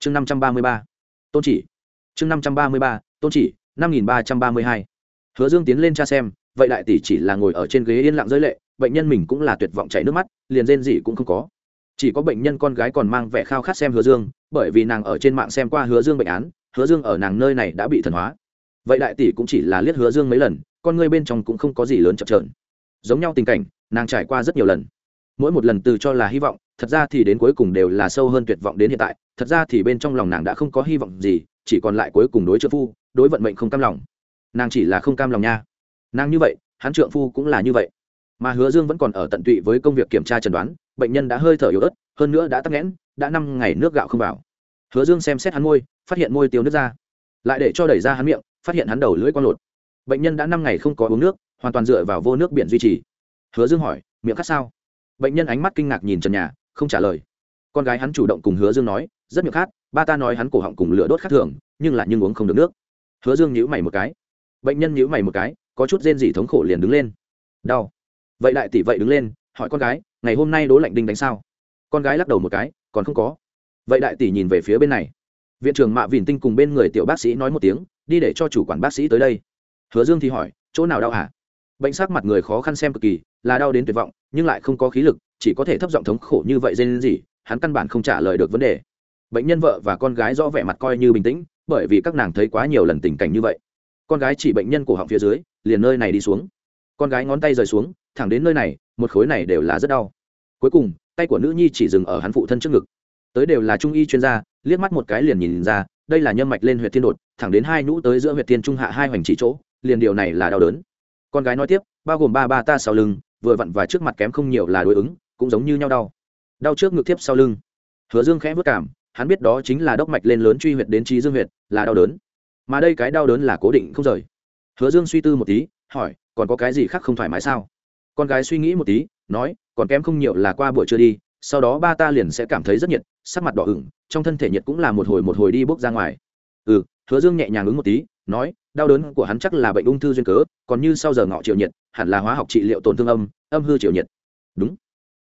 chương năm trăm ba mươi ba. Tôn chỉ. Chương năm trăm ba mươi ba, tôn chỉ, năm nghìn ba trăm ba mươi hai. Hứa dương tiến lên cha xem, vậy đại tỷ chỉ là ngồi ở trên ghế yên lặng giới lệ, bệnh nhân mình cũng là tuyệt vọng chảy nước mắt, liền rên gì cũng không có. Chỉ có bệnh nhân con gái còn mang vẻ khao khát xem hứa dương, bởi vì nàng ở trên mạng xem qua hứa dương bệnh án, hứa dương ở nàng nơi này đã bị thần hóa. Vậy đại tỷ cũng chỉ là liếc hứa dương mấy lần, con ngươi bên trong cũng không có gì lớn chập trợn giống nhau tình cảnh, nàng trải qua rất nhiều lần mỗi một lần từ cho là hy vọng, thật ra thì đến cuối cùng đều là sâu hơn tuyệt vọng đến hiện tại, thật ra thì bên trong lòng nàng đã không có hy vọng gì, chỉ còn lại cuối cùng đối trợ phu, đối vận mệnh không cam lòng. Nàng chỉ là không cam lòng nha. Nàng như vậy, hắn trượng phu cũng là như vậy. Mà hứa dương vẫn còn ở tận tụy với công việc kiểm tra chẩn đoán, bệnh nhân đã hơi thở yếu ớt, hơn nữa đã tắc nghẽn, đã năm ngày nước gạo không vào. Hứa dương xem xét hắn môi, phát hiện môi tiêu nước ra. Lại để cho đẩy ra hắn miệng, phát hiện hắn đầu lưỡi con lột. Bệnh nhân đã năm ngày không có uống nước, hoàn toàn dựa vào vô nước biển duy trì. Hứa dương hỏi, miệng khát sao? Bệnh nhân ánh mắt kinh ngạc nhìn trần nhà, không trả lời. Con gái hắn chủ động cùng hứa dương nói, rất miệng khát, ba ta nói hắn cổ họng cùng lửa đốt khác thường, nhưng lại nhưng uống không được nước. Hứa dương nhíu mày một cái. Bệnh nhân nhíu mày một cái, có chút rên rỉ thống khổ liền đứng lên. Đau. Vậy đại tỷ vậy đứng lên, hỏi con gái, ngày hôm nay đố lạnh đinh đánh sao? Con gái lắc đầu một cái, còn không có. Vậy đại tỷ nhìn về phía bên này. Viện trưởng mạ vìn tinh cùng bên người tiểu bác sĩ nói một tiếng, đi để cho chủ quản bác sĩ tới đây. Hứa dương thì hỏi, chỗ nào đau hả? Bệnh sắc mặt người khó khăn xem cực kỳ, là đau đến tuyệt vọng nhưng lại không có khí lực, chỉ có thể thấp giọng thống khổ như vậy dên gì hắn căn bản không trả lời được vấn đề. Bệnh nhân vợ và con gái rõ vẻ mặt coi như bình tĩnh, bởi vì các nàng thấy quá nhiều lần tình cảnh như vậy. Con gái chỉ bệnh nhân cổ họng phía dưới, liền nơi này đi xuống. Con gái ngón tay rời xuống, thẳng đến nơi này, một khối này đều là rất đau. Cuối cùng, tay của nữ nhi chỉ dừng ở hắn phụ thân trước ngực. Tới đều là trung y chuyên gia, liếc mắt một cái liền nhìn ra, đây là nhân mạch lên huyện thiên đột, thẳng đến hai nhũ tới giữa huyện thiên trung hạ hai hoành chỉ chỗ, liền điều này là đau đớn. Con gái nói tiếp, bao gồm ba ba ta sau lưng vừa vặn và trước mặt kém không nhiều là đối ứng, cũng giống như nhau đau. Đau trước ngực tiếp sau lưng. Hứa dương khẽ vất cảm, hắn biết đó chính là đốc mạch lên lớn truy huyệt đến trí dương huyệt, là đau đớn. Mà đây cái đau đớn là cố định không rời. Hứa dương suy tư một tí, hỏi, còn có cái gì khác không thoải mái sao? Con gái suy nghĩ một tí, nói, còn kém không nhiều là qua buổi trưa đi, sau đó ba ta liền sẽ cảm thấy rất nhiệt, sắc mặt đỏ ửng, trong thân thể nhiệt cũng là một hồi một hồi đi bốc ra ngoài. Ừ hứa dương nhẹ nhàng ứng một tí, nói, đau đớn của hắn chắc là bệnh ung thư duyên cớ, còn như sau giờ ngọ chiều nhiệt, hẳn là hóa học trị liệu tổn thương âm âm hư chiều nhiệt. Đúng.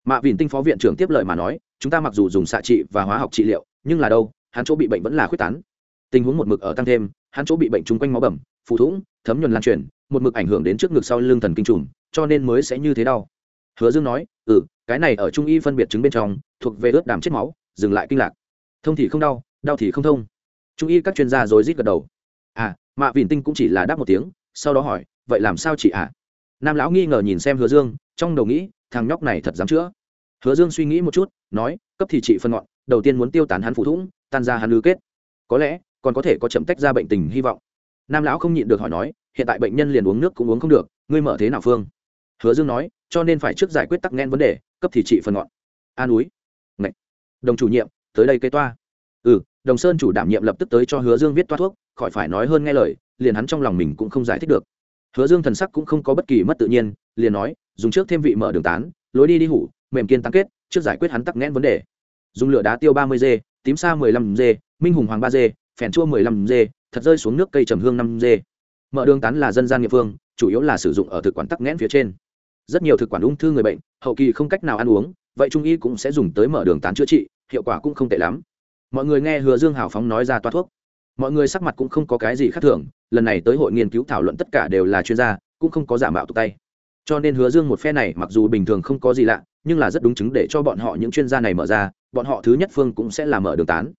Mạ vìn tinh phó viện trưởng tiếp lời mà nói, chúng ta mặc dù dùng xạ trị và hóa học trị liệu, nhưng là đâu, hắn chỗ bị bệnh vẫn là khuyết tán. Tình huống một mực ở tăng thêm, hắn chỗ bị bệnh chung quanh máu bầm phụ thủng, thấm nhuần lan truyền, một mực ảnh hưởng đến trước ngực sau lưng thần kinh trùng, cho nên mới sẽ như thế đau. Hứa dương nói ừ cái này ở trung y phân biệt chứng bên trong, thuộc về ướt đàm chết máu, dừng lại kinh lạc. Thông thì không đau đau thì không thông trung y các chuyên gia rồi rít gật đầu. À mạ vìn tinh cũng chỉ là đáp một tiếng, sau đó hỏi, vậy làm sao chị ạ? À? nam lão nghi ngờ nhìn xem hứa dương, trong đầu nghĩ, thằng nhóc này thật dám chữa. Hứa dương suy nghĩ một chút, nói, cấp thì chị phân ngọn, đầu tiên muốn tiêu tán hắn phụ thủng, tan ra hắn lưu kết. Có lẽ, còn có thể có chậm tách ra bệnh tình hy vọng. Nam lão không nhịn được hỏi nói, hiện tại bệnh nhân liền uống nước cũng uống không được, ngươi mở thế nào phương? Hứa dương nói, cho nên phải trước giải quyết tắc nghẽn vấn đề, cấp thì trị phần ngọn. An núi Ngậy. đồng chủ nhiệm, tới đây cây toa. Ừ đồng sơn chủ đảm nhiệm lập tức tới cho hứa dương viết toa thuốc, khỏi phải nói hơn nghe lời, liền hắn trong lòng mình cũng không giải thích được. Hứa dương thần sắc cũng không có bất kỳ mất tự nhiên, liền nói, dùng trước thêm vị mở đường tán, lối đi đi hủ, mềm kiên tăng kết, trước giải quyết hắn tắc nghẽn vấn đề. Dùng lửa đá tiêu ba mươi g tím sa mười lăm g minh hùng hoàng ba g phèn chua mười lăm g thật rơi xuống nước cây trầm hương năm g mở đường tán là dân gian địa phương chủ yếu là sử dụng ở thực quản tắc nghẽn phía trên. Rất nhiều thực quản ung thư người bệnh, hậu kỳ không cách nào ăn uống, vậy trung y cũng sẽ dùng tới mở đường tán chữa trị, hiệu quả cũng không tệ lắm mọi người nghe hứa dương hào phóng nói ra toa thuốc. Mọi người sắc mặt cũng không có cái gì khác thường, lần này tới hội nghiên cứu thảo luận tất cả đều là chuyên gia, cũng không có giả mạo tục tay. Cho nên hứa dương một phe này mặc dù bình thường không có gì lạ, nhưng là rất đúng chứng để cho bọn họ những chuyên gia này mở ra, bọn họ thứ nhất phương cũng sẽ là mở đường tán.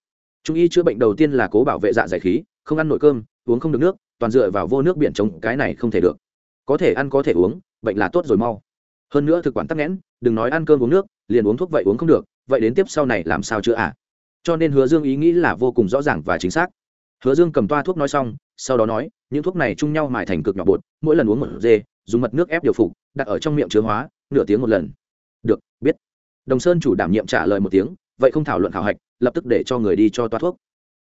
Trung y chữa bệnh đầu tiên là cố bảo vệ dạ dày khí, không ăn nội cơm, uống không được nước, toàn dựa vào vô nước biển chống, cái này không thể được. Có thể ăn có thể uống, bệnh là tốt rồi mau. Hơn nữa thực quản tắc nghẽn, đừng nói ăn cơm uống nước, liền uống thuốc vậy uống không được, vậy đến tiếp sau này làm sao chữa à? Cho nên hứa dương ý nghĩ là vô cùng rõ ràng và chính xác. Hứa dương cầm toa thuốc nói xong, sau đó nói, những thuốc này chung nhau mài thành cực nhỏ bột, mỗi lần uống một dê, dùng mật nước ép điều phục, đặt ở trong miệng chứa hóa, nửa tiếng một lần. Được, biết. Đồng sơn chủ đảm nhiệm trả lời một tiếng, vậy không thảo luận khảo hạch, lập tức để cho người đi cho toa thuốc.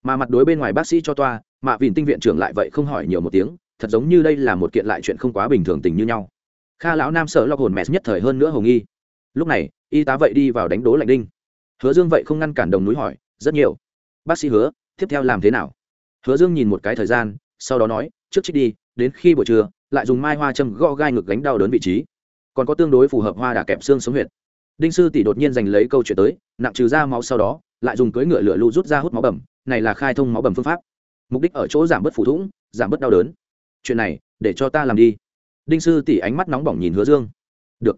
Mà mặt đối bên ngoài bác sĩ cho toa, mạ vìn tinh viện trưởng lại vậy không hỏi nhiều một tiếng, thật giống như đây là một kiện lại chuyện không quá bình thường tình như nhau. Kha lão nam sợ lo hồn mẹ nhất thời hơn nữa hồng nghi. Lúc này, y tá vậy đi vào đánh đố lạnh đinh. Hứa dương vậy không ngăn cản đồng núi hỏi rất nhiều. Bác sĩ hứa, tiếp theo làm thế nào? Hứa dương nhìn một cái thời gian, sau đó nói, trước trích đi, đến khi buổi trưa, lại dùng mai hoa châm gõ gai ngực gánh đau đớn vị trí. Còn có tương đối phù hợp hoa đà kẹp xương sống huyệt. Đinh sư tỷ đột nhiên giành lấy câu chuyện tới, nặng trừ ra máu sau đó, lại dùng cưỡi ngựa lửa lưu rút ra hút máu bầm, này là khai thông máu bầm phương pháp. Mục đích ở chỗ giảm bớt phủ thủng, giảm bớt đau đớn. Chuyện này, để cho ta làm đi. Đinh sư tỷ ánh mắt nóng bỏng nhìn hứa dương. Được.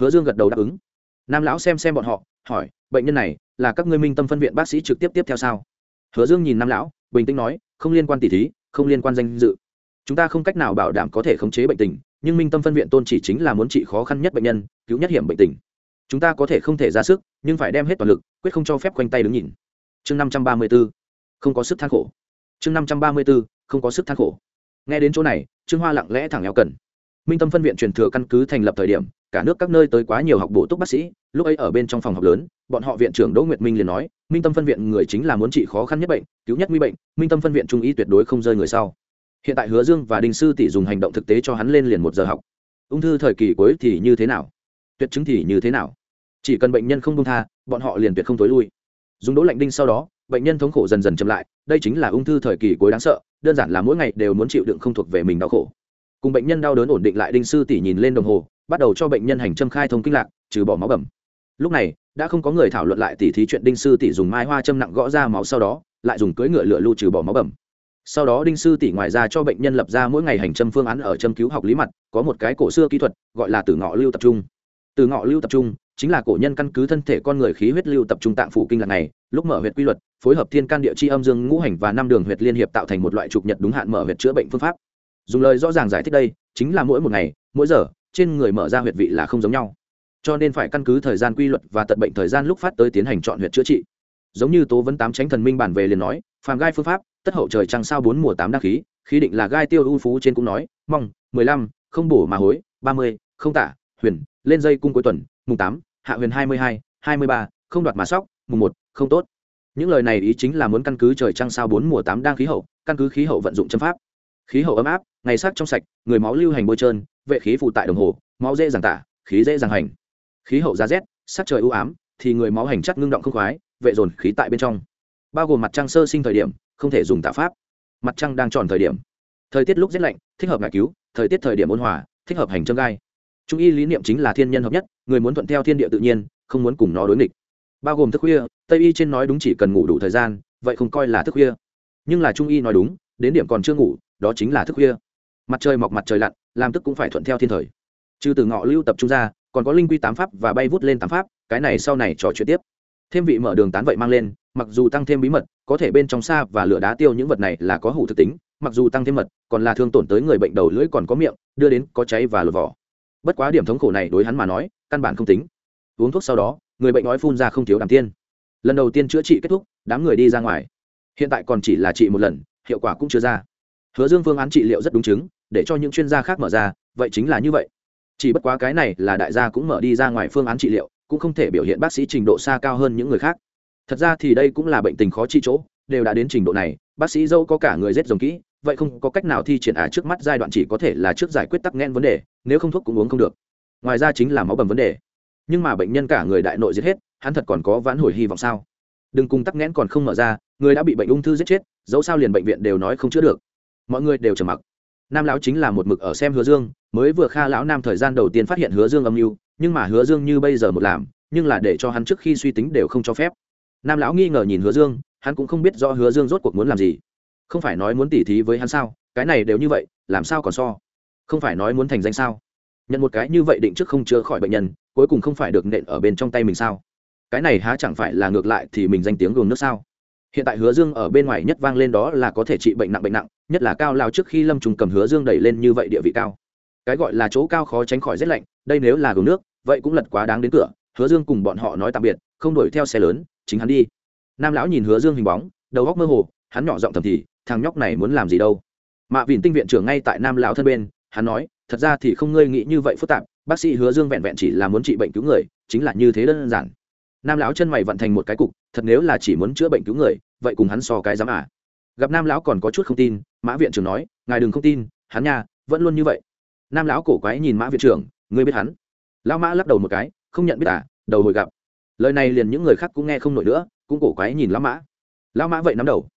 Hứa dương gật đầu đáp ứng. Nam lão xem xem bọn họ, hỏi, bệnh nhân này là các ngươi minh tâm phân viện bác sĩ trực tiếp tiếp theo sao? Hứa dương nhìn nam lão, bình tĩnh nói, không liên quan tỷ thí, không liên quan danh dự. Chúng ta không cách nào bảo đảm có thể khống chế bệnh tình, nhưng minh tâm phân viện tôn chỉ chính là muốn trị khó khăn nhất bệnh nhân, cứu nhất hiểm bệnh tình. Chúng ta có thể không thể ra sức, nhưng phải đem hết toàn lực, quyết không cho phép quanh tay đứng nhìn. Chương năm trăm ba mươi b ố không có sức than khổ. Chương năm trăm ba mươi b ố không có sức than khổ. Nghe đến chỗ này, trương hoa lặng lẽ thẳng éo cần minh tâm phân viện truyền thừa căn cứ thành lập thời điểm, cả nước các nơi tới quá nhiều học bổ túc bác sĩ, lúc ấy ở bên trong phòng học lớn, bọn họ viện trưởng đỗ nguyệt minh liền nói, minh tâm phân viện người chính là muốn trị khó khăn nhất bệnh, cứu nhất nguy bệnh, minh tâm phân viện trung ý tuyệt đối không rơi người sau. Hiện tại hứa dương và đinh sư tỷ dùng hành động thực tế cho hắn lên liền một giờ học. Ung thư thời kỳ cuối thì như thế nào? Tuyệt chứng thì như thế nào? Chỉ cần bệnh nhân không công tha, bọn họ liền tuyệt không tối lui. Dùng đỗ lạnh đinh sau đó, bệnh nhân thống khổ dần dần chậm lại, đây chính là ung thư thời kỳ cuối đáng sợ, đơn giản là mỗi ngày đều muốn chịu đựng không thuộc về mình đau khổ cùng bệnh nhân đau đớn ổn định lại, đinh sư tỷ nhìn lên đồng hồ, bắt đầu cho bệnh nhân hành châm khai thông kinh lạc, trừ bỏ máu bẩm lúc này, đã không có người thảo luận lại tỉ thí chuyện đinh sư tỷ dùng mai hoa châm nặng gõ ra máu sau đó, lại dùng cưỡi ngựa lửa lưu trừ bỏ máu bẩm sau đó đinh sư tỷ ngoài ra cho bệnh nhân lập ra mỗi ngày hành châm phương án ở châm cứu học lý mặt, có một cái cổ xưa kỹ thuật, gọi là từ ngọ lưu tập trung. Từ ngọ lưu tập trung chính là cổ nhân căn cứ thân thể con người khí huyết lưu tập trung tạng phủ kinh lạc này, lúc mở huyệt quy luật, phối hợp thiên can địa chi âm dương ngũ hành và năm đường huyệt liên hiệp tạo thành một loại trục nhật đúng hạn mở huyệt chữa bệnh phương pháp dùng lời rõ ràng giải thích đây chính là mỗi một ngày, mỗi giờ, trên người mở ra huyệt vị là không giống nhau. Cho nên phải căn cứ thời gian quy luật và tận bệnh thời gian lúc phát tới tiến hành chọn huyệt chữa trị. Giống như tố vấn tám tránh thần minh bản về liền nói, phàm gai phương pháp, tất hậu trời trăng sao bốn mùa tám đăng khí khí định là gai tiêu ưu phú trên cũng nói, mong, mười lăm, không bổ mà hối, ba mươi, không tả, huyền, lên dây cung cuối tuần, mùng tám, hạ huyền hai mươi hai hai mươi ba, không đoạt mà sóc, mùng một, không tốt. Những lời này ý chính là muốn căn cứ trời trăng sao bốn mùa tám đang khí hậu, căn cứ khí hậu vận dụng châm pháp khí hậu ấm áp, ngày sắc trong sạch, người máu lưu hành bôi trơn, vệ khí phụ tại đồng hồ, máu dễ dàng tả, khí dễ dàng hành. Khí hậu giá rét, sắc trời ưu ám, thì người máu hành chắc ngưng động không khoái, vệ dồn khí tại bên trong. Bao gồm mặt trăng sơ sinh thời điểm, không thể dùng tạ pháp. Mặt trăng đang tròn thời điểm. Thời tiết lúc rét lạnh, thích hợp ngại cứu, thời tiết thời điểm ôn hòa, thích hợp hành châm gai. Trung y lý niệm chính là thiên nhân hợp nhất, người muốn thuận theo thiên địa tự nhiên, không muốn cùng nó đối nghịch. Bao gồm thức khuya, tây y trên nói đúng chỉ cần ngủ đủ thời gian, vậy không coi là thức khuya. Nhưng là trung y nói đúng, đến điểm còn chưa ngủ đó chính là thức khuya. Mặt trời mọc mặt trời lặn, làm tức cũng phải thuận theo thiên thời. Trừ từ ngọ lưu tập trung ra, còn có linh quy tám pháp và bay vút lên tám pháp, cái này sau này trò chuyện tiếp. Thêm vị mở đường tán vậy mang lên, mặc dù tăng thêm bí mật, có thể bên trong xa và lửa đá tiêu những vật này là có hủ thực tính, mặc dù tăng thêm mật, còn là thương tổn tới người bệnh đầu lưỡi còn có miệng, đưa đến có cháy và lột vỏ. Bất quá điểm thống khổ này đối hắn mà nói, căn bản không tính. Uống thuốc sau đó, người bệnh nói phun ra không thiếu đàm tiên. Lần đầu tiên chữa trị kết thúc, đám người đi ra ngoài. Hiện tại còn chỉ là trị một lần, hiệu quả cũng chưa ra hứa dương phương án trị liệu rất đúng chứng, để cho những chuyên gia khác mở ra, vậy chính là như vậy. Chỉ bất quá cái này là đại gia cũng mở đi ra ngoài phương án trị liệu, cũng không thể biểu hiện bác sĩ trình độ xa cao hơn những người khác. Thật ra thì đây cũng là bệnh tình khó trị chỗ, đều đã đến trình độ này, bác sĩ dâu có cả người rét rồng kỹ, vậy không có cách nào thi triển ả trước mắt giai đoạn chỉ có thể là trước giải quyết tắc nghẽn vấn đề, nếu không thuốc cũng uống không được. Ngoài ra chính là máu bầm vấn đề. Nhưng mà bệnh nhân cả người đại nội giết hết, hắn thật còn có vãn hồi hy vọng sao? Đừng cùng tắc nghẽn còn không mở ra, người đã bị bệnh ung thư giết chết, dẫu sao liền bệnh viện đều nói không chữa được mọi người đều trầm mặc. Nam lão chính là một mực ở xem hứa dương, mới vừa kha lão nam thời gian đầu tiên phát hiện hứa dương âm mưu, nhưng mà hứa dương như bây giờ một làm, nhưng là để cho hắn trước khi suy tính đều không cho phép. Nam lão nghi ngờ nhìn hứa dương, hắn cũng không biết rõ hứa dương rốt cuộc muốn làm gì. Không phải nói muốn tỉ thí với hắn sao, cái này đều như vậy, làm sao còn so? Không phải nói muốn thành danh sao? Nhận một cái như vậy định trước không chữa khỏi bệnh nhân, cuối cùng không phải được nện ở bên trong tay mình sao? Cái này há chẳng phải là ngược lại thì mình danh tiếng gồm nước sao? Hiện tại hứa dương ở bên ngoài nhất vang lên đó là có thể trị bệnh nặng bệnh nặng, nhất là cao lao trước khi lâm trùng cầm hứa dương đẩy lên như vậy địa vị cao. Cái gọi là chỗ cao khó tránh khỏi rét lạnh, đây nếu là gồm nước, vậy cũng lật quá đáng đến cửa, hứa dương cùng bọn họ nói tạm biệt, không đuổi theo xe lớn, chính hắn đi. Nam lão nhìn hứa dương hình bóng, đầu góc mơ hồ, hắn nhỏ giọng thầm thì, thằng nhóc này muốn làm gì đâu. Mạ vìn tinh viện trưởng ngay tại nam lão thân bên, hắn nói, thật ra thì không ngơi nghĩ như vậy phức tạp, bác sĩ hứa dương vẹn vẹn chỉ là muốn trị bệnh cứu người, chính là như thế đơn giản nam lão chân mày vận thành một cái cục, thật nếu là chỉ muốn chữa bệnh cứu người, vậy cùng hắn so cái dám à? Gặp nam lão còn có chút không tin, mã viện trưởng nói, ngài đừng không tin, hắn nha, vẫn luôn như vậy. Nam lão cổ quái nhìn mã viện trưởng, ngươi biết hắn? Lão mã lắc đầu một cái, không nhận biết à đầu hồi gặp. Lời này liền những người khác cũng nghe không nổi nữa, cũng cổ quái nhìn lão mã. Lão mã vậy nắm đầu.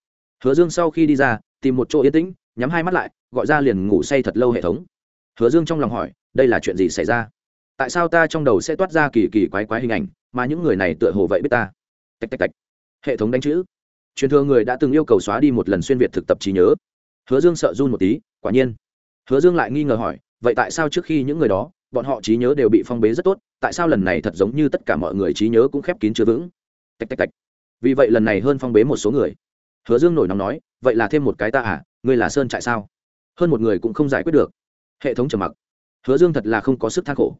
Hứa dương sau khi đi ra, tìm một chỗ yên tĩnh, nhắm hai mắt lại, gọi ra liền ngủ say thật lâu hệ thống. Hứa dương trong lòng hỏi, đây là chuyện gì xảy ra? Tại sao ta trong đầu sẽ toát ra kỳ kỳ quái quái hình ảnh, mà những người này tựa hồ vậy biết ta? Tạch tạch tạch. Hệ thống đánh chữ. Truyền thừa người đã từng yêu cầu xóa đi một lần xuyên việt thực tập trí nhớ. Hứa dương sợ run một tí, quả nhiên. Hứa dương lại nghi ngờ hỏi, vậy tại sao trước khi những người đó, bọn họ trí nhớ đều bị phong bế rất tốt, tại sao lần này thật giống như tất cả mọi người trí nhớ cũng khép kín chưa vững? Tạch tạch tạch. Vì vậy lần này hơn phong bế một số người. Hứa dương nổi nóng nói, vậy là thêm một cái ta à ngươi là sơn trại sao? Hơn một người cũng không giải quyết được. Hệ thống trầm mặc. Hứa dương thật là không có sức thang khổ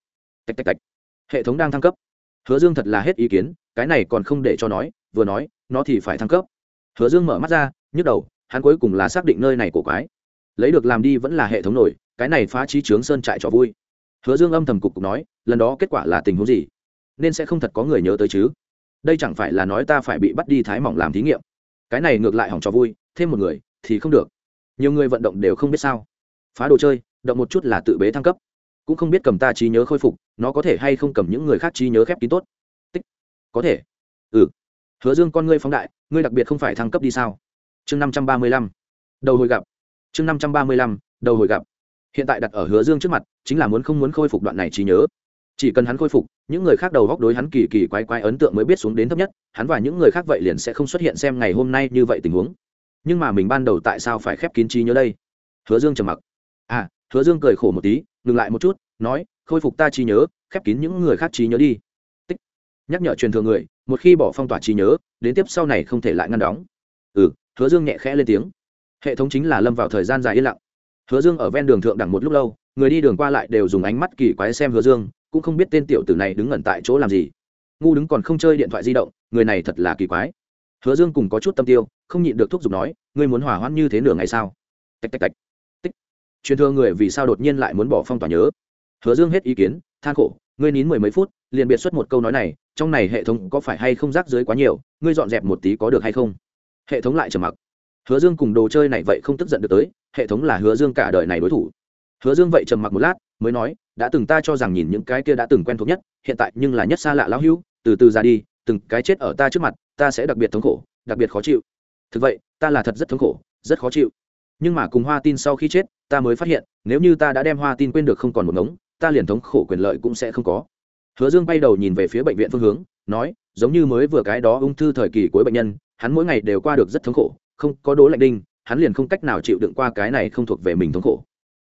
tạch tạch tạch. Hệ thống đang thăng cấp. Hứa dương thật là hết ý kiến, cái này còn không để cho nói, vừa nói, nó thì phải thăng cấp. Hứa dương mở mắt ra, nhức đầu, hắn cuối cùng là xác định nơi này của quái. Lấy được làm đi vẫn là hệ thống nổi, cái này phá trí trướng sơn trại trò vui. Hứa dương âm thầm cục cục nói, lần đó kết quả là tình huống gì? Nên sẽ không thật có người nhớ tới chứ? Đây chẳng phải là nói ta phải bị bắt đi thái mỏng làm thí nghiệm. Cái này ngược lại hỏng cho vui, thêm một người thì không được. Nhiều người vận động đều không biết sao. Phá đồ chơi, động một chút là tự bế thăng cấp cũng không biết cầm ta trí nhớ khôi phục, nó có thể hay không cầm những người khác trí nhớ khép kín tốt. Tích. Có thể. Ừ. Hứa dương con ngươi phóng đại, ngươi đặc biệt không phải thăng cấp đi sao? Chương năm trăm ba mươi lăm. Đầu hồi gặp. Chương năm trăm ba mươi lăm, đầu hồi gặp. Hiện tại đặt ở hứa dương trước mặt, chính là muốn không muốn khôi phục đoạn này trí nhớ. Chỉ cần hắn khôi phục, những người khác đầu góc đối hắn kỳ kỳ quái quái ấn tượng mới biết xuống đến thấp nhất, hắn và những người khác vậy liền sẽ không xuất hiện xem ngày hôm nay như vậy tình huống. Nhưng mà mình ban đầu tại sao phải khép kín trí nhớ đây? Hứa dương trầm mặc. À hứa dương cười khổ một tí, ngừng lại một chút, nói, khôi phục ta trí nhớ, khép kín những người khác trí nhớ đi. Tích. Nhắc nhở truyền thừa người, một khi bỏ phong tỏa trí nhớ, đến tiếp sau này không thể lại ngăn đóng. Ừ hứa dương nhẹ khẽ lên tiếng. Hệ thống chính là lâm vào thời gian dài yên lặng. Hứa dương ở ven đường thượng đẳng một lúc lâu, người đi đường qua lại đều dùng ánh mắt kỳ quái xem hứa dương, cũng không biết tên tiểu tử này đứng ngẩn tại chỗ làm gì. Ngu đứng còn không chơi điện thoại di động, người này thật là kỳ quái. Hứa dương cùng có chút tâm tiêu, không nhịn được thúc giục nói, ngươi muốn hỏa hoãn như thế nửa ngày sao? Tạch tạch tạch truyền thừa người vì sao đột nhiên lại muốn bỏ phong tỏa nhớ. Hứa dương hết ý kiến, than khổ, ngươi nín mười mấy phút, liền biệt xuất một câu nói này, trong này hệ thống có phải hay không rác dưới quá nhiều, ngươi dọn dẹp một tí có được hay không? Hệ thống lại trầm mặc. Hứa dương cùng đồ chơi này vậy không tức giận được tới, hệ thống là hứa dương cả đời này đối thủ. Hứa dương vậy trầm mặc một lát, mới nói, đã từng ta cho rằng nhìn những cái kia đã từng quen thuộc nhất, hiện tại nhưng là nhất xa lạ lão hữu, từ từ ra đi, từng cái chết ở ta trước mặt, ta sẽ đặc biệt thống khổ, đặc biệt khó chịu. Thực vậy, ta là thật rất thống khổ, rất khó chịu nhưng mà cùng hoa tin sau khi chết, ta mới phát hiện, nếu như ta đã đem hoa tin quên được không còn một ngống, ta liền thống khổ quyền lợi cũng sẽ không có. Hứa dương bay đầu nhìn về phía bệnh viện phương hướng, nói, giống như mới vừa cái đó ung thư thời kỳ cuối bệnh nhân, hắn mỗi ngày đều qua được rất thống khổ, không có đố lạnh đinh, hắn liền không cách nào chịu đựng qua cái này không thuộc về mình thống khổ.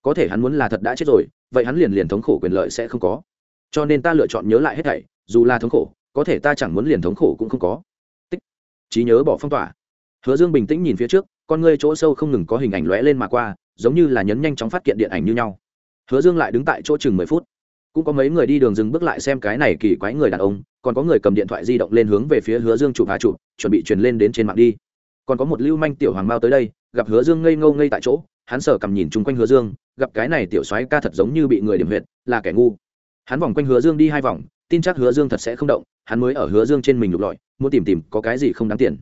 Có thể hắn muốn là thật đã chết rồi, vậy hắn liền liền thống khổ quyền lợi sẽ không có. Cho nên ta lựa chọn nhớ lại hết thảy, dù là thống khổ, có thể ta chẳng muốn liền thống khổ cũng không có. Tích. Trí nhớ bỏ phong tỏa. Hứa dương bình tĩnh nhìn phía trước con ngươi chỗ sâu không ngừng có hình ảnh lóe lên mà qua, giống như là nhấn nhanh chóng phát kiện điện ảnh như nhau. Hứa dương lại đứng tại chỗ chừng mười phút. Cũng có mấy người đi đường dừng bước lại xem cái này kỳ quái người đàn ông, còn có người cầm điện thoại di động lên hướng về phía hứa dương chụp hà chụp, chuẩn bị truyền lên đến trên mạng đi. Còn có một lưu manh tiểu hoàng mao tới đây, gặp hứa dương ngây ngâu ngây tại chỗ, hắn sở cầm nhìn chung quanh hứa dương, gặp cái này tiểu soái ca thật giống như bị người điểm huyệt, là kẻ ngu. Hắn vòng quanh hứa dương đi hai vòng, tin chắc hứa dương thật sẽ không động, hắn mới ở hứa dương trên mình lục lọi, muốn tìm tìm có cái gì không đáng tiền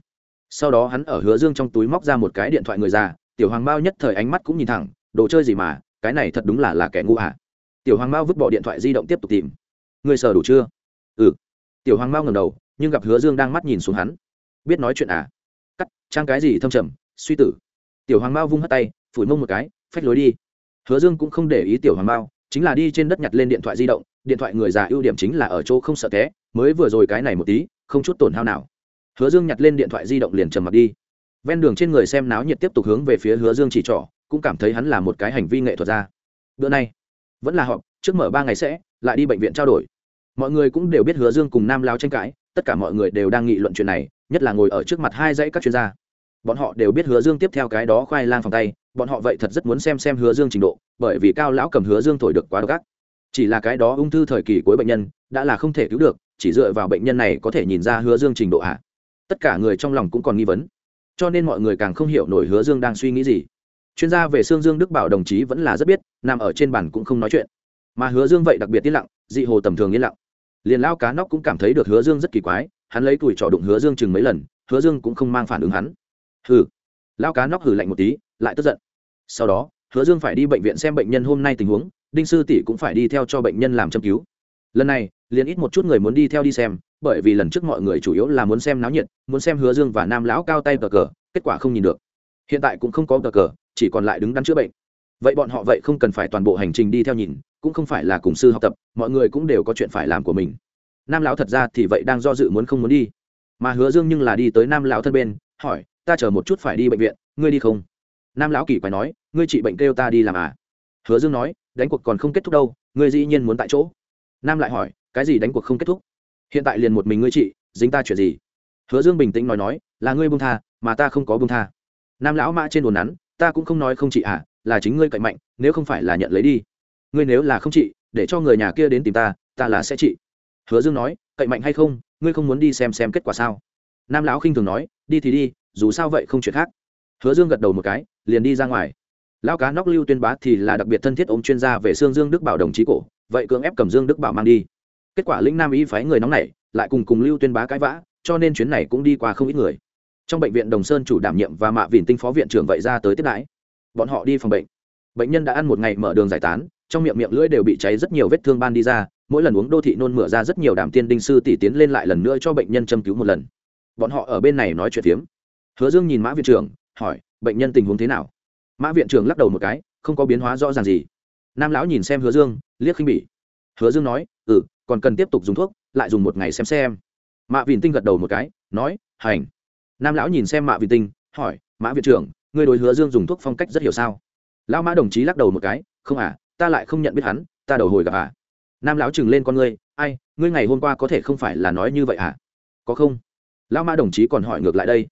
sau đó hắn ở hứa dương trong túi móc ra một cái điện thoại người già, tiểu hoàng mao nhất thời ánh mắt cũng nhìn thẳng, đồ chơi gì mà, cái này thật đúng là là kẻ ngu à. Tiểu hoàng mao vứt bỏ điện thoại di động tiếp tục tìm. Người sờ đủ chưa? Ừ. Tiểu hoàng mao ngầm đầu, nhưng gặp hứa dương đang mắt nhìn xuống hắn. Biết nói chuyện à? Cắt, trang cái gì thâm trầm, suy tử. Tiểu hoàng mao vung hất tay, phủi mông một cái, phách lối đi. Hứa dương cũng không để ý tiểu hoàng mao, chính là đi trên đất nhặt lên điện thoại di động, điện thoại người già ưu điểm chính là ở chỗ không sợ té, mới vừa rồi cái này một tí, không chút tổn hao nào hứa dương nhặt lên điện thoại di động liền trầm mặt đi. Ven đường trên người xem náo nhiệt tiếp tục hướng về phía hứa dương chỉ trỏ, cũng cảm thấy hắn là một cái hành vi nghệ thuật ra bữa nay, vẫn là họp, trước mở ba ngày sẽ, lại đi bệnh viện trao đổi. Mọi người cũng đều biết hứa dương cùng nam lao tranh cãi, tất cả mọi người đều đang nghị luận chuyện này, nhất là ngồi ở trước mặt hai dãy các chuyên gia. Bọn họ đều biết hứa dương tiếp theo cái đó khoai lang phòng tay, bọn họ vậy thật rất muốn xem xem hứa dương trình độ, bởi vì cao lão cầm hứa dương thổi được quá độc ác. Chỉ là cái đó ung thư thời kỳ cuối bệnh nhân, đã là không thể cứu được, chỉ dựa vào bệnh nhân này có thể nhìn ra hứa dương trình độ à? Tất cả người trong lòng cũng còn nghi vấn. Cho nên mọi người càng không hiểu nổi hứa dương đang suy nghĩ gì. Chuyên gia về xương dương đức bảo đồng chí vẫn là rất biết, nằm ở trên bàn cũng không nói chuyện. Mà hứa dương vậy đặc biệt yên lặng, dị hồ tầm thường yên lặng. Liền lao cá nóc cũng cảm thấy được hứa dương rất kỳ quái, hắn lấy tuổi trọ đụng hứa dương chừng mấy lần, hứa dương cũng không mang phản ứng hắn. Hừ. Lao cá nóc hừ lạnh một tí, lại tức giận. Sau đó, hứa dương phải đi bệnh viện xem bệnh nhân hôm nay tình huống, đinh sư tỷ cũng phải đi theo cho bệnh nhân làm châm cứu. Lần này, liền ít một chút người muốn đi theo đi xem bởi vì lần trước mọi người chủ yếu là muốn xem náo nhiệt, muốn xem hứa dương và nam lão cao tay cờ cờ, kết quả không nhìn được. Hiện tại cũng không có cờ cờ, chỉ còn lại đứng đắn chữa bệnh. Vậy bọn họ vậy không cần phải toàn bộ hành trình đi theo nhìn, cũng không phải là cùng sư học tập, mọi người cũng đều có chuyện phải làm của mình. Nam lão thật ra thì vậy đang do dự muốn không muốn đi. Mà hứa dương nhưng là đi tới nam lão thân bên, hỏi, ta chờ một chút phải đi bệnh viện, ngươi đi không? Nam lão kỳ quái nói, ngươi trị bệnh kêu ta đi làm à? Hứa dương nói, đánh cuộc còn không kết thúc đâu, ngươi dĩ nhiên muốn tại chỗ. Nam lại hỏi, cái gì đánh cuộc không kết thúc? Hiện tại liền một mình ngươi trị dính ta chuyện gì? Hứa dương bình tĩnh nói nói, là ngươi bông tha, mà ta không có bông tha. Nam lão mã trên đồn nắn, ta cũng không nói không trị à là chính ngươi cậy mạnh, nếu không phải là nhận lấy đi. Ngươi nếu là không trị để cho người nhà kia đến tìm ta ta là sẽ trị hứa dương nói, cậy mạnh hay không, ngươi không muốn đi xem xem kết quả sao? Nam lão khinh thường nói, đi thì đi, dù sao vậy không chuyện khác. Hứa dương gật đầu một cái, liền đi ra ngoài. Lão cá nóc lưu tuyên bá thì là đặc biệt thân thiết ôm chuyên gia về xương dương đức bảo đồng chí cổ, vậy cưỡng ép cầm dương đức bảo mang đi kết quả lĩnh nam y phái người nóng này lại cùng cùng lưu tuyên bá cãi vã, cho nên chuyến này cũng đi qua không ít người. Trong bệnh viện đồng sơn chủ đảm nhiệm và mạ vìn tinh phó viện trưởng vậy ra tới tiếp đãi. Bọn họ đi phòng bệnh. Bệnh nhân đã ăn một ngày mở đường giải tán, trong miệng miệng lưỡi đều bị cháy rất nhiều vết thương ban đi ra, mỗi lần uống đô thị nôn mửa ra rất nhiều đàm tiên đinh sư tỷ tiến lên lại lần nữa cho bệnh nhân châm cứu một lần. Bọn họ ở bên này nói chuyện phiếm. Hứa dương nhìn mã viện trưởng, hỏi, bệnh nhân tình huống thế nào? Mã viện trưởng lắc đầu một cái, không có biến hóa rõ ràng gì. Nam lão nhìn xem hứa dương, liếc khinh bỉ. Hứa dương nói ừ còn cần tiếp tục dùng thuốc, lại dùng một ngày xem xem. Mạ vìn tinh gật đầu một cái, nói, hành. Nam lão nhìn xem mạ vìn tinh, hỏi, mã viện trưởng, ngươi đối hứa dương dùng thuốc phong cách rất hiểu sao? Lão mã đồng chí lắc đầu một cái, không à ta lại không nhận biết hắn, ta đầu hồi gặp à. Nam lão chừng lên con ngươi, ai, ngươi ngày hôm qua có thể không phải là nói như vậy à? Có không? Lão mã đồng chí còn hỏi ngược lại đây.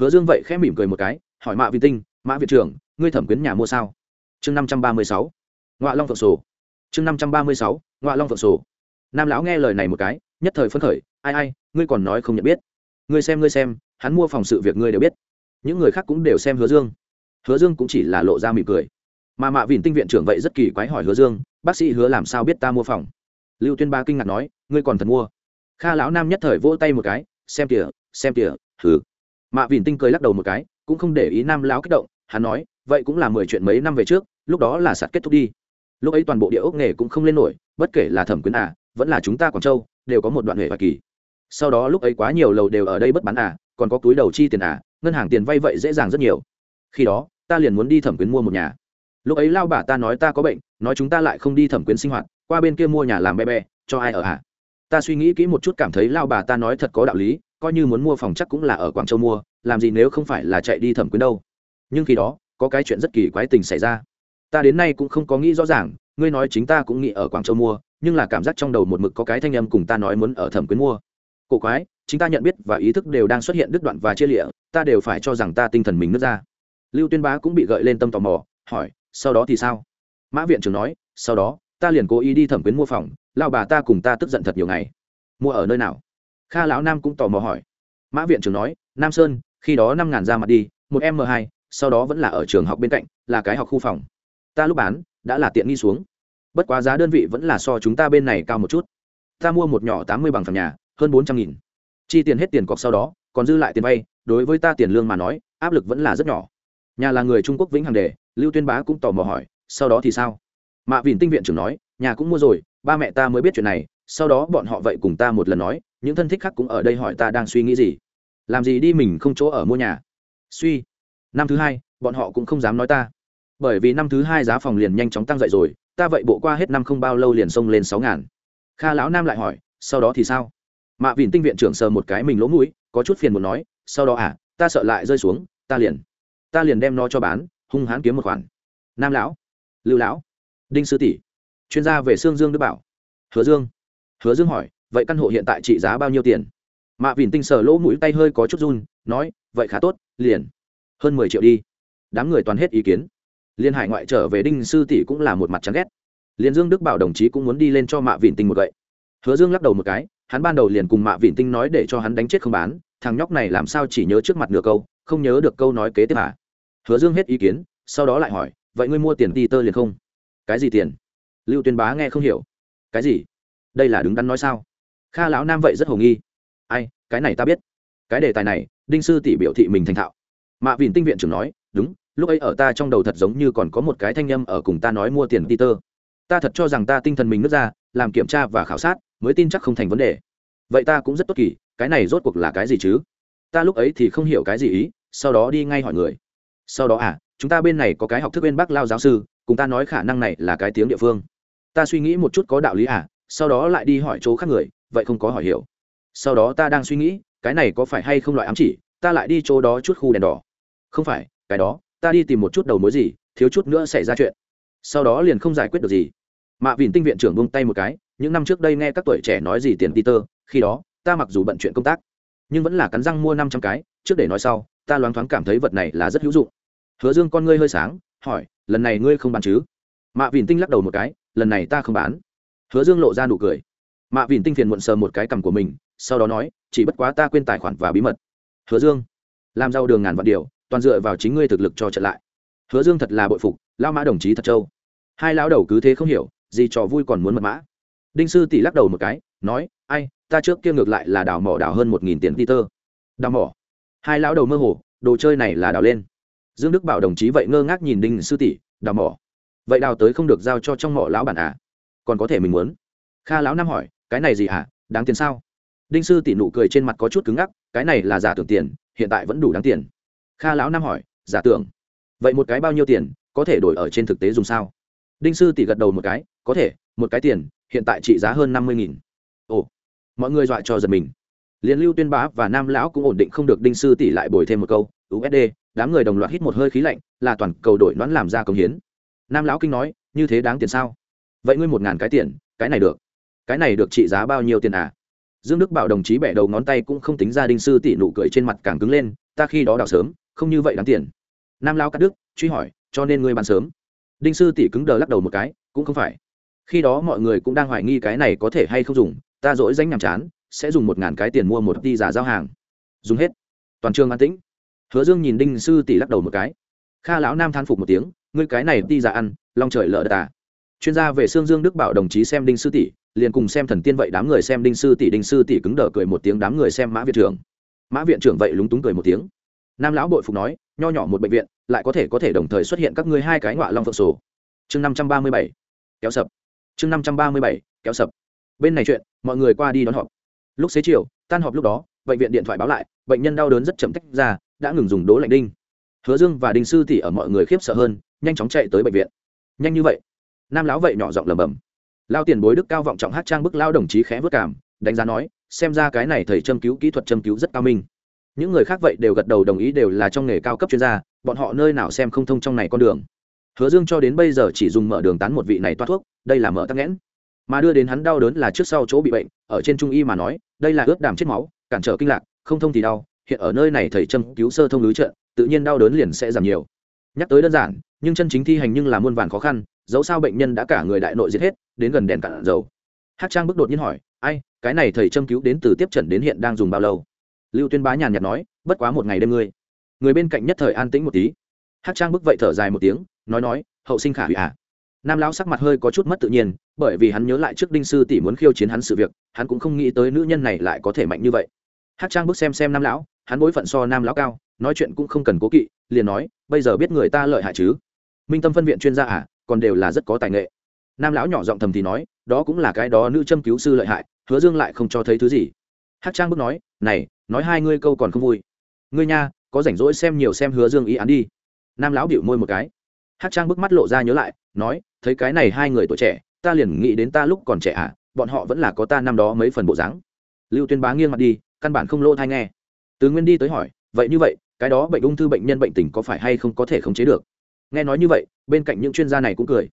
Hứa dương vậy khẽ mỉm cười một cái, hỏi mạ vi tinh, mã viện trưởng, ngươi thẩm quyến nhà mua sao? Chương năm trăm ba mươi sáu ngoại long phượng sổ. Chương năm trăm ba mươi sáu ngoại long phượng sổ nam lão nghe lời này một cái, nhất thời phấn khởi, ai ai, ngươi còn nói không nhận biết. Ngươi xem ngươi xem, hắn mua phòng sự việc ngươi đều biết. Những người khác cũng đều xem hứa dương. Hứa dương cũng chỉ là lộ ra mỉm cười. Mà mạ vìn tinh viện trưởng vậy rất kỳ quái hỏi hứa dương, bác sĩ hứa làm sao biết ta mua phòng? Lưu tuyên ba kinh ngạc nói, ngươi còn thật mua? Kha lão nam nhất thời vỗ tay một cái, xem kìa xem kìa thử mạ vìn tinh cười lắc đầu một cái, cũng không để ý nam lão kích động, hắn nói, vậy cũng là mười chuyện mấy năm về trước, lúc đó là sạt kết thúc đi. Lúc ấy toàn bộ địa ốc nghề cũng không lên nổi, bất kể là thẩm quyến à vẫn là chúng ta quảng châu, đều có một đoạn hệ và kỳ. Sau đó lúc ấy quá nhiều lầu đều ở đây bất bán à còn có túi đầu chi tiền à ngân hàng tiền vay vậy dễ dàng rất nhiều. Khi đó, ta liền muốn đi thẩm quyến mua một nhà. Lúc ấy lao bà ta nói ta có bệnh, nói chúng ta lại không đi thẩm quyến sinh hoạt, qua bên kia mua nhà làm bé bé cho ai ở à? Ta suy nghĩ kỹ một chút cảm thấy lao bà ta nói thật có đạo lý, coi như muốn mua phòng chắc cũng là ở quảng châu mua, làm gì nếu không phải là chạy đi thẩm quyến đâu. Nhưng khi đó, có cái chuyện rất kỳ quái tình xảy ra. Ta đến nay cũng không có nghĩ rõ ràng, ngươi nói chính ta cũng nghĩ ở quảng châu mua nhưng là cảm giác trong đầu một mực có cái thanh âm cùng ta nói muốn ở thẩm quyến mua. Cổ quái, chính ta nhận biết và ý thức đều đang xuất hiện đứt đoạn và chia lịa, ta đều phải cho rằng ta tinh thần mình nứt ra. Lưu tuyên bá cũng bị gợi lên tâm tò mò, hỏi, sau đó thì sao? Mã viện trưởng nói, sau đó, ta liền cố ý đi thẩm quyến mua phòng, lao bà ta cùng ta tức giận thật nhiều ngày. Mua ở nơi nào? Kha lão nam cũng tò mò hỏi. Mã viện trưởng nói, nam sơn, khi đó năm ngàn ra mặt đi, một m hai, sau đó vẫn là ở trường học bên cạnh, là cái học khu phòng. Ta lúc bán, đã là tiện nghi xuống bất quá giá đơn vị vẫn là so chúng ta bên này cao một chút. Ta mua một nhỏ tám mươi bằng phần nhà, hơn bốn trăm nghìn. Chi tiền hết tiền cọc sau đó, còn dư lại tiền vay, đối với ta tiền lương mà nói, áp lực vẫn là rất nhỏ. Nhà là người trung quốc vĩnh hằng đề, lưu tuyên bá cũng tò mò hỏi, sau đó thì sao? Mạ vìn tinh viện trưởng nói, nhà cũng mua rồi, ba mẹ ta mới biết chuyện này, sau đó bọn họ vậy cùng ta một lần nói, những thân thích khác cũng ở đây hỏi ta đang suy nghĩ gì. Làm gì đi mình không chỗ ở mua nhà. Suy. Năm thứ hai, bọn họ cũng không dám nói ta. Bởi vì năm thứ hai giá phòng liền nhanh chóng tăng dậy rồi ta vậy bộ qua hết năm không bao lâu liền xông lên sáu ngàn. Kha lão nam lại hỏi, sau đó thì sao? Mạ vìn tinh viện trưởng sờ một cái mình lỗ mũi, có chút phiền muốn nói, sau đó à ta sợ lại rơi xuống, ta liền ta liền đem nó cho bán, hung hãn kiếm một khoản. Nam lão, lưu lão, đinh sư tỷ, chuyên gia về xương dương đức bảo. Hứa dương hứa dương hỏi, vậy căn hộ hiện tại trị giá bao nhiêu tiền? Mạ vìn tinh sờ lỗ mũi tay hơi có chút run, nói, vậy khá tốt, liền, hơn mười triệu đi. Đám người toàn hết ý kiến liên hải ngoại trở về đinh sư tỷ cũng là một mặt chán ghét. Liên dương đức bảo đồng chí cũng muốn đi lên cho mạ vịn tinh một gậy. Hứa dương lắc đầu một cái, hắn ban đầu liền cùng mạ vịn tinh nói để cho hắn đánh chết không bán, thằng nhóc này làm sao chỉ nhớ trước mặt nửa câu, không nhớ được câu nói kế tiếp à? Hứa dương hết ý kiến, sau đó lại hỏi, vậy ngươi mua tiền đi tơ liền không? Cái gì tiền? Lưu tuyên bá nghe không hiểu. Cái gì? Đây là đứng đắn nói sao? Kha lão nam vậy rất hồ nghi. Ai, cái này ta biết. Cái đề tài này, đinh sư tỷ biểu thị mình thành thạo. Mạ vịn tinh viện trưởng nói, đúng lúc ấy ở ta trong đầu thật giống như còn có một cái thanh â m ở cùng ta nói mua tiền ti tơ ta thật cho rằng ta tinh thần mình nứt ra, làm kiểm tra và khảo sát mới tin chắc không thành vấn đề. Vậy ta cũng rất tốt kỳ, cái này rốt cuộc là cái gì chứ? Ta lúc ấy thì không hiểu cái gì ý, sau đó đi ngay hỏi người. Sau đó à chúng ta bên này có cái học thức bên bác lao giáo sư, cùng ta nói khả năng này là cái tiếng địa phương. Ta suy nghĩ một chút có đạo lý à sau đó lại đi hỏi chỗ khác người, vậy không có hỏi hiểu. Sau đó ta đang suy nghĩ, cái này có phải hay không loại ám chỉ, ta lại đi chỗ đó chút khu đèn đỏ. Không phải, cái đó ta đi tìm một chút đầu mối gì, thiếu chút nữa xảy ra chuyện. Sau đó liền không giải quyết được gì. Mạ vìn tinh viện trưởng buông tay một cái, những năm trước đây nghe các tuổi trẻ nói gì tiền peter, khi đó, ta mặc dù bận chuyện công tác, nhưng vẫn là cắn răng mua năm trăm cái, trước để nói sau, ta loáng thoáng cảm thấy vật này là rất hữu dụng. Hứa dương con ngươi hơi sáng, hỏi, lần này ngươi không bán chứ? Mạ vìn tinh lắc đầu một cái, lần này ta không bán. Hứa dương lộ ra nụ cười. Mạ vìn tinh phiền muộn sờ một cái cằm của mình, sau đó nói, chỉ bất quá ta quên tài khoản và bí mật. Hứa dương, làm giàu đường ngàn vạn điều toàn dựa vào chính ngươi thực lực cho trận lại. Hứa dương thật là bội phục lao mã đồng chí thật trâu. Hai lão đầu cứ thế không hiểu, gì trò vui còn muốn mật mã. Đinh sư tỷ lắc đầu một cái, nói, ai, ta trước kia ngược lại là đào mỏ đào hơn một nghìn tiền peter. Đào mỏ? Hai lão đầu mơ hồ, đồ chơi này là đào lên. Dương đức bảo đồng chí vậy ngơ ngác nhìn đinh sư tỷ, đào mỏ? Vậy đào tới không được giao cho trong mỏ lão bản à? Còn có thể mình muốn? Kha lão nam hỏi, cái này gì à? đáng tiền sao? Đinh sư tỷ nụ cười trên mặt có chút cứng ngắc, cái này là giả tưởng tiền, hiện tại vẫn đủ đáng tiền kha lão nam hỏi, giả tưởng, vậy một cái bao nhiêu tiền, có thể đổi ở trên thực tế dùng sao? Đinh sư tỷ gật đầu một cái, có thể, một cái tiền, hiện tại trị giá hơn năm mươi nghìn. Ồ, mọi người dọa cho giật mình. Liên lưu tuyên bá và nam lão cũng ổn định không được đinh sư tỷ lại bồi thêm một câu usd đám người đồng loạt hít một hơi khí lạnh, là toàn cầu đổi đoán làm ra công hiến. Nam lão kinh nói, như thế đáng tiền sao? Vậy ngươi một ngàn cái tiền, cái này được. Cái này được trị giá bao nhiêu tiền à? Dương đức bảo đồng chí bẻ đầu ngón tay cũng không tính ra đinh sư tỷ nụ cười trên mặt càng cứng lên, ta khi đó đào sớm không như vậy đáng tiền. Nam lao cắt đức truy hỏi, cho nên ngươi bán sớm. Đinh sư tỷ cứng đờ lắc đầu một cái, cũng không phải. Khi đó mọi người cũng đang hoài nghi cái này có thể hay không dùng, ta dỗi danh nhàm chán, sẽ dùng một ngàn cái tiền mua một đi giả giao hàng. Dùng hết. Toàn trường an tĩnh. Hứa dương nhìn đinh sư tỷ lắc đầu một cái. Kha lão nam than phục một tiếng, ngươi cái này đi giả ăn, long trời lỡ đất à. chuyên gia về xương dương đức bảo đồng chí xem đinh sư tỷ, liền cùng xem thần tiên vậy đám người xem đinh sư tỷ, đinh sư tỷ cứng đờ cười một tiếng, đám người xem mã viện trưởng. Mã viện trưởng vậy lúng túng cười một tiếng nam lão bội phục nói, nho nhỏ một bệnh viện, lại có thể có thể đồng thời xuất hiện các ngươi hai cái ngọa long phượng sổ. Chương năm trăm ba mươi bảy, kéo sập. Chương năm trăm ba mươi bảy, kéo sập. Bên này chuyện, mọi người qua đi đón họp. Lúc xế chiều, tan họp lúc đó, bệnh viện điện thoại báo lại, bệnh nhân đau đớn rất chậm tách ra, đã ngừng dùng đố lạnh đinh. Hứa dương và đinh sư tỷ ở mọi người khiếp sợ hơn, nhanh chóng chạy tới bệnh viện. Nhanh như vậy? Nam lão vậy nhỏ giọng lầm bầm lao tiền bối đức cao vọng trọng hát trang bức lao đồng chí khẽ vất cảm, đánh giá nói, xem ra cái này thầy châm cứu kỹ thuật châm cứu rất cao minh những người khác vậy đều gật đầu đồng ý đều là trong nghề cao cấp chuyên gia, bọn họ nơi nào xem không thông trong này con đường. Hứa dương cho đến bây giờ chỉ dùng mở đường tán một vị này toát thuốc, đây là mở tắc nghẽn. Mà đưa đến hắn đau đớn là trước sau chỗ bị bệnh, ở trên trung y mà nói, đây là ướt đàm chết máu, cản trở kinh lạc, không thông thì đau, hiện ở nơi này thầy châm cứu sơ thông lưới trận, tự nhiên đau đớn liền sẽ giảm nhiều. Nhắc tới đơn giản, nhưng chân chính thi hành nhưng là muôn vàn khó khăn, dẫu sao bệnh nhân đã cả người đại nội giết hết, đến gần đèn cạn dầu. Hát trang bức đột nhiên hỏi, ai, cái này thầy châm cứu đến từ tiếp trận đến hiện đang dùng bao lâu? Lưu tuyên bá nhàn nhạt nói, bất quá một ngày đêm ngươi. Người bên cạnh nhất thời an tĩnh một tí. Hát trang bức vậy thở dài một tiếng, nói nói, hậu sinh khả hủy à? Nam lão sắc mặt hơi có chút mất tự nhiên, bởi vì hắn nhớ lại trước đinh sư tỷ muốn khiêu chiến hắn sự việc, hắn cũng không nghĩ tới nữ nhân này lại có thể mạnh như vậy. Hát trang bức xem xem nam lão, hắn bối phận so nam lão cao, nói chuyện cũng không cần cố kỵ, liền nói, bây giờ biết người ta lợi hại chứ? Minh tâm phân viện chuyên gia à còn đều là rất có tài nghệ. Nam lão nhỏ giọng thầm thì nói, đó cũng là cái đó nữ châm cứu sư lợi hại, hứa dương lại không cho thấy thứ gì. Hát trang bức nói, này nói hai ngươi câu còn không vui. Ngươi nha, có rảnh rỗi xem nhiều xem hứa dương ý án đi. Nam lão biểu môi một cái. Hát trang bức mắt lộ ra nhớ lại, nói, thấy cái này hai người tuổi trẻ, ta liền nghĩ đến ta lúc còn trẻ à bọn họ vẫn là có ta năm đó mấy phần bộ dáng. Lưu tuyên bá nghiêng mặt đi, căn bản không lỗ thai nghe. Từ nguyên đi tới hỏi, vậy như vậy, cái đó bệnh ung thư bệnh nhân bệnh tình có phải hay không có thể khống chế được? Nghe nói như vậy, bên cạnh những chuyên gia này cũng cười.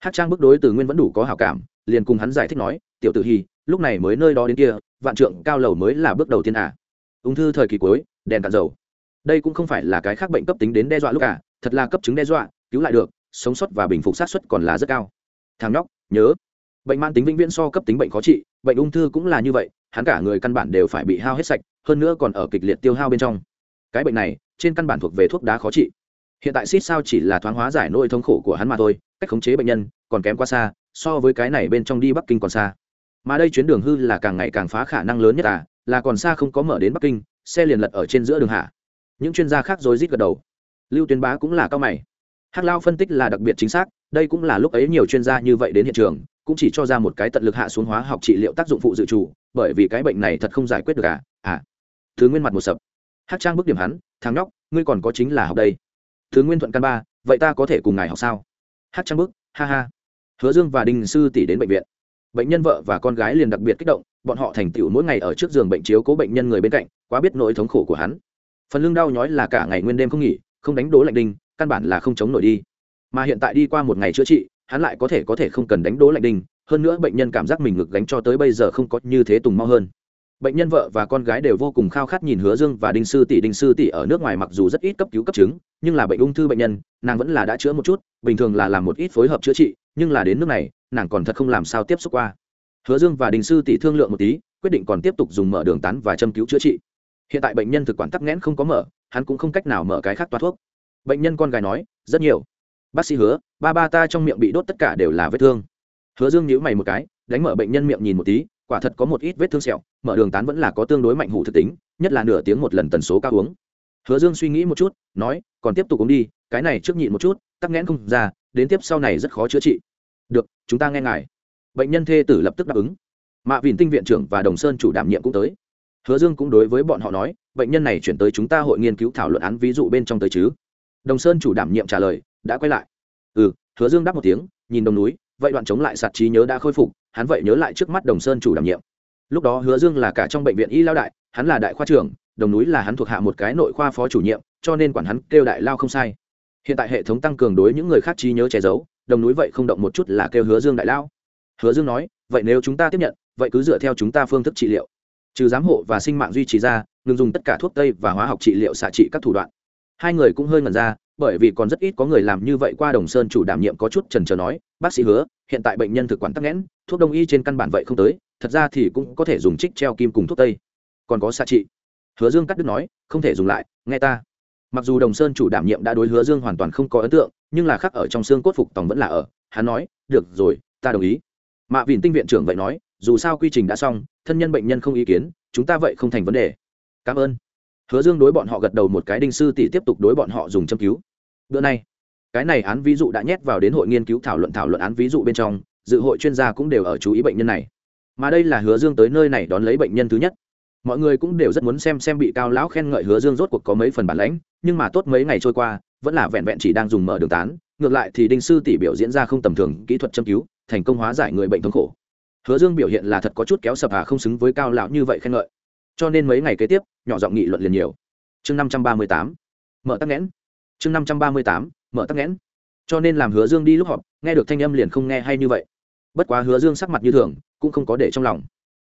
Hát trang bức đối từ nguyên vẫn đủ có hảo cảm, liền cùng hắn giải thích nói, tiểu tử hy lúc này mới nơi đó đến kia, vạn trượng cao lầu mới là bước đầu tiên à ung thư thời kỳ cuối, đèn cạn dầu. Đây cũng không phải là cái khác bệnh cấp tính đến đe dọa lúc cả, thật là cấp chứng đe dọa, cứu lại được, sống sót và bình phục sát xuất còn là rất cao. Thằng nhóc, nhớ. Bệnh mãn tính vĩnh viễn so cấp tính bệnh khó trị, bệnh ung thư cũng là như vậy, hắn cả người căn bản đều phải bị hao hết sạch, hơn nữa còn ở kịch liệt tiêu hao bên trong. Cái bệnh này, trên căn bản thuộc về thuốc đá khó trị. Hiện tại xít sao chỉ là thoáng hóa giải nỗi thống khổ của hắn mà thôi, cách khống chế bệnh nhân còn kém quá xa, so với cái này bên trong đi bắc kinh còn xa. Mà đây chuyến đường hư là càng ngày càng phá khả năng lớn nhất à là còn xa không có mở đến bắc kinh, xe liền lật ở trên giữa đường hạ. Những chuyên gia khác rối rít gật đầu. Lưu tuyến bá cũng là cao mày. Hắc lao phân tích là đặc biệt chính xác, đây cũng là lúc ấy nhiều chuyên gia như vậy đến hiện trường, cũng chỉ cho ra một cái tận lực hạ xuống hóa học trị liệu tác dụng phụ dự trù, bởi vì cái bệnh này thật không giải quyết được à à. Thứ nguyên mặt một sập. Hát trang bức điểm hắn, thằng nhóc, ngươi còn có chính là học đây. Thứ nguyên thuận căn ba, vậy ta có thể cùng ngài học sao? Hát trang bức ha ha. Hứa dương và đinh sư tỷ đến bệnh viện. Bệnh nhân vợ và con gái liền đặc biệt kích động bọn họ thành tựu mỗi ngày ở trước giường bệnh chiếu cố bệnh nhân người bên cạnh, quá biết nỗi thống khổ của hắn. Phần lưng đau nhói là cả ngày nguyên đêm không nghỉ, không đánh đố lạnh đinh, căn bản là không chống nổi đi. Mà hiện tại đi qua một ngày chữa trị, hắn lại có thể có thể không cần đánh đố lạnh đinh, hơn nữa bệnh nhân cảm giác mình ngực gánh cho tới bây giờ không có như thế tùng mau hơn. Bệnh nhân vợ và con gái đều vô cùng khao khát nhìn hứa dương và đinh sư tỷ. Đinh sư tỷ ở nước ngoài mặc dù rất ít cấp cứu cấp chứng, nhưng là bệnh ung thư bệnh nhân, nàng vẫn là đã chữa một chút, bình thường là làm một ít phối hợp chữa trị, nhưng là đến nước này, nàng còn thật không làm sao tiếp xúc qua hứa dương và đình sư tỷ thương lượng một tí, quyết định còn tiếp tục dùng mở đường tán và châm cứu chữa trị. Hiện tại bệnh nhân thực quản tắc nghẽn không có mở, hắn cũng không cách nào mở cái khác toa thuốc. Bệnh nhân con gái nói, rất nhiều. Bác sĩ hứa, ba ba ta trong miệng bị đốt tất cả đều là vết thương. Hứa dương nhíu mày một cái, đánh mở bệnh nhân miệng nhìn một tí, quả thật có một ít vết thương sẹo, mở đường tán vẫn là có tương đối mạnh hủ thực tính, nhất là nửa tiếng một lần tần số cao uống. Hứa dương suy nghĩ một chút, nói, còn tiếp tục uống đi, cái này trước nhịn một chút, tắc nghẽn không ra, đến tiếp sau này rất khó chữa trị. Được, chúng ta nghe ngài bệnh nhân thê tử lập tức đáp ứng. Mạ vìn tinh viện trưởng và đồng sơn chủ đảm nhiệm cũng tới. Hứa dương cũng đối với bọn họ nói, bệnh nhân này chuyển tới chúng ta hội nghiên cứu thảo luận án ví dụ bên trong tới chứ? Đồng sơn chủ đảm nhiệm trả lời, đã quay lại. Ừ hứa dương đáp một tiếng, nhìn đồng núi, vậy đoạn chống lại sạt trí nhớ đã khôi phục, hắn vậy nhớ lại trước mắt đồng sơn chủ đảm nhiệm. Lúc đó hứa dương là cả trong bệnh viện y lao đại, hắn là đại khoa trưởng, đồng núi là hắn thuộc hạ một cái nội khoa phó chủ nhiệm, cho nên quản hắn kêu đại lao không sai. Hiện tại hệ thống tăng cường đối những người khác trí nhớ che giấu, đồng núi vậy không động một chút là kêu hứa dương đại lao hứa dương nói, vậy nếu chúng ta tiếp nhận, vậy cứ dựa theo chúng ta phương thức trị liệu. Trừ giám hộ và sinh mạng duy trì ra, ngừng dùng tất cả thuốc tây và hóa học trị liệu xạ trị các thủ đoạn. Hai người cũng hơi ngẩn ra, bởi vì còn rất ít có người làm như vậy qua đồng sơn chủ đảm nhiệm có chút trần trờ nói, bác sĩ hứa, hiện tại bệnh nhân thực quản tắc nghẽn, thuốc đông y trên căn bản vậy không tới, thật ra thì cũng có thể dùng trích treo kim cùng thuốc tây. Còn có xạ trị. Hứa dương cắt đứt nói, không thể dùng lại, nghe ta. Mặc dù đồng sơn chủ đảm nhiệm đã đối hứa dương hoàn toàn không có ấn tượng, nhưng là khắc ở trong xương cốt phục tòng vẫn là ở, hắn nói, được rồi, ta đồng ý mạ vìn tinh viện trưởng vậy nói, dù sao quy trình đã xong, thân nhân bệnh nhân không ý kiến, chúng ta vậy không thành vấn đề. Cảm ơn. Hứa dương đối bọn họ gật đầu một cái, đinh sư tỷ tiếp tục đối bọn họ dùng châm cứu. Bữa nay, cái này án ví dụ đã nhét vào đến hội nghiên cứu thảo luận thảo luận án ví dụ bên trong, dự hội chuyên gia cũng đều ở chú ý bệnh nhân này. Mà đây là hứa dương tới nơi này đón lấy bệnh nhân thứ nhất. Mọi người cũng đều rất muốn xem xem bị cao lão khen ngợi hứa dương rốt cuộc có mấy phần bản lãnh, nhưng mà tốt mấy ngày trôi qua, vẫn là vẹn vẹn chỉ đang dùng mở đường tán, ngược lại thì đinh sư tỷ biểu diễn ra không tầm thường kỹ thuật châm cứu thành công hóa giải người bệnh thống khổ. Hứa dương biểu hiện là thật có chút kéo sập hà không xứng với cao lão như vậy khen ngợi. Cho nên mấy ngày kế tiếp, nhỏ giọng nghị luận liền nhiều. Chương năm trăm ba mươi tám, mở tắc nghẽn. Chương năm trăm ba mươi tám, mở tắc nghẽn. Cho nên làm hứa dương đi lúc họp, nghe được thanh âm liền không nghe hay như vậy. Bất quá hứa dương sắc mặt như thường, cũng không có để trong lòng.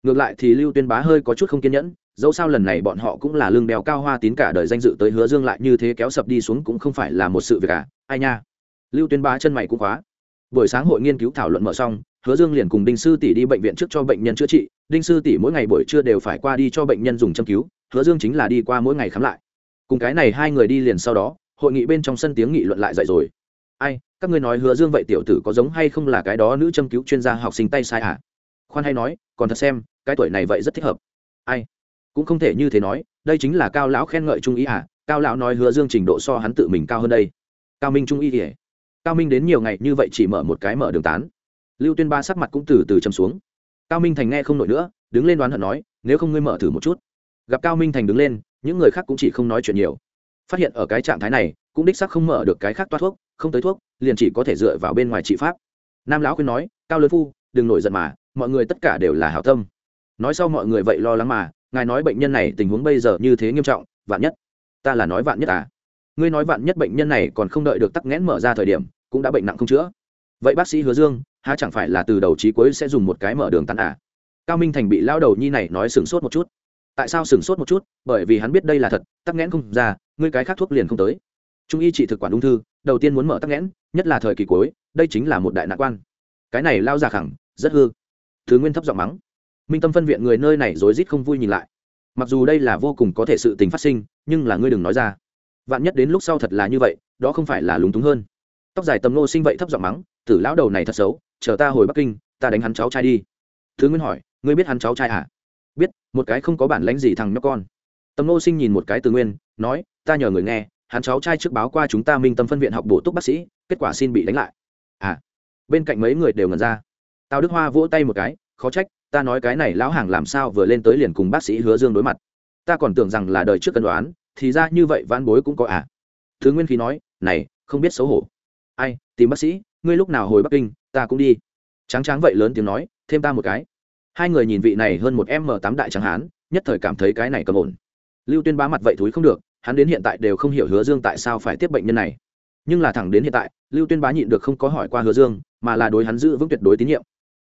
Ngược lại thì lưu tuyên bá hơi có chút không kiên nhẫn, dẫu sao lần này bọn họ cũng là lương đèo cao hoa tín cả đời danh dự tới hứa dương lại như thế kéo sập đi xuống cũng không phải là một sự việc cả ai nha. Lưu tuyên bá chân mày cũng khóa buổi sáng hội nghiên cứu thảo luận mở xong, hứa dương liền cùng đinh sư tỷ đi bệnh viện trước cho bệnh nhân chữa trị. Đinh sư tỷ mỗi ngày buổi trưa đều phải qua đi cho bệnh nhân dùng châm cứu, hứa dương chính là đi qua mỗi ngày khám lại. Cùng cái này hai người đi liền sau đó, hội nghị bên trong sân tiếng nghị luận lại dậy rồi. Ai, các ngươi nói hứa dương vậy tiểu tử có giống hay không là cái đó nữ châm cứu chuyên gia học sinh tay sai à? Khoan hay nói, còn thật xem, cái tuổi này vậy rất thích hợp. Ai, cũng không thể như thế nói, đây chính là cao lão khen ngợi trung ý à? Cao lão nói hứa dương trình độ so hắn tự mình cao hơn đây. Cao minh trung ý thì cao minh đến nhiều ngày như vậy chỉ mở một cái mở đường tán. Lưu tuyên ba sắc mặt cũng từ từ châm xuống. Cao minh thành nghe không nổi nữa, đứng lên đoán hận nói, nếu không ngươi mở thử một chút. Gặp cao minh thành đứng lên, những người khác cũng chỉ không nói chuyện nhiều. Phát hiện ở cái trạng thái này, cũng đích sắc không mở được cái khác toát thuốc, không tới thuốc, liền chỉ có thể dựa vào bên ngoài trị pháp. Nam lão khuyên nói, cao lớn phu, đừng nổi giận mà, mọi người tất cả đều là hảo tâm. Nói sau mọi người vậy lo lắng mà, ngài nói bệnh nhân này tình huống bây giờ như thế nghiêm trọng, vạn nhất. Ta là nói vạn nhất à? Ngươi nói vạn nhất bệnh nhân này còn không đợi được tắc nghẽn mở ra thời điểm cũng đã bệnh nặng không chữa. Vậy bác sĩ hứa dương, há chẳng phải là từ đầu trí cuối sẽ dùng một cái mở đường tán à? Cao minh thành bị lao đầu nhi này nói sửng sốt một chút. Tại sao sửng sốt một chút? Bởi vì hắn biết đây là thật, tắc nghẽn không ra, ngươi cái khác thuốc liền không tới. Trung y trị thực quản ung thư, đầu tiên muốn mở tắc nghẽn, nhất là thời kỳ cuối, đây chính là một đại nạn quan. Cái này lao ra khẳng, rất hư. Thứ nguyên thấp giọng mắng. Minh tâm phân viện người nơi này rối rít không vui nhìn lại. Mặc dù đây là vô cùng có thể sự tình phát sinh, nhưng là ngươi đừng nói ra. Vạn nhất đến lúc sau thật là như vậy, đó không phải là lúng túng hơn tóc dài tầm nô sinh vậy thấp giọng mắng, tử lão đầu này thật xấu, chờ ta hồi bắc kinh, ta đánh hắn cháu trai đi. Thứ nguyên hỏi, ngươi biết hắn cháu trai à? Biết, một cái không có bản lãnh gì thằng nhóc con. Tầm nô sinh nhìn một cái từ nguyên, nói, ta nhờ người nghe, hắn cháu trai trước báo qua chúng ta minh tâm phân viện học bổ túc bác sĩ, kết quả xin bị đánh lại. À. Bên cạnh mấy người đều ngẩn ra. Tào đức hoa vỗ tay một cái, khó trách, ta nói cái này lão hàng làm sao vừa lên tới liền cùng bác sĩ hứa dương đối mặt. Ta còn tưởng rằng là đời trước cân đoán, thì ra như vậy vãn bối cũng có à. Thứ nguyên khí nói, này, không biết xấu hổ ai, tìm bác sĩ, ngươi lúc nào hồi bắc kinh, ta cũng đi. Tráng tráng vậy lớn tiếng nói, thêm ta một cái. Hai người nhìn vị này hơn một m tám đại tráng hán, nhất thời cảm thấy cái này cầm ổn. Lưu tuyên bá mặt vậy thúi không được, hắn đến hiện tại đều không hiểu hứa dương tại sao phải tiếp bệnh nhân này. Nhưng là thẳng đến hiện tại, lưu tuyên bá nhịn được không có hỏi qua hứa dương, mà là đối hắn giữ vững tuyệt đối tín nhiệm.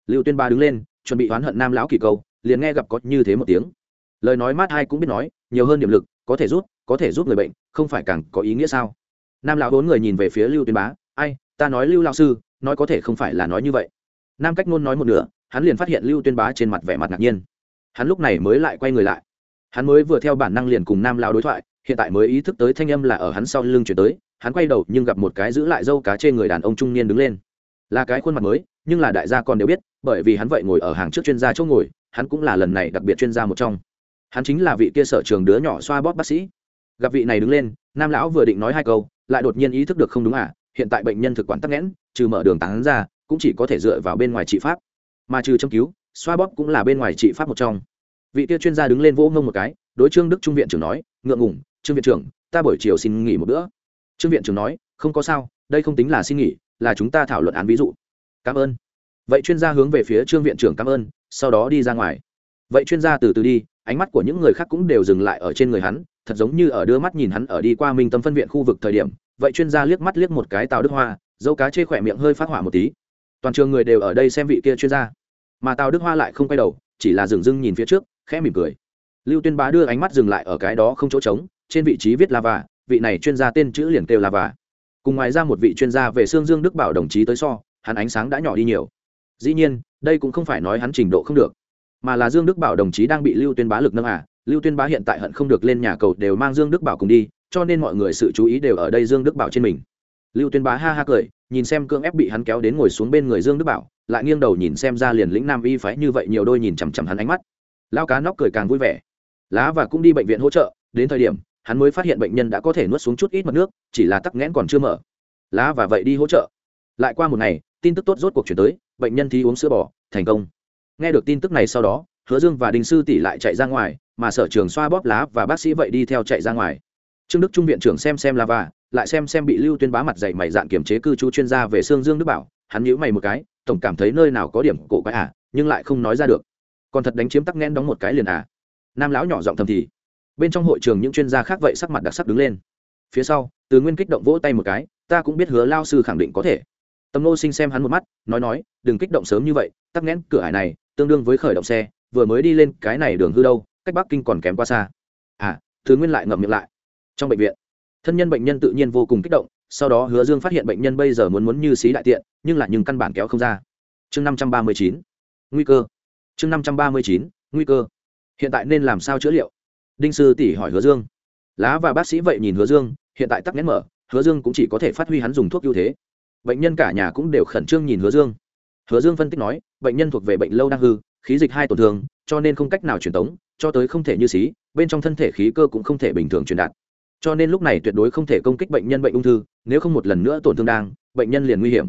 Lưu tuyên bá đứng lên, chuẩn bị oán hận nam lão kỳ câu, liền nghe gặp có như thế một tiếng. Lời nói mát hai cũng biết nói, nhiều hơn điểm lực, có thể rút có thể giúp người bệnh, không phải càng có ý nghĩa sao? Nam lão bốn người nhìn về phía lưu tuyên bá ai, ta nói lưu lão sư, nói có thể không phải là nói như vậy. Nam cách ngôn nói một nửa, hắn liền phát hiện lưu tuyên bá trên mặt vẻ mặt ngạc nhiên. Hắn lúc này mới lại quay người lại. Hắn mới vừa theo bản năng liền cùng nam lão đối thoại, hiện tại mới ý thức tới thanh âm là ở hắn sau lưng chuyển tới, hắn quay đầu nhưng gặp một cái giữ lại dâu cá trên người đàn ông trung niên đứng lên. Là cái khuôn mặt mới, nhưng là đại gia còn đều biết, bởi vì hắn vậy ngồi ở hàng trước chuyên gia chỗ ngồi, hắn cũng là lần này đặc biệt chuyên gia một trong. Hắn chính là vị kia sở trường đứa nhỏ xoa bóp bác sĩ. Gặp vị này đứng lên, nam lão vừa định nói hai câu, lại đột nhiên ý thức được không đúng à hiện tại bệnh nhân thực quản tắc nghẽn, trừ mở đường tán ra, cũng chỉ có thể dựa vào bên ngoài trị pháp. Mà trừ châm cứu, xoa bóp cũng là bên ngoài trị pháp một trong. Vị kia chuyên gia đứng lên vỗ ngông một cái, đối trương đức trung viện trưởng nói, ngượng ngủng trương viện trưởng, ta buổi chiều xin nghỉ một bữa. Trương viện trưởng nói, không có sao, đây không tính là xin nghỉ, là chúng ta thảo luận án ví dụ. Cảm ơn. Vậy chuyên gia hướng về phía trương viện trưởng cảm ơn, sau đó đi ra ngoài. Vậy chuyên gia từ từ đi, ánh mắt của những người khác cũng đều dừng lại ở trên người hắn, thật giống như ở đưa mắt nhìn hắn ở đi qua minh tâm phân viện khu vực thời điểm vậy chuyên gia liếc mắt liếc một cái tào đức hoa, dâu cá chê khỏe miệng hơi phát hỏa một tí. Toàn trường người đều ở đây xem vị kia chuyên gia. Mà tào đức hoa lại không quay đầu, chỉ là dừng dưng nhìn phía trước, khẽ mỉm cười. Lưu tuyên bá đưa ánh mắt dừng lại ở cái đó không chỗ trống, trên vị trí viết lava vị này chuyên gia tên chữ liền kêu lava cùng ngoài ra một vị chuyên gia về xương dương đức bảo đồng chí tới so, hắn ánh sáng đã nhỏ đi nhiều. Dĩ nhiên, đây cũng không phải nói hắn trình độ không được, mà là dương đức bảo đồng chí đang bị lưu tuyên bá lực nâng à. Lưu tuyên bá hiện tại hận không được lên nhà cầu đều mang dương đức bảo cùng đi cho nên mọi người sự chú ý đều ở đây dương đức bảo trên mình. Lưu tuyên bá ha ha cười, nhìn xem cưỡng ép bị hắn kéo đến ngồi xuống bên người dương đức bảo, lại nghiêng đầu nhìn xem ra liền lĩnh nam y phái như vậy nhiều đôi nhìn chằm chằm hắn ánh mắt. Lao cá nóc cười càng vui vẻ. Lá và cũng đi bệnh viện hỗ trợ, đến thời điểm, hắn mới phát hiện bệnh nhân đã có thể nuốt xuống chút ít mật nước, chỉ là tắc nghẽn còn chưa mở. Lá và vậy đi hỗ trợ. Lại qua một ngày, tin tức tốt rốt cuộc chuyển tới, bệnh nhân thi uống sữa bò, thành công. Nghe được tin tức này sau đó, hứa dương và đình sư tỷ lại chạy ra ngoài, mà sở trường xoa bóp lá và bác sĩ vậy đi theo chạy ra ngoài trương đức trung viện trưởng xem xem lava và lại xem xem bị lưu tuyên bá mặt dày mày dạn kiểm chế cư trú chuyên gia về xương dương đức bảo, hắn nhíu mày một cái, tổng cảm thấy nơi nào có điểm cổ quái à nhưng lại không nói ra được. Còn thật đánh chiếm tắc nghẽn đóng một cái liền à. Nam lão nhỏ giọng thầm thì, bên trong hội trường những chuyên gia khác vậy sắc mặt đặc sắc đứng lên. Phía sau, từ nguyên kích động vỗ tay một cái, ta cũng biết hứa lao sư khẳng định có thể. Tầm nô sinh xem hắn một mắt, nói nói, đừng kích động sớm như vậy, tắc nghẽn cửa hải này, tương đương với khởi động xe, vừa mới đi lên cái này đường hư đâu, cách bắc kinh còn kém quá xa. À thứ nguyên lại ngậm miệng lại trong bệnh viện. Thân nhân bệnh nhân tự nhiên vô cùng kích động, sau đó hứa dương phát hiện bệnh nhân bây giờ muốn muốn như xí đại tiện, nhưng lại nhưng căn bản kéo không ra. Chương năm trăm ba mươi chín, nguy cơ. Chương năm trăm ba mươi chín, nguy cơ. Hiện tại nên làm sao chữa liệu? Đinh sư tỷ hỏi hứa dương. Lá và bác sĩ vậy nhìn hứa dương, hiện tại tắc nghẽn mở, hứa dương cũng chỉ có thể phát huy hắn dùng thuốc ưu thế. Bệnh nhân cả nhà cũng đều khẩn trương nhìn hứa dương. Hứa dương phân tích nói, bệnh nhân thuộc về bệnh lâu đang hư, khí dịch hai tổn thương, cho nên không cách nào truyền tống, cho tới không thể như xí, bên trong thân thể khí cơ cũng không thể bình thường truyền đạt cho nên lúc này tuyệt đối không thể công kích bệnh nhân bệnh ung thư, nếu không một lần nữa tổn thương đang, bệnh nhân liền nguy hiểm.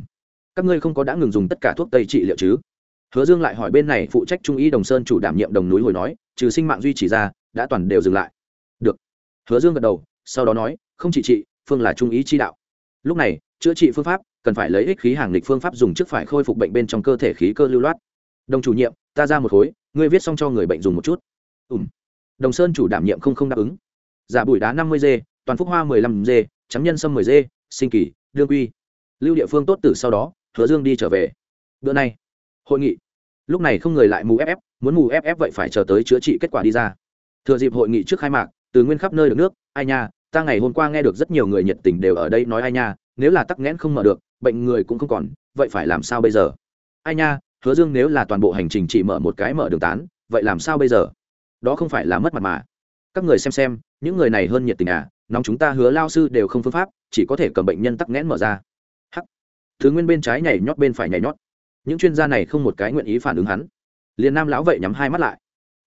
Các ngươi không có đã ngừng dùng tất cả thuốc tây trị liệu chứ? Hứa dương lại hỏi bên này phụ trách trung y đồng sơn chủ đảm nhiệm đồng núi hồi nói, trừ sinh mạng duy trì ra, đã toàn đều dừng lại. Được. Hứa dương gật đầu, sau đó nói, không chỉ trị, phương là trung ý chi đạo. Lúc này, chữa trị phương pháp, cần phải lấy ích khí hàng lịch phương pháp dùng trước phải khôi phục bệnh bên trong cơ thể khí cơ lưu loát. Đồng chủ nhiệm, ta ra một khối, ngươi viết xong cho người bệnh dùng một chút. Ùm đồng sơn chủ đảm nhiệm không không đáp ứng giả bụi đá năm mươi g, toàn phúc hoa mười lăm g, chấm nhân sâm mười g, sinh kỳ, đương quy. Lưu địa phương tốt tử sau đó, hứa dương đi trở về. Bữa nay, hội nghị. Lúc này không người lại mù ff muốn mù ff vậy phải chờ tới chữa trị kết quả đi ra. Thừa dịp hội nghị trước khai mạc, từ nguyên khắp nơi được nước, ai nha, ta ngày hôm qua nghe được rất nhiều người nhiệt tình đều ở đây nói ai nha, nếu là tắc nghẽn không mở được, bệnh người cũng không còn, vậy phải làm sao bây giờ? Ai nha, hứa dương nếu là toàn bộ hành trình chỉ mở một cái mở đường tán, vậy làm sao bây giờ? Đó không phải là mất mặt mà các người xem xem những người này hơn nhiệt tình à nóng chúng ta hứa lao sư đều không phương pháp chỉ có thể cầm bệnh nhân tắc nghẽn mở ra. Hắc. Thứ nguyên bên trái nhảy nhót bên phải nhảy nhót. Những chuyên gia này không một cái nguyện ý phản ứng hắn. Liền nam lão vậy nhắm hai mắt lại.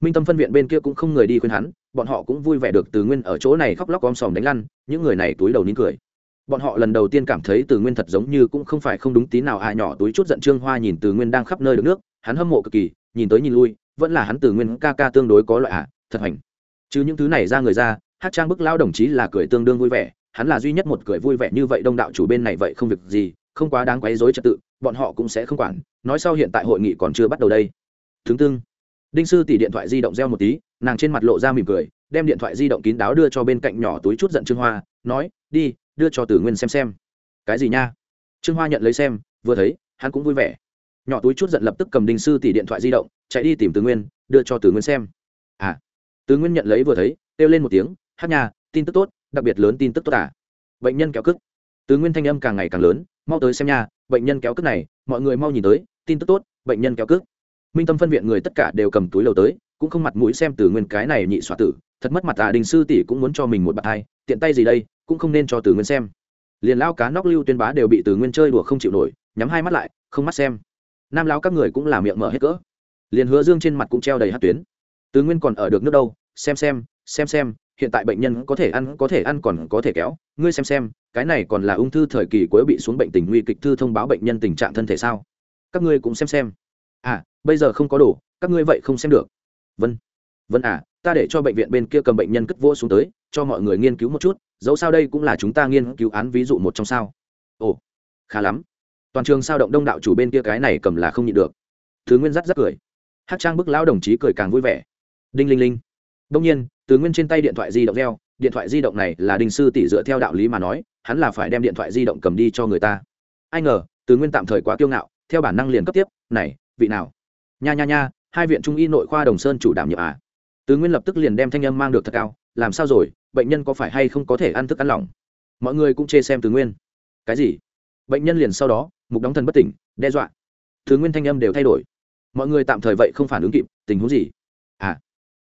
Minh tâm phân viện bên kia cũng không người đi khuyên hắn bọn họ cũng vui vẻ được từ nguyên ở chỗ này khóc lóc om sòm đánh lăn những người này túi đầu nín cười. Bọn họ lần đầu tiên cảm thấy từ nguyên thật giống như cũng không phải không đúng tí nào à nhỏ túi chút giận trương hoa nhìn từ nguyên đang khắp nơi được nước hắn hâm mộ cực kỳ nhìn tới nhìn lui vẫn là hắn từ nguyên ca ca tương đối có loại ạ à, thật hành chứ những thứ này ra người ra, hát trang bức lao đồng chí là cười tương đương vui vẻ, hắn là duy nhất một cười vui vẻ như vậy đông đạo chủ bên này vậy không việc gì, không quá đáng quấy rối trật tự, bọn họ cũng sẽ không quản, nói sau hiện tại hội nghị còn chưa bắt đầu đây. Thứ tương đinh sư tỷ điện thoại di động reo một tí, nàng trên mặt lộ ra mỉm cười, đem điện thoại di động kín đáo đưa cho bên cạnh nhỏ túi chút giận trương hoa, nói, đi, đưa cho tử nguyên xem xem. Cái gì nha? Trương hoa nhận lấy xem, vừa thấy, hắn cũng vui vẻ. Nhỏ túi chút giận lập tức cầm đinh sư tỷ điện thoại di động, chạy đi tìm tử nguyên, đưa cho tử nguyên xem. À tử nguyên nhận lấy vừa thấy, kêu lên một tiếng, hát nhà tin tức tốt, đặc biệt lớn tin tức tốt à. Bệnh nhân kéo cức Tứ nguyên thanh âm càng ngày càng lớn, mau tới xem nha, bệnh nhân kéo cức này, mọi người mau nhìn tới, tin tức tốt, bệnh nhân kéo cức minh tâm phân viện người tất cả đều cầm túi lầu tới, cũng không mặt mũi xem từ nguyên cái này nhị xoa tử, thật mất mặt à đình sư tỷ cũng muốn cho mình một bạt hai, tiện tay gì đây, cũng không nên cho từ nguyên xem. Liền lao cá nóc lưu tuyên bá đều bị từ nguyên chơi đùa không chịu nổi, nhắm hai mắt lại, không mắt xem. Nam lao các người cũng là miệng mở hết cỡ. Liền hứa dương trên mặt cũng treo đầy hát tuyến. Tứ nguyên còn ở được nước đâu? Xem xem xem xem, hiện tại bệnh nhân có thể ăn, có thể ăn còn có thể kéo. Ngươi xem xem, cái này còn là ung thư thời kỳ cuối bị xuống bệnh tình nguy kịch thư thông báo bệnh nhân tình trạng thân thể sao? Các ngươi cũng xem xem. À bây giờ không có đủ, các ngươi vậy không xem được. Vân vân à ta để cho bệnh viện bên kia cầm bệnh nhân cất vô xuống tới, cho mọi người nghiên cứu một chút, dẫu sao đây cũng là chúng ta nghiên cứu án ví dụ một trong sao. Ồ, khá lắm. Toàn trường sao động đông đạo chủ bên kia cái này cầm là không nhịn được. Thứ nguyên rắt rắt cười. Hát trang bức lão đồng chí cười càng vui vẻ đinh linh linh. Đông nhiên, từ nguyên trên tay điện thoại di động reo điện thoại di động này là đinh sư tỷ dựa theo đạo lý mà nói, hắn là phải đem điện thoại di động cầm đi cho người ta. Ai ngờ, từ nguyên tạm thời quá kiêu ngạo, theo bản năng liền cấp tiếp, này, vị nào? Nha nha nha, hai viện trung y nội khoa đồng sơn chủ đảm nhiệm à? Từ nguyên lập tức liền đem thanh âm mang được thật cao, làm sao rồi, bệnh nhân có phải hay không có thể ăn thức ăn lỏng? Mọi người cũng chê xem từ nguyên. Cái gì? Bệnh nhân liền sau đó, mục đóng thần bất tỉnh, đe dọa. Tướng nguyên thanh âm đều thay đổi. Mọi người tạm thời vậy không phản ứng kịp, tình huống gì?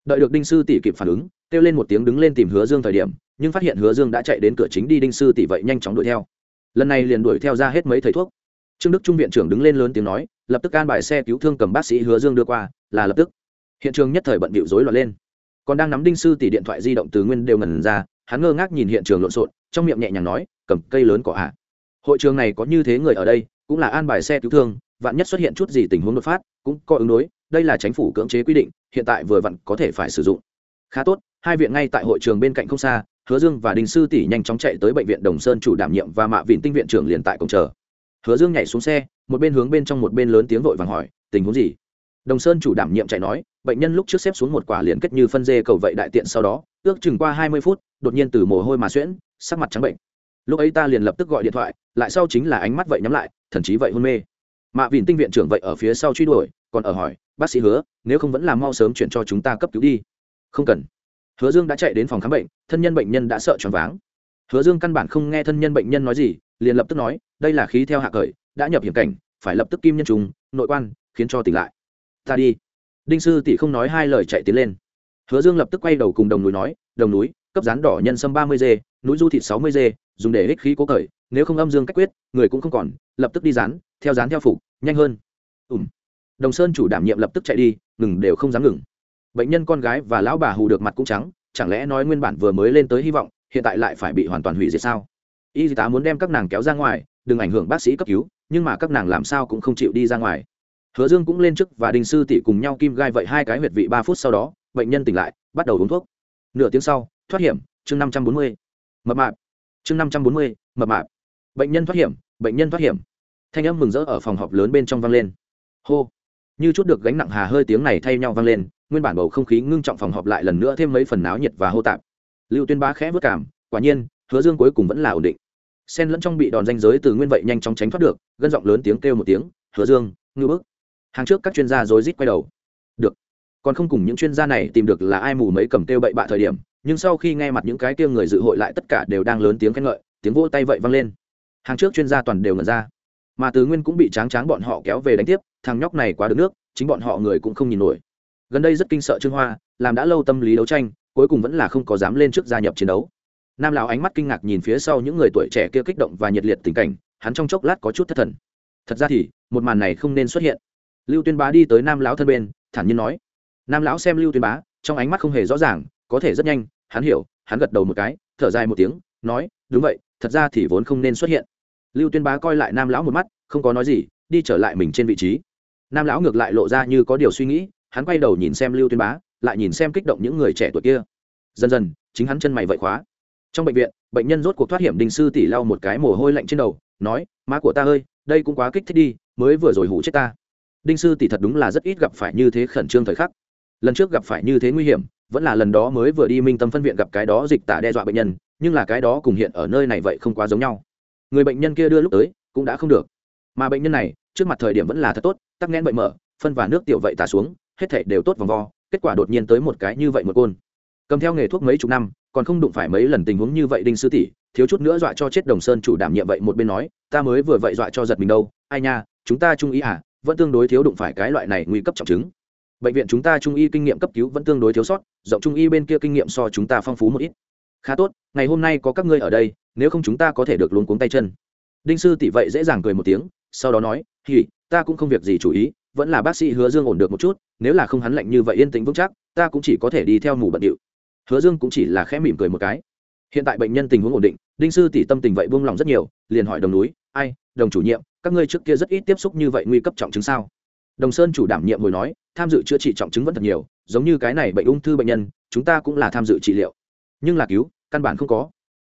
Đợi được đinh sư tỷ kịp phản ứng, kêu lên một tiếng đứng lên tìm hứa dương thời điểm, nhưng phát hiện hứa dương đã chạy đến cửa chính đi đinh sư tỷ vậy nhanh chóng đuổi theo. Lần này liền đuổi theo ra hết mấy thầy thuốc. Trương đức trung viện trưởng đứng lên lớn tiếng nói, lập tức can bài xe cứu thương cầm bác sĩ hứa dương đưa qua, là lập tức. Hiện trường nhất thời bận bịu rối loạn lên. Còn đang nắm đinh sư tỷ điện thoại di động từ nguyên đều ngần ra, hắn ngơ ngác nhìn hiện trường lộn xộn, trong miệng nhẹ nhàng nói, cầm cây lớn cỏ hạ hội trường này có như thế người ở đây, cũng là an bài xe cứu thương, vạn nhất xuất hiện chút gì tình huống đột phát, cũng có ứng đối đây là chính phủ cưỡng chế quy định, hiện tại vừa vặn có thể phải sử dụng. Khá tốt, hai viện ngay tại hội trường bên cạnh không xa, hứa dương và đình sư tỷ nhanh chóng chạy tới bệnh viện đồng sơn chủ đảm nhiệm và mạ Vịn tinh viện trưởng liền tại cổng chờ. Hứa dương nhảy xuống xe, một bên hướng bên trong một bên lớn tiếng vội vàng hỏi, tình huống gì? Đồng sơn chủ đảm nhiệm chạy nói, bệnh nhân lúc trước xếp xuống một quả liền kết như phân dê cầu vậy đại tiện sau đó, ước chừng qua hai mươi phút, đột nhiên từ mồ hôi mà xuyễn, sắc mặt trắng bệnh. Lúc ấy ta liền lập tức gọi điện thoại, lại sau chính là ánh mắt vậy nhắm lại thậm chí vậy hôn mê. Mạ vìn tinh viện trưởng vậy ở phía sau truy đuổi còn ở hỏi, bác sĩ hứa, nếu không vẫn làm mau sớm chuyển cho chúng ta cấp cứu đi. Không cần. Hứa dương đã chạy đến phòng khám bệnh, thân nhân bệnh nhân đã sợ choáng váng. Hứa dương căn bản không nghe thân nhân bệnh nhân nói gì, liền lập tức nói, đây là khí theo hạ cởi, đã nhập hiểm cảnh, phải lập tức kim nhân trùng, nội quan, khiến cho tỉnh lại. Ta đi. Đinh sư tỷ không nói hai lời chạy tiến lên. Hứa dương lập tức quay đầu cùng đồng núi nói, đồng núi, cấp rán đỏ nhân sâm ba mươi g, núi du thịt sáu mươi g, dùng để ích khí cố cởi, nếu không âm dương cách quyết, người cũng không còn, lập tức đi rán theo rán theo phục, nhanh hơn. Ùm đồng sơn chủ đảm nhiệm lập tức chạy đi, ngừng đều không dám ngừng. Bệnh nhân con gái và lão bà hù được mặt cũng trắng, chẳng lẽ nói nguyên bản vừa mới lên tới hy vọng, hiện tại lại phải bị hoàn toàn hủy diệt sao? Y tá muốn đem các nàng kéo ra ngoài, đừng ảnh hưởng bác sĩ cấp cứu, nhưng mà các nàng làm sao cũng không chịu đi ra ngoài. Hứa dương cũng lên chức và đình sư tỷ cùng nhau kim gai vậy hai cái huyệt vị ba phút sau đó, bệnh nhân tỉnh lại, bắt đầu uống thuốc. Nửa tiếng sau, thoát hiểm, chương năm trăm bốn mươi. Mập mạp. Chương năm trăm bốn mươi, mập mạp. Bệnh nhân thoát hiểm, bệnh nhân thoát hiểm. Thanh âm mừng rỡ ở phòng họp lớn bên trong vang lên. Hô như chút được gánh nặng hà hơi tiếng này thay nhau vang lên, nguyên bản bầu không khí ngưng trọng phòng họp lại lần nữa thêm mấy phần náo nhiệt và hô tạp. Lưu tuyên bá khẽ vất cảm, quả nhiên, hứa dương cuối cùng vẫn là ổn định. Xen lẫn trong bị đòn danh giới từ nguyên vậy nhanh chóng tránh thoát được, gân giọng lớn tiếng kêu một tiếng, hứa dương, ngư bức. Hàng trước các chuyên gia rối rít quay đầu. Được, còn không cùng những chuyên gia này tìm được là ai mù mấy cầm kêu bậy bạ thời điểm, nhưng sau khi nghe mặt những cái kêu người dự hội lại tất cả đều đang lớn tiếng khen ngợi, tiếng vỗ tay vậy vang lên. Hàng trước chuyên gia toàn đều ngẩn ra mà từ nguyên cũng bị tráng tráng bọn họ kéo về đánh tiếp, thằng nhóc này quá được nước, chính bọn họ người cũng không nhìn nổi. Gần đây rất kinh sợ trương hoa, làm đã lâu tâm lý đấu tranh, cuối cùng vẫn là không có dám lên trước gia nhập chiến đấu. Nam lão ánh mắt kinh ngạc nhìn phía sau những người tuổi trẻ kia kích động và nhiệt liệt tình cảnh, hắn trong chốc lát có chút thất thần. Thật ra thì, một màn này không nên xuất hiện. Lưu tuyên bá đi tới nam lão thân bên, thản nhiên nói. Nam lão xem lưu tuyên bá, trong ánh mắt không hề rõ ràng, có thể rất nhanh, hắn hiểu, hắn gật đầu một cái, thở dài một tiếng, nói, đúng vậy, thật ra thì vốn không nên xuất hiện lưu tuyên bá coi lại nam lão một mắt, không có nói gì, đi trở lại mình trên vị trí. Nam lão ngược lại lộ ra như có điều suy nghĩ, hắn quay đầu nhìn xem lưu tuyên bá, lại nhìn xem kích động những người trẻ tuổi kia. Dần dần, chính hắn chân mày vậy khóa. Trong bệnh viện, bệnh nhân rốt cuộc thoát hiểm đình sư tỷ lau một cái mồ hôi lạnh trên đầu, nói, má của ta ơi, đây cũng quá kích thích đi, mới vừa rồi hủ chết ta. Đinh sư tỷ thật đúng là rất ít gặp phải như thế khẩn trương thời khắc. Lần trước gặp phải như thế nguy hiểm, vẫn là lần đó mới vừa đi minh tâm phân viện gặp cái đó dịch tả đe dọa bệnh nhân, nhưng là cái đó cùng hiện ở nơi này vậy không quá giống nhau người bệnh nhân kia đưa lúc tới, cũng đã không được. Mà bệnh nhân này, trước mặt thời điểm vẫn là thật tốt, tắc nghẽn bệnh mở, phân và nước tiểu vậy tả xuống, hết thể đều tốt vòng vo, kết quả đột nhiên tới một cái như vậy một côn. Cầm theo nghề thuốc mấy chục năm, còn không đụng phải mấy lần tình huống như vậy đinh sư tỷ, thiếu chút nữa dọa cho chết đồng sơn chủ đảm nhiệm vậy một bên nói, ta mới vừa vậy dọa cho giật mình đâu, ai nha, chúng ta trung ý à vẫn tương đối thiếu đụng phải cái loại này nguy cấp trọng chứng. Bệnh viện chúng ta trung y kinh nghiệm cấp cứu vẫn tương đối thiếu sót, rộng trung y bên kia kinh nghiệm so chúng ta phong phú một ít. Khá tốt, ngày hôm nay có các ngươi ở đây nếu không chúng ta có thể được luống cuống tay chân. Đinh sư tỷ vậy dễ dàng cười một tiếng, sau đó nói thì ta cũng không việc gì chủ ý, vẫn là bác sĩ hứa dương ổn được một chút, nếu là không hắn lạnh như vậy yên tĩnh vững chắc, ta cũng chỉ có thể đi theo mù bận điệu. Hứa dương cũng chỉ là khẽ mỉm cười một cái. Hiện tại bệnh nhân tình huống ổn định, đinh sư tỷ tâm tình vậy buông lòng rất nhiều, liền hỏi đồng núi, ai, đồng chủ nhiệm, các ngươi trước kia rất ít tiếp xúc như vậy nguy cấp trọng chứng sao? Đồng sơn chủ đảm nhiệm hồi nói, tham dự chữa trị trọng chứng vẫn thật nhiều, giống như cái này bệnh ung thư bệnh nhân, chúng ta cũng là tham dự trị liệu. Nhưng là cứu, căn bản không có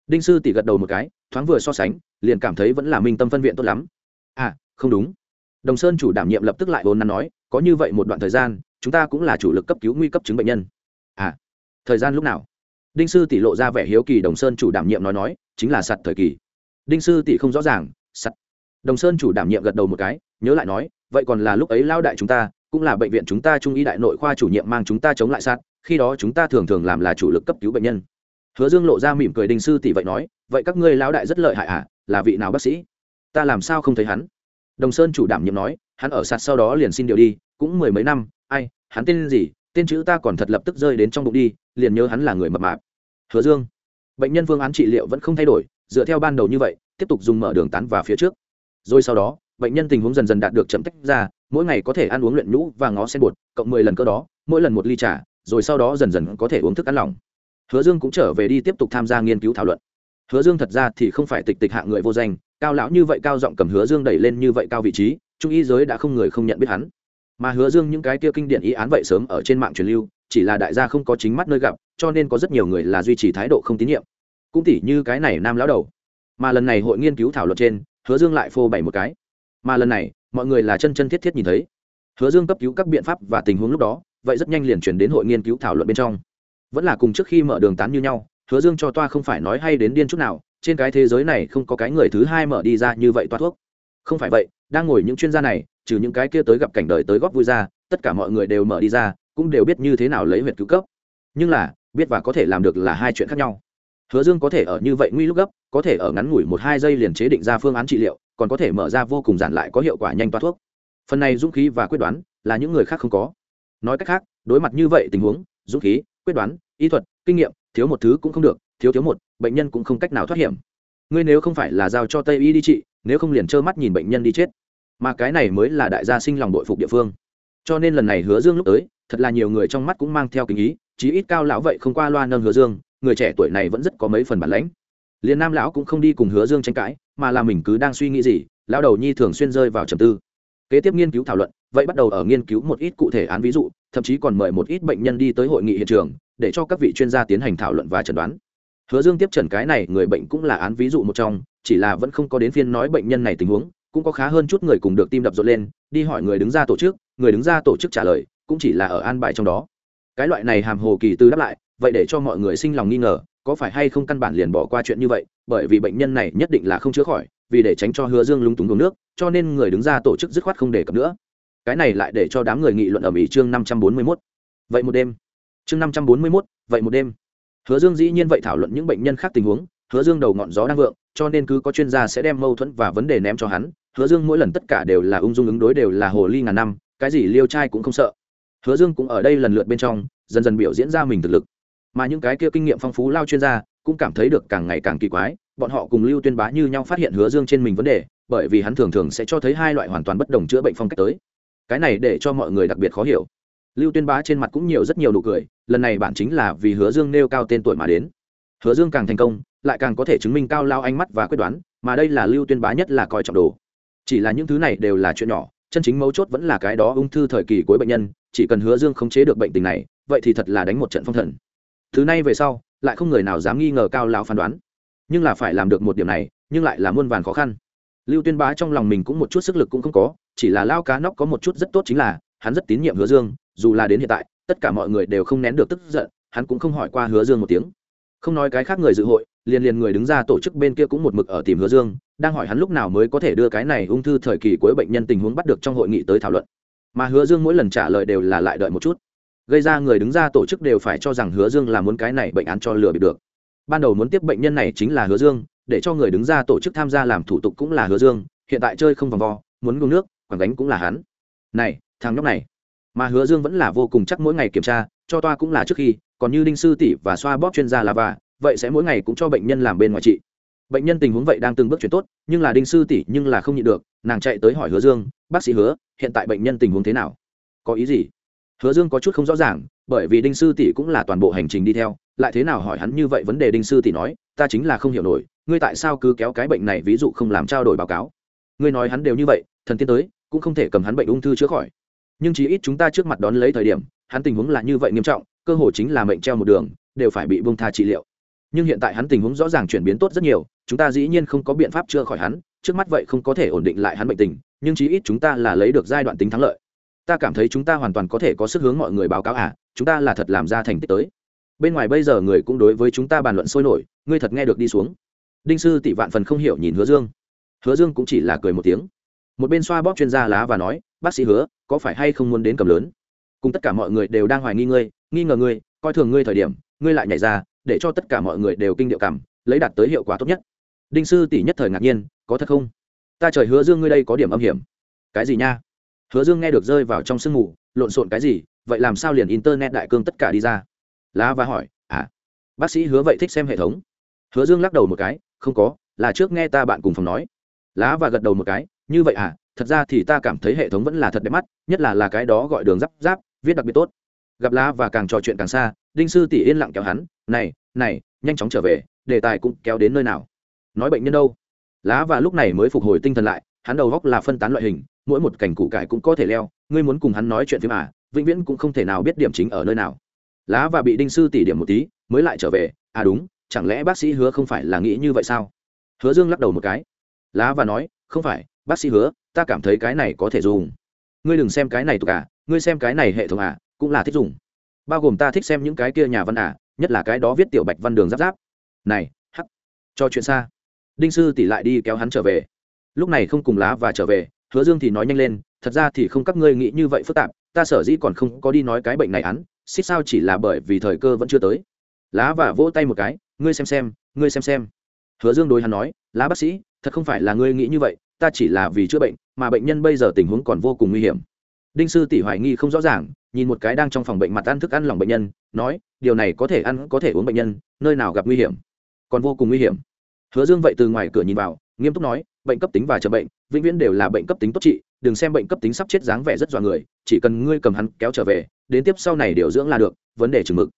đinh sư tỷ gật đầu một cái, thoáng vừa so sánh, liền cảm thấy vẫn là minh tâm phân viện tốt lắm. À không đúng. Đồng sơn chủ đảm nhiệm lập tức lại vốn nắn nói, có như vậy một đoạn thời gian, chúng ta cũng là chủ lực cấp cứu nguy cấp chứng bệnh nhân. À thời gian lúc nào? Đinh sư tỷ lộ ra vẻ hiếu kỳ, đồng sơn chủ đảm nhiệm nói nói, chính là sặt thời kỳ. Đinh sư tỷ không rõ ràng sặt đồng sơn chủ đảm nhiệm gật đầu một cái, nhớ lại nói, vậy còn là lúc ấy lao đại chúng ta, cũng là bệnh viện chúng ta trung y đại nội khoa chủ nhiệm mang chúng ta chống lại sát khi đó chúng ta thường thường làm là chủ lực cấp cứu bệnh nhân hứa dương lộ ra mỉm cười đinh sư tỷ vậy nói, vậy các ngươi lão đại rất lợi hại à là vị nào bác sĩ? Ta làm sao không thấy hắn? Đồng sơn chủ đảm nhiệm nói, hắn ở sạt sau đó liền xin điều đi, cũng mười mấy năm, ai, hắn tên gì, tên chữ ta còn thật lập tức rơi đến trong bụng đi, liền nhớ hắn là người mập mạp. Hứa dương, bệnh nhân phương án trị liệu vẫn không thay đổi, dựa theo ban đầu như vậy, tiếp tục dùng mở đường tán vào phía trước. Rồi sau đó, bệnh nhân tình huống dần dần đạt được chậm tách ra, mỗi ngày có thể ăn uống luyện nhũ và ngó sen bột, cộng mười lần cơ đó, mỗi lần một ly trà, rồi sau đó dần dần có thể uống thức ăn lỏng hứa dương cũng trở về đi tiếp tục tham gia nghiên cứu thảo luận. Hứa dương thật ra thì không phải tịch tịch hạng người vô danh, cao lão như vậy cao giọng cầm hứa dương đẩy lên như vậy cao vị trí, trung y giới đã không người không nhận biết hắn. Mà hứa dương những cái kia kinh điển ý án vậy sớm ở trên mạng truyền lưu, chỉ là đại gia không có chính mắt nơi gặp, cho nên có rất nhiều người là duy trì thái độ không tín nhiệm. Cũng tỉ như cái này nam lão đầu. Mà lần này hội nghiên cứu thảo luận trên, hứa dương lại phô bày một cái. Mà lần này, mọi người là chân chân thiết thiết nhìn thấy. Hứa dương cấp cứu các biện pháp và tình huống lúc đó, vậy rất nhanh liền chuyển đến hội nghiên cứu thảo luận bên trong vẫn là cùng trước khi mở đường tán như nhau, hứa dương cho toa không phải nói hay đến điên chút nào, trên cái thế giới này không có cái người thứ hai mở đi ra như vậy toa thuốc. Không phải vậy, đang ngồi những chuyên gia này, trừ những cái kia tới gặp cảnh đời tới góp vui ra, tất cả mọi người đều mở đi ra, cũng đều biết như thế nào lấy huyệt cứu cấp. Nhưng là, biết và có thể làm được là hai chuyện khác nhau. Hứa dương có thể ở như vậy nguy lúc gấp, có thể ở ngắn ngủi một hai giây liền chế định ra phương án trị liệu, còn có thể mở ra vô cùng giản lại có hiệu quả nhanh toa thuốc. Phần này dũng khí và quyết đoán là những người khác không có. Nói cách khác, đối mặt như vậy tình huống, dũng khí quyết đoán, y thuật, kinh nghiệm, thiếu một thứ cũng không được, thiếu thiếu một, bệnh nhân cũng không cách nào thoát hiểm. Ngươi nếu không phải là giao cho tây y đi trị, nếu không liền trơ mắt nhìn bệnh nhân đi chết. Mà cái này mới là đại gia sinh lòng đội phục địa phương. Cho nên lần này hứa dương lúc tới, thật là nhiều người trong mắt cũng mang theo kính ý, chí ít cao lão vậy không qua loa nâng hứa dương, người trẻ tuổi này vẫn rất có mấy phần bản lãnh. Liền nam lão cũng không đi cùng hứa dương tranh cãi, mà là mình cứ đang suy nghĩ gì, lão đầu nhi thường xuyên rơi vào trầm tư kế tiếp nghiên cứu thảo luận, vậy bắt đầu ở nghiên cứu một ít cụ thể án ví dụ, thậm chí còn mời một ít bệnh nhân đi tới hội nghị hiện trường, để cho các vị chuyên gia tiến hành thảo luận và chẩn đoán. Hứa dương tiếp trần cái này, người bệnh cũng là án ví dụ một trong, chỉ là vẫn không có đến phiên nói bệnh nhân này tình huống, cũng có khá hơn chút người cùng được tim đập rộn lên, đi hỏi người đứng ra tổ chức, người đứng ra tổ chức trả lời, cũng chỉ là ở an bài trong đó. Cái loại này hàm hồ kỳ tư đáp lại, vậy để cho mọi người sinh lòng nghi ngờ, có phải hay không căn bản liền bỏ qua chuyện như vậy, bởi vì bệnh nhân này nhất định là không chữa khỏi vì để tránh cho hứa dương lung túng uống nước, cho nên người đứng ra tổ chức dứt khoát không đề cập nữa. Cái này lại để cho đám người nghị luận ở mỹ chương năm trăm bốn mươi mốt. Vậy một đêm. Chương năm trăm bốn mươi mốt, vậy một đêm. Hứa dương dĩ nhiên vậy thảo luận những bệnh nhân khác tình huống, hứa dương đầu ngọn gió đang vượng, cho nên cứ có chuyên gia sẽ đem mâu thuẫn và vấn đề ném cho hắn. Hứa dương mỗi lần tất cả đều là ung dung ứng đối đều là hồ ly ngàn năm, cái gì liêu trai cũng không sợ. Hứa dương cũng ở đây lần lượt bên trong, dần dần biểu diễn ra mình thực lực. Mà những cái kia kinh nghiệm phong phú lao chuyên gia cũng cảm thấy được càng ngày càng kỳ quái bọn họ cùng lưu tuyên bá như nhau phát hiện hứa dương trên mình vấn đề, bởi vì hắn thường thường sẽ cho thấy hai loại hoàn toàn bất đồng chữa bệnh phong cách tới. Cái này để cho mọi người đặc biệt khó hiểu. Lưu tuyên bá trên mặt cũng nhiều rất nhiều nụ cười, lần này bạn chính là vì hứa dương nêu cao tên tuổi mà đến. Hứa dương càng thành công, lại càng có thể chứng minh cao lao ánh mắt và quyết đoán, mà đây là lưu tuyên bá nhất là coi trọng đồ. Chỉ là những thứ này đều là chuyện nhỏ, chân chính mấu chốt vẫn là cái đó ung thư thời kỳ cuối bệnh nhân, chỉ cần hứa dương khống chế được bệnh tình này, vậy thì thật là đánh một trận phong thần. Thứ này về sau, lại không người nào dám nghi ngờ cao lao phán đoán nhưng là phải làm được một điểm này, nhưng lại là muôn vàn khó khăn. Lưu tuyên bá trong lòng mình cũng một chút sức lực cũng không có, chỉ là lao cá nóc có một chút rất tốt chính là, hắn rất tín nhiệm hứa dương, dù là đến hiện tại, tất cả mọi người đều không nén được tức giận, hắn cũng không hỏi qua hứa dương một tiếng. Không nói cái khác người dự hội, liền liền người đứng ra tổ chức bên kia cũng một mực ở tìm hứa dương, đang hỏi hắn lúc nào mới có thể đưa cái này ung thư thời kỳ cuối bệnh nhân tình huống bắt được trong hội nghị tới thảo luận. Mà hứa dương mỗi lần trả lời đều là lại đợi một chút. Gây ra người đứng ra tổ chức đều phải cho rằng hứa dương là muốn cái này bệnh án cho lừa bị được ban đầu muốn tiếp bệnh nhân này chính là hứa dương, để cho người đứng ra tổ chức tham gia làm thủ tục cũng là hứa dương, hiện tại chơi không vòng vo, muốn uống nước quảng gánh cũng là hắn. Này, thằng nhóc này. Mà hứa dương vẫn là vô cùng chắc mỗi ngày kiểm tra, cho toa cũng là trước khi, còn như đinh sư tỷ và xoa bóp chuyên gia là và vậy sẽ mỗi ngày cũng cho bệnh nhân làm bên ngoài trị. Bệnh nhân tình huống vậy đang từng bước chuyển tốt, nhưng là đinh sư tỷ nhưng là không nhịn được, nàng chạy tới hỏi hứa dương, bác sĩ hứa, hiện tại bệnh nhân tình huống thế nào? Có ý gì? Hứa dương có chút không rõ ràng bởi vì đinh sư tỷ cũng là toàn bộ hành trình đi theo, lại thế nào hỏi hắn như vậy vấn đề đinh sư tỷ nói, ta chính là không hiểu nổi, ngươi tại sao cứ kéo cái bệnh này ví dụ không làm trao đổi báo cáo? Ngươi nói hắn đều như vậy, thần tiên tới, cũng không thể cầm hắn bệnh ung thư chữa khỏi. Nhưng chí ít chúng ta trước mặt đón lấy thời điểm, hắn tình huống là như vậy nghiêm trọng, cơ hội chính là mệnh treo một đường, đều phải bị bông tha trị liệu. Nhưng hiện tại hắn tình huống rõ ràng chuyển biến tốt rất nhiều, chúng ta dĩ nhiên không có biện pháp chữa khỏi hắn, trước mắt vậy không có thể ổn định lại hắn bệnh tình, nhưng chí ít chúng ta là lấy được giai đoạn tính thắng lợi ta cảm thấy chúng ta hoàn toàn có thể có sức hướng mọi người báo cáo à chúng ta là thật làm ra thành tích tới. Bên ngoài bây giờ người cũng đối với chúng ta bàn luận sôi nổi, ngươi thật nghe được đi xuống. Đinh sư tỷ vạn phần không hiểu nhìn hứa dương. Hứa dương cũng chỉ là cười một tiếng. Một bên xoa bóp chuyên gia lá và nói, bác sĩ hứa, có phải hay không muốn đến cầm lớn? Cùng tất cả mọi người đều đang hoài nghi ngươi, nghi ngờ ngươi, coi thường ngươi thời điểm, ngươi lại nhảy ra, để cho tất cả mọi người đều kinh điệu cảm, lấy đạt tới hiệu quả tốt nhất. Đinh sư tỷ nhất thời ngạc nhiên, có thật không? Ta trời hứa dương ngươi đây có điểm âm hiểm. Cái gì nha? Hứa dương nghe được rơi vào trong sương mù, lộn xộn cái gì, vậy làm sao liền internet đại cương tất cả đi ra? Lá và hỏi à bác sĩ hứa vậy thích xem hệ thống? Hứa dương lắc đầu một cái, không có, là trước nghe ta bạn cùng phòng nói. Lá và gật đầu một cái, như vậy à thật ra thì ta cảm thấy hệ thống vẫn là thật đẹp mắt, nhất là là cái đó gọi đường giáp giáp, viết đặc biệt tốt. Gặp lá và càng trò chuyện càng xa, đinh sư tỷ yên lặng kéo hắn, này này, nhanh chóng trở về, đề tài cũng kéo đến nơi nào? Nói bệnh nhân đâu? Lá và lúc này mới phục hồi tinh thần lại, hắn đầu góc là phân tán loại hình mỗi một cảnh củ cải cũng có thể leo, ngươi muốn cùng hắn nói chuyện phim à vĩnh viễn cũng không thể nào biết điểm chính ở nơi nào. Lá và bị đinh sư tỉ điểm một tí, mới lại trở về à đúng, chẳng lẽ bác sĩ hứa không phải là nghĩ như vậy sao? Hứa dương lắc đầu một cái. Lá và nói, không phải, bác sĩ hứa, ta cảm thấy cái này có thể dùng. Ngươi đừng xem cái này tục à ngươi xem cái này hệ thống à cũng là thích dùng. Bao gồm ta thích xem những cái kia nhà văn à nhất là cái đó viết tiểu bạch văn đường giáp giáp. Này, hắc, cho chuyện xa. Đinh sư tỷ lại đi kéo hắn trở về. Lúc này không cùng lá và trở về hứa dương thì nói nhanh lên, thật ra thì không các ngươi nghĩ như vậy phức tạp, ta sở dĩ còn không có đi nói cái bệnh này án, xích sao chỉ là bởi vì thời cơ vẫn chưa tới. Lá và vỗ tay một cái, ngươi xem xem, ngươi xem xem. Hứa dương đối hắn nói, lá bác sĩ, thật không phải là ngươi nghĩ như vậy, ta chỉ là vì chữa bệnh, mà bệnh nhân bây giờ tình huống còn vô cùng nguy hiểm. Đinh sư tỷ hoài nghi không rõ ràng, nhìn một cái đang trong phòng bệnh mặt ăn thức ăn lòng bệnh nhân, nói, điều này có thể ăn, có thể uống bệnh nhân, nơi nào gặp nguy hiểm? Còn vô cùng nguy hiểm. Hứa dương vậy từ ngoài cửa nhìn vào, nghiêm túc nói, bệnh cấp tính và chữa bệnh vĩnh viễn đều là bệnh cấp tính tốt trị, đừng xem bệnh cấp tính sắp chết dáng vẻ rất dọa người, chỉ cần ngươi cầm hắn kéo trở về, đến tiếp sau này điều dưỡng là được, vấn đề chừng mực.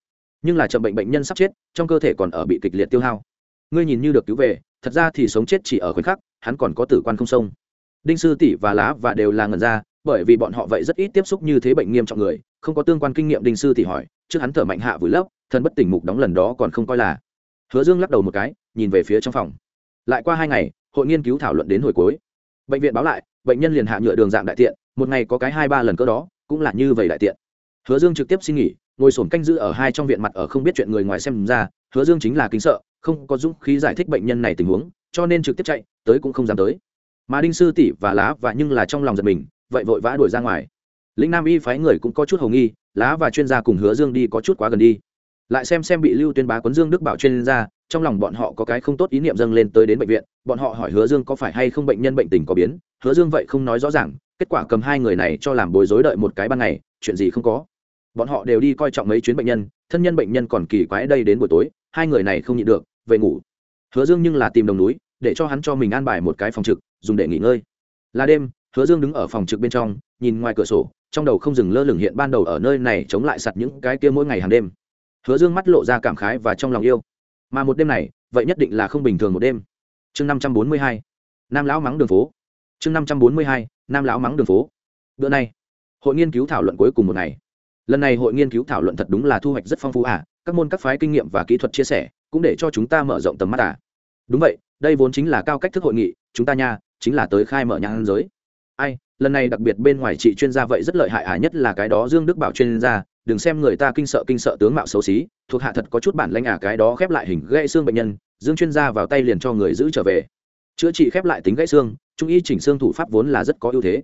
Nhưng là chậm bệnh bệnh nhân sắp chết, trong cơ thể còn ở bị kịch liệt tiêu hao. Ngươi nhìn như được cứu về, thật ra thì sống chết chỉ ở khoảnh khắc, hắn còn có tử quan không sông. Đinh sư tỷ và lá và đều là ngần ra, bởi vì bọn họ vậy rất ít tiếp xúc như thế bệnh nghiêm trọng người, không có tương quan kinh nghiệm đinh sư tỷ hỏi, trước hắn thở mạnh hạ vùi lấp thân bất tỉnh mục đóng lần đó còn không coi là. Hứa dương lắc đầu một cái, nhìn về phía trong phòng. Lại qua hai ngày, hội nghiên cứu thảo luận đến hồi cuối bệnh viện báo lại, bệnh nhân liền hạ nhựa đường dạng đại tiện, một ngày có cái hai ba lần cỡ đó, cũng là như vậy đại tiện. Hứa dương trực tiếp xin nghỉ, ngồi sổm canh giữ ở hai trong viện mặt ở không biết chuyện người ngoài xem ra, hứa dương chính là kính sợ, không có dũng khí giải thích bệnh nhân này tình huống, cho nên trực tiếp chạy, tới cũng không dám tới. Mà đinh sư tỷ và lá và nhưng là trong lòng giật mình, vậy vội vã đuổi ra ngoài. Lĩnh nam y phái người cũng có chút hầu nghi, lá và chuyên gia cùng hứa dương đi có chút quá gần đi. Lại xem xem bị lưu tuyên bá quấn dương đức bảo chuyên gia trong lòng bọn họ có cái không tốt ý niệm dâng lên tới đến bệnh viện, bọn họ hỏi hứa dương có phải hay không bệnh nhân bệnh tình có biến, hứa dương vậy không nói rõ ràng, kết quả cầm hai người này cho làm bối rối đợi một cái ban ngày, chuyện gì không có. Bọn họ đều đi coi trọng mấy chuyến bệnh nhân, thân nhân bệnh nhân còn kỳ quái đây đến buổi tối, hai người này không nhịn được, về ngủ. Hứa dương nhưng là tìm đồng núi, để cho hắn cho mình an bài một cái phòng trực, dùng để nghỉ ngơi. Là đêm, hứa dương đứng ở phòng trực bên trong, nhìn ngoài cửa sổ, trong đầu không dừng lơ lửng hiện ban đầu ở nơi này chống lại sặt những cái kia mỗi ngày hàng đêm. Hứa dương mắt lộ ra cảm khái và trong lòng yêu mà một đêm này, vậy nhất định là không bình thường một đêm. Chương năm trăm bốn mươi hai, nam lão mắng đường phố. Chương năm trăm bốn mươi hai, nam lão mắng đường phố. Bữa nay, hội nghiên cứu thảo luận cuối cùng một ngày. Lần này hội nghiên cứu thảo luận thật đúng là thu hoạch rất phong phú à các môn các phái kinh nghiệm và kỹ thuật chia sẻ cũng để cho chúng ta mở rộng tầm mắt à. Đúng vậy, đây vốn chính là cao cách thức hội nghị, chúng ta nha, chính là tới khai mở nhãn giới. Ai, lần này đặc biệt bên ngoài chị chuyên gia vậy rất lợi hại à nhất là cái đó dương đức bảo chuyên gia đừng xem người ta kinh sợ kinh sợ tướng mạo xấu xí, thuộc hạ thật có chút bản lanh à cái đó khép lại hình gãy xương bệnh nhân, dương chuyên gia vào tay liền cho người giữ trở về. Chữa trị khép lại tính gãy xương, trung y chỉnh xương thủ pháp vốn là rất có ưu thế.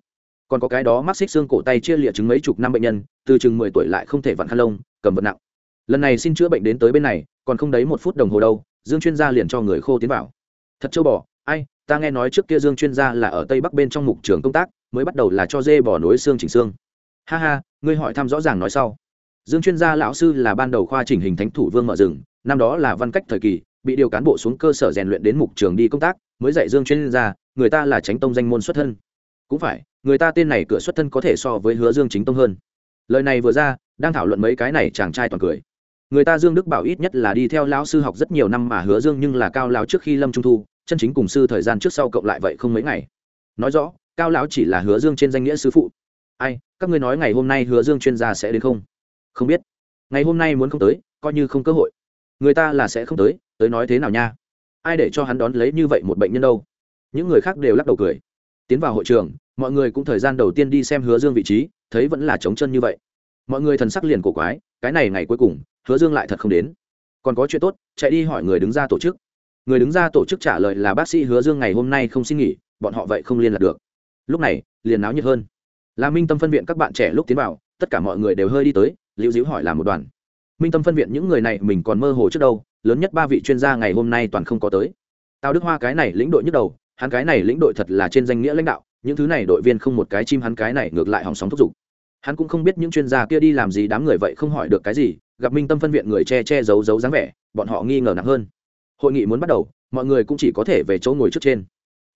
Còn có cái đó mắc xích xương cổ tay chia liệt chứng mấy chục năm bệnh nhân, từ chừng mười tuổi lại không thể vặn khăn lông, cầm vật nặng. Lần này xin chữa bệnh đến tới bên này, còn không đấy một phút đồng hồ đâu, dương chuyên gia liền cho người khô tiến vào. Thật châu bò, ai, ta nghe nói trước kia dương chuyên gia là ở tây bắc bên trong mục trường công tác, mới bắt đầu là cho dê bỏ nối xương chỉnh xương. Ha ha, ngươi hỏi thăm rõ ràng nói sau dương chuyên gia lão sư là ban đầu khoa chỉnh hình thánh thủ vương mở rừng, năm đó là văn cách thời kỳ, bị điều cán bộ xuống cơ sở rèn luyện đến mục trường đi công tác, mới dạy dương chuyên gia, người ta là tránh tông danh môn xuất thân. Cũng phải, người ta tên này cửa xuất thân có thể so với hứa dương chính tông hơn. Lời này vừa ra, đang thảo luận mấy cái này chàng trai toàn cười. Người ta dương đức bảo ít nhất là đi theo lão sư học rất nhiều năm mà hứa dương nhưng là cao lão trước khi lâm trung thu, chân chính cùng sư thời gian trước sau cộng lại vậy không mấy ngày. Nói rõ, cao lão chỉ là hứa dương trên danh nghĩa sư phụ. Ai, các ngươi nói ngày hôm nay hứa dương chuyên gia sẽ đến không? Không biết. Ngày hôm nay muốn không tới, coi như không cơ hội. Người ta là sẽ không tới tới nói thế nào nha? Ai để cho hắn đón lấy như vậy một bệnh nhân đâu? Những người khác đều lắc đầu cười. Tiến vào hội trường, mọi người cũng thời gian đầu tiên đi xem hứa dương vị trí, thấy vẫn là trống chân như vậy. Mọi người thần sắc liền cổ quái, cái này ngày cuối cùng, hứa dương lại thật không đến. Còn có chuyện tốt, chạy đi hỏi người đứng ra tổ chức. Người đứng ra tổ chức trả lời là bác sĩ hứa dương ngày hôm nay không xin nghỉ, bọn họ vậy không liên lạc được. Lúc này, liền náo nhiệt hơn. Là minh tâm phân viện các bạn trẻ lúc tiến vào, tất cả mọi người đều hơi đi tới liễu diễu hỏi là một đoàn. Minh tâm phân viện những người này mình còn mơ hồ trước đâu, lớn nhất ba vị chuyên gia ngày hôm nay toàn không có tới. Tào đức hoa cái này lĩnh đội nhức đầu, hắn cái này lĩnh đội thật là trên danh nghĩa lãnh đạo, những thứ này đội viên không một cái chim hắn cái này ngược lại hòng sóng thúc giục. Hắn cũng không biết những chuyên gia kia đi làm gì, đám người vậy không hỏi được cái gì, gặp minh tâm phân viện người che che giấu giấu dáng vẻ, bọn họ nghi ngờ nặng hơn. Hội nghị muốn bắt đầu, mọi người cũng chỉ có thể về chỗ ngồi trước trên.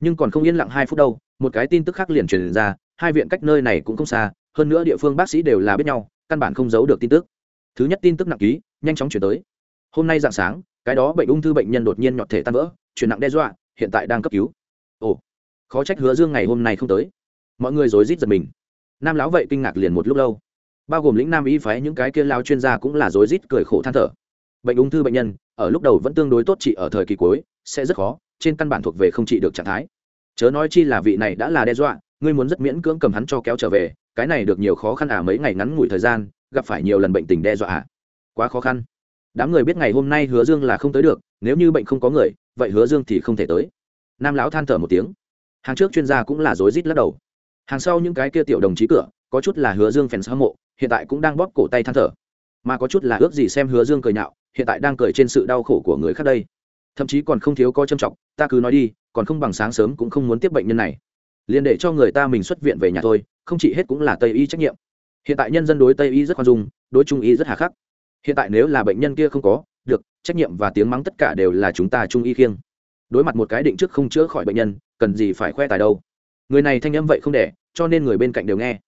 Nhưng còn không yên lặng hai phút đâu, một cái tin tức khác liền truyền ra, hai viện cách nơi này cũng không xa, hơn nữa địa phương bác sĩ đều là biết nhau căn bản không giấu được tin tức. Thứ nhất tin tức nặng ký, nhanh chóng chuyển tới. Hôm nay dạng sáng, cái đó bệnh ung thư bệnh nhân đột nhiên nhọt thể tan vỡ, chuyển nặng đe dọa, hiện tại đang cấp cứu. Ồ, khó trách hứa dương ngày hôm nay không tới. Mọi người rối rít giật mình. Nam lão vậy kinh ngạc liền một lúc lâu. Bao gồm lĩnh nam y phái những cái kia lao chuyên gia cũng là rối rít cười khổ than thở. Bệnh ung thư bệnh nhân, ở lúc đầu vẫn tương đối tốt trị ở thời kỳ cuối, sẽ rất khó, trên căn bản thuộc về không trị được trạng thái. Chớ nói chi là vị này đã là đe dọa, ngươi muốn rất miễn cưỡng cầm hắn cho kéo trở về cái này được nhiều khó khăn à mấy ngày ngắn ngủi thời gian, gặp phải nhiều lần bệnh tình đe dọa à. Quá khó khăn. Đám người biết ngày hôm nay hứa dương là không tới được, nếu như bệnh không có người, vậy hứa dương thì không thể tới. Nam lão than thở một tiếng. Hàng trước chuyên gia cũng là rối rít lắc đầu. Hàng sau những cái kia tiểu đồng chí cửa, có chút là hứa dương phèn hâm mộ, hiện tại cũng đang bóp cổ tay than thở. Mà có chút là ước gì xem hứa dương cười nhạo, hiện tại đang cười trên sự đau khổ của người khác đây. Thậm chí còn không thiếu có châm trọng ta cứ nói đi, còn không bằng sáng sớm cũng không muốn tiếp bệnh nhân này liền để cho người ta mình xuất viện về nhà thôi, không chỉ hết cũng là tây y trách nhiệm. Hiện tại nhân dân đối tây y rất khoan dung, đối trung y rất hà khắc. Hiện tại nếu là bệnh nhân kia không có, được, trách nhiệm và tiếng mắng tất cả đều là chúng ta trung y khiêng. Đối mặt một cái định trước không chữa khỏi bệnh nhân, cần gì phải khoe tài đâu. Người này thanh âm vậy không để cho nên người bên cạnh đều nghe.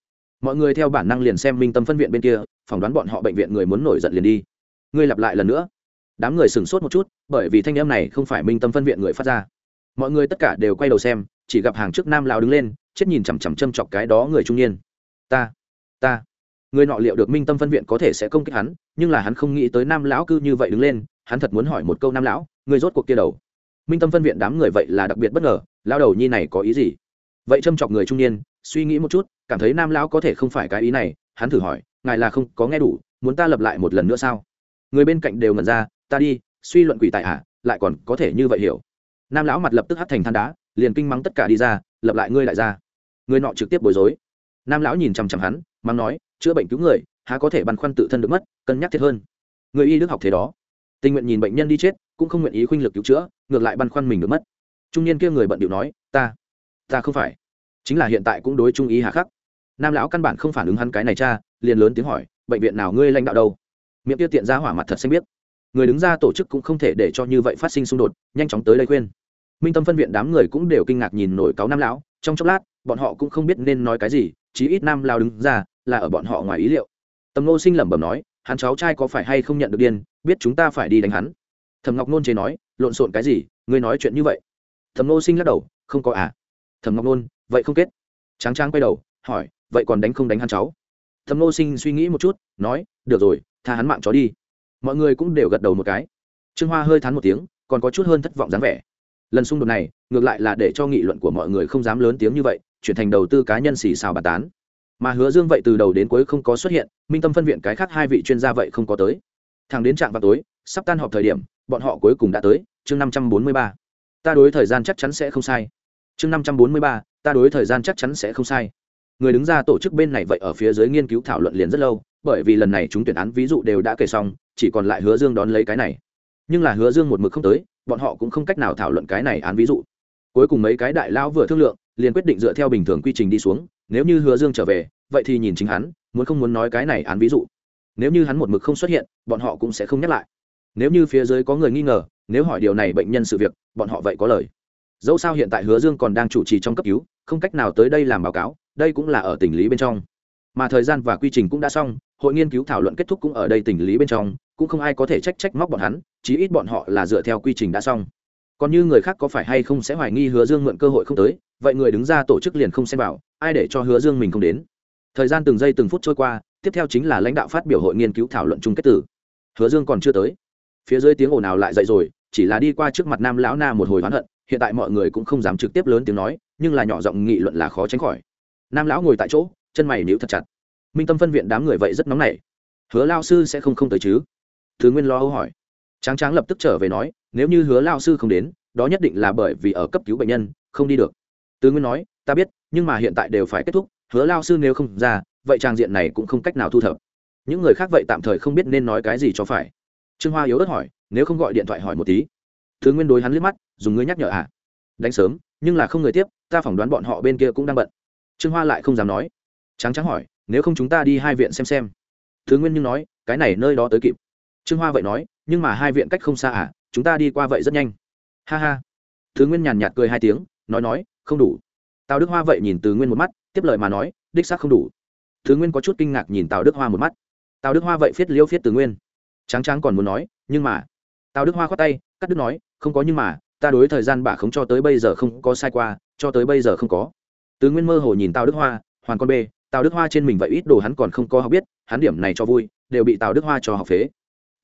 Mọi người theo bản năng liền xem minh tâm phân viện bên kia, phỏng đoán bọn họ bệnh viện người muốn nổi giận liền đi. Ngươi lặp lại lần nữa. Đám người sửng sốt một chút, bởi vì thanh âm này không phải minh tâm phân viện người phát ra. Mọi người tất cả đều quay đầu xem chỉ gặp hàng trước nam lao đứng lên, chết nhìn chằm chằm châm chọc cái đó người trung niên. Ta ta. Người nọ liệu được minh tâm phân viện có thể sẽ công kích hắn, nhưng là hắn không nghĩ tới nam lão cư như vậy đứng lên, hắn thật muốn hỏi một câu nam lão, người rốt cuộc kia đầu. Minh tâm phân viện đám người vậy là đặc biệt bất ngờ lao đầu nhi này có ý gì? Vậy châm chọc người trung niên, suy nghĩ một chút, cảm thấy nam lão có thể không phải cái ý này, hắn thử hỏi, ngài là không có nghe đủ, muốn ta lập lại một lần nữa sao? Người bên cạnh đều ngẩn ra, ta đi, suy luận quỷ tại hạ à, lại còn có thể như vậy hiểu. Nam lão mặt lập tức hắt thành than đá liền kinh mắng tất cả đi ra, lập lại ngươi lại ra. Người nọ trực tiếp bối rối. Nam lão nhìn chằm chằm hắn, mắng nói, chữa bệnh cứu người, há có thể băn khoăn tự thân được mất, cân nhắc thiệt hơn. Người y đức học thế đó. Tình nguyện nhìn bệnh nhân đi chết, cũng không nguyện ý khuynh lực cứu chữa, ngược lại băn khoăn mình được mất. Trung niên kia người bận điệu nói, ta ta không phải. Chính là hiện tại cũng đối trung ý hà khắc. Nam lão căn bản không phản ứng hắn cái này cha, liền lớn tiếng hỏi, bệnh viện nào ngươi lãnh đạo đâu? Miệng kia tiện ra hỏa mặt thật xanh biết. Người đứng ra tổ chức cũng không thể để cho như vậy phát sinh xung đột, nhanh chóng tới đây khuyên minh tâm phân viện đám người cũng đều kinh ngạc nhìn nổi cáo nam lão, trong chốc lát, bọn họ cũng không biết nên nói cái gì, chí ít nam lao đứng ra là ở bọn họ ngoài ý liệu. Tầm ngô sinh lẩm bẩm nói, hắn cháu trai có phải hay không nhận được điên, biết chúng ta phải đi đánh hắn. Thầm ngọc nôn chế nói, lộn xộn cái gì, ngươi nói chuyện như vậy. Thầm ngô sinh lắc đầu, không có à. Thầm ngọc nôn, vậy không kết. Tráng tráng quay đầu, hỏi, vậy còn đánh không đánh hắn cháu? Thầm ngô sinh suy nghĩ một chút, nói, được rồi, tha hắn mạng chó đi. Mọi người cũng đều gật đầu một cái. Trương hoa hơi thán một tiếng, còn có chút hơn thất vọng dáng vẻ lần xung đột này, ngược lại là để cho nghị luận của mọi người không dám lớn tiếng như vậy, chuyển thành đầu tư cá nhân xì xào bà tán. Mà hứa dương vậy từ đầu đến cuối không có xuất hiện, minh tâm phân viện cái khác hai vị chuyên gia vậy không có tới. Thằng đến trạm vào tối, sắp tan họp thời điểm, bọn họ cuối cùng đã tới, chương năm trăm bốn mươi ba. Ta đối thời gian chắc chắn sẽ không sai. Chương năm trăm bốn mươi ba, ta đối thời gian chắc chắn sẽ không sai. Người đứng ra tổ chức bên này vậy ở phía dưới nghiên cứu thảo luận liền rất lâu, bởi vì lần này chúng tuyển án ví dụ đều đã kể xong, chỉ còn lại hứa dương đón lấy cái này. Nhưng là hứa dương một mực không tới bọn họ cũng không cách nào thảo luận cái này án ví dụ. Cuối cùng mấy cái đại lão vừa thương lượng, liền quyết định dựa theo bình thường quy trình đi xuống, nếu như hứa dương trở về, vậy thì nhìn chính hắn, muốn không muốn nói cái này án ví dụ. Nếu như hắn một mực không xuất hiện, bọn họ cũng sẽ không nhắc lại. Nếu như phía dưới có người nghi ngờ, nếu hỏi điều này bệnh nhân sự việc, bọn họ vậy có lời. Dẫu sao hiện tại hứa dương còn đang chủ trì trong cấp cứu, không cách nào tới đây làm báo cáo, đây cũng là ở tình lý bên trong. Mà thời gian và quy trình cũng đã xong, hội nghiên cứu thảo luận kết thúc cũng ở đây tình lý bên trong cũng không ai có thể trách trách móc bọn hắn, chí ít bọn họ là dựa theo quy trình đã xong. Còn như người khác có phải hay không sẽ hoài nghi hứa dương mượn cơ hội không tới, vậy người đứng ra tổ chức liền không xem vào, ai để cho hứa dương mình không đến? Thời gian từng giây từng phút trôi qua, tiếp theo chính là lãnh đạo phát biểu hội nghiên cứu thảo luận chung kết tử. Hứa dương còn chưa tới. Phía dưới tiếng ồn nào lại dậy rồi, chỉ là đi qua trước mặt nam lão na một hồi oán hận, hiện tại mọi người cũng không dám trực tiếp lớn tiếng nói, nhưng là nhỏ giọng nghị luận là khó tránh khỏi. Nam lão ngồi tại chỗ, chân mày níu thật chặt. Minh tâm phân viện đám người vậy rất nóng nảy. Hứa lao sư sẽ không không tới chứ? Thứ nguyên lo âu hỏi. Tráng tráng lập tức trở về nói, nếu như hứa lao sư không đến, đó nhất định là bởi vì ở cấp cứu bệnh nhân, không đi được. Tứ nguyên nói, ta biết, nhưng mà hiện tại đều phải kết thúc, hứa lao sư nếu không ra, vậy trang diện này cũng không cách nào thu thập. Những người khác vậy tạm thời không biết nên nói cái gì cho phải. Trương hoa yếu ớt hỏi, nếu không gọi điện thoại hỏi một tí. Thứ nguyên đối hắn liếc mắt, dùng ngươi nhắc nhở à? Đánh sớm, nhưng là không người tiếp, ta phỏng đoán bọn họ bên kia cũng đang bận. Trương hoa lại không dám nói. Trắng trắng hỏi, nếu không chúng ta đi hai viện xem xem. Thứ nguyên nhưng nói, cái này nơi đó tới kịp trương hoa vậy nói, nhưng mà hai viện cách không xa à chúng ta đi qua vậy rất nhanh. Ha ha. Thứ nguyên nhàn nhạt cười hai tiếng, nói nói, không đủ. Tào đức hoa vậy nhìn từ nguyên một mắt, tiếp lời mà nói, đích xác không đủ. Thứ nguyên có chút kinh ngạc nhìn tào đức hoa một mắt. Tào đức hoa vậy phiết liêu phiết từ nguyên. Trắng trắng còn muốn nói, nhưng mà. Tào đức hoa khoát tay, cắt đức nói, không có nhưng mà, ta đối thời gian bả không cho tới bây giờ không có sai qua, cho tới bây giờ không có. Từ nguyên mơ hồ nhìn tào đức hoa, hoàn con b tào đức hoa trên mình vậy ít đồ hắn còn không có học biết, hắn điểm này cho vui, đều bị tào đức hoa cho học phế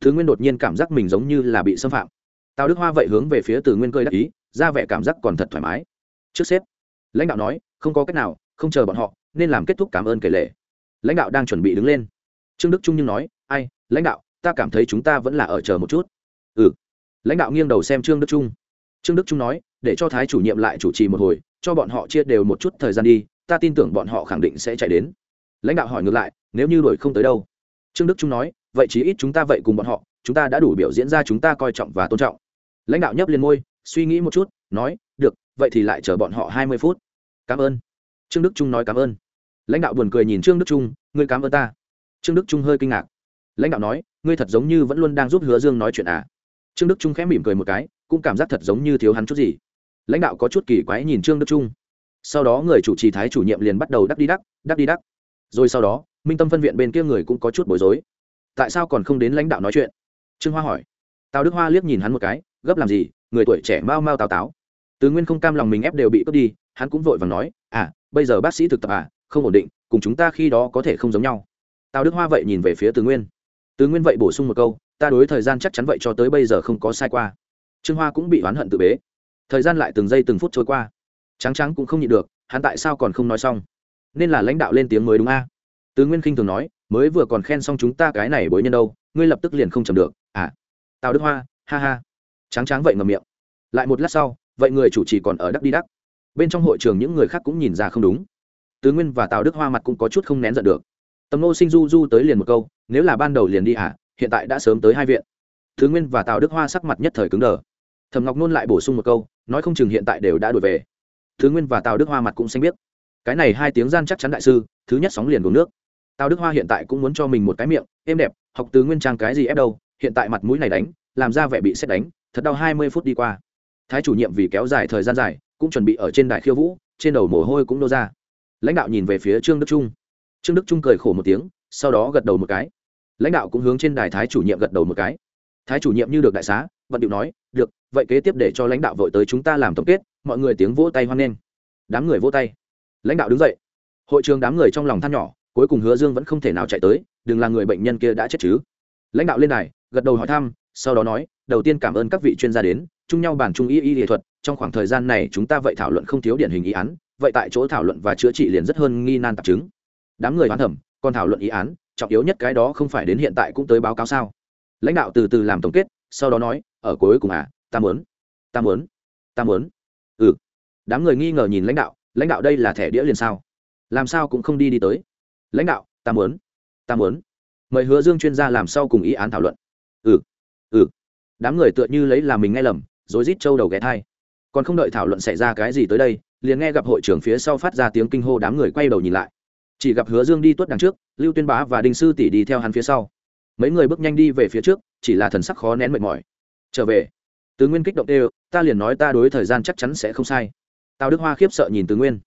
thứ nguyên đột nhiên cảm giác mình giống như là bị xâm phạm. Tào đức hoa vậy hướng về phía từ nguyên cơi đắc ý, ra vẻ cảm giác còn thật thoải mái. Trước sếp lãnh đạo nói, không có cách nào, không chờ bọn họ, nên làm kết thúc cảm ơn kể lệ. Lãnh đạo đang chuẩn bị đứng lên. Trương đức trung nhưng nói, ai, lãnh đạo, ta cảm thấy chúng ta vẫn là ở chờ một chút. Ừ. Lãnh đạo nghiêng đầu xem trương đức trung. Trương đức trung nói, để cho thái chủ nhiệm lại chủ trì một hồi, cho bọn họ chia đều một chút thời gian đi, ta tin tưởng bọn họ khẳng định sẽ chạy đến. Lãnh đạo hỏi ngược lại, nếu như đổi không tới đâu? Trương đức trung nói vậy chí ít chúng ta vậy cùng bọn họ, chúng ta đã đủ biểu diễn ra chúng ta coi trọng và tôn trọng. Lãnh đạo nhấp liền môi, suy nghĩ một chút, nói, được, vậy thì lại chờ bọn họ hai mươi phút. Cảm ơn. Trương đức trung nói cảm ơn. Lãnh đạo buồn cười nhìn trương đức trung, ngươi cảm ơn ta. Trương đức trung hơi kinh ngạc. Lãnh đạo nói, ngươi thật giống như vẫn luôn đang giúp hứa dương nói chuyện à? Trương đức trung khẽ mỉm cười một cái, cũng cảm giác thật giống như thiếu hắn chút gì. Lãnh đạo có chút kỳ quái nhìn trương đức trung. Sau đó người chủ trì thái chủ nhiệm liền bắt đầu đắc đi đắc đắc đi đắc. Rồi sau đó, minh tâm phân viện bên kia người cũng có chút bối rối tại sao còn không đến lãnh đạo nói chuyện? Trương hoa hỏi. Tào đức hoa liếc nhìn hắn một cái, gấp làm gì, người tuổi trẻ mau mau tào táo. Tứ nguyên không cam lòng mình ép đều bị cướp đi, hắn cũng vội và nói à bây giờ bác sĩ thực tập à không ổn định, cùng chúng ta khi đó có thể không giống nhau. Tào đức hoa vậy nhìn về phía tứ nguyên. Tứ nguyên vậy bổ sung một câu, ta đối thời gian chắc chắn vậy cho tới bây giờ không có sai qua. Trương hoa cũng bị oán hận tự bế. Thời gian lại từng giây từng phút trôi qua. Trắng trắng cũng không nhịn được, hắn tại sao còn không nói xong? Nên là lãnh đạo lên tiếng mới đúng a? À? tứ nguyên khinh thường nói mới vừa còn khen xong chúng ta cái này bối nhân đâu, ngươi lập tức liền không chầm được. À tào đức hoa, ha ha. Trắng trắng vậy ngầm miệng. Lại một lát sau, vậy người chủ trì còn ở đắc đi đắc. Bên trong hội trường những người khác cũng nhìn ra không đúng. Tứ nguyên và tào đức hoa mặt cũng có chút không nén giận được. Tầm nô sinh du du tới liền một câu, nếu là ban đầu liền đi à hiện tại đã sớm tới hai viện. Tứ nguyên và tào đức hoa sắc mặt nhất thời cứng đờ. Thầm ngọc nôn lại bổ sung một câu, nói không chừng hiện tại đều đã đổi về. Tứ nguyên và tào đức hoa mặt cũng xanh biết cái này hai tiếng gian chắc chắn đại sư, thứ nhất sóng liền uống nước tào đức hoa hiện tại cũng muốn cho mình một cái miệng êm đẹp, học từ nguyên trang cái gì ép đâu, hiện tại mặt mũi này đánh, làm ra vẻ bị xét đánh, thật đau hai mươi phút đi qua. Thái chủ nhiệm vì kéo dài thời gian dài, cũng chuẩn bị ở trên đài khiêu vũ, trên đầu mồ hôi cũng nô ra. Lãnh đạo nhìn về phía trương đức trung. Trương đức trung cười khổ một tiếng, sau đó gật đầu một cái. Lãnh đạo cũng hướng trên đài thái chủ nhiệm gật đầu một cái. Thái chủ nhiệm như được đại xá, vận điệu nói, được, vậy kế tiếp để cho lãnh đạo vội tới chúng ta làm tổng kết, mọi người tiếng vỗ tay hoan nghênh. Đám người vỗ tay. Lãnh đạo đứng dậy. Hội trường đám người trong lòng than nhỏ cuối cùng hứa dương vẫn không thể nào chạy tới, đừng là người bệnh nhân kia đã chết chứ. Lãnh đạo lên đài, gật đầu hỏi thăm, sau đó nói, đầu tiên cảm ơn các vị chuyên gia đến, chung nhau bản trung y y nghệ thuật, trong khoảng thời gian này chúng ta vậy thảo luận không thiếu điển hình ý án, vậy tại chỗ thảo luận và chữa trị liền rất hơn nghi nan tạp chứng. Đám người hoán thẩm, còn thảo luận ý án, trọng yếu nhất cái đó không phải đến hiện tại cũng tới báo cáo sao. Lãnh đạo từ từ làm tổng kết, sau đó nói, ở cuối cùng à ta muốn ta muốn ta muốn. Ừ. Đám người nghi ngờ nhìn lãnh đạo lãnh đạo đây là thẻ đĩa liền sao? Làm sao cũng không đi đi tới? Lãnh đạo, ta muốn ta muốn. Mời hứa dương chuyên gia làm sau cùng ý án thảo luận. Ừ ừ. Đám người tựa như lấy làm mình nghe lầm rồi rít trâu đầu ghé thai. Còn không đợi thảo luận xảy ra cái gì tới đây, liền nghe gặp hội trưởng phía sau phát ra tiếng kinh hô đám người quay đầu nhìn lại. Chỉ gặp hứa dương đi tuốt đằng trước, lưu tuyên bá và đinh sư tỷ đi theo hắn phía sau. Mấy người bước nhanh đi về phía trước, chỉ là thần sắc khó nén mệt mỏi. Trở về. Tứ nguyên kích động đều, ta liền nói ta đối thời gian chắc chắn sẽ không sai. Tào đức hoa khiếp sợ nhìn tứ nguyên.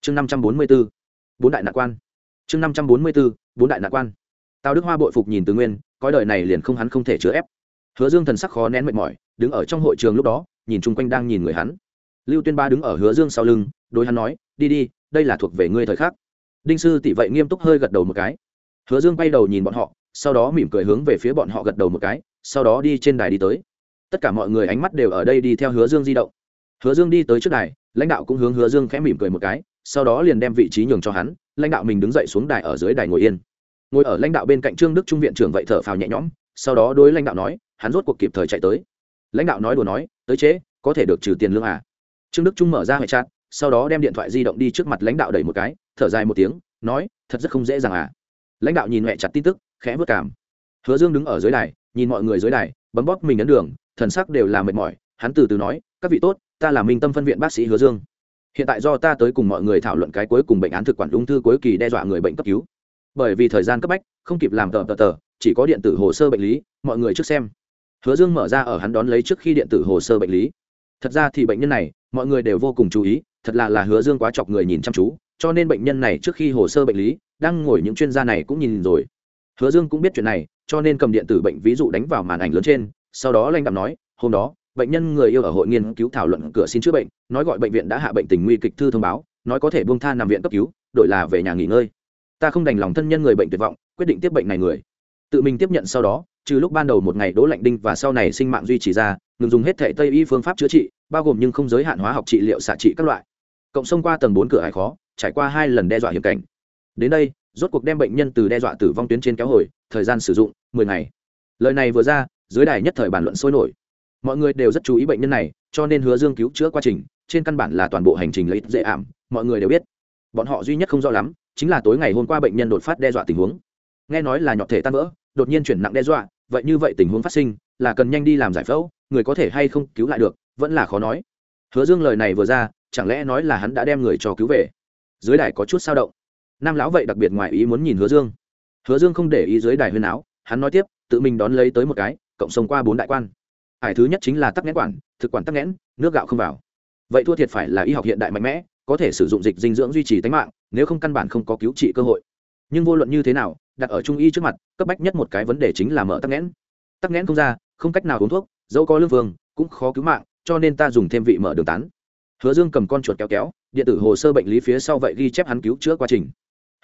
Chương năm trăm bốn mươi b ố bốn đại nạn quan chương năm trăm bốn mươi bốn, bốn đại nạn quan. Tào đức hoa bội phục nhìn từ nguyên coi đời này liền không hắn không thể chứa ép. Hứa dương thần sắc khó nén mệt mỏi đứng ở trong hội trường lúc đó nhìn chung quanh đang nhìn người hắn. Lưu tuyên ba đứng ở hứa dương sau lưng đối hắn nói đi đi đây là thuộc về ngươi thời khắc. Đinh sư tỷ vậy nghiêm túc hơi gật đầu một cái. Hứa dương quay đầu nhìn bọn họ sau đó mỉm cười hướng về phía bọn họ gật đầu một cái sau đó đi trên đài đi tới. Tất cả mọi người ánh mắt đều ở đây đi theo hứa dương di động. Hứa dương đi tới trước đài lãnh đạo cũng hướng hứa dương khẽ mỉm cười một cái sau đó liền đem vị trí nhường cho hắn lãnh đạo mình đứng dậy xuống đài ở dưới đài ngồi yên. Ngồi ở lãnh đạo bên cạnh trương đức trung viện trưởng vậy thở phào nhẹ nhõm sau đó đối lãnh đạo nói hắn rốt cuộc kịp thời chạy tới. Lãnh đạo nói đùa nói tới chế có thể được trừ tiền lương à? Trương đức trung mở ra hệ chặt, sau đó đem điện thoại di động đi trước mặt lãnh đạo đẩy một cái thở dài một tiếng nói thật rất không dễ dàng à. Lãnh đạo nhìn hệ chặt tin tức khẽ vất cảm. Hứa dương đứng ở dưới đài nhìn mọi người dưới đài bấm bóp mình ấn đường thần sắc đều là mệt mỏi hắn từ từ nói các vị tốt ta là minh tâm phân viện bác sĩ hứa dương hiện tại do ta tới cùng mọi người thảo luận cái cuối cùng bệnh án thực quản ung thư cuối kỳ đe dọa người bệnh cấp cứu. Bởi vì thời gian cấp bách, không kịp làm tờ tờ tờ, chỉ có điện tử hồ sơ bệnh lý, mọi người trước xem. Hứa dương mở ra ở hắn đón lấy trước khi điện tử hồ sơ bệnh lý. Thật ra thì bệnh nhân này, mọi người đều vô cùng chú ý, thật là là hứa dương quá chọc người nhìn chăm chú, cho nên bệnh nhân này trước khi hồ sơ bệnh lý, đang ngồi những chuyên gia này cũng nhìn rồi. Hứa dương cũng biết chuyện này, cho nên cầm điện tử bệnh ví dụ đánh vào màn ảnh lớn trên, sau đó lanh đạm nói, hôm đó bệnh nhân người yêu ở hội nghiên cứu thảo luận cửa xin chữa bệnh, nói gọi bệnh viện đã hạ bệnh tình nguy kịch thư thông báo, nói có thể buông tha nằm viện cấp cứu đội là về nhà nghỉ ngơi. Ta không đành lòng thân nhân người bệnh tuyệt vọng, quyết định tiếp bệnh này người. Tự mình tiếp nhận sau đó, trừ lúc ban đầu một ngày đỗ lạnh đinh và sau này sinh mạng duy trì ra, ngừng dùng hết thể tây y phương pháp chữa trị, bao gồm nhưng không giới hạn hóa học trị liệu xạ trị các loại. Cộng xông qua tầng bốn cửa hải khó, trải qua hai lần đe dọa hiểm cảnh. Đến đây, rốt cuộc đem bệnh nhân từ đe dọa tử vong tuyến trên kéo hồi, thời gian sử dụng mười ngày. Lời này vừa ra, dưới đài nhất thời bàn luận sôi nổi mọi người đều rất chú ý bệnh nhân này, cho nên hứa dương cứu chữa quá trình, trên căn bản là toàn bộ hành trình lấy dễ ảm, mọi người đều biết. Bọn họ duy nhất không rõ lắm, chính là tối ngày hôm qua bệnh nhân đột phát đe dọa tình huống. Nghe nói là nhọt thể tan vỡ, đột nhiên chuyển nặng đe dọa, vậy như vậy tình huống phát sinh, là cần nhanh đi làm giải phẫu, người có thể hay không cứu lại được, vẫn là khó nói. Hứa dương lời này vừa ra, chẳng lẽ nói là hắn đã đem người cho cứu về? Dưới đài có chút sao động. Nam lão vậy đặc biệt ngoài ý muốn nhìn hứa dương. Hứa dương không để ý dưới đài huyên áo, hắn nói tiếp, tự mình đón lấy tới một cái, cộng sống qua bốn đại quan. Ải thứ nhất chính là tắc nghẽn quản, thực quản tắc nghẽn, nước gạo không vào. Vậy thua thiệt phải là y học hiện đại mạnh mẽ, có thể sử dụng dịch dinh dưỡng duy trì tính mạng, nếu không căn bản không có cứu trị cơ hội. Nhưng vô luận như thế nào, đặt ở trung y trước mặt, cấp bách nhất một cái vấn đề chính là mở tắc nghẽn. Tắc nghẽn không ra, không cách nào uống thuốc, dẫu có lương vương, cũng khó cứu mạng, cho nên ta dùng thêm vị mở đường tán. Hứa dương cầm con chuột kéo kéo, điện tử hồ sơ bệnh lý phía sau vậy ghi chép hắn cứu chữa quá trình.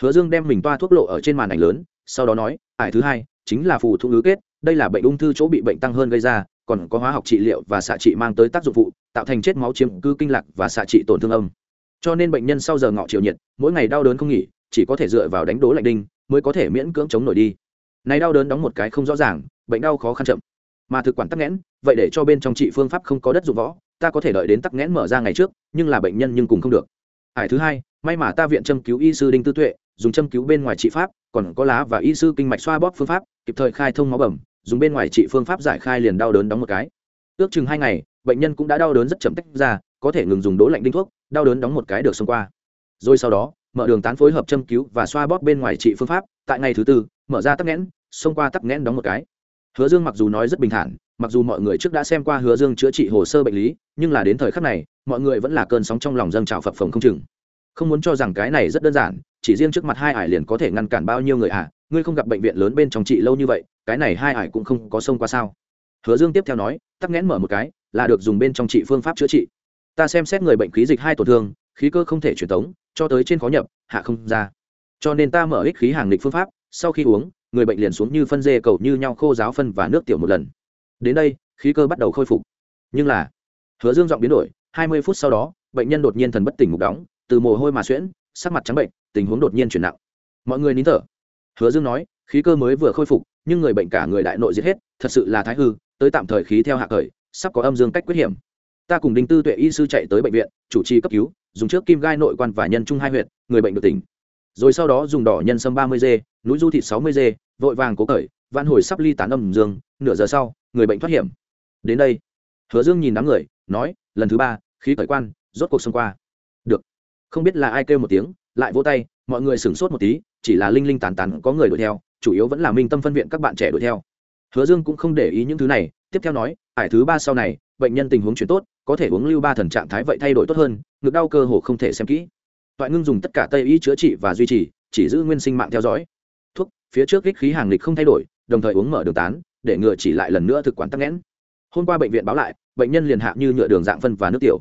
Hứa dương đem mình toa thuốc lộ ở trên màn ảnh lớn, sau đó nói, ải thứ hai, chính là phù thụ ngữ kết, đây là bệnh ung thư chỗ bị bệnh tăng hơn gây ra còn có hóa học trị liệu và xạ trị mang tới tác dụng phụ, tạo thành chết máu chiếm cư kinh lạc và xạ trị tổn thương âm. Cho nên bệnh nhân sau giờ ngọ chiều nhiệt, mỗi ngày đau đớn không nghỉ, chỉ có thể dựa vào đánh đố lạnh đinh mới có thể miễn cưỡng chống nổi đi. Này đau đớn đóng một cái không rõ ràng, bệnh đau khó khăn chậm. Mà thực quản tắc nghẽn, vậy để cho bên trong trị phương pháp không có đất dụng võ, ta có thể đợi đến tắc nghẽn mở ra ngày trước, nhưng là bệnh nhân nhưng cùng không được. Hải thứ hai, may mà ta viện châm cứu y sư đinh tư tuệ, dùng châm cứu bên ngoài trị pháp, còn có lá và y sư kinh mạch xoa bóp phương pháp, kịp thời khai thông máu bầm dùng bên ngoài trị phương pháp giải khai liền đau đớn đóng một cái. Ước chừng hai ngày, bệnh nhân cũng đã đau đớn rất chậm tách ra, có thể ngừng dùng đố lạnh đinh thuốc, đau đớn đóng một cái được xông qua. Rồi sau đó, mở đường tán phối hợp châm cứu và xoa bóp bên ngoài trị phương pháp, tại ngày thứ tư, mở ra tắc nghẽn, xông qua tắc nghẽn đóng một cái. Hứa dương mặc dù nói rất bình thản, mặc dù mọi người trước đã xem qua hứa dương chữa trị hồ sơ bệnh lý, nhưng là đến thời khắc này, mọi người vẫn là cơn sóng trong lòng dâng trào phập phồng không chừng. Không muốn cho rằng cái này rất đơn giản, chỉ riêng trước mặt hai ải liền có thể ngăn cản bao nhiêu người à? Ngươi không gặp bệnh viện lớn bên trong trị lâu như vậy, cái này hai ải cũng không có sông qua sao? Hứa dương tiếp theo nói, tắc nghẽn mở một cái, là được dùng bên trong trị phương pháp chữa trị. Ta xem xét người bệnh khí dịch hai tổn thương, khí cơ không thể truyền tống, cho tới trên khó nhập, hạ không ra. Cho nên ta mở ích khí hàng lịch phương pháp, sau khi uống, người bệnh liền xuống như phân dê cầu như nhau khô giáo phân và nước tiểu một lần. Đến đây, khí cơ bắt đầu khôi phục. Nhưng là, hứa dương giọng biến đổi, hai mươi phút sau đó, bệnh nhân đột nhiên thần bất tỉnh mục đóng, từ mồ hôi mà xuyễn, sắc mặt trắng bệnh, tình huống đột nhiên chuyển nặng. Mọi người nín thở hứa dương nói, khí cơ mới vừa khôi phục, nhưng người bệnh cả người đại nội giết hết, thật sự là thái hư, tới tạm thời khí theo hạ cởi sắp có âm dương cách quyết hiểm. Ta cùng đinh tư tuệ y sư chạy tới bệnh viện, chủ trì cấp cứu, dùng trước kim gai nội quan và nhân trung hai huyện người bệnh được tỉnh. Rồi sau đó dùng đỏ nhân sâm ba mươi g núi du thịt sáu mươi g vội vàng cố cởi van hồi sắp ly tán âm dương, nửa giờ sau, người bệnh thoát hiểm. Đến đây, hứa dương nhìn đám người, nói, lần thứ ba, khí cởi quan, rốt cuộc xông qua. Được. Không biết là ai kêu một tiếng, lại vỗ tay, mọi người sửng sốt một tí chỉ là linh linh tán tán có người đuổi theo, chủ yếu vẫn là minh tâm phân viện các bạn trẻ đuổi theo. Hứa dương cũng không để ý những thứ này, tiếp theo nói, ải thứ ba sau này, bệnh nhân tình huống chuyển tốt, có thể uống lưu ba thần trạng thái vậy thay đổi tốt hơn, ngực đau cơ hồ không thể xem kỹ. Toại ngưng dùng tất cả tây y chữa trị và duy trì, chỉ giữ nguyên sinh mạng theo dõi. Thuốc, phía trước kích khí hàng lịch không thay đổi, đồng thời uống mở đường tán, để ngừa chỉ lại lần nữa thực quản tắc nghẽn. Hôm qua bệnh viện báo lại, bệnh nhân liền hạ như nhựa đường dạng phân và nước tiểu.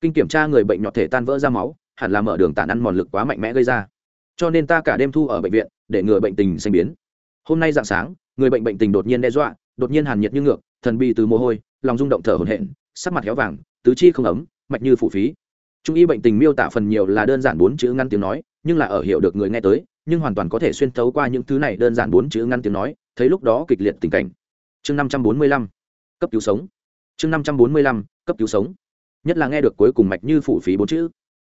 Kinh kiểm tra người bệnh nhọt thể tan vỡ ra máu, hẳn là mở đường tản ăn mòn lực quá mạnh mẽ gây ra cho nên ta cả đêm thu ở bệnh viện, để ngừa bệnh tình sinh biến. Hôm nay dạng sáng, người bệnh bệnh tình đột nhiên đe dọa, đột nhiên hàn nhiệt như ngược, thần bị từ mồ hôi, lòng rung động thở hổn hển, sắc mặt héo vàng, tứ chi không ấm, mạch như phủ phí. Trung y bệnh tình miêu tả phần nhiều là đơn giản bốn chữ ngăn tiếng nói, nhưng là ở hiểu được người nghe tới, nhưng hoàn toàn có thể xuyên thấu qua những thứ này đơn giản bốn chữ ngăn tiếng nói, thấy lúc đó kịch liệt tình cảnh. Chương năm trăm bốn mươi lăm, cấp cứu sống. Chương năm trăm bốn mươi lăm, cấp cứu sống. Nhất là nghe được cuối cùng mạch như phủ phí bốn chữ.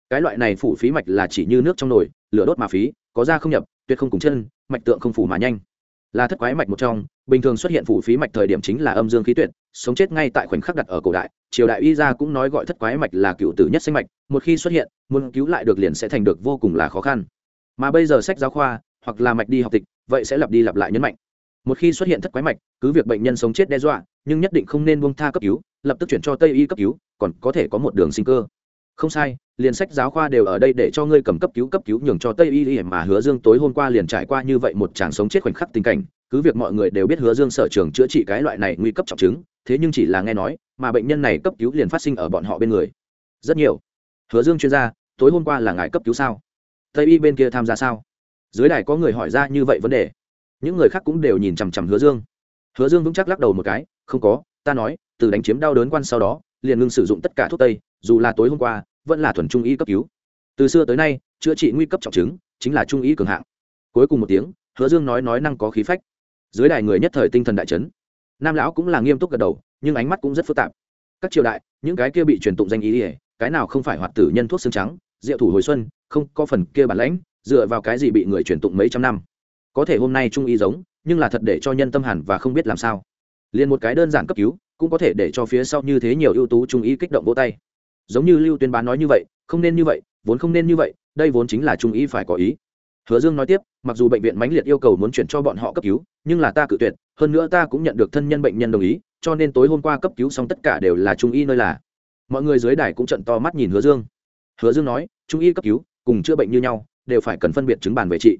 Cái loại này phủ phí mạch là chỉ như nước trong nồi lửa đốt mà phí, có da không nhập, tuyệt không cùng chân, mạch tượng không phủ mà nhanh. Là thất quái mạch một trong, bình thường xuất hiện phủ phí mạch thời điểm chính là âm dương khí tuyệt, sống chết ngay tại khoảnh khắc đặt ở cổ đại, triều đại y gia cũng nói gọi thất quái mạch là cựu tử nhất sinh mạch, một khi xuất hiện, muốn cứu lại được liền sẽ thành được vô cùng là khó khăn. Mà bây giờ sách giáo khoa, hoặc là mạch đi học tịch, vậy sẽ lặp đi lặp lại nhấn mạnh. Một khi xuất hiện thất quái mạch, cứ việc bệnh nhân sống chết đe dọa, nhưng nhất định không nên buông tha cấp cứu, lập tức chuyển cho tây y cấp cứu, còn có thể có một đường sinh cơ. Không sai liền sách giáo khoa đều ở đây để cho ngươi cầm cấp cứu cấp cứu nhường cho tây y mà hứa dương tối hôm qua liền trải qua như vậy một chàng sống chết khoảnh khắc tình cảnh, cứ việc mọi người đều biết hứa dương sở trường chữa trị cái loại này nguy cấp trọng chứng, thế nhưng chỉ là nghe nói, mà bệnh nhân này cấp cứu liền phát sinh ở bọn họ bên người. Rất nhiều. Hứa dương chuyên gia, tối hôm qua là ngài cấp cứu sao? Tây y bên kia tham gia sao? Dưới đài có người hỏi ra như vậy vấn đề. Những người khác cũng đều nhìn chằm chằm hứa dương. Hứa dương vững chắc lắc đầu một cái, không có, ta nói, từ đánh chiếm đau đớn quan sau đó, liền ngưng sử dụng tất cả thuốc tây, dù là tối hôm qua vẫn là thuần trung y cấp cứu. Từ xưa tới nay, chữa trị nguy cấp trọng chứng chính là trung y cường hạng. Cuối cùng một tiếng, hứa dương nói nói năng có khí phách. Dưới đài người nhất thời tinh thần đại chấn. Nam lão cũng là nghiêm túc gật đầu, nhưng ánh mắt cũng rất phức tạp. Các triều đại, những cái kia bị truyền tụng danh ý ỉa cái nào không phải hoạt tử nhân thuốc xương trắng diệu thủ hồi xuân, không có phần kia bản lãnh, dựa vào cái gì bị người truyền tụng mấy trăm năm. Có thể hôm nay trung y giống, nhưng là thật để cho nhân tâm hẳn và không biết làm sao. Liền một cái đơn giản cấp cứu, cũng có thể để cho phía sau như thế nhiều ưu tú trung y kích động vỗ tay giống như lưu tuyên bán nói như vậy, không nên như vậy, vốn không nên như vậy, đây vốn chính là trung y phải có ý. Hứa dương nói tiếp, mặc dù bệnh viện mãnh liệt yêu cầu muốn chuyển cho bọn họ cấp cứu, nhưng là ta cự tuyệt, hơn nữa ta cũng nhận được thân nhân bệnh nhân đồng ý, cho nên tối hôm qua cấp cứu xong tất cả đều là trung y nơi là. Mọi người dưới đài cũng trận to mắt nhìn hứa dương. Hứa dương nói, trung y cấp cứu, cùng chữa bệnh như nhau, đều phải cần phân biệt chứng bàn về trị.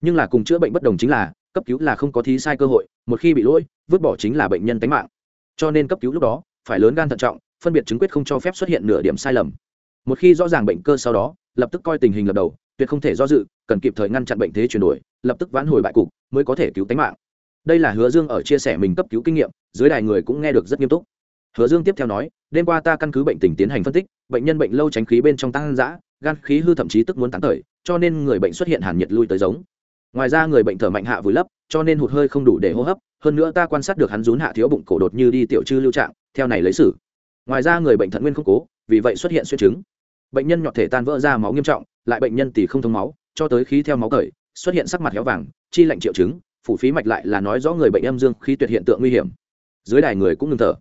Nhưng là cùng chữa bệnh bất đồng chính là, cấp cứu là không có thí sai cơ hội, một khi bị lỗi, vứt bỏ chính là bệnh nhân tánh mạng. Cho nên cấp cứu lúc đó, phải lớn gan thận trọng phân biệt chứng quyết không cho phép xuất hiện nửa điểm sai lầm. Một khi rõ ràng bệnh cơ sau đó, lập tức coi tình hình lập đầu, tuyệt không thể do dự, cần kịp thời ngăn chặn bệnh thế chuyển đổi, lập tức vãn hồi bại cục, mới có thể cứu tính mạng. Đây là hứa dương ở chia sẻ mình cấp cứu kinh nghiệm, dưới đài người cũng nghe được rất nghiêm túc. Hứa dương tiếp theo nói, đêm qua ta căn cứ bệnh tình tiến hành phân tích, bệnh nhân bệnh lâu tránh khí bên trong tăng giã gan khí hư thậm chí tức muốn tán thời cho nên người bệnh xuất hiện hàn nhiệt lui tới giống. Ngoài ra người bệnh thở mạnh hạ vùi lấp, cho nên hụt hơi không đủ để hô hấp, hơn nữa ta quan sát được hắn rún hạ thiếu bụng cổ đột như đi tiểu chư lưu trạng, theo này lấy xử ngoài ra người bệnh thận nguyên không cố, vì vậy xuất hiện xuyên chứng. Bệnh nhân nhọt thể tan vỡ ra máu nghiêm trọng, lại bệnh nhân tỷ không thông máu, cho tới khí theo máu cởi, xuất hiện sắc mặt héo vàng, chi lạnh triệu chứng, phủ phí mạch lại là nói rõ người bệnh âm dương khi tuyệt hiện tượng nguy hiểm. Dưới đài người cũng ngừng thở.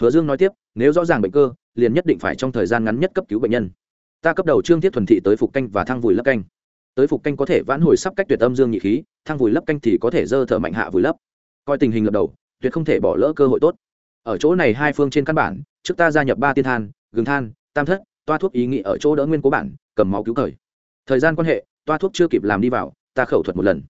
Hứa dương nói tiếp, nếu rõ ràng bệnh cơ, liền nhất định phải trong thời gian ngắn nhất cấp cứu bệnh nhân. Ta cấp đầu trương thiết thuần thị tới phục canh và thang vùi lấp canh. Tới phục canh có thể vãn hồi sắp cách tuyệt âm dương nhị khí thang vùi lấp canh thì có thể dơ thở mạnh hạ vùi lấp. Coi tình hình lập đầu, tuyệt không thể bỏ lỡ cơ hội tốt ở chỗ này hai phương trên căn bản, trước ta gia nhập ba tiên than, gừng than, tam thất, toa thuốc ý nghĩ ở chỗ đỡ nguyên cố bản, cầm máu cứu thời thời gian quan hệ, toa thuốc chưa kịp làm đi vào, ta khẩu thuật một lần.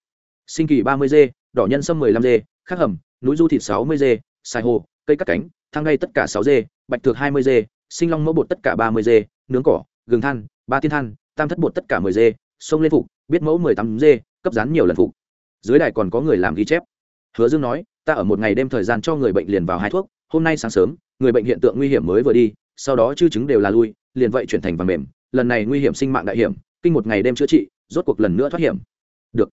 Sinh kỳ ba mươi g đỏ nhân sâm mười lăm g khắc hầm, núi du thịt sáu mươi g sai hồ, cây cắt cánh, thang gây tất cả sáu g bạch thược hai mươi g sinh long mẫu bột tất cả ba mươi g nướng cỏ, gừng than, ba tiên than, tam thất bột tất cả mười g sông lên phục, biết mẫu mười tám g cấp rán nhiều lần phục. Dưới đài còn có người làm ghi chép. Hứa dương nói, ta ở một ngày đêm thời gian cho người bệnh liền vào hai thuốc hôm nay sáng sớm, người bệnh hiện tượng nguy hiểm mới vừa đi, sau đó chư chứng đều là lui, liền vậy chuyển thành vàng mềm. Lần này nguy hiểm sinh mạng đại hiểm, kinh một ngày đêm chữa trị, rốt cuộc lần nữa thoát hiểm. Được.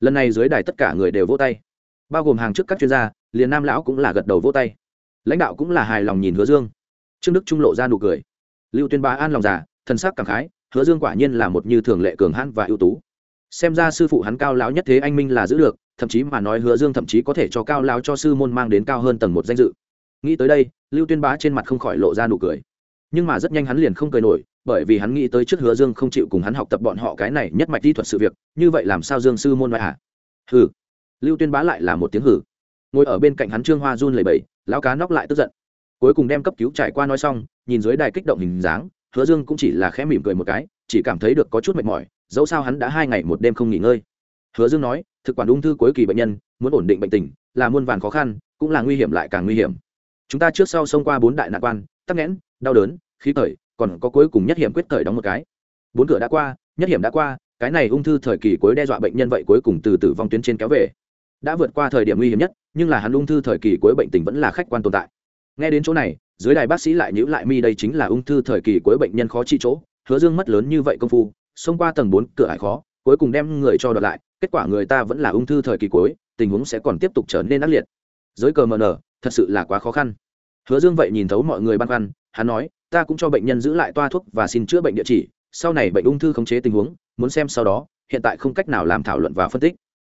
Lần này dưới đài tất cả người đều vỗ tay. Bao gồm hàng trước các chuyên gia, liền nam lão cũng là gật đầu vỗ tay. Lãnh đạo cũng là hài lòng nhìn hứa dương. Trương đức trung lộ ra nụ cười. Lưu tuyên bá an lòng già, thần sắc cảm khái, hứa dương quả nhiên là một như thường lệ cường hãn và ưu tú. Xem ra sư phụ hắn cao lão nhất thế anh minh là giữ được, thậm chí mà nói hứa dương thậm chí có thể cho cao lão cho sư môn mang đến cao hơn tầng một danh dự nghĩ tới đây, lưu tuyên bá trên mặt không khỏi lộ ra nụ cười. Nhưng mà rất nhanh hắn liền không cười nổi, bởi vì hắn nghĩ tới trước hứa dương không chịu cùng hắn học tập bọn họ cái này nhất mạch kỹ thuật sự việc, như vậy làm sao dương sư môn ngoại hả à? hừ. Lưu tuyên bá lại là một tiếng hừ. Ngồi ở bên cạnh hắn trương hoa run lầy bầy lão cá nóc lại tức giận. Cuối cùng đem cấp cứu trải qua nói xong, nhìn dưới đài kích động hình dáng, hứa dương cũng chỉ là khẽ mỉm cười một cái, chỉ cảm thấy được có chút mệt mỏi, dẫu sao hắn đã hai ngày một đêm không nghỉ ngơi. Hứa dương nói, thực quản ung thư cuối kỳ bệnh nhân, muốn ổn định bệnh tình, là muôn vàn khó khăn, cũng là nguy hiểm lại càng nguy hiểm chúng ta trước sau xông qua bốn đại nạn quan, tắc nghẽn, đau đớn, khí thời còn có cuối cùng nhất hiểm quyết thời đóng một cái. Bốn cửa đã qua, nhất hiểm đã qua, cái này ung thư thời kỳ cuối đe dọa bệnh nhân vậy cuối cùng từ tử vong tuyến trên kéo về. Đã vượt qua thời điểm nguy hiểm nhất, nhưng là hắn ung thư thời kỳ cuối bệnh tình vẫn là khách quan tồn tại. Nghe đến chỗ này, dưới đài bác sĩ lại nhữ lại mi đây chính là ung thư thời kỳ cuối bệnh nhân khó trị chỗ, hứa dương mất lớn như vậy công phu, xông qua tầng bốn, cửa ải khó, cuối cùng đem người cho đợt lại, kết quả người ta vẫn là ung thư thời kỳ cuối, tình huống sẽ còn tiếp tục trở nên ác liệt. Giới cờ mờ nở thật sự là quá khó khăn. Hứa dương vậy nhìn thấu mọi người băn khoăn, hắn nói, ta cũng cho bệnh nhân giữ lại toa thuốc và xin chữa bệnh địa chỉ, sau này bệnh ung thư khống chế tình huống, muốn xem sau đó, hiện tại không cách nào làm thảo luận và phân tích.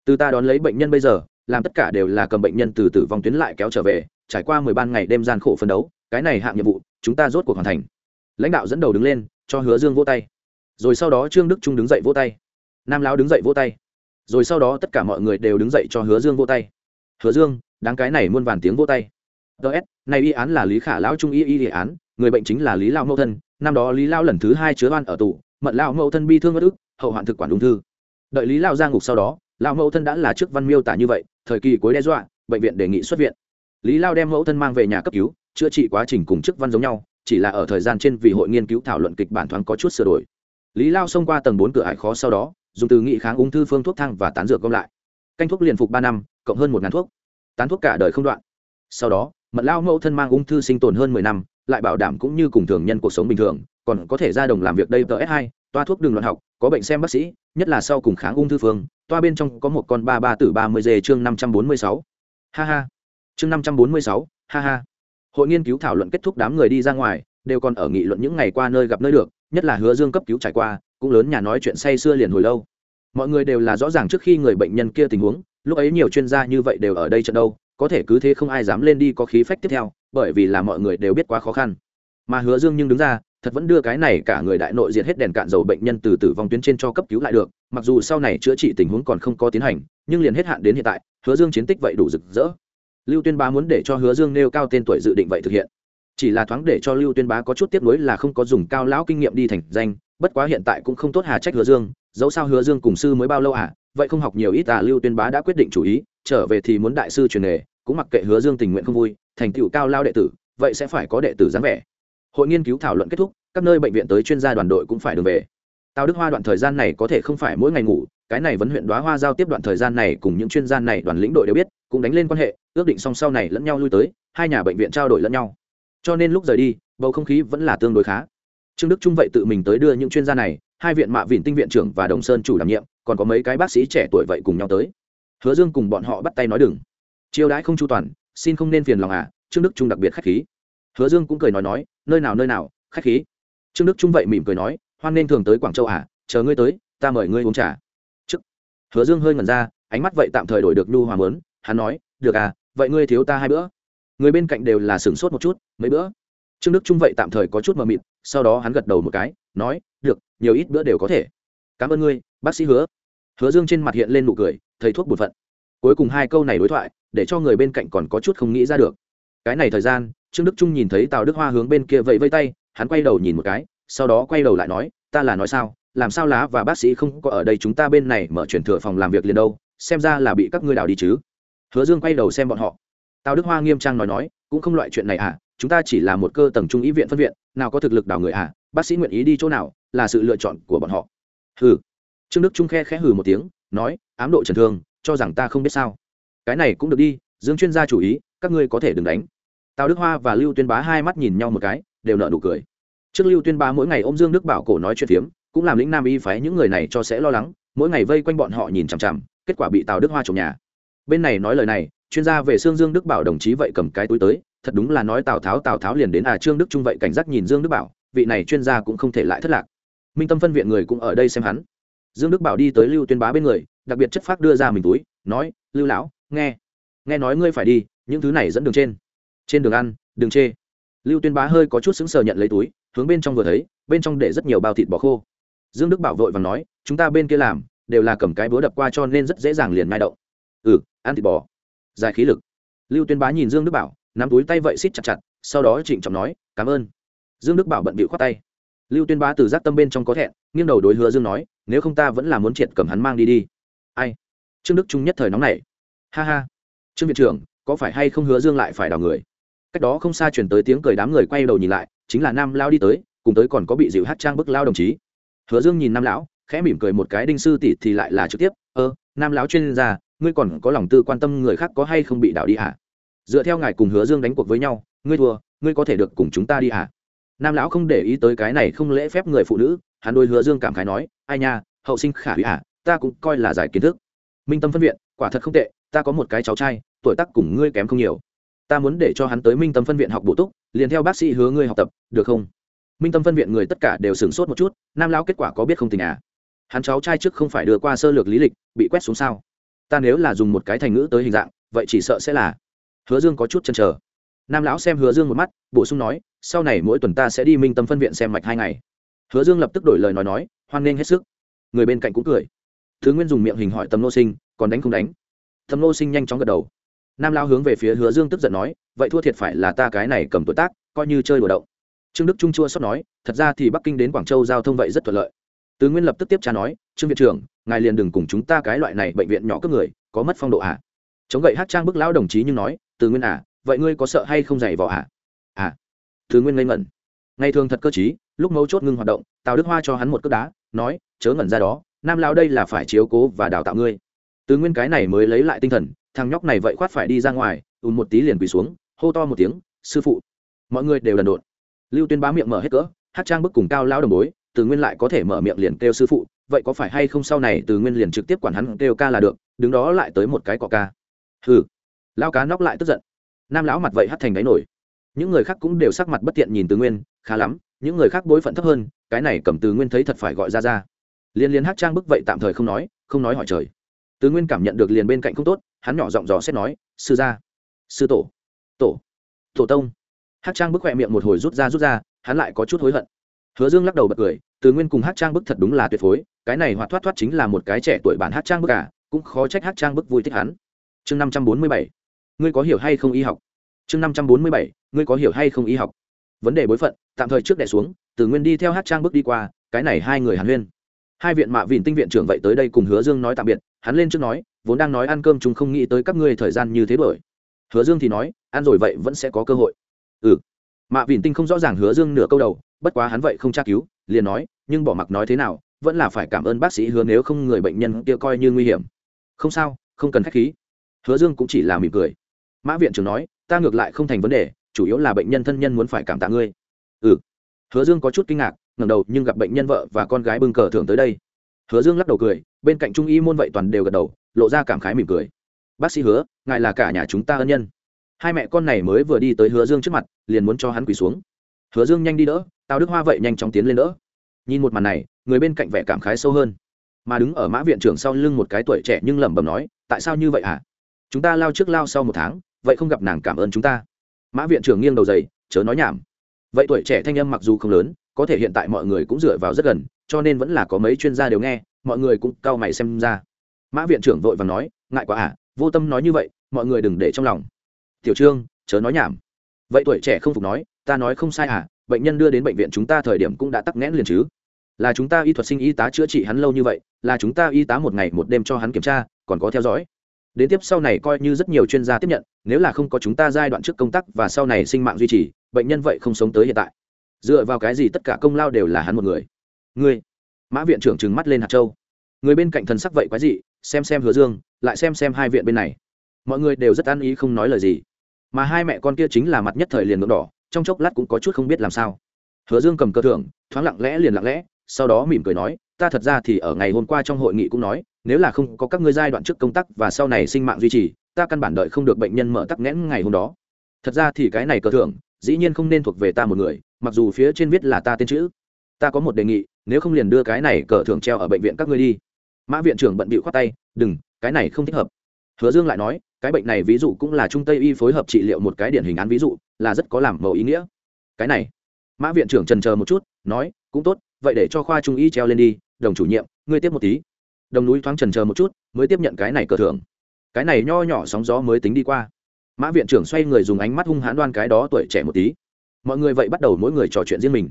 Từ ta đón lấy bệnh nhân bây giờ, làm tất cả đều là cầm bệnh nhân từ tử vong tuyến lại kéo trở về, trải qua mười ban ngày đêm gian khổ phân đấu, cái này hạng nhiệm vụ, chúng ta rốt cuộc hoàn thành. Lãnh đạo dẫn đầu đứng lên, cho hứa dương vỗ tay. Rồi sau đó trương đức trung đứng dậy vỗ tay. Nam lão đứng dậy vỗ tay. Rồi sau đó tất cả mọi người đều đứng dậy cho hứa dương vỗ tay. Hứa dương đáng cái này muôn vàn tiếng vỗ tay. Ts này y án là lý khả lão trung y y y án, người bệnh chính là lý lao mẫu thân, năm đó lý lao lần thứ hai chứa oan ở tù, mận lao mẫu thân bi thương bất ức, hậu hoạn thực quản ung thư. Đợi lý lao ra ngục sau đó lao mẫu thân đã là trước văn miêu tả như vậy, thời kỳ cuối đe dọa, bệnh viện đề nghị xuất viện. Lý lao đem mẫu thân mang về nhà cấp cứu, chữa trị quá trình cùng chức văn giống nhau, chỉ là ở thời gian trên vì hội nghiên cứu thảo luận kịch bản thoáng có chút sửa đổi. Lý lao xông qua tầng bốn cửa hải khó sau đó, dùng từ nghị kháng ung thư phương thuốc thăng và tán dược gom lại. Canh thuốc liền phục ba năm, cộng hơn một ngàn thuốc tán thuốc cả đời không đoạn. Sau đó, mật lao mẫu thân mang ung thư sinh tồn hơn mười năm, lại bảo đảm cũng như cùng thường nhân cuộc sống bình thường, còn có thể ra đồng làm việc đây ts hai, toa thuốc đường loạn học, có bệnh xem bác sĩ, nhất là sau cùng kháng ung thư phương, toa bên trong có một con ba ba tử ba mươi dê chương năm trăm bốn mươi sáu. Ha ha. Chương năm trăm bốn mươi sáu, ha ha. Hội nghiên cứu thảo luận kết thúc đám người đi ra ngoài, đều còn ở nghị luận những ngày qua nơi gặp nơi được, nhất là hứa dương cấp cứu trải qua, cũng lớn nhà nói chuyện say xưa liền hồi lâu. Mọi người đều là rõ ràng trước khi người bệnh nhân kia tình huống lúc ấy nhiều chuyên gia như vậy đều ở đây trận đâu, có thể cứ thế không ai dám lên đi có khí phách tiếp theo, bởi vì là mọi người đều biết quá khó khăn. Mà hứa dương nhưng đứng ra, thật vẫn đưa cái này cả người đại nội diệt hết đèn cạn dầu bệnh nhân từ tử vong tuyến trên cho cấp cứu lại được, mặc dù sau này chữa trị tình huống còn không có tiến hành, nhưng liền hết hạn đến hiện tại, hứa dương chiến tích vậy đủ rực rỡ. Lưu tuyên bá muốn để cho hứa dương nêu cao tên tuổi dự định vậy thực hiện. Chỉ là thoáng để cho lưu tuyên bá có chút tiếp nối là không có dùng cao lão kinh nghiệm đi thành danh, bất quá hiện tại cũng không tốt hà trách hứa dương dẫu sao hứa dương cùng sư mới bao lâu à vậy không học nhiều ít à lưu tuyên bá đã quyết định chủ ý, trở về thì muốn đại sư truyền nghề, cũng mặc kệ hứa dương tình nguyện không vui, thành tựu cao lao đệ tử, vậy sẽ phải có đệ tử dáng vẻ. Hội nghiên cứu thảo luận kết thúc, các nơi bệnh viện tới chuyên gia đoàn đội cũng phải đường về. Tào đức hoa đoạn thời gian này có thể không phải mỗi ngày ngủ, cái này vấn huyện đoá hoa giao tiếp đoạn thời gian này cùng những chuyên gia này đoàn lĩnh đội đều biết, cũng đánh lên quan hệ, ước định song sau này lẫn nhau lui tới, hai nhà bệnh viện trao đổi lẫn nhau. Cho nên lúc rời đi, bầu không khí vẫn là tương đối khá. Trương đức trung vậy tự mình tới đưa những chuyên gia này hai viện mạ viện tinh viện trưởng và đồng sơn chủ đảm nhiệm, còn có mấy cái bác sĩ trẻ tuổi vậy cùng nhau tới. Hứa dương cùng bọn họ bắt tay nói đừng. Chiêu đãi không chu toàn, xin không nên phiền lòng à trương đức trung đặc biệt khách khí. Hứa dương cũng cười nói nói, nơi nào nơi nào, khách khí. Trương đức trung vậy mỉm cười nói, hoan nên thường tới quảng châu à chờ ngươi tới, ta mời ngươi uống trà. Chức hứa dương hơi ngẩn ra, ánh mắt vậy tạm thời đổi được nhu hòa mớn, hắn nói, được à vậy ngươi thiếu ta hai bữa. Người bên cạnh đều là sửng sốt một chút, mấy bữa. Trương đức trung vậy tạm thời có chút mờ mịt, sau đó hắn gật đầu một cái, nói được, nhiều ít bữa đều có thể. Cảm ơn ngươi, bác sĩ hứa. Hứa dương trên mặt hiện lên nụ cười, thầy thuốc bột phận. Cuối cùng hai câu này đối thoại, để cho người bên cạnh còn có chút không nghĩ ra được. Cái này thời gian, trương đức trung nhìn thấy tào đức hoa hướng bên kia vẫy vây tay, hắn quay đầu nhìn một cái, sau đó quay đầu lại nói, ta là nói sao? Làm sao lá và bác sĩ không có ở đây chúng ta bên này mở chuyển thừa phòng làm việc liền đâu? Xem ra là bị các ngươi đào đi chứ. Hứa dương quay đầu xem bọn họ. Tào đức hoa nghiêm trang nói nói, cũng không loại chuyện này à chúng ta chỉ là một cơ tầng trung ý viện phân viện, nào có thực lực đào người à? Bác sĩ nguyện ý đi chỗ nào? Là sự lựa chọn của bọn họ. Hừ. Trương đức trung khe khẽ hừ một tiếng, nói, ám độ trần thương, cho rằng ta không biết sao. Cái này cũng được đi, dương chuyên gia chủ ý, các ngươi có thể đừng đánh. Tào đức hoa và lưu tuyên bá hai mắt nhìn nhau một cái, đều nợ nụ cười. Trước lưu tuyên bá mỗi ngày ô m dương đức bảo cổ nói chuyện phiếm, cũng làm lĩnh nam y phái những người này cho sẽ lo lắng, mỗi ngày vây quanh bọn họ nhìn chằm chằm, kết quả bị tào đức hoa trồng nhà. Bên này nói lời này, chuyên gia về xương dương đức bảo đồng chí vậy cầm cái túi tới, thật đúng là nói tào tháo tào tháo liền đến à trương đức trung vậy cảnh giác nhìn dương đức bảo, vị này chuyên gia cũng không thể lại thất lạc minh tâm phân viện người cũng ở đây xem hắn. Dương đức bảo đi tới lưu tuyên bá bên người, đặc biệt chất phác đưa ra mình túi, nói, lưu lão, nghe. Nghe nói ngươi phải đi, những thứ này dẫn đường trên. Trên đường ăn, đường chê. Lưu tuyên bá hơi có chút sững sờ nhận lấy túi, hướng bên trong vừa thấy, bên trong để rất nhiều bao thịt bò khô. Dương đức bảo vội và nói, chúng ta bên kia làm, đều là cầm cái búa đập qua cho nên rất dễ dàng liền mai đậu. ừ ăn thịt bò. Dài khí lực. Lưu tuyên bá nhìn dương đức bảo, nắm túi tay vậy xít chặt chặt, sau đó trịnh trọng nói, cảm ơn. Dương đức bảo bận bịu khoát tay lưu tuyên bá từ giác tâm bên trong có thẹn, nghiêng đầu đối hứa dương nói, nếu không ta vẫn là muốn triệt cầm hắn mang đi đi. Ai? Trương đức trung nhất thời nóng này ha ha, trương viện trưởng, có phải hay không hứa dương lại phải đào người? Cách đó không xa chuyển tới tiếng cười đám người quay đầu nhìn lại, chính là nam lao đi tới, cùng tới còn có bị dịu hát trang bức lao đồng chí. Hứa dương nhìn nam lão, khẽ mỉm cười một cái, đinh sư tỷ thì lại là trực tiếp. Ơ, nam lão chuyên gia, ngươi còn có lòng tư quan tâm người khác có hay không bị đảo đi hả? Dựa theo ngài cùng hứa dương đánh cuộc với nhau, ngươi thua, ngươi có thể được cùng chúng ta đi hả? Nam lão không để ý tới cái này không lễ phép người phụ nữ, hắn đôi hứa dương cảm khái nói, ai nha, hậu sinh khả hủy à? ta cũng coi là giải kiến thức. Minh tâm phân viện, quả thật không tệ, ta có một cái cháu trai, tuổi tác cùng ngươi kém không nhiều. Ta muốn để cho hắn tới minh tâm phân viện học bổ túc, liền theo bác sĩ hứa ngươi học tập, được không? Minh tâm phân viện người tất cả đều sửng sốt một chút, nam lão kết quả có biết không tình à? Hắn cháu trai trước không phải đưa qua sơ lược lý lịch, bị quét xuống sao? Ta nếu là dùng một cái thành ngữ tới hình dạng, vậy chỉ sợ sẽ là. Hứa dương có chút chăn trở nam lão xem hứa dương một mắt, bổ sung nói sau này mỗi tuần ta sẽ đi minh tâm phân viện xem mạch hai ngày. Hứa dương lập tức đổi lời nói nói, hoan nghênh hết sức. Người bên cạnh cũng cười. Thứ nguyên dùng miệng hình hỏi tầm nô sinh, còn đánh không đánh? Tầm nô sinh nhanh chóng gật đầu. Nam lao hướng về phía hứa dương tức giận nói, vậy thua thiệt phải là ta cái này cầm tuổi tác, coi như chơi đùa động. Trương đức trung chua sót nói, thật ra thì bắc kinh đến quảng châu giao thông vậy rất thuận lợi. Tứ nguyên lập tức tiếp trả nói, trương viện trưởng, ngài liền đừng cùng chúng ta cái loại này bệnh viện nhỏ cấp người, có mất phong độ à? Chống gậy hát trang bức lão đồng chí nhưng nói từ nguyên à vậy ngươi có sợ hay không dày vò à? À thứ nguyên ngây ngẩn. Ngày thường thật cơ chí lúc mấu chốt ngưng hoạt động, tào đức hoa cho hắn một cước đá, nói, chớ ngẩn ra đó, nam lão đây là phải chiếu cố và đào tạo ngươi. Tứ nguyên cái này mới lấy lại tinh thần, thằng nhóc này vậy khoát phải đi ra ngoài, ùn một tí liền quỳ xuống, hô to một tiếng, sư phụ. Mọi người đều đần độn. Lưu tuyên bá miệng mở hết cỡ, hát trang bức cùng cao lão đồng bối từ nguyên lại có thể mở miệng liền kêu sư phụ, vậy có phải hay không sau này từ nguyên liền trực tiếp quản hắn kêu ca là được, đứng đó lại tới một cái cọ ca. Hừ. Lao cá nóc lại tức giận. Nam lão mặt vậy hắt thành đáy nổi những người khác cũng đều sắc mặt bất tiện nhìn từ nguyên, khá lắm, những người khác bối phận thấp hơn, cái này cầm từ nguyên thấy thật phải gọi ra ra. Liên liên hát trang bức vậy tạm thời không nói không nói hỏi trời. Từ nguyên cảm nhận được liền bên cạnh không tốt, hắn nhỏ giọng dò xét nói, sư gia, sư tổ tổ tổ tông. Hát trang bức khỏe miệng một hồi rút ra rút ra, hắn lại có chút hối hận. Hứa dương lắc đầu bật cười, từ nguyên cùng hát trang bức thật đúng là tuyệt phối, cái này hoạt thoát thoát chính là một cái trẻ tuổi bản hát trang bức cả cũng khó trách hát trang bức vui thích hắn. Chương năm trăm bốn mươi bảy, ngươi có hiểu hay không y học? Chương năm trăm bốn mươi bảy, ngươi có hiểu hay không y học? Vấn đề bối phận, tạm thời trước đẻ xuống, từ nguyên đi theo hát trang bước đi qua, cái này hai người hàn huyên. Hai viện mạ vịn tinh viện trưởng vậy tới đây cùng hứa dương nói tạm biệt, hắn lên trước nói, vốn đang nói ăn cơm chúng không nghĩ tới các ngươi thời gian như thế bởi hứa dương thì nói, ăn rồi vậy vẫn sẽ có cơ hội. Ừ. Mạ vịn tinh không rõ ràng hứa dương nửa câu đầu, bất quá hắn vậy không tra cứu, liền nói, nhưng bỏ mặc nói thế nào, vẫn là phải cảm ơn bác sĩ hứa nếu không người bệnh nhân kia coi như nguy hiểm. Không sao, không cần khách khí. Hứa dương cũng chỉ là mỉm cười. Mã viện trưởng nói ta ngược lại không thành vấn đề, chủ yếu là bệnh nhân thân nhân muốn phải cảm tạ ngươi. Ừ. Hứa dương có chút kinh ngạc, ngẩng đầu, nhưng gặp bệnh nhân vợ và con gái bưng cờ thưởng tới đây. Hứa dương lắc đầu cười, bên cạnh trung y môn vậy toàn đều gật đầu, lộ ra cảm khái mỉm cười. Bác sĩ hứa, ngài là cả nhà chúng ta ân nhân. Hai mẹ con này mới vừa đi tới hứa dương trước mặt, liền muốn cho hắn quỳ xuống. Hứa dương nhanh đi đỡ tào đức hoa vậy nhanh chóng tiến lên đỡ. Nhìn một màn này, người bên cạnh vẻ cảm khái sâu hơn. Mà đứng ở mã viện trưởng sau lưng một cái tuổi trẻ nhưng lẩm bẩm nói, tại sao như vậy hả? Chúng ta lao trước lao sau một tháng vậy không gặp nàng cảm ơn chúng ta. Mã viện trưởng nghiêng đầu dày chớ nói nhảm. Vậy tuổi trẻ thanh âm mặc dù không lớn, có thể hiện tại mọi người cũng dựa vào rất gần, cho nên vẫn là có mấy chuyên gia đều nghe, mọi người cũng cau mày xem ra. Mã viện trưởng vội và nói, ngại quá à vô tâm nói như vậy, mọi người đừng để trong lòng. Tiểu trương, chớ nói nhảm. Vậy tuổi trẻ không phục nói, ta nói không sai à bệnh nhân đưa đến bệnh viện chúng ta thời điểm cũng đã tắc nghẽn liền chứ. Là chúng ta y thuật sinh y tá chữa trị hắn lâu như vậy, là chúng ta y tá một ngày một đêm cho hắn kiểm tra, còn có theo dõi đến tiếp sau này coi như rất nhiều chuyên gia tiếp nhận, nếu là không có chúng ta giai đoạn trước công tác và sau này sinh mạng duy trì, bệnh nhân vậy không sống tới hiện tại. Dựa vào cái gì tất cả công lao đều là hắn một người? Ngươi. Mã viện trưởng trừng mắt lên hạt châu. Người bên cạnh thần sắc vậy quái gì xem xem hứa dương, lại xem xem hai viện bên này. Mọi người đều rất an ý không nói lời gì. Mà hai mẹ con kia chính là mặt nhất thời liền ngưỡng đỏ, trong chốc lát cũng có chút không biết làm sao. Hứa dương cầm cơ thưởng, thoáng lặng lẽ liền lặng lẽ, sau đó mỉm cười nói ta thật ra thì ở ngày hôm qua trong hội nghị cũng nói, nếu là không có các ngươi giai đoạn trước công tác và sau này sinh mạng duy trì, ta căn bản đợi không được bệnh nhân mở tắc nghẽn ngày hôm đó. Thật ra thì cái này cờ thưởng, dĩ nhiên không nên thuộc về ta một người, mặc dù phía trên viết là ta tên chữ. Ta có một đề nghị, nếu không liền đưa cái này cờ thưởng treo ở bệnh viện các ngươi đi. Mã viện trưởng bận bịu khoát tay, đừng, cái này không thích hợp. Hứa dương lại nói, cái bệnh này ví dụ cũng là trung tây y phối hợp trị liệu một cái điển hình án ví dụ, là rất có làm màu ý nghĩa. Cái này. Mã viện trưởng trần chờ một chút, nói, cũng tốt, vậy để cho khoa trung y treo lên đi đồng chủ nhiệm, ngươi tiếp một tí. Đồng núi thoáng trần chờ một chút, mới tiếp nhận cái này cờ thưởng. Cái này nho nhỏ sóng gió mới tính đi qua. Mã viện trưởng xoay người dùng ánh mắt hung hãn đoan cái đó tuổi trẻ một tí. Mọi người vậy bắt đầu mỗi người trò chuyện riêng mình.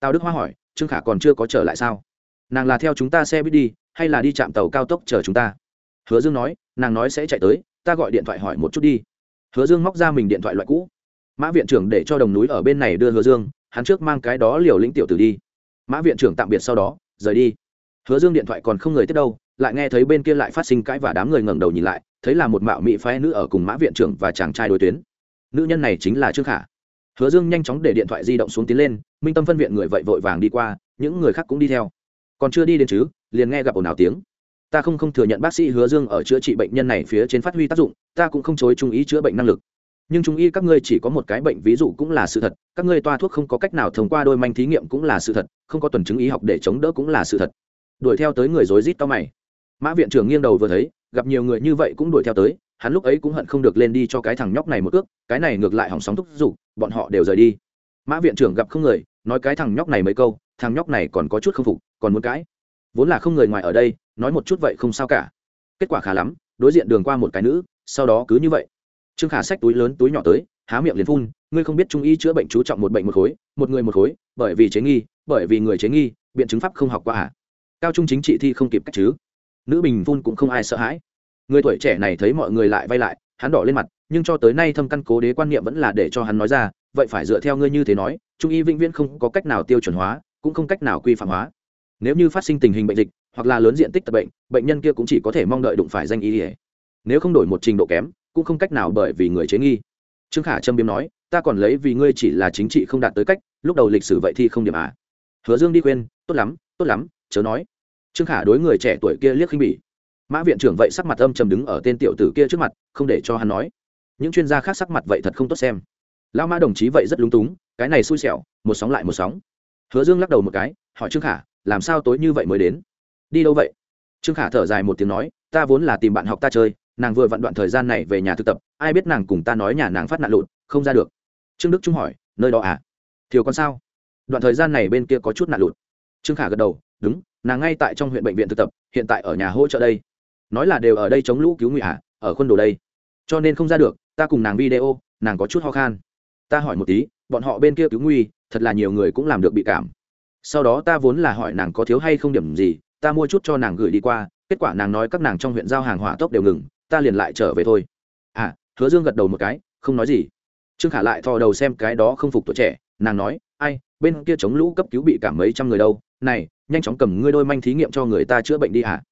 Tào đức hoa hỏi, trương khả còn chưa có trở lại sao? Nàng là theo chúng ta xe buýt đi, hay là đi chạm tàu cao tốc chờ chúng ta? Hứa dương nói, nàng nói sẽ chạy tới, ta gọi điện thoại hỏi một chút đi. Hứa dương móc ra mình điện thoại loại cũ. Mã viện trưởng để cho đồng núi ở bên này đưa hứa dương, hắn trước mang cái đó liều lĩnh tiểu tử đi. Mã viện trưởng tạm biệt sau đó, rời đi hứa dương điện thoại còn không người tiếp đâu, lại nghe thấy bên kia lại phát sinh cãi và đám người ngẩng đầu nhìn lại, thấy là một mạo mỹ phái nữ ở cùng mã viện trưởng và chàng trai đối tuyến. Nữ nhân này chính là trương khả. Hứa dương nhanh chóng để điện thoại di động xuống tiến lên, minh tâm phân viện người vậy vội vàng đi qua, những người khác cũng đi theo. Còn chưa đi đến chứ, liền nghe gặp ồn ào tiếng. Ta không không thừa nhận bác sĩ hứa dương ở chữa trị bệnh nhân này phía trên phát huy tác dụng, ta cũng không chối trung ý chữa bệnh năng lực. Nhưng trung y các ngươi chỉ có một cái bệnh ví dụ cũng là sự thật, các ngươi toa thuốc không có cách nào thông qua đôi manh thí nghiệm cũng là sự thật, không có tuần chứng y học để chống đỡ cũng là sự thật đuổi theo tới người rối rít to mày. Mã viện trưởng nghiêng đầu vừa thấy, gặp nhiều người như vậy cũng đuổi theo tới, hắn lúc ấy cũng hận không được lên đi cho cái thằng nhóc này một ước, cái này ngược lại hỏng sóng thúc giục, bọn họ đều rời đi. Mã viện trưởng gặp không người, nói cái thằng nhóc này mấy câu, thằng nhóc này còn có chút không phục, còn muốn cãi. Vốn là không người ngoài ở đây, nói một chút vậy không sao cả. Kết quả khá lắm, đối diện đường qua một cái nữ, sau đó cứ như vậy. Trương khả xách túi lớn túi nhỏ tới, há miệng liền phun, ngươi không biết trung y chữa bệnh chú trọng một bệnh một khối, một người một khối, bởi vì chế nghi, bởi vì người chế nghi, biện chứng pháp không học qua à? Cao trung chính trị thi không kịp cách chứ. Nữ bình phun cũng không ai sợ hãi. Người tuổi trẻ này thấy mọi người lại vay lại, hắn đỏ lên mặt, nhưng cho tới nay thâm căn cố đế quan niệm vẫn là để cho hắn nói ra, vậy phải dựa theo ngươi như thế nói, trung y vĩnh viễn không có cách nào tiêu chuẩn hóa, cũng không cách nào quy phạm hóa. Nếu như phát sinh tình hình bệnh dịch, hoặc là lớn diện tích tập bệnh bệnh nhân kia cũng chỉ có thể mong đợi đụng phải danh y ỉa nếu không đổi một trình độ kém, cũng không cách nào bởi vì người chế nghi. Trương khả trâm biếm nói, ta còn lấy vì ngươi chỉ là chính trị không đạt tới cách, lúc đầu lịch sử vậy thì không điểm à. Hứa dương đi khuyên, tốt lắm tốt lắm chớ nói. Trương khả đối người trẻ tuổi kia liếc khinh bỉ. Mã viện trưởng vậy sắc mặt âm trầm đứng ở tên tiểu tử kia trước mặt, không để cho hắn nói. Những chuyên gia khác sắc mặt vậy thật không tốt xem. Lao mã đồng chí vậy rất lúng túng, cái này xui xẻo, một sóng lại một sóng. Hứa dương lắc đầu một cái, hỏi trương khả, làm sao tối như vậy mới đến? Đi đâu vậy? Trương khả thở dài một tiếng nói, ta vốn là tìm bạn học ta chơi, nàng vừa vặn đoạn thời gian này về nhà thực tập, ai biết nàng cùng ta nói nhà nàng phát nạn lụt, không ra được. Trương đức trung hỏi, nơi đó à? Thiếu con sao? Đoạn thời gian này bên kia có chút nạn lụt. Trương khả gật đầu đúng, nàng ngay tại trong huyện bệnh viện thực tập, hiện tại ở nhà hỗ trợ đây. Nói là đều ở đây chống lũ cứu nguy à ở khuôn đồ đây. Cho nên không ra được, ta cùng nàng video, nàng có chút ho khan. Ta hỏi một tí, bọn họ bên kia cứu nguy, thật là nhiều người cũng làm được bị cảm. Sau đó ta vốn là hỏi nàng có thiếu hay không điểm gì, ta mua chút cho nàng gửi đi qua, kết quả nàng nói các nàng trong huyện giao hàng hỏa tốc đều ngừng, ta liền lại trở về thôi. À hứa dương gật đầu một cái, không nói gì. Trương khả lại thò đầu xem cái đó không phục tuổi trẻ, nàng nói, ai bên kia chống lũ cấp cứu bị cảm mấy trăm người đâu. Này, nhanh chóng cầm ngươi đôi manh thí nghiệm cho người ta chữa bệnh đi à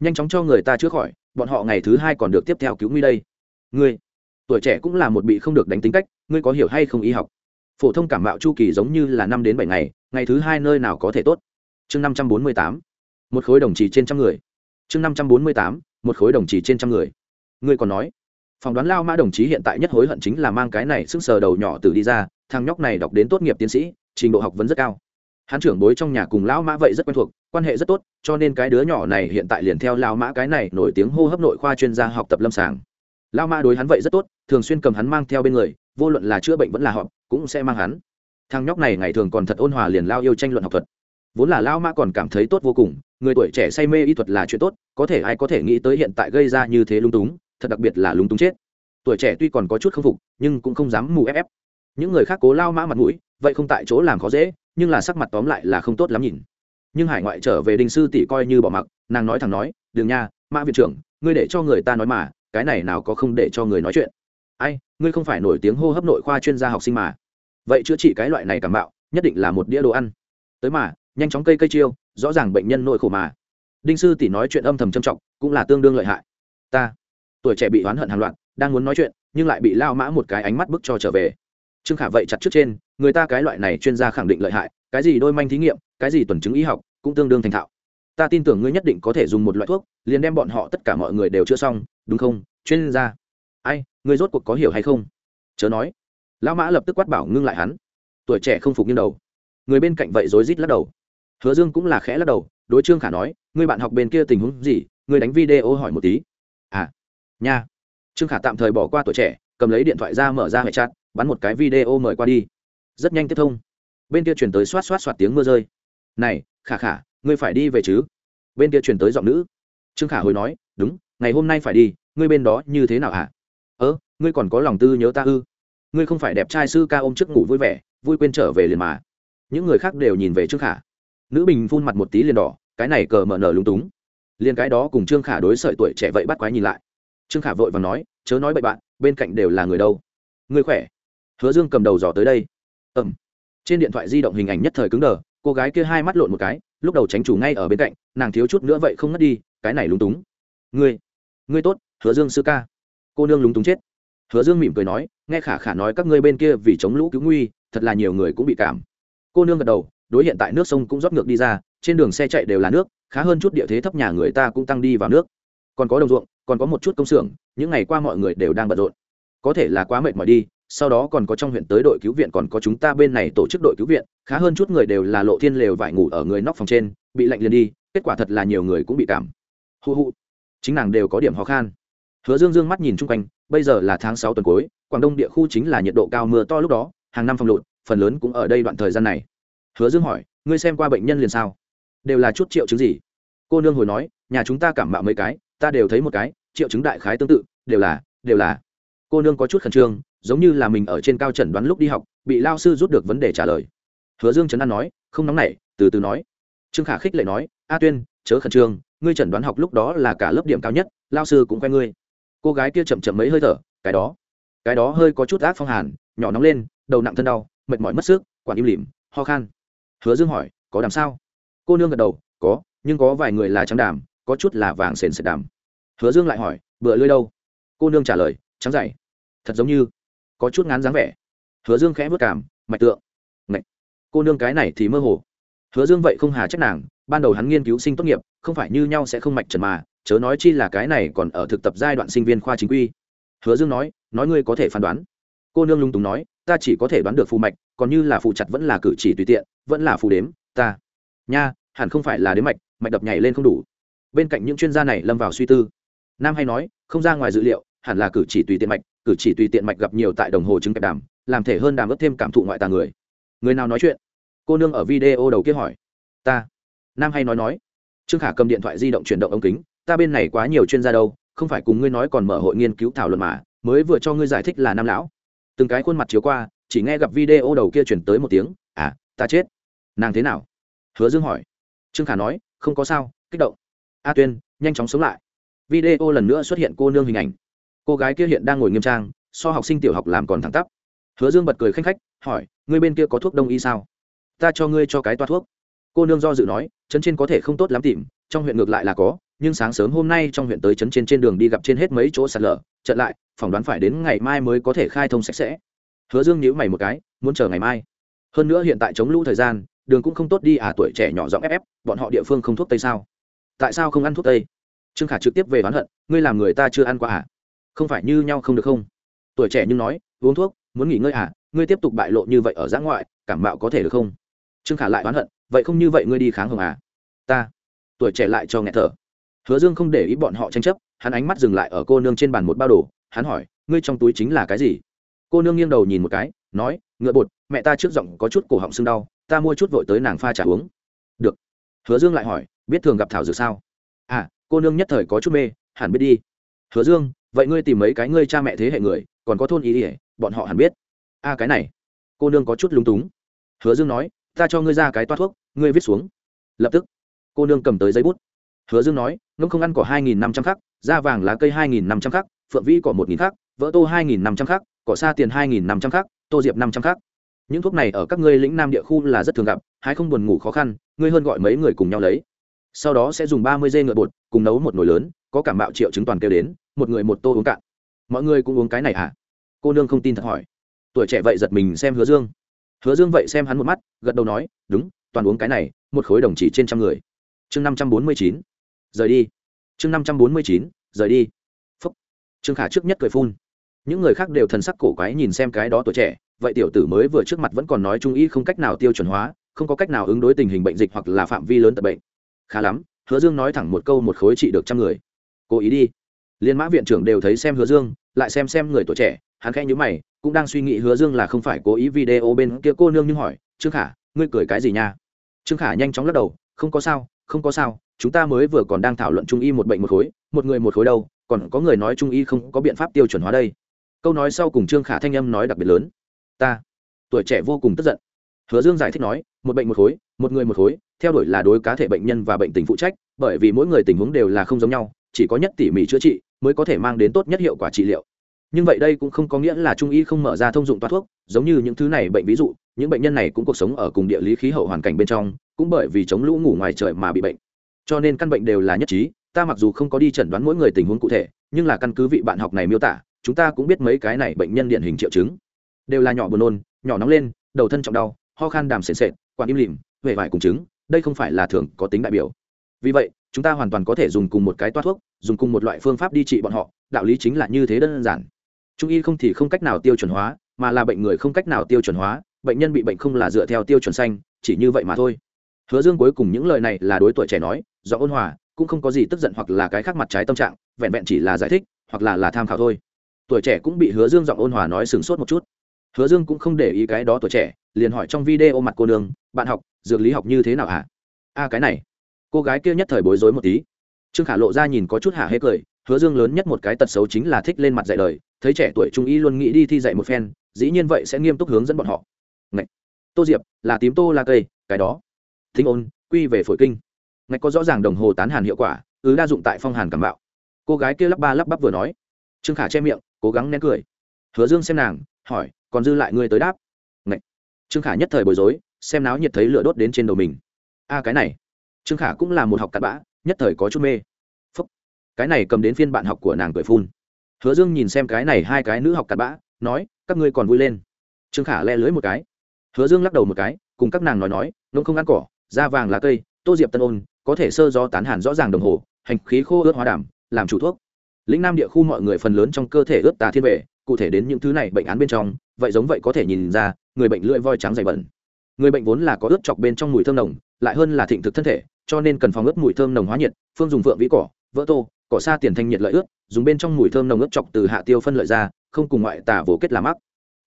nhanh chóng cho người ta chữa khỏi, bọn họ ngày thứ hai còn được tiếp theo cứu nguy đây. Ngươi, tuổi trẻ cũng là một bị không được đánh tính cách, ngươi có hiểu hay không y học? Phổ thông cảm mạo chu kỳ giống như là năm đến bảy ngày ngày thứ hai nơi nào có thể tốt? Chương năm trăm bốn mươi tám, một khối đồng chí trên trăm người. Chương năm trăm bốn mươi tám, một khối đồng chí trên trăm người. Ngươi còn nói, phỏng đoán lao mã đồng chí hiện tại nhất hối hận chính là mang cái này sức sờ đầu nhỏ từ đi ra, thằng nhóc này đọc đến tốt nghiệp tiến sĩ trình độ học vấn rất cao. Hắn trưởng bối trong nhà cùng lão mã vậy rất quen thuộc, quan hệ rất tốt, cho nên cái đứa nhỏ này hiện tại liền theo lão mã cái này nổi tiếng hô hấp nội khoa chuyên gia học tập lâm sàng. Lão mã đối hắn vậy rất tốt, thường xuyên cầm hắn mang theo bên người, vô luận là chữa bệnh vẫn là họp, cũng sẽ mang hắn. Thằng nhóc này ngày thường còn thật ôn hòa liền lao yêu tranh luận học thuật. Vốn là lão mã còn cảm thấy tốt vô cùng, người tuổi trẻ say mê y thuật là chuyện tốt, có thể ai có thể nghĩ tới hiện tại gây ra như thế lung túng, thật đặc biệt là lung túng chết. Tuổi trẻ tuy còn có chút k phục, nhưng cũng không dám mù ép ép. Những người khác cố lao mã mặt mũi vậy không tại chỗ làm khó dễ, nhưng là sắc mặt tóm lại là không tốt lắm nhìn. Nhưng hải ngoại trở về đình sư tỷ coi như bỏ mặc, nàng nói thẳng nói, đường nha, mã viện trưởng, ngươi để cho người ta nói mà, cái này nào có không để cho người nói chuyện. Ai, ngươi không phải nổi tiếng hô hấp nội khoa chuyên gia học sinh mà. Vậy chữa trị cái loại này cảm bạo nhất định là một đĩa đồ ăn. Tới mà, nhanh chóng cây cây chiêu, rõ ràng bệnh nhân nội khổ mà. Đinh sư tỷ nói chuyện âm thầm trầm trọng, cũng là tương đương lợi hại. Ta, tuổi trẻ bị oán hận hàng loạt, đang muốn nói chuyện, nhưng lại bị lao mã một cái ánh mắt bức cho trở về trương khả vậy chặt trước trên, người ta cái loại này chuyên gia khẳng định lợi hại, cái gì đôi manh thí nghiệm, cái gì tuần chứng y học, cũng tương đương thành thạo. Ta tin tưởng ngươi nhất định có thể dùng một loại thuốc, liền đem bọn họ tất cả mọi người đều chữa xong, đúng không, chuyên gia? Ai, ngươi rốt cuộc có hiểu hay không? Chớ nói. Lão mã lập tức quát bảo ngưng lại hắn. Tuổi trẻ không phục như đầu. Người bên cạnh vậy rối rít lắc đầu. Hứa dương cũng là khẽ lắc đầu, đối trương khả nói, ngươi bạn học bên kia tình huống gì? Ngươi đánh video hỏi một tí. À nha. Trương khả tạm thời bỏ qua tuổi trẻ, cầm lấy điện thoại ra mở ra hệ chat bắn một cái video mời qua đi. Rất nhanh tiếp thông. Bên kia chuyển tới xoát xoát xoát tiếng mưa rơi. Này, khả khả, ngươi phải đi về chứ? Bên kia chuyển tới giọng nữ. Trương khả hồi nói, đúng, ngày hôm nay phải đi, ngươi bên đó như thế nào hả? Ớ ngươi còn có lòng tư nhớ ta ư? Ngươi không phải đẹp trai sư ca ôm trước ngủ vui vẻ, vui quên trở về liền mà. Những người khác đều nhìn về trương khả. Nữ bình phun mặt một tí liền đỏ, cái này cờ mở nở lúng túng. Liền cái đó cùng trương khả đối sợi tuổi trẻ vậy bắt quái nhìn lại. Trương khả vội và nói, chớ nói bậy bạn, bên cạnh đều là người đâu. Ngươi khỏe? Hứa dương cầm đầu dò tới đây. Ẩm trên điện thoại di động hình ảnh nhất thời cứng đờ, cô gái kia hai mắt lộn một cái, lúc đầu tránh chủ ngay ở bên cạnh, nàng thiếu chút nữa vậy không ngất đi, cái này lúng túng. Ngươi ngươi tốt, hứa dương sư ca. Cô nương lúng túng chết. Hứa dương mỉm cười nói, nghe khả khả nói các ngươi bên kia vì chống lũ cứu nguy, thật là nhiều người cũng bị cảm. Cô nương gật đầu, đối hiện tại nước sông cũng rót ngược đi ra, trên đường xe chạy đều là nước, khá hơn chút địa thế thấp nhà người ta cũng tăng đi vào nước. Còn có đồng ruộng, còn có một chút công xưởng, những ngày qua mọi người đều đang bận rộn. Có thể là quá mệt mỏi đi sau đó còn có trong huyện tới đội cứu viện, còn có chúng ta bên này tổ chức đội cứu viện, khá hơn chút người đều là lộ thiên lều vải ngủ ở người nóc phòng trên, bị lạnh liền đi, kết quả thật là nhiều người cũng bị cảm. Hu hu chính nàng đều có điểm khó khăn. Hứa dương dương mắt nhìn chung quanh, bây giờ là tháng sáu tuần cuối, quảng đông địa khu chính là nhiệt độ cao mưa to lúc đó, hàng năm phòng lụt, phần lớn cũng ở đây đoạn thời gian này. Hứa dương hỏi, ngươi xem qua bệnh nhân liền sao? Đều là chút triệu chứng gì? Cô nương hồi nói, nhà chúng ta cảm mạo mấy cái, ta đều thấy một cái, triệu chứng đại khái tương tự, đều là đều là. Cô nương có chút khẩn trương giống như là mình ở trên cao trần đoán lúc đi học, bị lao sư rút được vấn đề trả lời. Hứa dương trấn an nói, không nóng nảy, từ từ nói. Trương khả khích lệ nói, a tuyên, chớ khẩn trương, ngươi chẩn đoán học lúc đó là cả lớp điểm cao nhất, lao sư cũng quen ngươi. Cô gái kia chậm chậm mấy hơi thở, cái đó cái đó hơi có chút ác phong hàn, nhỏ nóng lên, đầu nặng thân đau, mệt mỏi mất sức, quản im lìm, ho khan. Hứa dương hỏi, có đàm sao? Cô nương gật đầu, có, nhưng có vài người là trắng đàm, có chút là vàng sền sệt đàm. Hứa dương lại hỏi bựa lưới đâu? Cô nương trả lời, trắng dày. Thật giống như có chút ngán dáng vẻ. Hứa dương khẽ vất cảm mạch tượng. Ngậy. cô nương cái này thì mơ hồ. Hứa dương vậy không hà trách nàng, ban đầu hắn nghiên cứu sinh tốt nghiệp, không phải như nhau sẽ không mạch trần mà, chớ nói chi là cái này còn ở thực tập giai đoạn sinh viên khoa chính quy. Hứa dương nói nói ngươi có thể phán đoán. Cô nương lung túng nói, ta chỉ có thể đoán được phù mạch, còn như là phù chặt vẫn là cử chỉ tùy tiện, vẫn là phù đếm, ta. Nha, hẳn không phải là đếm mạch mạch đập nhảy lên không đủ. Bên cạnh những chuyên gia này lâm vào suy tư. Nam hay nói, không ra ngoài dữ liệu, hẳn là cử chỉ tùy tiện mạch cử chỉ tùy tiện mạch gặp nhiều tại đồng hồ chứng kẹp đàm, làm thể hơn đàm ướt thêm cảm thụ ngoại tà người. Người nào nói chuyện? Cô nương ở video đầu kia hỏi. Ta. Nam hay nói nói? Trương khả cầm điện thoại di động chuyển động ống kính. Ta bên này quá nhiều chuyên gia đâu, không phải cùng ngươi nói còn mở hội nghiên cứu thảo luận mà, mới vừa cho ngươi giải thích là nam lão. Từng cái khuôn mặt chiếu qua, chỉ nghe gặp video đầu kia chuyển tới một tiếng. À ta chết. Nàng thế nào? Hứa dương hỏi. Trương khả nói, không có sao, kích động. A tuyên, nhanh chóng sống lại. Video lần nữa xuất hiện cô nương hình ảnh cô gái kia hiện đang ngồi nghiêm trang, so học sinh tiểu học làm còn thẳng tắp. Hứa dương bật cười khanh khách, hỏi, ngươi bên kia có thuốc đông y sao? Ta cho ngươi cho cái toa thuốc. Cô nương do dự nói chấn trên có thể không tốt lắm tìm, trong huyện ngược lại là có, nhưng sáng sớm hôm nay trong huyện tới chấn trên trên đường đi gặp trên hết mấy chỗ sạt lở trận lại, phỏng đoán phải đến ngày mai mới có thể khai thông sạch sẽ. Hứa dương nhíu mày một cái, muốn chờ ngày mai. Hơn nữa hiện tại chống lũ thời gian, đường cũng không tốt đi à tuổi trẻ nhỏ giọng ép ép, bọn họ địa phương không thuốc tây sao? Tại sao không ăn thuốc tây? Trương khả trực tiếp về oán hận, ngươi làm người ta chưa ăn qua à? Không phải như nhau không được không? Tuổi trẻ nhưng nói, uống thuốc, muốn nghỉ ngơi à? Ngươi tiếp tục bại lộ như vậy ở giã ngoại, cảm mạo có thể được không? Trương khả lại oán hận, vậy không như vậy ngươi đi kháng hồng à? Ta. Tuổi trẻ lại cho nghẹt thở. Hứa dương không để ý bọn họ tranh chấp, hắn ánh mắt dừng lại ở cô nương trên bàn một bao đồ, hắn hỏi, ngươi trong túi chính là cái gì? Cô nương nghiêng đầu nhìn một cái, nói, ngựa bột, mẹ ta trước giọng có chút cổ họng sưng đau, ta mua chút vội tới nàng pha trả uống. Được. Hứa dương lại hỏi, biết thường gặp thảo dược sao? À cô nương nhất thời có chút mê, hẳn biết đi. Hứa dương vậy ngươi tìm mấy cái ngươi cha mẹ thế hệ người còn có thôn ý ỉa bọn họ hẳn biết. A à, cái này cô nương có chút lúng túng. Hứa dương nói ta cho ngươi ra cái toa thuốc ngươi viết xuống. Lập tức cô nương cầm tới giấy bút. Hứa dương nói ngông không ăn cỏ hai nghìn năm trăm khắc da vàng lá cây hai nghìn năm trăm khắc phượng vĩ cỏ một nghìn khắc vỡ tô hai nghìn năm trăm khắc cỏ sa tiền hai nghìn năm trăm khắc tô diệp năm trăm khắc. Những thuốc này ở các ngươi lĩnh nam địa khu là rất thường gặp hai không buồn ngủ khó khăn ngươi hơn gọi mấy người cùng nhau lấy. Sau đó sẽ dùng ba mươi dê ngựa bột cùng nấu một nồi lớn có cảm bạo triệu chứng toàn kêu đến một người một tô uống cạn. Mọi người cũng uống cái này hả cô nương không tin thật hỏi. Tuổi trẻ vậy giật mình xem hứa dương. Hứa dương vậy xem hắn một mắt, gật đầu nói, đúng, toàn uống cái này, một khối đồng chỉ trên trăm người. Chương năm trăm bốn mươi chín. Rời đi. Chương năm trăm bốn mươi chín, rời đi. Phúc. Trương khả trước nhất cười phun. Những người khác đều thần sắc cổ quái nhìn xem cái đó tuổi trẻ, vậy tiểu tử mới vừa trước mặt vẫn còn nói trung y không cách nào tiêu chuẩn hóa, không có cách nào ứng đối tình hình bệnh dịch hoặc là phạm vi lớn tập bệnh. Khá lắm, hứa dương nói thẳng một câu một khối trị được trăm người. Cố ý đi liên mã viện trưởng đều thấy xem hứa dương, lại xem xem người tuổi trẻ, hắn khẽ nhữ mày, cũng đang suy nghĩ hứa dương là không phải cố ý video bên kia cô nương nhưng hỏi, trương khả, ngươi cười cái gì nha? Trương khả nhanh chóng lắc đầu, không có sao, không có sao, chúng ta mới vừa còn đang thảo luận trung y một bệnh một khối, một người một khối đâu, còn có người nói trung y không có biện pháp tiêu chuẩn hóa đây. Câu nói sau cùng trương khả thanh âm nói đặc biệt lớn, ta, tuổi trẻ vô cùng tức giận. Hứa dương giải thích nói, một bệnh một khối, một người một khối, theo đuổi là đối cá thể bệnh nhân và bệnh tình phụ trách, bởi vì mỗi người tình huống đều là không giống nhau chỉ có nhất tỉ mỉ chữa trị mới có thể mang đến tốt nhất hiệu quả trị liệu. Nhưng vậy đây cũng không có nghĩa là trung y không mở ra thông dụng toa thuốc, giống như những thứ này bệnh ví dụ, những bệnh nhân này cũng cuộc sống ở cùng địa lý khí hậu hoàn cảnh bên trong, cũng bởi vì chống lũ ngủ ngoài trời mà bị bệnh. Cho nên căn bệnh đều là nhất trí, ta mặc dù không có đi chẩn đoán mỗi người tình huống cụ thể, nhưng là căn cứ vị bạn học này miêu tả, chúng ta cũng biết mấy cái này bệnh nhân điển hình triệu chứng. Đều là nhỏ buồn nôn, nhỏ nóng lên, đầu thân trọng đau, ho khan đàm sền sệt quản im lìm huệ vải cùng chứng đây không phải là thường có tính đại biểu. Vì vậy chúng ta hoàn toàn có thể dùng cùng một cái toa thuốc, dùng cùng một loại phương pháp đi trị bọn họ, đạo lý chính là như thế đơn giản. Trung y không thì không cách nào tiêu chuẩn hóa, mà là bệnh người không cách nào tiêu chuẩn hóa, bệnh nhân bị bệnh không là dựa theo tiêu chuẩn xanh, chỉ như vậy mà thôi. Hứa dương cuối cùng những lời này là đối tuổi trẻ nói, do ôn hòa, cũng không có gì tức giận hoặc là cái khác mặt trái tâm trạng, vẹn vẹn chỉ là giải thích, hoặc là là tham khảo thôi. Tuổi trẻ cũng bị hứa dương giọng ôn hòa nói sửng sốt một chút. Hứa dương cũng không để ý cái đó tuổi trẻ, liền hỏi trong video mặt cô nương, bạn học, dược lý học như thế nào hả? A, cái này cô gái kia nhất thời bối rối một tí. Trương khả lộ ra nhìn có chút hạ hê cười, hứa dương lớn nhất một cái tật xấu chính là thích lên mặt dạy đời, thấy trẻ tuổi trung y luôn nghĩ đi thi dạy một phen, dĩ nhiên vậy sẽ nghiêm túc hướng dẫn bọn họ. Ngạch. tô diệp, là tím tô là cây, cái đó. Thinh ôn, quy về phổi kinh. Ngạch có rõ ràng đồng hồ tán hàn hiệu quả ứ đa dụng tại phong hàn cảm bạo. Cô gái kia lắp ba lắp bắp vừa nói. Trương khả che miệng, cố gắng nén cười. Hứa dương xem nàng, hỏi, còn dư lại ngươi tới đáp. Ngạch, trương khả nhất thời bối rối, xem náo nhiệt thấy lửa đốt đến trên đầu mình. A, cái này trương khả cũng là một học cặn bã, nhất thời có chút mê. Phúc. cái này cầm đến phiên bạn học của nàng cười phun. Hứa dương nhìn xem cái này hai cái nữ học cặn bã, nói, các ngươi còn vui lên. Trương khả le lưới một cái. Hứa dương lắc đầu một cái, cùng các nàng nói nói, nông không ăn cỏ, da vàng lá cây, tô diệp tân ôn, có thể sơ do tán hàn rõ ràng đồng hồ, hành khí khô ướt hóa đảm, làm chủ thuốc. Lĩnh nam địa khu mọi người phần lớn trong cơ thể ướt tà thiên vệ, cụ thể đến những thứ này bệnh án bên trong, vậy giống vậy có thể nhìn ra, người bệnh lưỡi voi trắng dày bẩn. Người bệnh vốn là có ướt chọc bên trong mùi thơm nồng, lại hơn là thịnh thực thân thể cho nên cần phòng ướt mùi thơm nồng hóa nhiệt, phương dùng vượng vĩ cỏ, vỡ tô, cỏ xa tiền thanh nhiệt lợi ướt, dùng bên trong mùi thơm nồng ướt chọc từ hạ tiêu phân lợi ra, không cùng ngoại tả vỗ kết làm mắc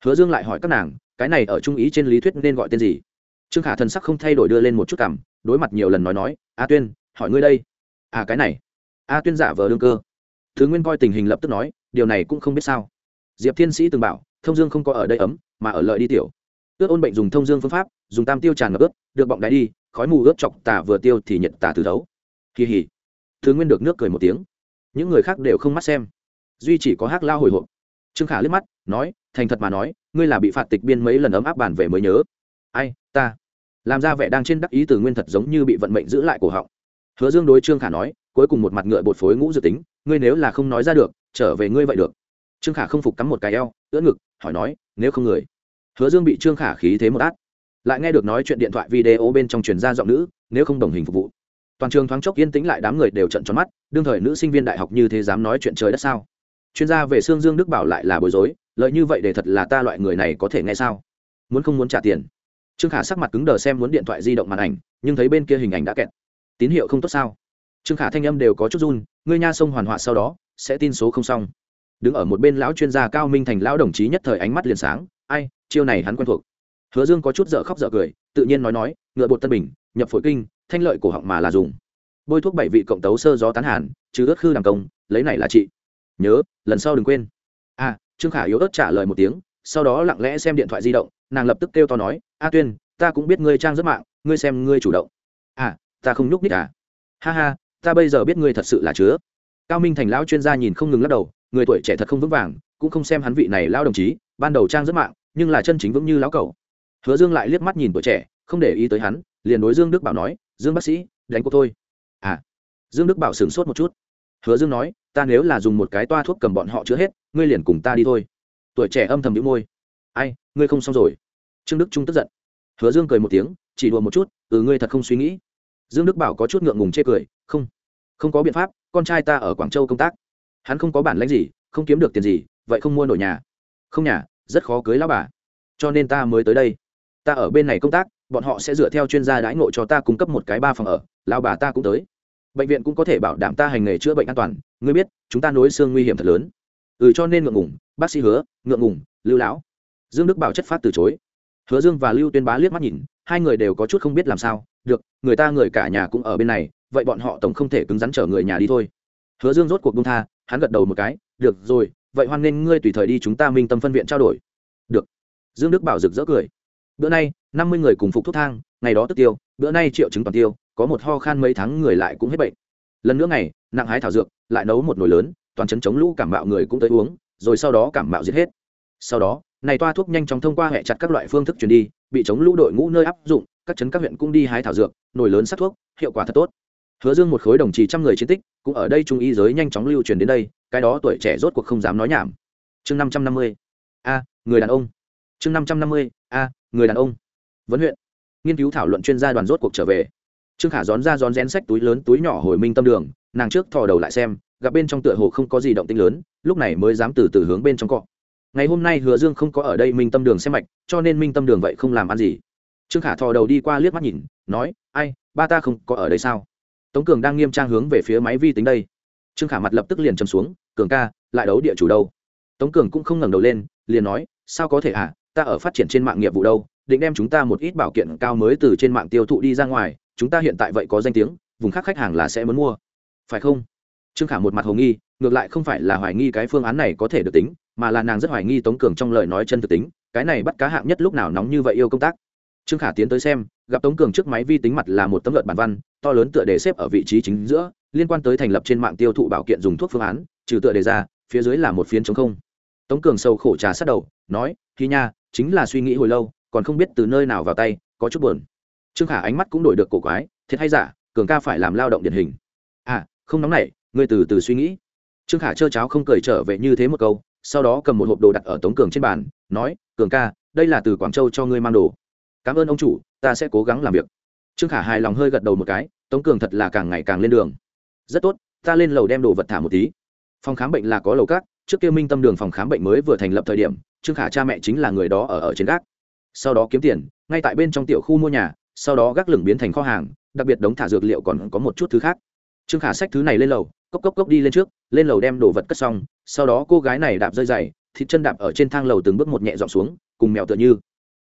hứa dương lại hỏi các nàng, cái này ở trung ý trên lý thuyết nên gọi tên gì? Trương khả thần sắc không thay đổi đưa lên một chút cảm, đối mặt nhiều lần nói nói, a tuyên, hỏi ngươi đây. À cái này. A tuyên giả vờ đương cơ. Thứ nguyên coi tình hình lập tức nói, điều này cũng không biết sao. Diệp thiên sĩ từng bảo, thông dương không có ở đây ấm, mà ở lợi đi tiểu. Ướt ôn bệnh dùng thông dương phương pháp, dùng tam tiêu tràn ngập ướt, được bọng đáy đi khói mù ướt chọc tà vừa tiêu thì nhận tà từ thấu. Kỳ hỉ. Thứ nguyên được nước cười một tiếng. Những người khác đều không mắt xem. Duy chỉ có hắc lao hồi hộp. Trương khả liếc mắt, nói, thành thật mà nói, ngươi là bị phạt tịch biên mấy lần ấm áp bản về mới nhớ. Ai, ta? Làm ra vẻ đang trên đắc ý từ nguyên thật giống như bị vận mệnh giữ lại cổ họng. Hứa dương đối trương khả nói, cuối cùng một mặt ngựa bột phối ngũ dự tính, ngươi nếu là không nói ra được, trở về ngươi vậy được. Trương khả không phục cắm một cái eo, ưỡn ngực, hỏi nói, nếu không người? Hứa dương bị trương khả khí thế một át lại nghe được nói chuyện điện thoại video bên trong truyền ra giọng nữ, nếu không đồng hình phục vụ. Toàn trường thoáng chốc yên tĩnh lại, đám người đều trận tròn mắt, đương thời nữ sinh viên đại học như thế dám nói chuyện trời đất sao? Chuyên gia về xương dương đức bảo lại là bối rối, lợi như vậy để thật là ta loại người này có thể nghe sao? Muốn không muốn trả tiền. Trương khả sắc mặt cứng đờ xem muốn điện thoại di động màn ảnh, nhưng thấy bên kia hình ảnh đã kẹt. Tín hiệu không tốt sao? Trương khả thanh âm đều có chút run, ngươi nha sông hoàn họa sau đó, sẽ tin số không xong. Đứng ở một bên lão chuyên gia cao minh thành, lão đồng chí nhất thời ánh mắt liền sáng, ai, chiêu này hắn quen thuộc hứa dương có chút dở khóc dở cười, tự nhiên nói nói, ngựa bột tân bình, nhập phổi kinh, thanh lợi cổ họng mà là dùng. Bôi thuốc bảy vị cộng tấu sơ gió tán hàn chứ ướt khư đàng công, lấy này là chị nhớ, lần sau đừng quên. À trương khả yếu ớt trả lời một tiếng, sau đó lặng lẽ xem điện thoại di động, nàng lập tức kêu to nói, a tuyên, ta cũng biết ngươi trang rất mạng, ngươi xem ngươi chủ động. À ta không nhúc nhích à? Ha ha, ta bây giờ biết ngươi thật sự là chứa. Cao minh thành lão chuyên gia nhìn không ngừng lắc đầu, người tuổi trẻ thật không vững vàng, cũng không xem hắn vị này lão đồng chí, ban đầu trang rất mạng, nhưng là chân chính vững như lão cầu hứa dương lại liếc mắt nhìn tuổi trẻ, không để ý tới hắn, liền đối dương đức bảo nói, dương bác sĩ, đánh cô thôi. À. Dương đức bảo sửng sốt một chút. Hứa dương nói, ta nếu là dùng một cái toa thuốc cầm bọn họ chữa hết, ngươi liền cùng ta đi thôi. Tuổi trẻ âm thầm đĩu môi. Ai, ngươi không xong rồi. Trương đức trung tức giận. Hứa dương cười một tiếng, chỉ đùa một chút ừ ngươi thật không suy nghĩ. Dương đức bảo có chút ngượng ngùng chê cười, không không có biện pháp, con trai ta ở quảng châu công tác. Hắn không có bản lãnh gì, không kiếm được tiền gì, vậy không mua nổi nhà. Không nhà, rất khó cưới lão bà. Cho nên ta mới tới đây ta ở bên này công tác, bọn họ sẽ dựa theo chuyên gia đãi ngộ cho ta cung cấp một cái ba phòng ở, lão bà ta cũng tới. Bệnh viện cũng có thể bảo đảm ta hành nghề chữa bệnh an toàn, ngươi biết, chúng ta nối xương nguy hiểm thật lớn. Ừ cho nên ngượng ngùng, bác sĩ hứa, ngượng ngùng, lưu lão. Dương đức bảo chất phát từ chối. Hứa dương và lưu tuyên bá liếc mắt nhìn, hai người đều có chút không biết làm sao. Được, người ta người cả nhà cũng ở bên này, vậy bọn họ tổng không thể cứng rắn chở người nhà đi thôi. Hứa dương rốt cuộc bung tha, hắn gật đầu một cái. Được rồi, vậy hoan nghênh ngươi tùy thời đi chúng ta minh tâm phân viện trao đổi. Được. Dương đức bảo rực rỡ cười bữa nay, năm mươi người cùng phục thuốc thang, ngày đó tức tiêu, bữa nay triệu chứng toàn tiêu, có một ho khan mấy tháng người lại cũng hết bệnh. Lần nữa ngày, nặng hái thảo dược, lại nấu một nồi lớn, toàn chấn chống lũ cảm bạo người cũng tới uống, rồi sau đó cảm bạo giết hết. Sau đó, này toa thuốc nhanh chóng thông qua hệ chặt các loại phương thức truyền đi, bị chống lũ đội ngũ nơi áp dụng, các chấn các huyện cũng đi hái thảo dược, nồi lớn sắc thuốc, hiệu quả thật tốt. Hứa dương một khối đồng chí trăm người chiến tích, cũng ở đây trung y giới nhanh chóng lưu truyền đến đây, cái đó tuổi trẻ rốt cuộc không dám nói nhảm. Chương năm trăm năm mươi. A, người đàn ông chương năm trăm năm mươi, a, người đàn ông. Vấn huyện. Nghiên cứu thảo luận chuyên gia đoàn rốt cuộc trở về. Trương khả rón ra rón rén sách túi lớn, túi nhỏ hồi minh tâm đường, nàng trước thò đầu lại xem, gặp bên trong tựa hồ không có gì động tinh lớn, lúc này mới dám từ từ hướng bên trong cọ. Ngày hôm nay hứa dương không có ở đây minh tâm đường xem mạch, cho nên minh tâm đường vậy không làm ăn gì. Trương khả thò đầu đi qua liếc mắt nhìn, nói, ai, ba ta không có ở đây sao? Tống cường đang nghiêm trang hướng về phía máy vi tính đây. Trương khả mặt lập tức liền chầm xuống, cường ca, lại đấu địa chủ đâu? Tống cường cũng không ngẩng đầu lên, liền nói, sao có thể à? Ta ở phát triển trên mạng nghiệp vụ đâu, định đem chúng ta một ít bảo kiện cao mới từ trên mạng tiêu thụ đi ra ngoài, chúng ta hiện tại vậy có danh tiếng, vùng khác khách hàng là sẽ muốn mua. Phải không? Trương khả một mặt hồ nghi, ngược lại không phải là hoài nghi cái phương án này có thể được tính, mà là nàng rất hoài nghi tống cường trong lời nói chân thực tính, cái này bắt cá hạng nhất lúc nào nóng như vậy yêu công tác. Trương khả tiến tới xem, gặp tống cường trước máy vi tính mặt là một tấm luận bản văn, to lớn tựa đề xếp ở vị trí chính giữa, liên quan tới thành lập trên mạng tiêu thụ bảo kiện dùng thuốc phương án, trừ tựa đề ra, phía dưới là một phiến chống không. Tống cường sâu khổ trà sát đầu, nói khi nha chính là suy nghĩ hồi lâu, còn không biết từ nơi nào vào tay, có chút buồn. Trương khả ánh mắt cũng đổi được cổ quái, thiệt hay giả, cường ca phải làm lao động điển hình. À không nóng nảy, ngươi từ từ suy nghĩ. Trương khả trơ cháo không cười trở về như thế một câu, sau đó cầm một hộp đồ đặt ở tống cường trên bàn, nói, cường ca, đây là từ quảng châu cho ngươi mang đồ. Cảm ơn ông chủ, ta sẽ cố gắng làm việc. Trương khả hài lòng hơi gật đầu một cái, tống cường thật là càng ngày càng lên đường. Rất tốt, ta lên lầu đem đồ vật thả một tí. Phòng khám bệnh là có lầu cát trước kia minh tâm đường phòng khám bệnh mới vừa thành lập thời điểm, trương khả cha mẹ chính là người đó ở ở trên gác. Sau đó kiếm tiền, ngay tại bên trong tiểu khu mua nhà, sau đó gác lửng biến thành kho hàng, đặc biệt đống thả dược liệu còn có một chút thứ khác. Trương khả xách thứ này lên lầu, cốc cốc cốc đi lên trước, lên lầu đem đồ vật cất xong, sau đó cô gái này đạp rơi dày thịt chân đạp ở trên thang lầu từng bước một nhẹ dọn xuống, cùng mèo tựa như.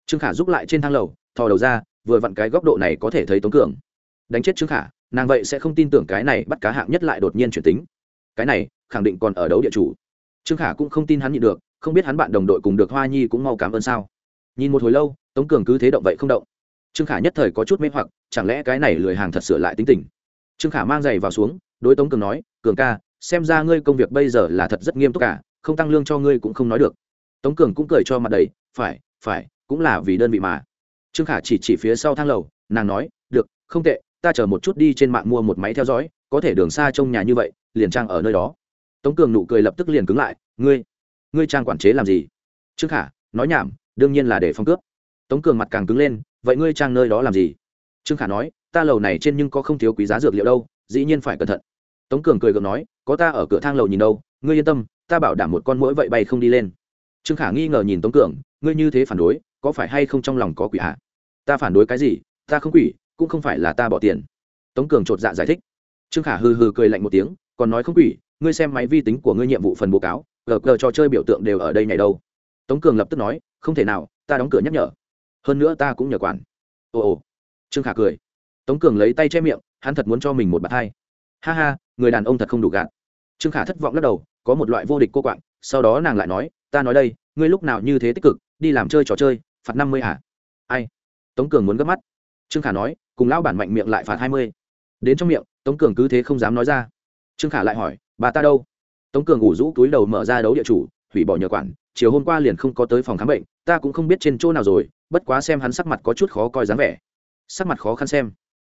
Trương khả giúp lại trên thang lầu, thò đầu ra, vừa vặn cái góc độ này có thể thấy tống cường. Đánh chết trương khả, nàng vậy sẽ không tin tưởng cái này bắt cá hạng nhất lại đột nhiên chuyển tính. Cái này, khẳng định còn ở đấu địa chủ trương khả cũng không tin hắn nhịn được, không biết hắn bạn đồng đội cùng được hoa nhi cũng mau cảm ơn sao. Nhìn một hồi lâu, tống cường cứ thế động vậy không động. Trương khả nhất thời có chút mê hoặc, chẳng lẽ cái này lười hàng thật sửa lại tính tình? Trương khả mang giày vào xuống, đối tống cường nói, cường ca, xem ra ngươi công việc bây giờ là thật rất nghiêm túc cả, không tăng lương cho ngươi cũng không nói được. Tống cường cũng cười cho mặt đầy, phải phải, cũng là vì đơn vị mà. Trương khả chỉ chỉ phía sau thang lầu, nàng nói, được, không tệ, ta chờ một chút đi trên mạng mua một máy theo dõi, có thể đường xa trong nhà như vậy, liền trang ở nơi đó tống cường nụ cười lập tức liền cứng lại, ngươi ngươi trang quản chế làm gì? Trương khả, nói nhảm, đương nhiên là để phong cướp. Tống cường mặt càng cứng lên, vậy ngươi trang nơi đó làm gì? Trương khả nói, ta lầu này trên nhưng có không thiếu quý giá dược liệu đâu, dĩ nhiên phải cẩn thận. Tống cường cười gượng nói, có ta ở cửa thang lầu nhìn đâu, ngươi yên tâm, ta bảo đảm một con mũi vậy bay không đi lên. Trương khả nghi ngờ nhìn tống cường, ngươi như thế phản đối, có phải hay không trong lòng có quỷ hạ ta phản đối cái gì? Ta không quỷ, cũng không phải là ta bỏ tiền. Tống cường chột dạ giải thích. Trương khả hừ hừ cười lạnh một tiếng, còn nói không quỷ ngươi xem máy vi tính của ngươi nhiệm vụ phần báo cáo, gờ gờ trò chơi biểu tượng đều ở đây này đâu. Tống cường lập tức nói, không thể nào, ta đóng cửa nhắc nhở. Hơn nữa ta cũng nhờ quản. Ồ ồ. Trương khả cười. Tống cường lấy tay che miệng, hắn thật muốn cho mình một bạt hai ha ha, người đàn ông thật không đủ gạt. Trương khả thất vọng lắc đầu, có một loại vô địch cô quạng, sau đó nàng lại nói, ta nói đây, ngươi lúc nào như thế tích cực, đi làm chơi trò chơi, phạt năm mươi hả? Ai? Tống cường muốn gấp mắt. Trương khả nói, cùng lão bản mạnh miệng lại phạt hai mươi. Đến trong miệng, tống cường cứ thế không dám nói ra. Trương khả lại hỏi bà ta đâu? Tống cường ủ rũ túi đầu mở ra đấu địa chủ, hủy bỏ nhờ quản, chiều hôm qua liền không có tới phòng khám bệnh, ta cũng không biết trên chỗ nào rồi, bất quá xem hắn sắc mặt có chút khó coi dáng vẻ. Sắc mặt khó khăn xem.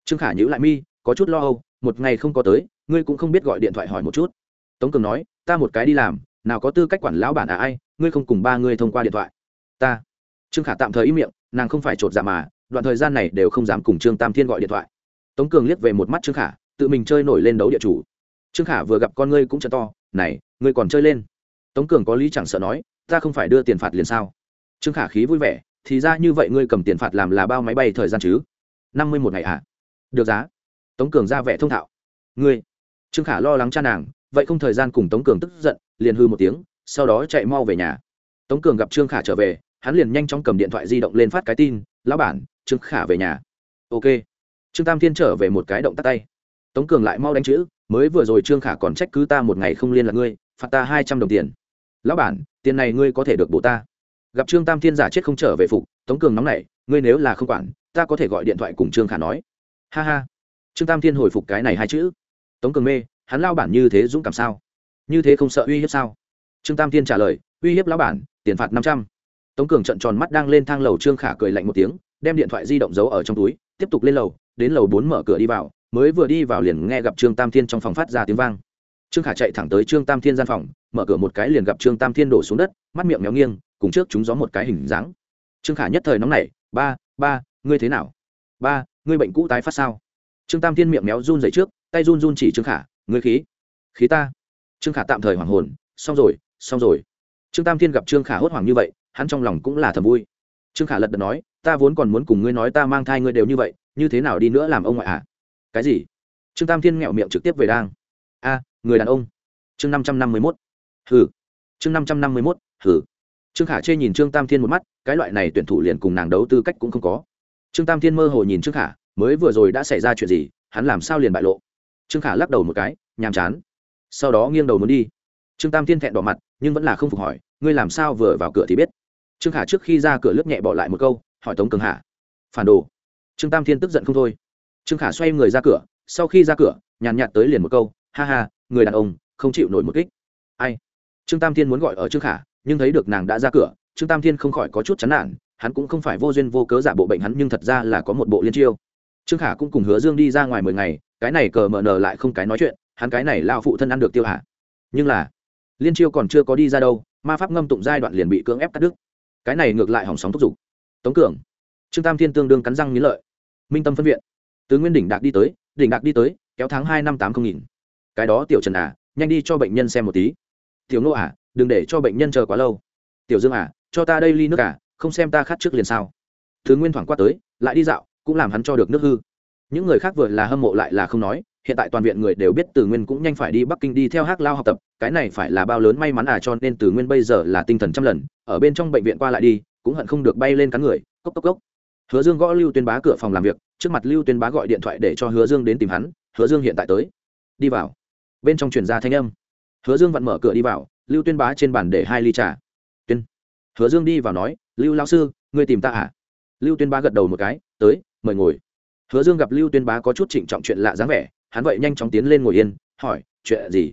Trương khả nhữ lại mi, có chút lo âu, một ngày không có tới, ngươi cũng không biết gọi điện thoại hỏi một chút. Tống cường nói, ta một cái đi làm, nào có tư cách quản lão bản à ai, ngươi không cùng ba ngươi thông qua điện thoại. Ta. Trương khả tạm thời im miệng, nàng không phải chột dạ mà, đoạn thời gian này đều không dám cùng trương tam thiên gọi điện thoại. Tống cường liếc về một mắt trương khả, tự mình chơi nổi lên đấu địa chủ trương khả vừa gặp con ngươi cũng chợt to, này, ngươi còn chơi lên? Tống cường có lý chẳng sợ nói, ta không phải đưa tiền phạt liền sao? Trương khả khí vui vẻ, thì ra như vậy ngươi cầm tiền phạt làm là bao máy bay thời gian chứ? Năm mươi một ngày à? Được giá. Tống cường ra vẻ thông thạo, ngươi. Trương khả lo lắng cha nàng, vậy không thời gian cùng tống cường tức giận, liền hư một tiếng, sau đó chạy mau về nhà. Tống cường gặp trương khả trở về, hắn liền nhanh chóng cầm điện thoại di động lên phát cái tin, lão bản, trương khả về nhà. Ok. Trương tam thiên trở về một cái động tắt tay tống cường lại mau đánh chữ, mới vừa rồi trương khả còn trách cứ ta một ngày không liên lạc ngươi, phạt ta hai trăm đồng tiền. Lão bản, tiền này ngươi có thể được bổ ta. Gặp trương tam thiên giả chết không trở về phục, tống cường nóng nảy, ngươi nếu là không quản, ta có thể gọi điện thoại cùng trương khả nói. Ha ha. Trương tam thiên hồi phục cái này hai chữ. Tống cường mê, hắn lao bản như thế dũng cảm sao? Như thế không sợ uy hiếp sao? Trương tam thiên trả lời, uy hiếp lão bản, tiền phạt năm trăm. Tống cường trận tròn mắt đang lên thang lầu, trương khả cười lạnh một tiếng, đem điện thoại di động giấu ở trong túi, tiếp tục lên lầu, đến lầu bốn mở cửa đi vào mới vừa đi vào liền nghe gặp trương tam thiên trong phòng phát ra tiếng vang. Trương khả chạy thẳng tới trương tam thiên gian phòng, mở cửa một cái liền gặp trương tam thiên đổ xuống đất, mắt miệng méo nghiêng, cùng trước chúng gió một cái hình dáng. Trương khả nhất thời nóng nảy, ba ba, ngươi thế nào? Ba, ngươi bệnh cũ tái phát sao? Trương tam thiên miệng méo run dậy trước, tay run run chỉ trương khả, ngươi khí khí ta. Trương khả tạm thời hoảng hồn, xong rồi xong rồi. Trương tam thiên gặp trương khả hốt hoảng như vậy, hắn trong lòng cũng là thầm vui. Trương khả lật đật nói, ta vốn còn muốn cùng ngươi nói ta mang thai ngươi đều như vậy, như thế nào đi nữa làm ông ngoại ạ à? Cái gì? Trương tam thiên nghẹo miệng trực tiếp về đang. A, người đàn ông. Chương năm trăm năm mươi mốt. Hừ. Chương năm trăm năm mươi mốt, hừ. Trương khả chê nhìn trương tam thiên một mắt, cái loại này tuyển thủ liền cùng nàng đấu tư cách cũng không có. Trương tam thiên mơ hồ nhìn trương khả, mới vừa rồi đã xảy ra chuyện gì, hắn làm sao liền bại lộ? Trương khả lắc đầu một cái, nhàm chán. Sau đó nghiêng đầu muốn đi. Trương tam thiên thẹn đỏ mặt, nhưng vẫn là không phục hỏi, ngươi làm sao vừa vào cửa thì biết? Trương khả trước khi ra cửa lướt nhẹ bỏ lại một câu, hỏi tống cường hạ. Phản đồ. Trương tam thiên tức giận không thôi trương khả xoay người ra cửa, sau khi ra cửa, nhàn nhạt tới liền một câu, ha ha, người đàn ông, không chịu nổi một kích. Ai? Trương tam thiên muốn gọi ở trương khả, nhưng thấy được nàng đã ra cửa, trương tam thiên không khỏi có chút chán nản, hắn cũng không phải vô duyên vô cớ giả bộ bệnh hắn, nhưng thật ra là có một bộ liên chiêu. Trương khả cũng cùng hứa dương đi ra ngoài mười ngày, cái này cờ mờ nờ lại không cái nói chuyện, hắn cái này lao phụ thân ăn được tiêu hạ. Nhưng là, liên chiêu còn chưa có đi ra đâu, ma pháp ngâm tụng giai đoạn liền bị cưỡng ép cắt đứt. Cái này ngược lại hỏng sóng thúc giục. Tống cường. Trương tam thiên tương đương cắn răng nghĩ lợi. Minh tâm phân viện từ nguyên đỉnh đạc đi tới, đỉnh đạc đi tới, kéo tháng hai năm tám không nghìn. Cái đó tiểu trần à nhanh đi cho bệnh nhân xem một tí. Tiểu nô à đừng để cho bệnh nhân chờ quá lâu. Tiểu dương à cho ta đây ly nước à không xem ta khát trước liền sao. Thứ nguyên thoảng qua tới, lại đi dạo, cũng làm hắn cho được nước hư. Những người khác vừa là hâm mộ lại là không nói, hiện tại toàn viện người đều biết từ nguyên cũng nhanh phải đi bắc kinh đi theo hắc lao học tập, cái này phải là bao lớn may mắn à cho nên từ nguyên bây giờ là tinh thần trăm lần, ở bên trong bệnh viện qua lại đi, cũng hận không được bay lên cắn người, cốc cốc cốc. Hứa dương gõ lưu tuyên bá cửa phòng làm việc trước mặt lưu tuyên bá gọi điện thoại để cho hứa dương đến tìm hắn, hứa dương hiện tại tới. Đi vào. Bên trong truyền ra thanh âm. Hứa dương vặn mở cửa đi vào, lưu tuyên bá trên bàn để hai ly trà. Tuyên. Hứa dương đi vào nói, lưu lao sư, ngươi tìm ta à? Lưu tuyên bá gật đầu một cái, tới, mời ngồi. Hứa dương gặp lưu tuyên bá có chút trịnh trọng chuyện lạ dáng vẻ, hắn vậy nhanh chóng tiến lên ngồi yên, hỏi, chuyện gì?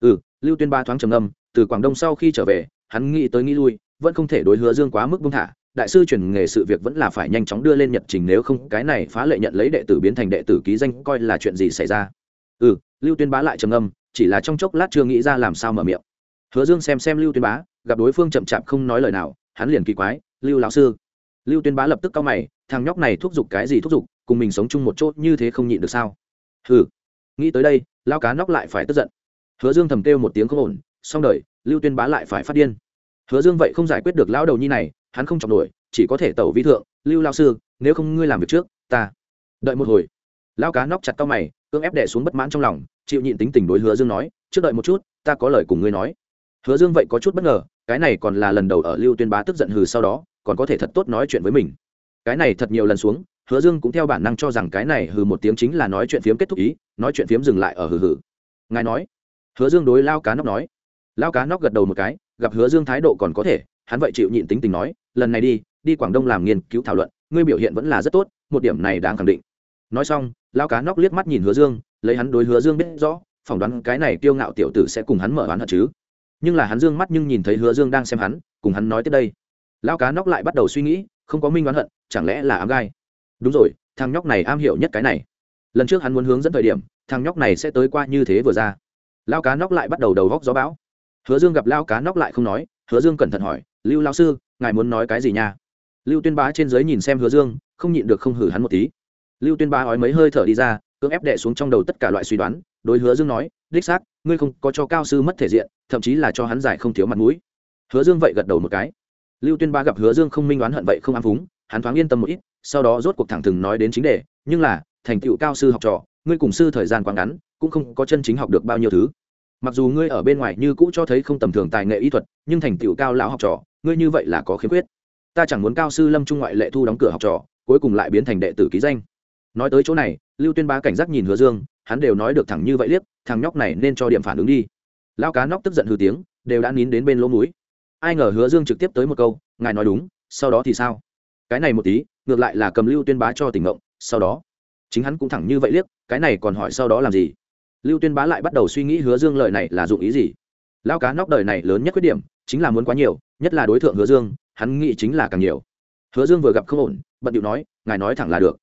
Ừ. Lưu tuyên bá thoáng trầm âm từ quảng đông sau khi trở về, hắn nghĩ tới nghĩ lui, vẫn không thể đối hứa dương quá mức buông thả đại sư truyền nghề sự việc vẫn là phải nhanh chóng đưa lên nhật trình nếu không cái này phá lệ nhận lấy đệ tử biến thành đệ tử ký danh coi là chuyện gì xảy ra. Ừ lưu tuyên bá lại trầm âm chỉ là trong chốc lát chưa nghĩ ra làm sao mở miệng. Hứa dương xem xem lưu tuyên bá gặp đối phương chậm chạp không nói lời nào hắn liền kỳ quái lưu lão sư. Lưu tuyên bá lập tức cau mày thằng nhóc này thúc giục cái gì thúc giục cùng mình sống chung một chỗ như thế không nhịn được sao? Ừ, nghĩ tới đây lao cá nóc lại phải tức giận. Hứa dương thầm kêu một tiếng không ổn xong đời lưu tuyên bá lại phải phát điên. Hứa dương vậy không giải quyết được lão đầu nhi này hắn không chọc nổi, chỉ có thể tẩu vi thượng, lưu lao sư, nếu không ngươi làm việc trước, ta. Đợi một hồi lao cá nóc chặt tao mày, cưỡng ép đẻ xuống bất mãn trong lòng, chịu nhịn tính tình đối hứa dương nói, trước đợi một chút, ta có lời cùng ngươi nói. Hứa dương vậy có chút bất ngờ, cái này còn là lần đầu ở lưu tuyên bá tức giận hừ sau đó, còn có thể thật tốt nói chuyện với mình. Cái này thật nhiều lần xuống, hứa dương cũng theo bản năng cho rằng cái này hừ một tiếng chính là nói chuyện phiếm kết thúc ý, nói chuyện phiếm dừng lại ở hừ hừ. Ngài nói. Hứa dương đối lao cá nóc nói. Lao cá nóc gật đầu một cái, gặp hứa dương thái độ còn có thể hắn vậy chịu nhịn tính tình nói, lần này đi đi quảng đông làm nghiên cứu thảo luận, ngươi biểu hiện vẫn là rất tốt, một điểm này đáng khẳng định. Nói xong lao cá nóc liếc mắt nhìn hứa dương, lấy hắn đối hứa dương biết rõ, phỏng đoán cái này kiêu ngạo tiểu tử sẽ cùng hắn mở bán hận chứ. Nhưng là hắn dương mắt nhưng nhìn thấy hứa dương đang xem hắn, cùng hắn nói tiếp đây. Lao cá nóc lại bắt đầu suy nghĩ, không có minh oán hận, chẳng lẽ là ám gai? Đúng rồi, thằng nhóc này am hiểu nhất cái này. Lần trước hắn muốn hướng dẫn thời điểm, thằng nhóc này sẽ tới qua như thế vừa ra. Lao cá nóc lại bắt đầu đầu góc gió bão. Hứa dương gặp lao cá nóc lại không nói, hứa dương cẩn thận hỏi lưu lao sư, ngài muốn nói cái gì nha? Lưu tuyên bá trên giới nhìn xem hứa dương, không nhịn được không hử hắn một tí. Lưu tuyên Bá ói mấy hơi thở đi ra, cưỡng ép đệ xuống trong đầu tất cả loại suy đoán, đối hứa dương nói, đích xác, ngươi không có cho cao sư mất thể diện, thậm chí là cho hắn giải không thiếu mặt mũi. Hứa dương vậy gật đầu một cái. Lưu tuyên Bá gặp hứa dương không minh đoán hận vậy không ám phúng, hắn thoáng yên tâm một ít, sau đó rốt cuộc thẳng thừng nói đến chính đề, nhưng là, thành tựu cao sư học trò, ngươi cùng sư thời gian quá ngắn, cũng không có chân chính học được bao nhiêu thứ. Mặc dù ngươi ở bên ngoài như cũ cho thấy không tầm thường tài nghệ y thuật, nhưng thành tựu cao lão học trò ngươi như vậy là có khiếm khuyết. Ta chẳng muốn cao sư lâm trung ngoại lệ thu đóng cửa học trò, cuối cùng lại biến thành đệ tử ký danh. Nói tới chỗ này, lưu tuyên ba cảnh giác nhìn hứa dương, hắn đều nói được thẳng như vậy liếc, thằng nhóc này nên cho điểm phản ứng đi. Lao cá nóc tức giận hư tiếng, đều đã nín đến bên lỗ mũi. Ai ngờ hứa dương trực tiếp tới một câu, ngài nói đúng, sau đó thì sao? Cái này một tí, ngược lại là cầm lưu tuyên bá cho tỉnh ngộng, sau đó. Chính hắn cũng thẳng như vậy liếc, cái này còn hỏi sau đó làm gì? Lưu tuyên bá lại bắt đầu suy nghĩ hứa dương lời này là dụng ý gì. Lao cá nóc đời này lớn nhất khuyết điểm, chính là muốn quá nhiều nhất là đối tượng hứa dương, hắn nghĩ chính là càng nhiều. Hứa dương vừa gặp không ổn, bận điệu nói, ngài nói thẳng là được.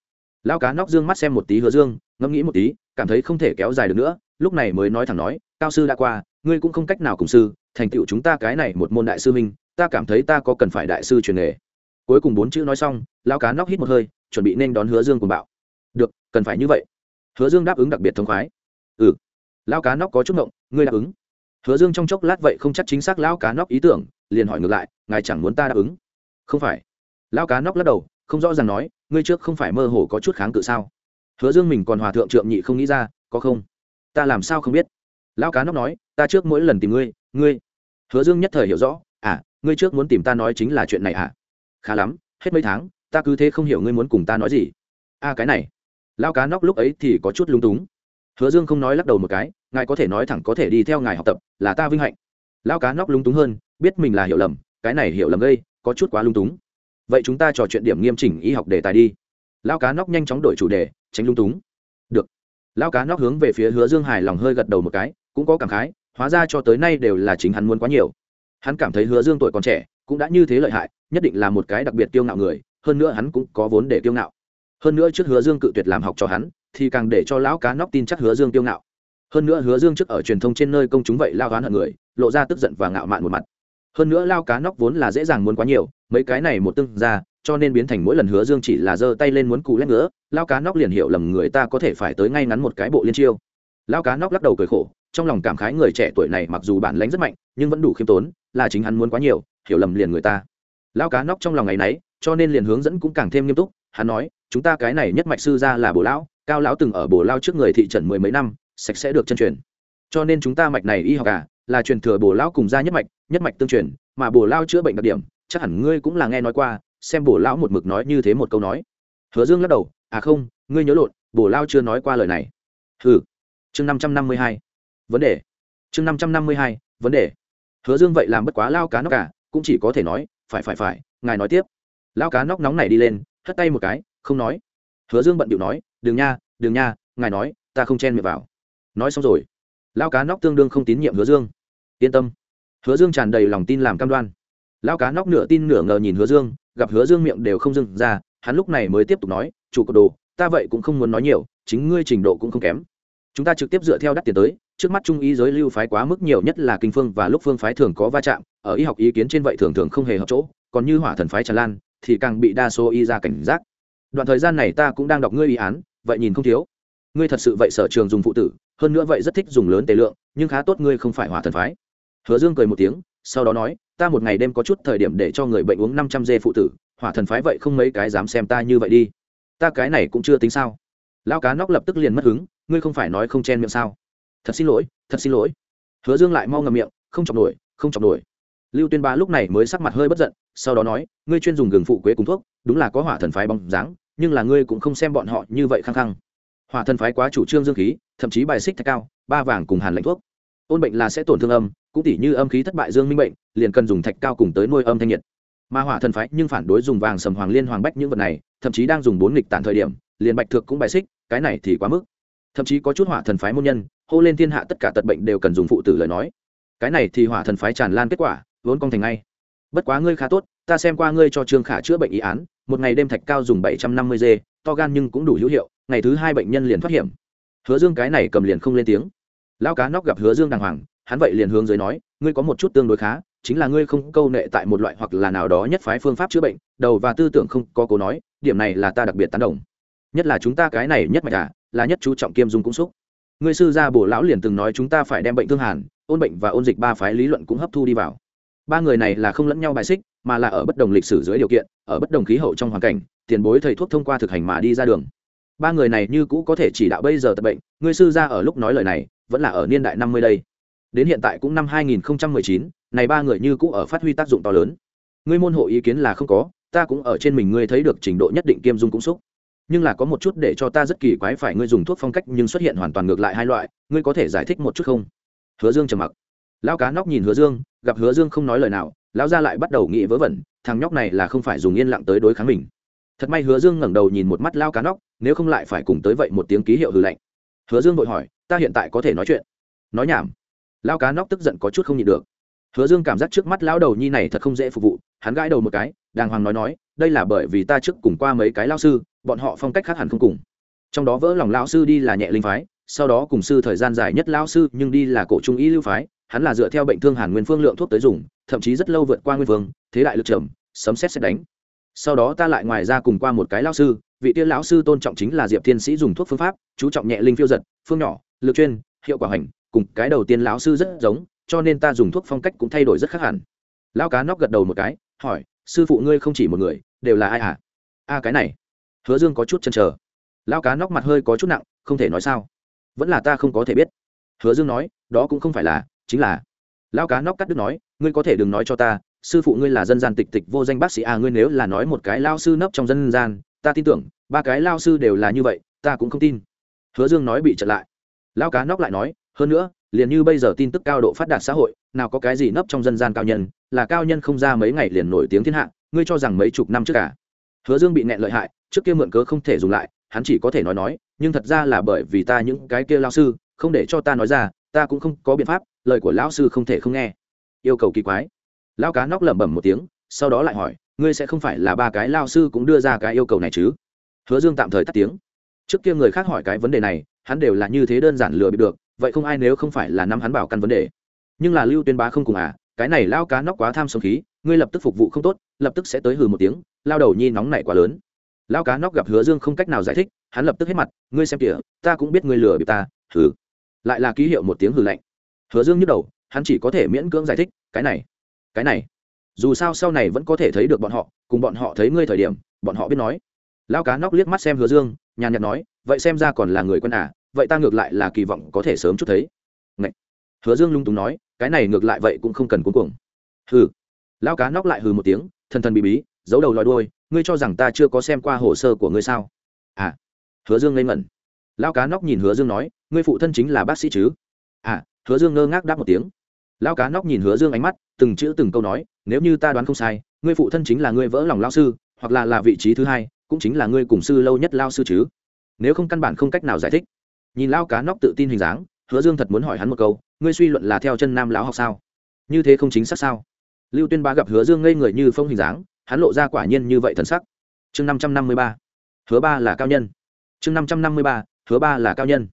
Lao cá nóc dương mắt xem một tí hứa dương, ngẫm nghĩ một tí, cảm thấy không thể kéo dài được nữa, lúc này mới nói thẳng nói, cao sư đã qua, ngươi cũng không cách nào cùng sư, thành tựu chúng ta cái này một môn đại sư minh, ta cảm thấy ta có cần phải đại sư truyền nghề. Cuối cùng bốn chữ nói xong lao cá nóc hít một hơi, chuẩn bị nên đón hứa dương cùng bạo. Được, cần phải như vậy. Hứa dương đáp ứng đặc biệt thông khoái. Ừ. Lao cá nóc có chút ngộng, ngươi đáp ứng. Hứa dương trong chốc lát vậy không chắc chính xác lao cá nóc ý tưởng liền hỏi ngược lại ngài chẳng muốn ta đáp ứng? Không phải. Lao cá nóc lắc đầu không rõ ràng nói ngươi trước không phải mơ hồ có chút kháng cự sao? Hứa dương mình còn hòa thượng trượng nhị không nghĩ ra có không? Ta làm sao không biết? Lão cá nóc nói ta trước mỗi lần tìm ngươi ngươi hứa dương nhất thời hiểu rõ à ngươi trước muốn tìm ta nói chính là chuyện này à khá lắm hết mấy tháng ta cứ thế không hiểu ngươi muốn cùng ta nói gì. A à, cái này. Lão cá nóc lúc ấy thì có chút lung túng. Hứa dương không nói lắc đầu một cái ngài có thể nói thẳng có thể đi theo ngài học tập là ta vinh hạnh lão cá nóc lung túng hơn, biết mình là hiểu lầm, cái này hiểu lầm gây, có chút quá lung túng. Vậy chúng ta trò chuyện điểm nghiêm chỉnh y học đề tài đi. Lão cá nóc nhanh chóng đổi chủ đề, tránh lung túng. Được. Lão cá nóc hướng về phía hứa dương hài lòng hơi gật đầu một cái, cũng có cảm khái, hóa ra cho tới nay đều là chính hắn muốn quá nhiều. Hắn cảm thấy hứa dương tuổi còn trẻ, cũng đã như thế lợi hại, nhất định là một cái đặc biệt kiêu ngạo người, hơn nữa hắn cũng có vốn để kiêu ngạo. Hơn nữa trước hứa dương cự tuyệt làm học cho hắn, thì càng để cho lão cá nóc tin chắc hứa dương kiêu ngạo. Hơn nữa hứa dương trước ở truyền thông trên nơi công chúng vậy lao đoán hận người lộ ra tức giận và ngạo mạn một mặt. Hơn nữa lao cá nóc vốn là dễ dàng muốn quá nhiều mấy cái này một tương ra cho nên biến thành mỗi lần hứa dương chỉ là giơ tay lên muốn cù lét nữa lao cá nóc liền hiểu lầm người ta có thể phải tới ngay ngắn một cái bộ liên chiêu. Lao cá nóc lắc đầu cười khổ trong lòng cảm khái người trẻ tuổi này mặc dù bản lãnh rất mạnh nhưng vẫn đủ khiêm tốn là chính hắn muốn quá nhiều hiểu lầm liền người ta. Lao cá nóc trong lòng ngày nấy cho nên liền hướng dẫn cũng càng thêm nghiêm túc hắn nói chúng ta cái này nhất mạch sư ra là bồ lão cao lão từng ở bồ lao trước người thị trần mười mấy năm sạch sẽ được chân truyền. Cho nên chúng ta mạch này y học cả à, là truyền thừa bổ lão cùng gia nhất mạch nhất mạch tương truyền mà bổ lao chữa bệnh đặc điểm chắc hẳn ngươi cũng là nghe nói qua xem bổ lão một mực nói như thế một câu nói. Hứa dương lắc đầu à không ngươi nhớ lộn bổ lao chưa nói qua lời này. Hừ, chương năm trăm năm mươi hai. Vấn đề. Chương năm trăm năm mươi hai vấn đề. Hứa dương vậy làm bất quá lao cá nóc cả cũng chỉ có thể nói phải phải phải ngài nói tiếp. Lao cá nóc nóng này đi lên hất tay một cái không nói. Hứa dương bận điệu nói đừng nha đừng nha ngài nói ta không chen miệng vào. Nói xong rồi lao cá nóc tương đương không tín nhiệm hứa dương. Yên tâm. Hứa dương tràn đầy lòng tin làm cam đoan. Lao cá nóc nửa tin nửa ngờ nhìn hứa dương, gặp hứa dương miệng đều không dưng ra, hắn lúc này mới tiếp tục nói, chủ cột đồ, ta vậy cũng không muốn nói nhiều, chính ngươi trình độ cũng không kém. Chúng ta trực tiếp dựa theo đắt tiền tới, trước mắt trung ý giới lưu phái quá mức nhiều nhất là kinh phương và lúc phương phái thường có va chạm, ở y học ý kiến trên vậy thường thường không hề hợp chỗ, còn như hỏa thần phái tràn lan, thì càng bị đa số y ra cảnh giác. Đoạn thời gian này ta cũng đang đọc ngươi ý án, vậy nhìn không thiếu. Ngươi thật sự vậy sở trường dùng phụ tử hơn nữa vậy rất thích dùng lớn tề lượng, nhưng khá tốt ngươi không phải hỏa thần phái. Hứa dương cười một tiếng, sau đó nói, ta một ngày đêm có chút thời điểm để cho người bệnh uống năm trăm dê phụ tử, hỏa thần phái vậy không mấy cái dám xem ta như vậy đi. Ta cái này cũng chưa tính sao. Lao cá nóc lập tức liền mất hứng, ngươi không phải nói không chen miệng sao? Thật xin lỗi, thật xin lỗi. Hứa dương lại mau ngầm miệng, không chọc nổi, không chọc nổi. Lưu tuyên ba lúc này mới sắc mặt hơi bất giận, sau đó nói, ngươi chuyên dùng gừng phụ quế cùng thuốc, đúng là có hỏa thần phái bóng dáng, nhưng là ngươi cũng không xem bọn họ như vậy khăng khăng. Hỏa thần phái quá chủ trương dương khí thậm chí bài xích thạch cao, ba vàng cùng hàn lạnh thuốc. Ôn bệnh là sẽ tổn thương âm, cũng tỉ như âm khí thất bại dương minh bệnh, liền cần dùng thạch cao cùng tới nuôi âm thanh nhiệt. Mà hỏa thần phái nhưng phản đối dùng vàng sầm hoàng liên hoàng bách những vật này, thậm chí đang dùng bốn nghịch tản thời điểm, liền bạch thượng cũng bài xích, cái này thì quá mức. Thậm chí có chút hỏa thần phái môn nhân, hô lên thiên hạ tất cả tật bệnh đều cần dùng phụ tử lời nói. Cái này thì hỏa thần phái tràn lan kết quả, vốn công thành ngay. Bất quá ngươi khá tốt, ta xem qua ngươi cho trương khả chữa bệnh ý án, một ngày đêm thạch cao dùng bảy trăm năm mươi g to gan nhưng cũng đủ hữu hiệu, ngày thứ hai bệnh nhân liền thoát hiểm hứa dương cái này cầm liền không lên tiếng. Lao cá nóc gặp hứa dương đàng hoàng, hắn vậy liền hướng dưới nói, ngươi có một chút tương đối khá, chính là ngươi không câu nệ tại một loại hoặc là nào đó nhất phái phương pháp chữa bệnh, đầu và tư tưởng không có cố nói, điểm này là ta đặc biệt tán đồng. Nhất là chúng ta cái này nhất mạch à là nhất chú trọng kiêm dung cũng xúc. Ngươi sư gia bổ lão liền từng nói chúng ta phải đem bệnh thương hàn, ôn bệnh và ôn dịch ba phái lý luận cũng hấp thu đi vào. Ba người này là không lẫn nhau bài xích, mà là ở bất đồng lịch sử dưới điều kiện, ở bất đồng khí hậu trong hoàn cảnh, tiền bối thầy thuốc thông qua thực hành mà đi ra đường ba người này như cũ có thể chỉ đạo bây giờ tập bệnh người sư gia ở lúc nói lời này, vẫn là ở niên đại năm mươi đây. Đến hiện tại cũng năm hai nghìn chín, này ba người như cũ ở phát huy tác dụng to lớn. Ngươi môn hộ ý kiến là không có, ta cũng ở trên mình ngươi thấy được trình độ nhất định kiêm dung cũng xúc. Nhưng là có một chút để cho ta rất kỳ quái phải ngươi dùng thuốc phong cách nhưng xuất hiện hoàn toàn ngược lại hai loại, ngươi có thể giải thích một chút không? Hứa dương trầm mặc. Lão cá nóc nhìn hứa dương, gặp hứa dương không nói lời nào, lão gia lại bắt đầu nghĩ vớ vẩn, thằng nhóc này là không phải dùng yên lặng tới đối kháng mình thật may hứa dương ngẩng đầu nhìn một mắt lao cá nóc, nếu không lại phải cùng tới vậy một tiếng ký hiệu hư lệnh hứa dương vội hỏi, ta hiện tại có thể nói chuyện? Nói nhảm. Lao cá nóc tức giận có chút không nhịn được. Hứa dương cảm giác trước mắt lão đầu nhi này thật không dễ phục vụ, hắn gãi đầu một cái, đàng hoàng nói nói, đây là bởi vì ta trước cùng qua mấy cái lao sư, bọn họ phong cách khác hẳn không cùng. Trong đó vỡ lòng lao sư đi là nhẹ linh phái, sau đó cùng sư thời gian dài nhất lao sư nhưng đi là cổ trung y lưu phái, hắn là dựa theo bệnh thương hàn nguyên phương lượng thuốc tới dùng, thậm chí rất lâu vượt qua nguyên phương thế đại lực trầm, sấm xét xét đánh sau đó ta lại ngoài ra cùng qua một cái lao sư, vị tiên lão sư tôn trọng chính là diệp thiên sĩ dùng thuốc phương pháp, chú trọng nhẹ linh phiêu giật, phương nhỏ, lực chuyên, hiệu quả hành cùng cái đầu tiên lão sư rất giống, cho nên ta dùng thuốc phong cách cũng thay đổi rất khác hẳn. Lão cá nóc gật đầu một cái, hỏi, sư phụ ngươi không chỉ một người, đều là ai à? A cái này. Hứa dương có chút chăn trở lão cá nóc mặt hơi có chút nặng, không thể nói sao. Vẫn là ta không có thể biết. Hứa dương nói, đó cũng không phải là, chính là. Lão cá nóc cắt đứt nói, ngươi có thể đừng nói cho ta sư phụ ngươi là dân gian tịch tịch vô danh bác sĩ à ngươi nếu là nói một cái lao sư nấp trong dân gian, ta tin tưởng, ba cái lao sư đều là như vậy, ta cũng không tin. Hứa dương nói bị chặn lại. Lão cá nóc lại nói, hơn nữa, liền như bây giờ tin tức cao độ phát đạt xã hội, nào có cái gì nấp trong dân gian cao nhân, là cao nhân không ra mấy ngày liền nổi tiếng thiên hạ, ngươi cho rằng mấy chục năm trước cả hứa dương bị nẹn lợi hại, trước kia mượn cớ không thể dùng lại, hắn chỉ có thể nói nói, nhưng thật ra là bởi vì ta những cái kia lao sư, không để cho ta nói ra, ta cũng không có biện pháp, lời của lão sư không thể không nghe. Yêu cầu kỳ quái lão cá nóc lẩm bẩm một tiếng, sau đó lại hỏi, ngươi sẽ không phải là ba cái lao sư cũng đưa ra cái yêu cầu này chứ? Hứa dương tạm thời tắt tiếng. Trước kia người khác hỏi cái vấn đề này, hắn đều là như thế đơn giản lừa bị được, vậy không ai nếu không phải là năm hắn bảo căn vấn đề. Nhưng là lưu tuyên bá không cùng à cái này lao cá nóc quá tham sống khí, ngươi lập tức phục vụ không tốt, lập tức sẽ tới hừ một tiếng, lao đầu nhi nóng này quá lớn. Lao cá nóc gặp hứa dương không cách nào giải thích, hắn lập tức hết mặt, ngươi xem kìa, ta cũng biết ngươi lừa bị ta, hừ. Lại là ký hiệu một tiếng hừ lạnh. Hứa dương nhức đầu, hắn chỉ có thể miễn cưỡng giải thích, cái này cái này, dù sao sau này vẫn có thể thấy được bọn họ, cùng bọn họ thấy ngươi thời điểm, bọn họ biết nói. Lao cá nóc liếc mắt xem hứa dương, nhàn nhạt nói, vậy xem ra còn là người quân à vậy ta ngược lại là kỳ vọng có thể sớm chút thấy. Ngậy. hứa dương lung túng nói, cái này ngược lại vậy cũng không cần cuối cùng hừ. Lao cá nóc lại hừ một tiếng, thần thần bí bí, giấu đầu lòi đôi ngươi cho rằng ta chưa có xem qua hồ sơ của ngươi sao? À. Hứa dương ngây ngẩn. Lao cá nóc nhìn hứa dương nói, ngươi phụ thân chính là bác sĩ chứ? À hứa dương ngơ ngác đáp một tiếng lao cá nóc nhìn hứa dương ánh mắt, từng chữ từng câu nói, nếu như ta đoán không sai, ngươi phụ thân chính là ngươi vỡ lòng lao sư, hoặc là là vị trí thứ hai, cũng chính là ngươi cùng sư lâu nhất lao sư chứ. Nếu không căn bản không cách nào giải thích. Nhìn lao cá nóc tự tin hình dáng, hứa dương thật muốn hỏi hắn một câu, ngươi suy luận là theo chân nam lão học sao? Như thế không chính xác sao? Lưu tuyên Ba gặp hứa dương ngây người như phong hình dáng, hắn lộ ra quả nhiên như vậy thần sắc. Chương năm trăm năm mươi ba, hứa ba là cao nhân. Chương năm trăm năm mươi ba, hứa ba là cao nhân.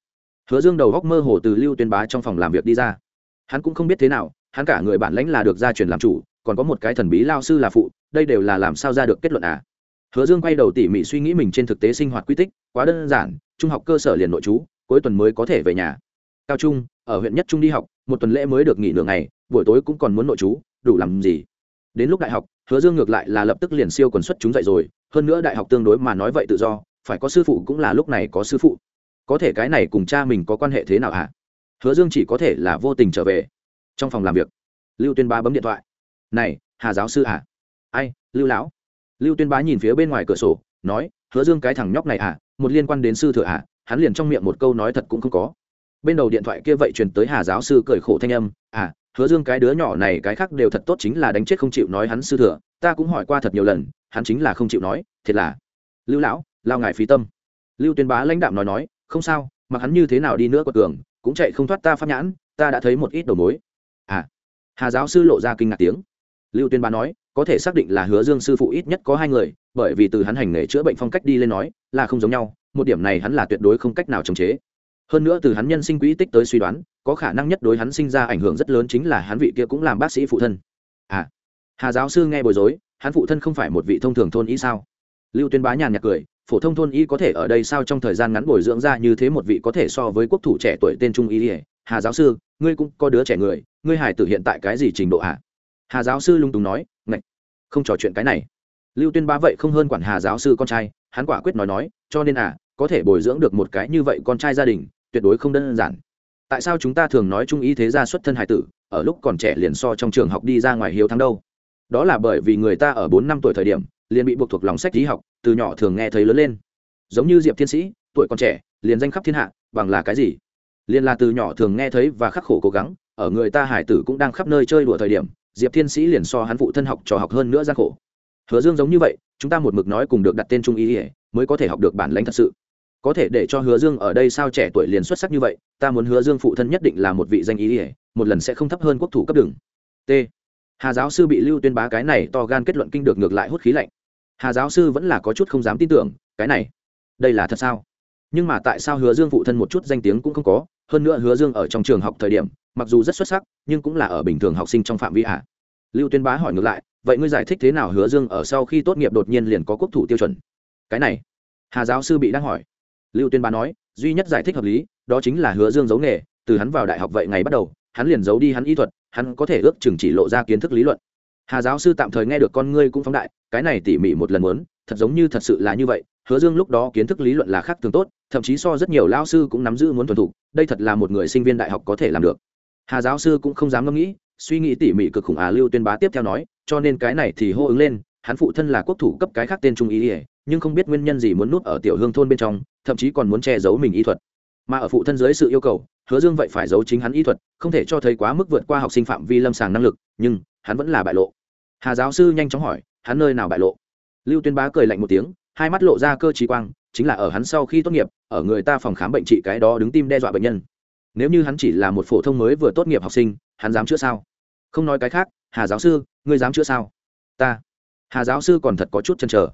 Hứa dương đầu góc mơ hồ từ lưu tuyên bá trong phòng làm việc đi ra hắn cũng không biết thế nào, hắn cả người bản lãnh là được gia truyền làm chủ, còn có một cái thần bí lao sư là phụ, đây đều là làm sao ra được kết luận à? Hứa dương quay đầu tỉ mỉ suy nghĩ mình trên thực tế sinh hoạt quy tích, quá đơn giản, trung học cơ sở liền nội trú, cuối tuần mới có thể về nhà. Cao trung, ở huyện nhất trung đi học, một tuần lễ mới được nghỉ nửa ngày, buổi tối cũng còn muốn nội trú, đủ làm gì? Đến lúc đại học, hứa dương ngược lại là lập tức liền siêu quần xuất chúng dậy rồi, hơn nữa đại học tương đối mà nói vậy tự do, phải có sư phụ cũng là lúc này có sư phụ. Có thể cái này cùng cha mình có quan hệ thế nào hả? à? Hứa dương chỉ có thể là vô tình trở về. Trong phòng làm việc, lưu tuyên bá bấm điện thoại. Này, hà giáo sư à ai, lưu lão. Lưu tuyên bá nhìn phía bên ngoài cửa sổ, nói, hứa dương cái thằng nhóc này à một liên quan đến sư thừa à hắn liền trong miệng một câu nói thật cũng không có. Bên đầu điện thoại kia vậy truyền tới hà giáo sư cười khổ thanh âm à hứa dương cái đứa nhỏ này cái khác đều thật tốt chính là đánh chết không chịu nói hắn sư thừa, ta cũng hỏi qua thật nhiều lần, hắn chính là không chịu nói, thiệt là. Lưu lão, lao ngài phí tâm. Lưu tuyên bá lãnh đạm nói nói, không sao, mặc hắn như thế nào đi nữa quật cường cũng chạy không thoát ta pháp nhãn, ta đã thấy một ít đầu mối. À hà giáo sư lộ ra kinh ngạc tiếng. Lưu tuyên bá nói, có thể xác định là hứa dương sư phụ ít nhất có hai người, bởi vì từ hắn hành nghề chữa bệnh phong cách đi lên nói, là không giống nhau, một điểm này hắn là tuyệt đối không cách nào chống chế. Hơn nữa từ hắn nhân sinh quỹ tích tới suy đoán, có khả năng nhất đối hắn sinh ra ảnh hưởng rất lớn chính là hắn vị kia cũng làm bác sĩ phụ thân. À hà giáo sư nghe bối rối, hắn phụ thân không phải một vị thông thường thôn ý sao? Lưu tuyên bá nhàn nhạt cười phổ thông thôn y có thể ở đây sao trong thời gian ngắn bồi dưỡng ra như thế một vị có thể so với quốc thủ trẻ tuổi tên trung y hà giáo sư, ngươi cũng có đứa trẻ người, ngươi hải tử hiện tại cái gì trình độ à? hà giáo sư lung túng nói, ngạch, không trò chuyện cái này. Lưu tuyên ba vậy không hơn quản hà giáo sư con trai, hắn quả quyết nói nói, cho nên à có thể bồi dưỡng được một cái như vậy con trai gia đình, tuyệt đối không đơn giản. Tại sao chúng ta thường nói trung y thế gia xuất thân hải tử, ở lúc còn trẻ liền so trong trường học đi ra ngoài hiếu thắng đâu? Đó là bởi vì người ta ở bốn năm tuổi thời điểm, liền bị buộc thuộc lòng sách lý học từ nhỏ thường nghe thấy lớn lên. Giống như diệp thiên sĩ, tuổi còn trẻ, liền danh khắp thiên hạ, bằng là cái gì? Liền là từ nhỏ thường nghe thấy và khắc khổ cố gắng, ở người ta hải tử cũng đang khắp nơi chơi đùa thời điểm, diệp thiên sĩ liền so hắn phụ thân học trò học hơn nữa gian khổ. Hứa dương giống như vậy, chúng ta một mực nói cùng được đặt tên trung ý ỉa mới có thể học được bản lãnh thật sự. Có thể để cho hứa dương ở đây sao trẻ tuổi liền xuất sắc như vậy, ta muốn hứa dương phụ thân nhất định là một vị danh ý ỉa một lần sẽ không thấp hơn quốc thủ cấp đường. T. Hà giáo sư bị lưu tuyên bá cái này to gan kết luận kinh được ngược lại hút khí lạnh hà giáo sư vẫn là có chút không dám tin tưởng, cái này, đây là thật sao? Nhưng mà tại sao hứa dương phụ thân một chút danh tiếng cũng không có, hơn nữa hứa dương ở trong trường học thời điểm, mặc dù rất xuất sắc, nhưng cũng là ở bình thường học sinh trong phạm vi ạ. À? lưu tuyên bá hỏi ngược lại, vậy ngươi giải thích thế nào hứa dương ở sau khi tốt nghiệp đột nhiên liền có quốc thủ tiêu chuẩn? Cái này, hà giáo sư bị đang hỏi. Lưu tuyên bá nói, duy nhất giải thích hợp lý, đó chính là hứa dương giấu nghề, từ hắn vào đại học vậy ngày bắt đầu, hắn liền giấu đi hắn y thuật, hắn có thể ước chừng chỉ lộ ra kiến thức lý luận hà giáo sư tạm thời nghe được con ngươi cũng phóng đại, cái này tỉ mỉ một lần muốn, thật giống như thật sự là như vậy, hứa dương lúc đó kiến thức lý luận là khác thường tốt, thậm chí so rất nhiều lao sư cũng nắm giữ muốn thuần thục, đây thật là một người sinh viên đại học có thể làm được. Hà giáo sư cũng không dám ngẫm nghĩ, suy nghĩ tỉ mỉ cực khủng hà lưu tuyên bá tiếp theo nói, cho nên cái này thì hô ứng lên, hắn phụ thân là quốc thủ cấp cái khác tên trung ý ỉa nhưng không biết nguyên nhân gì muốn núp ở tiểu hương thôn bên trong, thậm chí còn muốn che giấu mình y thuật. Mà ở phụ thân dưới sự yêu cầu, hứa dương vậy phải giấu chính hắn y thuật, không thể cho thấy quá mức vượt qua học sinh phạm vi lâm sàng năng lực, nhưng hắn vẫn là bại lộ hà giáo sư nhanh chóng hỏi, hắn nơi nào bại lộ? Lưu tuyên bá cười lạnh một tiếng, hai mắt lộ ra cơ trí quang, chính là ở hắn sau khi tốt nghiệp, ở người ta phòng khám bệnh trị cái đó đứng tim đe dọa bệnh nhân. Nếu như hắn chỉ là một phổ thông mới vừa tốt nghiệp học sinh, hắn dám chữa sao? Không nói cái khác, hà giáo sư, ngươi dám chữa sao? Ta. Hà giáo sư còn thật có chút chăn trở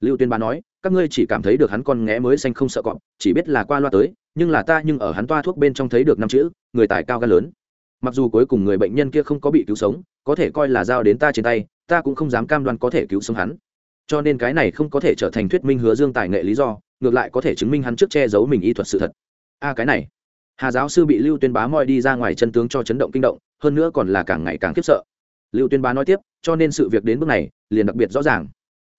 lưu tuyên bá nói, các ngươi chỉ cảm thấy được hắn con nghé mới xanh không sợ cọp, chỉ biết là qua loa tới, nhưng là ta nhưng ở hắn toa thuốc bên trong thấy được năm chữ, người tài cao gan lớn mặc dù cuối cùng người bệnh nhân kia không có bị cứu sống, có thể coi là giao đến ta trên tay, ta cũng không dám cam đoan có thể cứu sống hắn. Cho nên cái này không có thể trở thành thuyết minh hứa dương tài nghệ lý do, ngược lại có thể chứng minh hắn trước che giấu mình y thuật sự thật. A à, cái này. Hà giáo sư bị lưu tuyên bá moi đi ra ngoài chân tướng cho chấn động kinh động, hơn nữa còn là càng ngày càng khiếp sợ. Lưu tuyên bá nói tiếp, cho nên sự việc đến bước này, liền đặc biệt rõ ràng.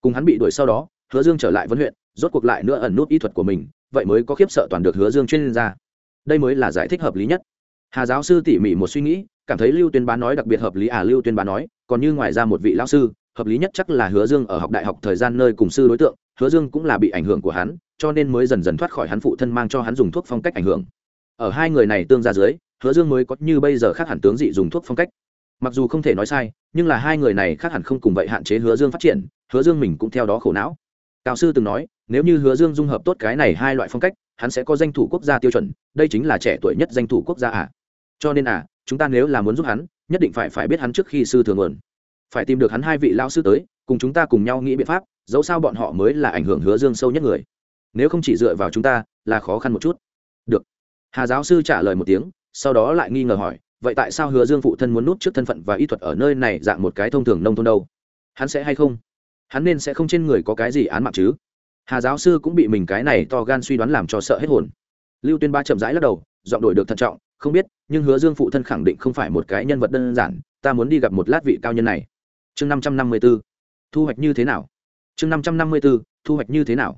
Cùng hắn bị đuổi sau đó, hứa dương trở lại vấn huyện, rốt cuộc lại nữa ẩn nút y thuật của mình, vậy mới có khiếp sợ toàn được hứa dương chuyên gia. Đây mới là giải thích hợp lý nhất hà giáo sư tỉ mỉ một suy nghĩ, cảm thấy lưu tuyên bá nói đặc biệt hợp lý. À lưu tuyên bá nói, còn như ngoài ra một vị lão sư, hợp lý nhất chắc là hứa dương ở học đại học thời gian nơi cùng sư đối tượng, hứa dương cũng là bị ảnh hưởng của hắn, cho nên mới dần dần thoát khỏi hắn phụ thân mang cho hắn dùng thuốc phong cách ảnh hưởng. Ở hai người này tương ra dưới, hứa dương mới có như bây giờ khác hẳn tướng dị dùng thuốc phong cách. Mặc dù không thể nói sai, nhưng là hai người này khác hẳn không cùng vậy hạn chế hứa dương phát triển, hứa dương mình cũng theo đó khổ não. Cao sư từng nói, nếu như hứa dương dung hợp tốt cái này hai loại phong cách, hắn sẽ có danh thủ quốc gia tiêu chuẩn, đây chính là trẻ tuổi nhất danh thủ quốc gia à cho nên à chúng ta nếu là muốn giúp hắn, nhất định phải phải biết hắn trước khi sư thường nguồn. Phải tìm được hắn hai vị lao sư tới, cùng chúng ta cùng nhau nghĩ biện pháp, dẫu sao bọn họ mới là ảnh hưởng hứa dương sâu nhất người. Nếu không chỉ dựa vào chúng ta, là khó khăn một chút. Được. Hà giáo sư trả lời một tiếng, sau đó lại nghi ngờ hỏi, vậy tại sao hứa dương phụ thân muốn nút trước thân phận và y thuật ở nơi này dạng một cái thông thường nông thôn đâu? Hắn sẽ hay không? Hắn nên sẽ không trên người có cái gì án mạng chứ? Hà giáo sư cũng bị mình cái này to gan suy đoán làm cho sợ hết hồn. Lưu tuyên ba chậm rãi lắc đầu, giọng đổi được thận trọng không biết, nhưng hứa dương phụ thân khẳng định không phải một cái nhân vật đơn giản, ta muốn đi gặp một lát vị cao nhân này. Chương năm trăm năm mươi b ố thu hoạch như thế nào? Chương năm trăm năm mươi b ố thu hoạch như thế nào?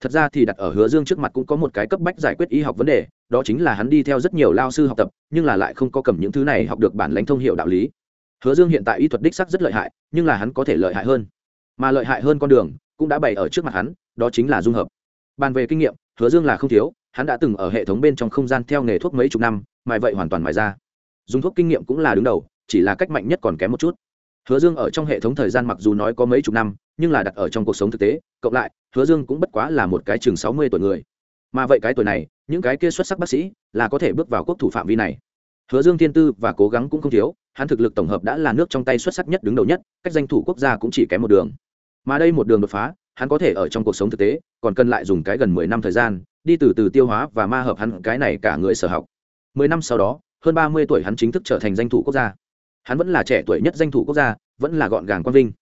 Thật ra thì đặt ở hứa dương trước mặt cũng có một cái cấp bách giải quyết y học vấn đề, đó chính là hắn đi theo rất nhiều lao sư học tập, nhưng là lại không có cầm những thứ này học được bản lãnh thông hiệu đạo lý. Hứa dương hiện tại y thuật đích sắc rất lợi hại, nhưng là hắn có thể lợi hại hơn. Mà lợi hại hơn con đường cũng đã bày ở trước mặt hắn, đó chính là dung hợp. Bàn về kinh nghiệm, hứa dương là không thiếu hắn đã từng ở hệ thống bên trong không gian theo nghề thuốc mấy chục năm, mài vậy hoàn toàn mài ra. Dùng thuốc kinh nghiệm cũng là đứng đầu, chỉ là cách mạnh nhất còn kém một chút. Hứa dương ở trong hệ thống thời gian mặc dù nói có mấy chục năm, nhưng là đặt ở trong cuộc sống thực tế, cộng lại, hứa dương cũng bất quá là một cái chừng sáu mươi tuổi người. Mà vậy cái tuổi này, những cái kia xuất sắc bác sĩ là có thể bước vào quốc thủ phạm vi này. Hứa dương thiên tư và cố gắng cũng không thiếu, hắn thực lực tổng hợp đã là nước trong tay xuất sắc nhất đứng đầu nhất, cách danh thủ quốc gia cũng chỉ kém một đường. Mà đây một đường đột phá, hắn có thể ở trong cuộc sống thực tế, còn cần lại dùng cái gần mười năm thời gian đi từ từ tiêu hóa và ma hợp hắn cái này cả người sở học. Mười năm sau đó, hơn ba mươi tuổi hắn chính thức trở thành danh thủ quốc gia. Hắn vẫn là trẻ tuổi nhất danh thủ quốc gia, vẫn là gọn gàng quang vinh.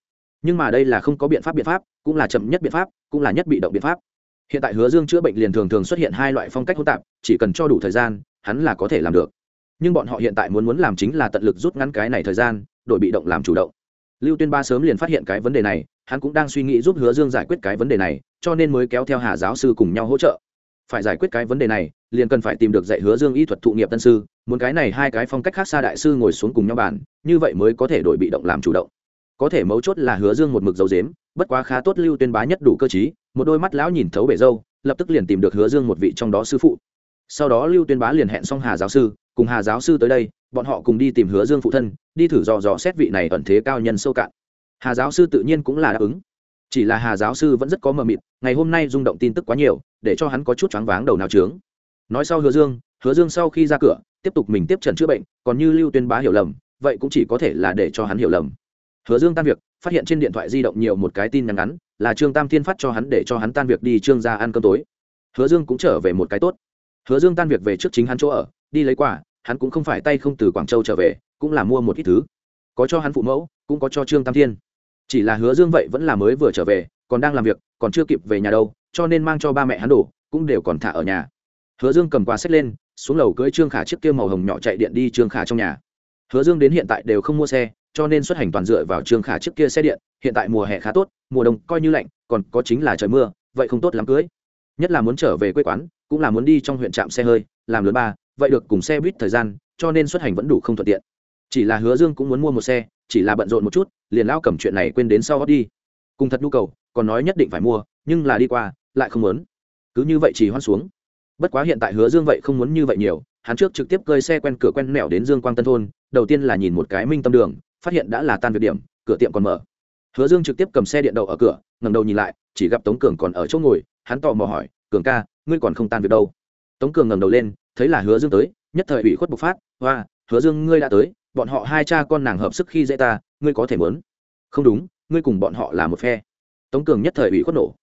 Nhưng mà đây là không có biện pháp biện pháp, cũng là chậm nhất biện pháp, cũng là nhất bị động biện pháp. Hiện tại hứa dương chữa bệnh liền thường thường xuất hiện hai loại phong cách hỗn tạp, chỉ cần cho đủ thời gian, hắn là có thể làm được. Nhưng bọn họ hiện tại muốn muốn làm chính là tận lực rút ngắn cái này thời gian, đổi bị động làm chủ động. Lưu tuyên ba sớm liền phát hiện cái vấn đề này, hắn cũng đang suy nghĩ giúp hứa dương giải quyết cái vấn đề này, cho nên mới kéo theo hà giáo sư cùng nhau hỗ trợ phải giải quyết cái vấn đề này, liền cần phải tìm được dạy hứa dương y thuật thụ nghiệp tân sư, muốn cái này hai cái phong cách khác xa đại sư ngồi xuống cùng nhau bàn, như vậy mới có thể đổi bị động làm chủ động. Có thể mấu chốt là hứa dương một mực dấu dếm bất quá khá tốt lưu tuyên bá nhất đủ cơ chí một đôi mắt lão nhìn thấu bể dâu, lập tức liền tìm được hứa dương một vị trong đó sư phụ. Sau đó lưu tuyên bá liền hẹn xong hà giáo sư, cùng hà giáo sư tới đây, bọn họ cùng đi tìm hứa dương phụ thân, đi thử dò dò xét vị này ẩn thế cao nhân sâu cạn. Hà giáo sư tự nhiên cũng là đáp ứng chỉ là hà giáo sư vẫn rất có mờ mịt, ngày hôm nay rung động tin tức quá nhiều, để cho hắn có chút choáng váng đầu nào trướng nói sau hứa dương hứa dương sau khi ra cửa, tiếp tục mình tiếp trần chữa bệnh, còn như lưu tuyên bá hiểu lầm, vậy cũng chỉ có thể là để cho hắn hiểu lầm. Hứa dương tan việc, phát hiện trên điện thoại di động nhiều một cái tin nhắn ngắn, là trương tam thiên phát cho hắn để cho hắn tan việc đi trương ra ăn cơm tối. Hứa dương cũng trở về một cái tốt. Hứa dương tan việc về trước chính hắn chỗ ở, đi lấy quả hắn cũng không phải tay không từ quảng châu trở về, cũng là mua một ít thứ. Có cho hắn phụ mẫu, cũng có cho trương tam thiên chỉ là hứa dương vậy vẫn là mới vừa trở về, còn đang làm việc, còn chưa kịp về nhà đâu, cho nên mang cho ba mẹ hắn đổ cũng đều còn thả ở nhà. Hứa dương cầm quà xếp lên, xuống lầu cưới trương khả chiếc kia màu hồng nhỏ chạy điện đi trương khả trong nhà. Hứa dương đến hiện tại đều không mua xe, cho nên xuất hành toàn dựa vào trương khả chiếc kia xe điện, hiện tại mùa hè khá tốt, mùa đông coi như lạnh, còn có chính là trời mưa, vậy không tốt lắm cưới. Nhất là muốn trở về quê quán, cũng là muốn đi trong huyện trạm xe hơi, làm lớn ba, vậy được cùng xe buýt thời gian, cho nên xuất hành vẫn đủ không thuận tiện. Chỉ là hứa dương cũng muốn mua một xe chỉ là bận rộn một chút, liền lao cầm chuyện này quên đến sau đi. Cùng thật nhu cầu, còn nói nhất định phải mua, nhưng là đi qua, lại không muốn. Cứ như vậy chỉ hoan xuống. Bất quá hiện tại hứa dương vậy không muốn như vậy nhiều, hắn trước trực tiếp cơi xe quen cửa quen mẹo đến dương quang tân thôn, đầu tiên là nhìn một cái minh tâm đường, phát hiện đã là tan việc điểm, cửa tiệm còn mở. Hứa dương trực tiếp cầm xe điện đậu ở cửa ngầm đầu nhìn lại, chỉ gặp tống cường còn ở chỗ ngồi, hắn tò mò hỏi, cường ca, ngươi còn không tan việc đâu? Tống cường ngầm đầu lên, thấy là hứa dương tới, nhất thời ủy khuất bộc phát hoa hứa dương ngươi đã tới bọn họ hai cha con nàng hợp sức khi dễ ta, ngươi có thể mớn không đúng, ngươi cùng bọn họ là một phe. Tống cường nhất thời ủy khuất nổ.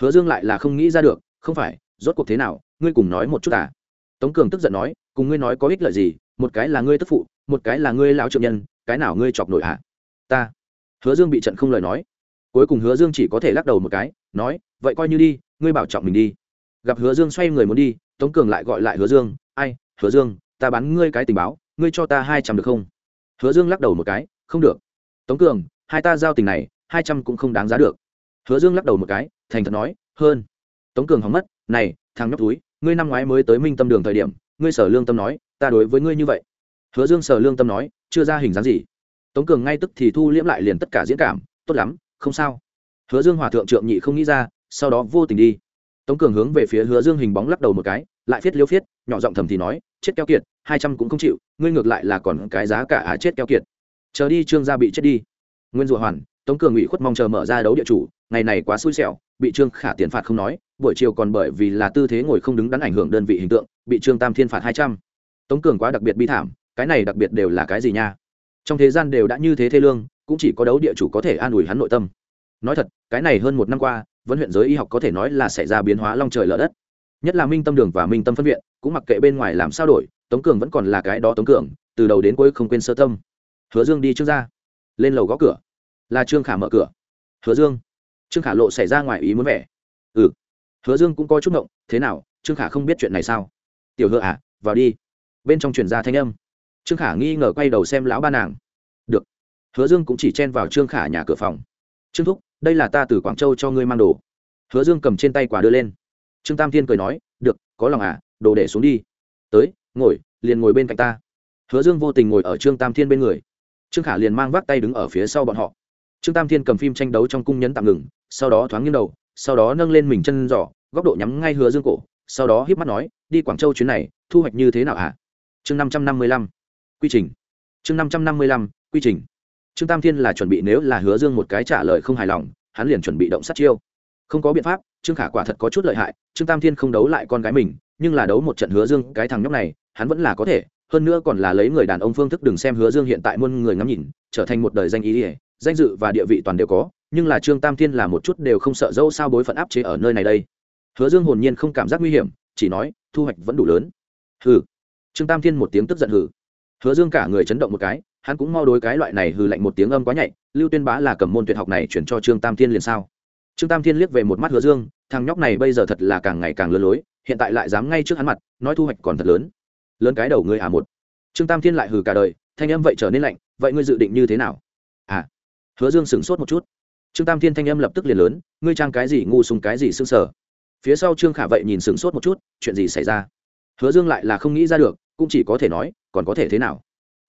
Hứa dương lại là không nghĩ ra được, không phải, rốt cuộc thế nào, ngươi cùng nói một chút à? Tống cường tức giận nói, cùng ngươi nói có ích lợi gì, một cái là ngươi tức phụ, một cái là ngươi lão trượng nhân, cái nào ngươi chọc nổi hả à? ta. Hứa dương bị trận không lời nói. Cuối cùng hứa dương chỉ có thể lắc đầu một cái, nói, vậy coi như đi, ngươi bảo trọng mình đi. Gặp hứa dương xoay người muốn đi, tống cường lại gọi lại hứa dương, ai, hứa dương, ta bán ngươi cái tình báo, ngươi cho ta hai trăm được không? Hứa dương lắc đầu một cái, không được. Tống cường, hai ta giao tình này, hai trăm cũng không đáng giá được. Hứa dương lắc đầu một cái, thành thật nói, hơn. Tống cường hóng mất, này, thằng nhóc túi ngươi năm ngoái mới tới minh tâm đường thời điểm, ngươi sở lương tâm nói, ta đối với ngươi như vậy. Hứa dương sở lương tâm nói, chưa ra hình dáng gì. Tống cường ngay tức thì thu liễm lại liền tất cả diễn cảm, tốt lắm, không sao. Hứa dương hòa thượng trượng nhị không nghĩ ra, sau đó vô tình đi. Tống cường hướng về phía hứa dương hình bóng lắc đầu một cái, lại phiết liêu phiết, nhỏ giọng thầm thì nói chết keo kiệt, hai trăm cũng không chịu, ngươi ngược lại là còn cái giá cả á chết keo kiệt. Chờ đi, trương gia bị chết đi. Nguyên dụ hoàn, tống cường ủy khuất mong chờ mở ra đấu địa chủ, ngày này quá xui xẻo, bị trương khả tiền phạt không nói, buổi chiều còn bởi vì là tư thế ngồi không đứng đắn ảnh hưởng đơn vị hình tượng, bị trương tam thiên phạt hai trăm. Tống cường quá đặc biệt bi thảm, cái này đặc biệt đều là cái gì nha? Trong thế gian đều đã như thế thê lương, cũng chỉ có đấu địa chủ có thể an ủi hắn nội tâm. Nói thật, cái này hơn một năm qua, vẫn huyện giới y học có thể nói là xảy ra biến hóa long trời lở đất nhất là minh tâm đường và minh tâm phân viện, cũng mặc kệ bên ngoài làm sao đổi, tống cường vẫn còn là cái đó tống cường, từ đầu đến cuối không quên sơ tâm. Hứa dương đi trước ra, lên lầu gõ cửa. Là trương khả mở cửa. Hứa dương. Trương khả lộ xảy ra ngoài ý muốn vẻ. Ừ. Hứa dương cũng có chút động thế nào, trương khả không biết chuyện này sao? Tiểu hứa à vào đi. Bên trong chuyển ra thanh âm. Trương khả nghi ngờ quay đầu xem lão ba nàng. Được. Hứa dương cũng chỉ chen vào trương khả nhà cửa phòng. Trương thúc, đây là ta từ quảng châu cho ngươi mang đồ. Hứa dương cầm trên tay quả đưa lên trương tam thiên cười nói, được, có lòng à đồ để xuống đi. Tới, ngồi, liền ngồi bên cạnh ta. Hứa dương vô tình ngồi ở trương tam thiên bên người. Trương khả liền mang vác tay đứng ở phía sau bọn họ. Trương tam thiên cầm phim tranh đấu trong cung nhấn tạm ngừng, sau đó thoáng nghiêng đầu, sau đó nâng lên mình chân giỏ góc độ nhắm ngay hứa dương cổ, sau đó híp mắt nói, đi quảng châu chuyến này, thu hoạch như thế nào ạ? À? chương năm trăm năm mươi lăm, quy trình. Chương năm trăm năm mươi lăm, quy trình. Trương tam thiên là chuẩn bị nếu là hứa dương một cái trả lời không hài lòng, hắn liền chuẩn bị động sát chiêu. Không có biện pháp trương khả quả thật có chút lợi hại, trương tam thiên không đấu lại con gái mình, nhưng là đấu một trận hứa dương, cái thằng nhóc này, hắn vẫn là có thể, hơn nữa còn là lấy người đàn ông phương thức đừng xem hứa dương hiện tại muôn người ngắm nhìn, trở thành một đời danh ý ỉa danh dự và địa vị toàn đều có, nhưng là trương tam thiên là một chút đều không sợ dâu sao bối phận áp chế ở nơi này đây. Hứa dương hồn nhiên không cảm giác nguy hiểm, chỉ nói, thu hoạch vẫn đủ lớn. Hừ. Trương tam thiên một tiếng tức giận hừ. Hứa dương cả người chấn động một cái, hắn cũng mau đối cái loại này hừ lạnh một tiếng âm quá nhạy, lưu tuyên bá là cầm môn tuyệt học này chuyển cho trương tam thiên liền sao? Trương tam thiên liếc về một mắt hứa dương, thằng nhóc này bây giờ thật là càng ngày càng lơ lối, hiện tại lại dám ngay trước hắn mặt, nói thu hoạch còn thật lớn. Lớn cái đầu ngươi à một. Trương tam thiên lại hừ cả đời, thanh âm vậy trở nên lạnh, vậy ngươi dự định như thế nào? À. Hứa dương sửng sốt một chút. Trương tam thiên thanh âm lập tức liền lớn, ngươi trang cái gì ngu sùng cái gì sưng sờ. Phía sau trương khả vậy nhìn sửng sốt một chút, chuyện gì xảy ra? Hứa dương lại là không nghĩ ra được, cũng chỉ có thể nói, còn có thể thế nào?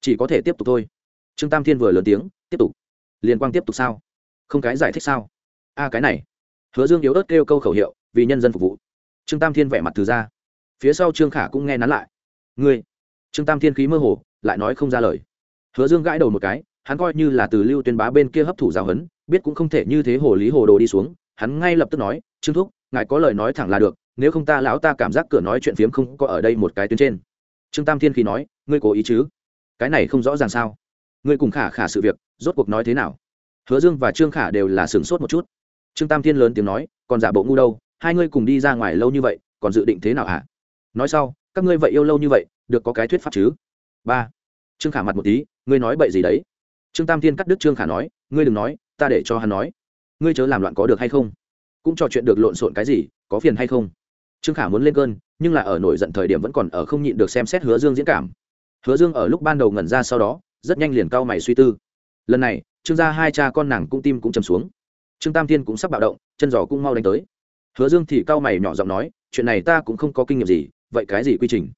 Chỉ có thể tiếp tục thôi. Trương tam thiên vừa lớn tiếng, tiếp tục. Liên quan tiếp tục sao? Không cái giải thích sao? A à, cái này. Hứa dương yếu ớt kêu câu khẩu hiệu vì nhân dân phục vụ. Trương tam thiên vẻ mặt từ ra. Phía sau trương khả cũng nghe nắn lại. Ngươi. Trương tam thiên khí mơ hồ lại nói không ra lời. Hứa dương gãi đầu một cái hắn coi như là từ lưu tuyên bá bên kia hấp thụ giáo hấn, biết cũng không thể như thế hồ lý hồ đồ đi xuống. Hắn ngay lập tức nói trương thúc ngài có lời nói thẳng là được nếu không ta lão ta cảm giác cửa nói chuyện phiếm không có ở đây một cái tuyến trên. Trương tam thiên khi nói ngươi cố ý chứ? Cái này không rõ ràng sao? Ngươi cùng khả khả sự việc rốt cuộc nói thế nào? Hứa dương và trương khả đều là sửng sốt một chút trương tam thiên lớn tiếng nói, còn giả bộ ngu đâu, hai ngươi cùng đi ra ngoài lâu như vậy, còn dự định thế nào hả? Nói sau, các ngươi vậy yêu lâu như vậy, được có cái thuyết pháp chứ? Ba. Trương khả mặt một tí, ngươi nói bậy gì đấy? Trương tam thiên cắt đứt trương khả nói, ngươi đừng nói, ta để cho hắn nói. Ngươi chớ làm loạn có được hay không? Cũng trò chuyện được lộn xộn cái gì, có phiền hay không? Trương khả muốn lên cơn, nhưng là ở nổi giận thời điểm vẫn còn ở không nhịn được xem xét hứa dương diễn cảm. Hứa dương ở lúc ban đầu ngẩn ra sau đó, rất nhanh liền cau mày suy tư. Lần này, trương gia hai cha con nàng cũng tim cũng chầm xuống trương tam thiên cũng sắp bạo động, chân giò cũng mau đánh tới. Hứa dương thì cau mày nhỏ giọng nói, chuyện này ta cũng không có kinh nghiệm gì, vậy cái gì quy trình?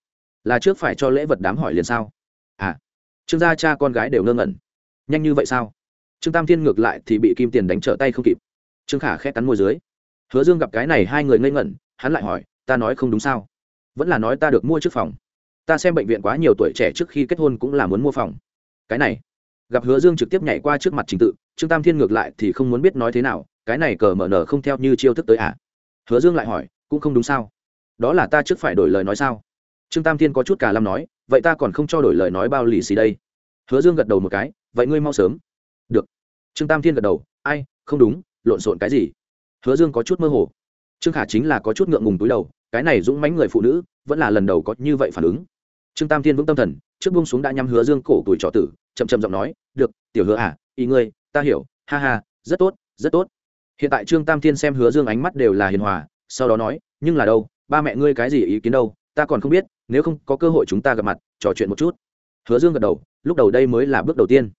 Là trước phải cho lễ vật đám hỏi liền sao? À trương gia cha con gái đều ngơ ngẩn. Nhanh như vậy sao? Trương tam thiên ngược lại thì bị kim tiền đánh trở tay không kịp. Trương khả khét cắn môi dưới. Hứa dương gặp cái này hai người ngây ngẩn, hắn lại hỏi, ta nói không đúng sao? Vẫn là nói ta được mua trước phòng. Ta xem bệnh viện quá nhiều tuổi trẻ trước khi kết hôn cũng là muốn mua phòng. Cái này gặp hứa dương trực tiếp nhảy qua trước mặt trình tự, trương tam thiên ngược lại thì không muốn biết nói thế nào, cái này cờ mở nở không theo như chiêu thức tới à? Hứa dương lại hỏi, cũng không đúng sao? Đó là ta trước phải đổi lời nói sao? Trương tam thiên có chút cả lam nói, vậy ta còn không cho đổi lời nói bao lì xì đây. Hứa dương gật đầu một cái, vậy ngươi mau sớm. Được. Trương tam thiên gật đầu, ai, không đúng, lộn xộn cái gì? Hứa dương có chút mơ hồ. Trương khả chính là có chút ngượng ngùng túi đầu, cái này dũng mãnh người phụ nữ, vẫn là lần đầu có như vậy phản ứng trương tam thiên vững tâm thần, trước buông xuống đã nhắm hứa dương cổ tuổi trọ tử, chậm chậm giọng nói, được, tiểu hứa à ý ngươi, ta hiểu, ha ha, rất tốt rất tốt. Hiện tại trương tam thiên xem hứa dương ánh mắt đều là hiền hòa, sau đó nói, nhưng là đâu, ba mẹ ngươi cái gì ý kiến đâu, ta còn không biết, nếu không có cơ hội chúng ta gặp mặt, trò chuyện một chút. Hứa dương gật đầu, lúc đầu đây mới là bước đầu tiên.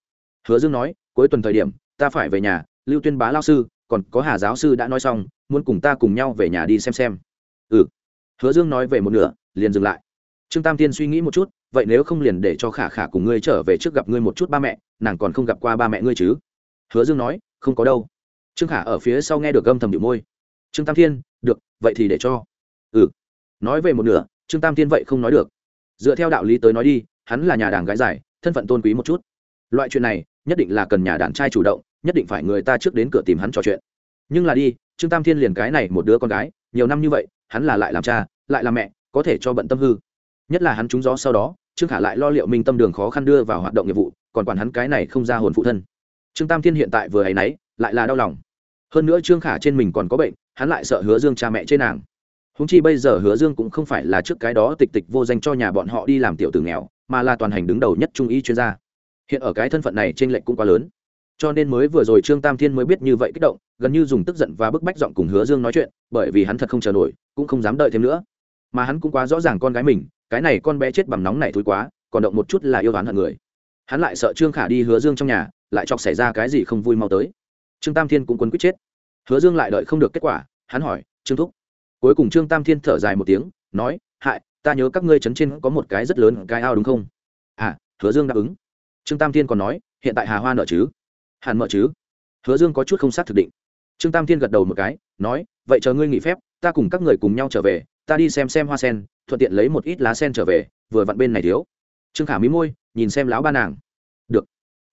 Hứa dương nói, cuối tuần thời điểm, ta phải về nhà, lưu tuyên bá lao sư, còn có hà giáo sư đã nói xong, muốn cùng ta cùng nhau về nhà đi xem xem. Ừ. Hứa dương nói về một nửa, liền dừng lại trương tam tiên suy nghĩ một chút, vậy nếu không liền để cho khả khả cùng ngươi trở về trước gặp ngươi một chút ba mẹ, nàng còn không gặp qua ba mẹ ngươi chứ? Hứa dương nói, không có đâu. Trương khả ở phía sau nghe được gâm thầm điệu môi. Trương tam thiên được, vậy thì để cho. Ừ. Nói về một nửa, trương tam thiên vậy không nói được. Dựa theo đạo lý tới nói đi, hắn là nhà đảng gái giải, thân phận tôn quý một chút. Loại chuyện này, nhất định là cần nhà đàn trai chủ động, nhất định phải người ta trước đến cửa tìm hắn trò chuyện. Nhưng là đi, trương tam thiên liền cái này một đứa con gái, nhiều năm như vậy, hắn là lại làm cha, lại làm mẹ, có thể cho bận tâm hư nhất là hắn trúng gió sau đó, trương khả lại lo liệu minh tâm đường khó khăn đưa vào hoạt động nghiệp vụ, còn quản hắn cái này không ra hồn phụ thân. Trương tam thiên hiện tại vừa hay náy lại là đau lòng. Hơn nữa trương khả trên mình còn có bệnh, hắn lại sợ hứa dương cha mẹ trên nàng. Húng chi bây giờ hứa dương cũng không phải là trước cái đó tịch tịch vô danh cho nhà bọn họ đi làm tiểu tử nghèo, mà là toàn hành đứng đầu nhất trung y chuyên gia. Hiện ở cái thân phận này t r ê n lệch cũng quá lớn. Cho nên mới vừa rồi trương tam thiên mới biết như vậy kích động, gần như dùng tức giận và bức bách giọng cùng hứa dương nói chuyện, bởi vì hắn thật không chờ nổi, cũng không dám đợi thêm nữa. Mà hắn cũng quá rõ ràng con gái mình cái này con bé chết bằng nóng này thối quá, còn động một chút là yêu đoán hận người. Hắn lại sợ trương khả đi hứa dương trong nhà, lại chọc xảy ra cái gì không vui mau tới. Trương tam thiên cũng quấn quýt chết. Hứa dương lại đợi không được kết quả, hắn hỏi, trương thúc. Cuối cùng trương tam thiên thở dài một tiếng, nói, hại, ta nhớ các ngươi trấn trên có một cái rất lớn cái ao đúng không? À hứa dương đáp ứng. Trương tam thiên còn nói, hiện tại hà hoa nợ chứ? Hàn mợ chứ. Hứa dương có chút không xác thực định. Trương tam thiên gật đầu một cái, nói, vậy chờ ngươi nghỉ phép, ta cùng các người cùng nhau trở về ta đi xem xem hoa sen, thuận tiện lấy một ít lá sen trở về, vừa vặn bên này thiếu. Trương khả mí môi, nhìn xem lão ba nàng. Được.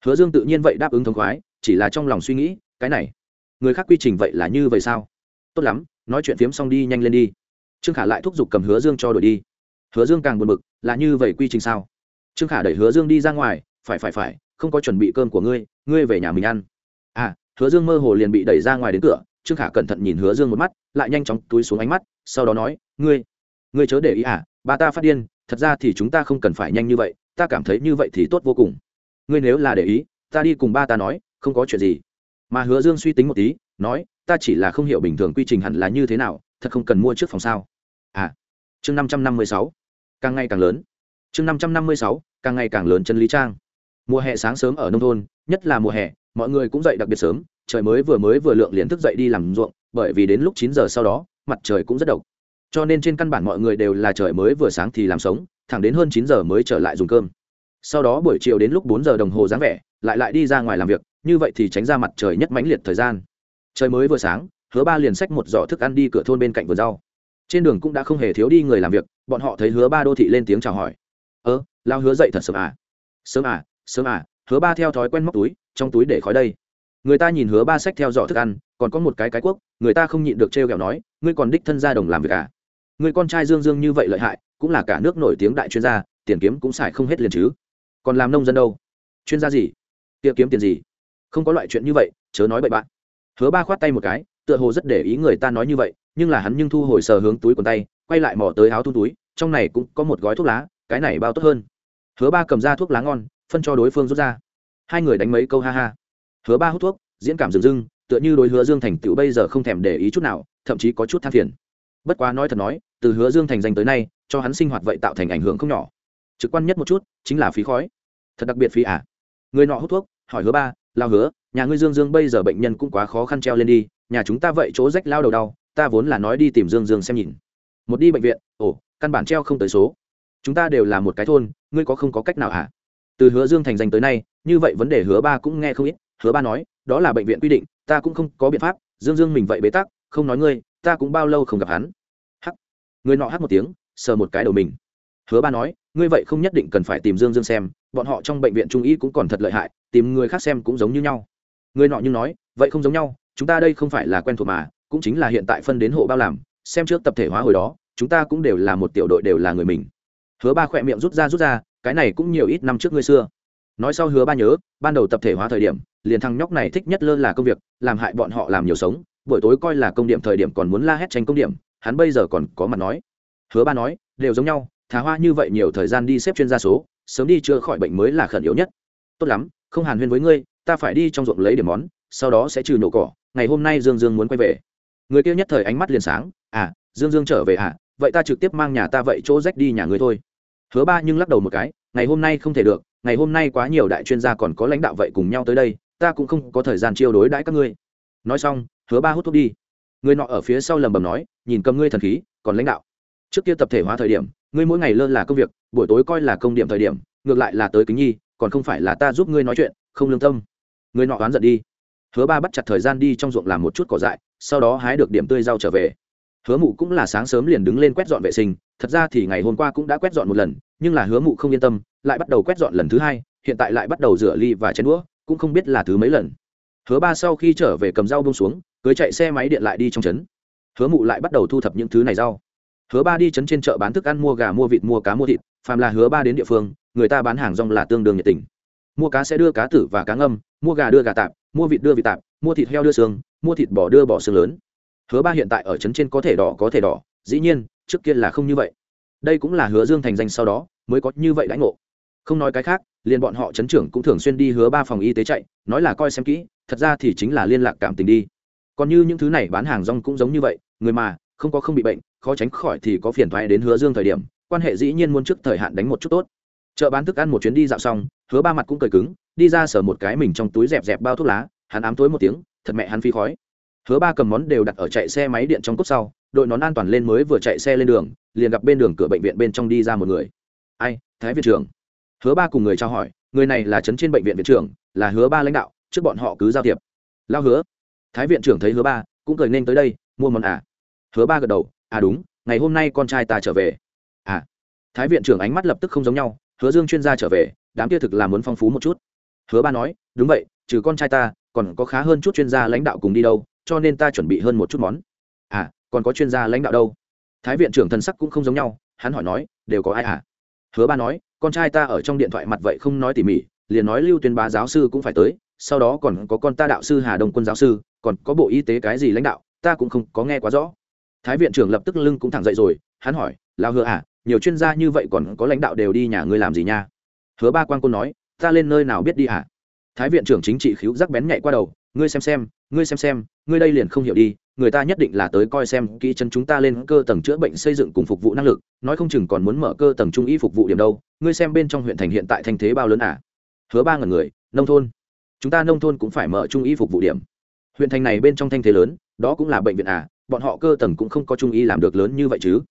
Hứa dương tự nhiên vậy đáp ứng thống khoái, chỉ là trong lòng suy nghĩ, cái này, người khác quy trình vậy là như vậy sao? Tốt lắm, nói chuyện phiếm xong đi nhanh lên đi. Trương khả lại thúc giục cầm hứa dương cho đổi đi. Hứa dương càng buồn bực, là như vậy quy trình sao? Trương khả đẩy hứa dương đi ra ngoài, phải phải phải, không có chuẩn bị cơm của ngươi ngươi về nhà mình ăn. À hứa dương mơ hồ liền bị đẩy ra ngoài đến cửa, trương khả cẩn thận nhìn hứa dương một mắt, lại nhanh chóng túi xuống ánh mắt sau đó nói, ngươi ngươi chớ để ý à ba ta phát điên, thật ra thì chúng ta không cần phải nhanh như vậy, ta cảm thấy như vậy thì tốt vô cùng. Ngươi nếu là để ý, ta đi cùng ba ta nói, không có chuyện gì. Mà hứa dương suy tính một tí, nói, ta chỉ là không hiểu bình thường quy trình hẳn là như thế nào, thật không cần mua trước phòng sao? À chương năm trăm năm mươi sáu, càng ngày càng lớn. Chương năm trăm năm mươi sáu, càng ngày càng lớn chân lý trang. Mùa hè sáng sớm ở nông thôn, nhất là mùa hè, mọi người cũng dậy đặc biệt sớm, trời mới vừa mới vừa lượng liền thức dậy đi làm ruộng, bởi vì đến lúc chín giờ sau đó mặt trời cũng rất độc. Cho nên trên căn bản mọi người đều là trời mới vừa sáng thì làm sống, thẳng đến hơn chín giờ mới trở lại dùng cơm. Sau đó buổi chiều đến lúc bốn giờ đồng hồ dáng vẻ, lại lại đi ra ngoài làm việc, như vậy thì tránh ra mặt trời nhất mãnh liệt thời gian. Trời mới vừa sáng, hứa ba liền xách một giỏ thức ăn đi cửa thôn bên cạnh vườn rau. Trên đường cũng đã không hề thiếu đi người làm việc, bọn họ thấy hứa ba đô thị lên tiếng chào hỏi. Ơ, lao hứa dậy thật sớm à? Sớm à sớm à hứa ba theo thói quen móc túi, trong túi để khói đây người ta nhìn hứa ba sách theo dõi thức ăn còn có một cái cái quốc, người ta không nhịn được trêu ghẹo nói ngươi còn đích thân ra đồng làm việc à? Người con trai dương dương như vậy lợi hại cũng là cả nước nổi tiếng đại chuyên gia tiền kiếm cũng xài không hết liền chứ. Còn làm nông dân đâu? Chuyên gia gì? Kia kiếm tiền gì? Không có loại chuyện như vậy chớ nói bậy bạn. Hứa ba khoát tay một cái tựa hồ rất để ý người ta nói như vậy nhưng là hắn nhưng thu hồi sờ hướng túi quần tay quay lại mò tới áo thun túi trong này cũng có một gói thuốc lá cái này bao tốt hơn. Hứa ba cầm ra thuốc lá ngon phân cho đối phương rút ra. Hai người đánh mấy câu ha ha hứa ba hút thuốc, diễn cảm dừng dưng tựa như đối hứa dương thành tựu bây giờ không thèm để ý chút nào, thậm chí có chút than phiền. Bất quá nói thật nói, từ hứa dương thành danh tới nay, cho hắn sinh hoạt vậy tạo thành ảnh hưởng không nhỏ. Trực quan nhất một chút, chính là phí khói. Thật đặc biệt phí à. người nọ hút thuốc, hỏi hứa ba, lao hứa, nhà ngươi dương dương bây giờ bệnh nhân cũng quá khó khăn treo lên đi, nhà chúng ta vậy chỗ rách lao đầu đau, ta vốn là nói đi tìm dương dương xem nhìn. Một đi bệnh viện, ồ, căn bản treo không tới số. Chúng ta đều là một cái thôn, ngươi có không có cách nào hả? Từ hứa dương thành danh tới nay, như vậy vấn đề hứa ba cũng nghe không ít hứa ba nói, đó là bệnh viện quy định, ta cũng không có biện pháp, dương dương mình vậy bế tắc, không nói ngươi, ta cũng bao lâu không gặp hắn. Hắc. Người nọ hắc một tiếng, sờ một cái đầu mình. Hứa ba nói, ngươi vậy không nhất định cần phải tìm dương dương xem, bọn họ trong bệnh viện trung y cũng còn thật lợi hại, tìm người khác xem cũng giống như nhau. Người nọ nhưng nói, vậy không giống nhau, chúng ta đây không phải là quen thuộc mà, cũng chính là hiện tại phân đến hộ bao làm, xem trước tập thể hóa hồi đó, chúng ta cũng đều là một tiểu đội đều là người mình. Hứa ba khỏe miệng rút ra rút ra, cái này cũng nhiều ít năm trước ngươi xưa. Nói sau hứa ba nhớ, ban đầu tập thể hóa thời điểm liền thằng nhóc này thích nhất lơ là công việc, làm hại bọn họ làm nhiều sống, buổi tối coi là công điểm thời điểm còn muốn la hét tranh công điểm, hắn bây giờ còn có mặt nói. Hứa ba nói, đều giống nhau thả hoa như vậy nhiều thời gian đi xếp chuyên gia số, sớm đi chữa khỏi bệnh mới là khẩn yếu nhất. Tốt lắm, không hàn huyên với ngươi, ta phải đi trong ruộng lấy điểm món, sau đó sẽ trừ nổ cỏ, ngày hôm nay dương dương muốn quay về. Người kia nhất thời ánh mắt liền sáng à dương dương trở về à vậy ta trực tiếp mang nhà ta vậy chỗ rách đi nhà ngươi thôi. Hứa ba nhưng lắc đầu một cái, ngày hôm nay không thể được, ngày hôm nay quá nhiều đại chuyên gia còn có lãnh đạo vậy cùng nhau tới đây ta cũng không có thời gian chiêu đối đãi các ngươi. Nói xong, hứa ba hút thuốc đi. Người nọ ở phía sau lầm bầm nói, nhìn cầm ngươi thần khí, còn lãnh đạo. Trước kia tập thể hóa thời điểm, ngươi mỗi ngày lơ là công việc, buổi tối coi là công điểm thời điểm, ngược lại là tới kính nhi, còn không phải là ta giúp ngươi nói chuyện, không lương tâm. Người nọ oán giận đi. Hứa ba bắt chặt thời gian đi trong ruộng làm một chút cỏ dại, sau đó hái được điểm tươi rau trở về. Hứa mụ cũng là sáng sớm liền đứng lên quét dọn vệ sinh, thật ra thì ngày hôm qua cũng đã quét dọn một lần, nhưng là hứa mụ không yên tâm, lại bắt đầu quét dọn lần thứ hai, hiện tại lại bắt đầu rửa ly và chén đũa cũng không biết là thứ mấy lần. Hứa ba sau khi trở về cầm rau bông xuống, cưới chạy xe máy điện lại đi trong trấn. Hứa mụ lại bắt đầu thu thập những thứ này rau. Hứa ba đi trấn trên chợ bán thức ăn, mua gà, mua vịt, mua cá, mua thịt. Phàm là hứa ba đến địa phương, người ta bán hàng rong là tương đương nhiệt tình. Mua cá sẽ đưa cá tử và cá ngâm, mua gà đưa gà tạp, mua vịt đưa vịt tạp, mua thịt heo đưa xương, mua thịt bò đưa bò xương lớn. Hứa ba hiện tại ở trấn trên có thể đỏ, có thể đỏ. Dĩ nhiên, trước kia là không như vậy. Đây cũng là hứa dương thành danh sau đó, mới có như vậy đãi ngộ không nói cái khác, liền bọn họ chấn trưởng cũng thường xuyên đi hứa ba phòng y tế chạy, nói là coi xem kỹ, thật ra thì chính là liên lạc cảm tình đi. Còn như những thứ này bán hàng rong cũng giống như vậy, người mà, không có không bị bệnh, khó tránh khỏi thì có phiền thoái đến hứa dương thời điểm, quan hệ dĩ nhiên muốn trước thời hạn đánh một chút tốt. Chợ bán thức ăn một chuyến đi dạo xong, hứa ba mặt cũng cười cứng, đi ra sở một cái mình trong túi dẹp dẹp bao thuốc lá, hắn ám tối một tiếng, thật mẹ hắn phi khói. Hứa ba cầm món đều đặt ở chạy xe máy điện trong cốt sau, đội nón an toàn lên mới vừa chạy xe lên đường, liền gặp bên đường cửa bệnh viện bên trong đi ra một người. Ai, thái viện trưởng? Hứa ba cùng người trao hỏi, người này là trấn trên bệnh viện viện trưởng, là hứa ba lãnh đạo, trước bọn họ cứ giao thiệp. Lao hứa. Thái viện trưởng thấy hứa ba, cũng cười nên tới đây, mua món à. Hứa ba gật đầu à đúng, ngày hôm nay con trai ta trở về. À. Thái viện trưởng ánh mắt lập tức không giống nhau, hứa dương chuyên gia trở về, đám kia thực là muốn phong phú một chút. Hứa ba nói, đúng vậy, trừ con trai ta, còn có khá hơn chút chuyên gia lãnh đạo cùng đi đâu, cho nên ta chuẩn bị hơn một chút món. À còn có chuyên gia lãnh đạo đâu? Thái viện trưởng thần sắc cũng không giống nhau, hắn hỏi nói, đều có ai à? Hứa ba nói con trai ta ở trong điện thoại mặt vậy không nói tỉ mỉ, liền nói lưu tuyên bá giáo sư cũng phải tới, sau đó còn có con ta đạo sư hà đông quân giáo sư, còn có bộ y tế cái gì lãnh đạo, ta cũng không có nghe quá rõ. Thái viện trưởng lập tức lưng cũng thẳng dậy rồi, hắn hỏi lao hứa à nhiều chuyên gia như vậy còn có lãnh đạo đều đi nhà ngươi làm gì nha? Hứa ba quan côn nói, ta lên nơi nào biết đi à? Thái viện trưởng chính trị khíu rắc bén nhạy qua đầu ngươi xem xem, ngươi xem xem, ngươi đây liền không hiểu đi, người ta nhất định là tới coi xem kỹ chân chúng ta lên cơ tầng chữa bệnh xây dựng cùng phục vụ năng lực, nói không chừng còn muốn mở cơ tầng trung y phục vụ điểm đâu, ngươi xem bên trong huyện thành hiện tại thành thế bao lớn à? Hứa ba ngàn người, nông thôn. Chúng ta nông thôn cũng phải mở trung y phục vụ điểm. Huyện thành này bên trong thanh thế lớn, đó cũng là bệnh viện à bọn họ cơ tầng cũng không có trung y làm được lớn như vậy chứ.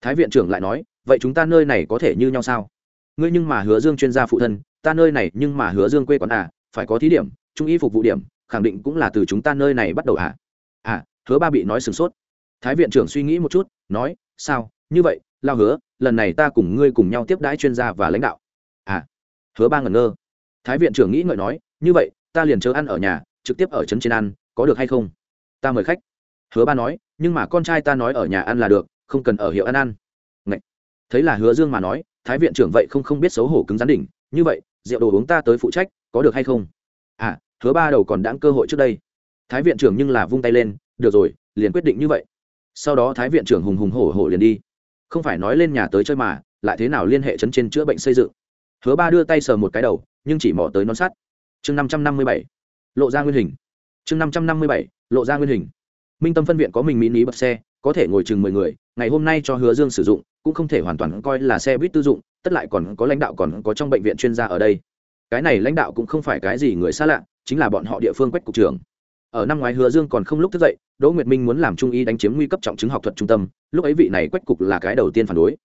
Thái viện trưởng lại nói, vậy chúng ta nơi này có thể như nhau sao? Ngươi nhưng mà hứa dương chuyên gia phụ thân, ta nơi này nhưng mà hứa dương quê quán à phải có thí điểm, trung y phục vụ điểm khẳng định cũng là từ chúng ta nơi này bắt đầu à à hứa ba bị nói sửng sốt. Thái viện trưởng suy nghĩ một chút, nói, sao, như vậy, lao hứa, lần này ta cùng ngươi cùng nhau tiếp đãi chuyên gia và lãnh đạo. À hứa ba ngẩn ngơ. Thái viện trưởng nghĩ ngợi nói, như vậy, ta liền chớ ăn ở nhà, trực tiếp ở trấn trên ăn, có được hay không? Ta mời khách. Hứa ba nói, nhưng mà con trai ta nói ở nhà ăn là được, không cần ở hiệu ăn ăn. Ngậy. thấy là hứa dương mà nói, thái viện trưởng vậy không không biết xấu hổ cứng rắn đỉnh, như vậy, rượu đồ uống ta tới phụ trách, có được hay không? Hứa ba đầu còn đáng cơ hội trước đây. Thái viện trưởng nhưng là vung tay lên, được rồi, liền quyết định như vậy. Sau đó thái viện trưởng hùng hùng hổ hổ liền đi. Không phải nói lên nhà tới chơi mà, lại thế nào liên hệ chấn trên chữa bệnh xây dựng. Hứa ba đưa tay sờ một cái đầu, nhưng chỉ mỏ tới nón sắt. Chương năm trăm năm mươi bảy. Lộ ra nguyên hình. Chương năm trăm năm mươi bảy. Lộ ra nguyên hình. Minh tâm phân viện có mình mỹ ní bật xe, có thể ngồi chừng mười người, ngày hôm nay cho hứa dương sử dụng, cũng không thể hoàn toàn coi là xe buýt tư dụng, tất lại còn có lãnh đạo còn có trong bệnh viện chuyên gia ở đây cái này lãnh đạo cũng không phải cái gì người xa lạ, chính là bọn họ địa phương quách cục trưởng. Ở năm ngoái hứa dương còn không lúc thức dậy, đỗ nguyệt minh muốn làm trung y đánh chiếm nguy cấp trọng chứng học thuật trung tâm, lúc ấy vị này quách cục là cái đầu tiên phản đối.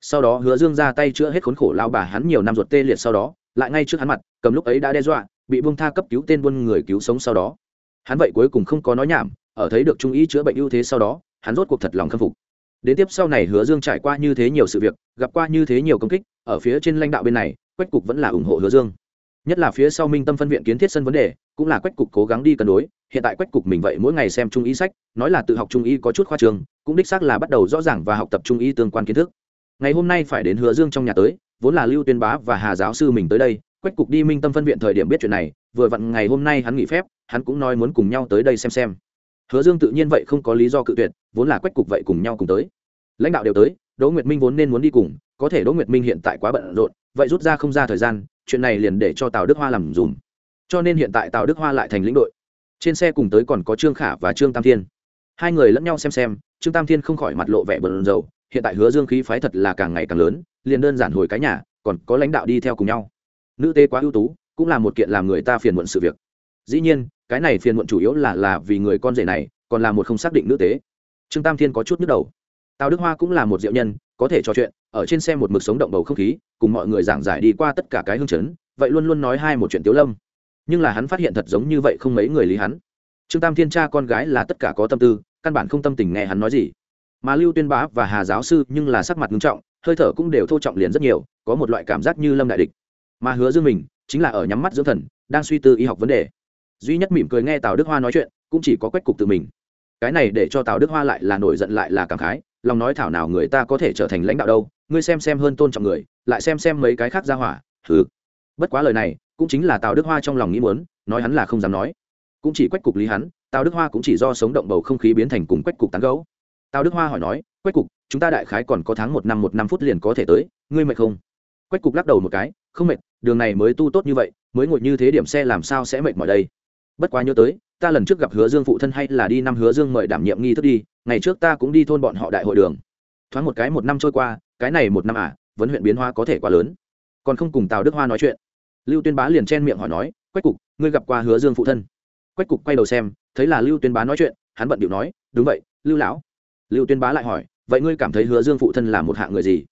Sau đó hứa dương ra tay chữa hết khốn khổ lao bà hắn nhiều năm ruột tê liệt sau đó, lại ngay trước hắn mặt, cầm lúc ấy đã đe dọa, bị buông tha cấp cứu tên buôn người cứu sống sau đó. Hắn vậy cuối cùng không có nói nhảm, ở thấy được trung y chữa bệnh ưu thế sau đó, hắn rốt cuộc thật lòng khâm phục. Đến tiếp sau này hứa dương trải qua như thế nhiều sự việc, gặp qua như thế nhiều công kích, ở phía trên lãnh đạo bên này, quách cục vẫn là ủng hộ hứa dương nhất là phía sau minh tâm phân viện kiến thiết sân vấn đề, cũng là quách cục cố gắng đi cân đối, hiện tại quách cục mình vậy mỗi ngày xem trung y sách, nói là tự học trung y có chút khoa trường, cũng đích xác là bắt đầu rõ ràng và học tập trung y tương quan kiến thức. Ngày hôm nay phải đến hứa dương trong nhà tới, vốn là lưu tuyên bá và hà giáo sư mình tới đây, quách cục đi minh tâm phân viện thời điểm biết chuyện này, vừa vặn ngày hôm nay hắn nghỉ phép, hắn cũng nói muốn cùng nhau tới đây xem xem. Hứa dương tự nhiên vậy không có lý do cự tuyệt, vốn là quách cục vậy cùng nhau cùng tới. Lãnh đạo đều tới, đỗ nguyệt minh vốn nên muốn đi cùng, có thể đỗ nguyệt minh hiện tại quá bận rộn, vậy rút ra không ra thời gian chuyện này liền để cho tào đức hoa làm dùm. Cho nên hiện tại tào đức hoa lại thành lĩnh đội. Trên xe cùng tới còn có trương khả và trương tam thiên. Hai người lẫn nhau xem xem, trương tam thiên không khỏi mặt lộ vẻ bờn dầu hiện tại hứa dương khí phái thật là càng ngày càng lớn, liền đơn giản hồi cái nhà, còn có lãnh đạo đi theo cùng nhau. Nữ tế quá ưu tú, cũng là một kiện làm người ta phiền muộn sự việc. Dĩ nhiên, cái này phiền muộn chủ yếu là là vì người con rể này, còn là một không xác định nữ tế. Trương tam thiên có chút nhức đầu tào đức hoa cũng là một diệu nhân, có thể trò chuyện, ở trên xe một mực sống động bầu không khí, cùng mọi người giảng giải đi qua tất cả cái hương chấn, vậy luôn luôn nói hai một chuyện tiếu lâm. Nhưng là hắn phát hiện thật giống như vậy không mấy người lý hắn. Trương tam thiên cha con gái là tất cả có tâm tư, căn bản không tâm tình nghe hắn nói gì. Mà lưu tuyên bá và hà giáo sư nhưng là sắc mặt nghiêm trọng, hơi thở cũng đều thô trọng liền rất nhiều, có một loại cảm giác như lâm đại địch. Mà hứa dương mình, chính là ở nhắm mắt dưỡng thần, đang suy tư y học vấn đề. Duy nhất mỉm cười nghe tào đức hoa nói chuyện, cũng chỉ có quách cục từ mình. Cái này để cho tào đức hoa lại là nổi giận lại là cảm khái lòng nói thảo nào người ta có thể trở thành lãnh đạo đâu, ngươi xem xem hơn tôn trọng người, lại xem xem mấy cái khác ra hỏa thứ bất quá lời này, cũng chính là tào đức hoa trong lòng nghĩ muốn, nói hắn là không dám nói. Cũng chỉ quách cục lý hắn, tào đức hoa cũng chỉ do sống động bầu không khí biến thành cùng quách cục tán gấu tào đức hoa hỏi nói, quách cục, chúng ta đại khái còn có tháng một năm một năm phút liền có thể tới, ngươi mệt không? Quách cục lắc đầu một cái, không mệt, đường này mới tu tốt như vậy, mới ngồi như thế điểm xe làm sao sẽ mệt mỏi đây? Bất quá nhớ tới ta lần trước gặp hứa dương phụ thân hay là đi năm hứa dương mời đảm nhiệm nghi thức đi, ngày trước ta cũng đi thôn bọn họ đại hội đường. Thoáng một cái một năm trôi qua, cái này một năm à vấn huyện biến hoa có thể quá lớn. Còn không cùng tào đức hoa nói chuyện. Lưu tuyên bá liền chen miệng hỏi nói, quách cục, ngươi gặp qua hứa dương phụ thân? Quách cục quay đầu xem, thấy là lưu tuyên bá nói chuyện, hắn bận điệu nói, đúng vậy, lưu lão. Lưu tuyên bá lại hỏi, vậy ngươi cảm thấy hứa dương phụ thân là một hạng người gì?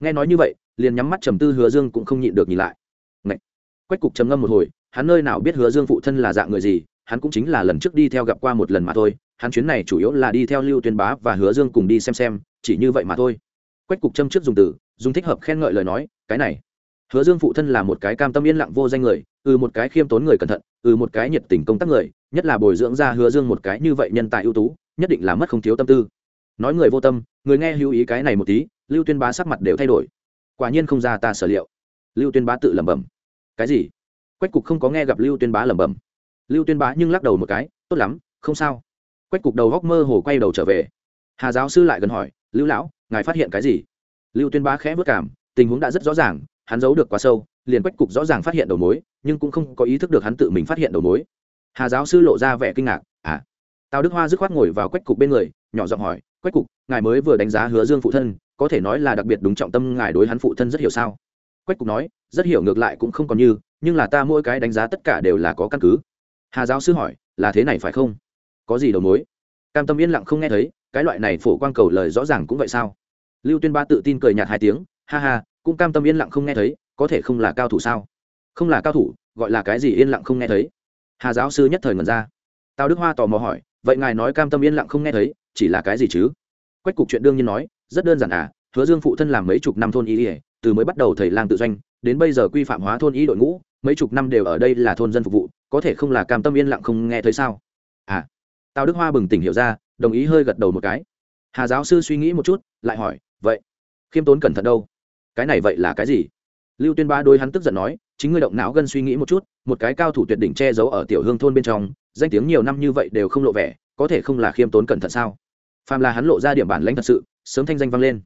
Nghe nói như vậy, liền nhắm mắt trầm tư hứa dương cũng không nhịn được nhìn lại. Ngậy. quách cục trầm ngâm một hồi, hắn nơi nào biết hứa dương phụ thân là dạng người gì hắn cũng chính là lần trước đi theo gặp qua một lần mà thôi, hắn chuyến này chủ yếu là đi theo lưu tuyên bá và hứa dương cùng đi xem xem, chỉ như vậy mà thôi. Quách cục châm trước dùng từ, dùng thích hợp khen ngợi lời nói, cái này. Hứa dương phụ thân là một cái cam tâm yên lặng vô danh người ừ một cái khiêm tốn người cẩn thận ừ một cái nhiệt tình công tác người, nhất là bồi dưỡng ra hứa dương một cái như vậy nhân tài ưu tú, nhất định là mất không thiếu tâm tư. Nói người vô tâm, người nghe lưu ý cái này một tí, lưu tuyên bá sắc mặt đều thay đổi. Quả nhiên không ra ta sở liệu. Lưu tuyên bá tự lẩm bẩm. Cái gì? Quách cục không có nghe gặp lưu tuyên bá lẩm bẩm lưu tuyên bá nhưng lắc đầu một cái, tốt lắm, không sao. Quách cục đầu góc mơ hồ quay đầu trở về. Hà giáo sư lại gần hỏi, lưu lão, ngài phát hiện cái gì? Lưu tuyên bá khẽ vất cảm, tình huống đã rất rõ ràng, hắn giấu được quá sâu, liền quách cục rõ ràng phát hiện đầu mối, nhưng cũng không có ý thức được hắn tự mình phát hiện đầu mối. Hà giáo sư lộ ra vẻ kinh ngạc à. Tào đức hoa dứt khoát ngồi vào quách cục bên người, nhỏ giọng hỏi, quách cục, ngài mới vừa đánh giá hứa dương phụ thân, có thể nói là đặc biệt đúng trọng tâm ngài đối hắn phụ thân rất hiểu sao? Quách cục nói, rất hiểu, ngược lại cũng không còn như, nhưng là ta mỗi cái đánh giá tất cả đều là có căn cứ hà giáo sư hỏi, là thế này phải không? Có gì đầu mối? Cam tâm yên lặng không nghe thấy, cái loại này phổ quang cầu lời rõ ràng cũng vậy sao? Lưu tuyên ba tự tin cười nhạt hai tiếng, ha ha, cũng cam tâm yên lặng không nghe thấy, có thể không là cao thủ sao? Không là cao thủ, gọi là cái gì yên lặng không nghe thấy? Hà giáo sư nhất thời ngẩn ra. Tào đức hoa tò mò hỏi, vậy ngài nói cam tâm yên lặng không nghe thấy, chỉ là cái gì chứ? Quách cục chuyện đương nhiên nói, rất đơn giản à hứa dương phụ thân làm mấy chục năm thôn y ỉa từ mới bắt đầu thầy lang tự doanh, đến bây giờ quy phạm hóa thôn y đội ngũ mấy chục năm đều ở đây là thôn dân phục vụ, có thể không là cam tâm yên lặng không nghe thấy sao? À tào đức hoa bừng tỉnh hiểu ra, đồng ý hơi gật đầu một cái. Hà giáo sư suy nghĩ một chút, lại hỏi, vậy, khiêm tốn cẩn thận đâu? Cái này vậy là cái gì? Lưu tuyên ba đôi hắn tức giận nói, chính ngươi động não gân suy nghĩ một chút, một cái cao thủ tuyệt đỉnh che giấu ở tiểu hương thôn bên trong, danh tiếng nhiều năm như vậy đều không lộ vẻ, có thể không là khiêm tốn cẩn thận sao? Phàm là hắn lộ ra điểm bản lãnh thật sự, sớm thanh danh vang lên.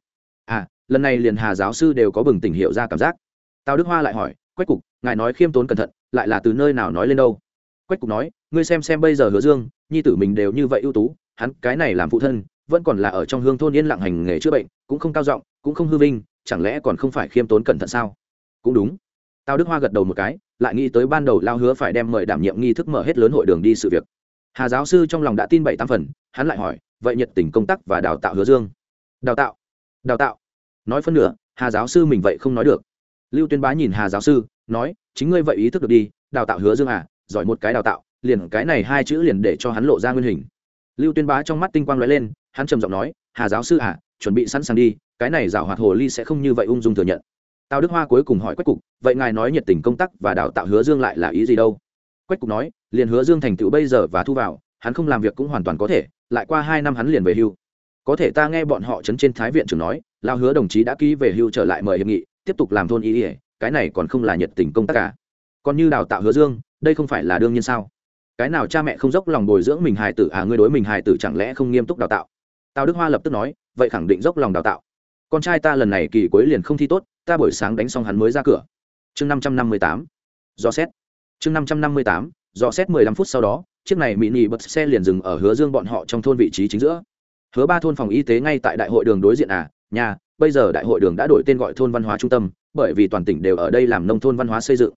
À lần này liền hà giáo sư đều có bừng tỉnh hiệu ra cảm giác. Tào đức hoa lại hỏi quách cục, ngài nói khiêm tốn cẩn thận, lại là từ nơi nào nói lên đâu? Quách cục nói, ngươi xem xem bây giờ hứa dương, nhi tử mình đều như vậy ưu tú, hắn cái này làm phụ thân, vẫn còn là ở trong hương thôn yên lặng hành nghề chữa bệnh, cũng không cao giọng, cũng không hư vinh, chẳng lẽ còn không phải khiêm tốn cẩn thận sao? Cũng đúng. Tào đức hoa gật đầu một cái, lại nghĩ tới ban đầu lao hứa phải đem mời đảm nhiệm nghi thức mở hết lớn hội đường đi sự việc. Hà giáo sư trong lòng đã tin bảy tam phần, hắn lại hỏi, vậy nhiệt tình công tác và đào tạo hứa dương? Đào tạo. Đào tạo. Nói phân nửa, hà giáo sư mình vậy không nói được lưu tuyên bá nhìn hà giáo sư, nói, chính ngươi vậy ý thức được đi, đào tạo hứa dương à giỏi một cái đào tạo, liền cái này hai chữ liền để cho hắn lộ ra nguyên hình. Lưu tuyên bá trong mắt tinh quang lóe lên, hắn trầm giọng nói, hà giáo sư à chuẩn bị sẵn sàng đi, cái này rào hoạt hồ ly sẽ không như vậy ung dung thừa nhận. Tào đức hoa cuối cùng hỏi quách cục, vậy ngài nói nhiệt tình công tác và đào tạo hứa dương lại là ý gì đâu? Quách cục nói, liền hứa dương thành tựu bây giờ và thu vào, hắn không làm việc cũng hoàn toàn có thể, lại qua hai năm hắn liền về hưu. Có thể ta nghe bọn họ chấn trên thái viện trưởng nói lao hứa đồng chí đã ký về hưu trở lại mời hiệp nghị tiếp tục làm thôn y ỉa, cái này còn không là nhiệt tình công tác cả. Còn như đào tạo hứa dương, đây không phải là đương nhiên sao? Cái nào cha mẹ không dốc lòng bồi dưỡng mình hài tử à ngươi đối mình hài tử chẳng lẽ không nghiêm túc đào tạo? Tào đức hoa lập tức nói, vậy khẳng định dốc lòng đào tạo. Con trai ta lần này kỳ cuối liền không thi tốt, ta buổi sáng đánh xong hắn mới ra cửa. Chương năm trăm năm mươi tám, do xét. Chương năm trăm năm mươi tám, do xét mười lăm phút sau đó, chiếc này mỹ nị bật xe liền dừng ở hứa dương bọn họ trong thôn vị trí chính giữa. Hứa ba thôn phòng y tế ngay tại đại hội đường đối diện à nhà bây giờ đại hội đường đã đổi tên gọi thôn văn hóa trung tâm, bởi vì toàn tỉnh đều ở đây làm nông thôn văn hóa xây dựng.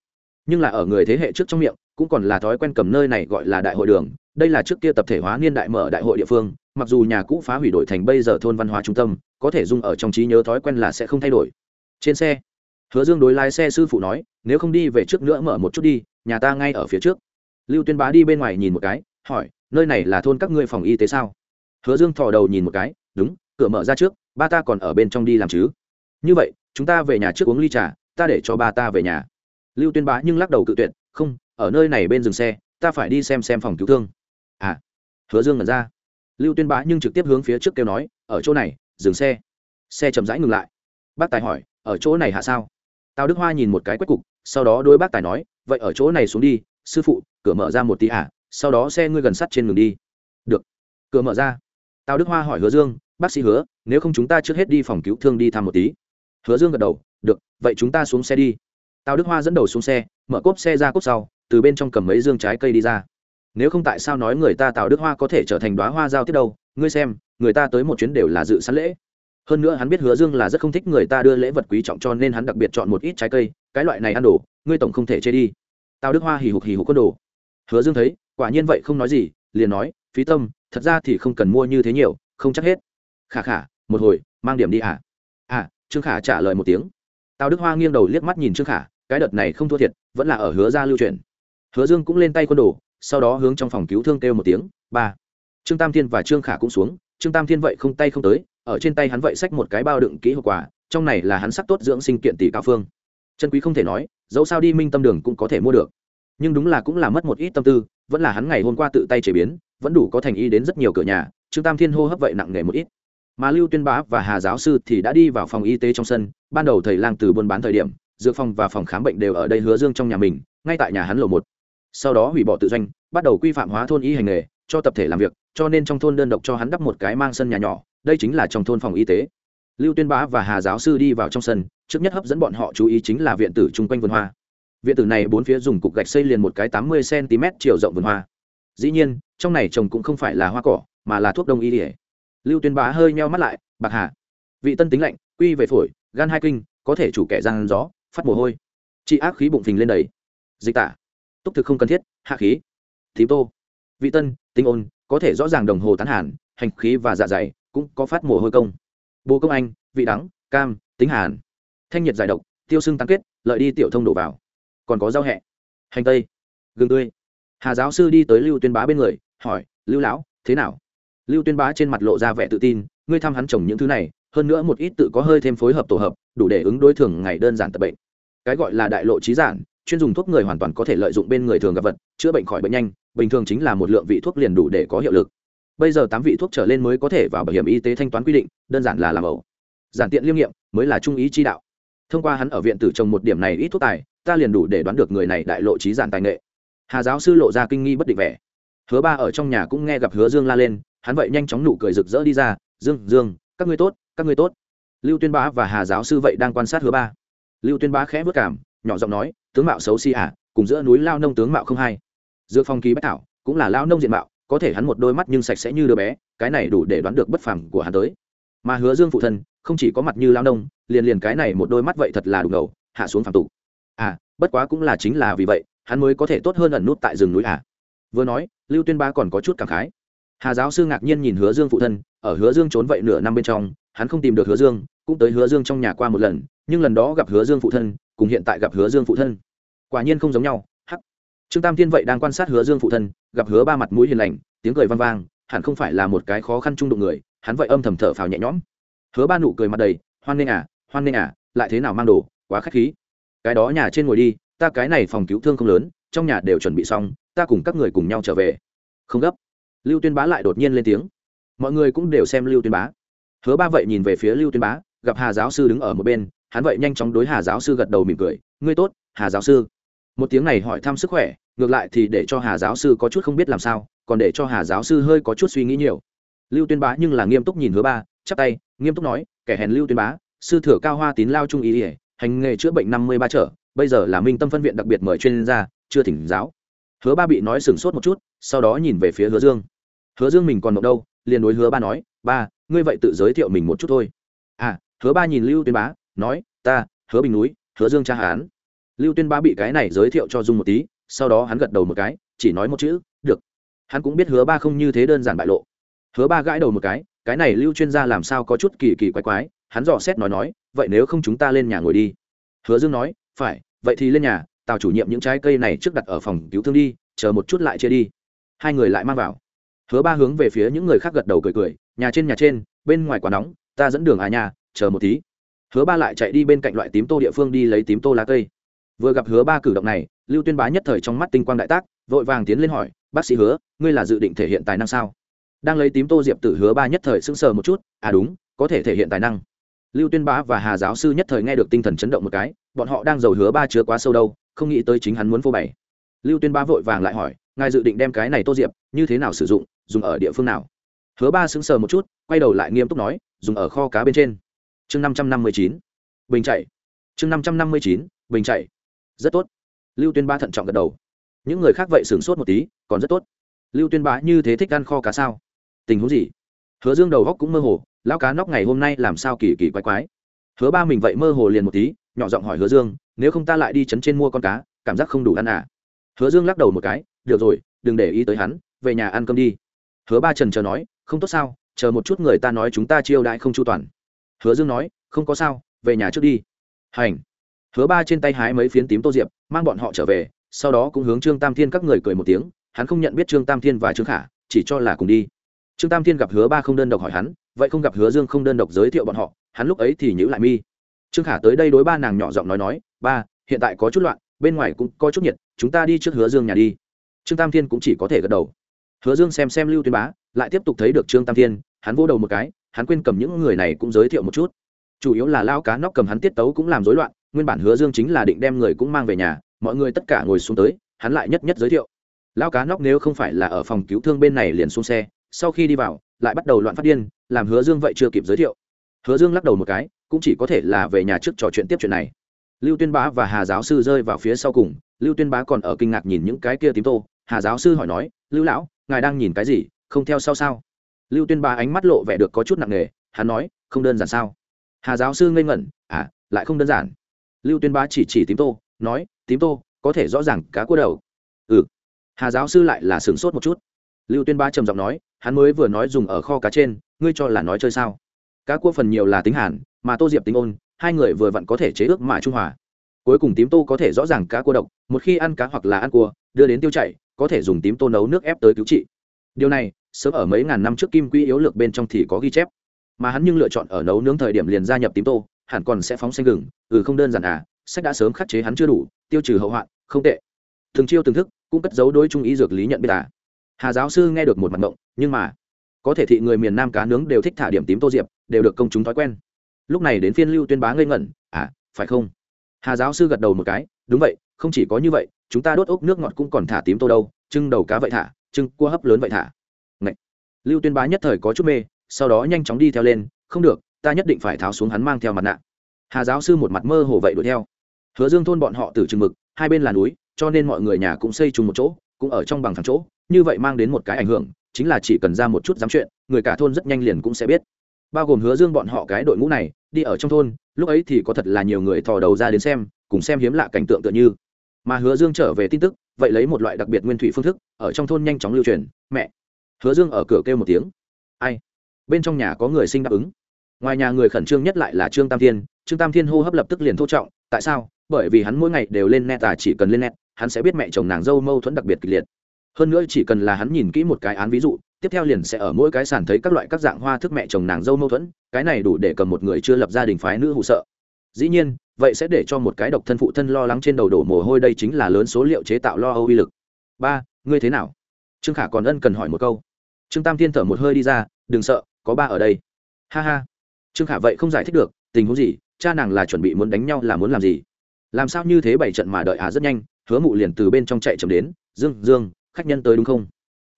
Nhưng là ở người thế hệ trước trong miệng, cũng còn là thói quen cầm nơi này gọi là đại hội đường. Đây là trước kia tập thể hóa niên đại mở đại hội địa phương, mặc dù nhà cũ phá hủy đổi thành bây giờ thôn văn hóa trung tâm, có thể dung ở trong trí nhớ thói quen là sẽ không thay đổi. Trên xe, hứa dương đối lái xe sư phụ nói, nếu không đi về trước nữa mở một chút đi, nhà ta ngay ở phía trước. Lưu tuyên bá đi bên ngoài nhìn một cái, hỏi, nơi này là thôn các ngươi phòng y tế sao? Hứa dương thò đầu nhìn một cái, đúng, cửa mở ra trước ba ta còn ở bên trong đi làm chứ? Như vậy chúng ta về nhà trước uống ly trà ta để cho ba ta về nhà. Lưu tuyên bá nhưng lắc đầu cự tuyệt không ở nơi này bên dừng xe ta phải đi xem xem phòng cứu thương. À. Hứa dương ngẩn ra. Lưu tuyên bá nhưng trực tiếp hướng phía trước kêu nói ở chỗ này dừng xe. Xe chậm rãi ngừng lại. Bác tài hỏi ở chỗ này hạ sao? Tào đức hoa nhìn một cái quét cục sau đó đôi bác tài nói vậy ở chỗ này xuống đi sư phụ cửa mở ra một tí à, sau đó xe ngươi gần sắt trên đường đi. Được. Cửa mở ra. Tào đức hoa hỏi hứa dương bác sĩ hứa, nếu không chúng ta trước hết đi phòng cứu thương đi thăm một tí. Hứa dương gật đầu, được, vậy chúng ta xuống xe đi. Tào đức hoa dẫn đầu xuống xe, mở cốp xe ra cốp sau, từ bên trong cầm mấy dương trái cây đi ra. Nếu không tại sao nói người ta tào đức hoa có thể trở thành đoá hoa giao tiếp đâu? Ngươi xem, người ta tới một chuyến đều là dự sẵn lễ. Hơn nữa hắn biết hứa dương là rất không thích người ta đưa lễ vật quý trọng cho nên hắn đặc biệt chọn một ít trái cây, cái loại này ăn đồ, ngươi tổng không thể chê đi. Tào đức hoa hì hục hì hục quân đồ. Hứa dương thấy, quả nhiên vậy không nói gì, liền nói, phí tâm, thật ra thì không cần mua như thế nhiều, không chắc hết khả khả, một hồi, mang điểm đi à? À trương khả trả lời một tiếng. Tào đức hoa nghiêng đầu liếc mắt nhìn trương khả, cái đợt này không thua thiệt, vẫn là ở hứa ra lưu truyền hứa dương cũng lên tay quân đồ, sau đó hướng trong phòng cứu thương kêu một tiếng, ba. Trương tam thiên và trương khả cũng xuống, trương tam thiên vậy không tay không tới, ở trên tay hắn vậy xách một cái bao đựng kỹ hậu quả, trong này là hắn sắc tốt dưỡng sinh kiện tỷ cao phương. Chân quý không thể nói, dẫu sao đi minh tâm đường cũng có thể mua được. Nhưng đúng là cũng là mất một ít tâm tư, vẫn là hắn ngày hôm qua tự tay chế biến, vẫn đủ có thành ý đến rất nhiều cửa nhà, trương tam thiên hô hấp vậy nặng nề một ít mà lưu tuyên bá và hà giáo sư thì đã đi vào phòng y tế trong sân. Ban đầu thầy lang từ buôn bán thời điểm, dược phòng và phòng khám bệnh đều ở đây hứa dương trong nhà mình, ngay tại nhà hắn lộ một. Sau đó hủy bỏ tự doanh, bắt đầu quy phạm hóa thôn y hành nghề, cho tập thể làm việc, cho nên trong thôn đơn độc cho hắn đắp một cái mang sân nhà nhỏ, đây chính là trong thôn phòng y tế. Lưu tuyên bá và hà giáo sư đi vào trong sân, trước nhất hấp dẫn bọn họ chú ý chính là viện tử chung quanh vườn hoa. Viện tử này bốn phía dùng cục gạch xây liền một cái tám mươi cm chiều rộng vườn hoa. Dĩ nhiên, trong này trồng cũng không phải là hoa cỏ, mà là thuốc đông y ỉa lưu tuyên bá hơi meo mắt lại, bạc hà, vị tân tính lạnh, quy về phổi, gan hai kinh, có thể chủ kẻ gian gió, phát mồ hôi. Trị ác khí bụng phình lên đầy. Dịch tả, túc thực không cần thiết, hạ khí. Thím tô, vị tân tinh ôn, có thể rõ ràng đồng hồ tán hàn, hành khí và dạ dày cũng có phát mồ hôi công. Bồ công anh, vị đắng, cam, tính hàn. Thanh nhiệt giải độc, tiêu sưng tăng kết, lợi đi tiểu thông đổ vào. Còn có rau hẹ. Hành tây, gừng tươi. Hà giáo sư đi tới lưu tuyên bá bên người, hỏi, lưu lão, thế nào? Lưu tuyên bá trên mặt lộ ra vẻ tự tin, ngươi thăm hắn trồng những thứ này, hơn nữa một ít tự có hơi thêm phối hợp tổ hợp, đủ để ứng đối thường ngày đơn giản tập bệnh. Cái gọi là đại lộ trí giản, chuyên dùng thuốc người hoàn toàn có thể lợi dụng bên người thường gặp vật, chữa bệnh khỏi bệnh nhanh, bình thường chính là một lượng vị thuốc liền đủ để có hiệu lực. Bây giờ tám vị thuốc trở lên mới có thể vào bảo hiểm y tế thanh toán quy định, đơn giản là làm ẩu. Giản tiện liêm nghiệm, mới là trung ý chi đạo. Thông qua hắn ở viện tử trồng một điểm này ít thuốc tài, ta liền đủ để đoán được người này đại lộ trí giản tài nghệ. Hà giáo sư lộ ra kinh nghi bất định vẻ hứa ba ở trong nhà cũng nghe gặp hứa dương la lên, hắn vậy nhanh chóng nụ cười rực rỡ đi ra, dương dương, các ngươi tốt, các ngươi tốt. Lưu tuyên bá và hà giáo sư vậy đang quan sát hứa ba. Lưu tuyên bá khẽ vất cảm, nhỏ giọng nói, tướng mạo xấu xi si à cùng giữa núi lao nông tướng mạo không hay. Dược phong Kỳ bách thảo, cũng là lao nông diện mạo, có thể hắn một đôi mắt nhưng sạch sẽ như đứa bé, cái này đủ để đoán được bất phẳng của hắn tới. Mà hứa dương phụ thân, không chỉ có mặt như lao nông, liền liền cái này một đôi mắt vậy thật là đủ ngầu, hạ xuống phẳng tục. À bất quá cũng là chính là vì vậy, hắn mới có thể tốt hơn ẩn nút tại rừng núi à. Vừa nói lưu tuyên ba còn có chút cảm khái. Hà giáo sư ngạc nhiên nhìn hứa dương phụ thân, ở hứa dương trốn vậy nửa năm bên trong, hắn không tìm được hứa dương, cũng tới hứa dương trong nhà qua một lần, nhưng lần đó gặp hứa dương phụ thân, cùng hiện tại gặp hứa dương phụ thân. Quả nhiên không giống nhau, hắc. Trương tam thiên vậy đang quan sát hứa dương phụ thân, gặp hứa ba mặt mũi hiền lành, tiếng cười vang vang, hẳn không phải là một cái khó khăn trung đụng người, hắn vậy âm thầm thở phào nhẹ nhõm. Hứa ba nụ cười mặt đầy, hoan nghênh à hoan nghênh à lại thế nào mang đồ, quá khách khí. Cái đó nhà trên ngồi đi, ta cái này phòng cứu thương không lớn, trong nhà đều chuẩn bị xong ta cùng các người cùng nhau trở về. Không gấp. Lưu tuyên bá lại đột nhiên lên tiếng. Mọi người cũng đều xem lưu tuyên bá. Hứa ba vậy nhìn về phía lưu tuyên bá, gặp hà giáo sư đứng ở một bên, hắn vậy nhanh chóng đối hà giáo sư gật đầu mỉm cười. Ngươi tốt, hà giáo sư. Một tiếng này hỏi thăm sức khỏe, ngược lại thì để cho hà giáo sư có chút không biết làm sao, còn để cho hà giáo sư hơi có chút suy nghĩ nhiều. Lưu tuyên bá nhưng là nghiêm túc nhìn hứa ba, chắp tay, nghiêm túc nói, kẻ hèn lưu tuyên bá, sư thừa cao hoa tín lao trung ý ỉa hành nghề chữa bệnh năm mươi ba trở, bây giờ là minh tâm phân viện đặc biệt mời chuyên gia, chưa thỉnh giáo hứa ba bị nói sửng sốt một chút, sau đó nhìn về phía hứa dương. Hứa dương mình còn mộng đâu? liền đối hứa ba nói, ba, ngươi vậy tự giới thiệu mình một chút thôi. À hứa ba nhìn lưu tuyên bá, nói, ta, hứa bình núi, hứa dương cha hán lưu tuyên bá bị cái này giới thiệu cho dung một tí, sau đó hắn gật đầu một cái, chỉ nói một chữ, được. Hắn cũng biết hứa ba không như thế đơn giản bại lộ. Hứa ba gãi đầu một cái cái này lưu chuyên gia làm sao có chút kỳ kỳ quái quái? Hắn dò xét nói nói, vậy nếu không chúng ta lên nhà ngồi đi? Hứa dương nói, phải, vậy thì lên nhà tào chủ nhiệm những trái cây này trước đặt ở phòng cứu thương đi, chờ một chút lại chia đi. Hai người lại mang vào. Hứa ba hướng về phía những người khác gật đầu cười cười, nhà trên nhà trên, bên ngoài quả nóng, ta dẫn đường à nhà chờ một tí. Hứa ba lại chạy đi bên cạnh loại tím tô địa phương đi lấy tím tô lá cây. Vừa gặp hứa ba cử động này, lưu tuyên bá nhất thời trong mắt tinh quang đại tác, vội vàng tiến lên hỏi, bác sĩ hứa, ngươi là dự định thể hiện tài năng sao? Đang lấy tím tô diệp tử, hứa ba nhất thời sững sờ một chút à đúng, có thể thể hiện tài năng. Lưu tuyên bá và hà giáo sư nhất thời nghe được tinh thần chấn động một cái, bọn họ đang giàu hứa ba chứa quá sâu đâu không nghĩ tới chính hắn muốn phô bày. Lưu tuyên Ba vội vàng lại hỏi, ngài dự định đem cái này tô diệp như thế nào sử dụng, dùng ở địa phương nào? Hứa ba sững sờ một chút, quay đầu lại nghiêm túc nói, dùng ở kho cá bên trên. Chương năm trăm năm mươi chín. Bình chạy. Chương năm trăm năm mươi chín, bình chạy. Rất tốt. Lưu tuyên ba thận trọng gật đầu. Những người khác vậy sửng sốt một tí, còn rất tốt. Lưu tuyên bá như thế thích ăn kho cá sao? Tình huống gì? Hứa dương đầu góc cũng mơ hồ, lão cá nóc ngày hôm nay làm sao kỳ kỳ quái quái? Hứa ba mình vậy mơ hồ liền một tí, nhỏ giọng hỏi hứa dương nếu không ta lại đi chấn trên mua con cá, cảm giác không đủ ăn à. Hứa dương lắc đầu một cái, được rồi, đừng để ý tới hắn, về nhà ăn cơm đi. Hứa ba trần chờ nói, không tốt sao, chờ một chút người ta nói chúng ta chiêu đãi không chu toàn. Hứa dương nói, không có sao, về nhà trước đi. Hành. Hứa ba trên tay hái mấy phiến tím tô diệp, mang bọn họ trở về, sau đó cũng hướng trương tam thiên các người cười một tiếng, hắn không nhận biết trương tam thiên và trương khả, chỉ cho là cùng đi. Trương tam thiên gặp hứa ba không đơn độc hỏi hắn, vậy không gặp hứa dương không đơn độc giới thiệu bọn họ, hắn lúc ấy thì nhữ lại mi trương khả tới đây đối ba nàng nhỏ giọng nói nói, ba, hiện tại có chút loạn, bên ngoài cũng có chút nhiệt, chúng ta đi trước hứa dương nhà đi. Trương tam thiên cũng chỉ có thể gật đầu. Hứa dương xem xem lưu tuyên bá, lại tiếp tục thấy được trương tam thiên, hắn vô đầu một cái, hắn quên cầm những người này cũng giới thiệu một chút. Chủ yếu là lao cá nóc cầm hắn tiết tấu cũng làm rối loạn, nguyên bản hứa dương chính là định đem người cũng mang về nhà, mọi người tất cả ngồi xuống tới, hắn lại nhất nhất giới thiệu. Lao cá nóc nếu không phải là ở phòng cứu thương bên này liền xuống xe, sau khi đi vào, lại bắt đầu loạn phát điên, làm hứa dương vậy chưa kịp giới thiệu. Hứa dương lắc đầu một cái cũng chỉ có thể là về nhà trước trò chuyện tiếp chuyện này. Lưu tuyên bá và hà giáo sư rơi vào phía sau cùng, lưu tuyên bá còn ở kinh ngạc nhìn những cái kia tím tô. Hà giáo sư hỏi nói, lưu lão, ngài đang nhìn cái gì? Không theo sau sao? Lưu tuyên Bá ánh mắt lộ vẻ được có chút nặng nề, hắn nói, không đơn giản sao? Hà giáo sư ngây ngẩn à lại không đơn giản. Lưu tuyên Bá chỉ chỉ tím tô, nói, tím tô, có thể rõ ràng cá cua đầu. Ừ. Hà giáo sư lại là sửng sốt một chút. Lưu tuyên Bá trầm giọng nói, hắn mới vừa nói dùng ở kho cá trên, ngươi cho là nói chơi sao? Cá cua phần nhiều là tính hàn mà tô diệp tính ôn, hai người vừa vặn có thể chế ước mà trung hòa. Cuối cùng tím tô có thể rõ ràng cá cua độc, một khi ăn cá hoặc là ăn cua, đưa đến tiêu chảy, có thể dùng tím tô nấu nước ép tới cứu trị. Điều này, sớm ở mấy ngàn năm trước kim quy yếu lược bên trong thì có ghi chép. Mà hắn nhưng lựa chọn ở nấu nướng thời điểm liền gia nhập tím tô, hẳn còn sẽ phóng xanh gừng ừ không đơn giản à sách đã sớm khắc chế hắn chưa đủ, tiêu trừ hậu hoạn, không tệ. Thường chiêu từng thức, cũng cất giấu đôi trung ý dược lý nhận biết à. Hà giáo sư nghe được một mặt mộng, nhưng mà, có thể thị người miền nam cá nướng đều thích thả điểm tím tô diệp, đều được công chúng thói quen lúc này đến phiên lưu tuyên bá ngây ngẩn à phải không? Hà giáo sư gật đầu một cái, đúng vậy, không chỉ có như vậy, chúng ta đốt ốc nước ngọt cũng còn thả tím tô đâu, trưng đầu cá vậy thả, trưng cua hấp lớn vậy thả. Ngậy. lưu tuyên bá nhất thời có chút mê, sau đó nhanh chóng đi theo lên, không được, ta nhất định phải tháo xuống hắn mang theo mặt nạ. Hà giáo sư một mặt mơ hồ vậy đuổi theo. Hứa dương thôn bọn họ từ chừng mực, hai bên là núi, cho nên mọi người nhà cũng xây chung một chỗ, cũng ở trong bằng thẳng chỗ, như vậy mang đến một cái ảnh hưởng, chính là chỉ cần ra một chút dám chuyện, người cả thôn rất nhanh liền cũng sẽ biết bao gồm hứa dương bọn họ cái đội ngũ này, đi ở trong thôn, lúc ấy thì có thật là nhiều người thò đầu ra đến xem, cùng xem hiếm lạ cảnh tượng tựa như. Mà hứa dương trở về tin tức, vậy lấy một loại đặc biệt nguyên thủy phương thức, ở trong thôn nhanh chóng lưu truyền, mẹ! Hứa dương ở cửa kêu một tiếng. Ai? Bên trong nhà có người sinh đáp ứng. Ngoài nhà người khẩn trương nhất lại là trương tam thiên, trương tam thiên hô hấp lập tức liền thô trọng, tại sao? Bởi vì hắn mỗi ngày đều lên net à chỉ cần lên net, hắn sẽ biết mẹ chồng nàng dâu mâu thuẫn đặc biệt kịch liệt. Hơn nữa chỉ cần là hắn nhìn kỹ một cái án ví dụ tiếp theo liền sẽ ở mỗi cái sàn thấy các loại các dạng hoa thức mẹ chồng nàng dâu mâu thuẫn, cái này đủ để cầm một người chưa lập gia đình phái nữ hụ sợ. Dĩ nhiên, vậy sẽ để cho một cái độc thân phụ thân lo lắng trên đầu đổ mồ hôi đây chính là lớn số liệu chế tạo lo âu uy lực. Ba, ngươi thế nào? Trương khả còn ân cần hỏi một câu. Trương tam thiên thở một hơi đi ra, đừng sợ, có ba ở đây. Ha ha. Trương khả vậy không giải thích được, tình huống gì? Cha nàng là chuẩn bị muốn đánh nhau là muốn làm gì? Làm sao như thế bảy trận mà đợi à? Rất nhanh, hứa mụ liền từ bên trong chạy chậm đến, dương dương, khách nhân tới đúng không?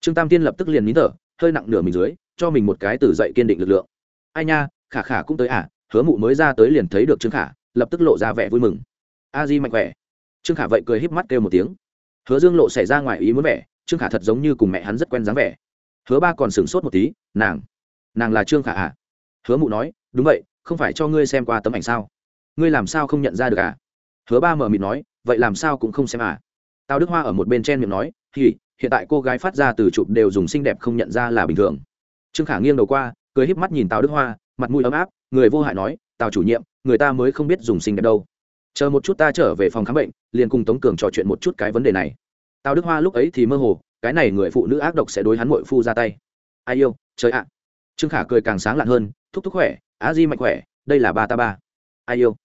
Trương tam tiên lập tức liền nín thở, hơi nặng nửa mình dưới, cho mình một cái từ dậy kiên định lực lượng. Ai nha, khả khả cũng tới à hứa mụ mới ra tới liền thấy được trương khả, lập tức lộ ra vẻ vui mừng. A di mạnh khỏe. Trương khả vậy cười híp mắt kêu một tiếng. Hứa dương lộ xảy ra ngoài ý muốn vẻ, trương khả thật giống như cùng mẹ hắn rất quen dáng vẻ. Hứa ba còn sửng sốt một tí, nàng nàng là trương khả à? Hứa mụ nói, đúng vậy, không phải cho ngươi xem qua tấm ảnh sao? Ngươi làm sao không nhận ra được à? Hứa ba mờ mịt nói, vậy làm sao cũng không xem à? Tào đức hoa ở một bên chen miệng nói thì hiện tại cô gái phát ra từ chụp đều dùng xinh đẹp không nhận ra là bình thường. Trương khả nghiêng đầu qua, cười híp mắt nhìn tào đức hoa, mặt mũi ấm áp, người vô hại nói, tào chủ nhiệm, người ta mới không biết dùng xinh đẹp đâu. Chờ một chút ta trở về phòng khám bệnh, liền cùng tống cường trò chuyện một chút cái vấn đề này. Tào đức hoa lúc ấy thì mơ hồ, cái này người phụ nữ ác độc sẽ đối hắn mội phu ra tay. Ai yêu, trời ạ. Trương khả cười càng sáng lạn hơn, thúc thúc khỏe, á di mạnh khỏe, đây là ba ta ba. Ai yêu?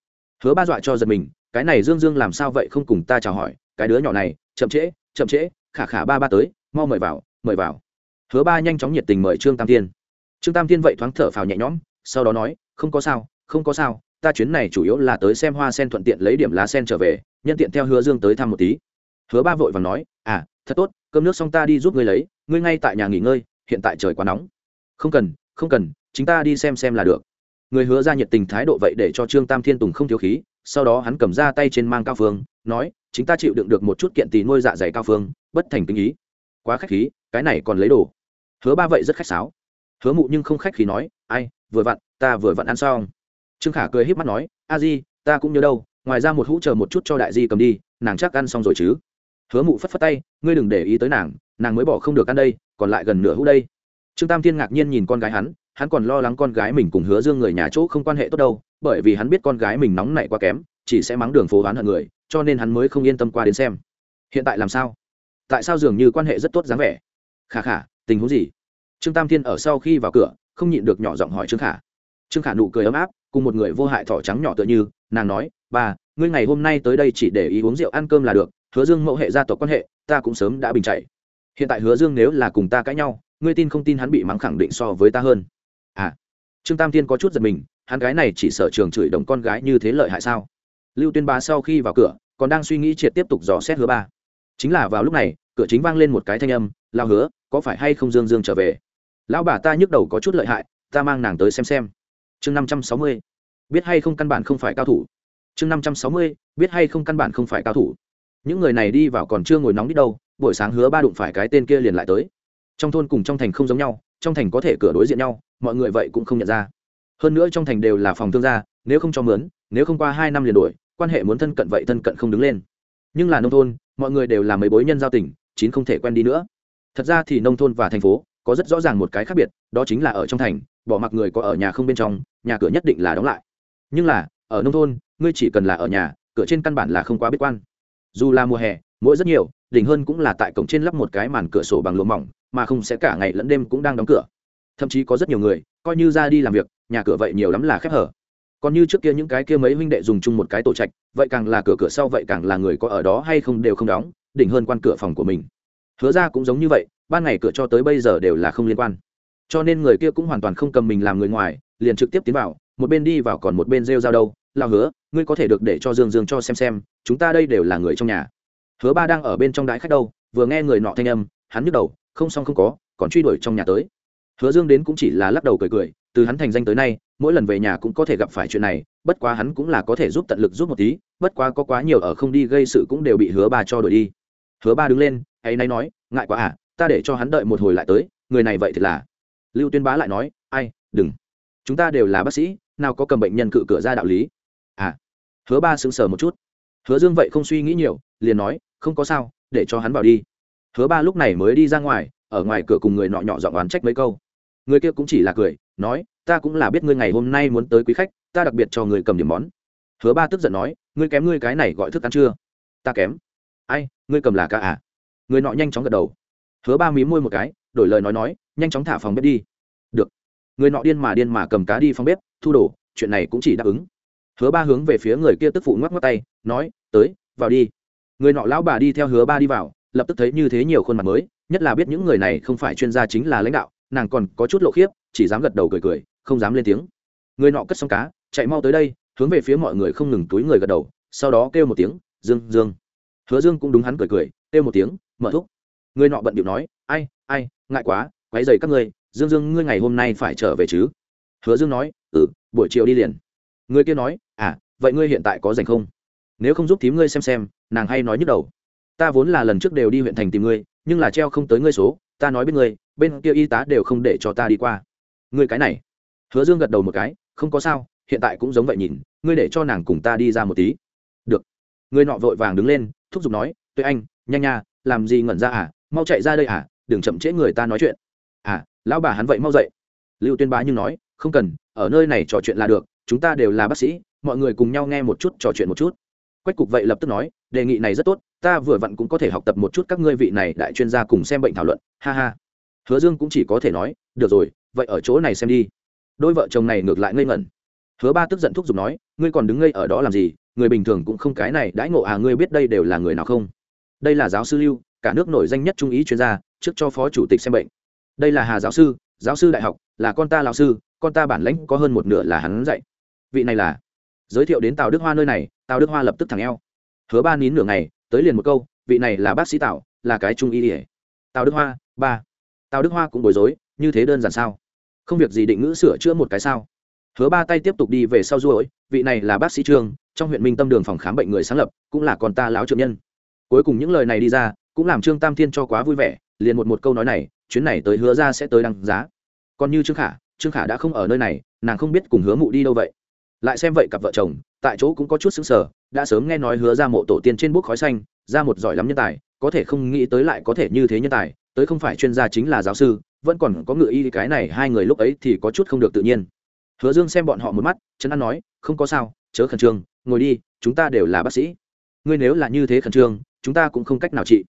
Hứa ba dọa cho giật mình, cái này dương dương làm sao vậy không cùng ta chào hỏi, cái đứa nhỏ này, chậm trễ chậm trễ khả khả ba ba tới, mau mời vào mời vào. Hứa ba nhanh chóng nhiệt tình mời trương tam thiên. Trương tam thiên vậy thoáng thở phào nhẹ nhõm, sau đó nói, không có sao, không có sao, ta chuyến này chủ yếu là tới xem hoa sen thuận tiện lấy điểm lá sen trở về, nhân tiện theo hứa dương tới thăm một tí. Hứa ba vội và nói à thật tốt, cơm nước xong ta đi giúp ngươi lấy, ngươi ngay tại nhà nghỉ ngơi, hiện tại trời quá nóng. Không cần không cần, chính ta đi xem xem là được. Người hứa ra nhiệt tình thái độ vậy để cho trương tam thiên tùng không thiếu khí, sau đó hắn cầm ra tay trên mang cao phương, nói chính ta chịu đựng được một chút kiện tì nuôi dạ dày cao phương, bất thành kinh ý. Quá khách khí, cái này còn lấy đồ. Hứa ba vậy rất khách sáo. Hứa mụ nhưng không khách khí nói, ai, vừa vặn, ta vừa vặn ăn xong. Trương khả cười híp mắt nói, a di, ta cũng nhớ đâu, ngoài ra một hũ chờ một chút cho đại di cầm đi, nàng chắc ăn xong rồi chứ. Hứa mụ phất phất tay, ngươi đừng để ý tới nàng nàng mới bỏ không được ăn đây, còn lại gần nửa hũ đây. Trương tam thiên ngạc nhiên nhìn con gái hắn hắn còn lo lắng con gái mình cùng hứa dương người nhà chỗ không quan hệ tốt đâu, bởi vì hắn biết con gái mình nóng nảy quá kém chỉ sẽ mắng đường phố đoán hận người, cho nên hắn mới không yên tâm qua đến xem. Hiện tại làm sao? Tại sao dường như quan hệ rất tốt dáng vẻ? Khả khả, tình huống gì? Trương tam thiên ở sau khi vào cửa, không nhịn được nhỏ giọng hỏi trương khả. Trương khả nụ cười ấm áp, cùng một người vô hại thỏ trắng nhỏ tựa như, nàng nói, bà, ngươi ngày hôm nay tới đây chỉ để ý uống rượu ăn cơm là được, hứa dương mẫu hệ gia tộc quan hệ, ta cũng sớm đã bình chạy. Hiện tại hứa dương nếu là cùng ta cãi nhau, ngươi tin không tin hắn bị mắng khẳng định so với ta hơn. À trương tam thiên có chút giật mình, hắn gái này chỉ sợ trường chửi đồng con gái như thế lợi hại sao? Lưu tuyên bá sau khi vào cửa, còn đang suy nghĩ triệt tiếp tục dò xét hứa ba. Chính là vào lúc này, cửa chính vang lên một cái thanh âm lao hứa, có phải hay không dương dương trở về? Lão bà ta nhức đầu có chút lợi hại, ta mang nàng tới xem xem. Chương năm trăm sáu mươi. Biết hay không căn bản không phải cao thủ. Chương năm trăm sáu mươi. Biết hay không căn bản không phải cao thủ. Những người này đi vào còn chưa ngồi nóng đi đâu, buổi sáng hứa ba đụng phải cái tên kia liền lại tới. Trong thôn cùng trong thành không giống nhau, trong thành có thể cửa đối diện nhau, mọi người vậy cũng không nhận ra. Hơn nữa trong thành đều là phòng thương gia, nếu không cho mướn, nếu không qua hai năm liền đổi quan hệ muốn thân cận vậy thân cận không đứng lên. Nhưng là nông thôn, mọi người đều là mấy bối nhân giao tình, chín không thể quen đi nữa. Thật ra thì nông thôn và thành phố có rất rõ ràng một cái khác biệt, đó chính là ở trong thành, bỏ mặc người có ở nhà không bên trong, nhà cửa nhất định là đóng lại. Nhưng là, ở nông thôn, ngươi chỉ cần là ở nhà, cửa trên căn bản là không quá biết quan. Dù là mùa hè, mỗi rất nhiều, đỉnh hơn cũng là tại cổng trên lắp một cái màn cửa sổ bằng lụa mỏng, mà không sẽ cả ngày lẫn đêm cũng đang đóng cửa. Thậm chí có rất nhiều người, coi như ra đi làm việc, nhà cửa vậy nhiều lắm là khép hở còn như trước kia những cái kia mấy huynh đệ dùng chung một cái tổ trạch, vậy càng là cửa cửa sau vậy càng là người có ở đó hay không đều không đóng, đỉnh hơn quan cửa phòng của mình. Hứa ra cũng giống như vậy, ban ngày cửa cho tới bây giờ đều là không liên quan. Cho nên người kia cũng hoàn toàn không cầm mình làm người ngoài, liền trực tiếp tiến vào, một bên đi vào còn một bên rêu ra đâu lao hứa, ngươi có thể được để cho dương dương cho xem xem, chúng ta đây đều là người trong nhà. Hứa ba đang ở bên trong đái khách đâu, vừa nghe người nọ thanh âm, hắn nhức đầu, không xong không có, còn truy đuổi trong nhà tới. Hứa dương đến cũng chỉ là lắc đầu cười cười, từ hắn thành danh tới nay mỗi lần về nhà cũng có thể gặp phải chuyện này, bất quá hắn cũng là có thể giúp tận lực giúp một tí, bất quá có quá nhiều ở không đi gây sự cũng đều bị hứa ba cho đuổi đi. Hứa ba đứng lên, ấy nay nói, ngại quá à ta để cho hắn đợi một hồi lại tới, người này vậy thì là lưu tuyên bá lại nói, ai, đừng. Chúng ta đều là bác sĩ, nào có cầm bệnh nhân cự cửa ra đạo lý. À. Hứa ba sững sờ một chút. Hứa dương vậy không suy nghĩ nhiều, liền nói, không có sao, để cho hắn vào đi. Hứa ba lúc này mới đi ra ngoài, ở ngoài cửa cùng người nọ nhỏ giọng oán trách mấy câu. Người kia cũng chỉ là cười nói, ta cũng là biết ngươi ngày hôm nay muốn tới quý khách, ta đặc biệt cho người cầm điểm món. Hứa ba tức giận nói, ngươi kém ngươi cái này gọi thức ăn chưa? Ta kém. Ai, ngươi cầm là ca à? Người nọ nhanh chóng gật đầu. Hứa ba mí môi một cái, đổi lời nói nói, nhanh chóng thả phòng bếp đi. Được. Người nọ điên mà điên mà cầm cá đi phòng bếp, thu đồ, chuyện này cũng chỉ đáp ứng. Hứa ba hướng về phía người kia tức phụ ngoắc ngoắc tay, nói, tới, vào đi. Người nọ lão bà đi theo hứa ba đi vào, lập tức thấy như thế nhiều khuôn mặt mới, nhất là biết những người này không phải chuyên gia chính là lãnh đạo nàng còn có chút lộ khiếp, chỉ dám gật đầu cười cười, không dám lên tiếng. Người nọ cất xong cá, chạy mau tới đây, hướng về phía mọi người không ngừng túi người gật đầu, sau đó kêu một tiếng, dương dương. Hứa dương cũng đúng hắn cười cười, kêu một tiếng, mở thúc. Người nọ bận điệu nói, ai ai, ngại quá quáy dày các ngươi, dương dương, ngươi ngày hôm nay phải trở về chứ? Hứa dương nói ừ buổi chiều đi liền. Người kia nói à vậy ngươi hiện tại có dành không? Nếu không giúp thím ngươi xem xem, nàng hay nói nhức đầu. Ta vốn là lần trước đều đi huyện thành tìm ngươi, nhưng là treo không tới ngươi số ta nói bên người, bên kia y tá đều không để cho ta đi qua. Ngươi cái này. Hứa dương gật đầu một cái không có sao hiện tại cũng giống vậy nhìn ngươi để cho nàng cùng ta đi ra một tí. Được. Người nọ vội vàng đứng lên thúc giục nói tuệ anh nhanh nha làm gì ngẩn ra à mau chạy ra đây à đừng chậm trễ người ta nói chuyện. À lão bà hắn vậy mau dậy. Lưu tuyên bá nhưng nói không cần ở nơi này trò chuyện là được chúng ta đều là bác sĩ mọi người cùng nhau nghe một chút trò chuyện một chút. Quách cục vậy lập tức nói đề nghị này rất tốt ta vừa vặn cũng có thể học tập một chút các ngươi vị này đại chuyên gia cùng xem bệnh thảo luận, ha ha. Hứa dương cũng chỉ có thể nói, được rồi, vậy ở chỗ này xem đi. Đôi vợ chồng này ngược lại ngây ngẩn. Hứa ba tức giận thúc giục nói, ngươi còn đứng ngây ở đó làm gì? Người bình thường cũng không cái này, đãi ngộ à ngươi biết đây đều là người nào không? Đây là giáo sư lưu, cả nước nổi danh nhất trung ý chuyên gia, trước cho phó chủ tịch xem bệnh. Đây là hà giáo sư giáo sư đại học, là con ta lão sư, con ta bản lãnh có hơn một nửa là hắn dạy. Vị này là? Giới thiệu đến tào đức hoa nơi này, tào đức hoa lập tức thẳng eo. Hứa ba nín nửa ngày tới liền một câu, vị này là bác sĩ tào, là cái trung y ỉa tào đức hoa, ba. Tào đức hoa cũng bối rối, như thế đơn giản sao? Không việc gì định ngữ sửa chữa một cái sao? Hứa ba tay tiếp tục đi về sau ruỗi vị này là bác sĩ trương, trong huyện minh tâm đường phòng khám bệnh người sáng lập, cũng là con ta láo trượng nhân. Cuối cùng những lời này đi ra, cũng làm trương tam thiên cho quá vui vẻ, liền một một câu nói này, chuyến này tới hứa ra sẽ tới đăng giá. Còn như trương khả trương khả đã không ở nơi này, nàng không biết cùng hứa mụ đi đâu vậy lại xem vậy cặp vợ chồng, tại chỗ cũng có chút xứng sở đã sớm nghe nói hứa ra mộ tổ tiên trên bút khói xanh, ra một giỏi lắm nhân tài, có thể không nghĩ tới lại có thể như thế nhân tài, tới không phải chuyên gia chính là giáo sư, vẫn còn có ngựa y cái này hai người lúc ấy thì có chút không được tự nhiên. Hứa dương xem bọn họ một mắt, chấn an nói, không có sao, chớ khẩn trương, ngồi đi, chúng ta đều là bác sĩ. Ngươi nếu là như thế khẩn trương, chúng ta cũng không cách nào trị.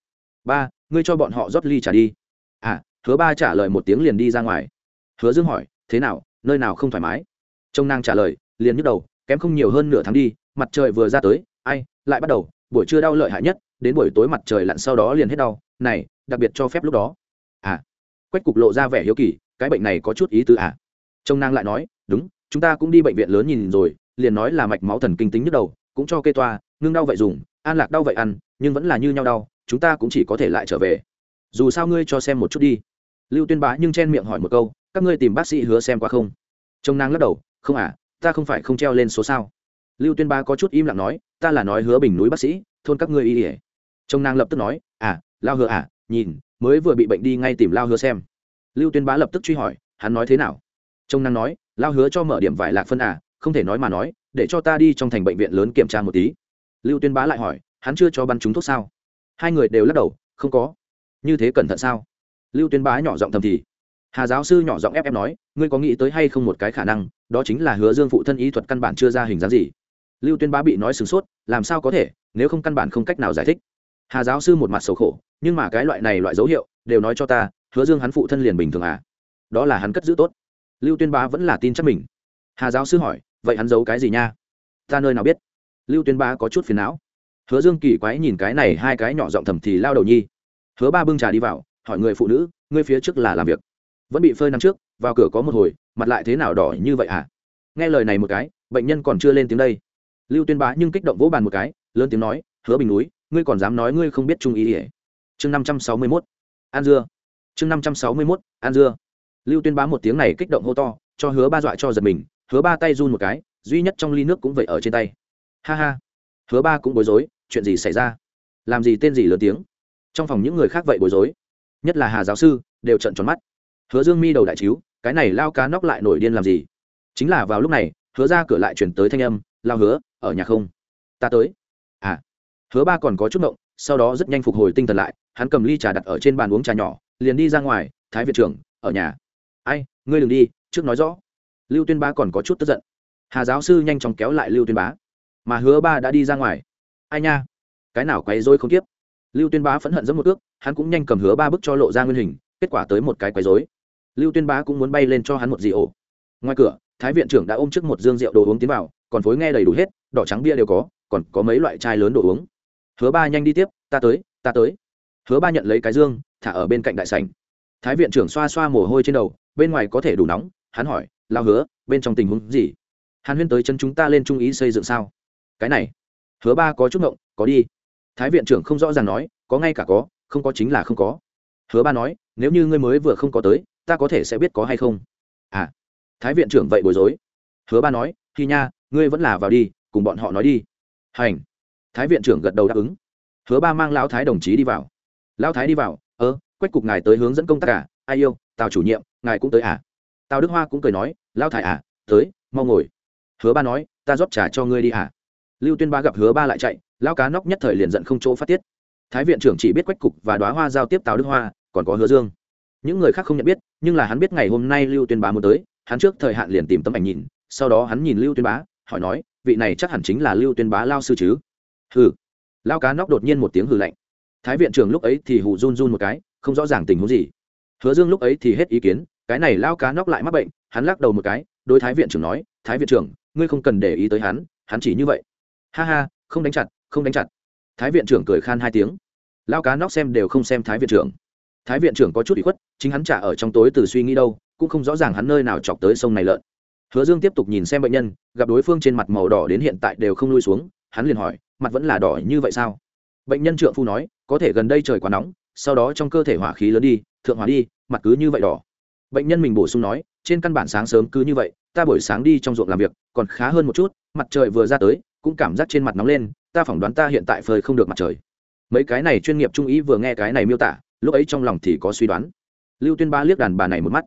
Ba, ngươi cho bọn họ rót ly trả đi. À hứa ba trả lời một tiếng liền đi ra ngoài. Hứa dương hỏi, thế nào, nơi nào không thoải mái? Trông nàng trả lời liền nhức đầu, kém không nhiều hơn nửa tháng đi, mặt trời vừa ra tới, ai, lại bắt đầu, buổi trưa đau lợi hại nhất, đến buổi tối mặt trời lặn sau đó liền hết đau, này, đặc biệt cho phép lúc đó. À quách cục lộ ra vẻ hiếu kỳ, cái bệnh này có chút ý tứ à? Trông nàng lại nói, đúng, chúng ta cũng đi bệnh viện lớn nhìn rồi, liền nói là mạch máu thần kinh tính nhức đầu, cũng cho kê toa, ngưng đau vậy dùng, an lạc đau vậy ăn, nhưng vẫn là như nhau đau, chúng ta cũng chỉ có thể lại trở về. Dù sao ngươi cho xem một chút đi. Lưu tuyên bá nhưng chen miệng hỏi một câu, các ngươi tìm bác sĩ hứa xem qua không? Trông nàng lắc đầu, không à ta không phải không treo lên số sao? Lưu tuyên bá có chút im lặng nói, ta là nói hứa bình núi bác sĩ, thôn các ngươi y ỉa trông nàng lập tức nói à lao hứa à nhìn, mới vừa bị bệnh đi ngay tìm lao hứa xem. Lưu tuyên bá lập tức truy hỏi, hắn nói thế nào? Trông nàng nói, lao hứa cho mở điểm vải lạc phân à không thể nói mà nói, để cho ta đi trong thành bệnh viện lớn kiểm tra một tí. Lưu tuyên bá lại hỏi, hắn chưa cho bắn chúng thuốc sao? Hai người đều lắc đầu, không có. Như thế cẩn thận sao? Lưu tuyên bá nhỏ giọng thầm thì hà giáo sư nhỏ giọng ép ép nói, ngươi có nghĩ tới hay không một cái khả năng, đó chính là hứa dương phụ thân ý thuật căn bản chưa ra hình dáng gì? Lưu tuyên bá bị nói sửng sốt, làm sao có thể, nếu không căn bản không cách nào giải thích. Hà giáo sư một mặt sầu khổ, nhưng mà cái loại này loại dấu hiệu, đều nói cho ta, hứa dương hắn phụ thân liền bình thường à? Đó là hắn cất giữ tốt. Lưu tuyên bá vẫn là tin chắc mình. Hà giáo sư hỏi, vậy hắn giấu cái gì nha? Ta nơi nào biết? Lưu tuyên bá có chút phiền não. Hứa dương kỳ quái nhìn cái này hai cái nhỏ giọng thầm thì lao đầu nhi. Hứa ba bưng trà đi vào, hỏi người phụ nữ, ngươi phía trước là làm việc? Vẫn bị phơi năm trước, vào cửa có một hồi, mặt lại thế nào đỏ như vậy à nghe lời này một cái, bệnh nhân còn chưa lên tiếng đây. Lưu tuyên bá nhưng kích động vỗ bàn một cái, lớn tiếng nói, hứa bình núi, ngươi còn dám nói ngươi không biết trung ý ỉa chương năm trăm sáu mươi mốt, an dưa. Chương năm trăm sáu mươi mốt, an dưa. Lưu tuyên bá một tiếng này kích động hô to, cho hứa ba dọa cho giật mình, hứa ba tay run một cái, duy nhất trong ly nước cũng vậy ở trên tay. Ha ha. Hứa ba cũng bối rối, chuyện gì xảy ra? Làm gì tên gì lớn tiếng? Trong phòng những người khác vậy bối rối. Nhất là hà giáo sư, đều trận tròn mắt hứa dương mi đầu đại chiếu, cái này lao cá nóc lại nổi điên làm gì? Chính là vào lúc này, hứa ra cửa lại chuyển tới thanh âm, lao hứa, ở nhà không? Ta tới. À. Hứa ba còn có chút ngộng, sau đó rất nhanh phục hồi tinh thần lại, hắn cầm ly trà đặt ở trên bàn uống trà nhỏ, liền đi ra ngoài, thái việt trưởng, ở nhà. Ai, ngươi đừng đi, trước nói rõ. Lưu tuyên bá còn có chút tức giận. Hà giáo sư nhanh chóng kéo lại lưu tuyên bá. Mà hứa ba đã đi ra ngoài. Ai nha, cái nào quấy dối không tiếp lưu tuyên bá phẫn hận dẫm một ước, hắn cũng nhanh cầm hứa ba bức cho lộ ra nguyên hình, kết quả tới một cái quấy dối lưu tuyên bá cũng muốn bay lên cho hắn một gì ổ. Ngoài cửa, thái viện trưởng đã ôm trước một dương rượu đồ uống tiến vào, còn phối nghe đầy đủ hết, đỏ trắng bia đều có, còn có mấy loại chai lớn đồ uống. Hứa ba nhanh đi tiếp, ta tới ta tới. Hứa ba nhận lấy cái dương, thả ở bên cạnh đại sành thái viện trưởng xoa xoa mồ hôi trên đầu, bên ngoài có thể đủ nóng, hắn hỏi lao hứa, bên trong tình huống gì? Hàn huyên tới chân chúng ta lên trung ý xây dựng sao? Cái này. Hứa ba có chút ngộng, có đi. Thái viện trưởng không rõ ràng nói, có ngay cả có, không có chính là không có. Hứa ba nói, nếu như ngươi mới vừa không có tới ta có thể sẽ biết có hay không? À thái viện trưởng vậy bối rối. Hứa ba nói khi nha, ngươi vẫn là vào đi, cùng bọn họ nói đi. Hành. Thái viện trưởng gật đầu đáp ứng. Hứa ba mang lão thái đồng chí đi vào. Lão thái đi vào, ơ, quách cục ngài tới hướng dẫn công tác cả ai yêu, tào chủ nhiệm, ngài cũng tới à? Tào đức hoa cũng cười nói, lão thái à tới, mau ngồi. Hứa ba nói, ta rót trà cho ngươi đi à? Lưu tuyên ba gặp hứa ba lại chạy, lão cá nóc nhất thời liền giận không chỗ phát tiết. Thái viện trưởng chỉ biết quách cục và đoá hoa giao tiếp tào đức hoa, còn có hứa dương những người khác không nhận biết, nhưng là hắn biết ngày hôm nay lưu tuyên bá muốn tới, hắn trước thời hạn liền tìm tấm ảnh nhìn, sau đó hắn nhìn lưu tuyên bá, hỏi nói, vị này chắc hẳn chính là lưu tuyên bá lao sư chứ? Hừ. Lao cá nóc đột nhiên một tiếng hừ lạnh. Thái viện trưởng lúc ấy thì hù run run một cái, không rõ ràng tình huống gì. Hứa dương lúc ấy thì hết ý kiến, cái này lao cá nóc lại mắc bệnh, hắn lắc đầu một cái, đối thái viện trưởng nói, thái viện trưởng, ngươi không cần để ý tới hắn hắn chỉ như vậy. Ha ha, không đánh chặt, không đánh chặt. Thái viện trưởng cười khan hai tiếng. Lao cá nóc xem đều không xem thái viện trưởng thái viện trưởng có chút bị khuất, chính hắn trả ở trong tối từ suy nghĩ đâu, cũng không rõ ràng hắn nơi nào chọc tới sông này lợn. Hứa dương tiếp tục nhìn xem bệnh nhân, gặp đối phương trên mặt màu đỏ đến hiện tại đều không lui xuống, hắn liền hỏi, mặt vẫn là đỏ như vậy sao? Bệnh nhân trượng phu nói, có thể gần đây trời quá nóng, sau đó trong cơ thể hỏa khí lớn đi, thượng hỏa đi, mặt cứ như vậy đỏ. Bệnh nhân mình bổ sung nói, trên căn bản sáng sớm cứ như vậy, ta buổi sáng đi trong ruộng làm việc, còn khá hơn một chút, mặt trời vừa ra tới, cũng cảm giác trên mặt nóng lên, ta phỏng đoán ta hiện tại phơi không được mặt trời. Mấy cái này chuyên nghiệp trung ý vừa nghe cái này miêu tả lúc ấy trong lòng thì có suy đoán. Lưu tuyên ba liếc đàn bà này một mắt.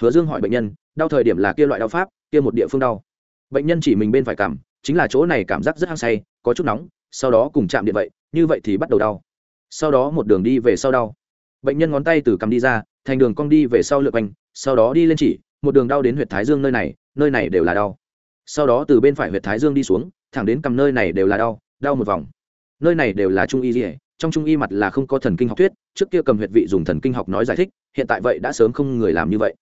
Hứa dương hỏi bệnh nhân, đau thời điểm là kia loại đau pháp, kia một địa phương đau. Bệnh nhân chỉ mình bên phải cảm, chính là chỗ này cảm giác rất hăng say, có chút nóng, sau đó cùng chạm điện vậy, như vậy thì bắt đầu đau. Sau đó một đường đi về sau đau. Bệnh nhân ngón tay từ cầm đi ra, thành đường cong đi về sau lượt quanh, sau đó đi lên chỉ, một đường đau đến huyệt thái dương nơi này nơi này đều là đau. Sau đó từ bên phải huyệt thái dương đi xuống, thẳng đến cầm nơi này đều là đau đau một vòng. Nơi này đều là trung y dỉa trong trung y mặt là không có thần kinh học thuyết trước kia cầm huyệt vị dùng thần kinh học nói giải thích, hiện tại vậy đã sớm không người làm như vậy.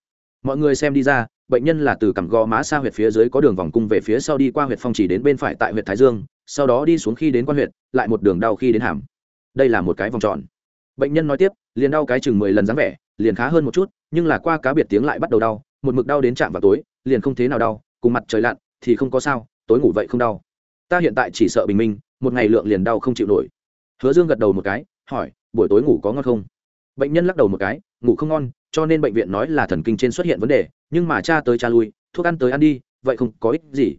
Mọi người xem đi ra, bệnh nhân là từ cằm gò má xa huyệt phía dưới có đường vòng cung về phía sau đi qua huyệt phong chỉ đến bên phải tại huyệt thái dương, sau đó đi xuống khi đến quan huyệt, lại một đường đau khi đến hàm. Đây là một cái vòng tròn. Bệnh nhân nói tiếp, liền đau cái chừng mười lần dáng vẻ, liền khá hơn một chút, nhưng là qua cá biệt tiếng lại bắt đầu đau, một mực đau đến chạm vào tối, liền không thế nào đau, cùng mặt trời lặn, thì không có sao, tối ngủ vậy không đau. Ta hiện tại chỉ sợ bình minh, một ngày lượng liền đau không chịu nổi. Hứa dương gật đầu một cái, hỏi buổi tối ngủ có ngon không? Bệnh nhân lắc đầu một cái, ngủ không ngon, cho nên bệnh viện nói là thần kinh trên xuất hiện vấn đề, nhưng mà cha tới cha lui, thuốc ăn tới ăn đi, vậy không có ích gì.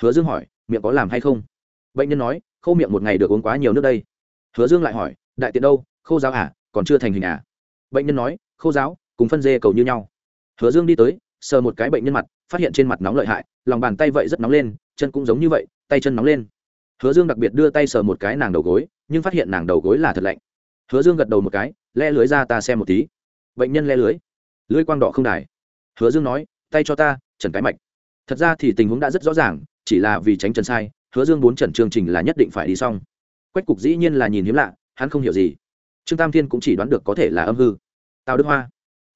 Hứa dương hỏi, miệng có làm hay không? Bệnh nhân nói, khô miệng một ngày được uống quá nhiều nước đây. Hứa dương lại hỏi, đại tiện đâu, khô giáo à còn chưa thành hình à? Bệnh nhân nói, khô giáo, cùng phân dê cầu như nhau. Hứa dương đi tới, sờ một cái bệnh nhân mặt, phát hiện trên mặt nóng lợi hại, lòng bàn tay vậy rất nóng lên, chân cũng giống như vậy, tay chân nóng lên. Hứa dương đặc biệt đưa tay sờ một cái nàng đầu gối, nhưng phát hiện nàng đầu gối là thật lạnh hứa dương gật đầu một cái le lưới ra ta xem một tí. Bệnh nhân le lưới. Lưới quang đỏ không đài. Hứa dương nói, tay cho ta, trần cái mạch. Thật ra thì tình huống đã rất rõ ràng, chỉ là vì tránh trần sai, hứa dương bốn trần chương trình là nhất định phải đi xong. Quách cục dĩ nhiên là nhìn hiếm lạ, hắn không hiểu gì. Trương tam thiên cũng chỉ đoán được có thể là âm hư. Tào đức hoa.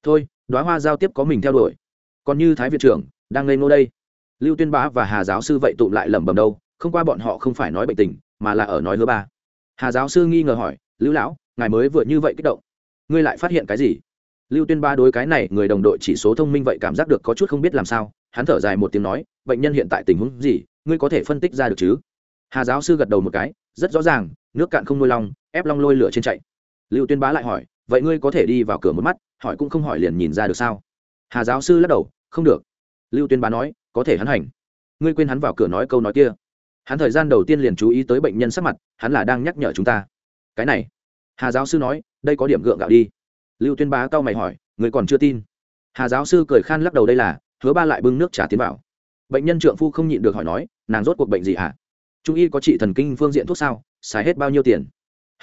Thôi, đoá hoa giao tiếp có mình theo đuổi. Còn như thái viện trưởng, đang lên ngô đây. Lưu tuyên bá và hà giáo sư vậy tụm lại lẩm bẩm đâu, không qua bọn họ không phải nói bệnh tình, mà là ở nói hứa ba. Hà giáo sư nghi ngờ hỏi, lưu lão ngài mới vừa như vậy kích động. Ngươi lại phát hiện cái gì? Lưu tuyên ba đối cái này người đồng đội chỉ số thông minh vậy cảm giác được có chút không biết làm sao, hắn thở dài một tiếng nói, bệnh nhân hiện tại tình huống gì, ngươi có thể phân tích ra được chứ? Hà giáo sư gật đầu một cái, rất rõ ràng, nước cạn không nuôi long, ép long lôi lửa trên chạy. Lưu tuyên bá lại hỏi, vậy ngươi có thể đi vào cửa một mắt, hỏi cũng không hỏi liền nhìn ra được sao? Hà giáo sư lắc đầu, không được. Lưu tuyên bá nói, có thể hắn hành. Ngươi quên hắn vào cửa nói câu nói kia. Hắn thời gian đầu tiên liền chú ý tới bệnh nhân sắc mặt, hắn là đang nhắc nhở chúng ta. Cái này hà giáo sư nói, đây có điểm gượng gạo đi. Lưu tuyên bá cau mày hỏi, người còn chưa tin? Hà giáo sư cười khan lắc đầu, đây là, hứa ba lại bưng nước trà tiến vào. Bệnh nhân trượng phu không nhịn được hỏi nói, nàng rốt cuộc bệnh gì hả? À? trung y có trị thần kinh phương diện thuốc sao? Xài hết bao nhiêu tiền?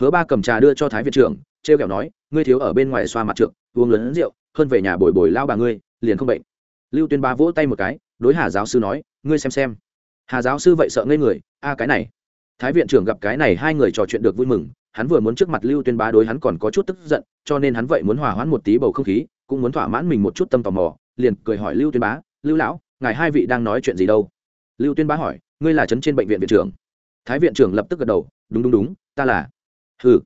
Hứa ba cầm trà đưa cho thái viện trưởng t r e o kẹo nói, ngươi thiếu ở bên ngoài xoa mặt trượng, uống lớn rượu, hơn về nhà bồi bồi lao bà ngươi, liền không bệnh. Lưu tuyên ba vỗ tay một cái, đối hà giáo sư nói, ngươi xem xem. Hà giáo sư vậy sợ ngây người, a, cái này. Thái viện trưởng gặp cái này, hai người trò chuyện được vui mừng hắn vừa muốn trước mặt lưu tuyên bá đối hắn còn có chút tức giận cho nên hắn vậy muốn hòa hoãn một tí bầu không khí cũng muốn thỏa mãn mình một chút tâm tò mò liền cười hỏi lưu tuyên bá lưu lão ngài hai vị đang nói chuyện gì đâu? Lưu tuyên bá hỏi ngươi là trấn trên bệnh viện viện trưởng? Thái viện trưởng lập tức gật đầu đúng đúng đúng ta là. Hừ.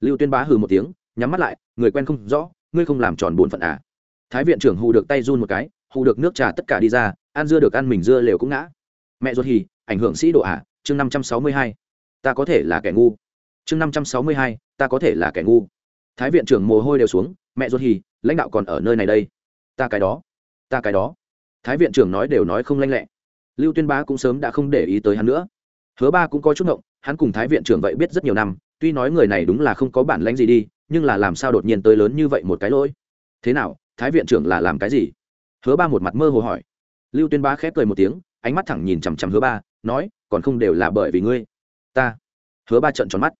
Lưu tuyên bá hừ một tiếng nhắm mắt lại người quen không rõ ngươi không làm tròn bổn phận à? Thái viện trưởng hù được tay run một cái hù được nước trà tất cả đi ra ăn dưa được ăn mình dưa lều cũng ngã. Mẹ ruột hì ảnh hưởng sĩ độ à, chương năm trăm sáu mươi hai. Ta có thể là kẻ ngu chương năm trăm sáu mươi hai, ta có thể là kẻ ngu. Thái viện trưởng mồ hôi đều xuống, mẹ ruột hì, lãnh đạo còn ở nơi này đây. Ta cái đó, ta cái đó. Thái viện trưởng nói đều nói không lanh lẹ. Lưu tuyên bá cũng sớm đã không để ý tới hắn nữa. Hứa ba cũng có chút ngộng, hắn cùng thái viện trưởng vậy biết rất nhiều năm, tuy nói người này đúng là không có bản lãnh gì đi, nhưng là làm sao đột nhiên tới lớn như vậy một cái lỗi? Thế nào, thái viện trưởng là làm cái gì? Hứa ba một mặt mơ hồ hỏi. Lưu tuyên bá khép cười một tiếng, ánh mắt thẳng nhìn chằm chằm hứa ba, nói, còn không đều là bởi vì ngươi. Ta. Hứa ba trận tròn mắt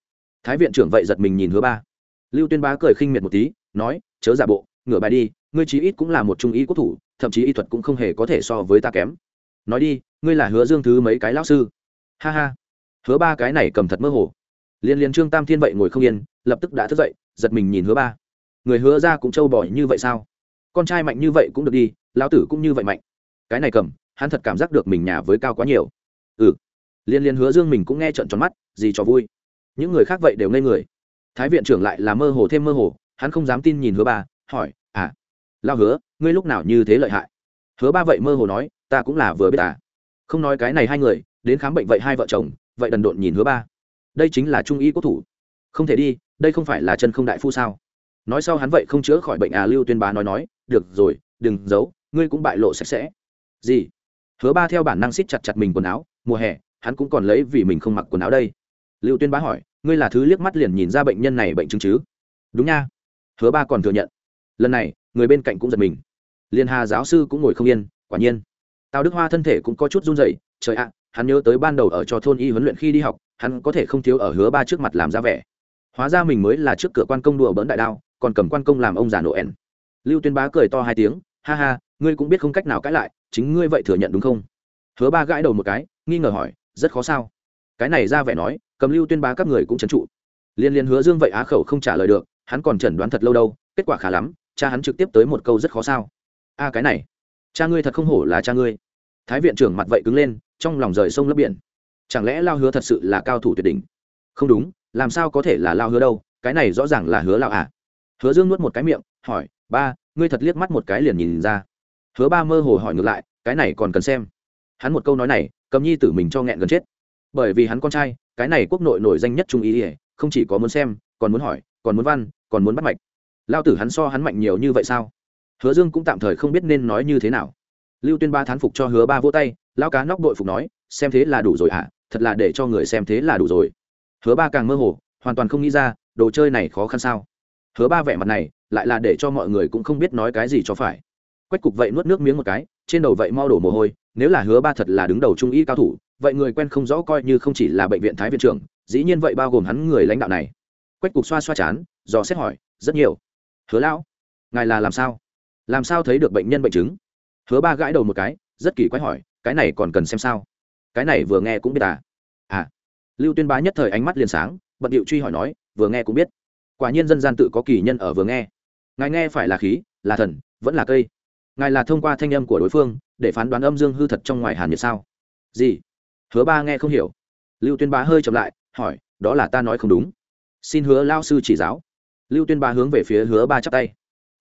thái viện trưởng vậy giật mình nhìn hứa ba. Lưu tuyên bá cười khinh miệt một tí, nói, chớ giả bộ, ngửa bài đi, ngươi chí ít cũng là một trung ý quốc thủ, thậm chí y thuật cũng không hề có thể so với ta kém. Nói đi, ngươi là hứa dương thứ mấy cái lão sư? Ha ha. Hứa ba cái này cầm thật mơ hồ. Liên liên trương tam thiên vậy ngồi không yên, lập tức đã thức dậy, giật mình nhìn hứa ba. Người hứa ra cũng trâu bỏi như vậy sao? Con trai mạnh như vậy cũng được đi, lão tử cũng như vậy mạnh. Cái này cầm, hắn thật cảm giác được mình nhà với cao quá nhiều. Ừ. Liên liên hứa dương mình cũng nghe trận tròn mắt, gì cho vui những người khác vậy đều ngây người. Thái viện trưởng lại là mơ hồ thêm mơ hồ, hắn không dám tin nhìn hứa ba, hỏi à lao hứa, ngươi lúc nào như thế lợi hại? Hứa ba vậy mơ hồ nói, ta cũng là vừa biết à. Không nói cái này hai người, đến khám bệnh vậy hai vợ chồng, vậy đần độn nhìn hứa ba. Đây chính là trung y quốc thủ. Không thể đi, đây không phải là chân không đại phu sao? Nói sau hắn vậy không chữa khỏi bệnh à lưu tuyên bá nói nói, được rồi, đừng giấu, ngươi cũng bại lộ sạch sẽ. Gì? Hứa ba theo bản năng xít chặt chặt mình quần áo, mùa hè, hắn cũng còn lấy vì mình không mặc quần áo đây lưu tuyên bá hỏi, ngươi là thứ liếc mắt liền nhìn ra bệnh nhân này bệnh chứng chứ? Đúng nha. Hứa ba còn thừa nhận. Lần này, người bên cạnh cũng giật mình. Liên hà giáo sư cũng ngồi không yên, quả nhiên. Tào đức hoa thân thể cũng có chút run rẩy, trời ạ, hắn nhớ tới ban đầu ở cho thôn y huấn luyện khi đi học, hắn có thể không thiếu ở hứa ba trước mặt làm ra vẻ. Hóa ra mình mới là trước cửa quan công đùa bỡn đại đao, còn cầm quan công làm ông già nổ ẻn. lưu tuyên bá cười to hai tiếng, ha ha, ngươi cũng biết không cách nào cãi lại, chính ngươi vậy thừa nhận đúng không? Hứa ba gãi đầu một cái, nghi ngờ hỏi, rất khó sao? Cái này ra vẻ nói, cầm lưu tuyên bá các người cũng trấn trụ. Liên liên hứa dương vậy á khẩu không trả lời được, hắn còn chẩn đoán thật lâu đâu, kết quả khá lắm, cha hắn trực tiếp tới một câu rất khó sao. A, cái này, cha ngươi thật không hổ là cha ngươi. Thái viện trưởng mặt vậy cứng lên, trong lòng rời sông lấp biển. Chẳng lẽ lao hứa thật sự là cao thủ tuyệt đỉnh? Không đúng, làm sao có thể là lao hứa đâu, cái này rõ ràng là hứa lao à. Hứa dương nuốt một cái miệng, hỏi, ba, ngươi thật liếc mắt một cái liền nhìn ra. Hứa ba mơ hồ hỏi ngược lại, cái này còn cần xem? Hắn một câu nói này, cầm nhi tử mình cho nghẹn gần chết bởi vì hắn con trai cái này quốc nội nổi danh nhất trung ý ỉa không chỉ có muốn xem còn muốn hỏi còn muốn văn còn muốn bắt mạch. Lao tử hắn so hắn mạnh nhiều như vậy sao? Hứa dương cũng tạm thời không biết nên nói như thế nào. Lưu tuyên ba thán phục cho hứa ba vỗ tay lao cá nóc đội phục nói xem thế là đủ rồi ạ à, thật là để cho người xem thế là đủ rồi. Hứa ba càng mơ hồ hoàn toàn không nghĩ ra đồ chơi này khó khăn sao? Hứa ba vẻ mặt này lại là để cho mọi người cũng không biết nói cái gì cho phải. Quách cục vậy nuốt nước miếng một cái trên đầu vậy mau đổ mồ hôi nếu là hứa ba thật là đứng đầu trung y cao thủ vậy người quen không rõ coi như không chỉ là bệnh viện thái viện trưởng, dĩ nhiên vậy bao gồm hắn người lãnh đạo này. Quách cục xoa xoa chán, dò xét hỏi, rất nhiều. Hứa lão, ngài là làm sao? Làm sao thấy được bệnh nhân bệnh chứng? Hứa ba gãi đầu một cái, rất kỳ quái hỏi, cái này còn cần xem sao? Cái này vừa nghe cũng biết à? À. Lưu tuyên bá nhất thời ánh mắt liền sáng, bận điệu truy hỏi nói, vừa nghe cũng biết. Quả nhiên dân gian tự có kỳ nhân ở vừa nghe. Ngài nghe phải là khí, là thần, vẫn là cây. Ngài là thông qua thanh âm của đối phương, để phán đoán âm dương hư thật trong ngoài hàn nhiệt sao? Gì? Hứa ba nghe không hiểu. Lưu tuyên bá hơi chậm lại, hỏi, đó là ta nói không đúng. Xin hứa lao sư chỉ giáo. Lưu tuyên bá hướng về phía hứa ba chắp tay.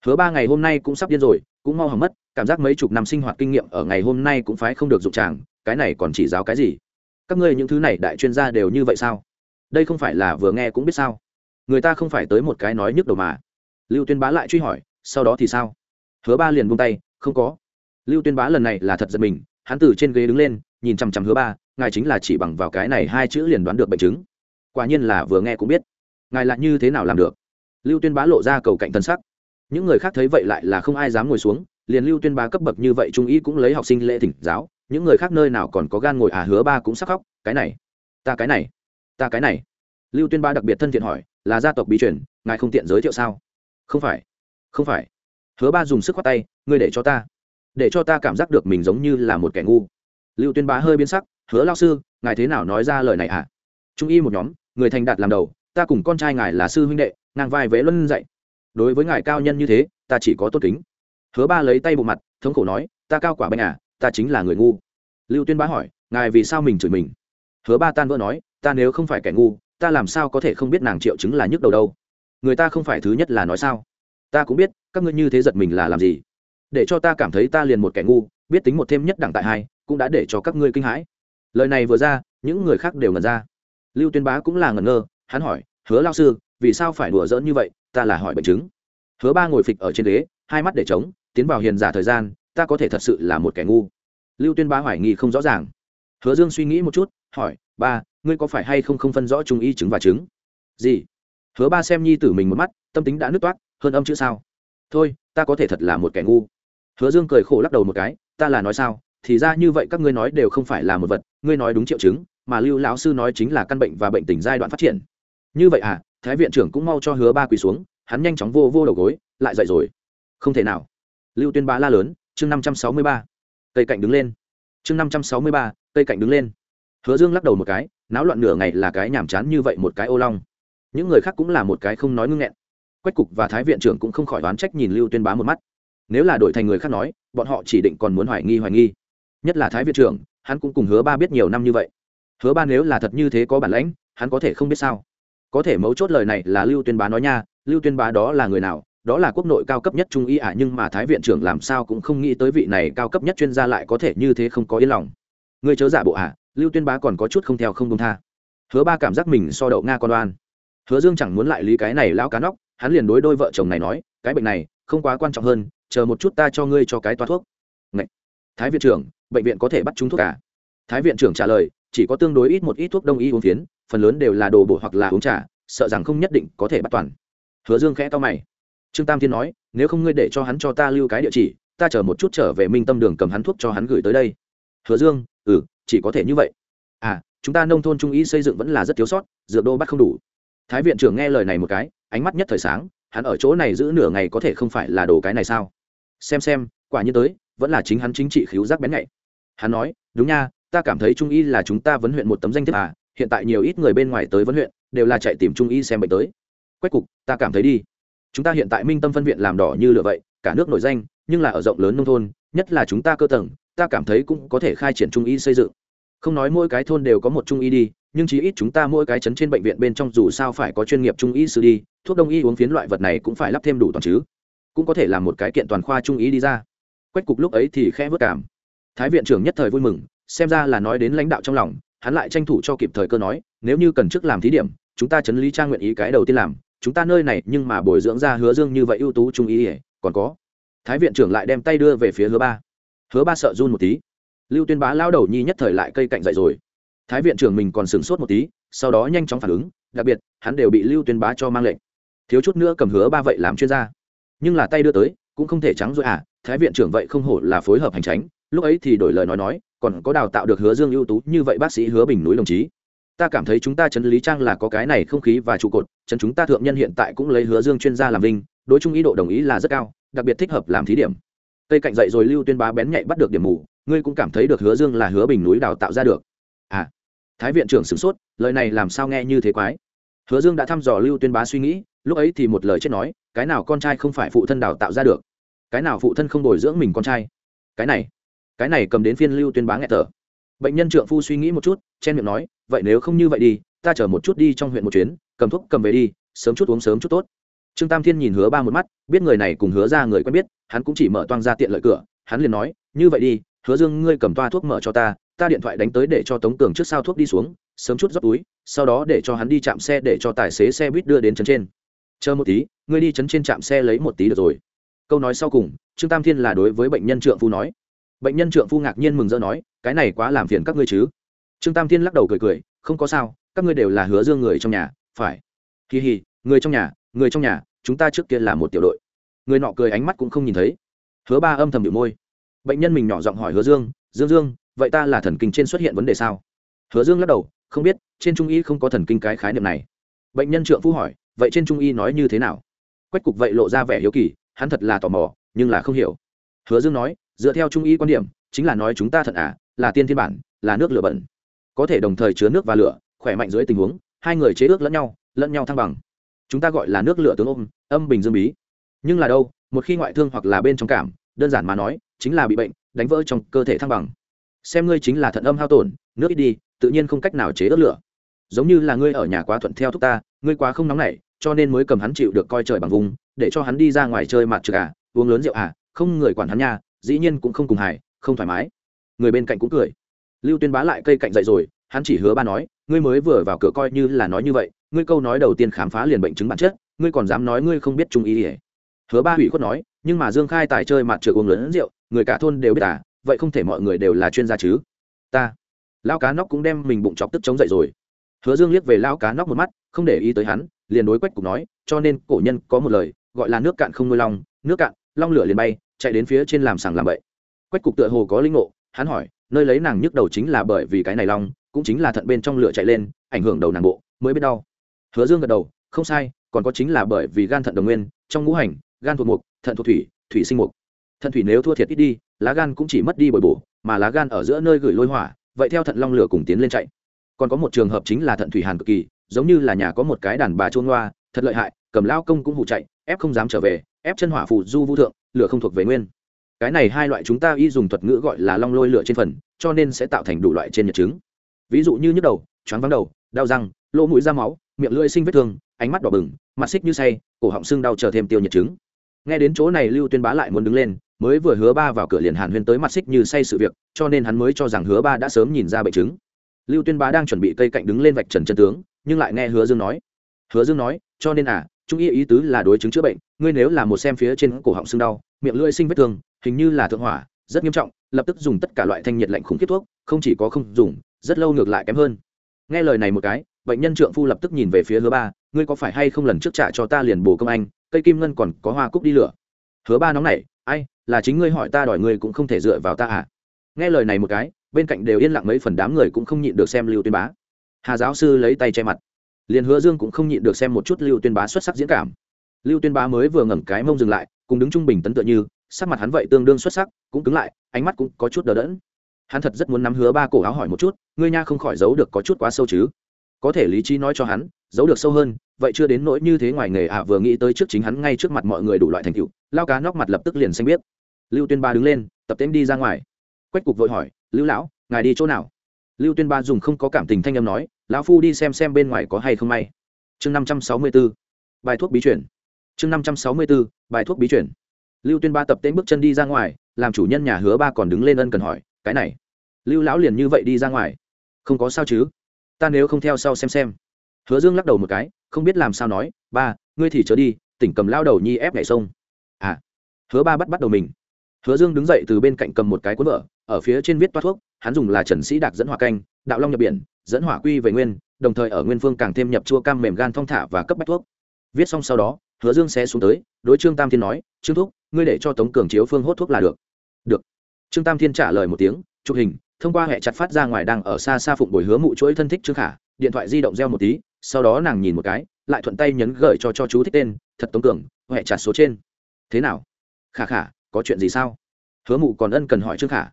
Hứa ba ngày hôm nay cũng sắp điên rồi, cũng mau hỏng mất, cảm giác mấy chục năm sinh hoạt kinh nghiệm ở ngày hôm nay cũng phải không được dụng tràng, cái này còn chỉ giáo cái gì? Các ngươi những thứ này đại chuyên gia đều như vậy sao? Đây không phải là vừa nghe cũng biết sao? Người ta không phải tới một cái nói nhức đầu mà. Lưu tuyên bá lại truy hỏi, sau đó thì sao? Hứa ba liền buông tay, không có. Lưu tuyên bá lần này là thật giật mình, hắn từ trên ghế đứng lên, nhìn chằm chằm hứa ba ngài chính là chỉ bằng vào cái này hai chữ liền đoán được bệnh chứng. Quả nhiên là vừa nghe cũng biết. Ngài lại như thế nào làm được? Lưu tuyên bá lộ ra cầu cạnh thân sắc. Những người khác thấy vậy lại là không ai dám ngồi xuống, liền lưu tuyên bá cấp bậc như vậy trung ý cũng lấy học sinh lễ thỉnh giáo, những người khác nơi nào còn có gan ngồi à hứa ba cũng sắc khóc, cái này, ta cái này, ta cái này. Lưu tuyên bá đặc biệt thân thiện hỏi, là gia tộc bí truyền, ngài không tiện giới thiệu sao? Không phải không phải. Hứa ba dùng sức khoát tay, ngươi để cho ta, để cho ta cảm giác được mình giống như là một kẻ ngu. Lưu tuyên bá hơi biến sắc hứa lao sư, ngài thế nào nói ra lời này à trung y một nhóm, người thành đạt làm đầu, ta cùng con trai ngài là sư huynh đệ, ngang vai vế luân dạy. Đối với ngài cao nhân như thế, ta chỉ có tốt kính. Hứa ba lấy tay bộ mặt, thống khổ nói, ta cao quả banh à ta chính là người ngu. Lưu tuyên bá hỏi, ngài vì sao mình chửi mình? Hứa ba tan vỡ nói, ta nếu không phải kẻ ngu, ta làm sao có thể không biết nàng triệu chứng là nhức đầu đâu? Người ta không phải thứ nhất là nói sao? Ta cũng biết, các ngươi như thế giật mình là làm gì? Để cho ta cảm thấy ta liền một kẻ ngu, biết tính một thêm nhất đẳng tại hai, cũng đã để cho các ngươi kinh hãi lời này vừa ra, những người khác đều ngẩn ra. Lưu tuyên bá cũng là ngẩn ngơ, hắn hỏi, hứa lao sư, vì sao phải đùa giỡn như vậy? Ta là hỏi bệnh chứng. Hứa ba ngồi phịch ở trên ghế, hai mắt để trống, tiến vào hiền giả thời gian, ta có thể thật sự là một kẻ ngu. Lưu tuyên bá hoài nghi không rõ ràng. Hứa dương suy nghĩ một chút, hỏi, ba, ngươi có phải hay không không phân rõ trung y chứng và chứng? Gì? Hứa ba xem nhi tử mình một mắt, tâm tính đã nứt toát hơn âm chữ sao? Thôi, ta có thể thật là một kẻ ngu. Hứa dương cười khổ lắc đầu một cái, ta là nói sao? Thì ra như vậy các ngươi nói đều không phải là một vật, ngươi nói đúng triệu chứng, mà lưu lão sư nói chính là căn bệnh và bệnh tình giai đoạn phát triển. Như vậy à thái viện trưởng cũng mau cho hứa ba quỳ xuống, hắn nhanh chóng vô vô đầu gối, lại dậy rồi. Không thể nào. Lưu tuyên bá la lớn, chương năm trăm sáu mươi ba. Cây cạnh đứng lên. Chương năm trăm sáu mươi ba, cây cạnh đứng lên. Hứa dương lắc đầu một cái, náo loạn nửa ngày là cái nhàm chán như vậy một cái ô long. Những người khác cũng là một cái không nói ngưng nghẹn. Quách cục và thái viện trưởng cũng không khỏi đoán trách nhìn lưu tuyên bá một mắt. Nếu là đổi thành người khác nói, bọn họ chỉ định còn muốn hoài nghi hoài nghi nhất là thái viện trưởng hắn cũng cùng hứa ba biết nhiều năm như vậy. Hứa ba nếu là thật như thế có bản lãnh hắn có thể không biết sao. Có thể mấu chốt lời này là lưu tuyên bá nói nha lưu tuyên bá đó là người nào đó là quốc nội cao cấp nhất trung y ạ à, nhưng mà thái viện trưởng làm sao cũng không nghĩ tới vị này cao cấp nhất chuyên gia lại có thể như thế không có yên lòng. Người chớ giả bộ ạ à, lưu tuyên bá còn có chút không theo không công tha. Hứa ba cảm giác mình so đậu nga con đoan. Hứa dương chẳng muốn lại lý cái này lão cá nóc hắn liền đối đôi vợ chồng này nói cái bệnh này không quá quan trọng hơn chờ một chút ta cho ngươi cho cái toa thuốc. Ngậy! thái viện trưởng bệnh viện có thể bắt chúng thuốc cả. Thái viện trưởng trả lời, chỉ có tương đối ít một ít thuốc đông y uống phiến, phần lớn đều là đồ bổ hoặc là uống trà, sợ rằng không nhất định có thể bắt toàn. Hứa dương khẽ to mày. Trương tam thiên nói, nếu không ngươi để cho hắn cho ta lưu cái địa chỉ, ta chờ một chút trở về minh tâm đường cầm hắn thuốc cho hắn gửi tới đây. Hứa dương ừ chỉ có thể như vậy. À chúng ta nông thôn trung y xây dựng vẫn là rất thiếu sót, dược đô bắt không đủ. Thái viện trưởng nghe lời này một cái, ánh mắt nhất thời sáng, hắn ở chỗ này giữ nửa ngày có thể không phải là đồ cái này sao? Xem xem, quả như tới, vẫn là chính hắn chính trị khíu giác bén nhạy hắn nói, đúng nha, ta cảm thấy trung y là chúng ta vấn huyện một tấm danh thiếp à hiện tại nhiều ít người bên ngoài tới vấn huyện, đều là chạy tìm trung y xem bệnh tới. Quách cục, ta cảm thấy đi. Chúng ta hiện tại minh tâm phân viện làm đỏ như lửa vậy, cả nước nổi danh, nhưng là ở rộng lớn nông thôn, nhất là chúng ta cơ tầng, ta cảm thấy cũng có thể khai triển trung y xây dựng. Không nói mỗi cái thôn đều có một trung y đi, nhưng chí ít chúng ta mỗi cái chấn trên bệnh viện bên trong dù sao phải có chuyên nghiệp trung y sư đi, thuốc đông y uống phiến loại vật này cũng phải lắp thêm đủ toàn chứ. Cũng có thể làm một cái kiện toàn khoa trung y đi ra. Quách cục lúc ấy thì khẽ vất cảm thái viện trưởng nhất thời vui mừng, xem ra là nói đến lãnh đạo trong lòng, hắn lại tranh thủ cho kịp thời cơ nói, nếu như cần chức làm thí điểm, chúng ta chấn lý trang nguyện ý cái đầu tiên làm, chúng ta nơi này nhưng mà bồi dưỡng ra hứa dương như vậy ưu tú trung ý ỉa còn có. Thái viện trưởng lại đem tay đưa về phía hứa ba. Hứa ba sợ run một tí. Lưu tuyên bá lao đầu nhi nhất thời lại cây cạnh dậy rồi. Thái viện trưởng mình còn sửng sốt một tí, sau đó nhanh chóng phản ứng, đặc biệt, hắn đều bị lưu tuyên bá cho mang lệnh. Thiếu chút nữa cầm hứa ba vậy làm chuyên gia. Nhưng là tay đưa tới, cũng không thể trắng rồi à thái viện trưởng vậy không hổ là phối hợp hành tránh lúc ấy thì đổi lời nói nói, còn có đào tạo được hứa dương ưu tú như vậy bác sĩ hứa bình núi đồng chí. Ta cảm thấy chúng ta chấn lý trang là có cái này không khí và trụ cột, chấn chúng ta thượng nhân hiện tại cũng lấy hứa dương chuyên gia làm vinh, đối chung ý độ đồng ý là rất cao, đặc biệt thích hợp làm thí điểm. Tây cạnh dậy rồi lưu tuyên bá bén nhạy bắt được điểm mù, ngươi cũng cảm thấy được hứa dương là hứa bình núi đào tạo ra được. À thái viện trưởng sửng sốt, lời này làm sao nghe như thế quái? Hứa dương đã thăm dò lưu tuyên bá suy nghĩ, lúc ấy thì một lời chết nói, cái nào con trai không phải phụ thân đào tạo ra được? Cái nào phụ thân không bồi dưỡng mình con trai? Cái này cái này cầm đến phiên lưu tuyên bá nghẹt thở. Bệnh nhân trượng phu suy nghĩ một chút, chen miệng nói, vậy nếu không như vậy đi, ta chở một chút đi trong huyện một chuyến, cầm thuốc cầm về đi, sớm chút uống sớm chút tốt. Trương tam thiên nhìn hứa ba một mắt, biết người này cùng hứa ra người quen biết, hắn cũng chỉ mở toang ra tiện lợi cửa, hắn liền nói, như vậy đi, hứa dương, ngươi cầm toa thuốc mở cho ta ta điện thoại đánh tới để cho tống tường trước sau thuốc đi xuống, sớm chút rót túi, sau đó để cho hắn đi chạm xe để cho tài xế xe buýt đưa đến trấn trên. Chờ một tí, ngươi đi trấn trên trạm xe lấy một tí được rồi. Câu nói sau cùng, trương tam thiên là đối với bệnh nhân trượng phu nói bệnh nhân trượng phu ngạc nhiên mừng rỡ nói, cái này quá làm phiền các ngươi chứ. Trương tam thiên lắc đầu cười cười, không có sao, các ngươi đều là hứa dương người trong nhà, phải. Kỳ hì người trong nhà, người trong nhà, chúng ta trước kia là một tiểu đội. Người nọ cười ánh mắt cũng không nhìn thấy. Hứa ba âm thầm điệu môi. Bệnh nhân mình nhỏ giọng hỏi hứa dương dương dương, vậy ta là thần kinh trên xuất hiện vấn đề sao? Hứa dương lắc đầu, không biết, trên trung y không có thần kinh cái khái niệm này. Bệnh nhân trượng phu hỏi, vậy trên trung y nói như thế nào? Quách cục vậy lộ ra vẻ hiếu kỳ, hắn thật là tò mò, nhưng là không hiểu. Hứa dương nói dựa theo trung y quan điểm, chính là nói chúng ta thận à là tiên thiên bản, là nước lửa bẩn. Có thể đồng thời chứa nước và lửa, khỏe mạnh dưới tình huống, hai người chế ước lẫn nhau lẫn nhau thăng bằng. Chúng ta gọi là nước lửa tướng ôm, âm bình dương bí. Nhưng là đâu, một khi ngoại thương hoặc là bên trong cảm, đơn giản mà nói, chính là bị bệnh, đánh vỡ trong cơ thể thăng bằng. Xem ngươi chính là thận âm hao tổn, nước ít đi, tự nhiên không cách nào chế ớt lửa. Giống như là ngươi ở nhà quá thuận theo thúc ta, ngươi quá không nóng nảy, cho nên mới cầm hắn chịu được coi trời bằng vùng, để cho hắn đi ra ngoài chơi mặt trực à uống lớn rượu à không người quản hắn nha dĩ nhiên cũng không cùng hài, không thoải mái. Người bên cạnh cũng cười. Lưu tuyên bá lại cây cạnh dậy rồi, hắn chỉ hứa ba nói, ngươi mới vừa vào cửa coi như là nói như vậy, ngươi câu nói đầu tiên khám phá liền bệnh chứng bản chất, ngươi còn dám nói ngươi không biết trung ý ỉa hứa ba hủy khuất nói, nhưng mà dương khai tài chơi mặt trượt uống lớn rượu, người cả thôn đều biết à vậy không thể mọi người đều là chuyên gia chứ? Ta. Lao cá nóc cũng đem mình bụng chọc tức chống dậy rồi. Hứa dương liếc về lao cá nóc một mắt, không để ý tới hắn, liền đối quách cục nói, cho nên cổ nhân có một lời, gọi là nước cạn không nuôi long, nước cạn, long lửa liền bay chạy đến phía trên làm sàng làm bậy. Quách cục tựa hồ có linh ngộ, hắn hỏi, nơi lấy nàng nhức đầu chính là bởi vì cái này long, cũng chính là thận bên trong lửa chạy lên, ảnh hưởng đầu nàng bộ, mới biết đau. Hứa dương gật đầu, không sai, còn có chính là bởi vì gan thận đồng nguyên, trong ngũ hành, gan thuộc mục, thận thuộc thủy thủy sinh mục. Thận thủy nếu thua thiệt ít đi, lá gan cũng chỉ mất đi bồi bổ, mà lá gan ở giữa nơi gửi lôi hỏa, vậy theo thận long lửa cùng tiến lên chạy. Còn có một trường hợp chính là thận thủy hàn cực kỳ, giống như là nhà có một cái đàn bà trôn loa, thật lợi hại, cầm lao công cũng hụ chạy, ép không dám trở về, ép chân hỏa phù du vũ thượng lửa không thuộc về nguyên. Cái này hai loại chúng ta y dùng thuật ngữ gọi là long lôi lửa trên phần, cho nên sẽ tạo thành đủ loại trên nhật chứng. Ví dụ như nhức đầu, choáng vắng đầu, đau răng, lỗ mũi ra máu, miệng lưỡi sinh vết thương, ánh mắt đỏ bừng, mặt xích như say, cổ họng sưng đau chờ thêm tiêu nhật chứng. Nghe đến chỗ này lưu tuyên bá lại muốn đứng lên, mới vừa hứa ba vào cửa liền hàn huyên tới mặt xích như say sự việc, cho nên hắn mới cho rằng hứa ba đã sớm nhìn ra bệnh chứng. Lưu tuyên bá đang chuẩn bị cây cạnh đứng lên vạch trần chân tướng, nhưng lại nghe hứa dương nói. Hứa dương nói, cho nên à trung y ý tứ là đối chứng chữa bệnh ngươi nếu là một xem phía trên cổ họng sưng đau miệng lưỡi sinh vết thương hình như là thượng hỏa rất nghiêm trọng lập tức dùng tất cả loại thanh nhiệt lạnh khủng khiếp thuốc không chỉ có không dùng rất lâu ngược lại kém hơn. Nghe lời này một cái bệnh nhân trượng phu lập tức nhìn về phía hứa ba ngươi có phải hay không lần trước trả cho ta liền bổ công anh cây kim ngân còn có hoa cúc đi lửa? Hứa ba nóng này, ai là chính ngươi hỏi ta đòi ngươi cũng không thể dựa vào ta à? Nghe lời này một cái bên cạnh đều yên lặng mấy phần đám người cũng không nhịn được xem lưu tuyên bá. Hà giáo sư lấy tay che mặt liền hứa dương cũng không nhịn được xem một chút lưu tuyên bá xuất sắc diễn cảm. Lưu tuyên bá mới vừa ngẩng cái mông dừng lại, cùng đứng trung bình tấn tựa như, sắc mặt hắn vậy tương đương xuất sắc, cũng cứng lại, ánh mắt cũng có chút đờ đẫn. Hắn thật rất muốn nắm hứa ba cổ áo hỏi một chút, ngươi nha không khỏi giấu được có chút quá sâu chứ. Có thể lý trí nói cho hắn, giấu được sâu hơn, vậy chưa đến nỗi như thế ngoài nghề à vừa nghĩ tới trước chính hắn ngay trước mặt mọi người đủ loại thành tựu, lao cá nóc mặt lập tức liền xanh biết lưu tuyên ba đứng lên, tập tễm đi ra ngoài. Quách cục vội hỏi, lưu lão, ngài đi chỗ nào? Lưu tuyên ba dùng không có cảm tình thanh âm nói lão phu đi xem xem bên ngoài có hay không may. Chương năm trăm sáu mươi b ố bài thuốc bí chuyển chương năm trăm sáu mươi b ố bài thuốc bí chuyển lưu tuyên ba tập tên bước chân đi ra ngoài, làm chủ nhân nhà hứa ba còn đứng lên ân cần hỏi, cái này, lưu lão liền như vậy đi ra ngoài? Không có sao chứ? Ta nếu không theo sau xem xem. Hứa dương lắc đầu một cái, không biết làm sao nói, ba, ngươi thì chớ đi, tỉnh cầm lao đầu nhi ép nhảy sông. À. Hứa ba bắt bắt đầu mình. Hứa dương đứng dậy từ bên cạnh cầm một cái cuốn vợ ở phía trên viết toát thuốc, hắn dùng là trần sĩ đạc dẫn hỏa canh, đạo long nhập biển dẫn hỏa quy về nguyên, đồng thời ở nguyên phương càng thêm nhập chua cam mềm gan thong thả và cấp bách thuốc. Viết xong sau đó, hứa dương sẽ xuống tới, đối trương tam thiên nói, trương thúc, ngươi để cho tống cường chiếu phương hốt thuốc là được. Được. Trương tam thiên trả lời một tiếng, chụp hình, thông qua hệ chặt phát ra ngoài đang ở xa xa phụng bồi hứa mụ chuỗi thân thích trương khả, điện thoại di động reo một tí, sau đó nàng nhìn một cái, lại thuận tay nhấn gửi cho cho chú thích tên, thật tống cường, hệ chặt số trên. Thế nào? Khả khả, có chuyện gì sao? Hứa mụ còn ân cần hỏi trương khả.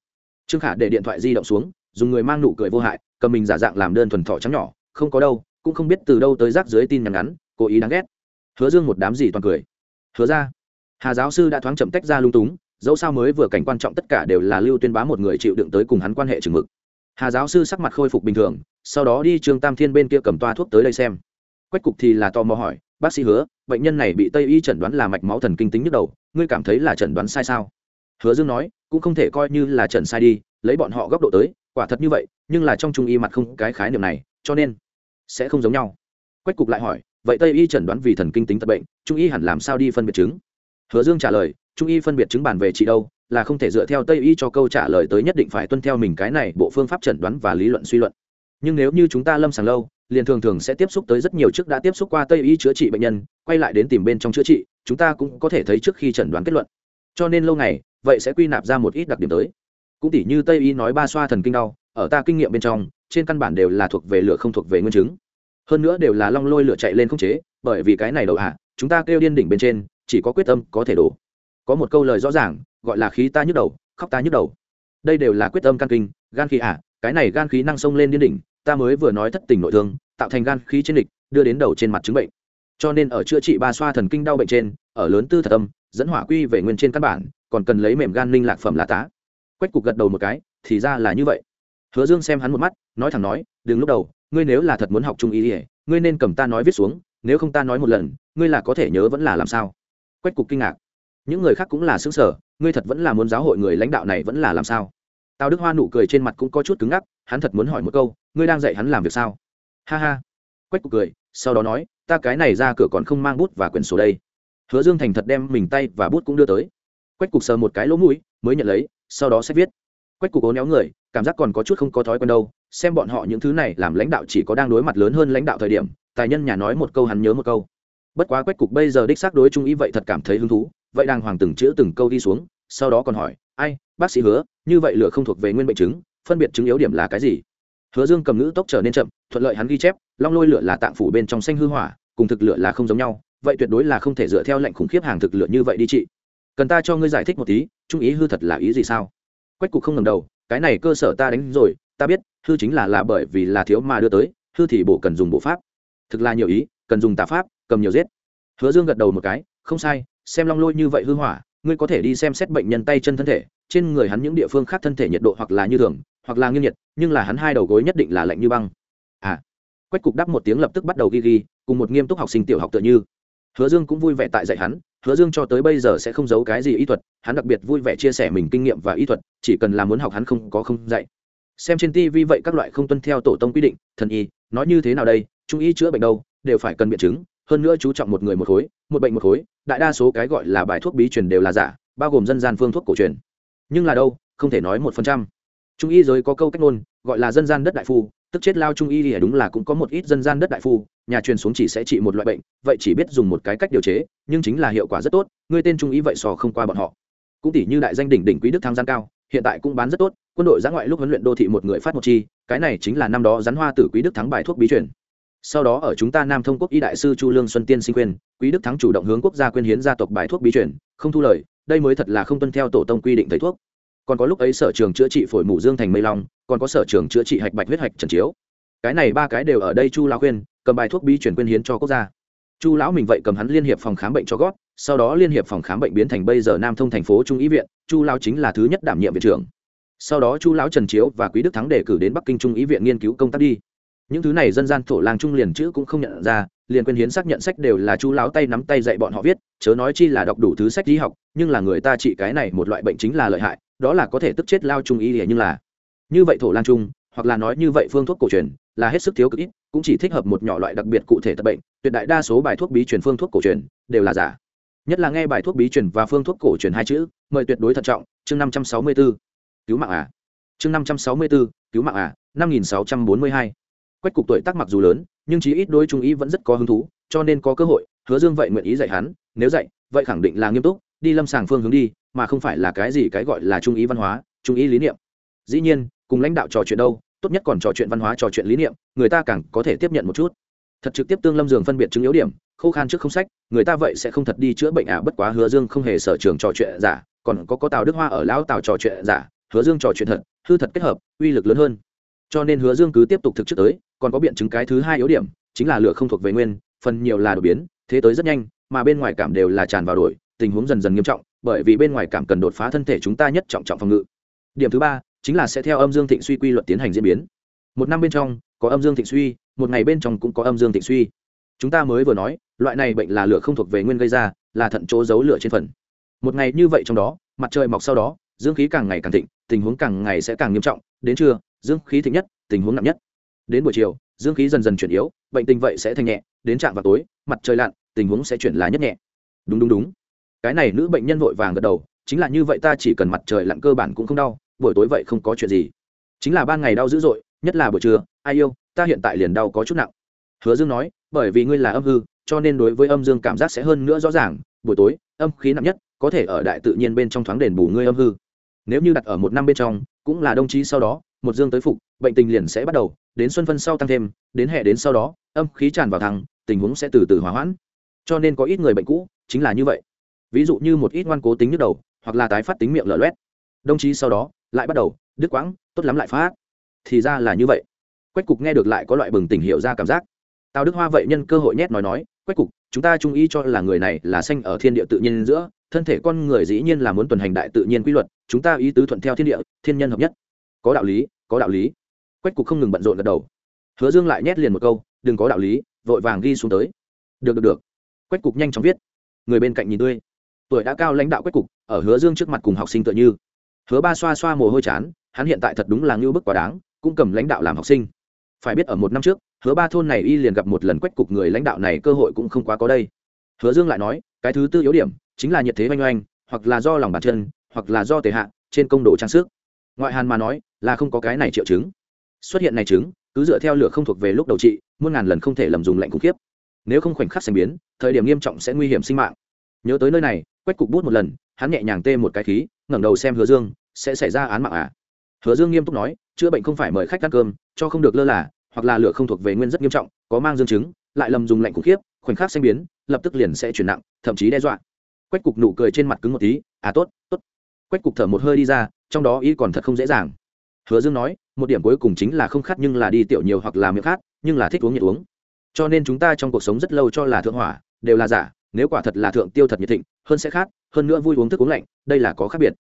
Trương khả để điện thoại di động xuống, dùng người mang nụ cười vô hại cầm mình giả dạng làm đơn thuần thọ trắng nhỏ, không có đâu, cũng không biết từ đâu tới rác dưới tin nhắn ngắn, cố ý đáng ghét. Hứa dương một đám gì toàn cười. Hứa ra, hà giáo sư đã thoáng chậm tách ra lung túng, dẫu sao mới vừa cảnh quan trọng tất cả đều là lưu tuyên bá một người chịu đựng tới cùng hắn quan hệ chừng mực. Hà giáo sư sắc mặt khôi phục bình thường, sau đó đi trương tam thiên bên kia cầm toa thuốc tới đây xem. Quách cục thì là tò mò hỏi, bác sĩ hứa, bệnh nhân này bị tây y chẩn đoán là mạch máu thần kinh tính nhức đầu, ngươi cảm thấy là chẩn đoán sai sao? Hứa dương nói, cũng không thể coi như là chẩn sai đi, lấy bọn họ góc độ tới quả thật như vậy, nhưng là trong trung y mặt không cái khái niệm này, cho nên sẽ không giống nhau. Quách cục lại hỏi, vậy tây y chẩn đoán vì thần kinh tính tật bệnh, trung y hẳn làm sao đi phân biệt chứng? Hứa dương trả lời, trung y phân biệt chứng bản về trị đâu, là không thể dựa theo tây y cho câu trả lời tới nhất định phải tuân theo mình cái này bộ phương pháp chẩn đoán và lý luận suy luận. Nhưng nếu như chúng ta lâm sàng lâu, liền thường thường sẽ tiếp xúc tới rất nhiều trước đã tiếp xúc qua tây y chữa trị bệnh nhân, quay lại đến tìm bên trong chữa trị, chúng ta cũng có thể thấy trước khi chẩn đoán kết luận. Cho nên lâu ngày, vậy sẽ quy nạp ra một ít đặc điểm tới cũng tỉ như tây y nói ba xoa thần kinh đau, ở ta kinh nghiệm bên trong, trên căn bản đều là thuộc về lửa không thuộc về nguyên chứng. Hơn nữa đều là long lôi lửa chạy lên không chế, bởi vì cái này đầu hạ chúng ta kêu điên đỉnh bên trên, chỉ có quyết tâm, có thể đổ. Có một câu lời rõ ràng, gọi là khí ta nhức đầu, khóc ta nhức đầu. Đây đều là quyết tâm căn kinh, gan khí à cái này gan khí năng sông lên điên đỉnh, ta mới vừa nói thất tình nội thương, tạo thành gan khí trên địch đưa đến đầu trên mặt chứng bệnh. Cho nên ở chữa trị ba xoa thần kinh đau bệnh trên, ở lớn tư thật âm dẫn hỏa quy về nguyên trên căn bản, còn cần lấy mềm gan linh lạc phẩm là tá quách cục gật đầu một cái, thì ra là như vậy. Hứa dương xem hắn một mắt, nói thẳng nói, đừng lúc đầu, ngươi nếu là thật muốn học trung ý ỉa ngươi nên cầm ta nói viết xuống, nếu không ta nói một lần, ngươi là có thể nhớ vẫn là làm sao? Quách cục kinh ngạc. Những người khác cũng là xứng sở ngươi thật vẫn là muốn giáo hội người lãnh đạo này vẫn là làm sao? Tào đức hoa nụ cười trên mặt cũng có chút cứng ngắc, hắn thật muốn hỏi một câu, ngươi đang dạy hắn làm việc sao? Ha ha. Quách cục cười, sau đó nói, ta cái này ra cửa còn không mang bút và quyển sổ đây. Hứa dương thành thật đem mình tay và bút cũng đưa tới. Quách cục sờ một cái lỗ mũi, mới nhận lấy sau đó sẽ viết. Quách cục ố néo người, cảm giác còn có chút không có thói quen đâu, xem bọn họ những thứ này làm lãnh đạo chỉ có đang đối mặt lớn hơn lãnh đạo thời điểm, tài nhân nhà nói một câu hắn nhớ một câu. Bất quá quách cục bây giờ đích xác đối trung ý vậy thật cảm thấy hứng thú, vậy đàng hoàng từng chữ từng câu đi xuống, sau đó còn hỏi, ai, bác sĩ hứa, như vậy lửa không thuộc về nguyên bệnh chứng, phân biệt chứng yếu điểm là cái gì? Hứa dương cầm ngữ tốc trở nên chậm, thuận lợi hắn ghi chép, long lôi lửa là tạng phủ bên trong xanh hư hỏa, cùng thực lửa là không giống nhau, vậy tuyệt đối là không thể dựa theo lệnh khủng khiếp hàng thực lửa như vậy đi chị. Cần ta cho ngươi giải thích một tí trung ý hư thật là ý gì sao? Quách cục không ngầm đầu, cái này cơ sở ta đánh rồi, ta biết, hư chính là là bởi vì là thiếu mà đưa tới, hư thì bộ cần dùng bộ pháp. Thực là nhiều ý, cần dùng tà pháp, cầm nhiều giết. Hứa dương gật đầu một cái, không sai, xem long lôi như vậy hư hỏa, ngươi có thể đi xem xét bệnh nhân tay chân thân thể, trên người hắn những địa phương khác thân thể nhiệt độ hoặc là như thường, hoặc là nghiêng nhiệt, nhưng là hắn hai đầu gối nhất định là lạnh như băng. À. Quách cục đáp một tiếng lập tức bắt đầu ghi ghi, cùng một nghiêm túc học sinh tiểu học tựa như. Hứa dương cũng vui vẻ tại dạy hắn hứa dương cho tới bây giờ sẽ không giấu cái gì y thuật, hắn đặc biệt vui vẻ chia sẻ mình kinh nghiệm và y thuật, chỉ cần là muốn học hắn không có không dạy. Xem trên tv vậy các loại không tuân theo tổ tông quy định, thần y, nói như thế nào đây, trung y chữa bệnh đâu, đều phải cần biện chứng, hơn nữa chú trọng một người một khối, một bệnh một khối, đại đa số cái gọi là bài thuốc bí truyền đều là giả, bao gồm dân gian phương thuốc cổ truyền. Nhưng là đâu, không thể nói một phần trăm. Trung y giới có câu cách ngôn, gọi là dân gian đất đại phu tức chết lao trung y thì đúng là cũng có một ít dân gian đất đại phu, nhà truyền xuống chỉ sẽ trị một loại bệnh, vậy chỉ biết dùng một cái cách điều chế, nhưng chính là hiệu quả rất tốt, người tên trung y vậy sò không qua bọn họ. Cũng tỷ như đại danh đỉnh đỉnh quý đức thăng gian cao, hiện tại cũng bán rất tốt, quân đội giã ngoại lúc huấn luyện đô thị một người phát một chi, cái này chính là năm đó rắn hoa tử quý đức thắng bài thuốc bí truyền. Sau đó ở chúng ta nam thông quốc y đại sư chu lương xuân tiên sinh quyền quý đức thắng chủ động hướng quốc gia quyên hiến gia tộc bài thuốc bí truyền, không thu lời, đây mới thật là không tuân theo tổ tông quy định thầy thuốc còn có lúc ấy sở trường chữa trị phổi mù dương thành mây long, còn có sở trường chữa trị hạch bạch huyết hạch trần chiếu. Cái này ba cái đều ở đây chu lão khuyên, cầm bài thuốc bí chuyển quyên hiến cho quốc gia. Chu lão mình vậy cầm hắn liên hiệp phòng khám bệnh cho gót sau đó liên hiệp phòng khám bệnh biến thành bây giờ nam thông thành phố trung ý viện, chu lão chính là thứ nhất đảm nhiệm viện trưởng. Sau đó chu lão trần chiếu và quý đức thắng đề cử đến bắc kinh trung ý viện nghiên cứu công tác đi những thứ này dân gian thổ làng trung liền chữ cũng không nhận ra, liền quên hiến xác nhận sách đều là chú láo tay nắm tay dạy bọn họ viết, chớ nói chi là đọc đủ thứ sách y học, nhưng là người ta trị cái này một loại bệnh chính là lợi hại, đó là có thể tức chết lao trung y ỉa nhưng là như vậy thổ lang trung, hoặc là nói như vậy phương thuốc cổ truyền, là hết sức thiếu cực ít, cũng chỉ thích hợp một nhỏ loại đặc biệt cụ thể tập bệnh, tuyệt đại đa số bài thuốc bí truyền phương thuốc cổ truyền đều là giả. Nhất là nghe bài thuốc bí truyền và phương thuốc cổ truyền hai chữ, mời tuyệt đối thận trọng, chương năm trăm sáu mươi 564 cứu mạng à. Chương năm trăm sáu mươi 564 cứu mạng à năm nghìn sáu trăm bốn mươi hai quách cục tuổi tác mặc dù lớn, nhưng chí ít đôi trung ý vẫn rất có hứng thú, cho nên có cơ hội, hứa dương vậy nguyện ý dạy hắn, nếu dạy, vậy khẳng định là nghiêm túc, đi lâm sàng phương hướng đi, mà không phải là cái gì cái gọi là trung ý văn hóa, trung ý lý niệm. Dĩ nhiên, cùng lãnh đạo trò chuyện đâu, tốt nhất còn trò chuyện văn hóa, trò chuyện lý niệm, người ta càng có thể tiếp nhận một chút. Thật trực tiếp tương lâm dường phân biệt chứng yếu điểm, khô khan trước không sách, người ta vậy sẽ không thật đi chữa bệnh à bất quá hứa dương không hề sở trường trò chuyện giả, còn có có tào đức hoa ở lão tào trò chuyện giả, hứa dương trò chuyện thật, hư thật kết hợp, uy lực lớn hơn cho nên hứa dương cứ tiếp tục thực trước tới, còn có biện chứng cái thứ hai yếu điểm, chính là lửa không thuộc về nguyên, phần nhiều là đột biến, thế tới rất nhanh, mà bên ngoài cảm đều là tràn vào đổi, tình huống dần dần nghiêm trọng, bởi vì bên ngoài cảm cần đột phá thân thể chúng ta nhất trọng trọng phòng ngự. Điểm thứ ba, chính là sẽ theo âm dương thịnh suy quy luật tiến hành diễn biến. Một năm bên trong, có âm dương thịnh suy, một ngày bên trong cũng có âm dương thịnh suy. Chúng ta mới vừa nói, loại này bệnh là lửa không thuộc về nguyên gây ra, là thận chỗ giấu lửa trên phần. Một ngày như vậy trong đó, mặt trời mọc sau đó, dương khí càng ngày càng thịnh, tình huống càng ngày sẽ càng nghiêm trọng, đến trưa dương khí thịnh nhất, tình huống nặng nhất. Đến buổi chiều, dương khí dần dần chuyển yếu, bệnh tình vậy sẽ thành nhẹ, đến trạm vào tối, mặt trời lặn, tình huống sẽ chuyển là nhất nhẹ. Đúng đúng đúng. Cái này nữ bệnh nhân vội vàng gật đầu, chính là như vậy ta chỉ cần mặt trời lặn cơ bản cũng không đau, buổi tối vậy không có chuyện gì. Chính là ban ngày đau dữ dội, nhất là buổi trưa, ai yêu, ta hiện tại liền đau có chút nặng. Hứa dương nói, bởi vì ngươi là âm hư, cho nên đối với âm dương cảm giác sẽ hơn nữa rõ ràng, buổi tối, âm khí nặng nhất, có thể ở đại tự nhiên bên trong thoáng đền bù ngươi âm hư. Nếu như đặt ở một năm bên trong cũng là đồng chí sau đó, một dương tới phục, bệnh tình liền sẽ bắt đầu, đến xuân phân sau tăng thêm, đến hè đến sau đó, âm khí tràn vào thằng, tình huống sẽ từ từ hòa hoãn. Cho nên có ít người bệnh cũ, chính là như vậy. Ví dụ như một ít ngoan cố tính nhức đầu, hoặc là tái phát tính miệng lở loét. Đồng chí sau đó, lại bắt đầu, đứt quãng, tốt lắm lại phát. Thì ra là như vậy. Quách cục nghe được lại có loại bừng tỉnh hiệu ra cảm giác. Tào đức hoa vậy nhân cơ hội nhét nói nói, quách cục, chúng ta trung ý cho là người này là sanh ở thiên địa tự nhiên giữa thân thể con người dĩ nhiên là muốn tuần hành đại tự nhiên quy luật, chúng ta ý tứ thuận theo thiên địa, thiên nhân hợp nhất. Có đạo lý, có đạo lý. Quách cục không ngừng bận rộn gật đầu. Hứa dương lại nhét liền một câu, đừng có đạo lý, vội vàng ghi xuống tới. Được được được. Quách cục nhanh chóng viết. Người bên cạnh nhìn tươi. Tuổi đã cao lãnh đạo quách cục, ở hứa dương trước mặt cùng học sinh tựa như. Hứa ba xoa xoa mồ hôi chán, hắn hiện tại thật đúng là ngưu bức quá đáng, cũng cầm lãnh đạo làm học sinh. Phải biết ở một năm trước, hứa ba thôn này y liền gặp một lần quách cục người lãnh đạo này cơ hội cũng không quá có đây. Hứa dương lại nói, cái thứ tư yếu điểm chính là nhiệt thế oanh oanh, hoặc là do lòng bàn chân, hoặc là do tề hạ, trên công đồ trang sức. Ngoại hàn mà nói, là không có cái này triệu chứng. Xuất hiện này chứng, cứ dựa theo lửa không thuộc về lúc đầu trị, muôn ngàn lần không thể lầm dùng lạnh khủng khiếp. Nếu không khoảnh khắc xanh biến, thời điểm nghiêm trọng sẽ nguy hiểm sinh mạng. Nhớ tới nơi này quách cục bút một lần, hắn nhẹ nhàng tê một cái khí, ngẩng đầu xem hứa dương, sẽ xảy ra án mạng à? Hứa dương nghiêm túc nói, chữa bệnh không phải mời khách ăn cơm, cho không được lơ là, hoặc là lửa không thuộc về nguyên rất nghiêm trọng, có mang dương chứng, lại lầm dùng lạnh khủng khiếp, khoảnh khắc xanh biến, lập tức liền sẽ chuyển nặng, thậm chí đe dọa quách cục nụ cười trên mặt cứng một tí à tốt tốt. Quách cục thở một hơi đi ra, trong đó ý còn thật không dễ dàng. Hứa dương nói, một điểm cuối cùng chính là không khát nhưng là đi tiểu nhiều hoặc là miệng khát, nhưng là thích uống nhiệt uống. Cho nên chúng ta trong cuộc sống rất lâu cho là thượng hỏa, đều là giả, nếu quả thật là thượng tiêu thật nhiệt thịnh, hơn sẽ khát, hơn nữa vui uống thức uống lạnh, đây là có khác biệt.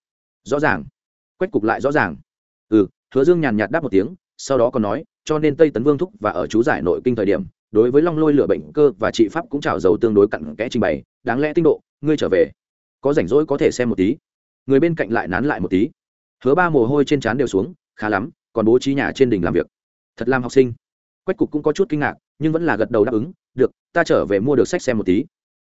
Rõ ràng. Quách cục lại rõ ràng. Ừ. Hứa dương nhàn nhạt đáp một tiếng, sau đó còn nói, cho nên tây tấn vương thúc và ở chú giải nội kinh thời điểm, đối với long lôi lửa bệnh cơ và trị pháp cũng trào dầu tương đối cặn kẽ trình bày, đáng lẽ tinh độ ngươi trở về. Có rảnh rỗi có thể xem một tí. Người bên cạnh lại nán lại một tí. Hứa ba mồ hôi trên trán đều xuống, khá lắm, còn bố trí nhà trên đỉnh làm việc. Thật làm học sinh. Quách cục cũng có chút kinh ngạc, nhưng vẫn là gật đầu đáp ứng, được, ta trở về mua được sách xem một tí.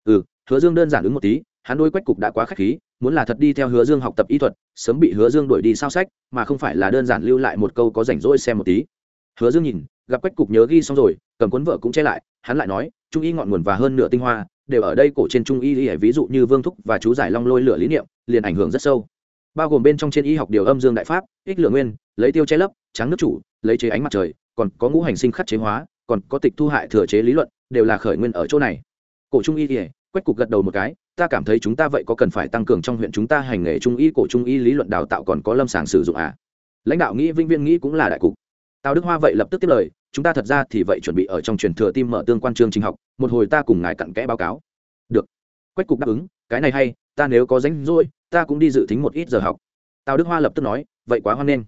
Ừ hứa dương đơn giản ứng một tí, hắn đôi quách cục đã quá k h á c h khí, muốn là thật đi theo hứa dương học tập y thuật, sớm bị hứa dương đuổi đi sao sách, mà không phải là đơn giản lưu lại một câu có rảnh rỗi xem một tí. Hứa dương nhìn, gặp quách cục nhớ ghi xong rồi, cầm cuốn vợ cũng che lại, hắn lại nói trung y ngọn nguồn và hơn nửa tinh hoa đều ở đây cổ trên trung y y, ví dụ như vương thúc và chú giải long lôi lửa lý niệm, liền ảnh hưởng rất sâu. Bao gồm bên trong trên y học điều âm dương đại pháp, ích lửa nguyên, lấy tiêu che lấp, trắng nước chủ, lấy chế ánh mặt trời, còn có ngũ hành sinh khắc chế hóa, còn có tịch thu hại thừa chế lý luận, đều là khởi nguyên ở chỗ này. Cổ trung y y, quách cục gật đầu một cái, ta cảm thấy chúng ta vậy có cần phải tăng cường trong huyện chúng ta hành nghề trung y, cổ trung y lý luận đào tạo còn có lâm sàng sử dụng à? Lãnh đạo nghĩ, vĩnh viên nghĩ cũng là đại cục. Tào đức hoa vậy lập tức tiếp lời chúng ta thật ra thì vậy chuẩn bị ở trong truyền thừa tim mở tương quan chương trình học, một hồi ta cùng ngài cặn kẽ báo cáo. Được. Quách cục đáp ứng, cái này hay, ta nếu có rảnh rỗi, ta cũng đi dự tính một ít giờ học. Tào đức hoa lập tức nói, vậy quá hoan nghênh.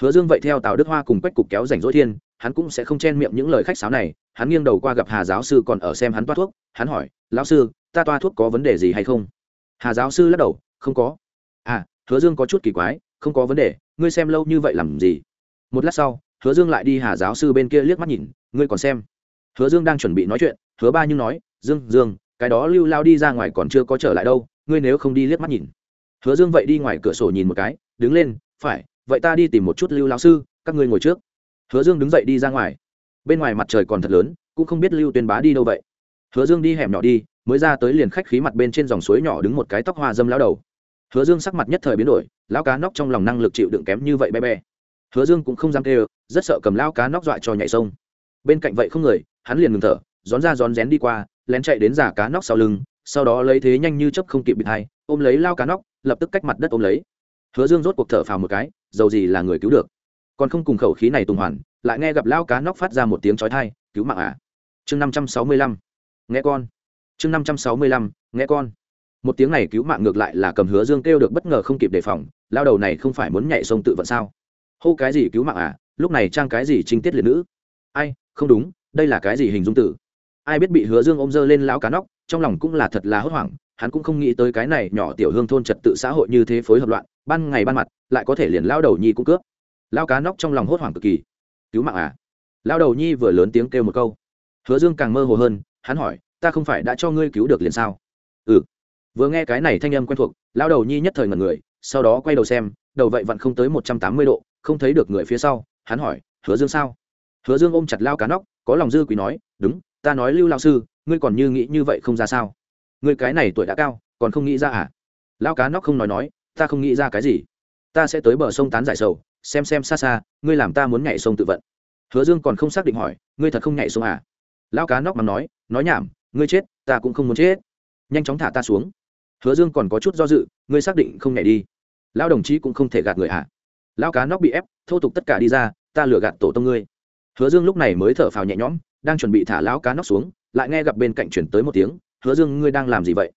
Hứa dương vậy theo tào đức hoa cùng quách cục kéo rảnh rỗi thiên, hắn cũng sẽ không chen miệng những lời khách sáo này, hắn nghiêng đầu qua gặp hà giáo sư còn ở xem hắn toa thuốc, hắn hỏi, lão sư, ta toa thuốc có vấn đề gì hay không? Hà giáo sư lắc đầu, không có. À hứa dương có chút kỳ quái, không có vấn đề, ngươi xem lâu như vậy làm gì? Một lát sau hứa dương lại đi hà giáo sư bên kia liếc mắt nhìn, ngươi còn xem? Hứa dương đang chuẩn bị nói chuyện, hứa ba nhưng nói, dương dương, cái đó lưu lao đi ra ngoài còn chưa có trở lại đâu, ngươi nếu không đi liếc mắt nhìn. Hứa dương vậy đi ngoài cửa sổ nhìn một cái, đứng lên, phải, vậy ta đi tìm một chút lưu lao sư, các ngươi ngồi trước. Hứa dương đứng dậy đi ra ngoài. Bên ngoài mặt trời còn thật lớn, cũng không biết lưu tuyên bá đi đâu vậy. Hứa dương đi hẻm nhỏ đi, mới ra tới liền khách khí mặt bên trên dòng suối nhỏ đứng một cái tóc hoa dâm lão đầu. Hứa dương sắc mặt nhất thời biến đổi, lão cá nóc trong lòng năng lực chịu đựng kém như vậy bé bé hứa dương cũng không dám kêu, rất sợ cầm lão cá nóc dọa cho nhảy sông. Bên cạnh vậy không người, hắn liền ngừng thở rón ra rón rén đi qua, lén chạy đến giả cá nóc sau lưng, sau đó lấy thế nhanh như chấp không kịp bị hai ôm lấy lao cá nóc, lập tức cách mặt đất ôm lấy. Hứa dương rốt cuộc thở phào một cái, dầu gì là người cứu được. Còn không cùng khẩu khí này tùng hoàn, lại nghe gặp lao cá nóc phát ra một tiếng chói thai cứu mạng à? Chương năm trăm sáu mươi lăm, nghe con. Chương năm trăm sáu mươi lăm, nghe con. Một tiếng này cứu mạng ngược lại là cầm hứa dương kêu được bất ngờ không kịp đề phòng, lao đầu này không phải muốn nhảy sông tự vận sao? Hô cái gì cứu mạng à? Lúc này trang cái gì trinh tiết liệt nữ? Ai, không đúng, đây là cái gì hình dung tử? Ai biết bị hứa dương ôm dơ lên lão cá nóc, trong lòng cũng là thật là hốt hoảng, hắn cũng không nghĩ tới cái này nhỏ tiểu hương thôn trật tự xã hội như thế phối hợp loạn, ban ngày ban mặt, lại có thể liền lao đầu nhi cũng cướp. Lao cá nóc trong lòng hốt hoảng cực kỳ. Cứu mạng à? Lao đầu nhi vừa lớn tiếng kêu một câu. Hứa dương càng mơ hồ hơn, hắn hỏi, ta không phải đã cho ngươi cứu được liền sao? Ừ. Vừa nghe cái này thanh âm quen thuộc lao đầu nhi nhất thời ngần người, sau đó quay đầu xem, đầu vậy vặn không tới một trăm tám mươi độ không thấy được người phía sau, hắn hỏi, hứa dương sao? Hứa dương ôm chặt lao cá nóc, có lòng dư quý nói, đúng, ta nói lưu lao sư, ngươi còn như nghĩ như vậy không ra sao? Ngươi cái này tuổi đã cao, còn không nghĩ ra à? Lao cá nóc không nói nói, ta không nghĩ ra cái gì. Ta sẽ tới bờ sông tán giải sầu, xem xem xa xa, ngươi làm ta muốn nhảy sông tự vận. Hứa dương còn không xác định hỏi, ngươi thật không nhảy sông à? Lao cá nóc mà nói nói nhảm, ngươi chết, ta cũng không muốn chết. Nhanh chóng thả ta xuống. Hứa dương còn có chút do dự, ngươi xác định không nhảy đi. Lao đồng chí cũng không thể gạt người à? Lao cá nóc bị ép, thô tục tất cả đi ra, ta lừa gạt tổ tông ngươi. Hứa dương lúc này mới thở phào nhẹ nhõm, đang chuẩn bị thả lão cá nóc xuống, lại nghe gặp bên cạnh chuyển tới một tiếng, hứa dương, ngươi đang làm gì vậy?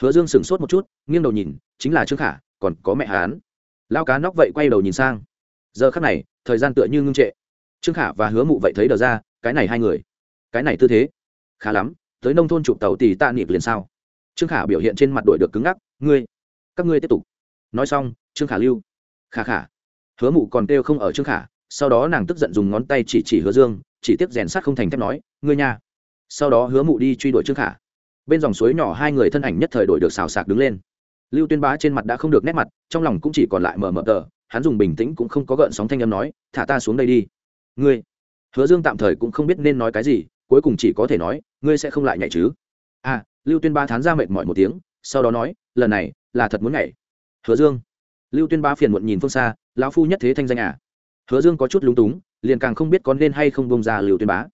Hứa dương sửng sốt một chút, nghiêng đầu nhìn, chính là trương khả, còn có mẹ hán lao cá nóc vậy quay đầu nhìn sang. Giờ khắc này, thời gian tựa như ngưng trệ. Trương khả và hứa mụ vậy thấy đờ ra, cái này hai người. Cái này tư thế. Khá lắm, tới nông thôn chụp tàu tì tạ nịp liền sao? Trương khả biểu hiện trên mặt đội được cứng ngắc, ngươi, các ngươi tiếp tục. Nói xong, trương khả lưu. Khả khả hứa mụ còn kêu không ở trương khả, sau đó nàng tức giận dùng ngón tay chỉ chỉ hứa dương, chỉ tiếp rèn sắt không thành thép nói, ngươi nha. Sau đó hứa mụ đi truy đuổi trương khả. Bên dòng suối nhỏ hai người thân ảnh nhất thời đổi được xào sạc đứng lên. Lưu tuyên bá trên mặt đã không được nét mặt, trong lòng cũng chỉ còn lại mờ mờ tờ, hắn dùng bình tĩnh cũng không có gợn sóng thanh âm nói, thả ta xuống đây đi. Ngươi? Hứa dương tạm thời cũng không biết nên nói cái gì, cuối cùng chỉ có thể nói, ngươi sẽ không lại nhảy chứ? À lưu tuyên ba thán ra mệt mỏi một tiếng, sau đó nói, lần này là thật muốn nhảy. Hứa dương. Lưu tuyên ba phiền muộn nhìn phương xa lão phu nhất thế thanh danh à? Hứa dương có chút lúng túng, liền càng không biết có nên hay không bông ra lưu tuyên bá.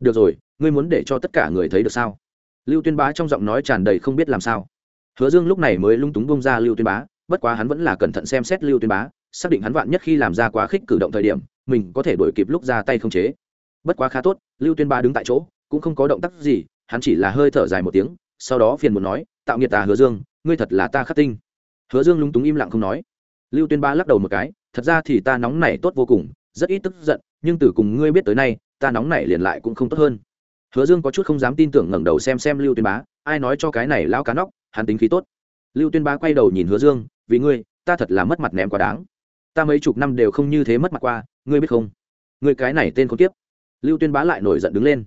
Được rồi, ngươi muốn để cho tất cả người thấy được sao? Lưu tuyên bá trong giọng nói tràn đầy không biết làm sao. Hứa dương lúc này mới lung túng bông ra lưu tuyên bá, bất quá hắn vẫn là cẩn thận xem xét lưu tuyên bá, xác định hắn vạn nhất khi làm ra quá khích cử động thời điểm, mình có thể đổi kịp lúc ra tay không chế. Bất quá khá tốt, lưu tuyên bá đứng tại chỗ, cũng không có động tác gì, hắn chỉ là hơi thở dài một tiếng, sau đó phiền muốn nói, tạo nghiệt tà hứa dương, ngươi thật là ta khắc tinh. Hứa dương lúng túng im lặng không nói. Lưu tuyên bá lắc đầu một cái thật ra thì ta nóng nảy tốt vô cùng, rất ít tức giận, nhưng từ cùng ngươi biết tới nay, ta nóng nảy liền lại cũng không tốt hơn. Hứa dương có chút không dám tin tưởng ngẩng đầu xem xem lưu tuyên bá, ai nói cho cái này lao cá nóc, hắn tính khí tốt. Lưu tuyên bá quay đầu nhìn hứa dương, vì ngươi, ta thật là mất mặt ném quá đáng. Ta mấy chục năm đều không như thế mất mặt qua, ngươi biết không? Ngươi cái này tên con tiếp lưu tuyên bá lại nổi giận đứng lên.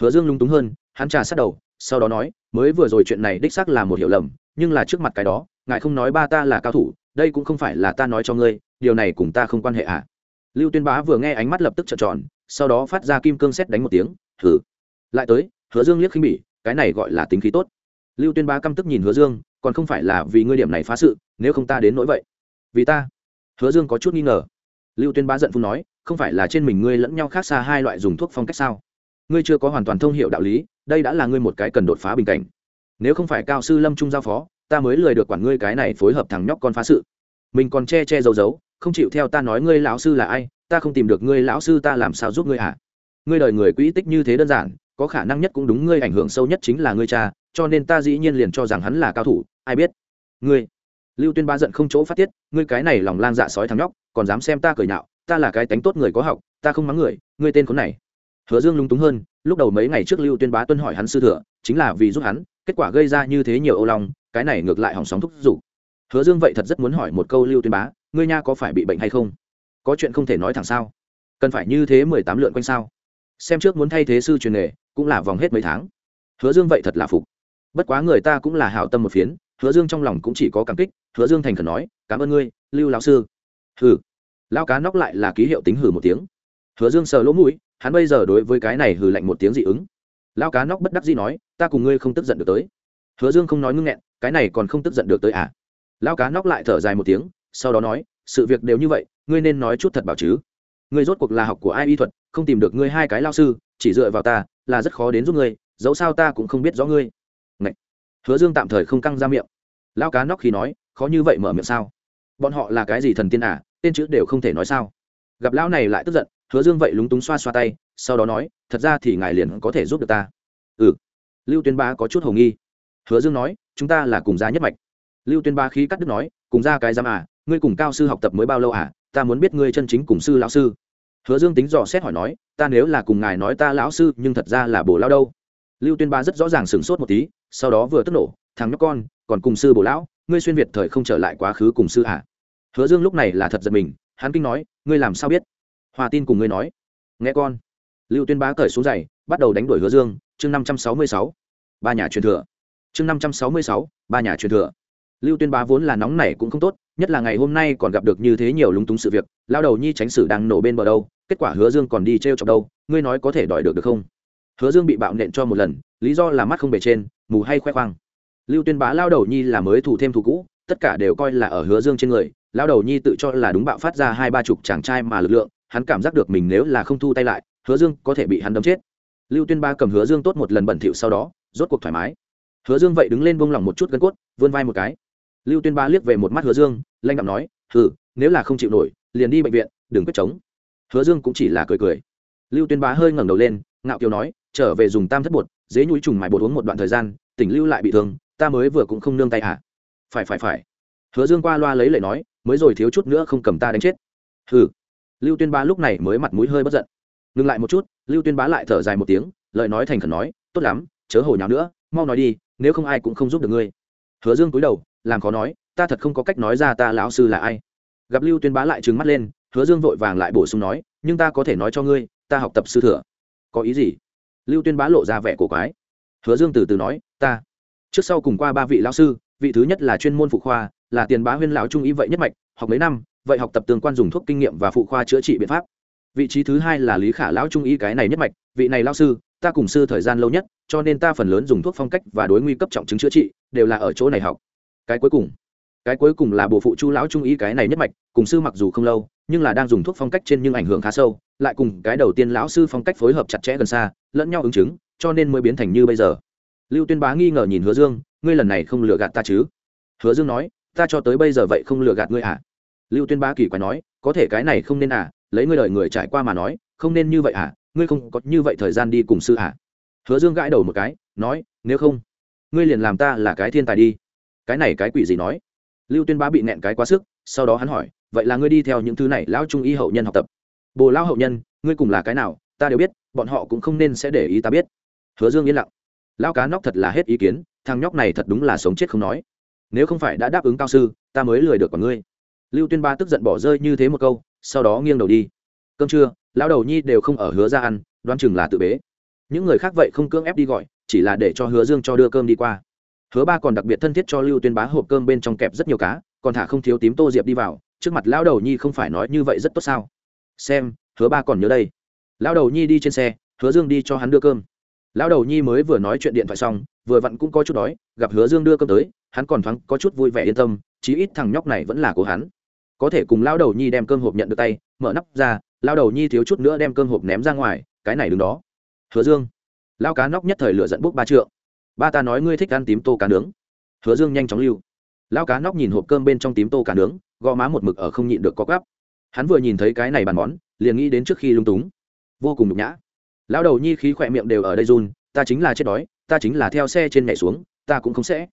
Hứa dương lung túng hơn, hắn trà sát đầu, sau đó nói, mới vừa rồi chuyện này đích xác là một hiểu lầm, nhưng là trước mặt cái đó, ngài không nói ba ta là cao thủ, đây cũng không phải là ta nói cho ngươi điều này cùng ta không quan hệ à lưu tuyên bá vừa nghe ánh mắt lập tức trợn tròn, sau đó phát ra kim cương xét đánh một tiếng thử lại tới, hứa dương liếc khinh bỉ, cái này gọi là tính khí tốt. Lưu tuyên bá căm tức nhìn hứa dương, còn không phải là vì ngươi điểm này phá sự, nếu không ta đến nỗi vậy. Vì ta? Hứa dương có chút nghi ngờ. Lưu tuyên bá giận phun nói, không phải là trên mình ngươi lẫn nhau khác xa hai loại dùng thuốc phong cách sao? Ngươi chưa có hoàn toàn thông hiệu đạo lý, đây đã là ngươi một cái cần đột phá bình cảnh. Nếu không phải cao sư lâm trung giao phó, ta mới lười được quản ngươi cái này phối hợp thằng nhóc con phá sự. Mình còn che che giấu giấu không chịu theo ta nói ngươi lão sư là ai, ta không tìm được ngươi lão sư ta làm sao giúp ngươi hả? À? ngươi đời người quỹ tích như thế đơn giản, có khả năng nhất cũng đúng ngươi ảnh hưởng sâu nhất chính là ngươi cha, cho nên ta dĩ nhiên liền cho rằng hắn là cao thủ, ai biết? Ngươi, lưu tuyên ba giận không chỗ phát tiết, ngươi cái này lòng lang dạ sói thằng nhóc, còn dám xem ta cười nhạo, ta là cái tánh tốt người có học, ta không mắng người, ngươi tên khốn này. Hứa dương lung túng hơn, lúc đầu mấy ngày trước lưu tuyên bá tuân hỏi hắn sư thừa chính là vì giúp hắn, kết quả gây ra như thế nhiều âu lòng cái này ngược lại hỏng sóng thúc giục. Hứa dương vậy thật rất muốn hỏi một câu lưu tuyên bá ngươi nha có phải bị bệnh hay không? Có chuyện không thể nói thẳng sao? Cần phải như thế mười tám lượn quanh sao? Xem trước muốn thay thế sư truyền nghề, cũng là vòng hết mấy tháng. Hứa dương vậy thật là phục. Bất quá người ta cũng là hảo tâm một phiến, hứa dương trong lòng cũng chỉ có cảm kích, hứa dương thành khẩn nói, cảm ơn ngươi, lưu lão sư. Hừ. Lao cá nóc lại là ký hiệu tính hừ một tiếng. Hứa dương sờ lỗ mũi, hắn bây giờ đối với cái này hừ lạnh một tiếng dị ứng. Lao cá nóc bất đắc dĩ nói, ta cùng ngươi không tức giận được tới. Hứa dương không nói ngưng nghẹn, cái này còn không tức giận được tới à? Lão cá nóc lại thở dài một tiếng sau đó nói, sự việc đều như vậy, ngươi nên nói chút thật bảo chứ. Ngươi rốt cuộc là học của ai y thuật, không tìm được ngươi hai cái lao sư, chỉ dựa vào ta, là rất khó đến giúp ngươi, dẫu sao ta cũng không biết rõ ngươi. Ngậy. hứa dương tạm thời không căng ra miệng. Lao cá nóc khi nói, khó như vậy mở miệng sao? Bọn họ là cái gì thần tiên à? Tên chữ đều không thể nói sao. Gặp lão này lại tức giận, hứa dương vậy lúng túng xoa xoa tay, sau đó nói, thật ra thì ngài liền có thể giúp được ta. Ừ. Lưu tuyên ba có chút hồng nghi. Hứa dương nói, chúng ta là cùng gia nhất mạch. Lưu tuyên ba khí cắt đứt nói, cùng ra cái giam à ngươi cùng cao sư học tập mới bao lâu à? Ta muốn biết ngươi chân chính cùng sư lão sư. Hứa dương tính dò xét hỏi nói, ta nếu là cùng ngài nói ta lão sư, nhưng thật ra là bổ lao đâu? Lưu tuyên ba rất rõ ràng sửng sốt một tí, sau đó vừa tức nổ, thằng nhóc con, còn cùng sư bổ lão, ngươi xuyên việt thời không trở lại quá khứ cùng sư à? Hứa dương lúc này là thật giật mình, hắn kinh nói, ngươi làm sao biết? Hòa tin cùng ngươi nói. Nghe con. Lưu tuyên bá cởi xuống giày, bắt đầu đánh đuổi hứa dương, chương năm trăm sáu mươi sáu, ba nhà truyền thừa. Chương năm trăm sáu mươi sáu, ba nhà truyền thừa lưu tuyên bá vốn là nóng này cũng không tốt, nhất là ngày hôm nay còn gặp được như thế nhiều lúng túng sự việc, lao đầu nhi tránh sử đang nổ bên bờ đâu, kết quả hứa dương còn đi t r e o chọc đâu, ngươi nói có thể đòi được được không? Hứa dương bị bạo nện cho một lần, lý do là mắt không bề trên, mù hay khoe khoang. Lưu tuyên bá lao đầu nhi là mới thủ thêm thủ cũ, tất cả đều coi là ở hứa dương trên người, lao đầu nhi tự cho là đúng bạo phát ra hai ba chục chàng trai mà lực lượng, hắn cảm giác được mình nếu là không thu tay lại, hứa dương có thể bị hắn đấm chết. Lưu tuyên ba cầm hứa dương tốt một lần bẩn thỉu sau đó, rốt cuộc thoải mái. Hứa dương vậy đứng lên buông lỏng một chút gân cốt, vươn vai một cái lưu tuyên ba liếc về một mắt hứa dương lanh đạm nói, hừ, nếu là không chịu nổi, liền đi bệnh viện, đừng quyết chống. Hứa dương cũng chỉ là cười cười. Lưu tuyên bá hơi ngẩng đầu lên, ngạo kiều nói, trở về dùng tam thất bột, dế nhúi trùng mài bột uống một đoạn thời gian, tỉnh lưu lại bị thương, ta mới vừa cũng không nương tay hả phải phải phải. Hứa dương qua loa lấy lệ nói, mới rồi thiếu chút nữa không cầm ta đánh chết. Hừ. Lưu tuyên bá lúc này mới mặt mũi hơi bất giận. Ngừng lại một chút, lưu tuyên bá lại thở dài một tiếng, lời nói thành khẩn nói, tốt lắm, chớ hồi nháo nữa, mau nói đi, nếu không ai cũng không giúp được ngươi. Hứa dương cúi đầu làm khó nói, ta thật không có cách nói ra ta lão sư là ai. Gặp lưu tuyên bá lại trừng mắt lên, hứa dương vội vàng lại bổ sung nói, nhưng ta có thể nói cho ngươi, ta học tập sư thừa. Có ý gì? Lưu tuyên bá lộ ra vẻ cổ quái. Hứa dương từ từ nói, ta, trước sau cùng qua ba vị lão sư, vị thứ nhất là chuyên môn phụ khoa, là tiền bá huyên lão trung ý vậy nhất mạch, học mấy năm, vậy học tập tương quan dùng thuốc kinh nghiệm và phụ khoa chữa trị biện pháp. Vị trí thứ hai là lý khả lão trung y cái này nhất mạch, vị này lao sư, ta cùng sư thời gian lâu nhất, cho nên ta phần lớn dùng thuốc phong cách và đối nguy cấp trọng chứng chữa trị, đều là ở chỗ này học cái cuối cùng. Cái cuối cùng là bộ phụ chu lão trung ý cái này nhất mạch, cùng sư mặc dù không lâu, nhưng là đang dùng thuốc phong cách trên nhưng ảnh hưởng khá sâu, lại cùng cái đầu tiên lão sư phong cách phối hợp chặt chẽ gần xa, lẫn nhau ứng chứng, cho nên mới biến thành như bây giờ. Lưu tuyên bá nghi ngờ nhìn hứa dương, ngươi lần này không lừa gạt ta chứ? Hứa dương nói, ta cho tới bây giờ vậy không lừa gạt ngươi à? Lưu tuyên bá kỳ quái nói, có thể cái này không nên à lấy ngươi đợi người trải qua mà nói, không nên như vậy à ngươi không có như vậy thời gian đi cùng sư à? Hứa dương gãi đầu một cái, nói, nếu không, ngươi liền làm ta là cái thiên tài đi cái này cái quỷ gì nói? Lưu tuyên bá bị nẹn cái quá sức, sau đó hắn hỏi, vậy là ngươi đi theo những thứ này lão trung y hậu nhân học tập? Bồ lão hậu nhân, ngươi cùng là cái nào, ta đều biết, bọn họ cũng không nên sẽ để ý ta biết. Hứa dương yên lặng. Lão cá nóc thật là hết ý kiến, thằng nhóc này thật đúng là sống chết không nói. Nếu không phải đã đáp ứng cao sư, ta mới lười được còn ngươi. Lưu tuyên ba tức giận bỏ rơi như thế một câu, sau đó nghiêng đầu đi. Cơm trưa, lão đầu nhi đều không ở hứa ra ăn, đoán chừng là tự bế. Những người khác vậy không cưỡng ép đi gọi, chỉ là để cho hứa dương cho đưa cơm đi qua hứa ba còn đặc biệt thân thiết cho lưu tuyên bá hộp cơm bên trong kẹp rất nhiều cá, còn thả không thiếu tím tô diệp đi vào, trước mặt lão đầu nhi không phải nói như vậy rất tốt sao? Xem, hứa ba còn nhớ đây. Lão đầu nhi đi trên xe, hứa dương đi cho hắn đưa cơm. Lão đầu nhi mới vừa nói chuyện điện thoại xong, vừa vặn cũng có chút đói, gặp hứa dương đưa cơm tới, hắn còn thoáng có chút vui vẻ yên tâm, chí ít thằng nhóc này vẫn là của hắn. Có thể cùng Lão đầu nhi đem cơm hộp nhận được tay, mở nắp ra, Lão đầu nhi thiếu chút nữa đem cơm hộp ném ra ngoài, cái này đứng đó. Hứa dương. Lao cá nóc nhất thời lửa dẫn bốc ba trượng ba ta nói ngươi thích ăn tím tô cá nướng. Hứa dương nhanh chóng lưu. Lao cá nóc nhìn hộp cơm bên trong tím tô cá nướng gò má một mực ở không nhịn được có gắp hắn vừa nhìn thấy cái này bàn món, liền nghĩ đến trước khi lung túng. Vô cùng nhục nhã. Lao đầu nhi khí khỏe miệng đều ở đây run, ta chính là chết đói, ta chính là theo xe trên nhảy xuống, ta cũng không sẽ.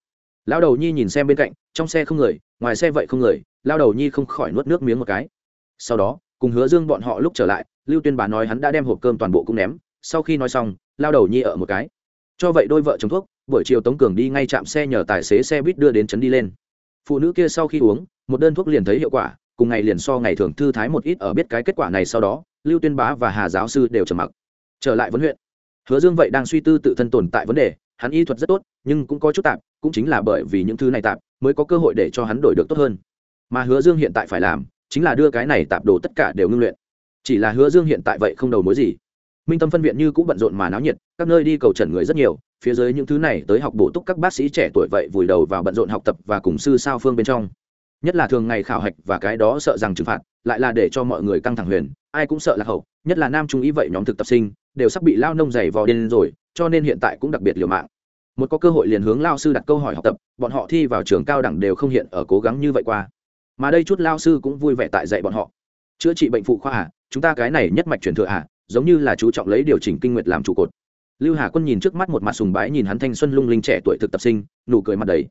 Lao đầu nhi nhìn xem bên cạnh, trong xe không người, ngoài xe vậy không người lao đầu nhi không khỏi nuốt nước miếng một cái. Sau đó, cùng hứa dương bọn họ lúc trở lại, lưu tuyên bà nói hắn đã đem hộp cơm toàn bộ cũng ném. Sau khi nói xong lao đầu nhi ở một cái cho vậy đôi vợ chồng thuốc, buổi chiều tống cường đi ngay chạm xe nhờ tài xế xe buýt đưa đến trấn đi lên. Phụ nữ kia sau khi uống, một đơn thuốc liền thấy hiệu quả, cùng ngày liền so ngày thường thư thái một ít ở biết cái kết quả này sau đó, lưu tuyên bá và hà giáo sư đều trầm mặc. Trở lại vấn huyện. Hứa dương vậy đang suy tư tự thân tồn tại vấn đề, hắn y thuật rất tốt, nhưng cũng có chút tạp, cũng chính là bởi vì những thứ này tạp, mới có cơ hội để cho hắn đổi được tốt hơn. Mà hứa dương hiện tại phải làm, chính là đưa cái này tạp đồ tất cả đều ngưng luyện. Chỉ là hứa dương hiện tại vậy không đầu mối gì minh tâm phân viện như cũng bận rộn mà náo nhiệt, các nơi đi cầu trần người rất nhiều, phía dưới những thứ này tới học bổ túc các bác sĩ trẻ tuổi vậy vùi đầu vào bận rộn học tập và cùng sư sao phương bên trong. Nhất là thường ngày khảo hạch và cái đó sợ rằng trừng phạt, lại là để cho mọi người căng thẳng huyền, ai cũng sợ lạc hậu, nhất là nam trung ý vậy nhóm thực tập sinh, đều sắp bị lao nông dày vò điên rồi, cho nên hiện tại cũng đặc biệt liều mạng. Một có cơ hội liền hướng lao sư đặt câu hỏi học tập, bọn họ thi vào trường cao đẳng đều không hiện ở cố gắng như vậy qua. Mà đây chút lao sư cũng vui vẻ tại dạy bọn họ. Chữa trị bệnh phụ khoa à chúng ta cái này nhất mạch truyền thừa à giống như là chú trọng lấy điều chỉnh kinh nguyệt làm trụ cột. Lưu hà quân nhìn trước mắt một mặt sùng bái nhìn hắn thanh xuân lung linh trẻ tuổi thực tập sinh, nụ cười mặt đầy.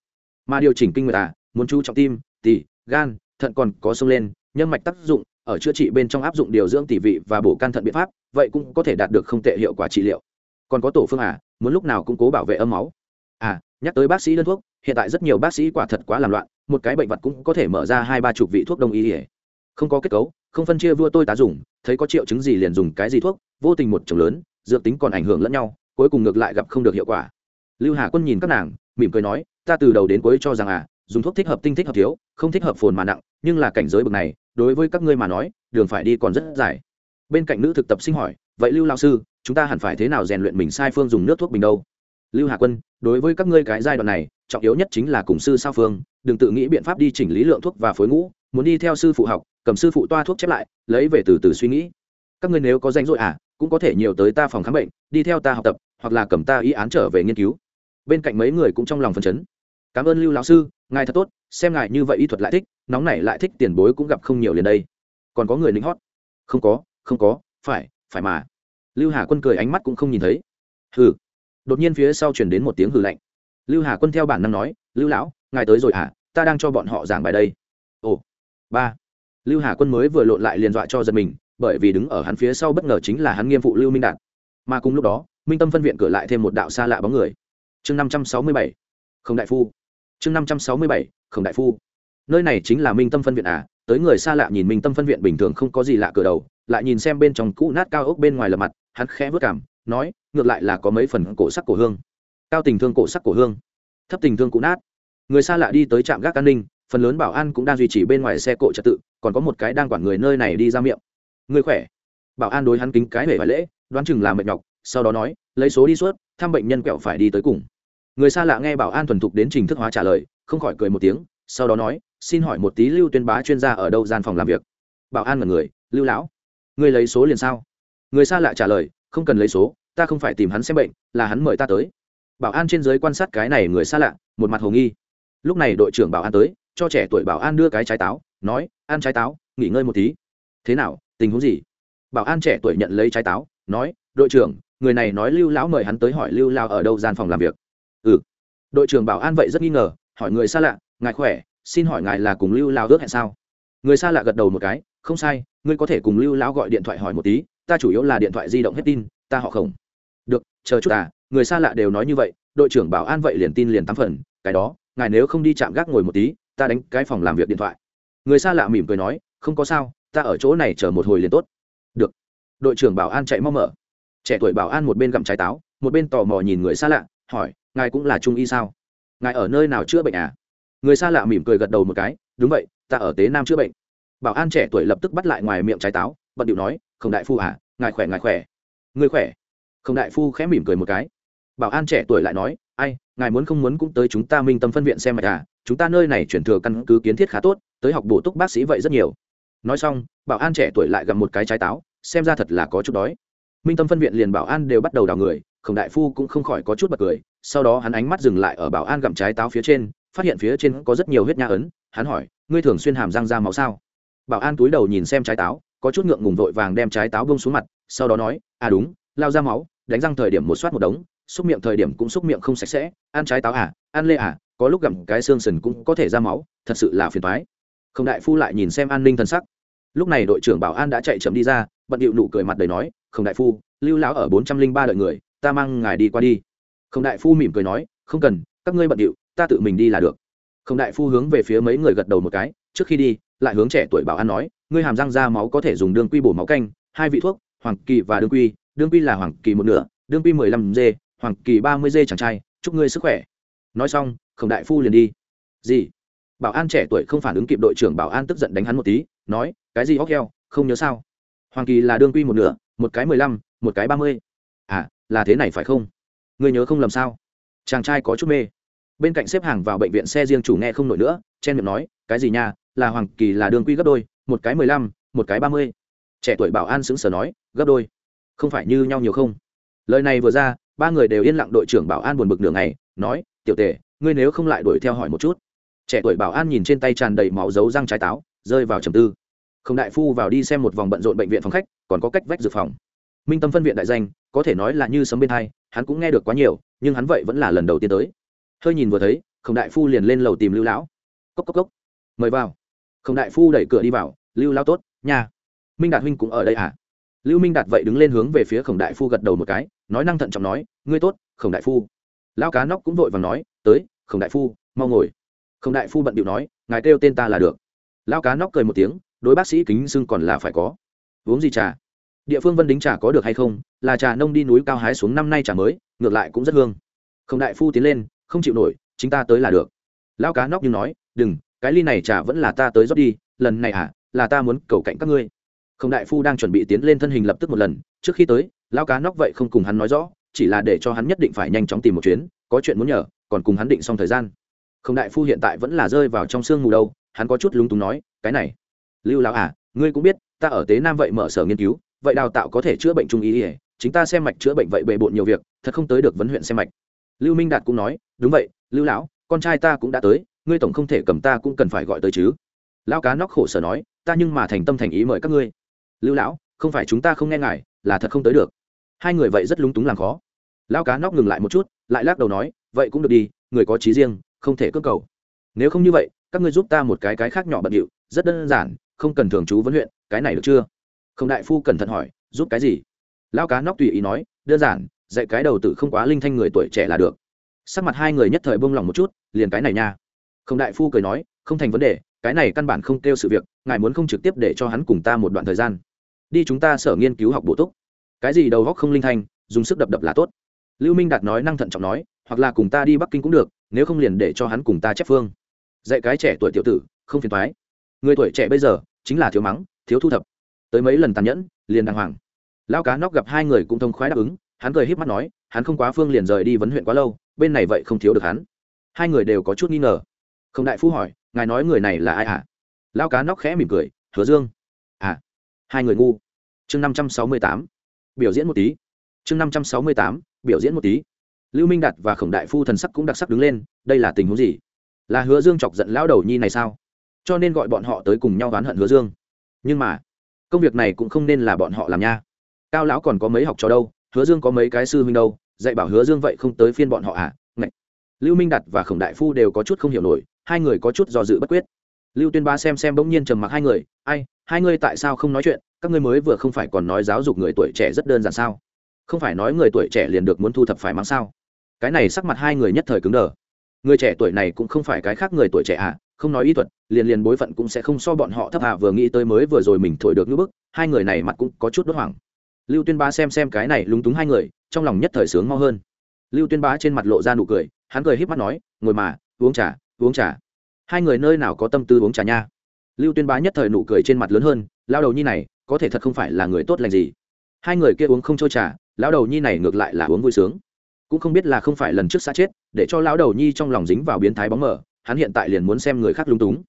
Mà điều chỉnh kinh nguyệt à muốn chú trọng tim, tỳ, gan, thận còn có sông lên, nhân mạch tác dụng, ở chữa trị bên trong áp dụng điều dưỡng tỷ vị và bổ can thận biện pháp, vậy cũng có thể đạt được không tệ hiệu quả trị liệu. Còn có tổ phương à muốn lúc nào cũng cố bảo vệ âm máu. À nhắc tới bác sĩ đơn thuốc, hiện tại rất nhiều bác sĩ quả thật quá làm loạn, một cái bệnh vật cũng có thể mở ra hai ba chục vị thuốc đông y ỉa không có kết cấu không phân chia vua tôi tá dùng, thấy có triệu chứng gì liền dùng cái gì thuốc, vô tình một chồng lớn, dược tính còn ảnh hưởng lẫn nhau, cuối cùng ngược lại gặp không được hiệu quả. Lưu hà quân nhìn các nàng, mỉm cười nói, ta từ đầu đến cuối cho rằng à dùng thuốc thích hợp tinh thích hợp thiếu, không thích hợp phồn mà nặng, nhưng là cảnh giới bực này, đối với các ngươi mà nói, đường phải đi còn rất dài. Bên cạnh nữ thực tập sinh hỏi, vậy lưu lao sư, chúng ta hẳn phải thế nào rèn luyện mình sai phương dùng nước thuốc bình đâu? Lưu hà quân, đối với các ngươi cái giai đoạn này, trọng yếu nhất chính là cùng sư sao phương, đừng tự nghĩ biện pháp đi chỉnh lý lượng thuốc và phối ngũ muốn đi theo sư phụ học, cầm sư phụ toa thuốc chép lại, lấy về từ từ suy nghĩ. Các ngươi nếu có danh rỗi à cũng có thể nhiều tới ta phòng khám bệnh, đi theo ta học tập, hoặc là cầm ta ý án trở về nghiên cứu. Bên cạnh mấy người cũng trong lòng phần chấn. Cảm ơn lưu lão sư, ngài thật tốt, xem ngài như vậy y thuật lại thích, nóng này lại thích tiền bối cũng gặp không nhiều liền đây. Còn có người lính hót. Không có không có, phải phải mà. Lưu hà quân cười ánh mắt cũng không nhìn thấy. Hừ. Đột nhiên phía sau chuyển đến một tiếng hừ lạnh. Lưu hà quân theo bản năng nói, lưu lão, ngài tới rồi hả ta đang cho bọn họ giảng bài đây. Ồ ba. Lưu hà quân mới vừa lộn lại liền dọa cho giật mình, bởi vì đứng ở hắn phía sau bất ngờ chính là hắn nghiêm phụ lưu minh đạt. Mà cùng lúc đó, minh tâm phân viện cửa lại thêm một đạo xa lạ bóng người. Chương năm trăm sáu mươi bảy không đại phu. Chương năm trăm sáu mươi bảy không đại phu. Nơi này chính là minh tâm phân viện à? Tới người xa lạ nhìn minh tâm phân viện bình thường không có gì lạ cửa đầu, lại nhìn xem bên trong cũ nát cao ốc bên ngoài lập mặt, hắn khẽ vớt cảm, nói, ngược lại là có mấy phần cổ sắc cổ hương. Cao tình thương cổ sắc cổ hương. Thấp tình thương cũ nát. Người xa lạ đi tới trạm gác an ninh phần lớn bảo an cũng đang duy trì bên ngoài xe cộ trật tự, còn có một cái đang quản người nơi này đi ra miệng. Người khỏe. Bảo an đối hắn kính cái hề phải lễ, đoán chừng là mệt nhọc, sau đó nói, lấy số đi suốt, thăm bệnh nhân quẹo phải đi tới cùng. Người xa lạ nghe bảo an thuần thục đến trình thức hóa trả lời, không khỏi cười một tiếng, sau đó nói, xin hỏi một tí lưu tuyên bá chuyên gia ở đâu gian phòng làm việc? Bảo an là người, lưu lão người lấy số liền sao? Người xa lạ trả lời, không cần lấy số, ta không phải tìm hắn xem bệnh, là hắn mời ta tới. Bảo an trên giới quan sát cái này người xa lạ, một mặt hồ nghi. Lúc này đội trưởng bảo an tới cho trẻ tuổi bảo an đưa cái trái táo, nói, ăn trái táo, nghỉ ngơi một tí. Thế nào, tình huống gì? Bảo an trẻ tuổi nhận lấy trái táo, nói, đội trưởng, người này nói lưu lão mời hắn tới hỏi lưu lao ở đâu gian phòng làm việc. Ừ. Đội trưởng bảo an vậy rất nghi ngờ, hỏi người xa lạ, ngài khỏe, xin hỏi ngài là cùng lưu lao ước hẹn sao? Người xa lạ gật đầu một cái, không sai, ngươi có thể cùng lưu lão gọi điện thoại hỏi một tí, ta chủ yếu là điện thoại di động hết tin, ta họ không được, chờ chút à người xa lạ đều nói như vậy, đội trưởng bảo an vậy liền tin liền tám phần, cái đó, ngài nếu không đi chạm gác ngồi một tí ta đánh cái phòng làm việc điện thoại. Người xa lạ mỉm cười nói, không có sao, ta ở chỗ này chờ một hồi liền tốt. Được. Đội trưởng bảo an chạy mau mở. Trẻ tuổi bảo an một bên gặm trái táo, một bên tò mò nhìn người xa lạ, hỏi, ngài cũng là trung y sao? Ngài ở nơi nào chữa bệnh à? Người xa lạ mỉm cười gật đầu một cái, đúng vậy, ta ở tế nam chữa bệnh. Bảo an trẻ tuổi lập tức bắt lại ngoài miệng trái táo, bận điệu nói, không đại phu à ngài khỏe ngài khỏe. Người khỏe. Không đại phu khẽ mỉm cười một cái. Bảo an trẻ tuổi lại nói, ai, ngài muốn không muốn cũng tới chúng ta minh tâm phân viện xem mạch à chúng ta nơi này chuyển thừa căn cứ kiến thiết khá tốt, tới học bổ túc bác sĩ vậy rất nhiều. Nói xong, bảo an trẻ tuổi lại gặp một cái trái táo, xem ra thật là có chút đói. Minh tâm phân viện liền bảo an đều bắt đầu đào người, khổng đại phu cũng không khỏi có chút bật cười, sau đó hắn ánh mắt dừng lại ở bảo an gặm trái táo phía trên, phát hiện phía trên có rất nhiều huyết nha ấn, hắn hỏi, ngươi thường xuyên hàm răng ra máu sao? Bảo an túi đầu nhìn xem trái táo, có chút ngượng ngùng vội vàng đem trái táo bông xuống mặt, sau đó nói à đúng, lao ra máu, đánh răng thời điểm một soát một đống, xúc miệng thời điểm cũng xúc miệng không sạch sẽ, ăn trái táo à ăn lê à có lúc gặm cái xương sần cũng có thể ra máu, thật sự là phiền toái. Không đại phu lại nhìn xem an ninh thân sắc. Lúc này đội trưởng bảo an đã chạy chậm đi ra, bận điệu nụ cười mặt đầy nói, không đại phu, lưu lão ở bốn trăm linh ba đợi người, ta mang ngài đi qua đi. Không đại phu mỉm cười nói, không cần, các ngươi bận điệu, ta tự mình đi là được. Không đại phu hướng về phía mấy người gật đầu một cái, trước khi đi, lại hướng trẻ tuổi bảo an nói, ngươi hàm răng ra máu có thể dùng đương quy bổ máu canh, hai vị thuốc, hoàng kỳ và đương quy đương quy là hoàng kỳ một nửa, đương quy mười lăm dê, hoàng kỳ ba mươi dê chàng trai, chúc ngươi sức khỏe. Nói xong khổng đại phu liền đi. Gì? Bảo an trẻ tuổi không phản ứng kịp đội trưởng bảo an tức giận đánh hắn một tí, nói, cái gì hóc heo, không nhớ sao? Hoàng kỳ là đương quy một nửa, một cái mười lăm, một cái ba mươi. À là thế này phải không? Người nhớ không lầm sao? Chàng trai có chút mê. Bên cạnh xếp hàng vào bệnh viện xe riêng chủ nghe không nổi nữa, chen miệng nói, cái gì nha, là hoàng kỳ là đường quy gấp đôi, một cái mười lăm, một cái ba mươi. Trẻ tuổi bảo an xứng sở nói, gấp đôi? Không phải như nhau nhiều không? Lời này vừa ra, ba người đều yên lặng đội trưởng bảo an buồn bực đường này nói, tiểu tể ngươi nếu không lại đuổi theo hỏi một chút. Trẻ tuổi bảo an nhìn trên tay tràn đầy máu dấu răng trái táo, rơi vào trầm tư. Không đại phu vào đi xem một vòng bận rộn bệnh viện phòng khách, còn có cách vách dự phòng. Minh tâm phân viện đại danh, có thể nói là như sấm bên hai, hắn cũng nghe được quá nhiều, nhưng hắn vậy vẫn là lần đầu tiên tới. Hơi nhìn vừa thấy, không đại phu liền lên lầu tìm lưu lão. Cốc cốc cốc. Mời vào. Không đại phu đẩy cửa đi vào, lưu lão tốt nhà minh đạt huynh cũng ở đây à? Lưu minh đạt vậy đứng lên hướng về phía khổng đại phu gật đầu một cái, nói năng thận trọng nói, ngươi tốt khổng đại phu lão cá nóc cũng vội và nói, tới, khổng đại phu, mau ngồi. Khổng đại phu bận điệu nói, ngài kêu tên ta là được. Lão cá nóc cười một tiếng, đối bác sĩ kính xưng còn là phải có. Uống gì trà? Địa phương vân đính trà có được hay không? Là trà nông đi núi cao hái xuống năm nay trà mới, ngược lại cũng rất hương. Khổng đại phu tiến lên, không chịu nổi, chính ta tới là được. Lão cá nóc như nói, đừng, cái ly này trà vẫn là ta tới rót đi, lần này à là ta muốn cầu cạnh các ngươi. Khổng đại phu đang chuẩn bị tiến lên thân hình lập tức một lần, trước khi tới, lão cá nóc vậy không cùng hắn nói rõ chỉ là để cho hắn nhất định phải nhanh chóng tìm một chuyến, có chuyện muốn nhờ, còn cùng hắn định xong thời gian. Không đại phu hiện tại vẫn là rơi vào trong sương mù đâu, hắn có chút lúng túng nói, cái này, lưu lão à ngươi cũng biết, ta ở tế nam vậy mở sở nghiên cứu, vậy đào tạo có thể chữa bệnh trung ý ỉa chính ta xem mạch chữa bệnh vậy bề bộn nhiều việc, thật không tới được vấn huyện xem mạch. Lưu minh đạt cũng nói, đúng vậy, lưu lão, con trai ta cũng đã tới, ngươi tổng không thể cầm ta cũng cần phải gọi tới chứ. Lão cá nóc khổ sở nói, ta nhưng mà thành tâm thành ý mời các ngươi. Lưu lão, không phải chúng ta không nghe ngài, là thật không tới được. Hai người vậy rất lúng túng làm khó lão cá nóc ngừng lại một chút, lại lắc đầu nói, vậy cũng được đi, người có trí riêng, không thể cơ cầu. Nếu không như vậy, các ngươi giúp ta một cái cái khác nhỏ bận điệu, rất đơn giản, không cần thường trú vấn huyện, cái này được chưa? Không đại phu cẩn thận hỏi, giúp cái gì? Lão cá nóc tùy ý nói, đơn giản, dạy cái đầu tự không quá linh thanh người tuổi trẻ là được. Sắc mặt hai người nhất thời bông lòng một chút, liền cái này nha. Không đại phu cười nói, không thành vấn đề, cái này căn bản không kêu sự việc, ngài muốn không trực tiếp để cho hắn cùng ta một đoạn thời gian. Đi chúng ta sở nghiên cứu học bổ túc. Cái gì đầu góc không linh thanh, dùng sức đập đập là tốt lưu minh đạt nói năng thận trọng nói, hoặc là cùng ta đi bắc kinh cũng được, nếu không liền để cho hắn cùng ta chép phương. Dạy cái trẻ tuổi tiểu tử, không phiền thoái người tuổi trẻ bây giờ, chính là thiếu mắng, thiếu thu thập. Tới mấy lần tàn nhẫn, liền đàng hoàng. Lao cá nóc gặp hai người cũng thông khoái đáp ứng, hắn cười híp mắt nói, hắn không quá phương liền rời đi vấn huyện quá lâu, bên này vậy không thiếu được hắn. Hai người đều có chút nghi ngờ. Không đại phú hỏi, ngài nói người này là ai hả? Lao cá nóc khẽ mỉm cười, hứa dương. À hai người ngu. Chương năm trăm sáu mươi tám. Biểu diễn một tí. Chương năm trăm sáu mươi tám biểu diễn một tí. Lưu minh đạt và khổng đại phu thần sắc cũng đặc sắc đứng lên, đây là tình huống gì? Là hứa dương chọc giận lão đầu nhi này sao? Cho nên gọi bọn họ tới cùng nhau oán hận hứa dương. Nhưng mà, công việc này cũng không nên là bọn họ làm nha. Cao lão còn có mấy học trò đâu, hứa dương có mấy cái sư huynh đâu, dạy bảo hứa dương vậy không tới phiên bọn họ à? Ngậy. lưu minh đạt và khổng đại phu đều có chút không hiểu nổi, hai người có chút do dự bất quyết. Lưu tuyên ba xem xem bỗng nhiên trầm mặc hai người, ai, hai người tại sao không nói chuyện? Các ngươi mới vừa không phải còn nói giáo dục người tuổi trẻ rất đơn giản sao? Không phải nói người tuổi trẻ liền được muốn thu thập phải mắng sao? Cái này sắc mặt hai người nhất thời cứng đờ. Người trẻ tuổi này cũng không phải cái khác người tuổi trẻ à không nói ý thuật, liền liền bối phận cũng sẽ không so bọn họ thấp hạ vừa nghĩ tới mới vừa rồi mình thổi được như bức, hai người này mặt cũng có chút đốt hoảng. Lưu tuyên bá xem xem cái này lúng túng hai người, trong lòng nhất thời sướng mau hơn. Lưu tuyên bá trên mặt lộ ra nụ cười, hắn cười híp mắt nói, ngồi mà, uống trà uống trà. Hai người nơi nào có tâm tư uống trà nha? Lưu tuyên bá nhất thời nụ cười trên mặt lớn hơn lao đầu nhi này, có thể thật không phải là người tốt lành gì. Hai người kia uống không trôi trà lão đầu nhi này ngược lại là uống vui sướng. Cũng không biết là không phải lần trước xa chết, để cho lão đầu nhi trong lòng dính vào biến thái bóng mờ, hắn hiện tại liền muốn xem người khác lung túng.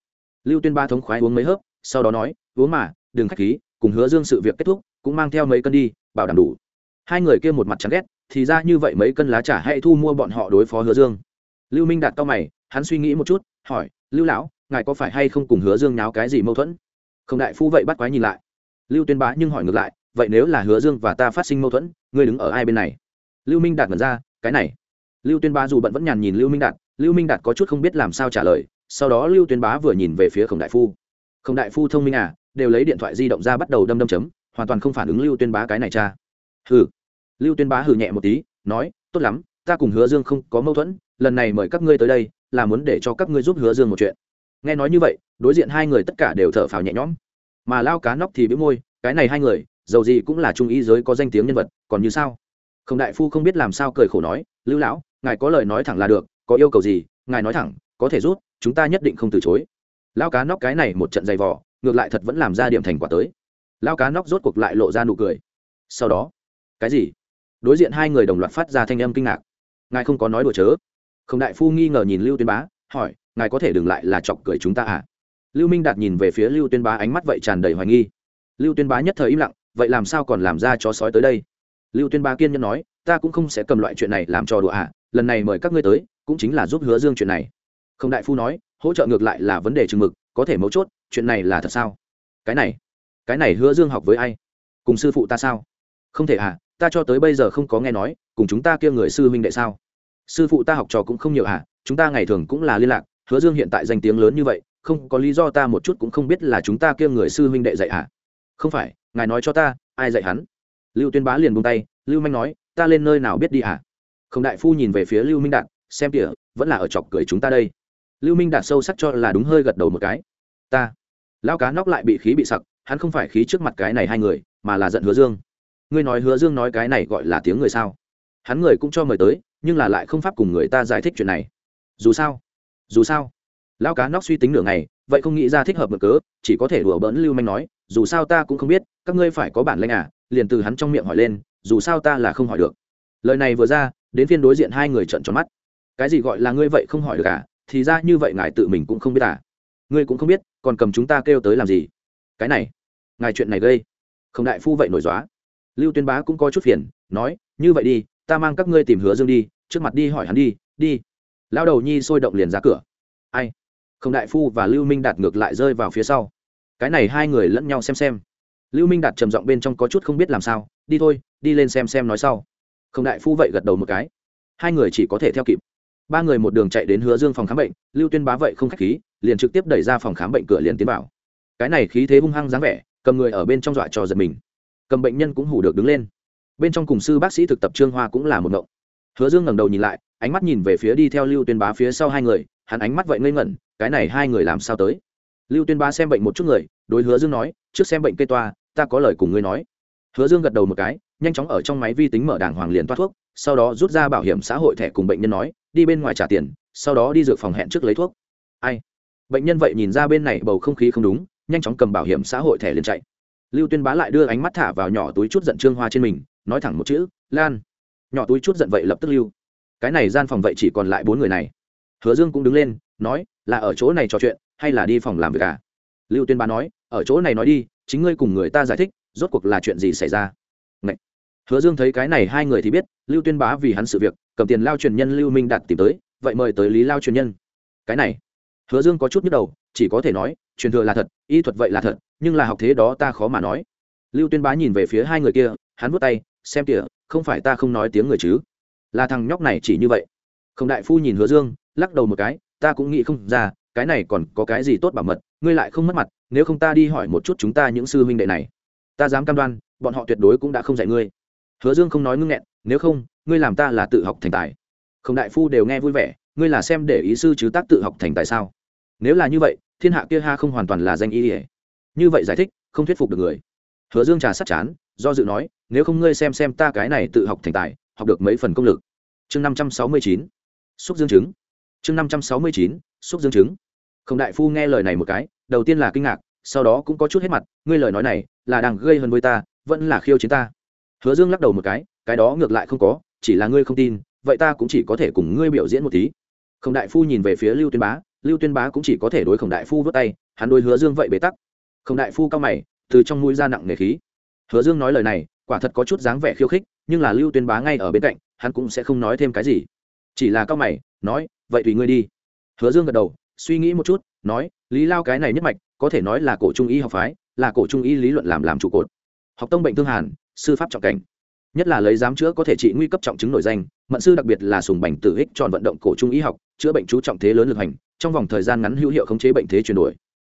Lưu tuyên ba thống khoái uống mấy hớp, sau đó nói, uống mà, đừng khách khí, cùng hứa dương sự việc kết thúc, cũng mang theo mấy cân đi, bảo đảm đủ. Hai người kia một mặt chán ghét, thì ra như vậy mấy cân lá trà hay thu mua bọn họ đối phó hứa dương. Lưu minh đạt to mày, hắn suy nghĩ một chút, hỏi, lưu lão, ngài có phải hay không cùng hứa dương nháo cái gì mâu thuẫn? Không đại phu vậy bắt quái nhìn lại. Lưu tuyên bá nhưng hỏi ngược lại vậy nếu là hứa dương và ta phát sinh mâu thuẫn, ngươi đứng ở ai bên này? Lưu minh đạt ngẩn ra, cái này. Lưu tuyên bá dù bận vẫn nhàn nhìn lưu minh đạt, lưu minh đạt có chút không biết làm sao trả lời, sau đó lưu tuyên bá vừa nhìn về phía khổng đại phu. Khổng đại phu thông minh à đều lấy điện thoại di động ra bắt đầu đâm đâm chấm, hoàn toàn không phản ứng lưu tuyên bá cái này cha. Hừ. Lưu tuyên bá hừ nhẹ một tí, nói, tốt lắm, ta cùng hứa dương không có mâu thuẫn, lần này mời các ngươi tới đây, là muốn để cho các ngươi giúp hứa dương một chuyện. Nghe nói như vậy, đối diện hai người tất cả đều thở phào nhẹ nhõm. Mà lao cá nóc thì bĩu môi, cái này hai người dầu gì cũng là trung ý giới có danh tiếng nhân vật, còn như sao? Không đại phu không biết làm sao cười khổ nói, lưu lão, ngài có lời nói thẳng là được, có yêu cầu gì, ngài nói thẳng, có thể rút, chúng ta nhất định không từ chối. Lao cá nóc cái này một trận dày vỏ ngược lại thật vẫn làm ra điểm thành quả tới. Lao cá nóc rốt cuộc lại lộ ra nụ cười. Sau đó, cái gì? Đối diện hai người đồng loạt phát ra thanh âm kinh ngạc. Ngài không có nói đùa chớ. Không đại phu nghi ngờ nhìn lưu tuyên bá, hỏi, ngài có thể đừng lại là chọc cười chúng ta à? Lưu minh đạt nhìn về phía lưu tuyên bá ánh mắt vậy tràn đầy hoài nghi. Lưu tuyên bá nhất thời im lặng vậy làm sao còn làm ra chó sói tới đây? Lưu tuyên ba kiên nhân nói, ta cũng không sẽ cầm loại chuyện này làm trò đùa à lần này mời các ngươi tới, cũng chính là giúp hứa dương chuyện này. Không đại phu nói, hỗ trợ ngược lại là vấn đề chừng mực, có thể mấu chốt, chuyện này là thật sao? Cái này cái này hứa dương học với ai? Cùng sư phụ ta sao? Không thể à ta cho tới bây giờ không có nghe nói, cùng chúng ta kia người sư huynh đệ sao? Sư phụ ta học trò cũng không nhiều à chúng ta ngày thường cũng là liên lạc, hứa dương hiện tại danh tiếng lớn như vậy, không có lý do ta một chút cũng không biết là chúng ta kia người sư huynh đệ dạy à. Không phải ngài nói cho ta, ai dạy hắn? Lưu tuyên bá liền buông tay, lưu manh nói, ta lên nơi nào biết đi à không đại phu nhìn về phía lưu minh đạt, xem kìa, vẫn là ở chọc cười chúng ta đây. Lưu minh đạt sâu sắc cho là đúng hơi gật đầu một cái. Ta lao cá nóc lại bị khí bị sặc, hắn không phải khí trước mặt cái này hai người, mà là giận hứa dương. Ngươi nói hứa dương nói cái này gọi là tiếng người sao? Hắn người cũng cho mời tới, nhưng là lại không pháp cùng người ta giải thích chuyện này. Dù sao dù sao lao cá nóc suy tính nửa ngày, vậy không nghĩ ra thích hợp mực cớ, chỉ có thể đùa bỡn lưu manh nói, dù sao ta cũng không biết các ngươi phải có bản lanh à? Liền từ hắn trong miệng hỏi lên, dù sao ta là không hỏi được. Lời này vừa ra, đến phiên đối diện hai người trận tròn mắt. Cái gì gọi là ngươi vậy không hỏi được à? Thì ra như vậy ngài tự mình cũng không biết à? Ngươi cũng không biết, còn cầm chúng ta kêu tới làm gì? Cái này, ngài chuyện này gây. Không đại phu vậy nổi dóa. Lưu tuyên bá cũng có chút phiền, nói, như vậy đi, ta mang các ngươi tìm hứa dương đi, trước mặt đi hỏi hắn đi đi. Lao đầu nhi sôi động liền ra cửa. Ai? Không đại phu và lưu minh đạt ngược lại rơi vào phía sau. Cái này hai người lẫn nhau xem xem lưu minh đạt trầm giọng bên trong có chút không biết làm sao, đi thôi, đi lên xem xem nói sau. Không đại phu vậy gật đầu một cái. Hai người chỉ có thể theo kịp. Ba người một đường chạy đến hứa dương phòng khám bệnh, lưu tuyên bá vậy không k h á c h khí, liền trực tiếp đẩy ra phòng khám bệnh cửa liền tiến vào. Cái này khí thế hung hăng dáng vẻ, cầm người ở bên trong dọa cho giật mình. Cầm bệnh nhân cũng hủ được đứng lên. Bên trong cùng sư bác sĩ thực tập trương hoa cũng là một ngộng. Hứa dương ngẩng đầu nhìn lại, ánh mắt nhìn về phía đi theo lưu tuyên bá phía sau hai người, hắn ánh mắt vậy ngây ngẩn, cái này hai người làm sao tới? Lưu tuyên bá xem bệnh một chút người, đối hứa dương nói, trước xem bệnh cây toa ta có lời cùng ngươi nói. Hứa dương gật đầu một cái, nhanh chóng ở trong máy vi tính mở đảng hoàng liền toát thuốc, sau đó rút ra bảo hiểm xã hội thẻ cùng bệnh nhân nói, đi bên ngoài trả tiền, sau đó đi dược phòng hẹn trước lấy thuốc. Ai? Bệnh nhân vậy nhìn ra bên này bầu không khí không đúng, nhanh chóng cầm bảo hiểm xã hội thẻ liền chạy. Lưu tuyên bá lại đưa ánh mắt thả vào nhỏ túi chút giận trương hoa trên mình, nói thẳng một chữ, lan. Nhỏ túi chút giận vậy lập tức lưu. Cái này gian phòng vậy chỉ còn lại bốn người này. Hứa dương cũng đứng lên, nói, là ở chỗ này trò chuyện, hay là đi phòng làm việc à? Lưu tuyên bá nói, ở chỗ này nói đi, chính ngươi cùng người ta giải thích, rốt cuộc là chuyện gì xảy ra? Ngậy. hứa dương thấy cái này hai người thì biết, lưu tuyên bá vì hắn sự việc, cầm tiền lao truyền nhân lưu minh đạt tìm tới, vậy mời tới lý lao truyền nhân. Cái này, hứa dương có chút nhức đầu, chỉ có thể nói, truyền thừa là thật, y thuật vậy là thật, nhưng là học thế đó ta khó mà nói. Lưu tuyên bá nhìn về phía hai người kia, hắn vút tay, xem kìa, không phải ta không nói tiếng người chứ? Là thằng nhóc này chỉ như vậy. Không đại phu nhìn hứa dương, lắc đầu một cái, ta cũng nghĩ không ra, cái này còn có cái gì tốt bảo mật ngươi lại không mất mặt, nếu không ta đi hỏi một chút chúng ta những sư huynh đệ này. Ta dám cam đoan, bọn họ tuyệt đối cũng đã không dạy ngươi. Hứa dương không nói ngưng nghẹn, nếu không, ngươi làm ta là tự học thành tài. Không đại phu đều nghe vui vẻ, ngươi là xem để ý sư chứ tác tự học thành tài sao? Nếu là như vậy, thiên hạ kia ha không hoàn toàn là danh ý ỉa như vậy giải thích, không thuyết phục được người. Hứa dương trà sắt chán, do dự nói, nếu không ngươi xem xem ta cái này tự học thành tài, học được mấy phần công lực. Chương năm trăm sáu mươi chín, xúc dương chứng. Chương năm trăm sáu mươi chín, xúc dương chứng không đại phu nghe lời này một cái, đầu tiên là kinh ngạc, sau đó cũng có chút hết mặt, ngươi lời nói này là đang gây hơn với ta, vẫn là khiêu chiến ta. Hứa dương lắc đầu một cái cái đó ngược lại không có, chỉ là ngươi không tin, vậy ta cũng chỉ có thể cùng ngươi biểu diễn một tí. Khổng đại phu nhìn về phía lưu tuyên bá, lưu tuyên bá cũng chỉ có thể đối khổng đại phu vớt tay, hắn đối hứa dương vậy bế tắc. Khổng đại phu cao mày, từ trong mũi ra nặng nề khí. Hứa dương nói lời này, quả thật có chút dáng vẻ khiêu khích, nhưng là lưu tuyên bá ngay ở bên cạnh, hắn cũng sẽ không nói thêm cái gì. Chỉ là cao mày, nói, vậy tùy ngươi đi. Hứa dương gật đầu suy nghĩ một chút, nói, lý lao cái này nhất mạch, có thể nói là cổ trung y học phái, là cổ trung y lý luận làm làm trụ cột. Học tông bệnh thương hàn, sư pháp trọng cảnh. Nhất là lấy giám chữa có thể trị nguy cấp trọng chứng nổi danh, mận sư đặc biệt là sùng bành tử ích tròn vận động cổ trung y học, chữa bệnh chú trọng thế lớn lực hành, trong vòng thời gian ngắn hữu hiệu khống chế bệnh thế chuyển đổi.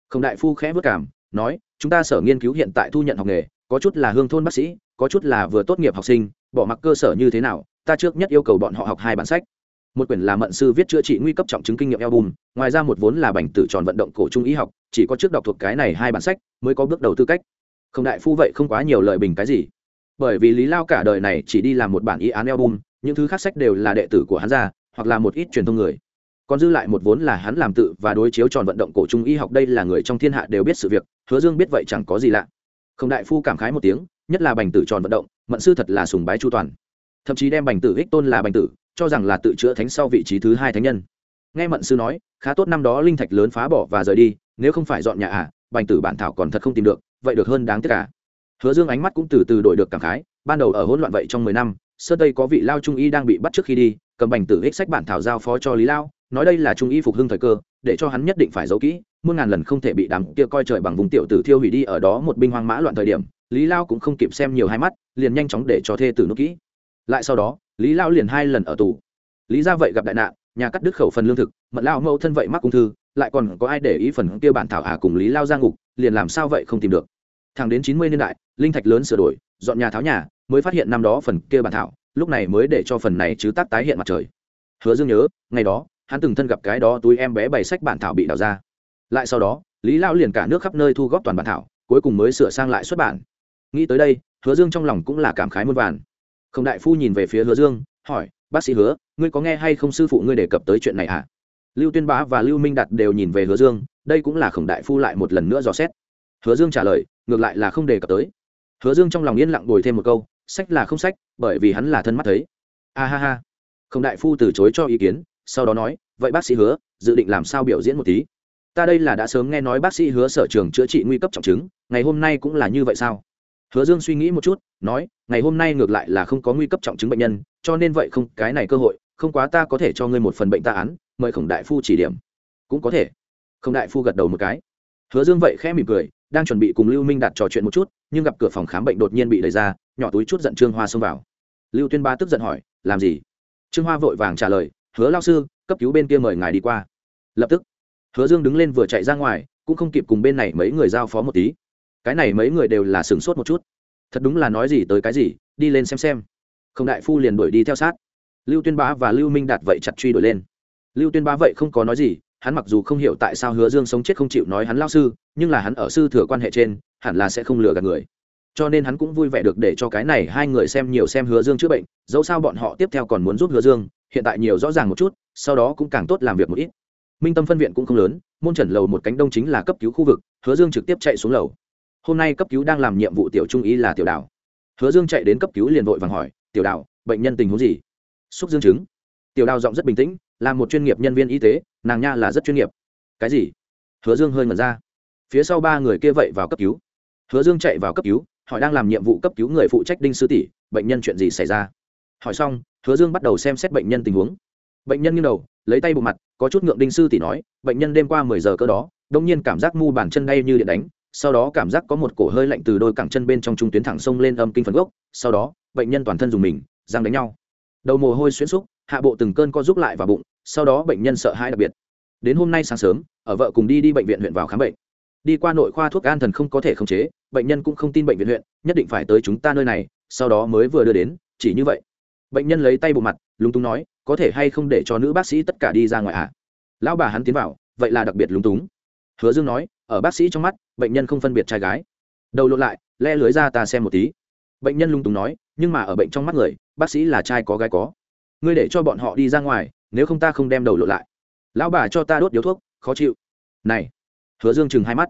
Không đại phu khẽ vất cảm, nói, chúng ta sở nghiên cứu hiện tại thu nhận học nghề, có chút là hương thôn bác sĩ, có chút là vừa tốt nghiệp học sinh, bỏ mặc cơ sở như thế nào, ta trước nhất yêu cầu bọn họ học hai bản sách một quyển là mận sư viết chữa trị nguy cấp trọng chứng kinh nghiệm album, ngoài ra một vốn là bành tử tròn vận động cổ trung y học, chỉ có trước đọc thuộc cái này hai bản sách mới có bước đầu tư cách. Không đại phu vậy không quá nhiều lợi bình cái gì. Bởi vì lý lao cả đời này chỉ đi làm một bản y án album, những thứ khác sách đều là đệ tử của hắn ra, hoặc là một ít truyền thông người. Còn dư lại một vốn là hắn làm tự và đối chiếu tròn vận động cổ trung y học đây là người trong thiên hạ đều biết sự việc, hứa dương biết vậy chẳng có gì lạ. Không đại phu cảm khái một tiếng, nhất là bành tử tròn vận động, mận sư thật là sùng bái chu toàn. Thậm chí đem bành tử ích tôn là bành tử cho rằng là tự chữa thánh sau vị trí thứ hai thánh nhân. Nghe mận sư nói, khá tốt năm đó linh thạch lớn phá bỏ và rời đi, nếu không phải dọn nhà à bành tử bản thảo còn thật không tìm được, vậy được hơn đáng tiếc cả hứa dương ánh mắt cũng từ từ đổi được cảm khái, ban đầu ở hỗn loạn vậy trong mười năm, sơ tây có vị lao trung y đang bị bắt trước khi đi, cầm bành tử hết sách bản thảo giao phó cho lý lao, nói đây là trung y phục hưng thời cơ, để cho hắn nhất định phải giấu kỹ, muôn ngàn lần không thể bị đám kia coi trời bằng vùng tiểu tử thiêu hủy đi ở đó một binh hoang mã loạn thời điểm, lý lao cũng không kịp xem nhiều hai mắt, liền nhanh chóng để cho thê tử nút kỹ. Lại sau đó lý lao liền hai lần ở tù. Lý ra vậy gặp đại nạn, nhà cắt đứt khẩu phần lương thực, mật lao mẫu thân vậy mắc ung thư, lại còn có ai để ý phần kia bản thảo à cùng lý lao ra ngục, liền làm sao vậy không tìm được. Thẳng đến chín mươi niên đại, linh thạch lớn sửa đổi, dọn nhà tháo nhà, mới phát hiện năm đó phần kia bản thảo, lúc này mới để cho phần này chứ tác tái hiện mặt trời. Hứa dương nhớ, ngày đó, hắn từng thân gặp cái đó túi em bé bày sách bản thảo bị đào ra. Lại sau đó, lý lao liền cả nước khắp nơi thu góp toàn bản thảo, cuối cùng mới sửa sang lại xuất bản. Nghĩ tới đây, hứa dương trong lòng cũng là cảm khái muôn vàn không đại phu nhìn về phía hứa dương, hỏi, bác sĩ hứa, ngươi có nghe hay không sư phụ ngươi đề cập tới chuyện này hả? Lưu tuyên bá và lưu minh đạt đều nhìn về hứa dương, đây cũng là khổng đại phu lại một lần nữa dò xét. Hứa dương trả lời, ngược lại là không đề cập tới. Hứa dương trong lòng yên lặng bồi thêm một câu, sách là không sách, bởi vì hắn là thân mắt thấy. A ha ha. Khổng đại phu từ chối cho ý kiến, sau đó nói, vậy bác sĩ hứa, dự định làm sao biểu diễn một tí? Ta đây là đã sớm nghe nói bác sĩ hứa sở trường chữa trị nguy cấp trọng chứng, ngày hôm nay cũng là như vậy sao? Hứa dương suy nghĩ một chút, nói, ngày hôm nay ngược lại là không có nguy cấp trọng chứng bệnh nhân, cho nên vậy không, cái này cơ hội, không quá ta có thể cho ngươi một phần bệnh ta án, mời khổng đại phu chỉ điểm. Cũng có thể. Khổng đại phu gật đầu một cái. Hứa dương vậy khẽ mỉm cười, đang chuẩn bị cùng lưu minh đạt trò chuyện một chút, nhưng gặp cửa phòng khám bệnh đột nhiên bị đẩy ra, nhỏ túi chút giận trương hoa xông vào. Lưu tuyên ba tức giận hỏi, làm gì? Trương hoa vội vàng trả lời, hứa lao sư, cấp cứu bên kia mời ngài đi qua. Lập tức, hứa dương đứng lên vừa chạy ra ngoài, cũng không kịp cùng bên này mấy người giao phó một tí cái này mấy người đều là sửng sốt một chút. Thật đúng là nói gì tới cái gì, đi lên xem xem. Không đại phu liền đuổi đi theo sát. Lưu tuyên bá và lưu minh đạt vậy chặt truy đuổi lên. Lưu tuyên bá vậy không có nói gì, hắn mặc dù không hiểu tại sao hứa dương sống chết không chịu nói hắn lao sư, nhưng là hắn ở sư thừa quan hệ trên, hẳn là sẽ không lừa gạt người. Cho nên hắn cũng vui vẻ được để cho cái này hai người xem nhiều xem hứa dương chữa bệnh, dẫu sao bọn họ tiếp theo còn muốn giúp hứa dương, hiện tại nhiều rõ ràng một chút, sau đó cũng càng tốt làm việc một ít. Minh tâm phân viện cũng không lớn, môn trần lầu một cánh đông chính là cấp cứu khu vực, hứa dương trực tiếp chạy xuống lầu hôm nay cấp cứu đang làm nhiệm vụ tiểu trung y là tiểu đào. hứa dương chạy đến cấp cứu liền vội vàng hỏi, tiểu đào, bệnh nhân tình huống gì? Xúc dương chứng. Tiểu đào giọng rất bình tĩnh, là một chuyên nghiệp nhân viên y tế, nàng nha là rất chuyên nghiệp. Cái gì? Hứa dương hơi ngẩn ra. Phía sau ba người kia vậy vào cấp cứu. Hứa dương chạy vào cấp cứu, hỏi đang làm nhiệm vụ cấp cứu người phụ trách đinh sư tỷ, bệnh nhân chuyện gì xảy ra? Hỏi xong, hứa dương bắt đầu xem xét bệnh nhân tình huống. Bệnh nhân nghiêng đầu, lấy tay bộ mặt, có chút ngượng đinh sư tỷ nói, bệnh nhân đêm qua mười giờ cơ đó, đông nhiên cảm giác mu bàn chân đay như điện đánh sau đó cảm giác có một cổ hơi lạnh từ đôi cẳng chân bên trong trung tuyến thẳng sông lên âm kinh phần gốc, sau đó, bệnh nhân toàn thân dùng mình, răng đánh nhau. Đầu mồ hôi xuyến xúc, hạ bộ từng cơn co giúp lại vào bụng, sau đó bệnh nhân sợ hãi đặc biệt. Đến hôm nay sáng sớm, ở vợ cùng đi đi bệnh viện huyện vào khám bệnh. Đi qua nội khoa thuốc an thần không có thể khống chế, bệnh nhân cũng không tin bệnh viện huyện, nhất định phải tới chúng ta nơi này, sau đó mới vừa đưa đến, chỉ như vậy. Bệnh nhân lấy tay bộ mặt, lúng túng nói, có thể hay không để cho nữ bác sĩ tất cả đi ra ngoài ạ à? lão bà hắn tiến vào, vậy là đặc biệt lúng túng. Hứa dương nói ở bác sĩ trong mắt, bệnh nhân không phân biệt trai gái. Đầu lộn lại, le lưới ra ta xem một tí. Bệnh nhân lung túng nói, nhưng mà ở bệnh trong mắt người, bác sĩ là trai có gái có. Ngươi để cho bọn họ đi ra ngoài, nếu không ta không đem đầu lộn lại. Lão bà cho ta đốt điếu thuốc, khó chịu. Này, hứa dương chừng hai mắt.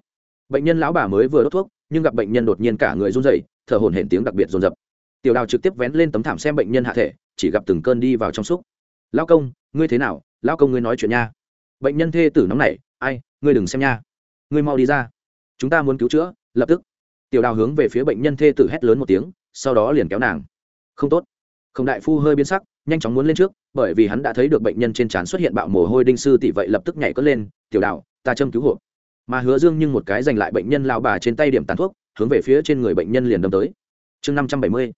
Bệnh nhân lão bà mới vừa đốt thuốc, nhưng gặp bệnh nhân đột nhiên cả người run rẩy, thở hổn hển tiếng đặc biệt rồn rập tiểu đào trực tiếp vén lên tấm thảm xem bệnh nhân hạ thể, chỉ gặp từng cơn đi vào trong xúc. Lao công, ngươi thế nào? Lao công ngươi nói chuyện nha. Bệnh nhân thê tử nóng nảy, ai, ngươi đừng xem nha ngươi mau đi ra. Chúng ta muốn cứu chữa, lập tức. Tiểu đào hướng về phía bệnh nhân thê tử hét lớn một tiếng, sau đó liền kéo nàng. Không tốt. Không đại phu hơi biến sắc, nhanh chóng muốn lên trước, bởi vì hắn đã thấy được bệnh nhân trên trán xuất hiện bạo mồ hôi đinh sư tỷ vậy lập tức nhảy cất lên, tiểu đào, ta châm cứu hộ. Mà hứa dương nhưng một cái giành lại bệnh nhân lao bà trên tay điểm tàn thuốc, hướng về phía trên người bệnh nhân liền đâm tới. Chương năm trăm bảy mươi.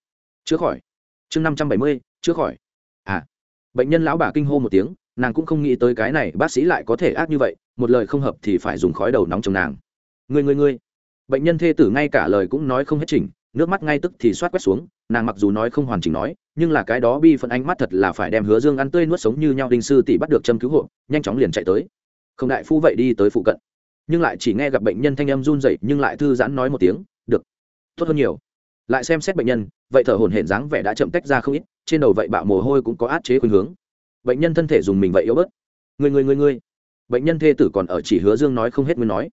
Chữa khỏi. Chương năm trăm bảy mươi. Chữa khỏi. À. Bệnh nhân lão bà kinh hô một tiếng, nàng cũng không nghĩ tới cái này, bác sĩ lại có thể ác như vậy một lời không hợp thì phải dùng khói đầu nóng chồng nàng. Người người người bệnh nhân thê tử ngay cả lời cũng nói không hết chỉnh, nước mắt ngay tức thì xoát quét xuống, nàng mặc dù nói không hoàn chỉnh nói, nhưng là cái đó bi phận ánh mắt thật là phải đem hứa dương ăn tươi nuốt sống như nhau đinh sư tỷ bắt được châm cứu hộ, nhanh chóng liền chạy tới. Không đại phu vậy đi tới phụ cận. Nhưng lại chỉ nghe gặp bệnh nhân thanh âm run rẩy, nhưng lại thư giãn nói một tiếng, được, tốt hơn nhiều. Lại xem xét bệnh nhân, vậy thở hổn hển dáng vẻ đã chậm tách ra không ít, trên đầu vậy bạo mồ hôi cũng có át chế khuynh hướng. Bệnh nhân thân thể dùng mình vậy yếu bớt. Người người người người bệnh nhân thê tử còn ở chỉ hứa dương nói không hết mới nói.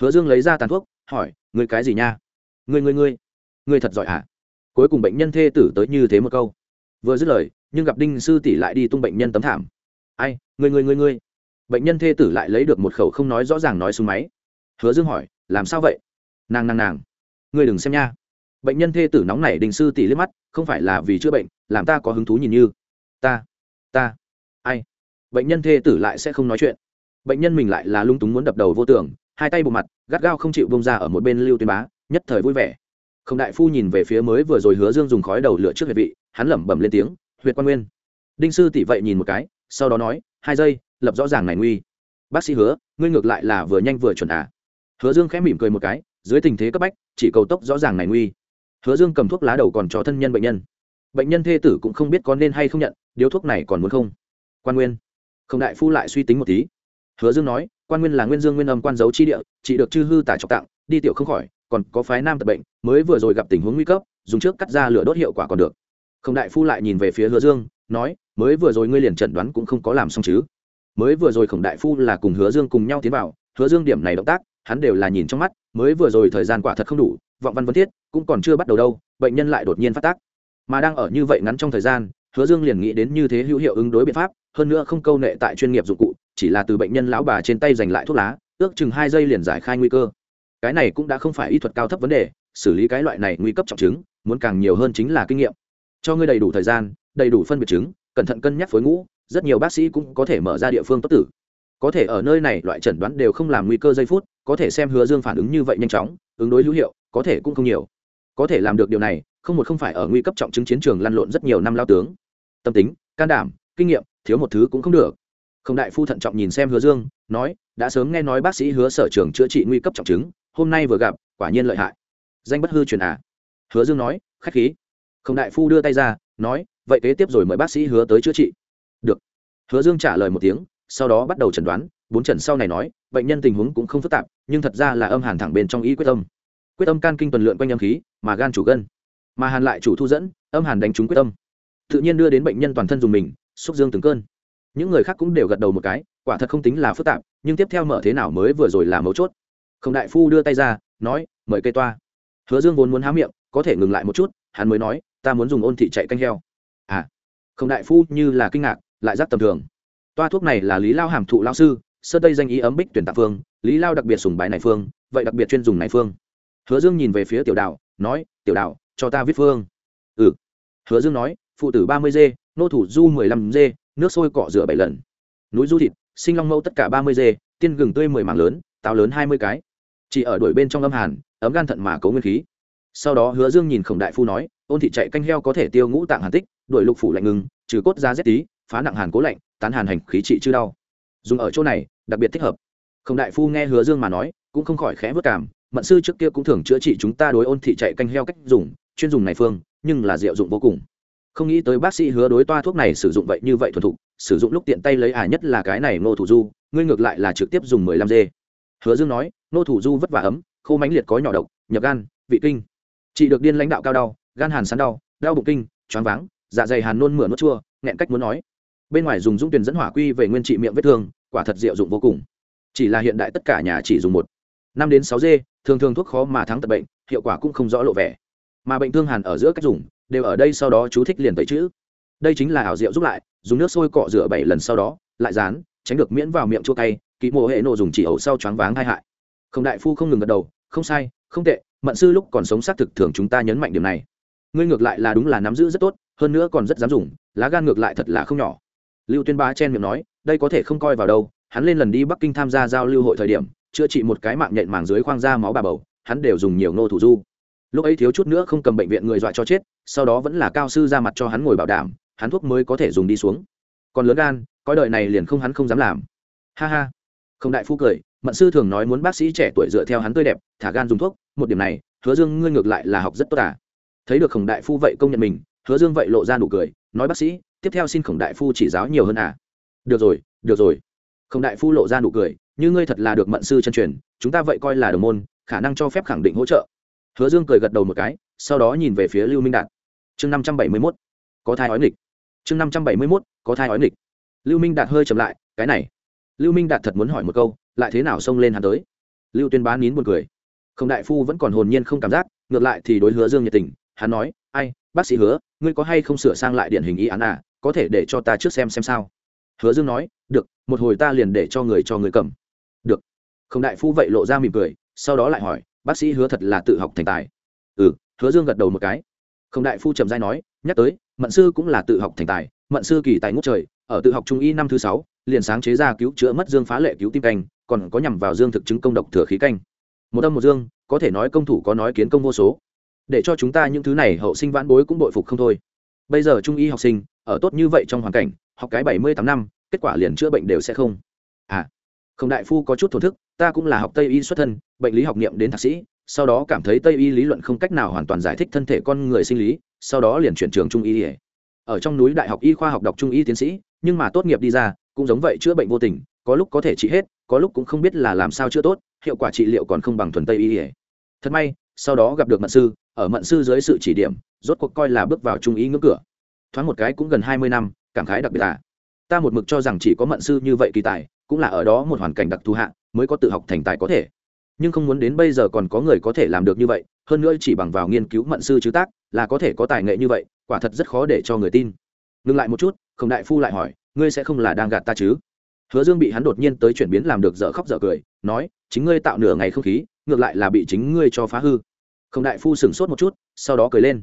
Hứa dương lấy ra tàn thuốc, hỏi người cái gì nha? Người người người người thật giỏi hả? Cuối cùng bệnh nhân thê tử tới như thế một câu. Vừa dứt lời, nhưng gặp đinh sư tỷ lại đi tung bệnh nhân tấm thảm. Ai người người người người bệnh nhân thê tử lại lấy được một khẩu không nói rõ ràng nói xuống máy. Hứa dương hỏi, làm sao vậy? Nàng nàng nàng người đừng xem nha. Bệnh nhân thê tử nóng nảy đình sư tỷ liếc mắt, không phải là vì chữa bệnh, làm ta có hứng thú nhìn như. Ta ta, ai? Bệnh nhân thê tử lại sẽ không nói chuyện bệnh nhân mình lại là lung túng muốn đập đầu vô tưởng hai tay bộ mặt, gắt gao không chịu bông ra ở một bên lưu tuyên bá, nhất thời vui vẻ. Không đại phu nhìn về phía mới vừa rồi hứa dương dùng khói đầu lửa trước huyệt vị, hắn lẩm bẩm lên tiếng, huyệt quan nguyên. Đinh sư tỷ vậy nhìn một cái, sau đó nói, hai giây, lập rõ ràng này nguy. Bác sĩ hứa, ngươi ngược lại là vừa nhanh vừa chuẩn à? Hứa dương khẽ mỉm cười một cái, dưới tình thế cấp bách, chỉ cầu tốc rõ ràng này nguy. Hứa dương cầm thuốc lá đầu còn cho thân nhân bệnh nhân. Bệnh nhân thê tử cũng không biết có nên hay không nhận, điếu thuốc này còn muốn không? Quan nguyên. Không đại phu lại suy tính một tí hứa dương nói, quan nguyên là nguyên dương nguyên âm quan dấu chi địa, chỉ được chư hư tả trọng tặng đi tiểu không khỏi, còn có phái nam tật bệnh, mới vừa rồi gặp tình huống nguy cấp, dùng trước cắt ra lửa đốt hiệu quả còn được. Không đại phu lại nhìn về phía hứa dương, nói, mới vừa rồi ngươi liền chẩn đoán cũng không có làm xong chứ. Mới vừa rồi khổng đại phu là cùng hứa dương cùng nhau tiến vào, hứa dương điểm này động tác, hắn đều là nhìn trong mắt, mới vừa rồi thời gian quả thật không đủ, vọng văn vấn thiết, cũng còn chưa bắt đầu đâu, bệnh nhân lại đột nhiên phát tác. Mà đang ở như vậy ngắn trong thời gian, hứa dương liền nghĩ đến như thế hữu hiệu ứng đối biện pháp, hơn nữa không câu nệ tại chuyên nghiệp dụng cụ chỉ là từ bệnh nhân lão bà trên tay giành lại thuốc lá, ước chừng hai giây liền giải khai nguy cơ. Cái này cũng đã không phải y thuật cao thấp vấn đề, xử lý cái loại này nguy cấp trọng chứng, muốn càng nhiều hơn chính là kinh nghiệm. Cho ngươi đầy đủ thời gian, đầy đủ phân biệt chứng, cẩn thận cân nhắc phối ngũ, rất nhiều bác sĩ cũng có thể mở ra địa phương tốt tử. Có thể ở nơi này loại chẩn đoán đều không làm nguy cơ giây phút, có thể xem hứa dương phản ứng như vậy nhanh chóng, ứng đối hữu hiệu, có thể cũng không nhiều. Có thể làm được điều này, không một không phải ở nguy cấp trọng chứng chiến trường lăn lộn rất nhiều năm lao tướng. Tâm tính, can đảm, kinh nghiệm, thiếu một thứ cũng không được không đại phu thận trọng nhìn xem hứa dương, nói, đã sớm nghe nói bác sĩ hứa sở trường chữa trị nguy cấp trọng chứng, hôm nay vừa gặp, quả nhiên lợi hại. Danh bất hư truyền à? Hứa dương nói, khách khí. Không đại phu đưa tay ra, nói, vậy kế tiếp rồi mời bác sĩ hứa tới chữa trị. Được. Hứa dương trả lời một tiếng, sau đó bắt đầu chẩn đoán, bốn trần sau này nói, bệnh nhân tình huống cũng không phức tạp, nhưng thật ra là âm hàn thẳng bên trong ý quyết tâm quyết tâm can kinh tuần lượn quanh âm khí, mà gan chủ gân. Mà hàn lại chủ thu dẫn, âm hàn đánh trúng quyết tâm tự nhiên đưa đến bệnh nhân toàn thân dùng mình, xúc dương từng cơn những người khác cũng đều gật đầu một cái, quả thật không tính là phức tạp, nhưng tiếp theo mở thế nào mới vừa rồi là mấu chốt. Không đại phu đưa tay ra, nói, mời cây toa. Hứa dương vốn muốn há miệng, có thể ngừng lại một chút, hắn mới nói, ta muốn dùng ôn thị chạy canh heo. À không đại phu như là kinh ngạc, lại rất tầm thường. Toa thuốc này là lý lao hàm thụ lao sư, sơ tây danh ý ấm bích tuyển tạ phương, lý lao đặc biệt sùng bài này phương, vậy đặc biệt chuyên dùng này phương. Hứa dương nhìn về phía tiểu đạo nói, tiểu đạo cho ta viết phương. Ừ. Hứa dương nói, phụ tử ba mươi g nô thủ du mười lăm g nước sôi cọ rửa bảy lần. Núi du thịt, sinh long mâu tất cả ba mươi dê, tiên gừng tươi mười mảng lớn, táo lớn hai mươi cái. Chỉ ở đuổi bên trong âm hàn, ấm gan thận mà cấu nguyên khí. Sau đó hứa dương nhìn khổng đại phu nói, ôn thị chạy canh heo có thể tiêu ngũ tạng hàn tích, đuổi lục phủ lạnh ngừng, trừ cốt ra rét tí, phá nặng hàn cố lạnh, tán hàn hành khí trị chưa đau. Dùng ở chỗ này, đặc biệt thích hợp. Khổng đại phu nghe hứa dương mà nói, cũng không khỏi khẽ vất cảm, mận sư trước kia cũng thường chữa trị chúng ta đối ôn thị chạy canh heo cách dùng, chuyên dùng này phương, nhưng là diệu dụng vô cùng không nghĩ tới bác sĩ hứa đối toa thuốc này sử dụng vậy như vậy thuần thục, sử dụng lúc tiện tay lấy à nhất là cái này nô thủ du, ngươi ngược lại là trực tiếp dùng mười lăm dê. Hứa dương nói nô thủ du vất vả ấm, khô mánh liệt có nhỏ độc, nhập gan, vị kinh. Chị được điên lãnh đạo cao đau, gan hàn sán đau đau bụng kinh, choáng váng dạ dày hàn nôn mửa nốt chua, nghẹn cách muốn nói. Bên ngoài dùng dũng tuyển dẫn hỏa quy về nguyên trị miệng vết thương, quả thật diệu dụng vô cùng. Chỉ là hiện đại tất cả nhà chỉ dùng một, năm đến sáu dê, thường thường thuốc khó mà thắng tật bệnh, hiệu quả cũng không rõ lộ vẻ. Mà bệnh thương hàn ở giữa cách dùng đều ở đây sau đó chú thích liền tẩy chữ. Đây chính là ảo rượu giúp lại, dùng nước sôi cọ rửa bảy lần sau đó, lại dán, tránh được miễn vào miệng chua cay kỹ mộ hệ nộ dùng chỉ ẩu sau choáng váng hai hại. Không đại phu không ngừng gật đầu, không sai, không tệ, mận sư lúc còn sống xác thực thường chúng ta nhấn mạnh điểm này. Ngươi ngược lại là đúng là nắm giữ rất tốt, hơn nữa còn rất dám dùng, lá gan ngược lại thật là không nhỏ. Lưu tuyên bá chen miệng nói, đây có thể không coi vào đâu, hắn lên lần đi bắc kinh tham gia giao lưu hội thời điểm, chữa trị một cái mạng nhện màng dưới khoang da máu bà bầu, hắn đều dùng nhiều nô thủ du. Lúc ấy thiếu chút nữa không cầm bệnh viện người dọa cho chết sau đó vẫn là cao sư ra mặt cho hắn ngồi bảo đảm, hắn thuốc mới có thể dùng đi xuống. Còn lớn gan, coi đời này liền không hắn không dám làm. Ha ha. Không đại phu cười, mận sư thường nói muốn bác sĩ trẻ tuổi dựa theo hắn tươi đẹp, thả gan dùng thuốc, một điểm này, hứa dương ngươi ngược lại là học rất tốt à. Thấy được khổng đại phu vậy công nhận mình, hứa dương vậy lộ ra nụ cười, nói bác sĩ, tiếp theo xin khổng đại phu chỉ giáo nhiều hơn à. Được rồi được rồi. Khổng đại phu lộ ra nụ cười, như ngươi thật là được mận sư chân truyền, chúng ta vậy coi là đồng môn, khả năng cho phép khẳng định hỗ trợ hứa dương cười gật đầu một cái, sau đó nhìn về phía lưu minh đạt. Chương năm trăm bảy mươi mốt, có thai ói nghịch. Chương năm trăm bảy mươi mốt, có thai ói nghịch. Lưu minh đạt hơi chậm lại, cái này. Lưu minh đạt thật muốn hỏi một câu, lại thế nào xông lên hắn tới? Lưu tuyên bá nín buồn cười. Không đại phu vẫn còn hồn nhiên không cảm giác, ngược lại thì đối hứa dương nhiệt tình, hắn nói, ai, bác sĩ hứa, ngươi có hay không sửa sang lại điển hình ý án à có thể để cho ta trước xem xem sao? Hứa dương nói, được, một hồi ta liền để cho người cho người cầm. Được. Không đại phu vậy lộ ra mỉm cười, sau đó lại hỏi bác sĩ hứa thật là tự học thành tài. Ừ hứa dương gật đầu một cái. Không đại phu trầm giai nói, nhắc tới, mận sư cũng là tự học thành tài, mận sư kỳ tài ngút trời, ở tự học trung y năm thứ sáu, liền sáng chế ra cứu chữa mất dương phá lệ cứu tim canh, còn có nhằm vào dương thực chứng công độc thừa khí canh. Một âm một dương, có thể nói công thủ có nói kiến công vô số. Để cho chúng ta những thứ này hậu sinh vãn bối cũng bội phục không thôi. Bây giờ trung y học sinh, ở tốt như vậy trong hoàn cảnh, học cái bảy mươi tám năm, kết quả liền chữa bệnh đều sẽ không. À không đại phu có chút thổn thức ta cũng là học tây y xuất thân bệnh lý học niệm đến thạc sĩ sau đó cảm thấy tây y lý luận không cách nào hoàn toàn giải thích thân thể con người sinh lý sau đó liền chuyển trường trung y ở trong núi đại học y khoa học đọc trung y tiến sĩ nhưng mà tốt nghiệp đi ra cũng giống vậy chữa bệnh vô tình có lúc có thể trị hết có lúc cũng không biết là làm sao chữa tốt hiệu quả trị liệu còn không bằng thuần tây y thật may sau đó gặp được mận sư ở mận sư dưới sự chỉ điểm rốt cuộc coi là bước vào trung ý ngưỡng cửa. Thoáng một cái cũng gần hai mươi năm cảm khái đặc biệt là, ta một mực cho rằng chỉ có mận sư như vậy kỳ tài cũng là ở đó một hoàn cảnh đặc thù hạ, mới có tự học thành tài có thể. Nhưng không muốn đến bây giờ còn có người có thể làm được như vậy, hơn nữa chỉ bằng vào nghiên cứu mận sư chứ tác, là có thể có tài nghệ như vậy, quả thật rất khó để cho người tin. Ngừng lại một chút không đại phu lại hỏi, ngươi sẽ không là đang gạt ta chứ? Hứa dương bị hắn đột nhiên tới chuyển biến làm được dở khóc dở cười, nói, chính ngươi tạo nửa ngày không khí, ngược lại là bị chính ngươi cho phá hư. Không đại phu sửng sốt một chút, sau đó cười lên.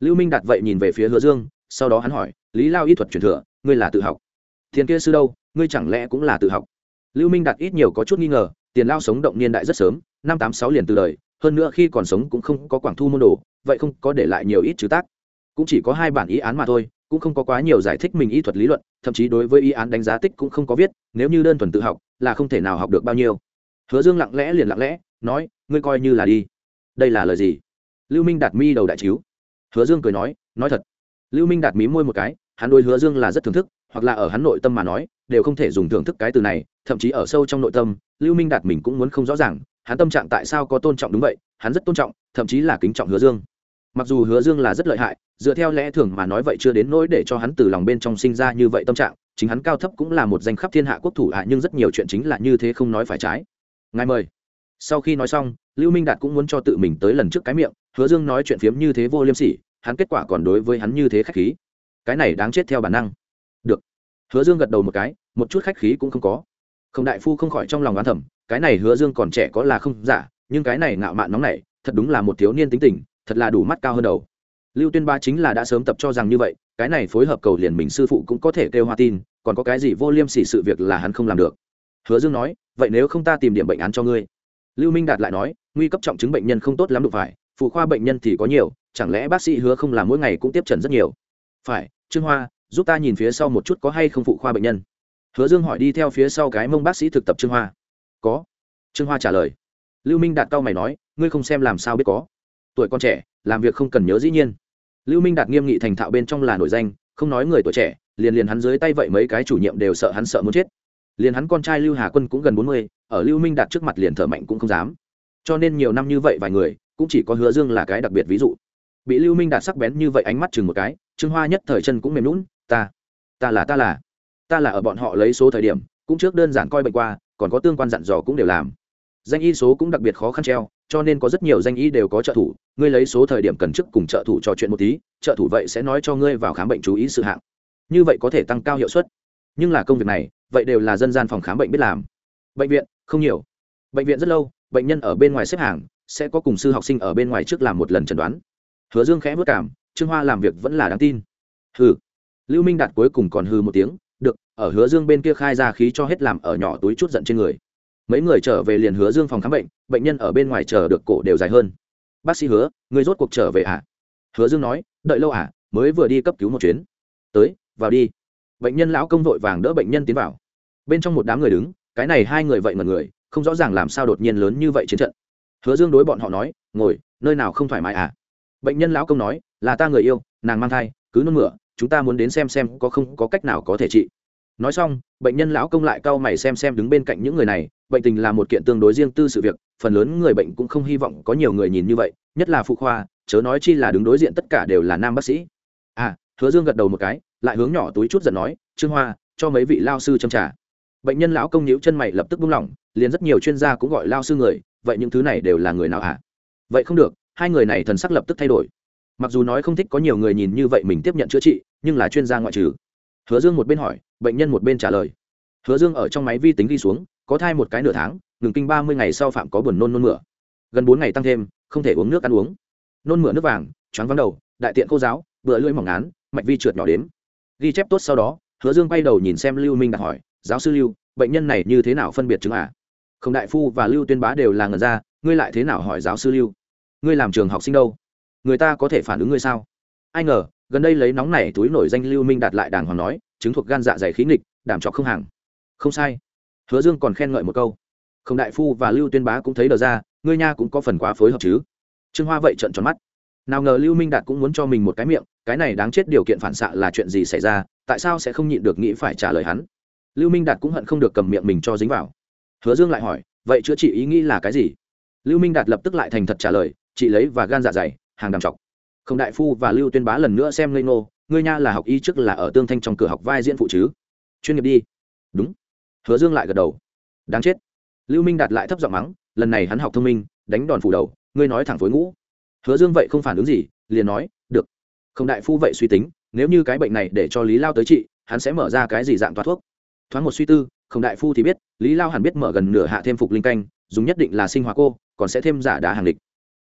Lưu minh đạt vậy nhìn về phía hứa dương, sau đó hắn hỏi, lý lao y thuật truyền thừa, ngươi là tự học? Thiên kia sư đâu? Ngươi chẳng lẽ cũng là tự học? Lưu minh đạt ít nhiều có chút nghi ngờ, tiền lao sống động niên đại rất sớm, năm tám sáu liền từ đời, hơn nữa khi còn sống cũng không có quảng thu môn đồ, vậy không có để lại nhiều ít chứ tác. Cũng chỉ có hai bản ý án mà thôi, cũng không có quá nhiều giải thích mình ý thuật lý luận, thậm chí đối với ý án đánh giá tích cũng không có viết, nếu như đơn thuần tự học, là không thể nào học được bao nhiêu. Hứa dương lặng lẽ liền lặng lẽ, nói, ngươi coi như là đi. Đây là lời gì? Lưu minh đạt mi đầu đại chiếu. Hứa dương cười nói nói thật. Lưu minh đạt mí môi một cái, hắn đôi hứa dương là rất thưởng thức hoặc là ở hắn nội tâm mà nói, đều không thể dùng thưởng thức cái từ này, thậm chí ở sâu trong nội tâm, lưu minh đạt mình cũng muốn không rõ ràng, hắn tâm trạng tại sao có tôn trọng đúng vậy, hắn rất tôn trọng, thậm chí là kính trọng hứa dương. Mặc dù hứa dương là rất lợi hại, dựa theo lẽ thường mà nói vậy chưa đến nỗi để cho hắn từ lòng bên trong sinh ra như vậy tâm trạng, chính hắn cao thấp cũng là một danh khắp thiên hạ quốc thủ hạ, nhưng rất nhiều chuyện chính là như thế không nói phải trái. Ngài mời. Sau khi nói xong, lưu minh đạt cũng muốn cho tự mình tới lần trước cái miệng, hứa dương nói chuyện phiếm như thế vô liêm sỉ, hắn kết quả còn đối với hắn như thế khách khí. Cái này đáng chết theo bản năng hứa dương gật đầu một cái, một chút khách khí cũng không có. Không đại phu không khỏi trong lòng oán thẩm cái này hứa dương còn trẻ có là không giả, nhưng cái này ngạo mạn nóng này, thật đúng là một thiếu niên tính tình, thật là đủ mắt cao hơn đầu. Lưu tuyên ba chính là đã sớm tập cho rằng như vậy, cái này phối hợp cầu liền mình sư phụ cũng có thể kêu hoa tin, còn có cái gì vô liêm sỉ sự việc là hắn không làm được. Hứa dương nói, vậy nếu không ta tìm điểm bệnh án cho ngươi. Lưu minh đạt lại nói, nguy cấp trọng chứng bệnh nhân không tốt lắm đụng phải, phụ khoa bệnh nhân thì có nhiều, chẳng lẽ bác sĩ hứa không làm mỗi ngày cũng tiếp trần rất nhiều? Phải, trương hoa giúp ta nhìn phía sau một chút có hay không phụ khoa bệnh nhân. Hứa dương hỏi đi theo phía sau cái mông bác sĩ thực tập trương hoa. Có. Trương hoa trả lời. Lưu minh đạt cao mày nói, ngươi không xem làm sao biết có. Tuổi con trẻ, làm việc không cần nhớ dĩ nhiên. Lưu minh đạt nghiêm nghị thành thạo bên trong là nổi danh, không nói người tuổi trẻ, liền liền hắn dưới tay vậy mấy cái chủ nhiệm đều sợ hắn sợ muốn chết. Liền hắn con trai lưu hà quân cũng gần bốn mươi, ở lưu minh đạt trước mặt liền thở mạnh cũng không dám. Cho nên nhiều năm như vậy vài người, cũng chỉ có hứa dương là cái đặc biệt ví dụ. Bị lưu minh đạt sắc bén như vậy ánh mắt chừng một cái, trương hoa nhất thời chân cũng mềm lún ta ta là ta là ta là ở bọn họ lấy số thời điểm, cũng trước đơn giản coi bệnh qua, còn có tương quan dặn dò cũng đều làm. Danh y số cũng đặc biệt khó khăn treo, cho nên có rất nhiều danh y đều có trợ thủ, ngươi lấy số thời điểm cần chức cùng trợ thủ trò chuyện một tí, trợ thủ vậy sẽ nói cho ngươi vào khám bệnh chú ý sự hạng. Như vậy có thể tăng cao hiệu suất. Nhưng là công việc này, vậy đều là dân gian phòng khám bệnh biết làm. Bệnh viện, không nhiều. Bệnh viện rất lâu, bệnh nhân ở bên ngoài xếp hàng, sẽ có cùng sư học sinh ở bên ngoài trước làm một lần chẩn đoán. Hứa dương khẽ vất cảm, trương hoa làm việc vẫn là đáng tin. Hừ lưu minh đạt cuối cùng còn hừ một tiếng, được, ở hứa dương bên kia khai ra khí cho hết làm ở nhỏ túi chút giận trên người. Mấy người trở về liền hứa dương phòng khám bệnh bệnh nhân ở bên ngoài chờ được cổ đều dài hơn. Bác sĩ hứa, người rốt cuộc trở về à hứa dương nói, đợi lâu à mới vừa đi cấp cứu một chuyến. Tới, vào đi. Bệnh nhân lão công vội vàng đỡ bệnh nhân tiến vào. Bên trong một đám người đứng, cái này hai người vậy mà người, không rõ ràng làm sao đột nhiên lớn như vậy chiến trận. Hứa dương đối bọn họ nói, ngồi, nơi nào không thoải mái à bệnh nhân lão công nói, là ta người yêu, nàng mang thai, cứ nôn mửa chúng ta muốn đến xem xem có không có cách nào có thể trị. Nói xong, bệnh nhân lão công lại cau mày xem xem đứng bên cạnh những người này, bệnh tình là một kiện tương đối riêng tư sự việc, phần lớn người bệnh cũng không hy vọng có nhiều người nhìn như vậy, nhất là phụ khoa, chớ nói chi là đứng đối diện tất cả đều là nam bác sĩ. À hứa dương gật đầu một cái, lại hướng nhỏ túi chút giận nói, trương hoa, cho mấy vị lao sư châm trả bệnh nhân lão công nhíu chân mày lập tức buông lỏng, liền rất nhiều chuyên gia cũng gọi lao sư người, vậy những thứ này đều là người nào hả? Vậy không được, hai người này thần sắc lập tức thay đổi. Mặc dù nói không thích có nhiều người nhìn như vậy mình tiếp nhận chữa trị nhưng là chuyên gia ngoại trừ. Hứa dương một bên hỏi, bệnh nhân một bên trả lời. Hứa dương ở trong máy vi tính ghi xuống, có thai một cái nửa tháng, ngừng kinh ba mươi ngày sau phạm có buồn nôn nôn mửa. Gần bốn ngày tăng thêm, không thể uống nước ăn uống. Nôn mửa nước vàng, choáng vắng đầu, đại tiện khô giáo bựa lưỡi mỏng ngán mạch vi trượt nhỏ đếm. Ghi chép tốt sau đó, hứa dương quay đầu nhìn xem lưu minh đặt hỏi, giáo sư lưu, bệnh nhân này như thế nào phân biệt chứng à? Không đại phu và lưu tuyên bá đều là ngần ra, ngươi lại thế nào hỏi giáo sư lưu? Ngươi làm trường học sinh đâu? Người ta có thể phản ứng ngươi sao? Ai ngờ gần đây lấy nóng này túi nổi danh lưu minh đạt lại đàng hoàng nói chứng thuộc gan dạ dày khí nghịch, đảm trọc không hàng. Không sai. Hứa dương còn khen ngợi một câu không đại phu và lưu tuyên bá cũng thấy đờ ra, ngươi nha cũng có phần quá phối hợp chứ. Trương hoa vậy trận tròn mắt. Nào ngờ lưu minh đạt cũng muốn cho mình một cái miệng, cái này đáng chết điều kiện phản xạ là chuyện gì xảy ra, tại sao sẽ không nhịn được nghĩ phải trả lời hắn? Lưu minh đạt cũng hận không được cầm miệng mình cho dính vào. Hứa dương lại hỏi, vậy chữa trị ý nghĩ là cái gì? Lưu minh đạt lập tức lại thành thật trả lời, chị lấy và gan dạ dày, hàng đàm chọc không đại phu và lưu tuyên bá lần nữa xem ngây ngô, ngươi nha là học y trước là ở tương thanh trong cửa học vai diễn phụ chứ? Chuyên nghiệp đi. Đúng. Hứa dương lại gật đầu. Đáng chết. Lưu minh đạt lại thấp giọng mắng, lần này hắn học thông minh, đánh đòn phủ đầu, ngươi nói thẳng phối ngũ. Hứa dương vậy không phản ứng gì, liền nói, được. Không đại phu vậy suy tính, nếu như cái bệnh này để cho lý lao tới trị, hắn sẽ mở ra cái gì dạng toa thuốc? Thoáng một suy tư, không đại phu thì biết, lý lao hẳn biết mở gần nửa hạ thêm phục linh canh, dùng nhất định là sinh hóa cô, còn sẽ thêm giả đá hàng địch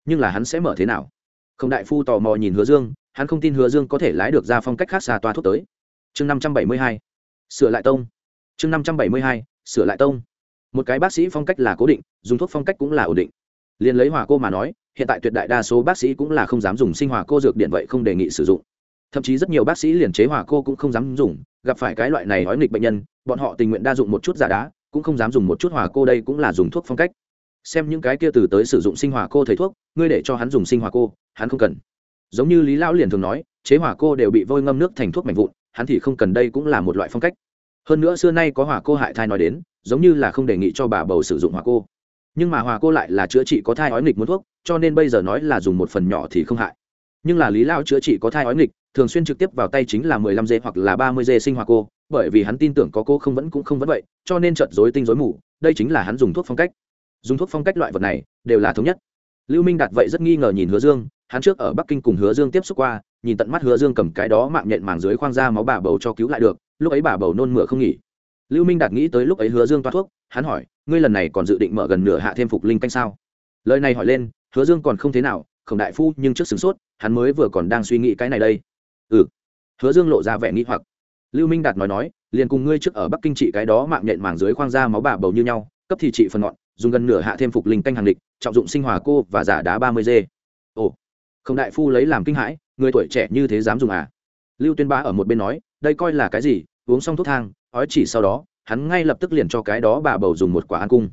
nhưng là hắn sẽ mở thế nào? Không đại phu tò mò nhìn hứa dương, hắn không tin hứa dương có thể lái được ra phong cách khác xa toa thuốc tới. Chương năm trăm bảy mươi hai, sửa lại tông. Chương năm trăm bảy mươi hai, sửa lại tông. Một cái bác sĩ phong cách là cố định, dùng thuốc phong cách cũng là ổn định. Liền lấy hòa cô mà nói, hiện tại tuyệt đại đa số bác sĩ cũng là không dám dùng sinh hòa cô dược điện vậy không đề nghị sử dụng. Thậm chí rất nhiều bác sĩ liền chế hòa cô cũng không dám dùng, gặp phải cái loại này nói nghịch bệnh nhân, bọn họ tình nguyện đa dụng một chút giả đá, cũng không dám dùng một chút hòa cô đây cũng là dùng thuốc phong cách xem những cái kia từ tới sử dụng sinh hòa cô thầy thuốc, ngươi để cho hắn dùng sinh hòa cô, hắn không cần. Giống như lý lão liền thường nói, chế hỏa cô đều bị vôi ngâm nước thành thuốc mạnh vụn, hắn thì không cần đây cũng là một loại phong cách. Hơn nữa xưa nay có hỏa cô hại thai nói đến, giống như là không đề nghị cho bà bầu sử dụng hỏa cô. Nhưng mà hỏa cô lại là chữa trị có thai ói nghịch muốn thuốc, cho nên bây giờ nói là dùng một phần nhỏ thì không hại. Nhưng là lý lao chữa trị có thai ói nghịch, thường xuyên trực tiếp vào tay chính là mười lăm dê hoặc là ba mươi dê sinh hỏa cô, bởi vì hắn tin tưởng có cô không vẫn cũng không vẫn vậy, cho nên trận dối tinh dối mù, đây chính là hắn dùng thuốc phong cách dùng thuốc phong cách loại vật này đều là thống nhất. Lưu minh đạt vậy rất nghi ngờ nhìn hứa dương, hắn trước ở bắc kinh cùng hứa dương tiếp xúc qua, nhìn tận mắt hứa dương cầm cái đó mạng nhện màng dưới khoang da máu bà bầu cho cứu lại được, lúc ấy bà bầu nôn mửa không nghỉ. Lưu minh đạt nghĩ tới lúc ấy hứa dương toa thuốc, hắn hỏi, ngươi lần này còn dự định mở gần nửa hạ thêm phục linh canh sao? Lời này hỏi lên, hứa dương còn không thế nào khổng đại phu, nhưng trước sửng sốt, hắn mới vừa còn đang suy nghĩ cái này đây. Ừ. Hứa dương lộ ra vẻ nghĩ hoặc. Lưu minh đạt nói nói, liền cùng ngươi trước ở bắc kinh trị cái đó mạng nhện màng dưới khoang da máu bà bầu như nhau, cấp thì trị phần ngọn dùng gần nửa hạ thêm phục linh canh hàng địch, trọng dụng sinh hòa cô và giả đá ba mươi dê. Ồ, không đại phu lấy làm kinh hãi, người tuổi trẻ như thế dám dùng à? Lưu tuyên bá ở một bên nói, đây coi là cái gì? Uống xong thuốc thang, ói chỉ sau đó, hắn ngay lập tức liền cho cái đó bà bầu dùng một quả ăn cung.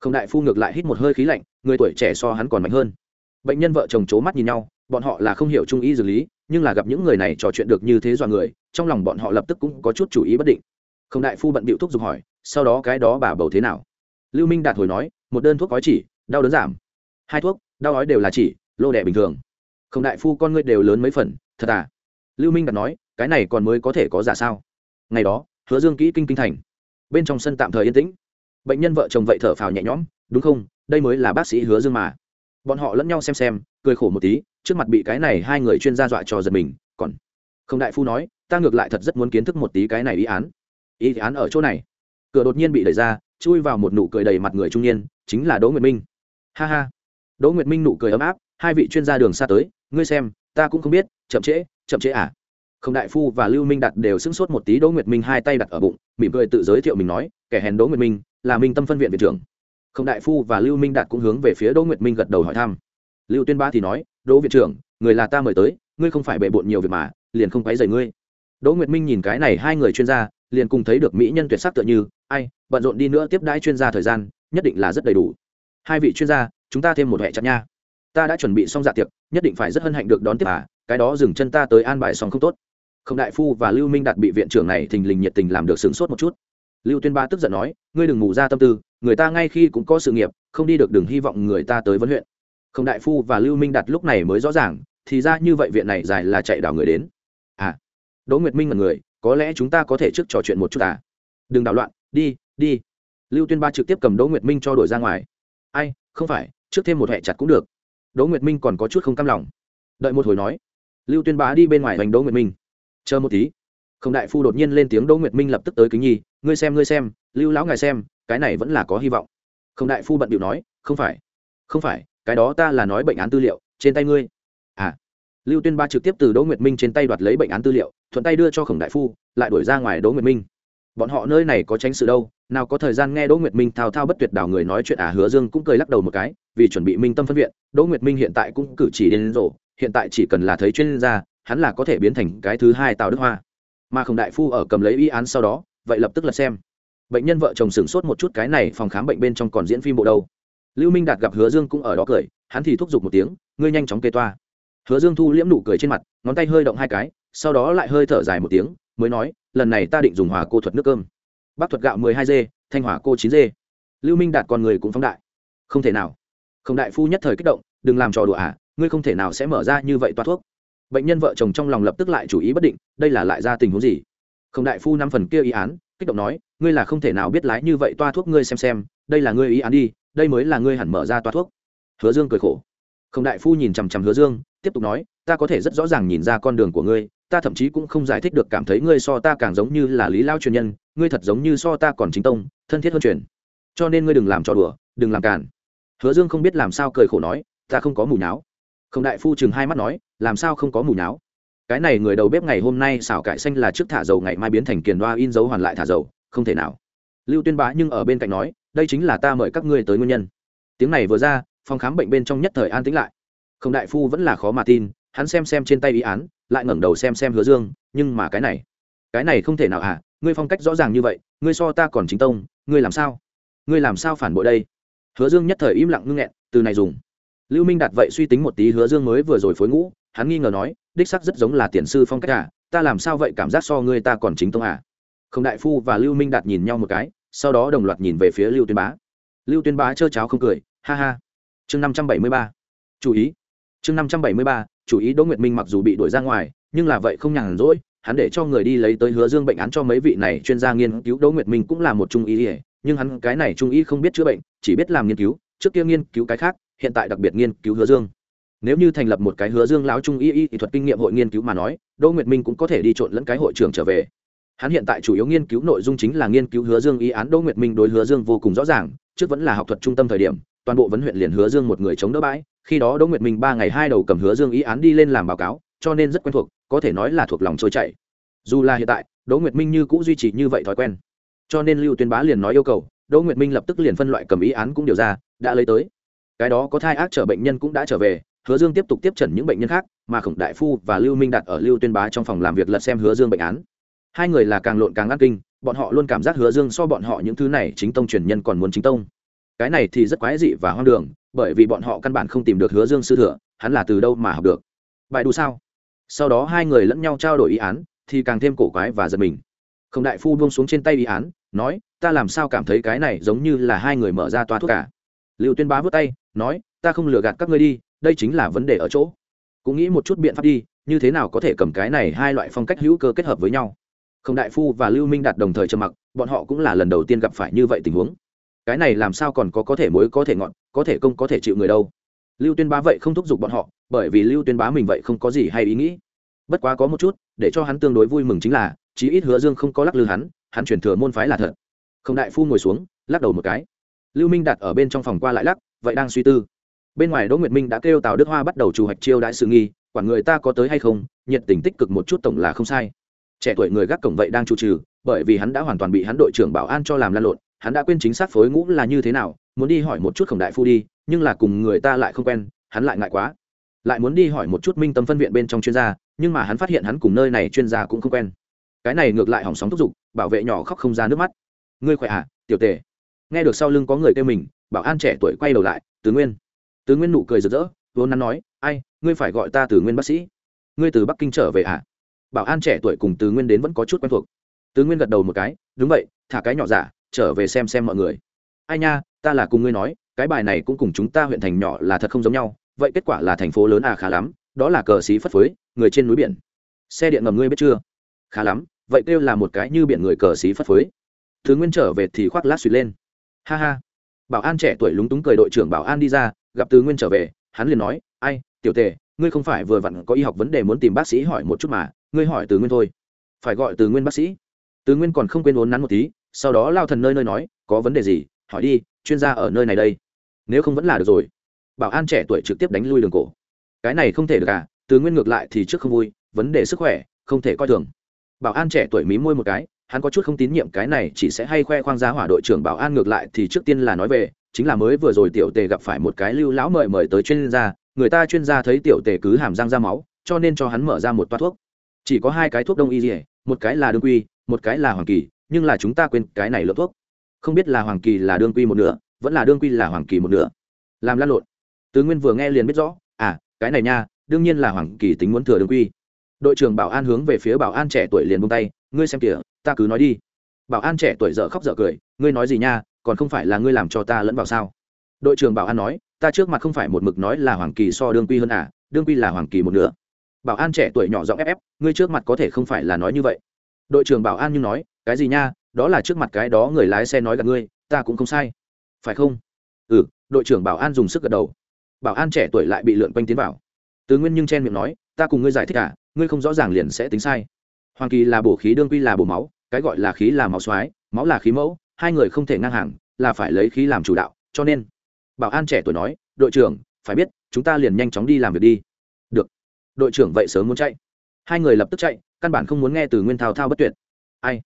Không đại phu ngược lại hít một hơi khí lạnh, người tuổi trẻ so hắn còn mạnh hơn. Bệnh nhân vợ chồng c h ố mắt nhìn nhau, bọn họ là không hiểu trung ý dược lý, nhưng là gặp những người này trò chuyện được như thế dọa người, trong lòng bọn họ lập tức cũng có chút chủ ý bất định. Không đại phu bận bịu thúc giục hỏi, sau đó cái đó bà bầu thế nào? Lưu minh đạt hồi nói, một đơn thuốc gói chỉ, đau đớn giảm. Hai thuốc, đau ói đều là chỉ, lô đẻ bình thường. Không đại phu con ngươi đều lớn mấy phần, thật à? Lưu minh đạt nói, cái này còn mới có thể có giả sao? Ngày đó, hứa dương kỹ kinh kinh thành. Bên trong sân tạm thời yên tĩnh. Bệnh nhân vợ chồng vậy thở phào nhẹ nhõm, đúng không? Đây mới là bác sĩ hứa dương mà. Bọn họ lẫn nhau xem xem, cười khổ một tí, trước mặt bị cái này hai người chuyên gia dọa cho giật mình, còn không đại phu nói, ta ngược lại thật rất muốn kiến thức một tí cái này ý án. Ý án ở chỗ này? Cửa đột nhiên bị đẩy ra chui vào một nụ cười đầy mặt người trung niên, chính là đỗ nguyệt minh. Ha ha. Đỗ nguyệt minh nụ cười ấm áp, hai vị chuyên gia đường xa tới, ngươi xem, ta cũng không biết, chậm trễ chậm trễ à? Không đại phu và lưu minh đặt đều sững sốt một tí, đỗ nguyệt minh hai tay đặt ở bụng, mỉm cười tự giới thiệu mình nói, kẻ hèn đỗ nguyệt minh, là minh tâm phân viện viện trưởng. Không đại phu và lưu minh đạt cũng hướng về phía đỗ nguyệt minh gật đầu hỏi thăm. Lưu tuyên ba thì nói, đỗ viện trưởng, người là ta mời tới, ngươi không phải bề bộn nhiều việc mà, liền không quấy rầy ngươi. Đỗ nguyệt minh nhìn cái này hai người chuyên gia, liền cùng thấy được mỹ nhân tuyệt sắc tựa như ai, bận rộn đi nữa tiếp đãi chuyên gia thời gian, nhất định là rất đầy đủ. Hai vị chuyên gia, chúng ta thêm một hệ chặt nha. Ta đã chuẩn bị xong dạ tiệc, nhất định phải rất hân hạnh được đón tiếp à cái đó dừng chân ta tới an bài xong không tốt. Không đại phu và lưu minh đạt bị viện trưởng này thình lình nhiệt tình làm được sửng sốt một chút. Lưu tuyên ba tức giận nói, ngươi đừng ngủ ra tâm tư, người ta ngay khi cũng có sự nghiệp, không đi được đừng hy vọng người ta tới vấn huyện. Không đại phu và lưu minh đạt lúc này mới rõ ràng, thì ra như vậy viện này dài là chạy đảo người đến. À đỗ nguyệt minh là người, có lẽ chúng ta có thể trước trò chuyện một chút à? Đừng đảo loạn đi đi. Lưu tuyên ba trực tiếp cầm đỗ nguyệt minh cho đổi ra ngoài. Ai, không phải, trước thêm một hệ chặt cũng được. Đỗ nguyệt minh còn có chút không cam lòng. Đợi một hồi nói. Lưu tuyên bá đi bên ngoài hoành đỗ nguyệt minh. Chờ một tí. Không đại phu đột nhiên lên tiếng đỗ nguyệt minh lập tức tới kính nhi, ngươi xem ngươi xem, lưu lão ngài xem, cái này vẫn là có hy vọng. Không đại phu bận điệu nói, không phải không phải, cái đó ta là nói bệnh án tư liệu, trên tay ngươi. À. Lưu tuyên ba trực tiếp từ đỗ nguyệt minh trên tay đoạt lấy bệnh án tư liệu, thuận tay đưa cho khổng đại phu, lại đuổi ra ngoài đỗ nguyệt minh bọn họ nơi này có tránh sự đâu nào có thời gian nghe đỗ nguyệt minh thao thao bất tuyệt đào người nói chuyện à hứa dương cũng cười lắc đầu một cái vì chuẩn bị minh tâm phân viện đỗ nguyệt minh hiện tại cũng cử chỉ đến rộ, hiện tại chỉ cần là thấy chuyên gia hắn là có thể biến thành cái thứ hai tào đức hoa. Mà khổng đại phu ở cầm lấy y án sau đó vậy lập tức là xem. Bệnh nhân vợ chồng sửng sốt một chút cái này phòng khám bệnh bên trong còn diễn phim bộ đâu. Lưu minh đạt gặp hứa dương cũng ở đó cười hắn thì thúc giục một tiếng ngươi nhanh chóng kê toa. Hứa dương thu liễm nụ cười trên mặt ngón tay hơi động hai cái sau đó lại hơi thở dài một tiếng mới nói lần này ta định dùng hòa cô thuật nước cơm. Bắc thuật gạo mười hai dê, thanh hỏa cô chín dê, lưu minh đạt con người cũng phóng đại. Không thể nào. Không đại phu nhất thời kích động đừng làm trò đùa à ngươi không thể nào sẽ mở ra như vậy toa thuốc. Bệnh nhân vợ chồng trong lòng lập tức lại chủ ý bất định đây là lại ra tình huống gì? Không đại phu năm phần kia ý án kích động nói ngươi là không thể nào biết lái như vậy toa thuốc ngươi xem xem đây là ngươi ý án đi đây mới là ngươi hẳn mở ra toa thuốc. Hứa dương cười khổ. Không đại phu nhìn chằm chằm hứa dương tiếp tục nói ta có thể rất rõ ràng nhìn ra con đường của ngươi ta thậm chí cũng không giải thích được cảm thấy ngươi so ta càng giống như là lý lao truyền nhân, ngươi thật giống như so ta còn chính tông, thân thiết hơn truyền. Cho nên ngươi đừng làm trò đùa, đừng làm càn. hứa dương không biết làm sao cười khổ nói, ta không có mù nháo. Không đại phu chừng hai mắt nói, làm sao không có mù nháo? Cái này người đầu bếp ngày hôm nay xào cải xanh là trước thả dầu, ngày mai biến thành kiền đoa in dấu hoàn lại thả dầu, không thể nào. Lưu tuyên bá nhưng ở bên cạnh nói, đây chính là ta mời các ngươi tới nguyên nhân. Tiếng này vừa ra, phòng khám bệnh bên trong nhất thời an tĩnh lại. Không đại phu vẫn là khó mà tin, hắn xem xem trên tay ý án lại ngẩng đầu xem xem hứa dương, nhưng mà cái này cái này không thể nào à ngươi phong cách rõ ràng như vậy, ngươi so ta còn chính tông, ngươi làm sao? Ngươi làm sao phản bội đây? Hứa dương nhất thời im lặng ngưng nghẹn, từ này dùng. Lưu minh đạt vậy suy tính một tí, hứa dương mới vừa rồi phối ngũ, hắn nghi ngờ nói, đích sắc rất giống là tiền sư phong cách à ta làm sao vậy cảm giác so ngươi ta còn chính tông à? Không đại phu và lưu minh đạt nhìn nhau một cái, sau đó đồng loạt nhìn về phía lưu tuyên bá. Lưu tuyên bá trơ cháo không cười, ha ha. Chương năm trăm bảy mươi ba. Chú ý. Chương năm trăm bảy mươi ba chú ý đỗ nguyệt minh mặc dù bị đuổi ra ngoài, nhưng là vậy không nhàn rỗi, hắn để cho người đi lấy tới hứa dương bệnh án cho mấy vị này chuyên gia nghiên cứu, đỗ nguyệt minh cũng là một trung ý nhưng hắn cái này trung ý không biết chữa bệnh, chỉ biết làm nghiên cứu, trước kia nghiên cứu cái khác, hiện tại đặc biệt nghiên cứu hứa dương. Nếu như thành lập một cái hứa dương lão trung y y thuật kinh nghiệm hội nghiên cứu mà nói, đỗ nguyệt minh cũng có thể đi trộn lẫn cái hội trưởng trở về. Hắn hiện tại chủ yếu nghiên cứu nội dung chính là nghiên cứu hứa dương y án, đỗ nguyệt minh đối hứa dương vô cùng rõ ràng, trước vẫn là học thuật trung tâm thời điểm, toàn bộ vấn huyện liền hứa dương một người chống đỡ bãi khi đó đỗ nguyệt minh ba ngày hai đầu cầm hứa dương ý án đi lên làm báo cáo, cho nên rất quen thuộc, có thể nói là thuộc lòng trôi chảy. Dù là hiện tại, đỗ nguyệt minh như cũng duy trì như vậy thói quen. Cho nên lưu tuyên bá liền nói yêu cầu, đỗ nguyệt minh lập tức liền phân loại cầm ý án cũng điều ra, đã lấy tới. Cái đó có thai ác trở bệnh nhân cũng đã trở về, hứa dương tiếp tục tiếp trần những bệnh nhân khác, mà khổng đại phu và lưu minh đặt ở lưu tuyên bá trong phòng làm việc lật xem hứa dương bệnh án. Hai người là càng lộn càng ác kinh, bọn họ luôn cảm giác hứa dương so bọn họ những thứ này chính tông truyền nhân còn muốn chính tông cái này thì rất quái dị và hoang đường, bởi vì bọn họ căn bản không tìm được hứa dương sư thừa hắn là từ đâu mà học được? Bài đủ sao? Sau đó hai người lẫn nhau trao đổi ý án, thì càng thêm cổ quái và giật mình. Không đại phu buông xuống trên tay ý án, nói, ta làm sao cảm thấy cái này giống như là hai người mở ra toa thuốc cả? Liệu tuyên bá vứt tay, nói, ta không lừa gạt các ngươi đi, đây chính là vấn đề ở chỗ. Cũng nghĩ một chút biện pháp đi, như thế nào có thể cầm cái này hai loại phong cách hữu cơ kết hợp với nhau? Không đại phu và lưu minh đạt đồng thời trầm mặc, bọn họ cũng là lần đầu tiên gặp phải như vậy tình huống cái này làm sao còn có có thể mối có thể ngọn có thể công, có thể chịu người đâu. Lưu tuyên bá vậy không thúc giục bọn họ, bởi vì lưu tuyên bá mình vậy không có gì hay ý nghĩ. Bất quá có một chút, để cho hắn tương đối vui mừng chính là, chí ít hứa dương không có lắc lư hắn hắn chuyển thừa môn phái là thật. Không đại phu ngồi xuống, lắc đầu một cái. Lưu minh đặt ở bên trong phòng qua lại lắc, vậy đang suy tư. Bên ngoài đỗ nguyệt minh đã kêu tào đức hoa bắt đầu chủ hoạch chiêu đãi sự nghi, quản người ta có tới hay không, nhiệt tình tích cực một chút tổng là không sai. Trẻ tuổi người gác cổng vậy đang chủ trừ, bởi vì hắn đã hoàn toàn bị hắn đội trưởng bảo an cho làm lan lộn hắn đã quên chính xác phối ngũ là như thế nào, muốn đi hỏi một chút khổng đại phu đi, nhưng là cùng người ta lại không quen, hắn lại ngại quá. Lại muốn đi hỏi một chút minh tâm phân viện bên trong chuyên gia, nhưng mà hắn phát hiện hắn cùng nơi này chuyên gia cũng không quen. Cái này ngược lại hỏng sóng thúc giục, bảo vệ nhỏ khóc không ra nước mắt. Ngươi khỏe à tiểu tề? Nghe được sau lưng có người kêu mình, bảo an trẻ tuổi quay đầu lại tứ nguyên. Tứ nguyên nụ cười rực rỡ, vốn nắn nói, ai, ngươi phải gọi ta từ nguyên bác sĩ. Ngươi từ bắc kinh trở về à? Bảo an trẻ tuổi cùng tứ nguyên đến vẫn có chút quen thuộc. Tứ nguyên gật đầu một cái, đúng vậy, thả cái nhỏ giả trở về xem xem mọi người. Ai nha, ta là cùng ngươi nói, cái bài này cũng cùng chúng ta huyện thành nhỏ là thật không giống nhau, vậy kết quả là thành phố lớn à khá lắm, đó là cờ xí phất phới, người trên núi biển. Xe điện ngầm ngươi biết chưa? Khá lắm, vậy kêu là một cái như biển người cờ xí phất phới. Thứ nguyên trở về thì khoác lát suy lên. Ha ha. Bảo an trẻ tuổi lúng túng cười đội trưởng bảo an đi ra, gặp tứ nguyên trở về, hắn liền nói, ai, tiểu tề, ngươi không phải vừa vặn có y học vấn đề muốn tìm bác sĩ hỏi một chút mà, ngươi hỏi từ nguyên thôi. Phải gọi từ nguyên bác sĩ. Từ nguyên còn không quên ốn nắn một tí sau đó lao thần nơi nơi nói, có vấn đề gì? Hỏi đi, chuyên gia ở nơi này đây. Nếu không vẫn là được rồi. Bảo an trẻ tuổi trực tiếp đánh lui đường cổ. Cái này không thể được à từ nguyên ngược lại thì trước không vui, vấn đề sức khỏe, không thể coi thường. Bảo an trẻ tuổi mí môi một cái, hắn có chút không tín nhiệm cái này chỉ sẽ hay khoe khoang giá hỏa đội trưởng bảo an ngược lại thì trước tiên là nói về, chính là mới vừa rồi tiểu tề gặp phải một cái lưu lão mời mời tới chuyên gia, người ta chuyên gia thấy tiểu tề cứ hàm răng ra máu, cho nên cho hắn mở ra một toa thuốc. Chỉ có hai cái thuốc đông y dỉa một cái là đương quy, một cái là hoàng kỳ nhưng là chúng ta quên cái này lượng thuốc. Không biết là hoàng kỳ là đương quy một nửa, vẫn là đương quy là hoàng kỳ một nửa. Làm lan lộn. Tứ nguyên vừa nghe liền biết rõ à cái này nha, đương nhiên là hoàng kỳ tính muốn thừa đương quy. Đội trưởng bảo an hướng về phía bảo an trẻ tuổi liền buông tay, ngươi xem kìa, ta cứ nói đi. Bảo an trẻ tuổi dở khóc dở cười, ngươi nói gì nha, còn không phải là ngươi làm cho ta lẫn vào sao? Đội trưởng bảo an nói, ta trước mặt không phải một mực nói là hoàng kỳ so đương quy hơn à đương quy là hoàng kỳ một nửa. Bảo an trẻ tuổi nhỏ giọng ép ép, ngươi trước mặt có thể không phải là nói như vậy. Đội trưởng bảo an như nói cái gì nha, đó là trước mặt cái đó người lái xe nói gặp ngươi, ta cũng không sai. Phải không? Ừ đội trưởng bảo an dùng sức gật đầu. Bảo an trẻ tuổi lại bị lượn quanh tiến vào. Tứ nguyên nhưng chen miệng nói, ta cùng ngươi giải thích cả ngươi không rõ ràng liền sẽ tính sai. Hoàng kỳ là bổ khí, đương quy là bổ máu, cái gọi là khí là máu xoái máu là khí mẫu, hai người không thể ngang hàng, là phải lấy khí làm chủ đạo, cho nên, bảo an trẻ tuổi nói, đội trưởng, phải biết, chúng ta liền nhanh chóng đi làm việc đi. Được. Đội trưởng vậy sớm muốn chạy. Hai người lập tức chạy, căn bản không muốn nghe từ nguyên thao thao bất tuyệt. Ai?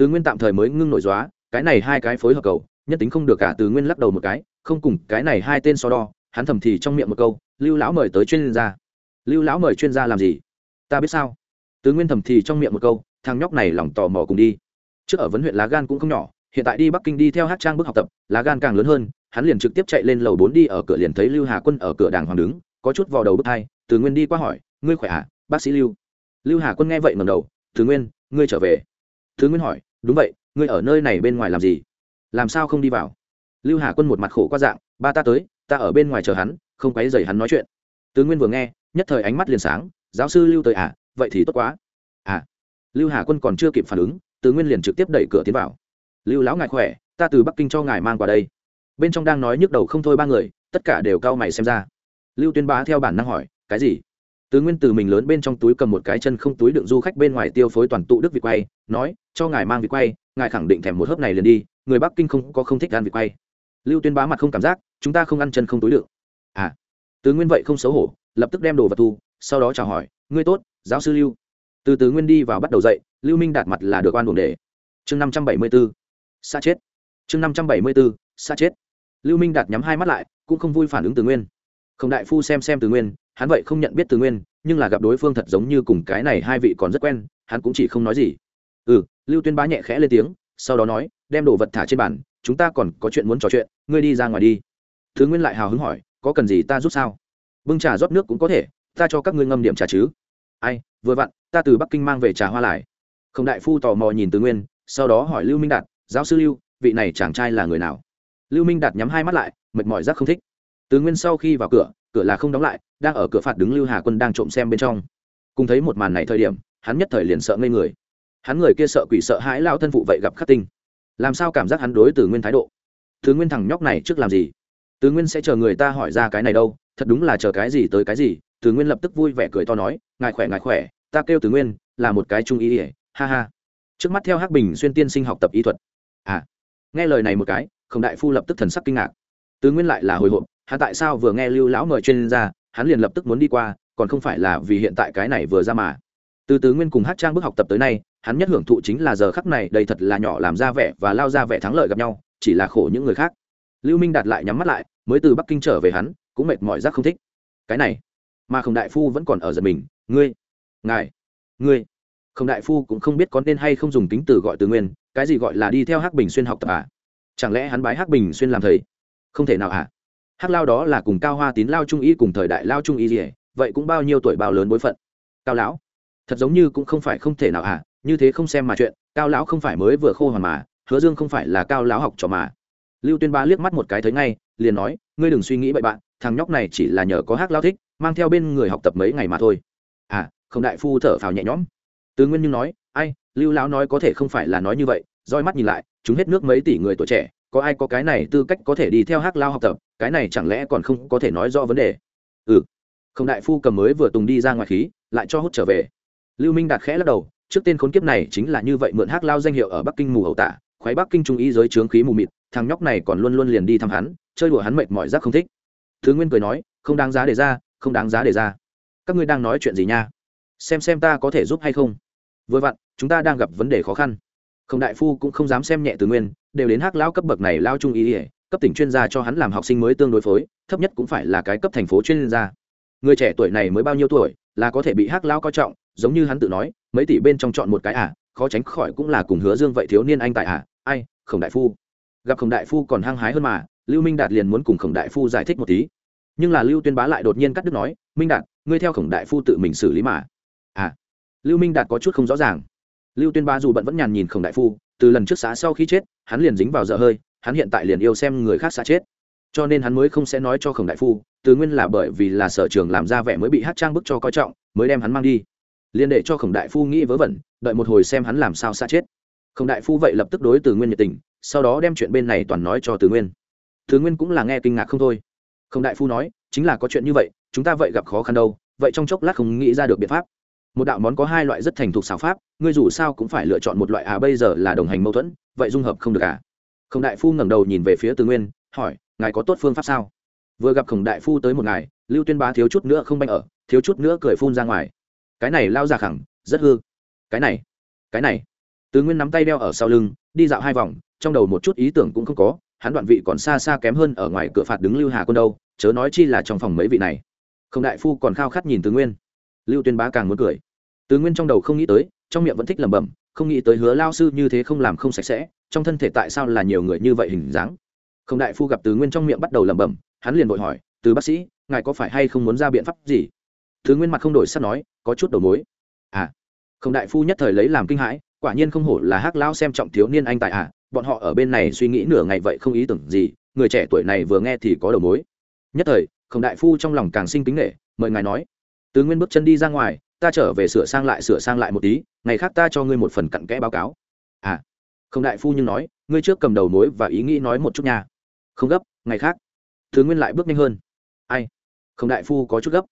Từ nguyên tạm thời mới ngưng nổi dóa cái này hai cái phối hợp cầu nhất tính không được cả từ nguyên lắc đầu một cái, không cùng, cái này hai tên so đo, hắn thầm thì trong miệng một câu, lưu lão mời tới chuyên gia. Lưu lão mời chuyên gia làm gì? Ta biết sao. Tứ nguyên thầm thì trong miệng một câu, thằng nhóc này lòng tò mò cùng đi. Trước ở vấn huyện lá gan cũng không nhỏ, hiện tại đi bắc kinh đi theo hát trang bước học tập, lá gan càng lớn hơn, hắn liền trực tiếp chạy lên lầu bốn đi ở cửa liền thấy lưu hà quân ở cửa đàng hoàng đứng, có chút vào đầu bước hai từ nguyên đi qua hỏi, ngươi khỏe à bác sĩ lưu? Lưu hà quân nghe vậy ngầm đầu, từ nguyên, ngươi trở về. Tứ nguyên hỏi đúng vậy, ngươi ở nơi này bên ngoài làm gì? Làm sao không đi vào? Lưu hà quân một mặt khổ qua dạng, ba ta tới, ta ở bên ngoài chờ hắn, không quấy dày hắn nói chuyện. Tứ nguyên vừa nghe, nhất thời ánh mắt liền sáng, giáo sư lưu tới à vậy thì tốt quá. À. Lưu hà quân còn chưa kịp phản ứng, tứ nguyên liền trực tiếp đẩy cửa tiến vào. Lưu lão ngài khỏe, ta từ bắc kinh cho ngài mang qua đây. Bên trong đang nói nhức đầu không thôi ba người, tất cả đều cau mày xem ra. Lưu tuyên bá theo bản năng hỏi, cái gì? Tứ nguyên từ mình lớn bên trong túi cầm một cái chân không túi đựng du khách bên ngoài tiêu phối toàn tụ đức vịt quay, nói, cho ngài mang vịt quay, ngài khẳng định thèm một hớp này liền đi, người bắc kinh không có không thích ăn vịt quay. Lưu tuyên bá mặt không cảm giác, chúng ta không ăn chân không túi đựng. À. Tứ nguyên vậy không xấu hổ, lập tức đem đồ vật thu, sau đó chào hỏi, ngươi tốt, giáo sư lưu. Từ Tứ nguyên đi vào bắt đầu dậy, lưu minh đạt mặt là được oan buồng đề. Chương năm trăm bảy mươi b ố xa chết. Chương năm trăm bảy mươi b ố xa chết. Lưu minh đạt nhắm hai mắt lại, cũng không vui phản ứng từ nguyên. Không đại phu xem xem từ nguyên hắn vậy không nhận biết từ nguyên, nhưng là gặp đối phương thật giống như cùng cái này hai vị còn rất quen, hắn cũng chỉ không nói gì. Ừ lưu tuyên bá nhẹ khẽ lên tiếng, sau đó nói, đem đồ vật thả trên bàn, chúng ta còn có chuyện muốn trò chuyện, ngươi đi ra ngoài đi. Thứ nguyên lại hào hứng hỏi, có cần gì ta giúp sao? Bưng trà rót nước cũng có thể, ta cho các ngươi ngâm điểm trà chứ. Ai, vừa vặn, ta từ bắc kinh mang về trà hoa lại. Không đại phu tò mò nhìn từ nguyên, sau đó hỏi lưu minh đạt, giáo sư lưu, vị này chàng trai là người nào? Lưu minh đạt nhắm hai mắt lại, mệt mỏi rất không thích. Từ nguyên sau khi vào cửa cửa là không đóng lại, đang ở cửa phạt đứng lưu hà quân đang trộm xem bên trong. Cùng thấy một màn này thời điểm, hắn nhất thời liền sợ ngây người. Hắn người kia sợ quỷ sợ hãi lao thân phụ vậy gặp khắc tinh. Làm sao cảm giác hắn đối từ nguyên thái độ? Thứ nguyên thằng nhóc này trước làm gì? Từ nguyên sẽ chờ người ta hỏi ra cái này đâu, thật đúng là chờ cái gì tới cái gì, từ nguyên lập tức vui vẻ cười to nói, ngài khỏe ngài khỏe, ta kêu từ nguyên, là một cái trung ý ỉa ha ha. Trước mắt theo hắc bình xuyên tiên sinh học tập y thuật. À nghe lời này một cái không đại phu lập tức thần sắc kinh ngạc. Từ nguyên lại là hồi hộp hắn tại sao vừa nghe lưu lão mời chuyên gia, hắn liền lập tức muốn đi qua, còn không phải là vì hiện tại cái này vừa ra mà. Từ tứ nguyên cùng hát trang bước học tập tới nay, hắn nhất hưởng thụ chính là giờ khắc này đầy thật là nhỏ làm ra vẻ và lao ra vẻ thắng lợi gặp nhau, chỉ là khổ những người khác. Lưu minh đạt lại nhắm mắt lại, mới từ bắc kinh trở về hắn, cũng mệt mỏi rác không thích. Cái này, mà không đại phu vẫn còn ở giật mình, ngươi, ngài, ngươi. Không đại phu cũng không biết có nên hay không dùng tính từ gọi từ nguyên, cái gì gọi là đi theo hắc bình xuyên học tập à? Chẳng lẽ hắn bái hắc bình xuyên làm thầy? Không thể nào à? Hắc lao đó là cùng cao hoa tín lao trung y cùng thời đại lao trung y gì vậy cũng bao nhiêu tuổi bao lớn bối phận? Cao lão, thật giống như cũng không phải không thể nào à như thế không xem mà chuyện, cao lão không phải mới vừa khô hoàn mà, hứa dương không phải là cao lão học trò mà. Lưu tuyên ba liếc mắt một cái thấy ngay, liền nói, ngươi đừng suy nghĩ bậy bạn, thằng nhóc này chỉ là nhờ có hát lao thích, mang theo bên người học tập mấy ngày mà thôi. À không đại phu thở phào nhẹ nhõm. Tứ nguyên như nói, ai, lưu lão nói có thể không phải là nói như vậy, roi mắt nhìn lại, chúng hết nước mấy tỷ người tuổi trẻ có ai có cái này tư cách có thể đi theo Hắc lao học tập, cái này chẳng lẽ còn không có thể nói rõ vấn đề? Ừ. Không đại phu cầm mới vừa tùng đi ra ngoài khí, lại cho hút trở về. Lưu minh đạt khẽ lắc đầu, trước tên khốn kiếp này chính là như vậy mượn hắc lao danh hiệu ở bắc kinh mù hậu tả, khoái bắc kinh trung ý giới trướng khí mù mịt, thằng nhóc này còn luôn luôn liền đi thăm hắn, chơi đùa hắn mệt mỏi rác không thích. Thứ nguyên cười nói, không đáng giá để ra, không đáng giá để ra. Các ngươi đang nói chuyện gì nha? Xem xem ta có thể giúp hay không. Vừa vặn, chúng ta đang gặp vấn đề khó khăn. Không đại phu cũng không dám xem nhẹ từ nguyên đều đến hắc lao cấp bậc này lao trung ý ỉa, cấp tỉnh chuyên gia cho hắn làm học sinh mới tương đối phối, thấp nhất cũng phải là cái cấp thành phố chuyên gia. Người trẻ tuổi này mới bao nhiêu tuổi, là có thể bị hắc lao coi trọng, giống như hắn tự nói, mấy tỷ bên trong chọn một cái à khó tránh khỏi cũng là cùng hứa dương vậy thiếu niên anh tại à ai, khổng đại phu. Gặp khổng đại phu còn hăng hái hơn mà, lưu minh đạt liền muốn cùng khổng đại phu giải thích một tí. Nhưng là lưu tuyên bá lại đột nhiên cắt đứt nói, minh đạt, ngươi theo khổng đại phu tự mình xử lý mà. À lưu minh đạt có chút không rõ ràng. Lưu tuyên bá dù bận vẫn nhàn nhìn khổng đại phu từ lần trước xã sau khi chết, hắn liền dính vào dở hơi, hắn hiện tại liền yêu xem người khác xã chết. Cho nên hắn mới không sẽ nói cho khổng đại phu, từ nguyên là bởi vì là sở trường làm ra vẻ mới bị hát trang bức cho coi trọng, mới đem hắn mang đi. Liền để cho khổng đại phu nghĩ vớ vẩn, đợi một hồi xem hắn làm sao xa chết. Khổng đại phu vậy lập tức đối từ nguyên nhiệt tình, sau đó đem chuyện bên này toàn nói cho từ nguyên. Từ nguyên cũng là nghe kinh ngạc không thôi. Khổng đại phu nói, chính là có chuyện như vậy, chúng ta vậy gặp khó khăn đâu, vậy trong chốc lát không nghĩ ra được biện pháp một đạo món có hai loại rất thành thục xào pháp, ngươi dù sao cũng phải lựa chọn một loại à bây giờ là đồng hành mâu thuẫn, vậy dung hợp không được à? Khổng đại phu ngẩng đầu nhìn về phía từ nguyên, hỏi, ngài có tốt phương pháp sao? Vừa gặp khổng đại phu tới một ngày lưu tuyên bá thiếu chút nữa không banh ở, thiếu chút nữa cười phun ra ngoài. Cái này lao ra khẳng, rất hư. Cái này cái này. Từ nguyên nắm tay đeo ở sau lưng, đi dạo hai vòng, trong đầu một chút ý tưởng cũng không có, hắn đoạn vị còn xa xa kém hơn ở ngoài cửa phạt đứng lưu hà quân đâu, chớ nói chi là trong phòng mấy vị này. Không đại phu còn khao khát nhìn Từ nguyên lưu tuyên bá càng muốn cười. Tứ nguyên trong đầu không nghĩ tới, trong miệng vẫn thích lẩm bẩm, không nghĩ tới hứa lao sư như thế không làm không sạch sẽ, trong thân thể tại sao là nhiều người như vậy hình dáng. Không đại phu gặp tứ nguyên trong miệng bắt đầu lẩm bẩm, hắn liền vội hỏi, từ bác sĩ, ngài có phải hay không muốn ra biện pháp gì? Thứ nguyên mặt không đổi sắp nói, có chút đầu mối. À. Không đại phu nhất thời lấy làm kinh hãi, quả nhiên không hổ là hắc lao xem trọng thiếu niên anh tại à bọn họ ở bên này suy nghĩ nửa ngày vậy không ý tưởng gì, người trẻ tuổi này vừa nghe thì có đầu mối. Nhất thời, không đại phu trong lòng càng sinh kính nghệ mời ngài nói tứ nguyên bước chân đi ra ngoài, ta trở về sửa sang lại, sửa sang lại một tí, ngày khác ta cho ngươi một phần cặn kẽ báo cáo. À không đại phu nhưng nói, ngươi trước cầm đầu mối và ý nghĩ nói một chút nha. Không gấp, ngày khác. Tứ nguyên lại bước nhanh hơn. Ai? Không đại phu có chút gấp.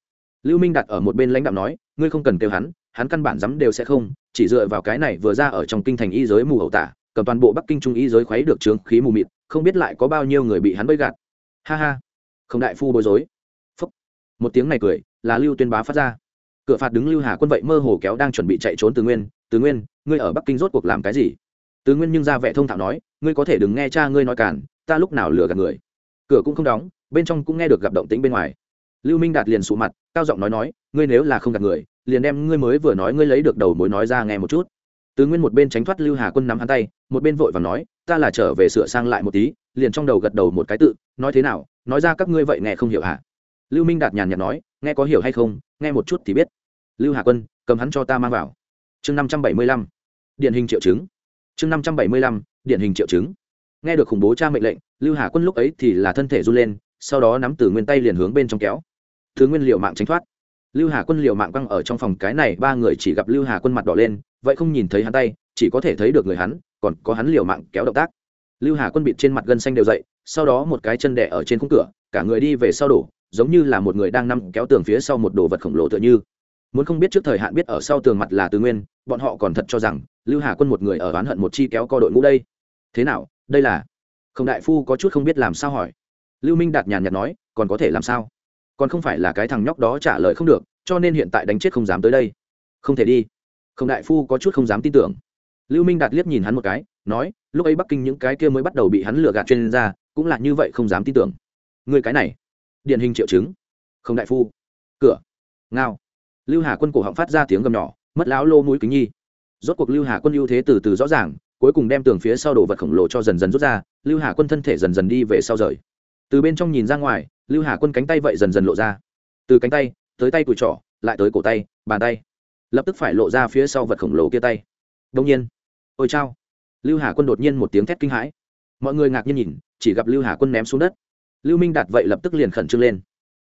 Lưu minh đặt ở một bên lãnh đạo nói, ngươi không cần kêu hắn hắn căn bản dám đều sẽ không, chỉ dựa vào cái này vừa ra ở trong kinh thành y giới mù hậu tả, cầm toàn bộ bắc kinh trung y giới khuấy được trướng khí mù mịt, không biết lại có bao nhiêu người bị hắn bẫy gạt. Ha ha. Không đại phu bối rối. Phúc. một tiếng này cười là lưu tuyên bá phát ra. Cửa phạt đứng lưu hà quân vậy mơ hồ kéo đang chuẩn bị chạy trốn từ nguyên. Từ nguyên, ngươi ở bắc kinh rốt cuộc làm cái gì? Từ nguyên nhưng ra vẻ thông thạo nói, ngươi có thể đừng nghe cha ngươi nói cản ta lúc nào lừa gạt người. Cửa cũng không đóng, bên trong cũng nghe được gặp động tĩnh bên ngoài. Lưu minh đạt liền sụ mặt, cao giọng nói nói, ngươi nếu là không gạt người, liền đem ngươi mới vừa nói ngươi lấy được đầu mối nói ra nghe một chút. Từ nguyên một bên tránh thoát lưu hà quân nắm hắn tay, một bên vội và nói, ta là trở về sửa sang lại một tí, liền trong đầu gật đầu một cái tự, nói thế nào, nói ra các ngươi vậy nghe không hiểu hả? Lưu minh đạt nhàn nhạt nói nghe có hiểu hay không, nghe một chút thì biết. Lưu hà quân, cầm hắn cho ta mang vào. Chương năm trăm bảy mươi lăm. Điển hình triệu chứng. Chương năm trăm bảy mươi lăm, điển hình triệu chứng. Nghe được khủng bố cha mệnh lệnh, lưu hà quân lúc ấy thì là thân thể run lên, sau đó nắm từ nguyên tay liền hướng bên trong kéo. Thứ nguyên liệu mạng tránh thoát. Lưu hà quân liệu mạng căng ở trong phòng cái này, ba người chỉ gặp lưu hà quân mặt đỏ lên, vậy không nhìn thấy hắn tay, chỉ có thể thấy được người hắn, còn có hắn liều mạng kéo động tác. Lưu hà quân bịt trên mặt gân xanh đều dậy, sau đó một cái chân đẻ ở trên khung cửa, cả người đi về sau đổ giống như là một người đang nằm kéo tường phía sau một đồ vật khổng lồ tựa như. Muốn không biết trước thời hạn biết ở sau tường mặt là tứ nguyên, bọn họ còn thật cho rằng lưu hà quân một người ở oán hận một chi kéo co đội ngũ đây. Thế nào, đây là? Không đại phu có chút không biết làm sao hỏi. Lưu minh đạt nhàn nhạt nói, còn có thể làm sao? Còn không phải là cái thằng nhóc đó trả lời không được, cho nên hiện tại đánh chết không dám tới đây. Không thể đi. Không đại phu có chút không dám tin tưởng. Lưu minh đạt liếc nhìn hắn một cái, nói, lúc ấy bắc kinh những cái kia mới bắt đầu bị hắn lừa gạt chuyên ra cũng là như vậy không dám tin tưởng. Người cái này điển hình triệu chứng. Không đại phu. Cửa. Ngao. Lưu hà quân cổ họng phát ra tiếng gầm nhỏ, mất láo lô mũi kính nhi. Rốt cuộc lưu hà quân ưu thế từ từ rõ ràng, cuối cùng đem tường phía sau đồ vật khổng lồ cho dần dần rút ra, lưu hà quân thân thể dần dần đi về sau rời. Từ bên trong nhìn ra ngoài, lưu hà quân cánh tay vậy dần dần lộ ra. Từ cánh tay, tới tay cùi trỏ lại tới cổ tay, bàn tay. Lập tức phải lộ ra phía sau vật khổng lồ kia tay. Đông nhiên. Ôi chao. Lưu hà quân đột nhiên một tiếng thét kinh hãi. Mọi người ngạc nhiên nhìn, chỉ gặp lưu hà quân ném xuống đất lưu minh đạt vậy lập tức liền khẩn trương lên.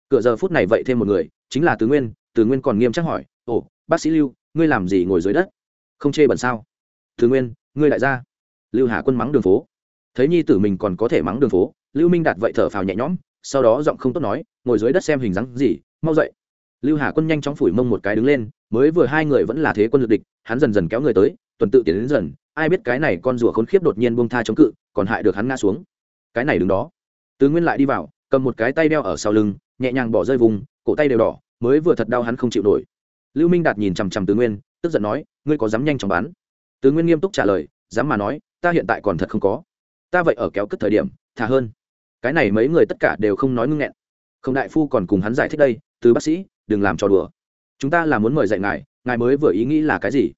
Cửa giờ phút này vậy thêm một người, chính là tứ nguyên tứ nguyên còn nghiêm trắc hỏi, ồ, bác sĩ lưu, ngươi làm gì ngồi dưới đất? Không chê bẩn sao? Tứ nguyên, ngươi lại ra. Lưu hà quân mắng đường phố. Thấy nhi tử mình còn có thể mắng đường phố, lưu minh đạt vậy thở phào nhẹ nhõm, sau đó giọng không tốt nói, ngồi dưới đất xem hình dáng gì, mau dậy. Lưu hà quân nhanh chóng phủi mông một cái đứng lên, mới vừa hai người vẫn là thế quân lực địch, hắn dần dần kéo người tới, tuần tự tiến đến dần, ai biết cái này con rùa khốn khiếp đột nhiên buông tha chống cự, còn hại được hắn ngã xuống. Cái này đứng đó tứ nguyên lại đi vào, cầm một cái tay đeo ở sau lưng, nhẹ nhàng bỏ rơi vùng, cổ tay đều đỏ, mới vừa thật đau hắn không chịu nổi. Lưu minh đạt nhìn chằm chằm tứ nguyên, tức giận nói, ngươi có dám nhanh chóng bán tứ nguyên nghiêm túc trả lời, dám mà nói, ta hiện tại còn thật không có. Ta vậy ở kéo cất thời điểm, thả hơn. Cái này mấy người tất cả đều không nói ngưng nghẹn. Không đại phu còn cùng hắn giải thích đây từ bác sĩ, đừng làm trò đùa. Chúng ta là muốn mời dạy ngài ngài mới vừa ý nghĩ là cái gì?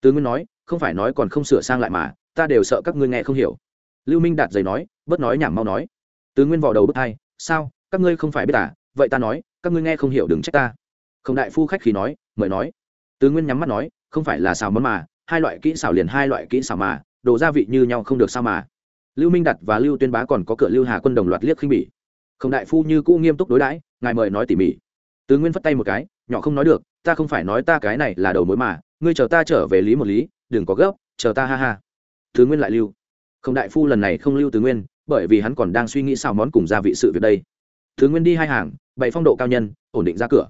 Tứ nguyên nói, không phải nói còn không sửa sang lại mà, ta đều sợ các ngươi nghe không hiểu. Lưu minh đạt giày nói, bớt nói nhảm mau nói tứ nguyên vào đầu bức hai sao? Các ngươi không phải biết à? Vậy ta nói, các ngươi nghe không hiểu đừng trách ta. Không đại phu khách khí nói, mời nói. Tứ nguyên nhắm mắt nói, không phải là xào món mà, hai loại kỹ xảo liền hai loại kỹ xảo mà, đồ gia vị như nhau không được sao mà. Lưu minh đặt và lưu tuyên bá còn có cửa lưu hà quân đồng loạt liếc khinh bỉ. Không đại phu như cũ nghiêm túc đối đãi, ngài mời nói tỉ mỉ. Tứ nguyên phất tay một cái, nhỏ không nói được, ta không phải nói ta cái này là đầu mối mà, ngươi chờ ta trở về lý một lý, đừng có gấp, chờ ta ha ha. Tứ nguyên lại lưu. Không đại phu lần này không lưu tứ nguyên bởi vì hắn còn đang suy nghĩ sao món cùng gia vị sự việc đây. Thứ nguyên đi hai hàng bảy phong độ cao nhân, ổn định ra cửa.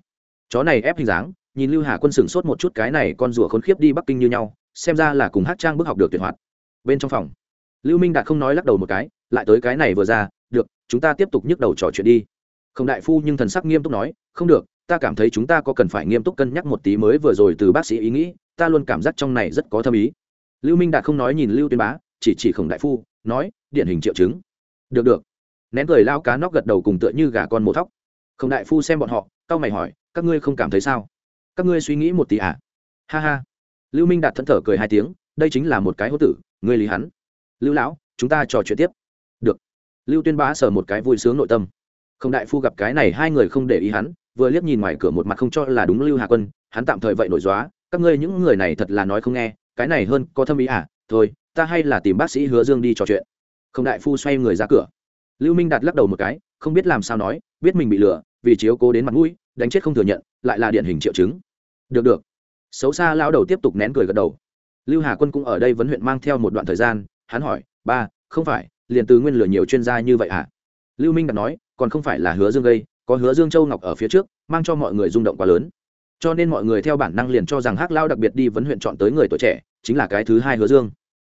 Chó này ép hình dáng, nhìn lưu hà quân sửng sốt một chút cái này con rùa khốn khiếp đi bắc kinh như nhau, xem ra là cùng hát trang bước học được tuyệt hoạt. Bên trong phòng, lưu minh đạt không nói lắc đầu một cái, lại tới cái này vừa ra, được, chúng ta tiếp tục nhức đầu trò chuyện đi. Không đại phu nhưng thần sắc nghiêm túc nói, không được, ta cảm thấy chúng ta có cần phải nghiêm túc cân nhắc một tí mới vừa rồi từ bác sĩ ý nghĩ, ta luôn cảm giác trong này rất có thâm ý. Lưu minh đạt không nói nhìn lưu tuyên bá, chỉ chỉ khổng đại phu, nói điển hình triệu chứng. Được được. Nén cười lao cá nóc gật đầu cùng tựa như gà con mổ thóc. Không đại phu xem bọn họ, cau mày hỏi, các ngươi không cảm thấy sao? Các ngươi suy nghĩ một tí à? Ha ha. Lưu minh đạt thân thở cười hai tiếng, đây chính là một cái hố tử, ngươi lý hắn. Lưu lão, chúng ta trò chuyện tiếp. Được. Lưu tuyên bá sờ một cái vui sướng nội tâm. Không đại phu gặp cái này hai người không để ý hắn, vừa liếc nhìn ngoài cửa một mặt không cho là đúng lưu hà quân, hắn tạm thời vậy nổi dóa, các ngươi những người này thật là nói không nghe, cái này hơn có thâm ý à? Thôi, ta hay là tìm bác sĩ hứa dương đi trò chuyện không đại phu xoay người ra cửa. Lưu minh đạt lắc đầu một cái, không biết làm sao nói, biết mình bị lừa, vì chiếu cố đến mặt mũi, đánh chết không thừa nhận, lại là điển hình triệu chứng. Được được. Xấu xa lao đầu tiếp tục nén cười gật đầu. Lưu hà quân cũng ở đây vấn huyện mang theo một đoạn thời gian, hắn hỏi, ba, không phải, liền từ nguyên lửa nhiều chuyên gia như vậy à? Lưu minh đạt nói, còn không phải là hứa dương gây, có hứa dương châu ngọc ở phía trước, mang cho mọi người rung động quá lớn. Cho nên mọi người theo bản năng liền cho rằng hắc lao đặc biệt đi vấn huyện chọn tới người tuổi trẻ, chính là cái thứ hai hứa dương.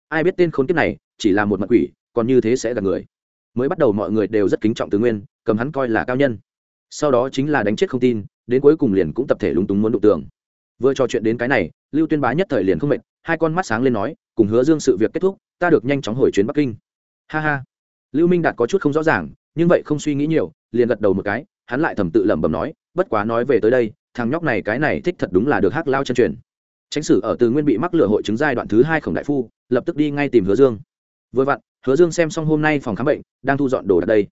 Ai biết tên khốn kiếp này, chỉ là một mặt quỷ còn như thế sẽ gặp người. Mới bắt đầu mọi người đều rất kính trọng tứ nguyên, cầm hắn coi là cao nhân. Sau đó chính là đánh chết không tin, đến cuối cùng liền cũng tập thể lúng túng muốn đụng tường. Vừa trò chuyện đến cái này, lưu tuyên bá nhất thời liền không mệt, hai con mắt sáng lên nói, cùng hứa dương sự việc kết thúc, ta được nhanh chóng hồi chuyến bắc kinh. Ha ha. Lưu minh đạt có chút không rõ ràng, nhưng vậy không suy nghĩ nhiều, liền gật đầu một cái, hắn lại thầm tự lẩm bẩm nói, bất quá nói về tới đây, thằng nhóc này cái này thích thật đúng là được hắc lao chân truyền. Tránh sử ở từ nguyên bị mắc lửa hội chứng giai đoạn thứ hai khổng đại phu, lập tức đi ngay tìm hứa dương. Vừa vặn hứa dương xem xong hôm nay phòng khám bệnh, đang thu dọn đồ đạc đây.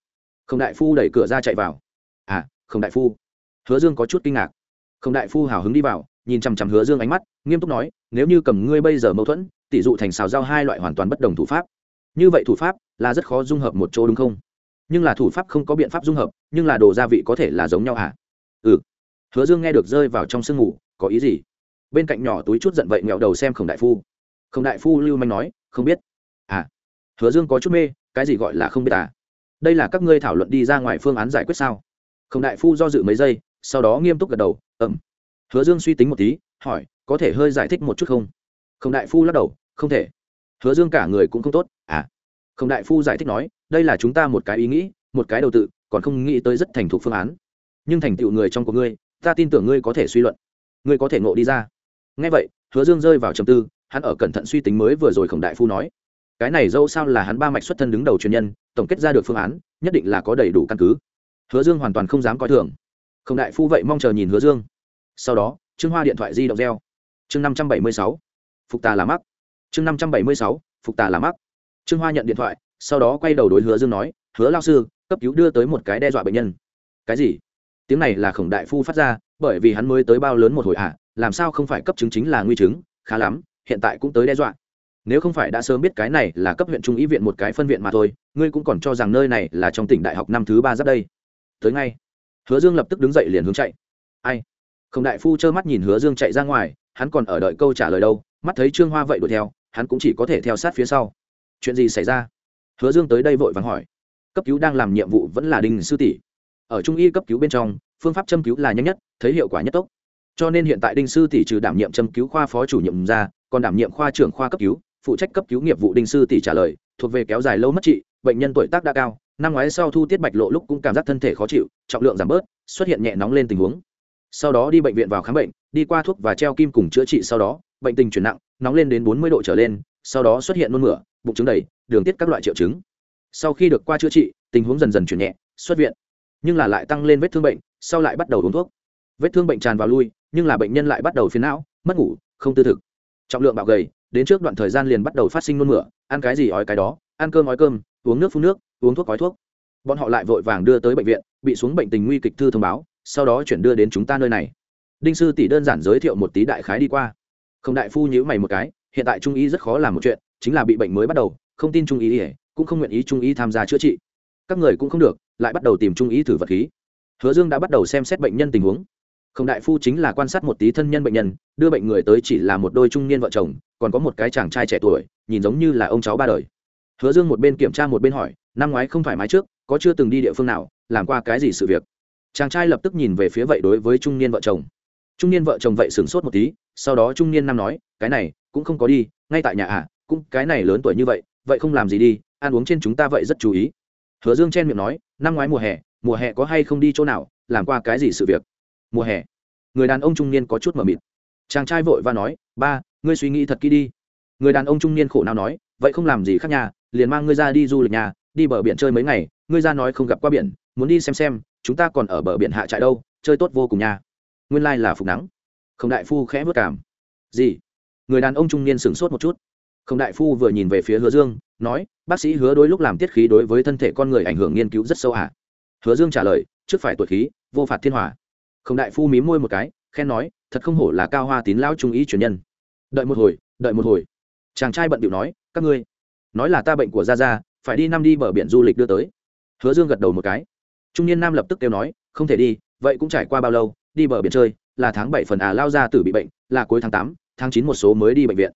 Không đại phu đẩy cửa ra chạy vào. À không đại phu. Hứa dương có chút kinh ngạc. Không đại phu hào hứng đi vào, nhìn chằm chằm hứa dương ánh mắt, nghiêm túc nói, nếu như cầm ngươi bây giờ mâu thuẫn, tỷ dụ thành xào giao hai loại hoàn toàn bất đồng thủ pháp. Như vậy thủ pháp là rất khó dung hợp một chỗ đúng không? Nhưng là thủ pháp không có biện pháp dung hợp, nhưng là đồ gia vị có thể là giống nhau à ừ. Hứa dương nghe được rơi vào trong sương ngủ có ý gì? Bên cạnh nhỏ túi chút giận vậy ngẹo đầu xem khổng đại phu. Khổng đại phu lưu manh nói, không biết hứa dương có chút mê, cái gì gọi là không biết à? Đây là các ngươi thảo luận đi ra ngoài phương án giải quyết sao? Khổng đại phu do dự mấy giây, sau đó nghiêm túc gật đầu ẩm hứa dương suy tính một tí, hỏi, có thể hơi giải thích một chút không? Khổng đại phu lắc đầu, không thể. Hứa dương cả người cũng không tốt à. Khổng đại phu giải thích nói, đây là chúng ta một cái ý nghĩ, một cái đầu tự, còn không nghĩ tới rất thành thục phương án. Nhưng thành tựu người trong của ngươi, ta tin tưởng ngươi có thể suy luận. Ngươi có thể ngộ đi ra. Ngay vậy, hứa dương rơi vào trầm tư, hắn ở cẩn thận suy tính mới vừa rồi khổng đại phu nói cái này dâu sao là hắn ba mạch xuất thân đứng đầu truyền nhân tổng kết ra được phương án nhất định là có đầy đủ căn cứ. Hứa dương hoàn toàn không dám coi thường. Khổng đại phu vậy mong chờ nhìn hứa dương. Sau đó trương hoa điện thoại di động reo. Chương năm trăm bảy mươi sáu phục tà là mắc. Chương năm trăm bảy mươi sáu phục tà là mắc. Trương hoa nhận điện thoại sau đó quay đầu đối hứa dương nói hứa lao sư cấp cứu đưa tới một cái đe dọa bệnh nhân. Cái gì? Tiếng này là khổng đại phu phát ra bởi vì hắn mới tới bao lớn một hồi ạ à, làm sao không phải cấp chứng chính là nguy chứng khá lắm hiện tại cũng tới đe dọa nếu không phải đã sớm biết cái này là cấp huyện trung ý viện một cái phân viện mà thôi, ngươi cũng còn cho rằng nơi này là trong tỉnh đại học năm thứ ba giáp đây. Tới ngay. Hứa dương lập tức đứng dậy liền hướng chạy. Ai? Không đại phu trơ mắt nhìn hứa dương chạy ra ngoài, hắn còn ở đợi câu trả lời đâu, mắt thấy trương hoa vậy đuổi theo, hắn cũng chỉ có thể theo sát phía sau. Chuyện gì xảy ra? Hứa dương tới đây vội vàng hỏi. Cấp cứu đang làm nhiệm vụ vẫn là đinh sư tỷ. Ở trung y cấp cứu bên trong, phương pháp châm cứu là nhanh nhất, thấy hiệu quả nhất tốc. Cho nên hiện tại đinh sư tỷ trừ đảm nhiệm châm cứu khoa phó chủ nhiệm ra, còn đảm nhiệm khoa trưởng khoa cấp cứu phụ trách cấp cứu nghiệp vụ đinh sư tỷ trả lời, thuộc về kéo dài lâu mất trị, bệnh nhân tuổi tác đã cao, năm ngoái sau thu tiết bạch lộ lúc cũng cảm giác thân thể khó chịu, trọng lượng giảm bớt, xuất hiện nhẹ nóng lên tình huống. Sau đó đi bệnh viện vào khám bệnh, đi qua thuốc và treo kim cùng chữa trị sau đó, bệnh tình chuyển nặng, nóng lên đến bốn mươi độ trở lên, sau đó xuất hiện nôn mửa, bụng trứng đầy, đường tiết các loại triệu chứng. Sau khi được qua chữa trị, tình huống dần dần chuyển nhẹ, xuất viện. Nhưng là lại tăng lên vết thương bệnh, sau lại bắt đầu uống thuốc. Vết thương bệnh tràn vào lui, nhưng là bệnh nhân lại bắt đầu phiến não, mất ngủ, không tư thực. Trọng lượng bạo gầy đến trước đoạn thời gian liền bắt đầu phát sinh nôn mửa, ăn cái gì ói cái đó, ăn cơm ói cơm, uống nước phun nước, uống thuốc ói thuốc. Bọn họ lại vội vàng đưa tới bệnh viện, bị xuống bệnh tình nguy kịch thư thông báo, sau đó chuyển đưa đến chúng ta nơi này. Đinh sư tỷ đơn giản giới thiệu một tí đại khái đi qua. Không đại phu nhữ mày một cái, hiện tại trung y rất khó làm một chuyện, chính là bị bệnh mới bắt đầu, không tin trung y ỉa cũng không nguyện ý trung y tham gia chữa trị. Các người cũng không được, lại bắt đầu tìm trung y thử vật khí. Hứa dương đã bắt đầu xem xét bệnh nhân tình huống không đại phu chính là quan sát một tí thân nhân bệnh nhân, đưa bệnh người tới chỉ là một đôi trung niên vợ chồng, còn có một cái chàng trai trẻ tuổi, nhìn giống như là ông cháu ba đời. Hứa dương một bên kiểm tra một bên hỏi, năm ngoái không thoải mái trước, có chưa từng đi địa phương nào, làm qua cái gì sự việc? Chàng trai lập tức nhìn về phía vậy đối với trung niên vợ chồng. Trung niên vợ chồng vậy sửng sốt một tí, sau đó trung niên nam nói, cái này, cũng không có đi, ngay tại nhà à cũng cái này lớn tuổi như vậy vậy không làm gì đi, ăn uống trên chúng ta vậy rất chú ý. Hứa dương chen miệng nói, năm ngoái mùa hè mùa hè có hay không đi chỗ nào, làm qua cái gì sự việc? Mùa hè. Người đàn ông trung niên có chút mờ mịt. Chàng trai vội và nói, ba, ngươi suy nghĩ thật kỹ đi. Người đàn ông trung niên khổ nào nói, vậy không làm gì khác nhà liền mang ngươi ra đi du lịch nhà, đi bờ biển chơi mấy ngày, ngươi ra nói không gặp qua biển, muốn đi xem xem, chúng ta còn ở bờ biển hạ trại đâu, chơi tốt vô cùng nha. Nguyên lai、like、là phục nắng. Không đại phu khẽ vất cảm gì? Người đàn ông trung niên sửng sốt một chút. Không đại phu vừa nhìn về phía hứa dương, nói, bác sĩ hứa đôi lúc làm tiết khí đối với thân thể con người ảnh hưởng nghiên cứu rất sâu à? hứa dương trả lời, trước phải tuổi khí, vô phạt thiên hòa không đại phu mí môi một cái, khen nói, thật không hổ là cao hoa tín lão trung ý truyền nhân. Đợi một hồi, đợi một hồi. Chàng trai bận điệu nói, các ngươi, nói là ta bệnh của gia gia, phải đi năm đi bờ biển du lịch đưa tới. Hứa dương gật đầu một cái. Trung niên nam lập tức kêu nói, không thể đi, vậy cũng trải qua bao lâu, đi bờ biển chơi, là tháng bảy phần à lao ra tử bị bệnh, là cuối tháng tám, tháng chín một số mới đi bệnh viện.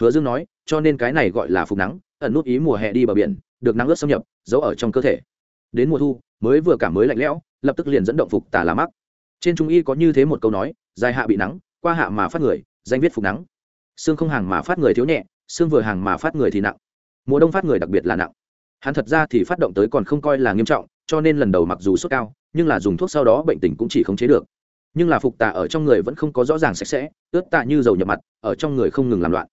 Hứa dương nói, cho nên cái này gọi là phục nắng, ẩn nút ý mùa hè đi bờ biển, được nắng ướt xâm nhập, giấu ở trong cơ thể. Đến mùa thu, mới vừa cảm mới lạnh lẽo, lập tức liền dẫn động phục tả là mắc trên trung y có như thế một câu nói, dài hạ bị nắng, qua hạ mà phát người, danh viết phục nắng. Xương không hàng mà phát người thiếu nhẹ, xương vừa hàng mà phát người thì nặng. Mùa đông phát người đặc biệt là nặng. Hắn thật ra thì phát động tới còn không coi là nghiêm trọng, cho nên lần đầu mặc dù sốt cao, nhưng là dùng thuốc sau đó bệnh tình cũng chỉ khống chế được. Nhưng là phục tà ở trong người vẫn không có rõ ràng sạch sẽ, ướt tạ như dầu nhập mặt, ở trong người không ngừng làm loạn.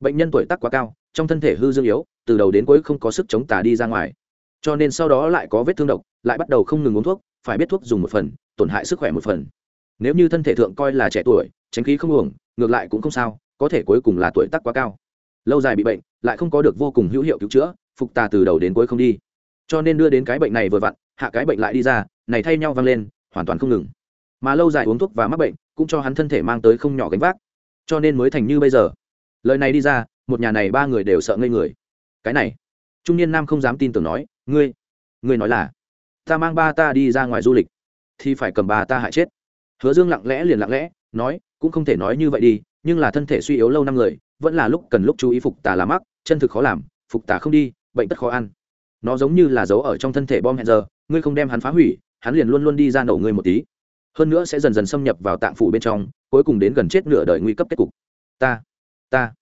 Bệnh nhân tuổi tác quá cao, trong thân thể hư dương yếu, từ đầu đến cuối không có sức chống tà đi ra ngoài. Cho nên sau đó lại có vết thương độc, lại bắt đầu không ngừng uống thuốc phải biết thuốc dùng một phần, tổn hại sức khỏe một phần. Nếu như thân thể thượng coi là trẻ tuổi, tránh khí không uổng, ngược lại cũng không sao, có thể cuối cùng là tuổi tác quá cao. Lâu dài bị bệnh, lại không có được vô cùng hữu hiệu cứu chữa, phục tà từ đầu đến cuối không đi. Cho nên đưa đến cái bệnh này vừa vặn, hạ cái bệnh lại đi ra, này thay nhau vang lên, hoàn toàn không ngừng. Mà lâu dài uống thuốc và mắc bệnh, cũng cho hắn thân thể mang tới không nhỏ gánh vác. Cho nên mới thành như bây giờ. Lời này đi ra, một nhà này ba người đều sợ ngây người. Cái này, trung niên nam không dám tin tưởng nói, ngươi ngươi nói là ta mang ba ta đi ra ngoài du lịch, thì phải cầm ba ta hại chết. Hứa dương lặng lẽ liền lặng lẽ nói, cũng không thể nói như vậy đi, nhưng là thân thể suy yếu lâu năm người, vẫn là lúc cần lúc chú ý phục tà làm mắc, chân thực khó làm, phục tà không đi, bệnh tất khó ăn. Nó giống như là dấu ở trong thân thể bom hẹn giờ, ngươi không đem hắn phá hủy, hắn liền luôn luôn đi ra nổ ngươi một tí. Hơn nữa sẽ dần dần xâm nhập vào tạng phủ bên trong, cuối cùng đến gần chết nửa đời nguy cấp kết cục. Ta ta.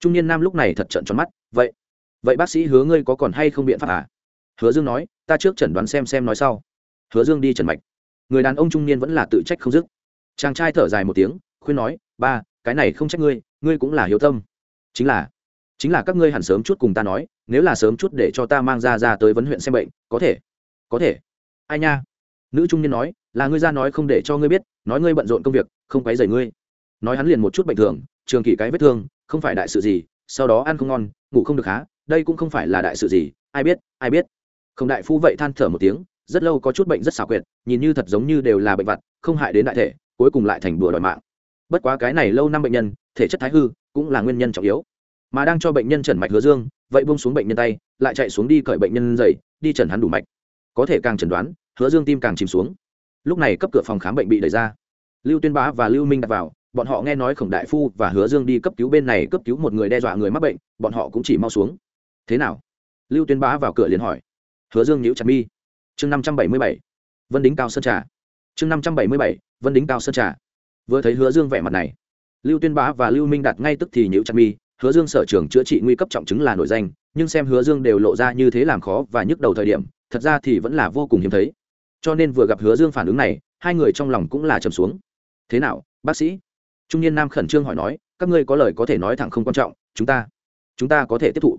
Trung niên nam lúc này thật trận tròn mắt. Vậy vậy bác sĩ hứa ngươi có còn hay không biện pháp à? Hứa dương nói ta trước chẩn đoán xem xem nói sau. Hứa dương đi trần mạch. Người đàn ông trung niên vẫn là tự trách không dứt. Chàng trai thở dài một tiếng, khuyên nói, ba, cái này không trách ngươi ngươi cũng là hiếu tâm. Chính là chính là các ngươi hẳn sớm chút cùng ta nói, nếu là sớm chút để cho ta mang ra ra tới vấn huyện xem bệnh, có thể có thể. Ai nha? Nữ trung niên nói, là ngươi ra nói không để cho ngươi biết, nói ngươi bận rộn công việc, không quấy rầy ngươi. Nói hắn liền một chút bệnh thường, trường kỳ cái vết thương, không phải đại sự gì, sau đó ăn không ngon, ngủ không được há, đây cũng không phải là đại sự gì, ai biết ai biết không đại phu vậy than thở một tiếng, rất lâu có chút bệnh rất xảo quyệt, nhìn như thật giống như đều là bệnh vặt, không hại đến đại thể, cuối cùng lại thành bùa đòi mạng. Bất quá cái này lâu năm bệnh nhân, thể chất thái hư, cũng là nguyên nhân trọng yếu. Mà đang cho bệnh nhân trần mạch hứa dương, vậy buông xuống bệnh nhân tay, lại chạy xuống đi cởi bệnh nhân dày đi trần hắn đủ mạch. Có thể càng chẩn đoán, hứa dương tim càng chìm xuống. Lúc này cấp cửa phòng khám bệnh bị đẩy ra. Lưu tuyên bá và lưu minh đặt vào, bọn họ nghe nói khổng đại phu và hứa dương đi cấp cứu bên này, cấp cứu một người đe dọa người mắc bệnh, bọn họ cũng chỉ mau xuống. Thế nào? Lưu tuyên bá vào cửa liền hỏi hứa dương nhíu chặt mi. Chương năm trăm bảy mươi bảy, vân đính cao sơn trà. Chương năm trăm bảy mươi bảy, vân đính cao sơn trà. Vừa thấy hứa dương vẻ mặt này, lưu tuyên bá và lưu minh đạt ngay tức thì nhữ chặt mi. Hứa dương sở trường chữa trị nguy cấp trọng chứng là nổi danh, nhưng xem hứa dương đều lộ ra như thế làm khó và nhức đầu thời điểm, thật ra thì vẫn là vô cùng hiếm thấy. Cho nên vừa gặp hứa dương phản ứng này, hai người trong lòng cũng là trầm xuống. Thế nào, bác sĩ? Trung niên nam khẩn trương hỏi nói, các ngươi có lời có thể nói thẳng không quan trọng, chúng ta chúng ta có thể tiếp thụ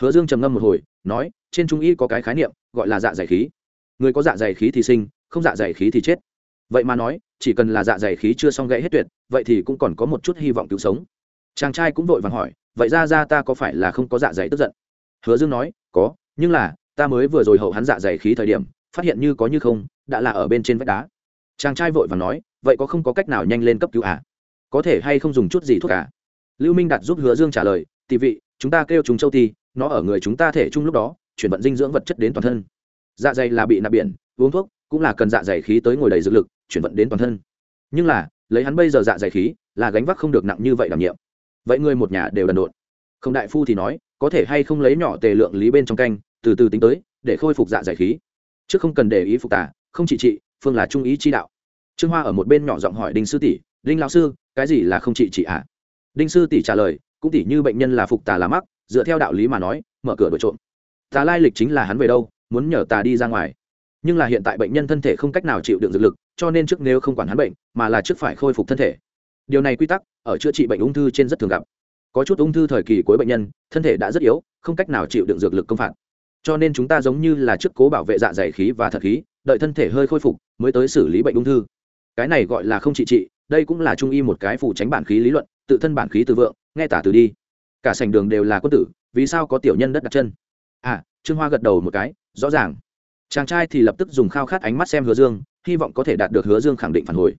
hứa dương trầm ngâm một hồi, nói, trên trung y có cái khái niệm, gọi là dạ dày khí. Người có dạ dày khí thì sinh, không dạ dày khí thì chết. Vậy mà nói, chỉ cần là dạ dày khí chưa xong gãy hết tuyệt, vậy thì cũng còn có một chút hy vọng cứu sống. Chàng trai cũng vội vàng hỏi, vậy ra ra ta có phải là không có dạ dày tức giận? Hứa dương nói, có, nhưng là, ta mới vừa rồi hậu hắn dạ dày khí thời điểm, phát hiện như có như không, đã là ở bên trên vách đá. Chàng trai vội vàng nói, vậy có không có cách nào nhanh lên cấp cứu à? Có thể hay không dùng chút gì thuốc cả lưu minh đặt giúp hứa dương trả lời tỷ vị, chúng ta kêu chúng châu ti nó ở người chúng ta thể chung lúc đó, chuyển vận dinh dưỡng vật chất đến toàn thân. Dạ dày là bị nạp biển, uống thuốc cũng là cần dạ dày khí tới ngồi đầy dược lực, chuyển vận đến toàn thân. Nhưng là, lấy hắn bây giờ dạ dày khí, là gánh vác không được nặng như vậy đảm nhiệm. Vậy người một nhà đều đần độn. Không đại phu thì nói, có thể hay không lấy nhỏ tề lượng lý bên trong canh, từ từ tính tới, để khôi phục dạ dày khí. Chứ không cần để ý phục tả không trị trị, phương là trung ý chi đạo. Trương hoa ở một bên nhỏ giọng hỏi đinh sư tỷ, đinh lão sư, cái gì là không trị trị ạ à? đinh sư tỷ trả lời, cũng tỷ như bệnh nhân là phục tà là mắc dựa theo đạo lý mà nói, mở cửa đổi trộm. Tà lai lịch chính là hắn về đâu, muốn nhờ tà đi ra ngoài. Nhưng là hiện tại bệnh nhân thân thể không cách nào chịu đựng dược lực, cho nên trước nếu không quản hắn bệnh, mà là trước phải khôi phục thân thể. Điều này quy tắc ở chữa trị bệnh ung thư trên rất thường gặp. Có chút ung thư thời kỳ cuối bệnh nhân, thân thể đã rất yếu, không cách nào chịu đựng dược lực công phạt. Cho nên chúng ta giống như là trước cố bảo vệ dạ dày khí và thật khí, đợi thân thể hơi khôi phục, mới tới xử lý bệnh ung thư. Cái này gọi là không trị trị, đây cũng là trung y một cái phụ tránh bản khí lý luận, tự thân bản khí từ vượng, nghe tả từ đi cả sảnh đường đều là quân tử, vì sao có tiểu nhân đất đặt chân? À trương hoa gật đầu một cái, rõ ràng. Chàng trai thì lập tức dùng khao khát ánh mắt xem hứa dương, hy vọng có thể đạt được hứa dương khẳng định phản hồi.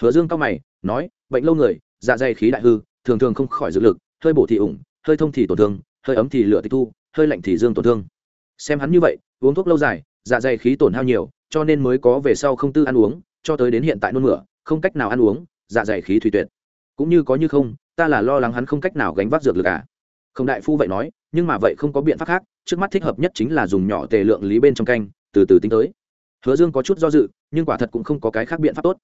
Hứa dương cao mày, nói, bệnh lâu người dạ dày khí đại hư, thường thường không khỏi dự lực, hơi bổ thì ủng, hơi thông thì tổn thương, hơi ấm thì lửa tịch thu, hơi lạnh thì dương tổn thương. Xem hắn như vậy, uống thuốc lâu dài dạ dày khí tổn hao nhiều, cho nên mới có về sau không tư ăn uống, cho tới đến hiện tại nôn mửa, không cách nào ăn uống dạ dày khí thủy tuyệt. Cũng như có như không ta là lo lắng hắn không cách nào gánh vác dược lực à. Không đại phu vậy nói, nhưng mà vậy không có biện pháp khác, trước mắt thích hợp nhất chính là dùng nhỏ tề lượng lý bên trong canh, từ từ tính tới. Hứa dương có chút do dự, nhưng quả thật cũng không có cái khác biện pháp tốt.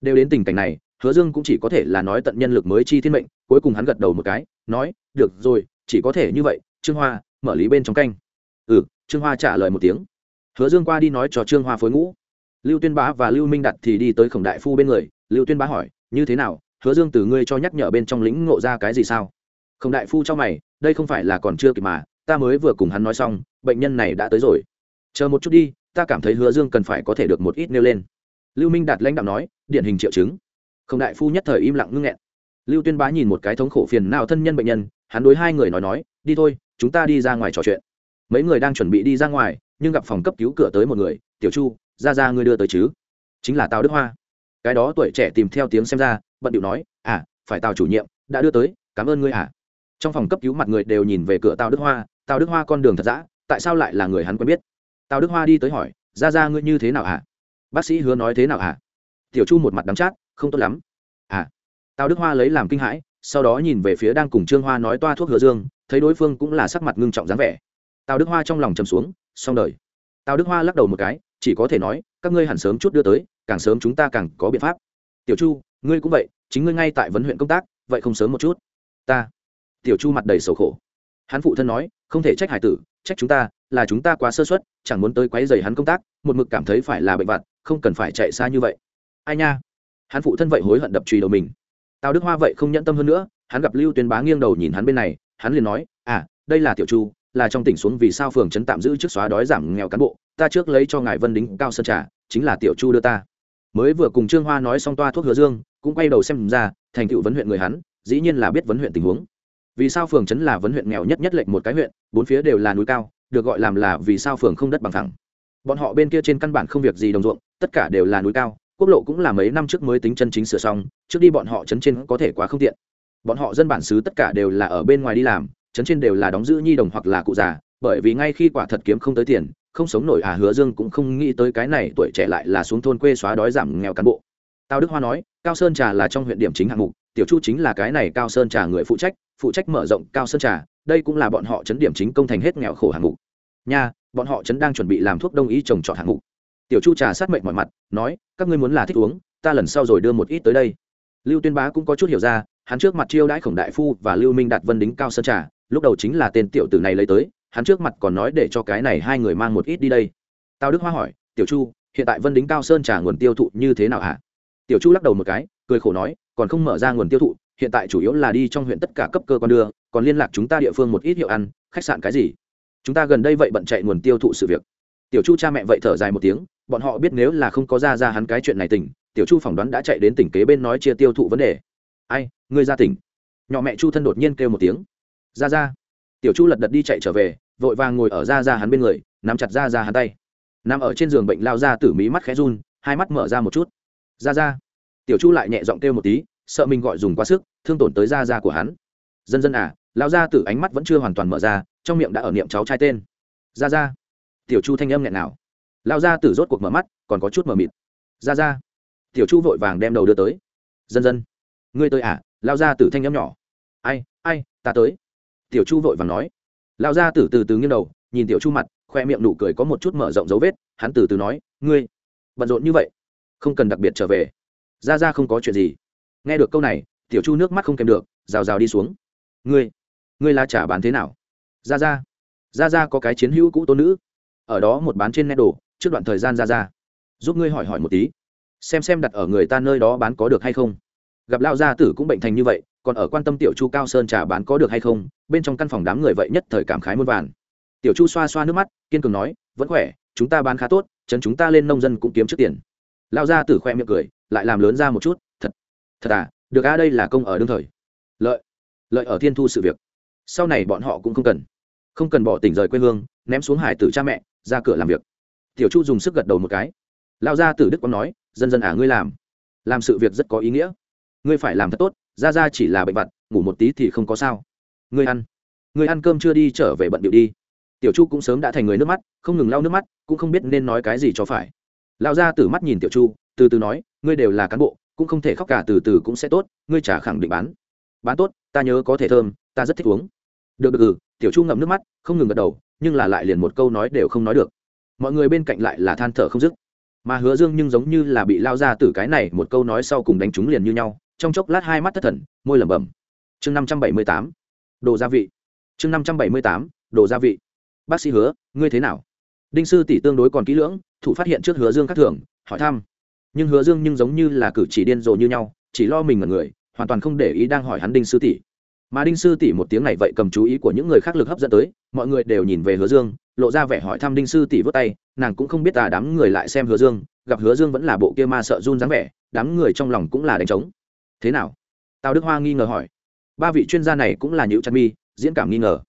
Đều đến tình cảnh này, hứa dương cũng chỉ có thể là nói tận nhân lực mới chi thiên mệnh, cuối cùng hắn gật đầu một cái, nói, được rồi, chỉ có thể như vậy, trương hoa, mở lý bên trong canh. Ừ trương hoa trả lời một tiếng. Hứa dương qua đi nói cho trương hoa phối ngũ. Lưu tuyên bá và lưu minh đặt thì đi tới khổng đại phu bên người. Lưu tuyên bá hỏi, như thế nào? Hứa dương từ ngươi cho nhắc nhở bên trong lĩnh ngộ ra cái gì sao? Không đại phu cho mày, đây không phải là còn chưa kịp mà, ta mới vừa cùng hắn nói xong, bệnh nhân này đã tới rồi. Chờ một chút đi, ta cảm thấy hứa dương cần phải có thể được một ít nêu lên. Lưu minh đạt lãnh đạo nói, điển hình triệu chứng. Không đại phu nhất thời im lặng ngưng nghẹn. Lưu tuyên bá nhìn một cái thống khổ phiền nào thân nhân bệnh nhân, hắn đối hai người nói nói, đi thôi, chúng ta đi ra ngoài trò chuyện. Mấy người đang chuẩn bị đi ra ngoài, nhưng gặp phòng cấp cứu cửa tới một người, tiểu chu, ra ra ngươi đưa tới chứ? Chính là tào đức hoa cái đó tuổi trẻ tìm theo tiếng xem ra, bận điệu nói à phải tào chủ nhiệm, đã đưa tới, cảm ơn ngươi à. Trong phòng cấp cứu mặt người đều nhìn về cửa tào đức hoa, tào đức hoa con đường thật dã, tại sao lại là người hắn quen biết? Tào đức hoa đi tới hỏi ra ra ngươi như thế nào à? Bác sĩ hứa nói thế nào à? Tiểu chu một mặt đắng chát, không tốt lắm. À. Tào đức hoa lấy làm kinh hãi, sau đó nhìn về phía đang cùng trương hoa nói toa thuốc hứa dương, thấy đối phương cũng là sắc mặt ngưng trọng dáng vẻ. Tào đức hoa trong lòng trầm xuống, xong đời. Tào đức hoa lắc đầu một cái, chỉ có thể nói, các ngươi hẳn sớm chút đưa tới càng sớm chúng ta càng có biện pháp. Tiểu chu, ngươi cũng vậy, chính ngươi ngay tại vấn huyện công tác, vậy không sớm một chút. Ta. Tiểu chu mặt đầy sầu khổ. Hắn phụ thân nói, không thể trách hải tử, trách chúng ta, là chúng ta quá sơ suất, chẳng muốn tới quấy dày hắn công tác, một mực cảm thấy phải là bệnh vặt, không cần phải chạy xa như vậy. Ai nha. Hắn phụ thân vậy hối hận đập trùy đầu mình. Tào đức hoa vậy không nhẫn tâm hơn nữa, hắn gặp lưu tuyên bá nghiêng đầu nhìn hắn bên này, hắn liền nói à đây là tiểu chu, là trong tỉnh xuống vì sao phường trấn tạm giữ trước xóa đói giảm nghèo cán bộ, ta trước lấy cho ngài vân đính cao sơn trà, chính là tiểu chu đưa ta mới vừa cùng trương hoa nói xong toa thuốc hứa dương, cũng quay đầu xem ra, thành tựu vấn huyện người hắn, dĩ nhiên là biết vấn huyện tình huống. Vì sao phường trấn là vấn huyện nghèo nhất nhất lệnh một cái huyện, bốn phía đều là núi cao, được gọi làm là vì sao phường không đất bằng thẳng. Bọn họ bên kia trên căn bản không việc gì đồng ruộng, tất cả đều là núi cao, quốc lộ cũng là mấy năm trước mới tính chân chính sửa xong, trước đi bọn họ trấn trên có thể quá không tiện. Bọn họ dân bản xứ tất cả đều là ở bên ngoài đi làm, trấn trên đều là đóng giữ nhi đồng hoặc là cụ già, bởi vì ngay khi quả thật kiếm không tới tiền không sống nổi à hứa dương cũng không nghĩ tới cái này, tuổi trẻ lại là xuống thôn quê xóa đói giảm nghèo cán bộ. Tào đức hoa nói, cao sơn trà là trong huyện điểm chính hạng mục, tiểu chu chính là cái này cao sơn trà người phụ trách phụ trách mở rộng cao sơn trà, đây cũng là bọn họ chấn điểm chính công thành hết nghèo khổ hạng mục. Nha, bọn họ chấn đang chuẩn bị làm thuốc đông y trồng trọt hạng mục. Tiểu chu trà sát mệnh mọi mặt, nói, các ngươi muốn là thích uống, ta lần sau rồi đưa một ít tới đây. Lưu tuyên bá cũng có chút hiểu ra, hắn trước mặt chiêu đãi khổng đại phu và lưu minh đạt vân đính cao sơn trà, lúc đầu chính là tên tiểu tử này lấy tới hắn trước mặt còn nói để cho cái này hai người mang một ít đi đây. Tào đức hoa hỏi, tiểu chu, hiện tại vân đính cao sơn trà nguồn tiêu thụ như thế nào hả? Tiểu chu lắc đầu một cái, cười khổ nói, còn không mở ra nguồn tiêu thụ, hiện tại chủ yếu là đi trong huyện tất cả cấp cơ quan đưa, còn liên lạc chúng ta địa phương một ít hiệu ăn, khách sạn cái gì. Chúng ta gần đây vậy bận chạy nguồn tiêu thụ sự việc. Tiểu chu cha mẹ vậy thở dài một tiếng, bọn họ biết nếu là không có ra ra hắn cái chuyện này tỉnh, tiểu chu phỏng đoán đã chạy đến tỉnh kế bên nói chia tiêu thụ vấn đề. Ai, ngươi ra tỉnh? Nhỏ mẹ chu thân đột nhiên kêu một tiếng. Ra ra tiểu chu lật đật đi chạy trở về, vội vàng ngồi ở ra ra hắn bên người, nắm chặt ra ra hắn tay. Nằm ở trên giường bệnh lao ra tử mí mắt khẽ run, hai mắt mở ra một chút. Ra ra tiểu chu lại nhẹ giọng kêu một tí, sợ mình gọi dùng quá sức, thương tổn tới Ra Ra của hắn. Dân dân à lao ra tử ánh mắt vẫn chưa hoàn toàn mở ra, trong miệng đã ở niệm cháu trai tên. Ra ra tiểu chu thanh âm nghẹn nào. Lao ra tử rốt cuộc mở mắt, còn có chút mờ mịt. Ra ra tiểu chu vội vàng đem đầu đưa tới. Dân dân. Ngươi tới à? Lao ra tử thanh âm nhỏ. Ai ai, ta tới tiểu chu vội vàng nói. Lao ra tử từ từ nghiêng đầu, nhìn tiểu chu mặt, khoe miệng nụ cười có một chút mở rộng dấu vết, hắn từ từ nói, ngươi, bận rộn như vậy, không cần đặc biệt trở về. Ra ra không có chuyện gì. Nghe được câu này, tiểu chu nước mắt không kèm được, rào rào đi xuống. Ngươi ngươi là trả bán thế nào? Ra ra ra ra có cái chiến hữu cũ tôn nữ, ở đó một bán trên nét đồ, trước đoạn thời gian ra ra, giúp ngươi hỏi hỏi một tí, xem xem đặt ở người ta nơi đó bán có được hay không. Gặp lao gia tử cũng bệnh thành như vậy còn ở quan tâm tiểu chu cao sơn trà bán có được hay không, bên trong căn phòng đám người vậy nhất thời cảm khái muôn vàn. Tiểu chu xoa xoa nước mắt, kiên cường nói, vẫn khỏe, chúng ta bán khá tốt, chấn chúng ta lên nông dân cũng kiếm trước tiền. Lao gia tử khoe miệng cười, lại làm lớn ra một chút, thật thật à được a đây là công ở đương thời. Lợi lợi ở thiên thu sự việc. Sau này bọn họ cũng không cần. Không cần bỏ tỉnh rời quê hương, ném xuống hải tử cha mẹ, ra cửa làm việc. Tiểu chu dùng sức gật đầu một cái. Lao gia tử đức quang nói, dân dân à ngươi làm làm sự việc rất có ý nghĩa ngươi phải làm thật tốt, ra ra chỉ là bệnh vặt, ngủ một tí thì không có sao. Ngươi ăn. Ngươi ăn cơm chưa đi, trở về bận điệu đi. Tiểu chu cũng sớm đã thành người nước mắt, không ngừng lau nước mắt, cũng không biết nên nói cái gì cho phải. Lao ra từ mắt nhìn tiểu chu, từ từ nói, ngươi đều là cán bộ, cũng không thể khóc cả, từ từ cũng sẽ tốt, ngươi trả khẳng định bán. Bán tốt, ta nhớ có thể thơm, ta rất thích uống. Được được ừ tiểu chu ngậm nước mắt, không ngừng gật đầu, nhưng là lại liền một câu nói đều không nói được. Mọi người bên cạnh lại là than thở không dứt. Mà hứa dương nhưng giống như là bị lao ra từ cái này một câu nói sau cùng đánh trúng liền như nhau trong chốc lát hai mắt thất thần, môi lẩm bẩm. Chương năm trăm bảy mươi tám, đồ gia vị. Chương năm trăm bảy mươi tám, đồ gia vị. Bác sĩ hứa, ngươi thế nào? Đinh sư tỷ tương đối còn kỹ lưỡng, thủ phát hiện trước hứa dương các thường, hỏi thăm. Nhưng hứa dương nhưng giống như là cử chỉ điên rồ như nhau, chỉ lo mình là người, hoàn toàn không để ý đang hỏi hắn đinh sư tỷ. Mà đinh sư tỷ một tiếng này vậy cầm chú ý của những người khác lực hấp dẫn tới, mọi người đều nhìn về hứa dương, lộ ra vẻ hỏi thăm đinh sư tỷ vớt tay, nàng cũng không biết tà đám người lại xem hứa dương, gặp hứa dương vẫn là bộ kia ma sợ run dáng vẻ, đám người trong lòng cũng là đánh trống thế nào? Tào đức hoa nghi ngờ hỏi. Ba vị chuyên gia này cũng là nhữ chăn mi, diễn cảm nghi ngờ.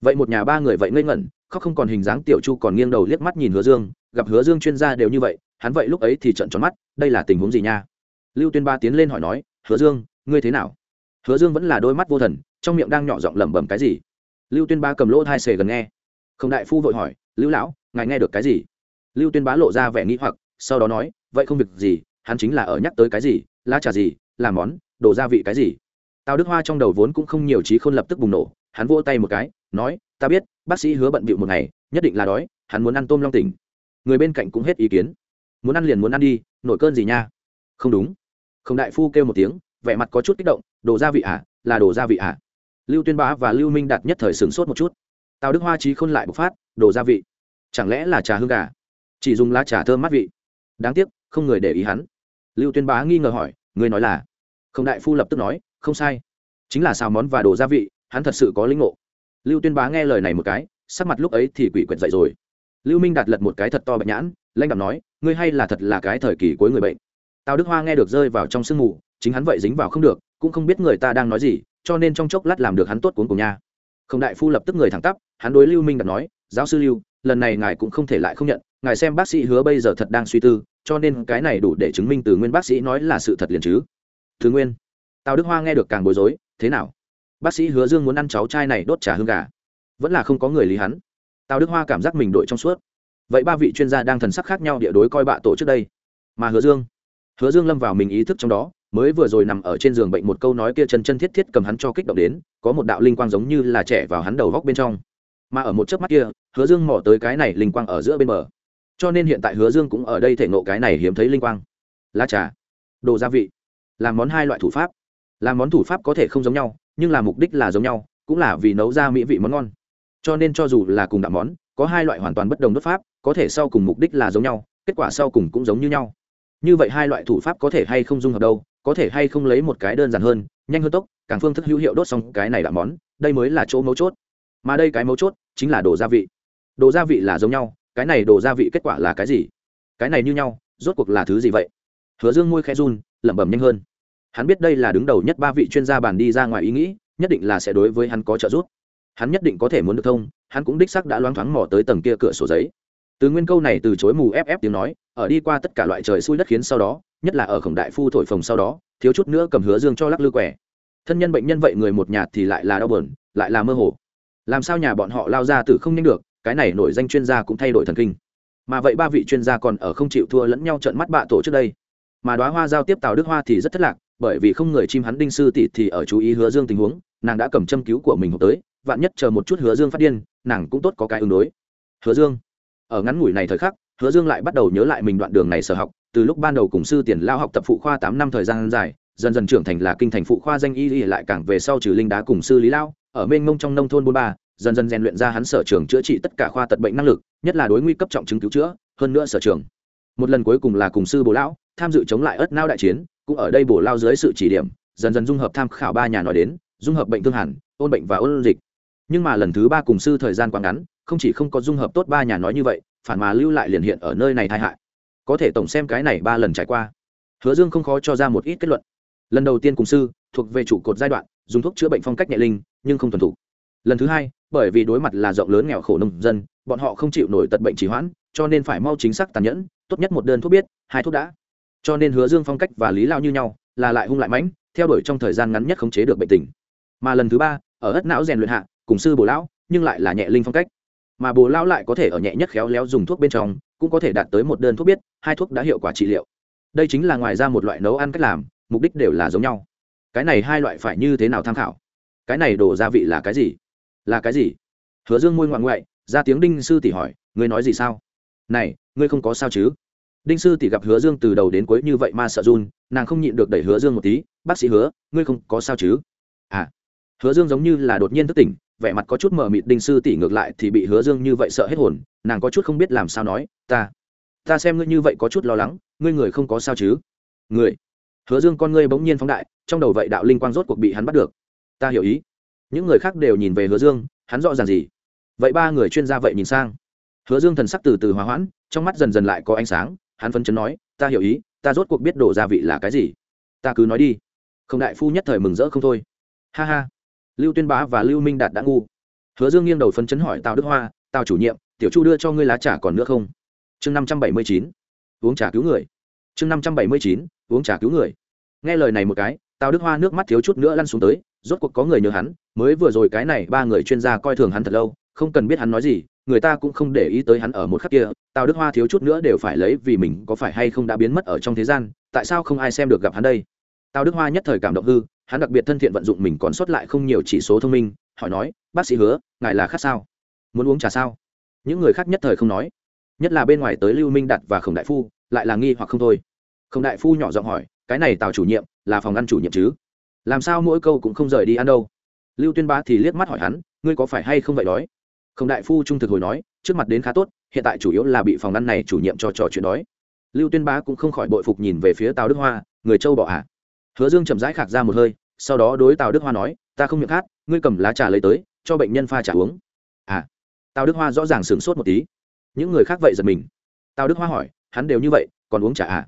Vậy một nhà ba người vậy ngây ngẩn, khóc không còn hình dáng tiểu chu còn nghiêng đầu liếc mắt nhìn hứa dương, gặp hứa dương chuyên gia đều như vậy, hắn vậy lúc ấy thì trận tròn mắt, đây là tình huống gì nha? Lưu tuyên ba tiến lên hỏi nói, hứa dương, ngươi thế nào? Hứa dương vẫn là đôi mắt vô thần, trong miệng đang nhỏ giọng lẩm bẩm cái gì. Lưu tuyên ba cầm lỗ hai xề gần nghe. Không đại phu vội hỏi, lưu lão, ngài nghe được cái gì? Lưu tuyên bá lộ ra vẻ nghĩ hoặc, sau đó nói, vậy không việc gì, hắn chính là ở nhắc tới cái gì, lá trà gì làm món đồ gia vị cái gì. Tào đức hoa trong đầu vốn cũng không nhiều trí không lập tức bùng nổ, hắn vỗ tay một cái, nói, ta biết, bác sĩ hứa bận bịu một ngày, nhất định là đói, hắn muốn ăn tôm long tỉnh. Người bên cạnh cũng hết ý kiến. Muốn ăn liền muốn ăn đi, nổi cơn gì nha? Không đúng. Không đại phu kêu một tiếng, vẻ mặt có chút kích động, đồ gia vị à là đồ gia vị à? Lưu tuyên bá và lưu minh đạt nhất thời sửng sốt một chút. Tào đức hoa trí khôn lại bộc phát, đồ gia vị? Chẳng lẽ là trà hương gà? Chỉ dùng lá trà thơm mát vị. Đáng tiếc, không người để ý hắn. Lưu tuyên bá nghi ngờ hỏi người nói là? Không đại phu lập tức nói, không sai. Chính là xào món và đồ gia vị, hắn thật sự có linh ngộ. Lưu tuyên bá nghe lời này một cái, sắc mặt lúc ấy thì quỷ quyệt dậy rồi. Lưu minh đạt lật một cái thật to bệnh nhãn lanh đạm nói, ngươi hay là thật là cái thời kỳ cuối người bệnh. Tào đức hoa nghe được rơi vào trong sương mù, chính hắn vậy dính vào không được, cũng không biết người ta đang nói gì, cho nên trong chốc lát làm được hắn tốt cuốn cùng nha. Không đại phu lập tức người thẳng tắp, hắn đối lưu minh đạt nói, giáo sư lưu, lần này ngài cũng không thể lại không nhận, ngài xem bác sĩ hứa bây giờ thật đang suy tư, cho nên cái này đủ để chứng minh từ nguyên bác sĩ nói là sự thật liền chứ thứ nguyên. Tào đức hoa nghe được càng bối rối, thế nào? Bác sĩ hứa dương muốn ăn cháu trai này đốt trả hương gà. Vẫn là không có người lý hắn. Tào đức hoa cảm giác mình đội trong suốt. Vậy ba vị chuyên gia đang thần sắc khác nhau địa đối coi bạ tổ trước đây. Mà hứa dương? Hứa dương lâm vào mình ý thức trong đó, mới vừa rồi nằm ở trên giường bệnh một câu nói kia chân chân thiết thiết cầm hắn cho kích động đến, có một đạo linh quang giống như là trẻ vào hắn đầu góc bên trong. Mà ở một chớp mắt kia, hứa dương mỏ tới cái này linh quang ở giữa bên bờ. Cho nên hiện tại hứa dương cũng ở đây thể ngộ cái này hiếm thấy linh quang. Lá trà. Đồ gia vị làm món hai loại thủ pháp. Làm món thủ pháp có thể không giống nhau, nhưng là mục đích là giống nhau, cũng là vì nấu ra mỹ vị món ngon. Cho nên cho dù là cùng đạm món, có hai loại hoàn toàn bất đồng đốt pháp, có thể sau cùng mục đích là giống nhau, kết quả sau cùng cũng giống như nhau. Như vậy hai loại thủ pháp có thể hay không dung hợp đâu, có thể hay không lấy một cái đơn giản hơn, nhanh hơn tốc, càng phương thức hữu hiệu đốt xong cái này đạm món, đây mới là chỗ mấu chốt. Mà đây cái mấu chốt chính là đồ gia vị. Đồ gia vị là giống nhau, cái này đồ gia vị kết quả là cái gì? Cái này như nhau, rốt cuộc là thứ gì vậy? Hứa dương môi khẽ run, lẩm bẩm nhanh hơn hắn biết đây là đứng đầu nhất ba vị chuyên gia bàn đi ra ngoài ý nghĩ, nhất định là sẽ đối với hắn có trợ giúp. Hắn nhất định có thể muốn được thông, hắn cũng đích sắc đã loáng thoáng mò tới tầng kia cửa sổ giấy. Từ nguyên câu này từ chối mù ép ép tiếng nói, ở đi qua tất cả loại trời xui đất khiến sau đó, nhất là ở khổng đại phu thổi phồng sau đó, thiếu chút nữa cầm hứa dương cho lắc lư quẻ. Thân nhân bệnh nhân vậy người một nhà thì lại là đau bờn lại là mơ hồ. Làm sao nhà bọn họ lao ra từ không nhanh được, cái này nổi danh chuyên gia cũng thay đổi thần kinh. Mà vậy ba vị chuyên gia còn ở không chịu thua lẫn nhau trận mắt bạ tổ trước đây mà đoá hoa giao tiếp tào đức hoa thì rất thất lạc, bởi vì không người chim hắn đinh sư tỷ thì ở chú ý hứa dương tình huống, nàng đã cầm châm cứu của mình hộp tới, vạn nhất chờ một chút hứa dương phát điên, nàng cũng tốt có cái ứng đối. Hứa dương, ở ngắn ngủi này thời khắc, hứa dương lại bắt đầu nhớ lại mình đoạn đường này sở học, từ lúc ban đầu cùng sư tiền lao học tập phụ khoa tám năm thời gian dài, dần dần trưởng thành là kinh thành phụ khoa danh y y lại càng về sau trừ linh đá cùng sư lý lao, ở mênh mông trong nông thôn bốn ba, dần dần rèn luyện ra hắn sở trường chữa trị tất cả khoa tật bệnh năng lực, nhất là đối nguy cấp trọng chứng cứu chữa, hơn nữa sở trường một lần cuối cùng là cùng sư bồ lão, tham dự chống lại ớt nao đại chiến, cũng ở đây bổ lao dưới sự chỉ điểm, dần dần dung hợp tham khảo ba nhà nói đến, dung hợp bệnh thương hẳn, ôn bệnh và ôn dịch. Nhưng mà lần thứ ba cùng sư thời gian quá ngắn, không chỉ không có dung hợp tốt ba nhà nói như vậy, phản mà lưu lại liền hiện ở nơi này tai hại. Có thể tổng xem cái này ba lần trải qua. Hứa dương không khó cho ra một ít kết luận. Lần đầu tiên cùng sư, thuộc về trụ cột giai đoạn, dùng thuốc chữa bệnh phong cách nhẹ linh, nhưng không thuần thủ lần thứ hai, bởi vì đối mặt là rộng lớn nghèo khổ nông dân, bọn họ không chịu nổi tật bệnh trì hoãn cho nên phải mau chính xác tàn nhẫn, tốt nhất một đơn thuốc biết, hai thuốc đã. Cho nên hứa dương phong cách và lý lao như nhau, là lại hung lại mãnh, theo đuổi trong thời gian ngắn nhất khống chế được bệnh tình. Mà lần thứ ba, ở ất não rèn luyện hạ, cùng sư bồ lão, nhưng lại là nhẹ linh phong cách. Mà bồ lão lại có thể ở nhẹ nhất khéo léo dùng thuốc bên trong, cũng có thể đạt tới một đơn thuốc biết, hai thuốc đã hiệu quả trị liệu. Đây chính là ngoài ra một loại nấu ăn cách làm, mục đích đều là giống nhau. Cái này hai loại phải như thế nào tham khảo? Cái này đổ gia vị là cái gì? Là cái gì? Hứa dương môi ngoạn ngoại, ra tiếng đinh sư tỷ hỏi, ngươi nói gì sao? Này, ngươi không có sao chứ? Đinh sư tỷ gặp hứa dương từ đầu đến cuối như vậy mà sợ run, nàng không nhịn được đẩy hứa dương một tí, bác sĩ hứa, ngươi không có sao chứ? À hứa dương giống như là đột nhiên thức tỉnh, vẻ mặt có chút mờ mịt đinh sư tỷ ngược lại thì bị hứa dương như vậy sợ hết hồn, nàng có chút không biết làm sao nói, ta ta xem ngươi như vậy có chút lo lắng, ngươi người không có sao chứ? Người? Hứa dương con ngươi bỗng nhiên phóng đại, trong đầu vậy đạo linh quang rốt cuộc bị hắn bắt được. Ta hiểu ý. Những người khác đều nhìn về hứa dương, hắn rõ ràng gì? Vậy ba người chuyên gia vậy nhìn sang hứa dương thần sắc từ từ hòa hoãn, trong mắt dần dần lại có ánh sáng, hắn phân chấn nói, ta hiểu ý, ta rốt cuộc biết đổ gia vị là cái gì. Ta cứ nói đi. Không đại phu nhất thời mừng rỡ không thôi. Ha ha. Lưu tuyên bá và lưu minh đạt đã ngu. Hứa dương nghiêng đầu phân chấn hỏi tào đức hoa, tào chủ nhiệm, tiểu chu đưa cho ngươi lá trà còn nữa không? Chương năm trăm bảy mươi chín. Uống trà cứu người. Chương năm trăm bảy mươi chín. Uống trà cứu người. Nghe lời này một cái, tào đức hoa nước mắt thiếu chút nữa lăn xuống tới, rốt cuộc có người nhớ hắn, mới vừa rồi cái này ba người chuyên gia coi thường hắn thật lâu, không cần biết hắn nói gì người ta cũng không để ý tới hắn ở một khắc kia, tào đức hoa thiếu chút nữa đều phải lấy vì mình có phải hay không đã biến mất ở trong thế gian, tại sao không ai xem được gặp hắn đây? Tào đức hoa nhất thời cảm động hư, hắn đặc biệt thân thiện vận dụng mình còn sót lại không nhiều chỉ số thông minh, hỏi nói, bác sĩ hứa, ngài là khác sao? Muốn uống trà sao? Những người khác nhất thời không nói. Nhất là bên ngoài tới lưu minh đạt và khổng đại phu, lại là nghi hoặc không thôi. Khổng đại phu nhỏ giọng hỏi, cái này tào chủ nhiệm là phòng ăn chủ nhiệm chứ? Làm sao mỗi câu cũng không rời đi ăn đâu? Lưu tuyên bá thì liếc mắt hỏi hắn, ngươi có phải hay không vậy đói? Không đại phu trung thực hồi nói, trước mặt đến khá tốt, hiện tại chủ yếu là bị phòng ăn này chủ nhiệm cho trò chuyện đói. Lưu tuyên bá cũng không khỏi bội phục nhìn về phía tào đức hoa, người châu bỏ ạ à. hứa dương chậm rãi khạc ra một hơi, sau đó đối tào đức hoa nói, ta không miệng hát ngươi cầm lá trà lấy tới, cho bệnh nhân pha trà uống. À tào đức hoa rõ ràng sửng sốt một tí. Những người khác vậy giật mình. Tào đức hoa hỏi, hắn đều như vậy, còn uống trà à?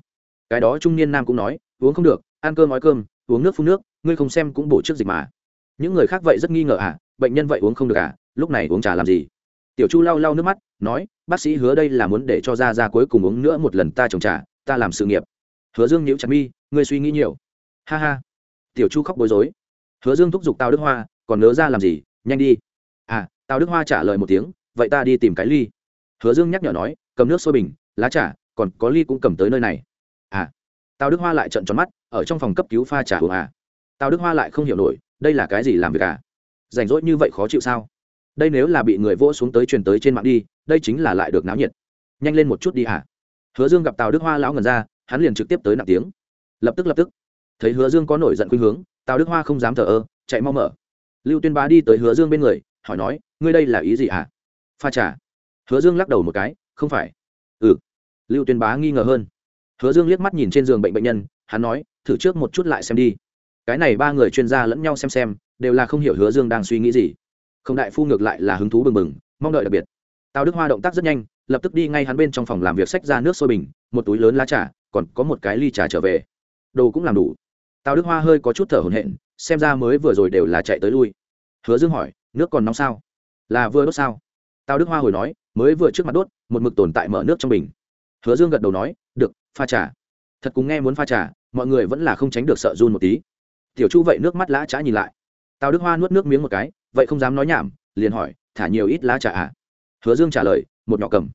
Cái đó trung niên nam cũng nói, uống không được, ăn cơm nói cơm, uống nước phun nước, ngươi không xem cũng bổ trước dịch mà. Những người khác vậy rất nghi ngờ à bệnh nhân vậy uống không được à? Lúc này uống trà làm gì? Tiểu chu lau lau nước mắt, nói, bác sĩ hứa đây là muốn để cho ra ra cuối cùng uống nữa một lần ta trồng trà, ta làm sự nghiệp. Hứa dương nhíu chặt mi, ngươi suy nghĩ nhiều. Ha ha. Tiểu chu khóc bối rối. Hứa dương thúc giục tao đức hoa, còn nớ ra làm gì? Nhanh đi. À tao đức hoa trả lời một tiếng, vậy ta đi tìm cái ly. Hứa dương nhắc nhở nói, cầm nước sôi bình, lá trà, còn có ly cũng cầm tới nơi này. À. Tao đức hoa lại trận tròn mắt, ở trong phòng cấp cứu pha trà uống à? Tao đức hoa lại không hiểu nổi, đây là cái gì làm việc à? Rảnh rỗi như vậy khó chịu sao? Đây nếu là bị người vỗ xuống tới truyền tới trên mạng đi, đây chính là lại được náo nhiệt. Nhanh lên một chút đi hả? Hứa dương gặp tào đức hoa lão ngần ra, hắn liền trực tiếp tới nặng tiếng. Lập tức lập tức. Thấy hứa dương có nổi giận khuynh hướng, tào đức hoa không dám thờ ơ, chạy mau mở. Lưu tuyên bá đi tới hứa dương bên người, hỏi nói, ngươi đây là ý gì hả? Pha trà. Hứa dương lắc đầu một cái, không phải. Ừ. Lưu tuyên bá nghi ngờ hơn. Hứa dương liếc mắt nhìn trên giường bệnh bệnh nhân, hắn nói, thử trước một chút lại xem đi. Cái này ba người chuyên gia lẫn nhau xem xem, đều là không hiểu hứa dương đang suy nghĩ gì không đại phu ngược lại là hứng thú bừng bừng, mong đợi đặc biệt. Tào đức hoa động tác rất nhanh, lập tức đi ngay hắn bên trong phòng làm việc sách ra nước sôi bình, một túi lớn lá trà, còn có một cái ly trà trở về. Đồ cũng làm đủ. Tào đức hoa hơi có chút thở hổn hển, xem ra mới vừa rồi đều là chạy tới lui. Hứa dương hỏi, nước còn nóng sao? Là vừa đốt sao? Tào đức hoa hồi nói, mới vừa trước mặt đốt, một mực tồn tại mở nước trong bình. Hứa dương gật đầu nói, được, pha trà. Thật cùng nghe muốn pha trà, mọi người vẫn là không tránh được sợ run một tí. Tiểu chu vậy nước mắt lã trá nhìn lại. Tào đức hoa nuốt nước miếng một cái vậy không dám nói nhảm, liền hỏi, thả nhiều ít lá trà à? Hứa dương trả lời, một nhỏ cầm.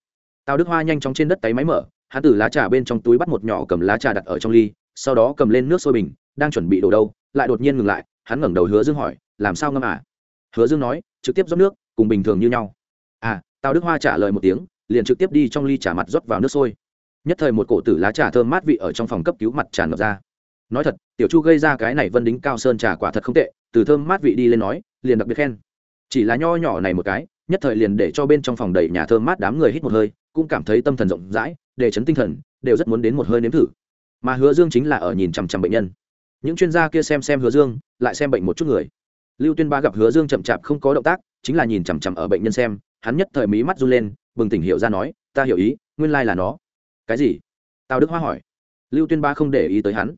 Tào đức hoa nhanh chóng trên đất tay máy mở, hắn từ lá trà bên trong túi bắt một nhỏ cầm lá trà đặt ở trong ly, sau đó cầm lên nước sôi bình, đang chuẩn bị đổ đâu, lại đột nhiên ngừng lại, hắn ngẩng đầu hứa dương hỏi, làm sao ngâm à? Hứa dương nói, trực tiếp rót nước, cùng bình thường như nhau. À tào đức hoa trả lời một tiếng, liền trực tiếp đi trong ly trà mặt rót vào nước sôi. Nhất thời một cổ tử lá trà thơm mát vị ở trong phòng cấp cứu mặt tràn ngập ra. Nói thật, tiểu chu gây ra cái này vân đính cao sơn trà quả thật không tệ, từ thơm mát vị đi lên nói liền đặc biệt khen. Chỉ là nho nhỏ này một cái, nhất thời liền để cho bên trong phòng đầy nhà thơm mát đám người hít một hơi, cũng cảm thấy tâm thần rộng rãi, để chấn tinh thần, đều rất muốn đến một hơi nếm thử. Mà hứa dương chính là ở nhìn chằm chằm bệnh nhân. Những chuyên gia kia xem xem hứa dương, lại xem bệnh một chút người. Lưu tuyên ba gặp hứa dương chậm chạp không có động tác, chính là nhìn chằm chằm ở bệnh nhân xem, hắn nhất thời mí mắt run lên, bừng tỉnh hiểu ra nói, ta hiểu ý, nguyên lai là nó. Cái gì? Tào đức hoa hỏi. Lưu tuyên ba không để ý tới hắn.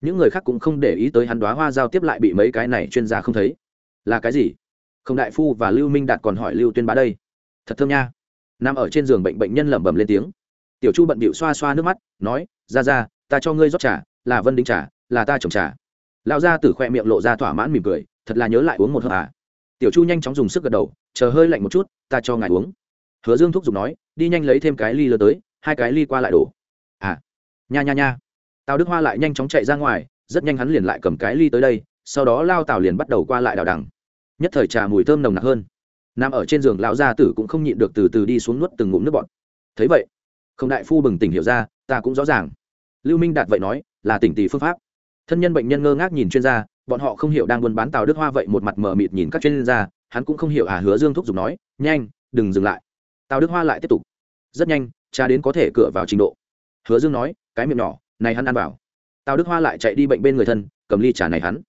Những người khác cũng không để ý tới hắn đoá hoa giao tiếp lại bị mấy cái này chuyên gia không thấy là cái gì? Không đại phu và lưu minh đạt còn hỏi lưu tuyên bá đây. Thật thơm nha. Nằm ở trên giường bệnh bệnh nhân lẩm bẩm lên tiếng. Tiểu chu bận bịu xoa xoa nước mắt, nói, ra ra, ta cho ngươi rót trà, là vân đính trà, là ta trồng trà. Lão gia tử khoe miệng lộ ra thỏa mãn mỉm cười, thật là nhớ lại uống một hớp à. Tiểu chu nhanh chóng dùng sức gật đầu, chờ hơi lạnh một chút, ta cho ngài uống. Hứa dương thúc giục nói, đi nhanh lấy thêm cái ly lơ tới, hai cái ly qua lại đổ. À nha nha nha. Tào đức hoa lại nhanh chóng chạy ra ngoài, rất nhanh hắn liền lại cầm cái ly tới đây sau đó lao tào liền bắt đầu qua lại đào đằng. Nhất thời trà mùi thơm nồng nặc hơn. Nằm ở trên giường lão gia tử cũng không nhịn được từ từ đi xuống nuốt từng ngụm nước bọt. Thấy vậy, không đại phu bừng tỉnh hiểu ra, ta cũng rõ ràng. Lưu minh đạt vậy nói, là tỉnh tỷ phương pháp. Thân nhân bệnh nhân ngơ ngác nhìn chuyên gia, bọn họ không hiểu đang buôn bán tàu đức hoa vậy một mặt mờ mịt nhìn các chuyên gia, hắn cũng không hiểu à hứa dương thúc giục nói, nhanh, đừng dừng lại. Tàu đức hoa lại tiếp tục, rất nhanh, cha đến có thể cửa vào trình độ. Hứa dương nói, cái miệng nhỏ, này hắn ăn vào. Tàu đức hoa lại chạy đi bệnh bên người thân, cầm ly trà này hắn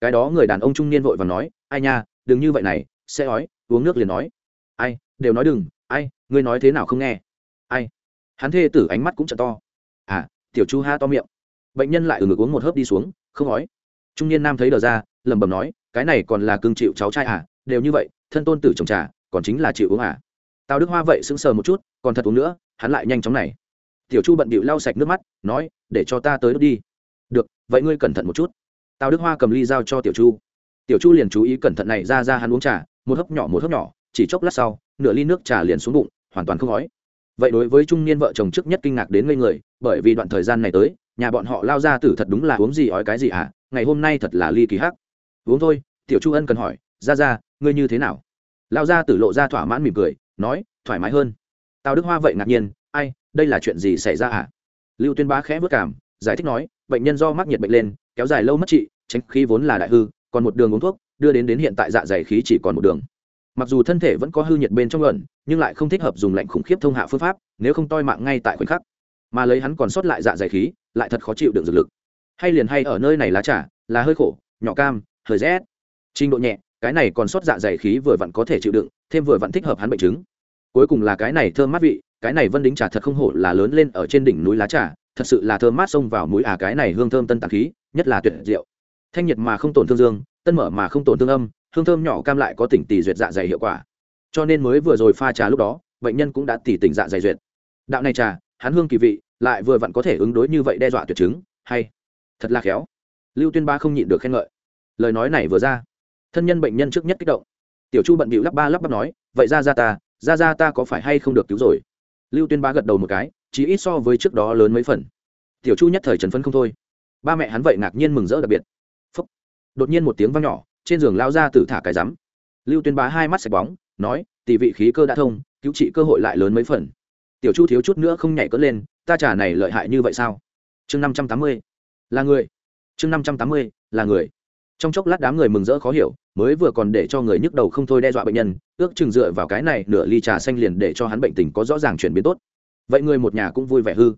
cái đó người đàn ông trung niên vội và nói, ai nha, đừng như vậy này, sẽ ói, uống nước liền nói. Ai, đều nói đừng, ai, ngươi nói thế nào không nghe? Ai? Hắn thê tử ánh mắt cũng t to. À tiểu chu ha to miệng. Bệnh nhân lại ở ngực uống một hớp đi xuống, không ói. Trung niên nam thấy đờ ra, lẩm bẩm nói, cái này còn là cương chịu cháu trai à đều như vậy, thân tôn tử chồng trà, còn chính là chịu uống à. Tào đức hoa vậy sững sờ một chút, còn thật uống nữa, hắn lại nhanh chóng này. Tiểu chu bận bịu lau sạch nước mắt, nói, để cho ta tới đốt đi. Được, vậy ngươi cẩn thận một chút tào đức hoa cầm ly dao cho tiểu chu. Tiểu chu liền chú ý cẩn thận này, ra ra hắn uống trà, một hớp nhỏ một hớp nhỏ, chỉ chốc lát sau, nửa ly nước trà liền xuống bụng, hoàn toàn không ói. Vậy đối với trung niên vợ chồng trước nhất kinh ngạc đến ngây người, bởi vì đoạn thời gian này tới, nhà bọn họ lao ra tử thật đúng là uống gì ói cái gì hả ngày hôm nay thật là ly kỳ hắc. Uống thôi, tiểu chu ân cần hỏi, ra ra, ngươi như thế nào? Lao ra tử lộ ra thỏa mãn mỉm cười, nói, thoải mái hơn. Tào đức hoa vậy ngạc nhiên, ai, đây là chuyện gì xảy ra hả lưu tuyên bá khẽ vất cảm giải thích nói, bệnh nhân do mắc nhiệt bệnh lên, kéo dài lâu mất trị, tránh khí vốn là đại hư, còn một đường uống thuốc, đưa đến đến hiện tại dạ dày khí chỉ còn một đường. Mặc dù thân thể vẫn có hư nhiệt bên trong luận, nhưng lại không thích hợp dùng lạnh khủng khiếp thông hạ phương pháp, nếu không toi mạng ngay tại khoảnh khắc. Mà lấy hắn còn sót lại dạ dày khí, lại thật khó chịu được dược lực. Hay liền hay ở nơi này lá trà, là hơi khổ, nhỏ cam, hơi rét. Trình độ nhẹ, cái này còn sót dạ dày khí vừa vặn có thể chịu đựng, thêm vừa vặn thích hợp hắn bệnh chứng. Cuối cùng là cái này thơm mát vị, cái này vân đính trà thật không hổ là lớn lên ở trên đỉnh núi lá trà thật sự là thơm mát xông vào mũi à cái này hương thơm tân tạc khí, nhất là tuyệt diệu. Thanh nhiệt mà không tổn thương dương, tân mở mà không tổn thương âm, hương thơm nhỏ cam lại có tỉnh tỳ duyệt dạ dày hiệu quả. Cho nên mới vừa rồi pha trà lúc đó, bệnh nhân cũng đã tỉ tỉnh dạ dày duyệt. Đạo này trà, hắn hương kỳ vị, lại vừa vặn có thể ứng đối như vậy đe dọa tuyệt chứng, hay. Thật là khéo. Lưu tuyên ba không nhịn được khen ngợi. Lời nói này vừa ra, thân nhân bệnh nhân trước nhất kích động. Tiểu chu bận bịu lắp ba lắp bắp nói, vậy ra ra ta, ra ra ta có phải hay không được cứu rồi? Lưu tuyên ba gật đầu một cái chỉ ít so với trước đó lớn mấy phần. Tiểu chu nhất thời trần phấn không thôi. Ba mẹ hắn vậy ngạc nhiên mừng rỡ đặc biệt. Phúc. đột nhiên một tiếng vang nhỏ, trên giường lao ra tử thả cái rắm. Lưu tuyên bá hai mắt sạch bóng, nói, tỷ vị khí cơ đã thông, cứu trị cơ hội lại lớn mấy phần. Tiểu chu thiếu chút nữa không nhảy cất lên, ta trả này lợi hại như vậy sao? Chương năm trăm tám mươi. Là người. Chương năm trăm tám mươi, là người. Trong chốc lát đám người mừng rỡ khó hiểu, mới vừa còn để cho người nhức đầu không thôi đe dọa bệnh nhân, ước chừng dựa vào cái này nửa ly trà xanh liền để cho hắn bệnh tình có rõ ràng chuyển biến tốt vậy người một nhà cũng vui vẻ hư.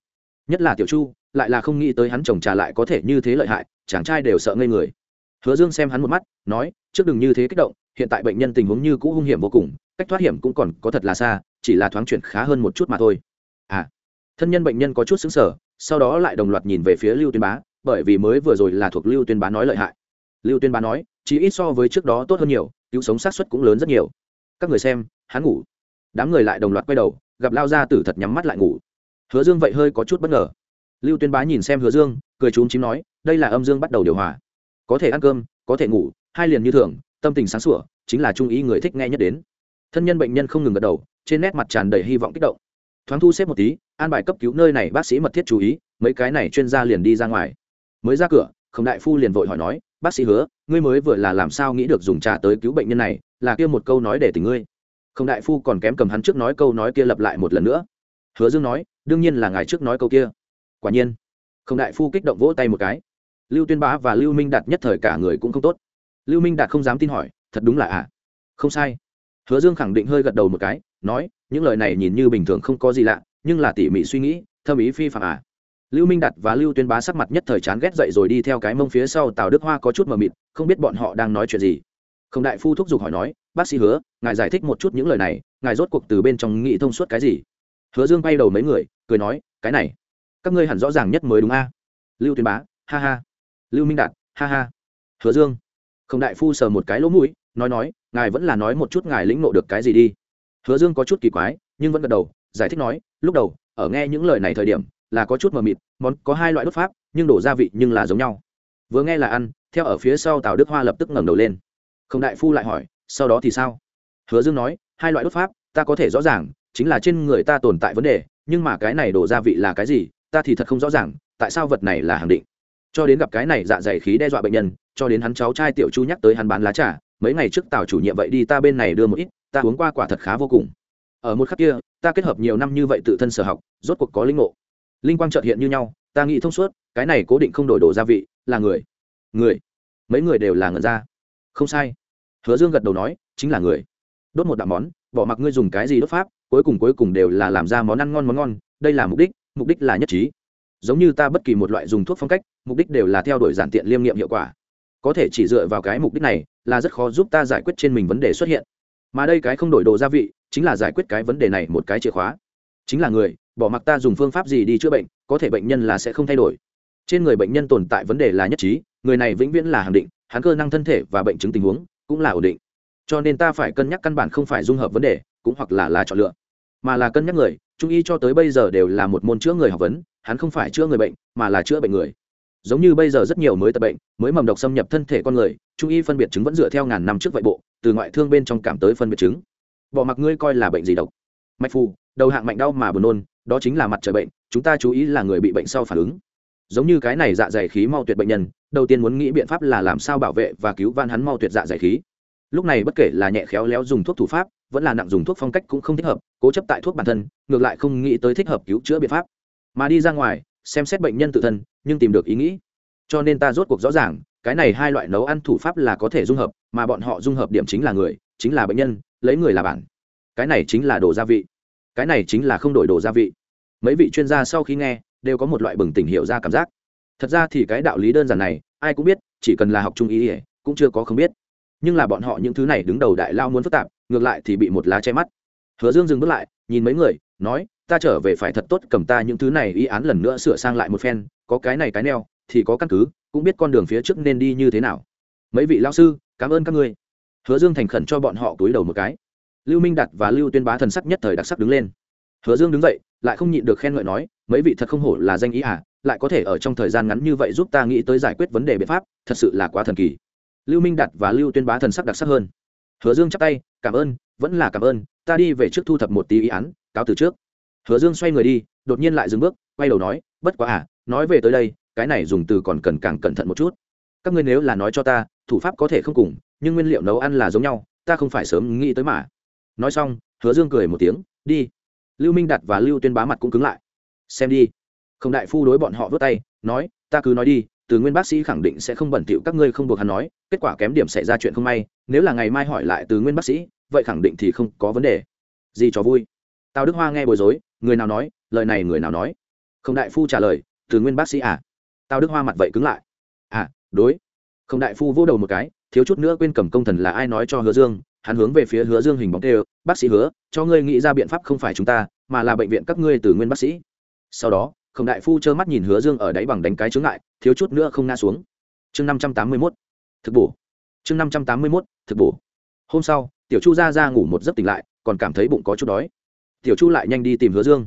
Nhất là tiểu chu, lại là không nghĩ tới hắn chồng trà lại có thể như thế lợi hại, chàng trai đều sợ ngây người. Hứa dương xem hắn một mắt, nói, trước đừng như thế kích động, hiện tại bệnh nhân tình huống như cũ hung hiểm vô cùng, cách thoát hiểm cũng còn có thật là xa, chỉ là thoáng chuyển khá hơn một chút mà thôi. À thân nhân bệnh nhân có chút xứng sở sau đó lại đồng loạt nhìn về phía lưu tuyên bá, bởi vì mới vừa rồi là thuộc lưu tuyên bá nói lợi hại. Lưu tuyên bá nói chỉ ít so với trước đó tốt hơn nhiều, cứu sống sát xuất cũng lớn rất nhiều. Các người xem, hắn ngủ. Đám người lại đồng loạt quay đầu gặp lao ra tử thật nhắm mắt lại ngủ. Hứa dương vậy hơi có chút bất ngờ. Lưu tuyên bá nhìn xem hứa dương, cười trúng chím nói, đây là âm dương bắt đầu điều hòa. Có thể ăn cơm, có thể ngủ, hai liền như thường, tâm tình sáng sủa, chính là trung ý người thích nghe nhất đến. Thân nhân bệnh nhân không ngừng gật đầu, trên nét mặt tràn đầy hy vọng kích động. Thoáng thu xếp một tí, an bài cấp cứu nơi này bác sĩ mật thiết chú ý, mấy cái này chuyên gia liền đi ra ngoài. Mới ra cửa, khổng đại phu liền vội hỏi nói, bác sĩ hứa, ngươi mới vừa là làm sao nghĩ được dùng trà tới cứu bệnh nhân này, là kia một câu nói để tình ngươi. Không đại phu còn kém cầm hắn trước nói câu nói kia lặp lại một lần nữa. Hứa dương nói, đương nhiên là ngài trước nói câu kia. Quả nhiên, Không đại phu kích động vỗ tay một cái. Lưu tuyên bá và lưu minh đạt nhất thời cả người cũng không tốt. Lưu minh đạt không dám tin hỏi, thật đúng là ạ? À? không sai. Hứa dương khẳng định hơi gật đầu một cái, nói, những lời này nhìn như bình thường không có gì lạ, nhưng là tỉ mỉ suy nghĩ, thâm ý phi phạm à lưu minh đạt và lưu tuyên bá sắc mặt nhất thời chán ghét dậy rồi đi theo cái mông phía sau tào đức hoa có chút mờ mịt, không biết bọn họ đang nói chuyện gì không đại phu thúc giục hỏi nói, bác sĩ hứa, ngài giải thích một chút những lời này, ngài rốt cuộc từ bên trong nghĩ thông suốt cái gì? Hứa dương bay đầu mấy người, cười nói, cái này, các ngươi hẳn rõ ràng nhất mới đúng a. Lưu tuyên bá, ha ha. Lưu minh đạt, ha ha. Hứa dương, không đại phu sờ một cái lỗ mũi, nói nói, ngài vẫn là nói một chút ngài lĩnh nộ được cái gì đi. Hứa dương có chút kỳ quái, nhưng vẫn gật đầu, giải thích nói, lúc đầu, ở nghe những lời này thời điểm, là có chút mờ mịt, món có hai loại đốt pháp, nhưng đổ gia vị nhưng là giống nhau. Vừa nghe là ăn, theo ở phía sau tào đức hoa lập tức ngẩng đầu lên không đại phu lại hỏi, sau đó thì sao? Hứa dương nói, hai loại đốt pháp, ta có thể rõ ràng, chính là trên người ta tồn tại vấn đề, nhưng mà cái này đổ gia vị là cái gì, ta thì thật không rõ ràng, tại sao vật này là hàng định? Cho đến gặp cái này dạ dày khí đe dọa bệnh nhân, cho đến hắn cháu trai tiểu chu nhắc tới hắn bán lá trà, mấy ngày trước tào chủ nhiệm vậy đi, ta bên này đưa một ít, ta uống qua quả thật khá vô cùng. Ở một khắc kia, ta kết hợp nhiều năm như vậy tự thân sở học, rốt cuộc có linh ngộ. Linh quang trợt hiện như nhau, ta nghĩ thông suốt, cái này cố định không đổi đồ gia vị, là người. Người. Mấy người đều là ngần ra. Không sai hứa dương gật đầu nói, chính là người. Đốt một đạo món, bỏ mặc ngươi dùng cái gì đốt pháp, cuối cùng cuối cùng đều là làm ra món ăn ngon món ngon, đây là mục đích mục đích là nhất trí. Giống như ta bất kỳ một loại dùng thuốc phong cách, mục đích đều là theo đuổi giản tiện liêm nghiệm hiệu quả. Có thể chỉ dựa vào cái mục đích này, là rất khó giúp ta giải quyết trên mình vấn đề xuất hiện. Mà đây cái không đổi đồ gia vị, chính là giải quyết cái vấn đề này một cái chìa khóa. Chính là người, bỏ mặc ta dùng phương pháp gì đi chữa bệnh, có thể bệnh nhân là sẽ không thay đổi. Trên người bệnh nhân tồn tại vấn đề là nhất trí, người này vĩnh viễn là hàng định, hắn cơ năng thân thể và bệnh chứng tình huống cũng là ổn định. Cho nên ta phải cân nhắc căn bản không phải dung hợp vấn đề, cũng hoặc là là chọn lựa. Mà là cân nhắc người, trung y cho tới bây giờ đều là một môn chữa người học vấn, hắn không phải chữa người bệnh, mà là chữa bệnh người. Giống như bây giờ rất nhiều mới tập bệnh, mới mầm độc xâm nhập thân thể con người, trung y phân biệt chứng vẫn dựa theo ngàn năm trước vậy bộ, từ ngoại thương bên trong cảm tới phân biệt chứng. Bỏ mặc ngươi coi là bệnh gì độc. Mạch phù, đầu hạng mạnh đau mà buồn nôn, đó chính là mặt trời bệnh, chúng ta chú ý là người bị bệnh sau phản ứng giống như cái này dạ dày khí mau tuyệt bệnh nhân, đầu tiên muốn nghĩ biện pháp là làm sao bảo vệ và cứu van hắn mau tuyệt dạ dày khí. Lúc này bất kể là nhẹ khéo léo dùng thuốc thủ pháp, vẫn là nặng dùng thuốc phong cách cũng không thích hợp, cố chấp tại thuốc bản thân, ngược lại không nghĩ tới thích hợp cứu chữa biện pháp. Mà đi ra ngoài, xem xét bệnh nhân tự thân, nhưng tìm được ý nghĩ. Cho nên ta rốt cuộc rõ ràng, cái này hai loại nấu ăn thủ pháp là có thể dung hợp, mà bọn họ dung hợp điểm chính là người, chính là bệnh nhân, lấy người là bản. Cái này chính là đồ gia vị. Cái này chính là không đổi đồ gia vị. Mấy vị chuyên gia sau khi nghe đều có một loại bừng tỉnh hiểu ra cảm giác. Thật ra thì cái đạo lý đơn giản này, ai cũng biết, chỉ cần là học trung ý ỉa cũng chưa có không biết. Nhưng là bọn họ những thứ này đứng đầu đại lao muốn phức tạp, ngược lại thì bị một lá che mắt. Hứa dương dừng bước lại, nhìn mấy người, nói, ta trở về phải thật tốt cầm ta những thứ này ý án lần nữa sửa sang lại một phen, có cái này cái neo, thì có căn cứ, cũng biết con đường phía trước nên đi như thế nào. Mấy vị lao sư, cảm ơn các ngươi. Hứa dương thành khẩn cho bọn họ túi đầu một cái. Lưu minh đạt và lưu tuyên bá thần sắc nhất thời đặc sắc đứng lên. Hứa dương đứng dậy, lại không nhịn được khen ngợi nói mấy vị thật không hổ là danh ý à lại có thể ở trong thời gian ngắn như vậy giúp ta nghĩ tới giải quyết vấn đề biện pháp, thật sự là quá thần kỳ. Lưu minh đạt và lưu tuyên bá thần sắc đặc sắc hơn. Hứa dương chắp tay, cảm ơn, vẫn là cảm ơn, ta đi về trước thu thập một tí ý án, cáo từ trước. Hứa dương xoay người đi, đột nhiên lại dừng bước, quay đầu nói, bất quá à nói về tới đây, cái này dùng từ còn cần càng cẩn thận một chút. Các ngươi nếu là nói cho ta, thủ pháp có thể không cùng, nhưng nguyên liệu nấu ăn là giống nhau, ta không phải sớm nghĩ tới mà. Nói xong, hứa dương cười một tiếng, đi. Lưu minh đạt và lưu tuyên bá mặt cũng cứng lại xem đi. Không đại phu đối bọn họ vớt tay, nói, ta cứ nói đi, từ nguyên bác sĩ khẳng định sẽ không bẩn thỉu các ngươi không buộc hắn nói, kết quả kém điểm xảy ra chuyện không may, nếu là ngày mai hỏi lại từ nguyên bác sĩ, vậy khẳng định thì không có vấn đề. Gì cho vui? Tào đức hoa nghe bối rối, người nào nói, lời này người nào nói? Không đại phu trả lời, từ nguyên bác sĩ à? Tào đức hoa mặt vậy cứng lại à đối. Không đại phu vỗ đầu một cái, thiếu chút nữa quên cầm công thần là ai nói cho hứa dương, hắn hướng về phía hứa dương hình bóng tê bác sĩ hứa, cho ngươi nghĩ ra biện pháp không phải chúng ta, mà là bệnh viện các ngươi từ nguyên bác sĩ sau đó, khổng đại phu trơ mắt nhìn hứa dương ở đáy bằng đánh cái chướng ngại, thiếu chút nữa không ngã xuống. Chương năm trăm tám mươi mốt, thực bổ. Chương năm trăm tám mươi mốt, thực bổ. Hôm sau, tiểu chu ra ra ngủ một giấc tỉnh lại, còn cảm thấy bụng có chút đói. Tiểu chu lại nhanh đi tìm hứa dương.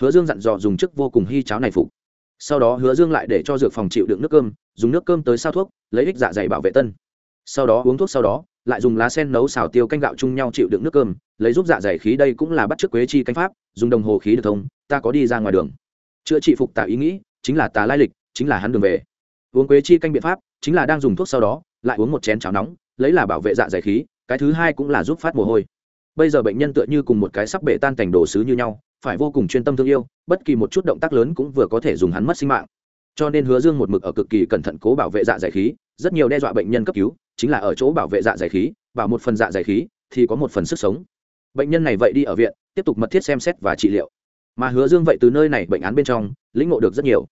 Hứa dương dặn dò dùng chức vô cùng hy cháo này phục. Sau đó hứa dương lại để cho dược phòng chịu đựng nước cơm, dùng nước cơm tới sao thuốc, lấy ích dạ dày bảo vệ tân. Sau đó uống thuốc sau đó, lại dùng lá sen nấu xào tiêu canh gạo chung nhau chịu đựng nước cơm, lấy giúp dạ dày khí đây cũng là bắt chước quế chi canh pháp, dùng đồng hồ khí được thông ta có đi ra ngoài đường. Chữa trị phục tạ ý nghĩ, chính là tà lai lịch, chính là hắn đường về. Uống quế chi canh biện pháp, chính là đang dùng thuốc sau đó, lại uống một chén cháo nóng, lấy là bảo vệ dạ dày khí, cái thứ hai cũng là giúp phát mồ hôi. Bây giờ bệnh nhân tựa như cùng một cái sắp bể tan thành đồ sứ như nhau, phải vô cùng chuyên tâm thương yêu, bất kỳ một chút động tác lớn cũng vừa có thể dùng hắn mất sinh mạng. Cho nên hứa dương một mực ở cực kỳ cẩn thận cố bảo vệ dạ dày khí, rất nhiều đe dọa bệnh nhân cấp cứu, chính là ở chỗ bảo vệ dạ dày khí, bảo một phần dạ dày khí, thì có một phần sức sống. Bệnh nhân này vậy đi ở viện, tiếp tục mật thiết xem xét và trị liệu mà hứa dương vậy từ nơi này bệnh án bên trong, lĩnh ngộ được rất nhiều.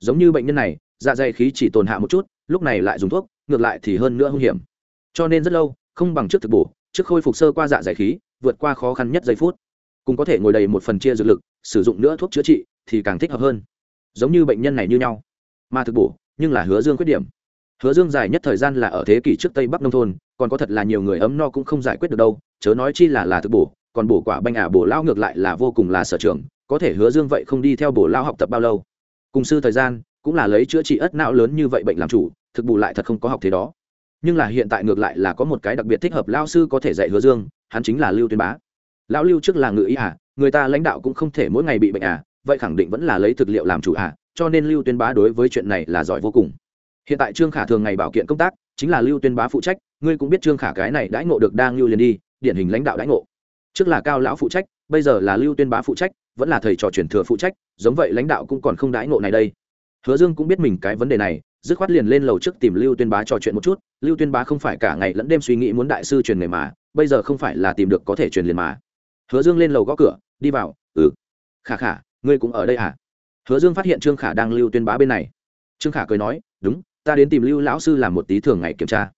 Giống như bệnh nhân này dạ dày khí chỉ tồn hạ một chút, lúc này lại dùng thuốc, ngược lại thì hơn nữa hung hiểm. Cho nên rất lâu, không bằng trước thực bổ, trước khôi phục sơ qua dạ dày khí, vượt qua khó khăn nhất giây phút. Cũng có thể ngồi đầy một phần chia dược lực, sử dụng nữa thuốc chữa trị, thì càng thích hợp hơn. Giống như bệnh nhân này như nhau. Mà thực bổ, nhưng là hứa dương khuyết điểm. Hứa dương dài nhất thời gian là ở thế kỷ trước tây bắc nông thôn, còn có thật là nhiều người ấm no cũng không giải quyết được đâu, chớ nói chi là là thực bổ, còn bổ quả banh ả à bổ lao ngược lại là vô cùng là sở trường có thể hứa dương vậy không đi theo bổ lao học tập bao lâu. Cùng sư thời gian, cũng là lấy chữa trị ất não lớn như vậy bệnh làm chủ, thực bù lại thật không có học thế đó. Nhưng là hiện tại ngược lại là có một cái đặc biệt thích hợp lao sư có thể dạy hứa dương, hắn chính là lưu tuyên bá. Lão lưu trước là ngự ý à người ta lãnh đạo cũng không thể mỗi ngày bị bệnh à vậy khẳng định vẫn là lấy thực liệu làm chủ à cho nên lưu tuyên bá đối với chuyện này là giỏi vô cùng. Hiện tại trương khả thường ngày bảo kiện công tác, chính là lưu tuyên bá phụ trách, ngươi cũng biết trương khả cái này đãi ngộ được đang lưu liền đi, điển hình lãnh đạo đãi ngộ. Trước là cao lão phụ trách bây giờ là lưu tuyên bá phụ trách, vẫn là thầy trò truyền thừa phụ trách, giống vậy lãnh đạo cũng còn không đãi ngộ này đây. Hứa dương cũng biết mình cái vấn đề này, dứt khoát liền lên lầu trước tìm lưu tuyên bá trò chuyện một chút, lưu tuyên bá không phải cả ngày lẫn đêm suy nghĩ muốn đại sư truyền nghề mà, bây giờ không phải là tìm được có thể truyền liền mà. Hứa dương lên lầu gõ cửa, đi vào ừ khả khả, ngươi cũng ở đây à? Hứa dương phát hiện trương khả đang lưu tuyên bá bên này. Trương khả cười nói, đúng, ta đến tìm lưu lão sư làm một tí thường ngày kiểm tra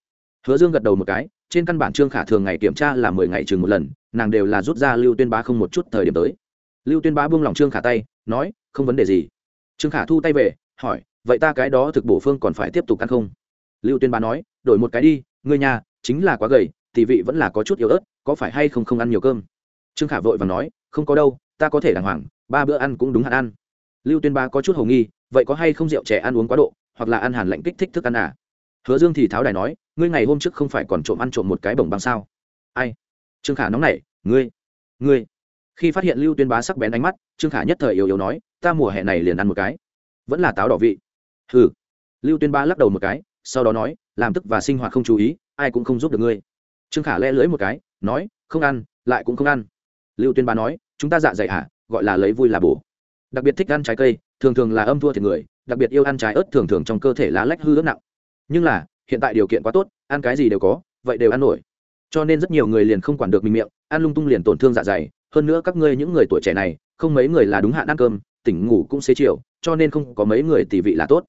hứa dương gật đầu một cái, trên căn bản trương khả thường ngày kiểm tra là mười ngày chừng một lần, nàng đều là rút ra lưu tuyên bá không một chút thời điểm tới. Lưu tuyên bá buông lòng trương khả tay, nói, không vấn đề gì. Trương khả thu tay về, hỏi, vậy ta cái đó thực bổ phương còn phải tiếp tục ăn không? Lưu tuyên bá nói, đổi một cái đi, ngươi nhà, chính là quá gầy tỷ vị vẫn là có chút yếu ớt, có phải hay không không ăn nhiều cơm? Trương khả vội và nói, không có đâu, ta có thể đàng hoàng, ba bữa ăn cũng đúng hạn ăn. Lưu tuyên bá có chút hồ nghi, vậy có hay không rượu trẻ ăn uống quá độ, hoặc là ăn hàn lạnh kích thích thức ăn à? Hứa dương thì tháo đài nói ngươi ngày hôm trước không phải còn trộm ăn trộm một cái bồng băng sao? Ai? Trương khả nóng nảy, ngươi ngươi. Khi phát hiện lưu tuyên bá sắc bén ánh mắt, trương khả nhất thời yếu yếu nói, ta mùa hè này liền ăn một cái. Vẫn là táo đỏ vị. Hừ. Lưu tuyên bá lắc đầu một cái, sau đó nói, làm tức và sinh hoạt không chú ý, ai cũng không giúp được ngươi. Trương khả le lưỡi một cái, nói, không ăn, lại cũng không ăn. Lưu tuyên bá nói, chúng ta dạ dày hả? Gọi là lấy vui là bổ. Đặc biệt thích ăn trái cây, thường thường là âm thua thiệt người, đặc biệt yêu ăn trái ớt thường thường trong cơ thể lá lách hư ớt nặng. Nhưng là hiện tại điều kiện quá tốt, ăn cái gì đều có, vậy đều ăn nổi. Cho nên rất nhiều người liền không quản được mình miệng, ăn lung tung liền tổn thương dạ dày. Hơn nữa các ngươi những người tuổi trẻ này, không mấy người là đúng hạn ăn cơm, tỉnh ngủ cũng xế chiều, cho nên không có mấy người tỷ vị là tốt.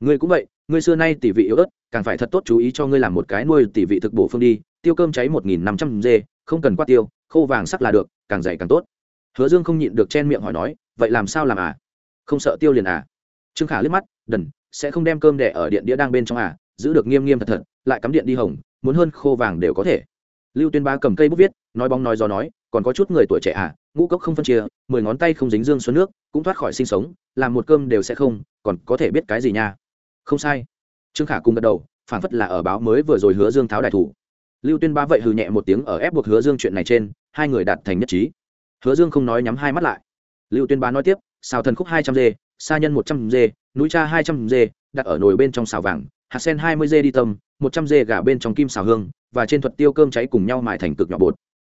Ngươi cũng vậy, ngươi xưa nay tỷ vị yếu ớt, càng phải thật tốt chú ý cho ngươi làm một cái nuôi tỷ vị thực bổ phương đi. Tiêu cơm cháy một nghìn năm trăm dê không cần quát tiêu, khô vàng sắc là được, càng dày càng tốt. Hứa dương không nhịn được chen miệng hỏi nói, vậy làm sao làm à? Không sợ tiêu liền à. Trương khả liếc mắt, đần, sẽ không đem cơm đẻ ở điện đĩa đang bên trong à? Giữ được nghiêm nghiêm thật thật, lại cắm điện đi hồng, muốn hơn khô vàng đều có thể. Lưu tuyên ba cầm cây bút viết, nói bóng nói gió nói, còn có chút người tuổi trẻ à ngũ cốc không phân chia, mười ngón tay không dính dương xuống nước, cũng thoát khỏi sinh sống, làm một cơm đều sẽ không, còn có thể biết cái gì nha. Không sai. Trương khả cùng gật đầu phản phất là ở báo mới vừa rồi hứa dương tháo đại thủ. Lưu tuyên ba vậy hừ nhẹ một tiếng ở ép buộc hứa dương chuyện này trên, hai người đạt thành nhất trí. Hứa dương không nói nhắm hai mắt lại. Lưu tuyên Ba nói tiếp xào thần khúc hai trăm dê, sa nhân một trăm dê, núi cha hai trăm dê, đặt ở nồi bên trong xào vàng hạt sen hai mươi dê đi tâm, một trăm dê gà bên trong kim xào hương, và trên thuật tiêu cơm cháy cùng nhau mài thành cực nhỏ bột.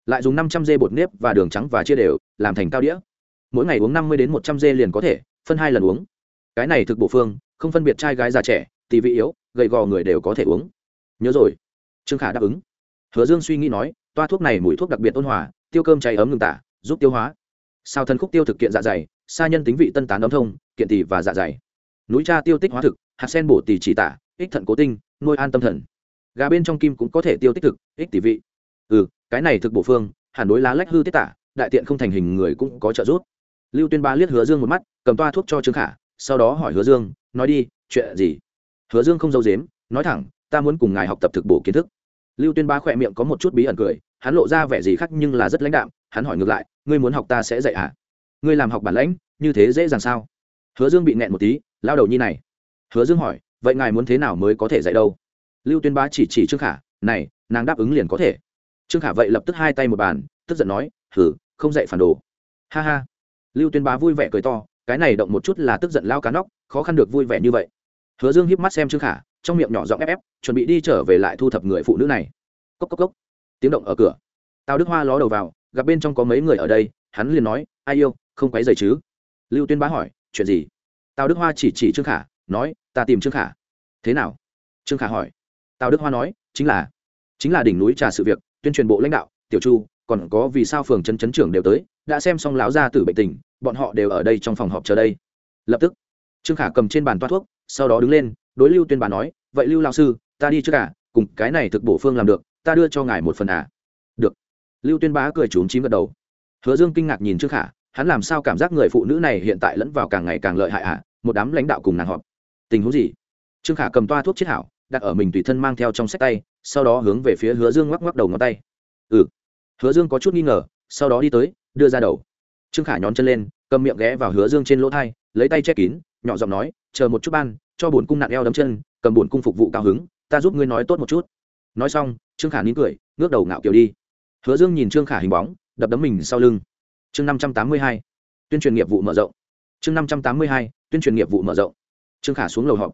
Lại dùng năm trăm dê bột nếp và đường trắng và chia đều, làm thành cao đĩa. Mỗi ngày uống năm mươi đến một trăm dê liền có thể, phân hai lần uống. Cái này thực bổ phương, không phân biệt trai gái già trẻ tì vị yếu, gầy gò người đều có thể uống. Nhớ rồi. Trương khả đáp ứng. Hứa dương suy nghĩ nói, toa thuốc này mùi thuốc đặc biệt ôn hòa, tiêu cơm cháy ấm ngừng tả, giúp tiêu hóa. Sao thân khúc tiêu thực kiện dạ dày, sa nhân tính vị tân tán ấm thông, kiện tỷ và dạ dày. Núi cha tiêu tích hóa thực, hạt sen bổ tỷ chỉ tả ích thận cố tinh, nuôi an tâm thần. Gà bên trong kim cũng có thể tiêu tích thực, ích tỷ vị. Ừ cái này thực bổ phương, hẳn đối lá lách hư tiết tả, đại tiện không thành hình người cũng có trợ giúp. Lưu tuyên ba liếc hứa dương một mắt, cầm toa thuốc cho trương khả, sau đó hỏi hứa dương, nói đi, chuyện gì? Hứa dương không giấu dếm nói thẳng, ta muốn cùng ngài học tập thực bổ kiến thức. Lưu tuyên ba khỏe miệng có một chút bí ẩn cười, hắn lộ ra vẻ gì khác nhưng là rất lãnh đạm, hắn hỏi ngược lại, ngươi muốn học ta sẽ dạy à? Ngươi làm học bản lãnh, như thế dễ dàng sao? Hứa dương bị nẹn một tí, lao đầu nhi này. Hứa dương hỏi vậy ngài muốn thế nào mới có thể dạy đâu? Lưu tuyên bá chỉ chỉ trương khả, này, nàng đáp ứng liền có thể. Trương khả vậy lập tức hai tay một bàn, tức giận nói, hử, không dạy phản đồ. Ha ha. Lưu tuyên bá vui vẻ cười to, cái này động một chút là tức giận lao cá nóc, khó khăn được vui vẻ như vậy. Hứa dương hiếp mắt xem trương khả, trong miệng nhỏ giọng ép ép, chuẩn bị đi trở về lại thu thập người phụ nữ này. Cốc cốc cốc. Tiếng động ở cửa. Tào đức hoa ló đầu vào, gặp bên trong có mấy người ở đây, hắn liền nói, ai yêu, không quấy rầy chứ? Lưu tuyên bá hỏi, chuyện gì? Tào đức hoa chỉ chỉ trương khả nói, ta tìm trương khả. Thế nào? Trương khả hỏi. Tào đức hoa nói, chính là chính là đỉnh núi trà sự việc, tuyên truyền bộ lãnh đạo, tiểu chu, còn có vì sao phường trấn trấn trưởng đều tới, đã xem xong láo ra tử bệnh tình, bọn họ đều ở đây trong phòng họp chờ đây. Lập tức, trương khả cầm trên bàn toa thuốc, sau đó đứng lên, đối lưu tuyên bà nói, vậy lưu lao sư, ta đi trước cả cùng cái này thực bổ phương làm được, ta đưa cho ngài một phần à. Được. Lưu tuyên bá cười trốn chím gật đầu. Hứa dương kinh ngạc nhìn trương khả, hắn làm sao cảm giác người phụ nữ này hiện tại lẫn vào càng ngày càng lợi hại à một đám lãnh đạo cùng nàng họp tình huống gì? Trương khả cầm toa thuốc chiết hảo, đặt ở mình tùy thân mang theo trong sách tay, sau đó hướng về phía hứa dương ngoắc ngoắc đầu ngón tay. Ừ. Hứa dương có chút nghi ngờ, sau đó đi tới, đưa ra đầu. Trương khả nhón chân lên, cầm miệng ghé vào hứa dương trên lỗ thai, lấy tay che kín, nhỏ giọng nói, chờ một chút ban, cho bổn cung nặng eo đấm chân, cầm bổn cung phục vụ cao hứng, ta giúp ngươi nói tốt một chút. Nói xong, trương khả nín cười, ngước đầu ngạo kiểu đi. Hứa dương nhìn trương khả hình bóng, đập đấm mình sau lưng. Chương năm trăm tám mươi hai, tuyên truyền nghiệp vụ mở rộng. Chương năm trăm tám mươi hai, tuyên truyền nghiệp vụ mở rộng trương khả xuống lầu họp.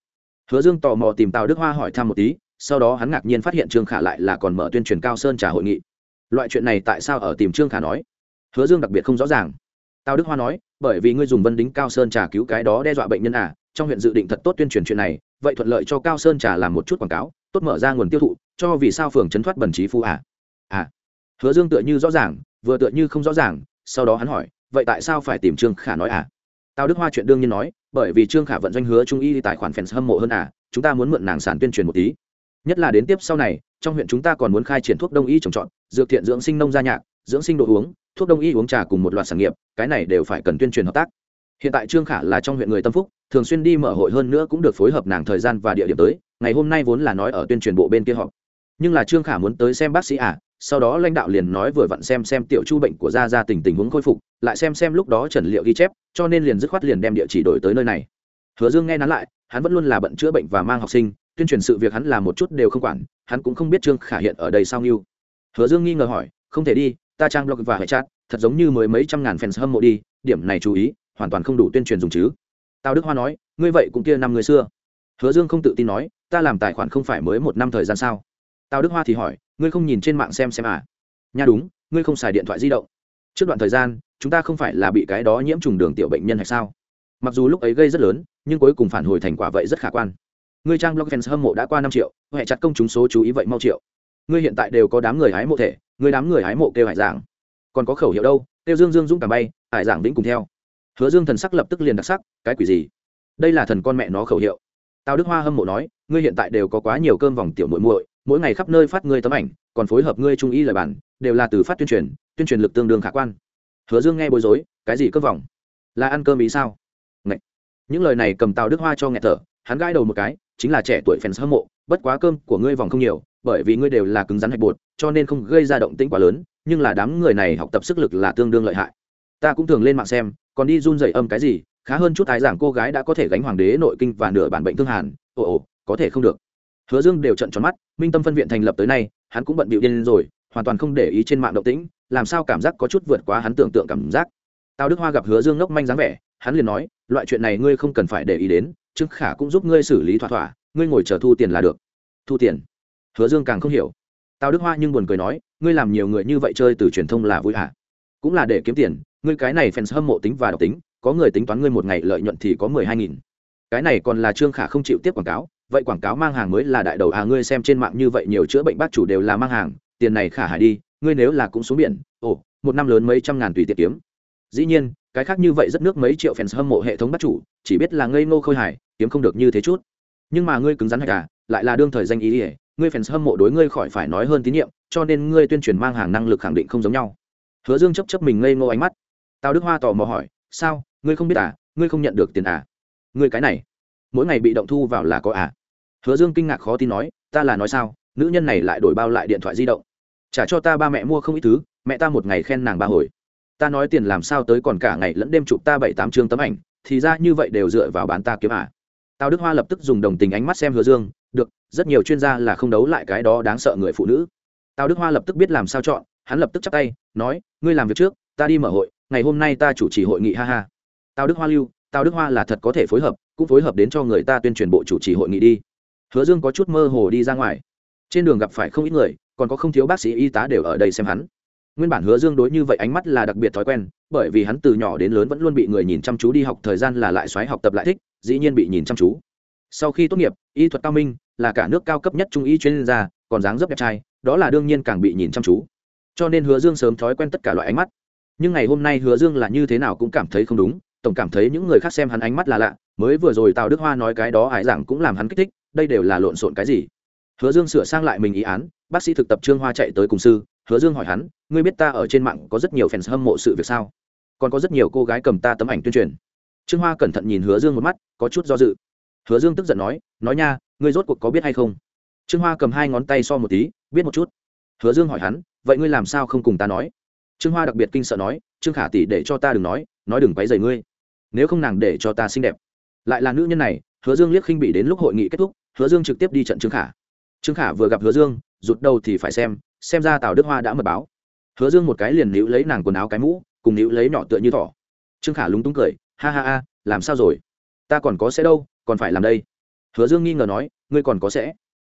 Hứa dương tò mò tìm tào đức hoa hỏi thăm một tí, sau đó hắn ngạc nhiên phát hiện trương khả lại là còn mở tuyên truyền cao sơn trà hội nghị. Loại chuyện này tại sao ở tìm trương khả nói? Hứa dương đặc biệt không rõ ràng. Tào đức hoa nói, bởi vì ngươi dùng vân đính cao sơn trà cứu cái đó đe dọa bệnh nhân à trong huyện dự định thật tốt tuyên truyền chuyện này, vậy thuận lợi cho cao sơn trà làm một chút quảng cáo, tốt mở ra nguồn tiêu thụ, cho vì sao phường chấn thoát bẩn trí phu à? À. Hứa dương tựa như rõ ràng, vừa tựa như không rõ ràng, sau đó hắn hỏi, vậy tại sao phải tìm trương khả nói à? Tào đức hoa chuyện đương nhiên nói, bởi vì trương khả vận doanh hứa trung y tài khoản fans hâm mộ hơn à chúng ta muốn mượn nàng sản tuyên truyền một tí. Nhất là đến tiếp sau này, trong huyện chúng ta còn muốn khai triển thuốc đông y trồng trọt, dược thiện dưỡng sinh nông gia nhạc, dưỡng sinh đồ uống, thuốc đông y uống trà cùng một loạt sản nghiệp, cái này đều phải cần tuyên truyền hợp tác. Hiện tại trương khả là trong huyện người tâm phúc, thường xuyên đi mở hội hơn nữa cũng được phối hợp nàng thời gian và địa điểm tới, ngày hôm nay vốn là nói ở tuyên truyền bộ bên kia họp. Nhưng là trương khả muốn tới xem bác sĩ à sau đó lãnh đạo liền nói vừa vặn xem xem tiểu chu bệnh của gia gia tình tình huống khôi phục, lại xem xem lúc đó trần liệu ghi chép, cho nên liền dứt khoát liền đem địa chỉ đổi tới nơi này. Hứa dương nghe nắn lại, hắn vẫn luôn là bận chữa bệnh và mang học sinh, tuyên truyền sự việc hắn làm một chút đều không quản, hắn cũng không biết trương khả hiện ở đây sao nghiêu hứa dương nghi ngờ hỏi, không thể đi, ta trang blog và hệ chat, thật giống như mới mấy trăm ngàn fans hâm mộ đi, điểm này chú ý, hoàn toàn không đủ tuyên truyền dùng chứ. Tào đức hoa nói, ngươi vậy cũng kia năm người xưa. Hứa dương không tự tin nói, ta làm tài khoản không phải mới một năm thời gian sao? Tào đức hoa thì hỏi, ngươi không nhìn trên mạng xem xem à? Nha đúng, ngươi không xài điện thoại di động. Trước đoạn thời gian, chúng ta không phải là bị cái đó nhiễm trùng đường tiểu bệnh nhân hay sao? Mặc dù lúc ấy gây rất lớn, nhưng cuối cùng phản hồi thành quả vậy rất khả quan. Ngươi trang blog fans hâm mộ đã qua năm triệu huệ chặt công chúng số chú ý vậy mau triệu. Ngươi hiện tại đều có đám người hái mộ thể, ngươi đám người hái mộ kêu hải giảng. Còn có khẩu hiệu đâu, kêu dương dương dũng cảm bay, hải giảng vĩnh cùng theo. Hứa dương thần sắc lập tức liền đặc sắc, cái quỷ gì? Đây là thần con mẹ nó khẩu hiệu. Tào đức hoa hâm mộ nói, ngươi hiện tại đều có quá nhiều cơm vòng tiểu muội muội mỗi ngày khắp nơi phát ngươi tấm ảnh, còn phối hợp ngươi trung y lời bản, đều là từ phát tuyên truyền tuyên truyền lực tương đương khả quan. Hứa dương nghe bối rối, cái gì cơm vòng là ăn cơm ý sao? Ngậy. những lời này cầm tào đức hoa cho nghẹt thở, hắn gãi đầu một cái, chính là trẻ tuổi fans hâm mộ, bất quá cơm của ngươi vòng không nhiều, bởi vì ngươi đều là cứng rắn hạch bột, cho nên không gây ra động tĩnh quá lớn, nhưng là đám người này học tập sức lực là tương đương lợi hại. Ta cũng thường lên mạng xem, còn đi run dậy âm cái gì, khá hơn chút thái giảng cô gái đã có thể gánh hoàng đế nội kinh và nửa bản bệnh thương hàn, ồ ồ, có thể không được hứa dương đều trận tròn mắt, minh tâm phân viện thành lập tới nay, hắn cũng bận bịu điên rồi, hoàn toàn không để ý trên mạng động tĩnh, làm sao cảm giác có chút vượt quá hắn tưởng tượng cảm giác. Tào đức hoa gặp hứa dương ngốc manh dáng vẻ, hắn liền nói, loại chuyện này ngươi không cần phải để ý đến, trương khả cũng giúp ngươi xử lý thỏa thỏa, ngươi ngồi chờ thu tiền là được. Thu tiền? Hứa dương càng không hiểu. Tào đức hoa nhưng buồn cười nói, ngươi làm nhiều người như vậy chơi từ truyền thông là vui hả? Cũng là để kiếm tiền, ngươi cái này fans hâm mộ tính và độc tính, có người tính toán ngươi một ngày lợi nhuận thì có mười hai nghìn. Cái này còn là trương khả không chịu tiếp quảng cáo vậy quảng cáo mang hàng mới là đại đầu à ngươi xem trên mạng như vậy nhiều chữa bệnh bác chủ đều là mang hàng, tiền này khả hải đi, ngươi nếu là cũng xuống biển, ồ, một năm lớn mấy trăm ngàn tùy tiệt kiếm. Dĩ nhiên, cái khác như vậy rất nước mấy triệu fans hâm mộ hệ thống bác chủ, chỉ biết là ngây ngô khôi hài, kiếm không được như thế chút. Nhưng mà ngươi cứng rắn hay cả à, lại là đương thời danh ý ỉa ngươi fans hâm mộ đối ngươi khỏi phải nói hơn tín nhiệm, cho nên ngươi tuyên truyền mang hàng năng lực khẳng định không giống nhau. Hứa dương chấp chấp mình ngây ngô ánh mắt. Tào đức hoa tò mò hỏi, sao? Ngươi không biết à? Ngươi không nhận được tiền à? Ngươi cái này, mỗi ngày bị động thu vào là có à? Hứa dương kinh ngạc khó tin nói, ta là nói sao? Nữ nhân này lại đổi bao lại điện thoại di động. Trả cho ta ba mẹ mua không ít thứ, mẹ ta một ngày khen nàng ba hồi. Ta nói tiền làm sao tới còn cả ngày lẫn đêm chụp ta bảy tám chương tấm ảnh, thì ra như vậy đều dựa vào bán ta kiếm à. Tào đức hoa lập tức dùng đồng tình ánh mắt xem hứa dương, được, rất nhiều chuyên gia là không đấu lại cái đó đáng sợ người phụ nữ. Tào đức hoa lập tức biết làm sao chọn, hắn lập tức chắp tay, nói, ngươi làm việc trước, ta đi mở hội, ngày hôm nay ta chủ trì hội nghị ha ha. Tào đức hoa lưu, tào đức hoa là thật có thể phối hợp, cũng phối hợp đến cho người ta tuyên truyền bộ chủ trì hội nghị đi hứa dương có chút mơ hồ đi ra ngoài. Trên đường gặp phải không ít người, còn có không thiếu bác sĩ y tá đều ở đây xem hắn. Nguyên bản hứa dương đối như vậy ánh mắt là đặc biệt thói quen, bởi vì hắn từ nhỏ đến lớn vẫn luôn bị người nhìn chăm chú đi học, thời gian là lại xoáy học tập lại thích, dĩ nhiên bị nhìn chăm chú. Sau khi tốt nghiệp, y thuật cao minh, là cả nước cao cấp nhất trung y chuyên gia, còn dáng dấp đẹp trai, đó là đương nhiên càng bị nhìn chăm chú. Cho nên hứa dương sớm thói quen tất cả loại ánh mắt. Nhưng ngày hôm nay hứa dương là như thế nào cũng cảm thấy không đúng, tổng cảm thấy những người khác xem hắn ánh mắt là lạ, mới vừa rồi tào đức hoa nói cái đó ải giảng cũng làm hắn kích thích đây đều là lộn xộn cái gì? Hứa dương sửa sang lại mình ý án, bác sĩ thực tập trương hoa chạy tới cùng sư, hứa dương hỏi hắn, ngươi biết ta ở trên mạng có rất nhiều fans hâm mộ sự việc sao? Còn có rất nhiều cô gái cầm ta tấm ảnh tuyên truyền. Trương hoa cẩn thận nhìn hứa dương một mắt, có chút do dự. Hứa dương tức giận nói nói nha, ngươi rốt cuộc có biết hay không? Trương hoa cầm hai ngón tay so một tí, biết một chút. Hứa dương hỏi hắn, vậy ngươi làm sao không cùng ta nói? Trương hoa đặc biệt kinh sợ nói, trương khả tỷ để cho ta đừng nói nói đừng quấy dày ngươi. Nếu không nàng để cho ta xinh đẹp. Lại là nữ nhân này, hứa dương liếc khinh bị đến lúc hội nghị kết thúc hứa dương trực tiếp đi trận trương khả. Trương khả vừa gặp hứa dương, rụt đầu thì phải xem xem ra tào đức hoa đã mật báo. Hứa dương một cái liền níu lấy nàng quần áo cái mũ, cùng níu lấy nhỏ tựa như thỏ. Trương khả lúng túng cười, ha ha ha, làm sao rồi? Ta còn có sẽ đâu, còn phải làm đây. Hứa dương nghi ngờ nói, ngươi còn có sẽ?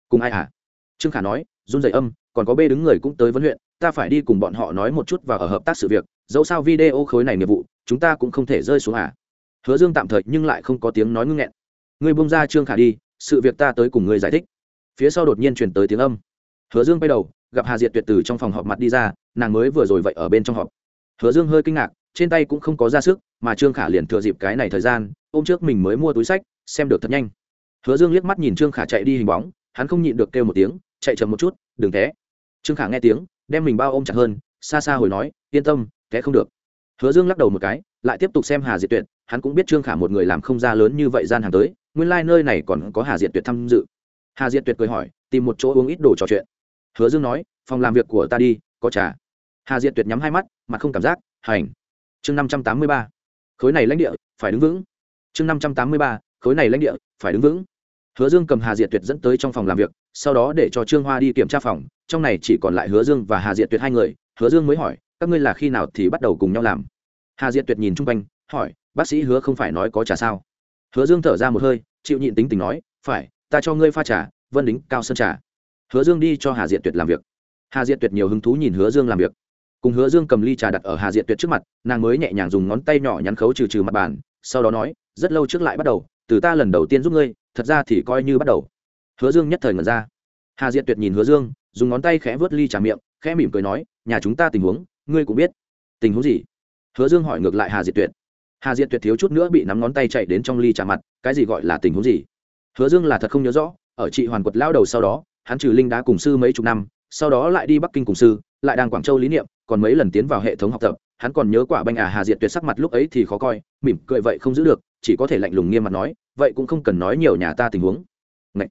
Cùng ai hả? Trương khả nói, run dày âm, còn có bê đứng người cũng tới vấn huyện, ta phải đi cùng bọn họ nói một chút và ở hợp tác sự việc, dẫu sao video khối này nghiệp vụ, chúng ta cũng không thể rơi xuống à. Hứa dương tạm thời nhưng lại không có tiếng nói ngưng nghẹn. Ngươi bông ra trương khả đi sự việc ta tới cùng ngươi giải thích. Phía sau đột nhiên chuyển tới tiếng âm. Hứa dương quay đầu, gặp hà diệt tuyệt từ trong phòng họp mặt đi ra, nàng mới vừa rồi vậy ở bên trong họp. Hứa dương hơi kinh ngạc, trên tay cũng không có ra sức, mà trương khả liền thừa dịp cái này thời gian, ôm trước mình mới mua túi sách, xem được thật nhanh. Hứa dương liếc mắt nhìn trương khả chạy đi hình bóng, hắn không nhịn được kêu một tiếng, chạy chậm một chút, đừng té trương khả nghe tiếng, đem mình bao ôm chặt hơn, xa xa hồi nói, yên tâm té không được. Hứa dương lắc đầu một cái, lại tiếp tục xem hà diệt tuyệt, hắn cũng biết trương khả một người làm không ra lớn như vậy gian hàng tới nguyên lai、like、nơi này còn có hà diệt tuyệt tham dự. Hà diệt tuyệt cười hỏi, tìm một chỗ uống ít đồ trò chuyện. Hứa dương nói, phòng làm việc của ta đi, có trà. Hà diệt tuyệt nhắm hai mắt, mặt không cảm giác, hành. Chương năm trăm tám mươi ba. Khối này lãnh địa, phải đứng vững. Chương năm trăm tám mươi ba. Khối này lãnh địa, phải đứng vững. Hứa dương cầm hà diệt tuyệt dẫn tới trong phòng làm việc, sau đó để cho trương hoa đi kiểm tra phòng, trong này chỉ còn lại hứa dương và hà diệt tuyệt hai người. Hứa dương mới hỏi, các ngươi là khi nào thì bắt đầu cùng nhau làm? Hà diệt tuyệt nhìn chung quanh, hỏi, bác sĩ hứa không phải nói có trà sao? Hứa dương thở ra một hơi, chịu nhịn tính tình nói, phải, ta cho ngươi pha trà, vân đính, cao sơn trà. Hứa dương đi cho hà diệt tuyệt làm việc. Hà diệt tuyệt nhiều hứng thú nhìn hứa dương làm việc. Cùng hứa dương cầm ly trà đặt ở hà diệt tuyệt trước mặt, nàng mới nhẹ nhàng dùng ngón tay nhỏ nhắn khấu trừ trừ mặt bàn, sau đó nói, rất lâu trước lại bắt đầu, từ ta lần đầu tiên giúp ngươi, thật ra thì coi như bắt đầu. Hứa dương nhất thời ngẩn ra. Hà diệt tuyệt nhìn hứa dương, dùng ngón tay khẽ vớt ly trà miệng, khẽ mỉm cười nói, nhà chúng ta tình huống, ngươi cũng biết. Tình huống gì? Hứa dương hỏi ngược lại hà diệt tuyệt hà diệt tuyệt thiếu chút nữa bị nắm ngón tay chạy đến trong ly trà mặt, cái gì gọi là tình huống gì? Hứa dương là thật không nhớ rõ, ở chị hoàn quật lao đầu sau đó, hắn trừ linh đá cùng sư mấy chục năm, sau đó lại đi bắc kinh cùng sư, lại đang quảng châu lý niệm, còn mấy lần tiến vào hệ thống học tập, hắn còn nhớ quả banh à hà diệt tuyệt sắc mặt lúc ấy thì khó coi, mỉm cười vậy không giữ được, chỉ có thể lạnh lùng nghiêm mặt nói, vậy cũng không cần nói nhiều nhà ta tình huống. Ngậy!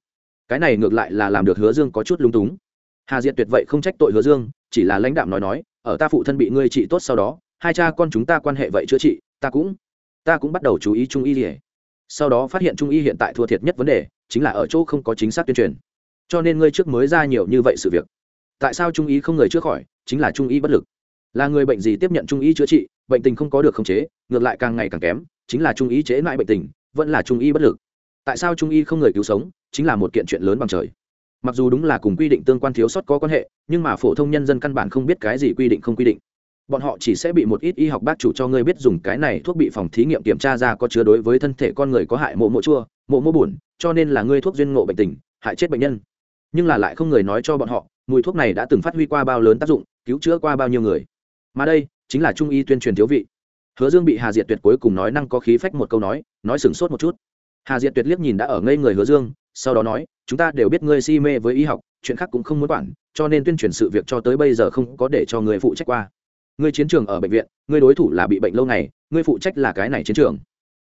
cái này ngược lại là làm được hứa dương có chút lung túng. Hà diệt tuyệt vậy không trách tội hứa dương, chỉ là lãnh đạm nói nói, ở ta phụ thân bị ngươi trị tốt sau đó, hai cha con chúng ta quan hệ vậy chữa trị, ta cũng ta cũng bắt đầu chú ý trung y lìa sau đó phát hiện trung y hiện tại thua thiệt nhất vấn đề, chính là ở chỗ không có chính xác tuyên truyền. Cho nên ngươi trước mới ra nhiều như vậy sự việc. Tại sao trung y không người chữa khỏi, chính là trung y bất lực. Là người bệnh gì tiếp nhận trung y chữa trị, bệnh tình không có được khống chế, ngược lại càng ngày càng kém, chính là trung y chế lại bệnh tình, vẫn là trung y bất lực. Tại sao trung y không người cứu sống, chính là một kiện chuyện lớn bằng trời. Mặc dù đúng là cùng quy định tương quan thiếu sót có quan hệ, nhưng mà phổ thông nhân dân căn bản không biết cái gì quy định không quy định bọn họ chỉ sẽ bị một ít y học bác chủ cho ngươi biết dùng cái này thuốc bị phòng thí nghiệm kiểm tra ra có chứa đối với thân thể con người có hại mộ mộ chua, mộ mộ bùn cho nên là ngươi thuốc duyên ngộ bệnh tình, hại chết bệnh nhân. Nhưng là lại không người nói cho bọn họ, mùi thuốc này đã từng phát huy qua bao lớn tác dụng, cứu chữa qua bao nhiêu người. Mà đây chính là trung y tuyên truyền thiếu vị. Hứa dương bị hà diệt tuyệt cuối cùng nói năng có khí phách một câu nói nói sửng sốt một chút. Hà diệt tuyệt liếc nhìn đã ở ngây người hứa dương, sau đó nói, chúng ta đều biết ngươi si mê với y học, chuyện khác cũng không muốn quản, cho nên tuyên truyền sự việc cho tới bây giờ không có để cho người phụ trách qua ngươi chiến trường ở bệnh viện, ngươi đối thủ là bị bệnh lâu ngày, ngươi phụ trách là cái này chiến trường.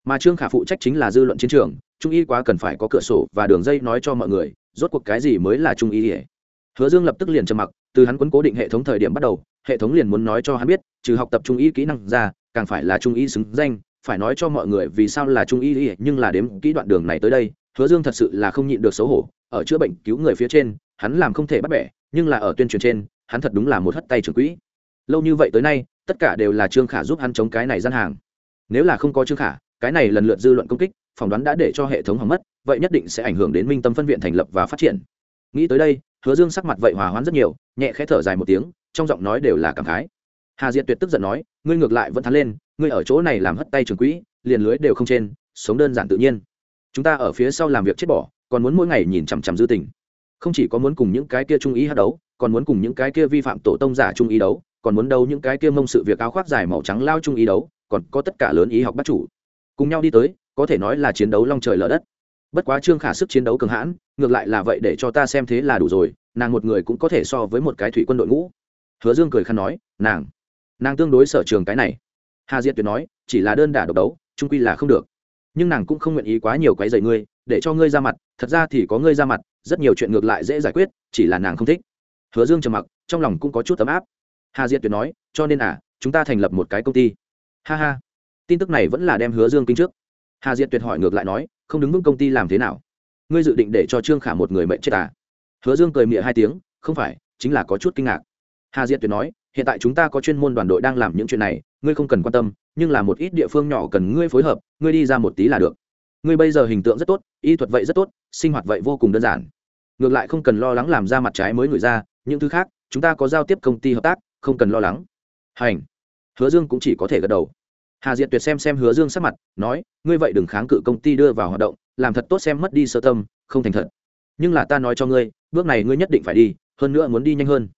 Mà trương khả phụ trách chính là dư luận chiến trường, trung y quá cần phải có cửa sổ và đường dây nói cho mọi người, rốt cuộc cái gì mới là trung y hứa dương lập tức liền trầm mặc, từ hắn quấn cố định hệ thống thời điểm bắt đầu, hệ thống liền muốn nói cho hắn biết, trừ học tập trung y kỹ năng ra, càng phải là trung y xứng danh, phải nói cho mọi người vì sao là trung y nhưng là đếm kỹ đoạn đường này tới đây, hứa dương thật sự là không nhịn được xấu hổ, ở chữa bệnh cứu người phía trên, hắn làm không thể bắt bẻ, nhưng là ở tuyên truyền trên, hắn thật đúng là một hất tay trưởng quỹ lâu như vậy tới nay, tất cả đều là trương khả giúp hắn chống cái này gian hàng. Nếu là không có trương khả, cái này lần lượt dư luận công kích, phỏng đoán đã để cho hệ thống hỏng mất, vậy nhất định sẽ ảnh hưởng đến minh tâm phân viện thành lập và phát triển. Nghĩ tới đây, hứa dương sắc mặt vậy hòa hoãn rất nhiều, nhẹ khẽ thở dài một tiếng, trong giọng nói đều là cảm khái. Hà diệt tuyệt tức giận nói, ngươi ngược lại vẫn thắng lên, ngươi ở chỗ này làm hất tay trường quỹ, liền lưới đều không trên, sống đơn giản tự nhiên. Chúng ta ở phía sau làm việc chết bỏ, còn muốn mỗi ngày nhìn chằm chằm dư tình. Không chỉ có muốn cùng những cái kia trung ý hát đấu, còn muốn cùng những cái kia vi phạm tổ tông giả trung ý đấu còn muốn đấu những cái kia mông sự việc áo khoác dài màu trắng lao chung ý đấu, còn có tất cả lớn ý học bắt chủ. Cùng nhau đi tới, có thể nói là chiến đấu long trời lở đất. Bất quá trương khả sức chiến đấu cường hãn, ngược lại là vậy để cho ta xem thế là đủ rồi, nàng một người cũng có thể so với một cái thủy quân đội ngũ. Hứa dương cười khăn nói, nàng nàng tương đối sở trường cái này. Hà diệt tuyệt nói, chỉ là đơn đả độc đấu trung quy là không được. Nhưng nàng cũng không nguyện ý quá nhiều quấy dày ngươi, để cho ngươi ra mặt, thật ra thì có ngươi ra mặt, rất nhiều chuyện ngược lại dễ giải quyết, chỉ là nàng không thích. Hứa dương trầm mặc, trong lòng cũng có chút ấm áp hà diệt tuyệt nói, cho nên à chúng ta thành lập một cái công ty. Ha ha. Tin tức này vẫn là đem hứa dương kinh trước. Hà diệt tuyệt hỏi ngược lại nói, không đứng vững công ty làm thế nào? Ngươi dự định để cho trương khả một người mệnh chết à? Hứa dương cười mịa hai tiếng, không phải, chính là có chút kinh ngạc. Hà diệt tuyệt nói, hiện tại chúng ta có chuyên môn đoàn đội đang làm những chuyện này, ngươi không cần quan tâm, nhưng là một ít địa phương nhỏ cần ngươi phối hợp, ngươi đi ra một tí là được. Ngươi bây giờ hình tượng rất tốt, y thuật vậy rất tốt, sinh hoạt vậy vô cùng đơn giản. Ngược lại không cần lo lắng làm ra mặt trái mới người ra, những thứ khác, chúng ta có giao tiếp công ty hợp tác không cần lo lắng. Hành. Hứa dương cũng chỉ có thể gật đầu. Hà diệt tuyệt xem xem hứa dương sắc mặt, nói, ngươi vậy đừng kháng cự công ty đưa vào hoạt động, làm thật tốt xem mất đi sơ tâm, không thành thật. Nhưng là ta nói cho ngươi, bước này ngươi nhất định phải đi, hơn nữa muốn đi nhanh hơn.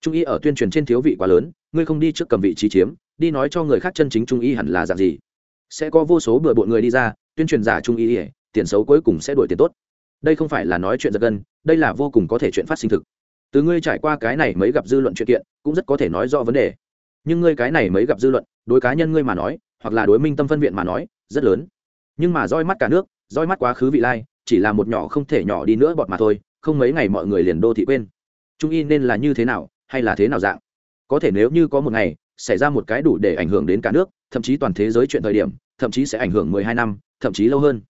Trung y ở tuyên truyền trên thiếu vị quá lớn, ngươi không đi trước cầm vị trí chiếm, đi nói cho người khác chân chính trung y hẳn là dạng gì. Sẽ có vô số bừa bộn người đi ra, tuyên truyền giả trung y ỉa tiền xấu cuối cùng sẽ đổi tiền tốt. Đây không phải là nói chuyện giật gân, đây là vô cùng có thể chuyện phát sinh thực từ ngươi trải qua cái này mới gặp dư luận chuyện kiện, cũng rất có thể nói rõ vấn đề. Nhưng ngươi cái này mới gặp dư luận, đối cá nhân ngươi mà nói, hoặc là đối minh tâm phân viện mà nói, rất lớn. Nhưng mà roi mắt cả nước, roi mắt quá khứ vị lai, chỉ là một nhỏ không thể nhỏ đi nữa bọt mà thôi, không mấy ngày mọi người liền đô thị quên. Trung y nên là như thế nào, hay là thế nào dạng? Có thể nếu như có một ngày, xảy ra một cái đủ để ảnh hưởng đến cả nước, thậm chí toàn thế giới chuyện thời điểm, thậm chí sẽ ảnh hưởng mười hai năm, thậm chí lâu hơn.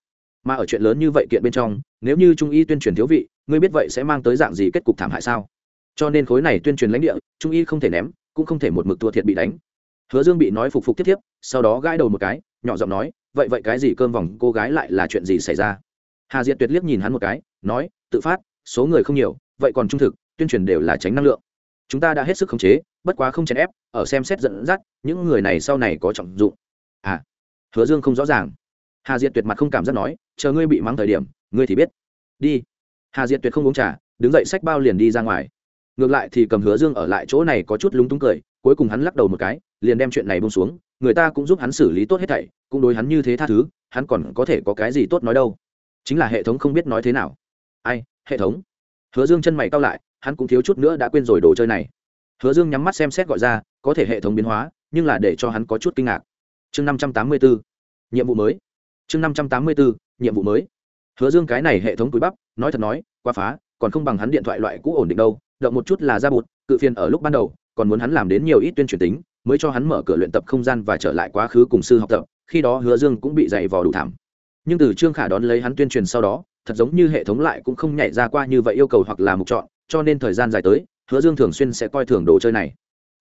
Mà ở chuyện lớn như vậy kiện bên trong nếu như trung y tuyên truyền thiếu vị, ngươi biết vậy sẽ mang tới dạng gì kết cục thảm hại sao? Cho nên khối này tuyên truyền lãnh địa, trung y không thể ném, cũng không thể một mực thua thiệt bị đánh. Hứa dương bị nói phục phục tiếp tiếp, sau đó gãi đầu một cái, nhỏ giọng nói, vậy vậy cái gì cơm vòng, cô gái lại là chuyện gì xảy ra? Hà diệt tuyệt liếc nhìn hắn một cái, nói, tự phát, số người không nhiều, vậy còn trung thực, tuyên truyền đều là tránh năng lượng. Chúng ta đã hết sức khống chế, bất quá không chèn ép, ở xem xét dẫn dắt, những người này sau này có trọng dụng. À hứa dương không rõ ràng. Hà diệt tuyệt mặt không cảm giác nói, chờ ngươi bị mắng thời điểm ngươi thì biết. Đi. Hà diệt tuyệt không uống trà, đứng dậy xách bao liền đi ra ngoài. Ngược lại thì cầm hứa dương ở lại chỗ này có chút lúng túng cười, cuối cùng hắn lắc đầu một cái, liền đem chuyện này bông xuống, người ta cũng giúp hắn xử lý tốt hết thảy, cũng đối hắn như thế tha thứ, hắn còn có thể có cái gì tốt nói đâu. Chính là hệ thống không biết nói thế nào. Ai, hệ thống? Hứa dương chân mày cao lại, hắn cũng thiếu chút nữa đã quên rồi đồ chơi này. Hứa dương nhắm mắt xem xét gọi ra, có thể hệ thống biến hóa, nhưng là để cho hắn có chút kinh ngạc. Chương năm trăm tám mươi bốn nhiệm vụ mới. Chương năm trăm tám mươi bốn nhiệm vụ mới hứa dương cái này hệ thống túi bắp, nói thật nói, quá phá, còn không bằng hắn điện thoại loại cũ ổn định đâu, động một chút là ra bụt, cự phiền ở lúc ban đầu, còn muốn hắn làm đến nhiều ít tuyên truyền tính, mới cho hắn mở cửa luyện tập không gian và trở lại quá khứ cùng sư học tập, khi đó hứa dương cũng bị dày vò đủ thảm. Nhưng từ trương khả đón lấy hắn tuyên truyền sau đó, thật giống như hệ thống lại cũng không nhảy ra qua như vậy yêu cầu hoặc là mục chọn, cho nên thời gian dài tới, hứa dương thường xuyên sẽ coi thường đồ chơi này.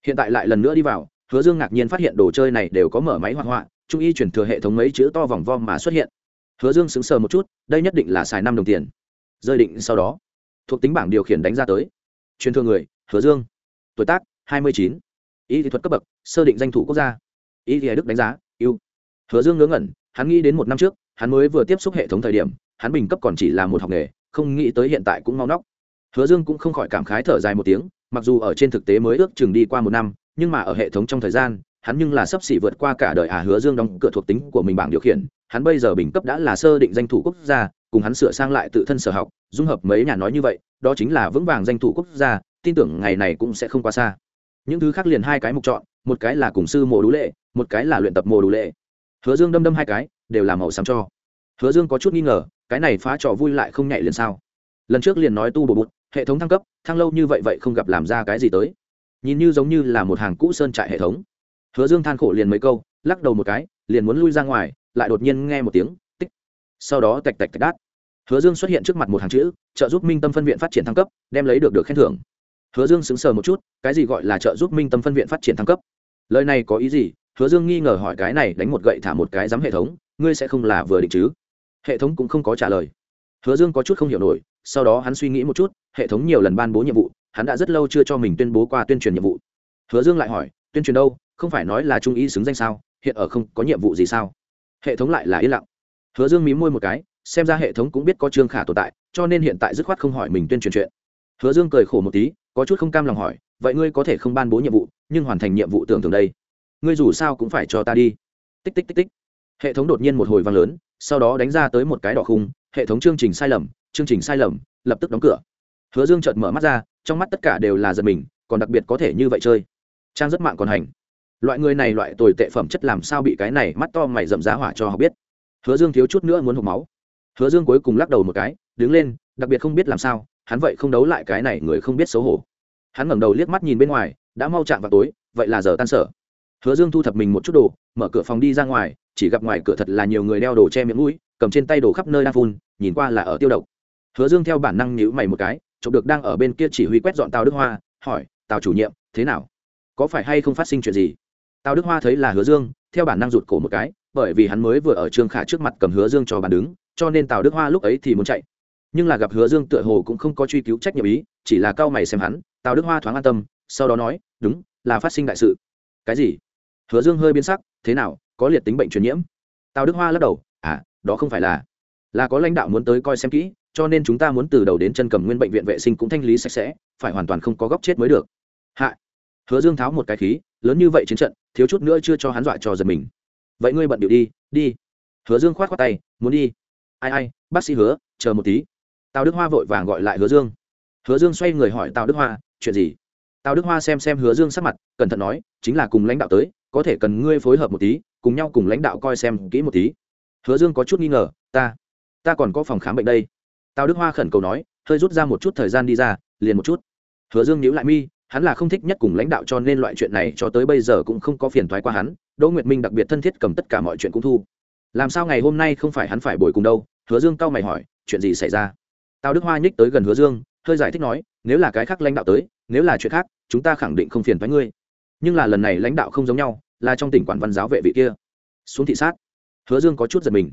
Hiện tại lại lần nữa đi vào, hứa dương ngạc nhiên phát hiện đồ chơi này đều có mở máy hoạt họa trung y chuyển thừa hệ thống mấy chữ to vòng vo mà xuất hiện hứa dương sững sờ một chút, đây nhất định là xài năm đồng tiền. Rơi định sau đó, thuộc tính bảng điều khiển đánh ra tới. Truyền thừa người, hứa dương. Tuổi tác, hai mươi chín. Y thuật cấp bậc, sơ định danh thủ quốc gia. Ý thì đức đánh giá yêu hứa dương ngớ ngẩn, hắn nghĩ đến một năm trước, hắn mới vừa tiếp xúc hệ thống thời điểm, hắn bình cấp còn chỉ là một học nghề, không nghĩ tới hiện tại cũng mau nóc. Hứa dương cũng không khỏi cảm khái thở dài một tiếng, mặc dù ở trên thực tế mới ước chừng đi qua một năm, nhưng mà ở hệ thống trong thời gian hắn nhưng là sắp xỉ vượt qua cả đời à hứa dương đóng cửa thuộc tính của mình bảng điều khiển, hắn bây giờ bình cấp đã là sơ định danh thủ quốc gia, cùng hắn sửa sang lại tự thân sở học, dung hợp mấy nhà nói như vậy, đó chính là vững vàng danh thủ quốc gia, tin tưởng ngày này cũng sẽ không quá xa. Những thứ khác liền hai cái mục chọn, một cái là cùng sư mộ đú lệ, một cái là luyện tập mộ đú lệ. Hứa dương đâm đâm hai cái, đều là màu xám cho. Hứa dương có chút nghi ngờ, cái này phá trò vui lại không nhảy liền sao? Lần trước liền nói tu bổ bụt, hệ thống thăng cấp, thăng lâu như vậy vậy không gặp làm ra cái gì tới. Nhìn như giống như là một hàng cũ sơn trại hệ thống hứa dương than khổ liền mấy câu, lắc đầu một cái, liền muốn lui ra ngoài, lại đột nhiên nghe một tiếng, tích. Sau đó tạch tạch tạch đát. Hứa dương xuất hiện trước mặt một hàng chữ, trợ giúp minh tâm phân viện phát triển thăng cấp, đem lấy được được khen thưởng. Hứa dương sững sờ một chút, cái gì gọi là trợ giúp minh tâm phân viện phát triển thăng cấp? Lời này có ý gì? Hứa dương nghi ngờ hỏi cái này, đánh một gậy thả một cái giám hệ thống, ngươi sẽ không là vừa định chứ? Hệ thống cũng không có trả lời. Hứa dương có chút không hiểu nổi, sau đó hắn suy nghĩ một chút, hệ thống nhiều lần ban bố nhiệm vụ, hắn đã rất lâu chưa cho mình tuyên bố qua tuyên truyền nhiệm vụ. Hứa dương lại hỏi, tuyên truyền đâu? Không phải nói là trung ý xứng danh sao, hiện ở không có nhiệm vụ gì sao? Hệ thống lại là yên lặng. Hứa dương mí môi một cái, xem ra hệ thống cũng biết có trương khả tồn tại, cho nên hiện tại dứt khoát không hỏi mình tuyên truyền chuyện. Hứa dương cười khổ một tí, có chút không cam lòng hỏi, vậy ngươi có thể không ban bố nhiệm vụ, nhưng hoàn thành nhiệm vụ tưởng tượng đây. Ngươi dù sao cũng phải cho ta đi. Tích tích tích tích. Hệ thống đột nhiên một hồi vang lớn, sau đó đánh ra tới một cái đỏ khung, hệ thống chương trình sai lầm, chương trình sai lầm, lập tức đóng cửa. Hứa dương chợt mở mắt ra, trong mắt tất cả đều là giật mình, còn đặc biệt có thể như vậy chơi. Trang rất mạng còn hành loại người này loại tồi tệ phẩm chất làm sao bị cái này mắt to mày rậm giá hỏa cho họ biết? Hứa dương thiếu chút nữa muốn hộp máu. Hứa dương cuối cùng lắc đầu một cái, đứng lên, đặc biệt không biết làm sao, hắn vậy không đấu lại cái này người không biết xấu hổ. Hắn ngẩng đầu liếc mắt nhìn bên ngoài, đã mau chạm vào tối, vậy là giờ tan sở. Hứa dương thu thập mình một chút đồ, mở cửa phòng đi ra ngoài, chỉ gặp ngoài cửa thật là nhiều người đeo đồ che miệng mũi, cầm trên tay đồ khắp nơi đang phun, nhìn qua là ở tiêu độc. Hứa dương theo bản năng nhíu mày một cái, chụp được đang ở bên kia chỉ huy quét dọn tàu đức hoa, hỏi tàu chủ nhiệm, thế nào? Có phải hay không phát sinh chuyện gì? Tào đức hoa thấy là hứa dương, theo bản năng rụt cổ một cái, bởi vì hắn mới vừa ở trương khả trước mặt cầm hứa dương cho bàn đứng, cho nên tào đức hoa lúc ấy thì muốn chạy. Nhưng là gặp hứa dương tựa hồ cũng không có truy cứu trách nhiệm ý, chỉ là cao mày xem hắn, tào đức hoa thoáng an tâm, sau đó nói, đúng, là phát sinh đại sự. Cái gì? Hứa dương hơi biến sắc, thế nào, có liệt tính bệnh truyền nhiễm? Tào đức hoa lắc đầu à đó không phải là là có lãnh đạo muốn tới coi xem kỹ, cho nên chúng ta muốn từ đầu đến chân cầm nguyên bệnh viện vệ sinh cũng thanh lý sạch sẽ, phải hoàn toàn không có góc chết mới được. Hạ hứa dương tháo một cái khí, lớn như vậy chiến trận, thiếu chút nữa chưa cho hắn dọa cho giật mình. Vậy ngươi bận điệu đi đi. Hứa dương khoát khoát tay, muốn đi. Ai ai, bác sĩ hứa, chờ một tí. Tào đức hoa vội vàng gọi lại hứa dương. Hứa dương xoay người hỏi tào đức hoa, chuyện gì? Tào đức hoa xem xem hứa dương sắc mặt, cẩn thận nói, chính là cùng lãnh đạo tới, có thể cần ngươi phối hợp một tí, cùng nhau cùng lãnh đạo coi xem kỹ một tí. Hứa dương có chút nghi ngờ, ta ta còn có phòng khám bệnh đây. Tào đức hoa khẩn cầu nói, hơi rút ra một chút thời gian đi ra, liền một chút. Hứa dương nhíu lại mi hắn là không thích nhất cùng lãnh đạo cho nên loại chuyện này cho tới bây giờ cũng không có phiền thoái qua hắn, đỗ nguyệt minh đặc biệt thân thiết cầm tất cả mọi chuyện cũng thu. Làm sao ngày hôm nay không phải hắn phải bồi cùng đâu? Hứa dương cau mày hỏi, chuyện gì xảy ra? Tào đức hoa nhích tới gần hứa dương, hơi giải thích nói, nếu là cái khác lãnh đạo tới, nếu là chuyện khác, chúng ta khẳng định không phiền thoái ngươi. Nhưng là lần này lãnh đạo không giống nhau, là trong tỉnh quản văn giáo vệ vị kia. Xuống thị sát. Hứa dương có chút giật mình.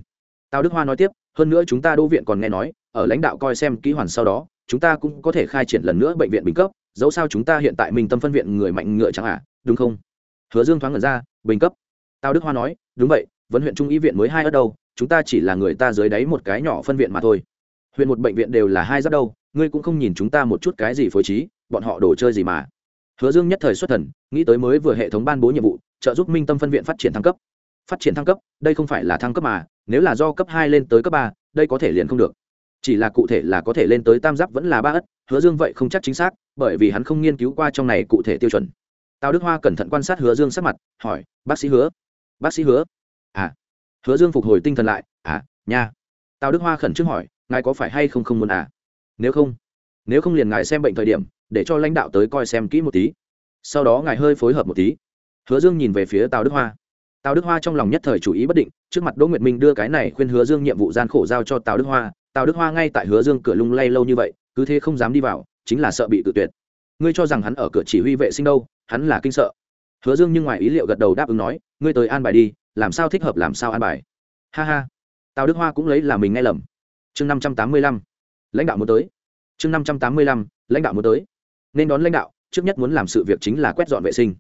Tào đức hoa nói tiếp, hơn nữa chúng ta đô viện còn nghe nói, ở lãnh đạo coi xem kỹ hoàn sau đó, chúng ta cũng có thể khai triển lần nữa bệnh viện bình cấp dẫu sao chúng ta hiện tại mình tâm phân viện người mạnh ngựa chẳng à đúng không? Hứa dương thoáng ngẩn ra, bình cấp. Tào đức hoa nói, đúng vậy vẫn huyện trung y viện mới hai ở đâu, chúng ta chỉ là người ta dưới đáy một cái nhỏ phân viện mà thôi. Huyện một bệnh viện đều là hai giáp đâu, ngươi cũng không nhìn chúng ta một chút cái gì phối trí, bọn họ đồ chơi gì mà. Hứa dương nhất thời xuất thần, nghĩ tới mới vừa hệ thống ban bố nhiệm vụ, trợ giúp minh tâm phân viện phát triển thăng cấp. Phát triển thăng cấp, đây không phải là thăng cấp mà, nếu là do cấp hai lên tới cấp ba, đây có thể liền không được. Chỉ là cụ thể là có thể lên tới tam giáp vẫn là ba ất hứa dương vậy không chắc chính xác, bởi vì hắn không nghiên cứu qua trong này cụ thể tiêu chuẩn. Tào đức hoa cẩn thận quan sát hứa dương sắc mặt, hỏi, bác sĩ hứa? Bác sĩ hứa? À. Hứa dương phục hồi tinh thần lại à nha. Tào đức hoa khẩn trương hỏi, ngài có phải hay không không muốn à? Nếu không nếu không liền ngài xem bệnh thời điểm, để cho lãnh đạo tới coi xem kỹ một tí. Sau đó ngài hơi phối hợp một tí. Hứa dương nhìn về phía tào đức hoa. Tào đức hoa trong lòng nhất thời chủ ý bất định, trước mặt đỗ nguyệt minh đưa cái này khuyên hứa dương nhiệm vụ gian khổ giao cho tào đức hoa. Tào đức hoa ngay tại hứa dương cửa lung lay lâu như vậy cứ thế không dám đi vào, chính là sợ bị tự tuyệt. Ngươi cho rằng hắn ở cửa chỉ huy vệ sinh đâu, hắn là kinh sợ. Hứa dương nhưng ngoài ý liệu gật đầu đáp ứng nói, ngươi tới an bài đi, làm sao thích hợp làm sao an bài. Ha ha. Tào đức hoa cũng lấy là mình nghe lầm. Chương năm trăm tám mươi lăm. Lãnh đạo muốn tới. Chương năm trăm tám mươi lăm, lãnh đạo muốn tới. Nên đón lãnh đạo, trước nhất muốn làm sự việc chính là quét dọn vệ sinh.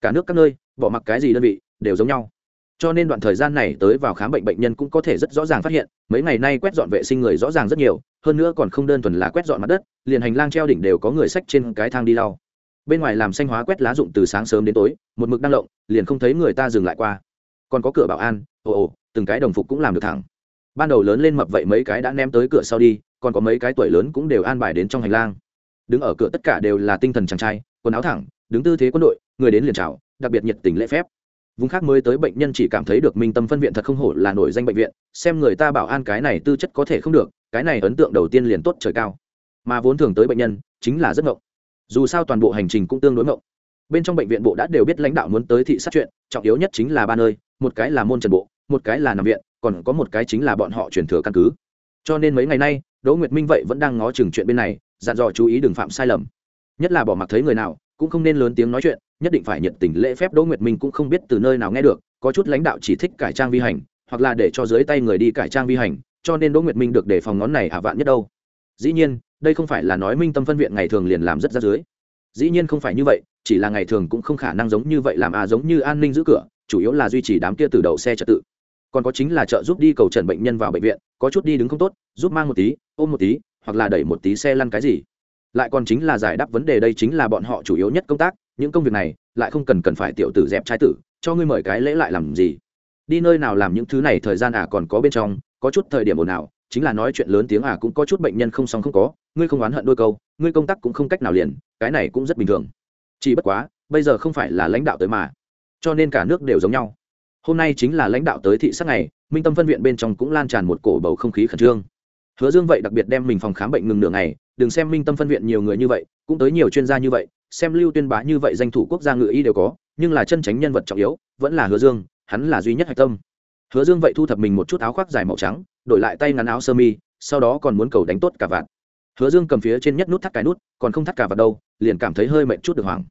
Cả nước các nơi, bỏ mặc cái gì đơn vị, đều giống nhau cho nên đoạn thời gian này tới vào khám bệnh bệnh nhân cũng có thể rất rõ ràng phát hiện, mấy ngày nay quét dọn vệ sinh người rõ ràng rất nhiều, hơn nữa còn không đơn thuần là quét dọn mặt đất, liền hành lang treo đỉnh đều có người sách trên cái thang đi lau. Bên ngoài làm xanh hóa quét lá dụng từ sáng sớm đến tối, một mực đang lộng, liền không thấy người ta dừng lại qua. Còn có cửa bảo an, ồ ồ, từng cái đồng phục cũng làm được thẳng. Ban đầu lớn lên mập vậy mấy cái đã ném tới cửa sau đi, còn có mấy cái tuổi lớn cũng đều an bài đến trong hành lang. Đứng ở cửa tất cả đều là tinh thần chàng trai, quần áo thẳng, đứng tư thế quân đội, người đến liền chào, đặc biệt nhiệt tình lễ phép vùng khác mới tới bệnh nhân chỉ cảm thấy được minh tâm phân viện thật không hổ là nổi danh bệnh viện, xem người ta bảo an cái này tư chất có thể không được, cái này ấn tượng đầu tiên liền tốt trời cao. Mà vốn thường tới bệnh nhân, chính là rất ngộng. Dù sao toàn bộ hành trình cũng tương đối ngộng. Bên trong bệnh viện bộ đã đều biết lãnh đạo muốn tới thị sát chuyện, trọng yếu nhất chính là ba nơi, một cái là môn trần bộ, một cái là nằm viện, còn có một cái chính là bọn họ chuyển thừa căn cứ. Cho nên mấy ngày nay, đỗ nguyệt minh vậy vẫn đang ngó chừng chuyện bên này, dặn dò chú ý đừng phạm sai lầm. Nhất là bỏ mặc thấy người nào cũng không nên lớn tiếng nói chuyện, nhất định phải nhiệt tình lễ phép đỗ nguyệt minh cũng không biết từ nơi nào nghe được, có chút lãnh đạo chỉ thích cải trang vi hành, hoặc là để cho dưới tay người đi cải trang vi hành, cho nên đỗ nguyệt minh được để phòng ngón này à vạn nhất đâu. Dĩ nhiên, đây không phải là nói minh tâm phân viện ngày thường liền làm rất ra dưới. Dĩ nhiên không phải như vậy, chỉ là ngày thường cũng không khả năng giống như vậy làm à giống như an ninh giữ cửa, chủ yếu là duy trì đám kia từ đầu xe trật tự. Còn có chính là trợ giúp đi cầu trần bệnh nhân vào bệnh viện, có chút đi đứng không tốt, giúp mang một tí, ôm một tí, hoặc là đẩy một tí xe lăn cái gì lại còn chính là giải đáp vấn đề đây chính là bọn họ chủ yếu nhất công tác, những công việc này lại không cần cần phải tiểu tử dẹp trai tử, cho ngươi mời cái lễ lại làm gì. Đi nơi nào làm những thứ này thời gian à còn có bên trong, có chút thời điểm ồn ào, chính là nói chuyện lớn tiếng à cũng có chút bệnh nhân không xong không có, ngươi không oán hận đôi câu, ngươi công tác cũng không cách nào liền, cái này cũng rất bình thường. Chỉ bất quá, bây giờ không phải là lãnh đạo tới mà, cho nên cả nước đều giống nhau. Hôm nay chính là lãnh đạo tới thị sát này minh tâm phân viện bên trong cũng lan tràn một cổ bầu không khí khẩn trương hứa dương vậy đặc biệt đem mình phòng khám bệnh ngừng nửa ngày, đừng xem minh tâm phân viện nhiều người như vậy, cũng tới nhiều chuyên gia như vậy, xem lưu tuyên bá như vậy danh thủ quốc gia ngự y đều có, nhưng là chân tránh nhân vật trọng yếu, vẫn là hứa dương, hắn là duy nhất hạch tâm. Hứa dương vậy thu thập mình một chút áo khoác dài màu trắng, đổi lại tay ngắn áo sơ mi, sau đó còn muốn cầu đánh tốt cả vạn hứa dương cầm phía trên nhất nút thắt cái nút, còn không thắt cả vạt đâu, liền cảm thấy hơi mệt chút được hoảng.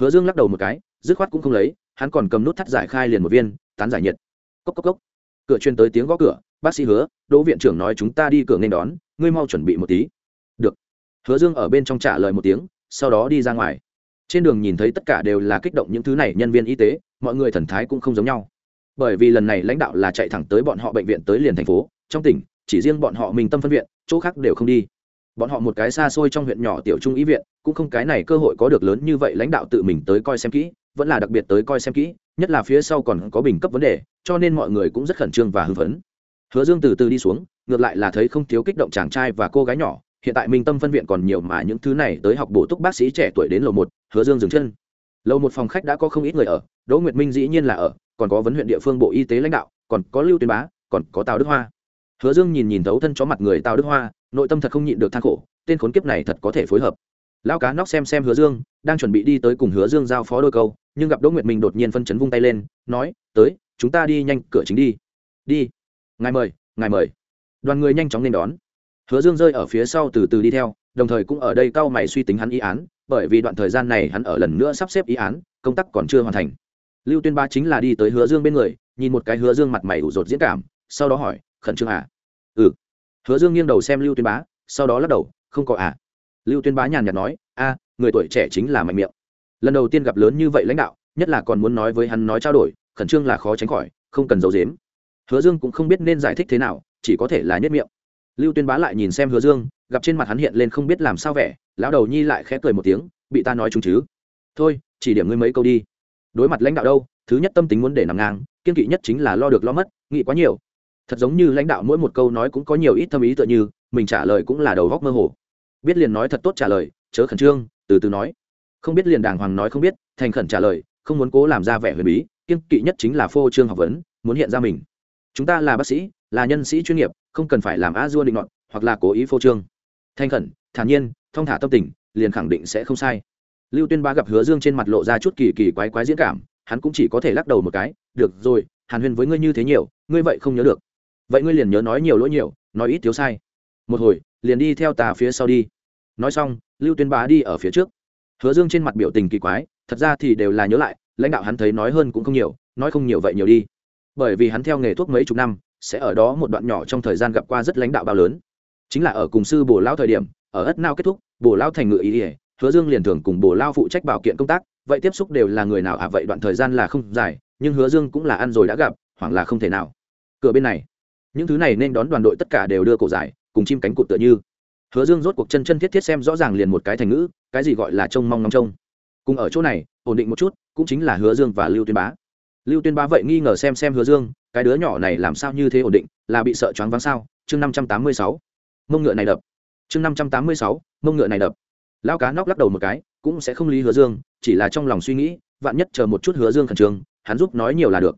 Hứa dương lắc đầu một cái, dứt khoát cũng không lấy, hắn còn cầm nút thắt giải khai liền một viên, tán giải nhiệt. Cốc cốc cốc. Cửa truyền tới tiếng gõ cửa bác sĩ hứa, đỗ viện trưởng nói chúng ta đi cửa nên đón, ngươi mau chuẩn bị một tí. Được. Hứa dương ở bên trong trả lời một tiếng, sau đó đi ra ngoài. Trên đường nhìn thấy tất cả đều là kích động những thứ này, nhân viên y tế, mọi người thần thái cũng không giống nhau. Bởi vì lần này lãnh đạo là chạy thẳng tới bọn họ bệnh viện tới liền thành phố, trong tỉnh, chỉ riêng bọn họ mình tâm phân viện, chỗ khác đều không đi. Bọn họ một cái xa xôi trong huyện nhỏ tiểu trung ý viện, cũng không cái này cơ hội có được lớn như vậy lãnh đạo tự mình tới coi xem kỹ, vẫn là đặc biệt tới coi xem kỹ, nhất là phía sau còn có bình cấp vấn đề, cho nên mọi người cũng rất khẩn trương và hưng phấn hứa dương từ từ đi xuống, ngược lại là thấy không thiếu kích động chàng trai và cô gái nhỏ. Hiện tại minh tâm phân viện còn nhiều mà những thứ này tới học bổ túc bác sĩ trẻ tuổi đến lầu một, hứa dương dừng chân. Lầu một phòng khách đã có không ít người ở, đỗ nguyệt minh dĩ nhiên là ở, còn có vấn huyện địa phương bộ y tế lãnh đạo, còn có lưu tuyên bá, còn có tào đức hoa. Hứa dương nhìn nhìn thấu thân chó mặt người tào đức hoa, nội tâm thật không nhịn được than khổ, tên khốn kiếp này thật có thể phối hợp. Lão cá nóc xem xem hứa dương, đang chuẩn bị đi tới cùng hứa dương giao phó đôi câu, nhưng gặp đỗ nguyệt minh đột nhiên phân chấn vung tay lên, nói, tới, chúng ta đi nhanh, cửa chính đi. Đi ngài mời ngài mời. Đoàn người nhanh chóng nên đón. Hứa dương rơi ở phía sau từ từ đi theo, đồng thời cũng ở đây cau mày suy tính hắn ý án, bởi vì đoạn thời gian này hắn ở lần nữa sắp xếp ý án, công tác còn chưa hoàn thành. Lưu tuyên ba chính là đi tới hứa dương bên người, nhìn một cái hứa dương mặt mày ủ rột diễn cảm, sau đó hỏi, khẩn trương à? Ừ. Hứa dương nghiêng đầu xem lưu tuyên bá, sau đó lắc đầu, không có à. Lưu tuyên bá nhàn nhạt nói, a, người tuổi trẻ chính là mạnh miệng. Lần đầu tiên gặp lớn như vậy lãnh đạo, nhất là còn muốn nói với hắn nói trao đổi, khẩn trương là khó tránh khỏi, không cần giấu dếm hứa dương cũng không biết nên giải thích thế nào, chỉ có thể là nhất miệng. Lưu tuyên bá lại nhìn xem hứa dương, gặp trên mặt hắn hiện lên không biết làm sao vẻ, lão đầu nhi lại khẽ cười một tiếng, bị ta nói chúng chứ. Thôi, chỉ điểm ngươi mấy câu đi. Đối mặt lãnh đạo đâu, thứ nhất tâm tính muốn để nằm ngang, kiên kỵ nhất chính là lo được lo mất, nghĩ quá nhiều. Thật giống như lãnh đạo mỗi một câu nói cũng có nhiều ít thâm ý tựa như, mình trả lời cũng là đầu góc mơ hồ. Biết liền nói thật tốt trả lời, chớ khẩn trương, từ từ nói. Không biết liền đàng hoàng nói không biết, thành khẩn trả lời, không muốn cố làm ra vẻ huyền bí, kiên kỵ nhất chính là phô trương học vấn, muốn hiện ra mình chúng ta là bác sĩ, là nhân sĩ chuyên nghiệp, không cần phải làm a dua định luận hoặc là cố ý phô trương. Thanh khẩn, thản nhiên, thong thả tâm tình, liền khẳng định sẽ không sai. Lưu tuyên ba gặp hứa dương trên mặt lộ ra chút kỳ kỳ quái quái diễn cảm, hắn cũng chỉ có thể lắc đầu một cái, được rồi, hàn Huyên với ngươi như thế nhiều, ngươi vậy không nhớ được. Vậy ngươi liền nhớ nói nhiều lỗi nhiều, nói ít thiếu sai. Một hồi, liền đi theo tà phía sau đi. Nói xong, lưu tuyên bá đi ở phía trước. Hứa dương trên mặt biểu tình kỳ quái, thật ra thì đều là nhớ lại, lãnh đạo hắn thấy nói hơn cũng không nhiều, nói không nhiều vậy nhiều đi bởi vì hắn theo nghề thuốc mấy chục năm, sẽ ở đó một đoạn nhỏ trong thời gian gặp qua rất lãnh đạo bao lớn. Chính là ở cùng sư bồ lao thời điểm, ở ất nao kết thúc, bồ lao thành ngự ý ỉa hứa dương liền thường cùng bồ lao phụ trách bảo kiện công tác, vậy tiếp xúc đều là người nào à vậy đoạn thời gian là không dài, nhưng hứa dương cũng là ăn rồi đã gặp hoặc là không thể nào. Cửa bên này, những thứ này nên đón đoàn đội tất cả đều đưa cổ giải cùng chim cánh cụt tựa như. Hứa dương rốt cuộc chân chân thiết thiết xem rõ ràng liền một cái thành ngữ, cái gì gọi là trông mong ngóng trông. Cùng ở chỗ này, ổn định một chút, cũng chính là hứa dương và lưu tuyên bá lưu tuyên bá vậy nghi ngờ xem xem hứa dương, cái đứa nhỏ này làm sao như thế ổn định, là bị sợ choáng váng sao? Chương năm trăm tám mươi sáu. Mông ngựa này đập. Chương năm trăm tám mươi sáu, mông ngựa này đập. Lão cá nóc lắc đầu một cái, cũng sẽ không lý hứa dương, chỉ là trong lòng suy nghĩ, vạn nhất chờ một chút hứa dương khẩn trương, hắn giúp nói nhiều là được.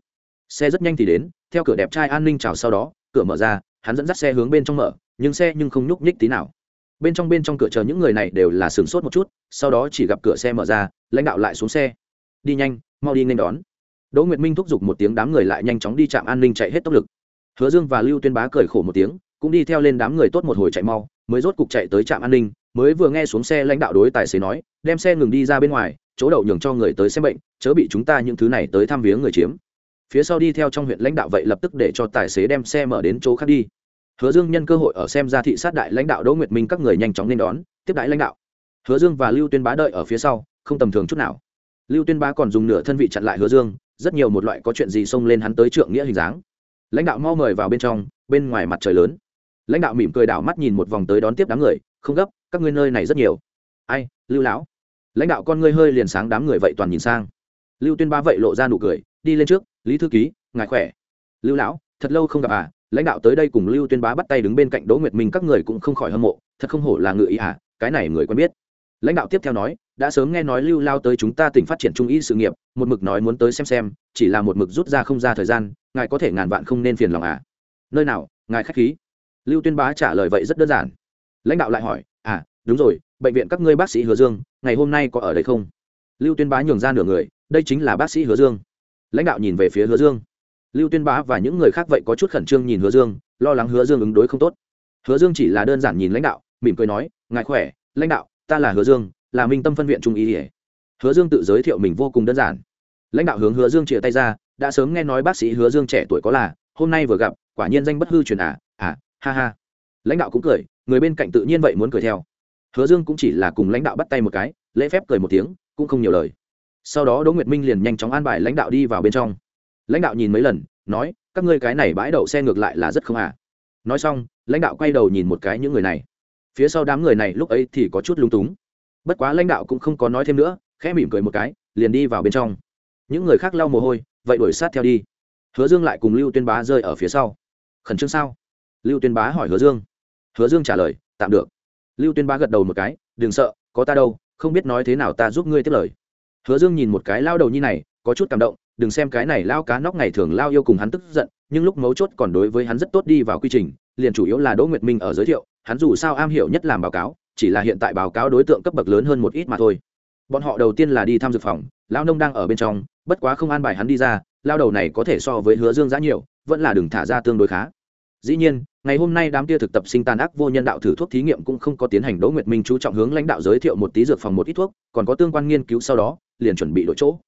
Xe rất nhanh thì đến, theo cửa đẹp trai an ninh chào sau đó, cửa mở ra, hắn dẫn dắt xe hướng bên trong mở, nhưng xe nhưng không nhúc nhích tí nào. Bên trong bên trong cửa chờ những người này đều là sửng sốt một chút, sau đó chỉ gặp cửa xe mở ra, lãnh đạo lại xuống xe. Đi nhanh, mau đi nên đón đỗ nguyệt minh thúc giục một tiếng đám người lại nhanh chóng đi trạm an ninh chạy hết tốc lực. Hứa dương và lưu tuyên bá cười khổ một tiếng, cũng đi theo lên đám người tốt một hồi chạy mau, mới rốt cục chạy tới trạm an ninh, mới vừa nghe xuống xe lãnh đạo đối tài xế nói, đem xe ngừng đi ra bên ngoài, chỗ đậu nhường cho người tới xem bệnh, chớ bị chúng ta những thứ này tới thăm viếng người chiếm. Phía sau đi theo trong huyện lãnh đạo vậy lập tức để cho tài xế đem xe mở đến chỗ khác đi. Hứa dương nhân cơ hội ở xem ra thị sát đại lãnh đạo đỗ nguyệt minh các người nhanh chóng nên đón, tiếp đại lãnh đạo. Hứa dương và lưu tuyên bá đợi ở phía sau, không tầm thường chút nào. Lưu tuyên bá còn dùng nửa thân vị chặn lại hứa dương rất nhiều một loại có chuyện gì xông lên hắn tới trượng nghĩa hình dáng. Lãnh đạo mau mời vào bên trong, bên ngoài mặt trời lớn. Lãnh đạo mỉm cười đảo mắt nhìn một vòng tới đón tiếp đám người, không gấp, các ngươi nơi này rất nhiều. Ai, lưu lão? Lãnh đạo con ngươi hơi liền sáng đám người vậy toàn nhìn sang. Lưu tuyên bá vậy lộ ra nụ cười, đi lên trước, lý thư ký, ngài khỏe. Lưu lão, thật lâu không gặp à? Lãnh đạo tới đây cùng lưu tuyên bá bắt tay đứng bên cạnh đỗ nguyệt minh các người cũng không khỏi hâm mộ, thật không hổ là ngự ý à? Cái này người quen biết lãnh đạo tiếp theo nói, đã sớm nghe nói lưu lao tới chúng ta tỉnh phát triển trung y sự nghiệp, một mực nói muốn tới xem xem, chỉ là một mực rút ra không ra thời gian, ngài có thể ngàn vạn không nên phiền lòng à? Nơi nào, ngài khách khí. Lưu tuyên bá trả lời vậy rất đơn giản. Lãnh đạo lại hỏi à đúng rồi, bệnh viện các ngươi bác sĩ hứa dương, ngày hôm nay có ở đây không? Lưu tuyên bá nhường ra nửa người, đây chính là bác sĩ hứa dương. Lãnh đạo nhìn về phía hứa dương. Lưu tuyên bá và những người khác vậy có chút khẩn trương nhìn hứa dương, lo lắng hứa dương ứng đối không tốt. Hứa dương chỉ là đơn giản nhìn lãnh đạo, mỉm cười nói, ngài khỏe, lãnh đạo ta là hứa dương, là minh tâm phân viện trung y hứa dương tự giới thiệu mình vô cùng đơn giản. Lãnh đạo hướng hứa dương chia tay ra, đã sớm nghe nói bác sĩ hứa dương trẻ tuổi có là, hôm nay vừa gặp, quả nhiên danh bất hư truyền à à ha ha. Lãnh đạo cũng cười, người bên cạnh tự nhiên vậy muốn cười theo. Hứa dương cũng chỉ là cùng lãnh đạo bắt tay một cái, lễ phép cười một tiếng, cũng không nhiều lời. Sau đó đỗ nguyệt minh liền nhanh chóng an bài lãnh đạo đi vào bên trong. Lãnh đạo nhìn mấy lần, nói, các ngươi cái này bãi đậu xe ngược lại là rất không à. Nói xong, lãnh đạo quay đầu nhìn một cái những người này phía sau đám người này lúc ấy thì có chút lung túng. Bất quá lãnh đạo cũng không có nói thêm nữa, khẽ mỉm cười một cái, liền đi vào bên trong. Những người khác lau mồ hôi, vậy đuổi sát theo đi. Hứa dương lại cùng lưu tuyên bá rơi ở phía sau. Khẩn trương sao? Lưu tuyên bá hỏi hứa dương. Hứa dương trả lời, tạm được. Lưu tuyên bá gật đầu một cái, đừng sợ, có ta đâu, không biết nói thế nào ta giúp ngươi tiếp lời. Hứa dương nhìn một cái lao đầu như này, có chút cảm động, đừng xem cái này lao cá nóc ngày thường lao yêu cùng hắn tức giận, nhưng lúc mấu chốt còn đối với hắn rất tốt đi vào quy trình, liền chủ yếu là đỗ nguyệt minh ở giới thiệu hắn dù sao am hiểu nhất làm báo cáo, chỉ là hiện tại báo cáo đối tượng cấp bậc lớn hơn một ít mà thôi. Bọn họ đầu tiên là đi thăm dược phòng lao nông đang ở bên trong, bất quá không an bài hắn đi ra lao đầu này có thể so với hứa dương giã nhiều, vẫn là đừng thả ra tương đối khá. Dĩ nhiên, ngày hôm nay đám kia thực tập sinh tàn ác vô nhân đạo thử thuốc thí nghiệm cũng không có tiến hành đỗ nguyệt minh chú trọng hướng lãnh đạo giới thiệu một tí dược phòng một ít thuốc, còn có tương quan nghiên cứu sau đó, liền chuẩn bị đổi chỗ.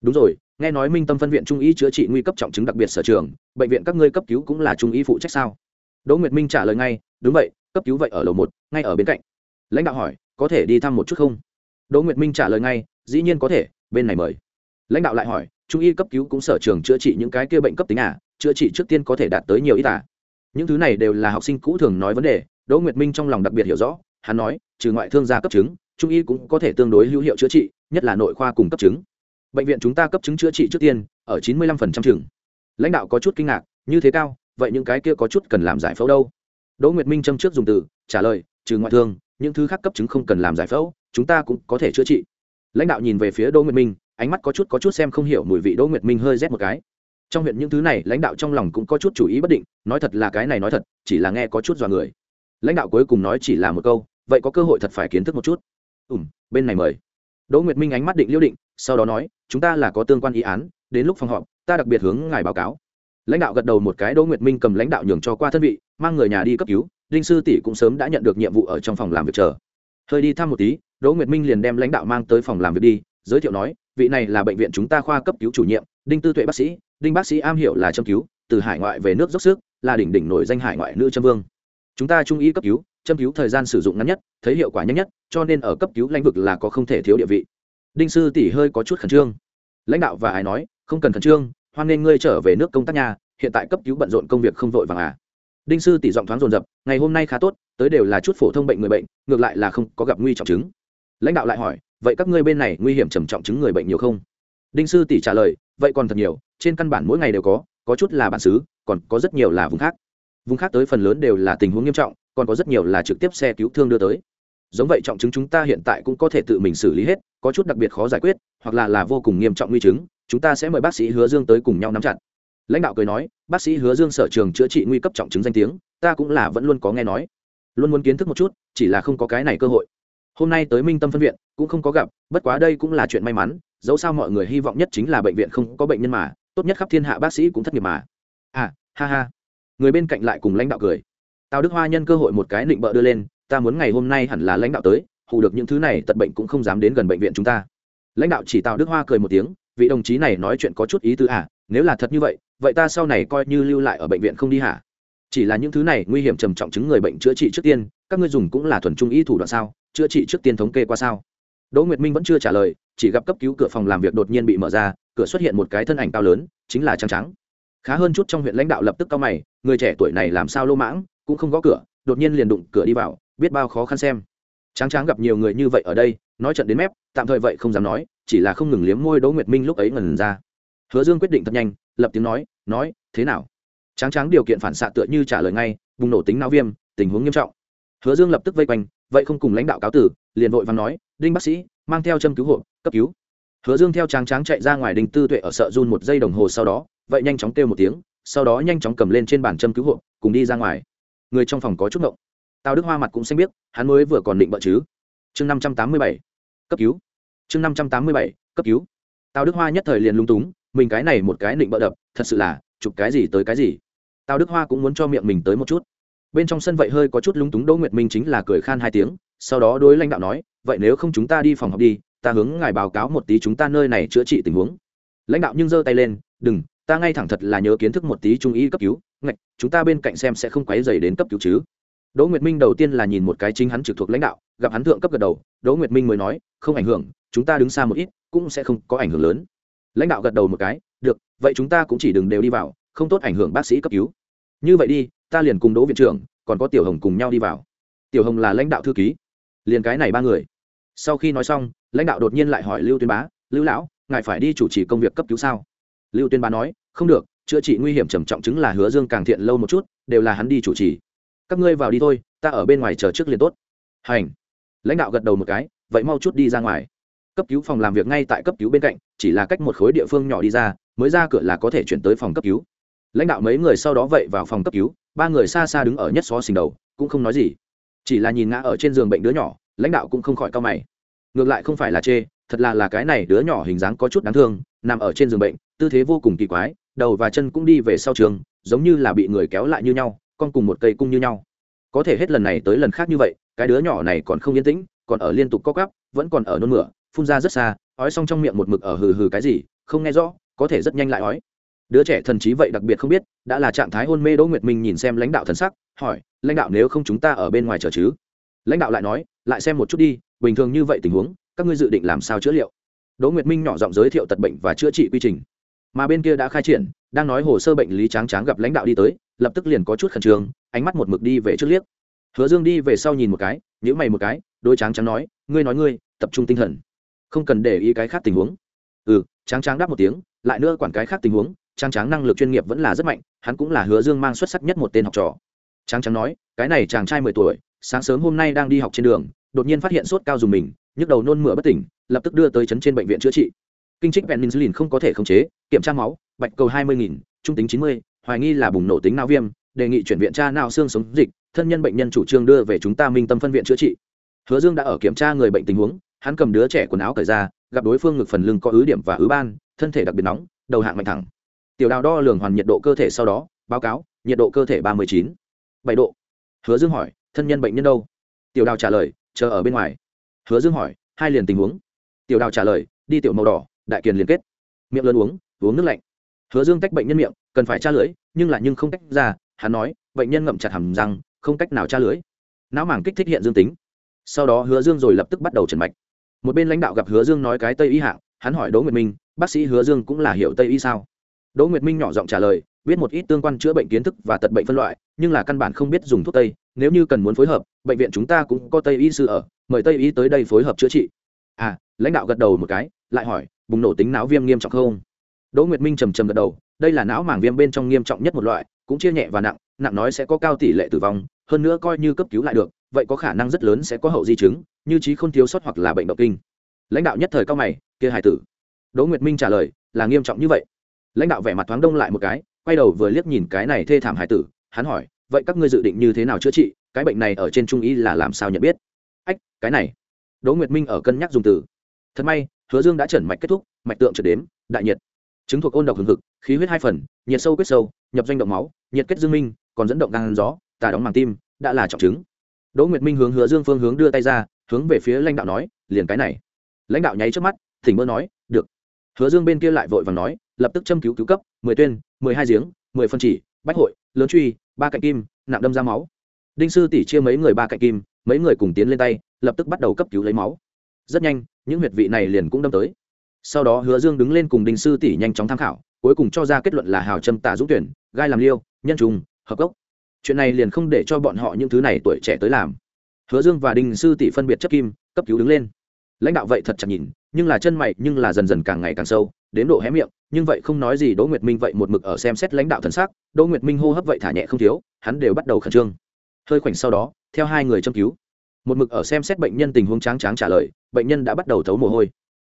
Đúng rồi, nghe nói minh tâm phân viện trung y chữa trị nguy cấp trọng chứng đặc biệt sở trường, bệnh viện các ngươi cấp cứu cũng là trung y phụ trách sao? Đỗ nguyệt minh trả lời ngay, đúng vậy cấp cứu vậy ở lầu một, ngay ở bên cạnh. Lãnh đạo hỏi, có thể đi thăm một chút không? Đỗ nguyệt minh trả lời ngay, dĩ nhiên có thể, bên này mời. Lãnh đạo lại hỏi, trung y cấp cứu cũng sở trường chữa trị những cái kia bệnh cấp tính à chữa trị trước tiên có thể đạt tới nhiều ít à? Những thứ này đều là học sinh cũ thường nói vấn đề, đỗ nguyệt minh trong lòng đặc biệt hiểu rõ, hắn nói, trừ ngoại thương gia cấp chứng, trung y cũng có thể tương đối hữu hiệu chữa trị, nhất là nội khoa cùng cấp chứng. Bệnh viện chúng ta cấp chứng chữa trị trước tiên, ở chín mươi lăm phần trăm chừng lãnh đạo có chút kinh ngạc, như thế cao, vậy những cái kia có chút cần làm giải phẫu đâu? Đỗ nguyệt minh châm trước dùng từ, trả lời, trừ ngoại thương, những thứ khác cấp chứng không cần làm giải phẫu, chúng ta cũng có thể chữa trị. Lãnh đạo nhìn về phía đỗ nguyệt minh, ánh mắt có chút có chút xem không hiểu mùi vị đỗ nguyệt minh hơi rét một cái. Trong huyện những thứ này, lãnh đạo trong lòng cũng có chút chủ ý bất định, nói thật là cái này nói thật, chỉ là nghe có chút dọa người. Lãnh đạo cuối cùng nói chỉ là một câu, vậy có cơ hội thật phải kiến thức một chút. Ùm bên này mời. Đỗ nguyệt minh ánh mắt định liêu định, sau đó nói, chúng ta là có tương quan ý án, đến lúc phòng họp, ta đặc biệt hướng ngài báo cáo lãnh đạo gật đầu một cái, đỗ nguyệt minh cầm lãnh đạo nhường cho qua thân vị, mang người nhà đi cấp cứu. Đinh sư tỷ cũng sớm đã nhận được nhiệm vụ ở trong phòng làm việc chờ. Hơi đi thăm một tí, đỗ nguyệt minh liền đem lãnh đạo mang tới phòng làm việc đi, giới thiệu nói, vị này là bệnh viện chúng ta khoa cấp cứu chủ nhiệm, đinh tư tuệ bác sĩ, đinh bác sĩ am hiểu là châm cứu, từ hải ngoại về nước dốc sức, là đỉnh đỉnh nổi danh hải ngoại nữ châm vương. Chúng ta trung y cấp cứu, châm cứu thời gian sử dụng ngắn nhất, thấy hiệu quả nhanh nhất, cho nên ở cấp cứu lãnh vực là có không thể thiếu địa vị. Đinh sư tỷ hơi có chút khẩn trương. Lãnh đạo và ai nói, không cần khẩn trương hoan nghênh ngươi trở về nước công tác nhà hiện tại cấp cứu bận rộn công việc không vội vàng à. Đinh sư tỷ giọng thoáng dồn dập, ngày hôm nay khá tốt, tới đều là chút phổ thông bệnh người bệnh, ngược lại là không có gặp nguy trọng chứng. Lãnh đạo lại hỏi, vậy các ngươi bên này nguy hiểm trầm trọng chứng người bệnh nhiều không? Đinh sư tỷ trả lời, vậy còn thật nhiều, trên căn bản mỗi ngày đều có có chút là bản xứ, còn có rất nhiều là vùng khác. Vùng khác tới phần lớn đều là tình huống nghiêm trọng, còn có rất nhiều là trực tiếp xe cứu thương đưa tới. Giống vậy trọng chứng chúng ta hiện tại cũng có thể tự mình xử lý hết, có chút đặc biệt khó giải quyết, hoặc là là vô cùng nghiêm trọng nguy chứng chúng ta sẽ mời bác sĩ hứa dương tới cùng nhau nắm chặt. Lãnh đạo cười nói, bác sĩ hứa dương sở trường chữa trị nguy cấp trọng chứng danh tiếng, ta cũng là vẫn luôn có nghe nói. Luôn muốn kiến thức một chút, chỉ là không có cái này cơ hội. Hôm nay tới minh tâm phân viện, cũng không có gặp, bất quá đây cũng là chuyện may mắn, dẫu sao mọi người hy vọng nhất chính là bệnh viện không có bệnh nhân mà, tốt nhất khắp thiên hạ bác sĩ cũng thất nghiệp mà. À ha ha. Người bên cạnh lại cùng lãnh đạo cười. Tào đức hoa nhân cơ hội một cái định bợ đưa lên, ta muốn ngày hôm nay hẳn là lãnh đạo tới, hù được những thứ này, tật bệnh cũng không dám đến gần bệnh viện chúng ta. Lãnh đạo chỉ tào đức hoa cười một tiếng vị đồng chí này nói chuyện có chút ý tứ à nếu là thật như vậy vậy ta sau này coi như lưu lại ở bệnh viện không đi hả? Chỉ là những thứ này nguy hiểm trầm trọng chứng người bệnh chữa trị trước tiên, các ngươi dùng cũng là thuần trung y thủ đoạn sao? Chữa trị trước tiên thống kê qua sao? Đỗ nguyệt minh vẫn chưa trả lời, chỉ gặp cấp cứu cửa phòng làm việc đột nhiên bị mở ra, cửa xuất hiện một cái thân ảnh cao lớn, chính là trắng trắng khá hơn chút trong huyện lãnh đạo lập tức cao mày, người trẻ tuổi này làm sao lô mãng, cũng không gõ cửa, đột nhiên liền đụng cửa đi vào, biết bao khó khăn xem tráng tráng gặp nhiều người như vậy ở đây, nói trận đến mép, tạm thời vậy không dám nói, chỉ là không ngừng liếm môi đỗ nguyệt minh lúc ấy ngần ra. Hứa dương quyết định thật nhanh, lập tiếng nói nói, thế nào? Tráng tráng điều kiện phản xạ tựa như trả lời ngay, bùng nổ tính não viêm, tình huống nghiêm trọng. Hứa dương lập tức vây quanh, vậy không cùng lãnh đạo cáo tử, liền vội và nói, đinh bác sĩ, mang theo châm cứu hộ, cấp cứu. Hứa dương theo tráng tráng chạy ra ngoài đình tư tuệ ở sợ run một giây đồng hồ sau đó, vậy nhanh chóng kêu một tiếng, sau đó nhanh chóng cầm lên trên bàn châm cứu hộ, cùng đi ra ngoài. Người trong phòng có chút ngộng tào đức hoa mặt cũng xanh biết hắn mới vừa còn định bợ chứ. Chương năm trăm tám mươi bảy, cấp cứu. Chương năm trăm tám mươi bảy, cấp cứu. Tào đức hoa nhất thời liền lung túng, mình cái này một cái định bợ đập, thật sự là, chụp cái gì tới cái gì. Tào đức hoa cũng muốn cho miệng mình tới một chút. Bên trong sân vậy hơi có chút lúng túng đỗ nguyệt minh chính là cười khan hai tiếng, sau đó đối lãnh đạo nói, vậy nếu không chúng ta đi phòng học đi, ta hướng ngài báo cáo một tí chúng ta nơi này chữa trị tình huống. Lãnh đạo nhưng giơ tay lên, đừng, ta ngay thẳng thật là nhớ kiến thức một tí trung y cấp cứu, ngạch, chúng ta bên cạnh xem sẽ không quấy dày đến cấp cứu chứ đỗ nguyệt minh đầu tiên là nhìn một cái chính hắn trực thuộc lãnh đạo, gặp hắn thượng cấp gật đầu, đỗ nguyệt minh mới nói, không ảnh hưởng, chúng ta đứng xa một ít, cũng sẽ không có ảnh hưởng lớn. Lãnh đạo gật đầu một cái, được, vậy chúng ta cũng chỉ đừng đều đi vào, không tốt ảnh hưởng bác sĩ cấp cứu. Như vậy đi, ta liền cùng đỗ viện trưởng, còn có tiểu hồng cùng nhau đi vào. Tiểu hồng là lãnh đạo thư ký, liền cái này ba người. Sau khi nói xong, lãnh đạo đột nhiên lại hỏi lưu tuyên bá, lưu lão, ngài phải đi chủ trì công việc cấp cứu sao? Lưu tuyên bá nói, không được, chữa trị nguy hiểm trầm trọng chứng là hứa dương càng thiện lâu một chút, đều là hắn đi chủ trì các ngươi vào đi thôi, ta ở bên ngoài chờ trước liền tốt. Hành. Lãnh đạo gật đầu một cái, vậy mau chút đi ra ngoài. Cấp cứu phòng làm việc ngay tại cấp cứu bên cạnh, chỉ là cách một khối địa phương nhỏ đi ra, mới ra cửa là có thể chuyển tới phòng cấp cứu. Lãnh đạo mấy người sau đó vậy vào phòng cấp cứu, ba người xa xa đứng ở nhất xó xình đầu, cũng không nói gì. Chỉ là nhìn ngã ở trên giường bệnh đứa nhỏ, lãnh đạo cũng không khỏi cao mày. Ngược lại không phải là chê, thật là là cái này đứa nhỏ hình dáng có chút đáng thương, nằm ở trên giường bệnh, tư thế vô cùng kỳ quái, đầu và chân cũng đi về sau trường, giống như là bị người kéo lại như nhau con cùng một cây cung như nhau. Có thể hết lần này tới lần khác như vậy, cái đứa nhỏ này còn không yên tĩnh, còn ở liên tục co cắp vẫn còn ở nôn mửa, phun ra rất xa, ói xong trong miệng một mực ở hừ hừ cái gì, không nghe rõ, có thể rất nhanh lại ói. Đứa trẻ thần trí vậy đặc biệt không biết, đã là trạng thái hôn mê đỗ nguyệt minh nhìn xem lãnh đạo thần sắc, hỏi, lãnh đạo nếu không chúng ta ở bên ngoài chờ chứ? Lãnh đạo lại nói, lại xem một chút đi, bình thường như vậy tình huống, các ngươi dự định làm sao chữa liệu? Đỗ nguyệt minh nhỏ giọng giới thiệu tật bệnh và chữa trị quy trình. Mà bên kia đã khai triển, đang nói hồ sơ bệnh lý tráng tráng gặp lãnh đạo đi tới lập tức liền có chút khẩn trương, ánh mắt một mực đi về trước liếc. Hứa dương đi về sau nhìn một cái nhữ mày một cái đôi tráng tráng nói, ngươi nói ngươi, tập trung tinh thần. Không cần để ý cái khác tình huống. Ừ tráng tráng đáp một tiếng, lại nữa quản cái khác tình huống, tráng tráng năng lực chuyên nghiệp vẫn là rất mạnh, hắn cũng là hứa dương mang xuất sắc nhất một tên học trò. Tráng tráng nói, cái này chàng trai mười tuổi, sáng sớm hôm nay đang đi học trên đường, đột nhiên phát hiện sốt cao dùng mình, nhức đầu nôn mửa bất tỉnh, lập tức đưa tới chấn trên bệnh viện chữa trị. Kinh trích penicillin không có thể khống chế, kiểm tra máu, bạch cầu hai mươi nghìn, trung tính chín mươi hoài nghi là bùng nổ tính não viêm, đề nghị chuyển viện tra não xương sống dịch, thân nhân bệnh nhân chủ trương đưa về chúng ta minh tâm phân viện chữa trị. Hứa dương đã ở kiểm tra người bệnh tình huống, hắn cầm đứa trẻ quần áo cởi ra, gặp đối phương ngực phần lưng có ứ điểm và ứ ban, thân thể đặc biệt nóng, đầu hạng mạnh thẳng. Tiểu đào đo lường hoàn nhiệt độ cơ thể sau đó, báo cáo, nhiệt độ cơ thể ba mươi chín. Bảy độ. Hứa dương hỏi, thân nhân bệnh nhân đâu? Tiểu đào trả lời, chờ ở bên ngoài. Hứa dương hỏi, hai liền tình huống. Tiểu đào trả lời, đi tiểu màu đỏ, đại kiền liên kết. Miệng lớn uống uống nước lạnh hứa dương tách bệnh nhân miệng, cần phải tra lưỡi nhưng lại nhưng không tách ra, hắn nói, bệnh nhân ngậm chặt hầm răng, không cách nào tra lưỡi não màng kích thích hiện dương tính. Sau đó hứa dương rồi lập tức bắt đầu trần mạch. Một bên lãnh đạo gặp hứa dương nói cái tây y hạng, hắn hỏi đỗ nguyệt minh, bác sĩ hứa dương cũng là hiểu tây y sao? Đỗ nguyệt minh nhỏ giọng trả lời, biết một ít tương quan chữa bệnh kiến thức và tật bệnh phân loại, nhưng là căn bản không biết dùng thuốc tây. Nếu như cần muốn phối hợp, bệnh viện chúng ta cũng có tây y sư ở, mời tây y tới đây phối hợp chữa trị. À lãnh đạo gật đầu một cái, lại hỏi, bùng nổ tính não viêm nghiêm trọng không? Đỗ nguyệt minh trầm trầm gật đầu, đây là não màng viêm bên trong nghiêm trọng nhất một loại, cũng chia nhẹ và nặng nặng nói sẽ có cao tỷ lệ tử vong, hơn nữa coi như cấp cứu lại được, vậy có khả năng rất lớn sẽ có hậu di chứng, như trí không thiếu sót hoặc là bệnh động kinh. Lãnh đạo nhất thời cao mày, kia hải tử. Đỗ nguyệt minh trả lời, là nghiêm trọng như vậy. Lãnh đạo vẻ mặt thoáng đông lại một cái, quay đầu vừa liếc nhìn cái này thê thảm hải tử, hắn hỏi, vậy các ngươi dự định như thế nào chữa trị, cái bệnh này ở trên trung y là làm sao nhận biết? Ách, cái này. Đỗ nguyệt minh ở cân nhắc dùng từ. Thật may, hứa dương đã chẩn mạch kết thúc, mạch tượng trở đếm, đại nhiệt chứng thuộc ôn độc hừng hực, khí huyết hai phần, nhiệt sâu quyết sâu, nhập doanh động máu, nhiệt kết dương minh, còn dẫn động gan gió, tà đóng màng tim, đã là trọng chứng đỗ nguyệt minh hướng hứa dương phương hướng đưa tay ra, hướng về phía lãnh đạo nói, liền cái này. Lãnh đạo nháy trước mắt, thỉnh mơ nói, được. Hứa dương bên kia lại vội vàng nói, lập tức châm cứu cứu cấp, mười tuyên, mười hai giếng, mười phân chỉ, bách hội, lớn truy, ba cạnh kim nặng đâm ra máu. Đinh sư tỷ chia mấy người ba cạnh kim, mấy người cùng tiến lên tay, lập tức bắt đầu cấp cứu lấy máu. Rất nhanh, những huyệt vị này liền cũng đâm tới sau đó hứa dương đứng lên cùng đinh sư tỷ nhanh chóng tham khảo, cuối cùng cho ra kết luận là hào châm tả dũng tuyển, gai làm liêu, nhân trùng hợp Cốc. chuyện này liền không để cho bọn họ những thứ này tuổi trẻ tới làm. Hứa dương và đinh sư tỷ phân biệt chất kim, cấp cứu đứng lên. Lãnh đạo vậy thật chặt nhìn, nhưng là chân mày nhưng là dần dần càng ngày càng sâu, đến độ hé miệng, nhưng vậy không nói gì đỗ nguyệt minh vậy một mực ở xem xét lãnh đạo thần sắc, đỗ nguyệt minh hô hấp vậy thả nhẹ không thiếu, hắn đều bắt đầu khẩn trương. Hơi khoảnh sau đó, theo hai người châm cứu. Một mực ở xem xét bệnh nhân tình huống tráng tráng trả lời, bệnh nhân đã bắt đầu thấu mồ hôi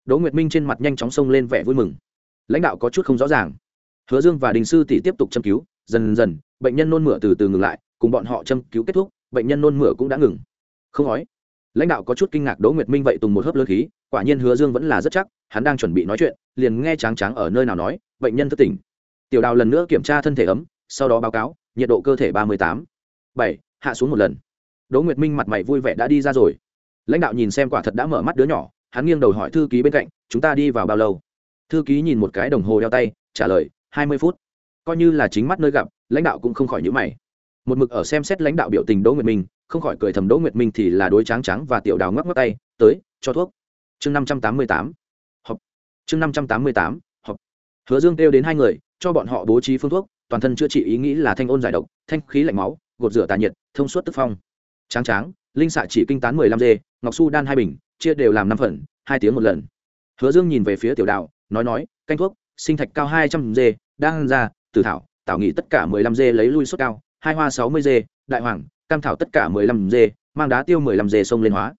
đỗ nguyệt minh trên mặt nhanh chóng xông lên vẻ vui mừng. Lãnh đạo có chút không rõ ràng. Hứa dương và đình sư tỷ tiếp tục châm cứu, dần dần, bệnh nhân nôn mửa từ từ ngừng lại, cùng bọn họ châm cứu kết thúc, bệnh nhân nôn mửa cũng đã ngừng. Không nói. Lãnh đạo có chút kinh ngạc đỗ nguyệt minh vậy tùng một hớp lớn khí, quả nhiên hứa dương vẫn là rất chắc, hắn đang chuẩn bị nói chuyện, liền nghe tráng tráng ở nơi nào nói, bệnh nhân thức tỉnh. Tiểu đào lần nữa kiểm tra thân thể ấm, sau đó báo cáo, nhiệt độ cơ thể ba mươi tám. Bảy, hạ xuống một lần. Đỗ nguyệt minh mặt mày vui vẻ đã đi ra rồi. Lãnh đạo nhìn xem quả thật đã mở mắt đứa nhỏ hắn nghiêng đầu hỏi thư ký bên cạnh, chúng ta đi vào bao lâu? Thư ký nhìn một cái đồng hồ đeo tay, trả lời, hai mươi phút. Coi như là chính mắt nơi gặp, lãnh đạo cũng không khỏi nhữ mày. Một mực ở xem xét lãnh đạo biểu tình đỗ nguyệt minh, không khỏi cười thầm đỗ nguyệt minh thì là đối tráng trắng và tiểu đào ngoắc ngoắc tay, tới, cho thuốc. Chương năm trăm tám mươi tám học chương năm trăm tám mươi tám học hứa dương kêu đến hai người, cho bọn họ bố trí phương thuốc, toàn thân chữa trị ý nghĩ là thanh ôn giải độc, thanh khí lạnh máu, gột rửa tà nhiệt, thông suốt tức phong. Tráng tráng, linh xạ chỉ kinh tán mười lăm dê ngọc su đan hai bình chia đều làm năm phần, hai tiếng một lần. Hứa dương nhìn về phía tiểu đạo, nói nói, canh thuốc, sinh thạch cao hai trăm dê, đang ra, tử thảo tạo nghị tất cả mười lăm dê lấy lui suất cao, hai hoa sáu mươi dê, đại hoàng, cam thảo tất cả mười lăm dê, mang đá tiêu mười lăm dê sông lên hóa.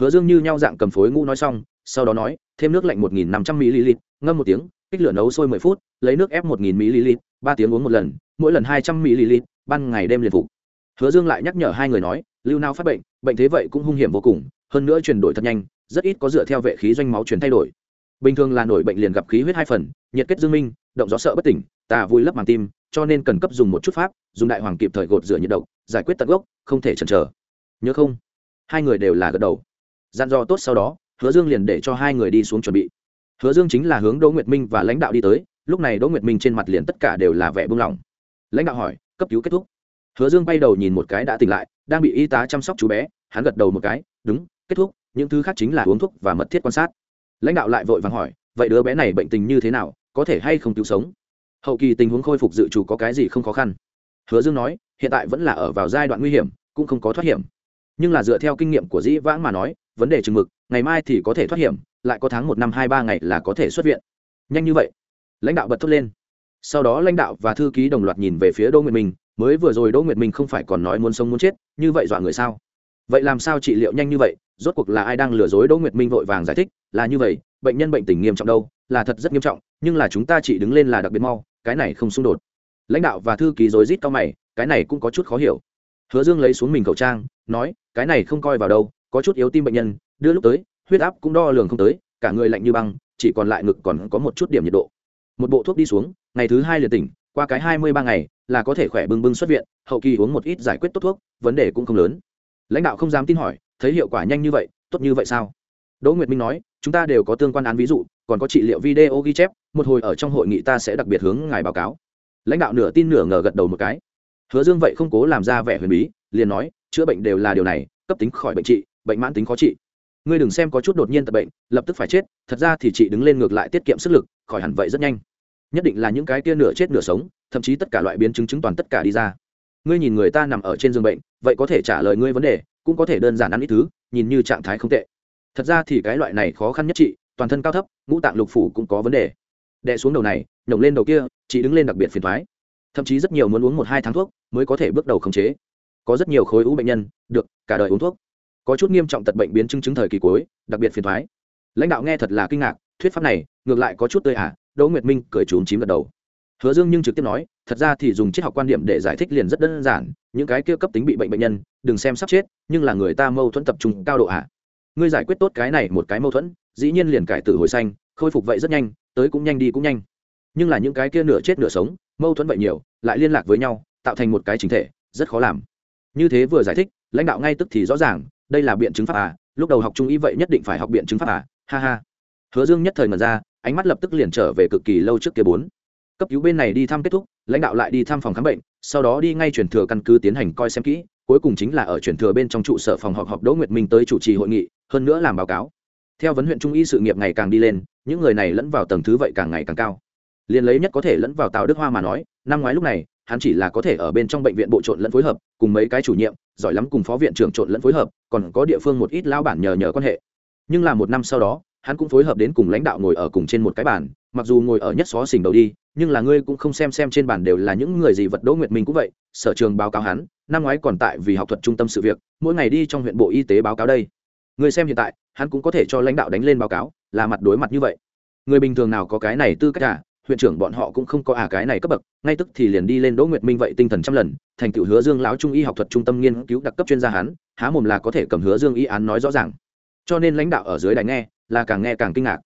Hứa dương như nhau dạng cầm phối ngũ nói xong, sau đó nói, thêm nước lạnh một nghìn năm trăm ml, ngâm một tiếng, kích lửa nấu sôi mười phút, lấy nước ép một nghìn ml, ba tiếng uống một lần, mỗi lần hai trăm ml, ban ngày đêm liền phục. Hứa dương lại nhắc nhở hai người nói, lưu nao phát bệnh bệnh thế vậy cũng hung hiểm vô cùng hơn nữa chuyển đổi thật nhanh, rất ít có dựa theo vệ khí doanh máu chuyển thay đổi. Bình thường là nổi bệnh liền gặp khí huyết hai phần, nhiệt kết dương minh, động gió sợ bất tỉnh, tà vui lấp màng tim, cho nên cần cấp dùng một chút pháp, dùng đại hoàng kịp thời gột rửa nhiệt độc, giải quyết tận gốc, không thể chần chờ. Nhớ không? Hai người đều là gật đầu. Dặn dò tốt sau đó, hứa dương liền để cho hai người đi xuống chuẩn bị. Hứa dương chính là hướng đỗ nguyệt minh và lãnh đạo đi tới, lúc này đỗ nguyệt minh trên mặt liền tất cả đều là vẻ buông lỏng. Lãnh đạo hỏi, cấp cứu kết thúc? Hứa dương bay đầu nhìn một cái đã tỉnh lại, đang bị y tá chăm sóc chú bé, hắn gật đầu một cái, đúng, kết thúc, những thứ khác chính là uống thuốc và mật thiết quan sát. Lãnh đạo lại vội vàng hỏi, vậy đứa bé này bệnh tình như thế nào, có thể hay không cứu sống? Hậu kỳ tình huống khôi phục dự trù có cái gì không khó khăn? Hứa dương nói, hiện tại vẫn là ở vào giai đoạn nguy hiểm, cũng không có thoát hiểm. Nhưng là dựa theo kinh nghiệm của dĩ vãng mà nói, vấn đề chừng mực, ngày mai thì có thể thoát hiểm, lại có tháng một năm hai ba ngày là có thể xuất viện. Nhanh như vậy, lãnh đạo bật thốt lên. Sau đó lãnh đạo và thư ký đồng loạt nhìn về phía đỗ nguyệt minh mới vừa rồi đỗ nguyệt minh không phải còn nói muốn sống muốn chết, như vậy dọa người sao? Vậy làm sao trị liệu nhanh như vậy? Rốt cuộc là ai đang lừa dối đỗ nguyệt minh vội vàng giải thích, là như vậy, bệnh nhân bệnh tình nghiêm trọng đâu, là thật rất nghiêm trọng, nhưng là chúng ta chỉ đứng lên là đặc biệt mau, cái này không xung đột. Lãnh đạo và thư ký rối rít cao mày, cái này cũng có chút khó hiểu. Hứa dương lấy xuống mình khẩu trang, nói, cái này không coi vào đâu, có chút yếu tim bệnh nhân, đưa lúc tới, huyết áp cũng đo lường không tới, cả người lạnh như băng, chỉ còn lại ngực còn có một chút điểm nhiệt độ. Một bộ thuốc đi xuống, ngày thứ hai liền tỉnh qua cái hai mươi ba ngày là có thể khỏe bưng bưng xuất viện, hậu kỳ uống một ít giải quyết tốt thuốc, vấn đề cũng không lớn. Lãnh đạo không dám tin hỏi, thấy hiệu quả nhanh như vậy, tốt như vậy sao? Đỗ nguyệt minh nói, chúng ta đều có tương quan án ví dụ, còn có trị liệu video ghi chép, một hồi ở trong hội nghị ta sẽ đặc biệt hướng ngài báo cáo. Lãnh đạo nửa tin nửa ngờ gật đầu một cái. Hứa dương vậy không cố làm ra vẻ huyền bí, liền nói, chữa bệnh đều là điều này, cấp tính khỏi bệnh trị, bệnh mãn tính khó trị. Ngươi đừng xem có chút đột nhiên tập bệnh, lập tức phải chết, thật ra thì chị đứng lên ngược lại tiết kiệm sức lực, khỏi hẳn vậy rất nhanh nhất định là những cái kia nửa chết nửa sống, thậm chí tất cả loại biến chứng chứng toàn tất cả đi ra. Ngươi nhìn người ta nằm ở trên giường bệnh, vậy có thể trả lời ngươi vấn đề, cũng có thể đơn giản ăn ít thứ, nhìn như trạng thái không tệ. Thật ra thì cái loại này khó khăn nhất trị, toàn thân cao thấp, ngũ tạng lục phủ cũng có vấn đề. Đè xuống đầu này, nhổng lên đầu kia chị đứng lên đặc biệt phiền thoái thậm chí rất nhiều muốn uống một hai tháng thuốc, mới có thể bước đầu khống chế. Có rất nhiều khối u bệnh nhân, được, cả đời uống thuốc. Có chút nghiêm trọng tật bệnh biến chứng chứng thời kỳ cuối, đặc biệt phiền thoái lãnh đạo nghe thật là kinh ngạc, thuyết pháp này, ngược lại có chút tươi ả đỗ nguyệt minh cười trốn chím gật đầu. Hứa dương nhưng trực tiếp nói, thật ra thì dùng triết học quan điểm để giải thích liền rất đơn giản, những cái kia cấp tính bị bệnh bệnh nhân, đừng xem sắp chết, nhưng là người ta mâu thuẫn tập trung cao độ hạ ngươi giải quyết tốt cái này một cái mâu thuẫn, dĩ nhiên liền cải tử hồi xanh, khôi phục vậy rất nhanh, tới cũng nhanh đi cũng nhanh. Nhưng là những cái kia nửa chết nửa sống, mâu thuẫn vậy nhiều, lại liên lạc với nhau, tạo thành một cái chính thể, rất khó làm. Như thế vừa giải thích, lãnh đạo ngay tức thì rõ ràng, đây là biện chứng pháp à lúc đầu học trung y vậy nhất định phải học biện chứng pháp à ha ha. Hứa dương nhất thời mật ra ánh mắt lập tức liền trở về cực kỳ lâu trước kia bốn. Cấp cứu bên này đi thăm kết thúc, lãnh đạo lại đi thăm phòng khám bệnh, sau đó đi ngay chuyển thừa căn cứ tiến hành coi xem kỹ, cuối cùng chính là ở chuyển thừa bên trong trụ sở phòng họp họp đỗ nguyệt minh tới chủ trì hội nghị, hơn nữa làm báo cáo. Theo vấn huyện trung y sự nghiệp ngày càng đi lên, những người này lẫn vào tầng thứ vậy càng ngày càng cao. Liền lấy nhất có thể lẫn vào tào đức hoa mà nói, năm ngoái lúc này, hắn chỉ là có thể ở bên trong bệnh viện bộ trộn lẫn phối hợp, cùng mấy cái chủ nhiệm, giỏi lắm cùng phó viện trưởng trộn lẫn phối hợp, còn có địa phương một ít lao bản nhờ nhờ quan hệ. Nhưng là một năm sau đó hắn cũng phối hợp đến cùng lãnh đạo ngồi ở cùng trên một cái bàn, mặc dù ngồi ở nhất xó xỉnh đầu đi, nhưng là ngươi cũng không xem xem trên bàn đều là những người gì vật đỗ nguyệt minh cũng vậy, sở trường báo cáo hắn, năm ngoái còn tại vì học thuật trung tâm sự việc, mỗi ngày đi trong huyện bộ y tế báo cáo đây. Người xem hiện tại, hắn cũng có thể cho lãnh đạo đánh lên báo cáo, là mặt đối mặt như vậy. Người bình thường nào có cái này tư cách cả à? huyện trưởng bọn họ cũng không có à cái này cấp bậc, ngay tức thì liền đi lên đỗ nguyệt minh vậy tinh thần trăm lần, thành tựu hứa dương lão trung y học thuật trung tâm nghiên cứu đặc cấp chuyên gia hắn, há mồm là có thể cầm hứa dương y án nói rõ ràng. Cho nên lãnh đạo ở dưới đài nghe là càng nghe càng kinh ngạc.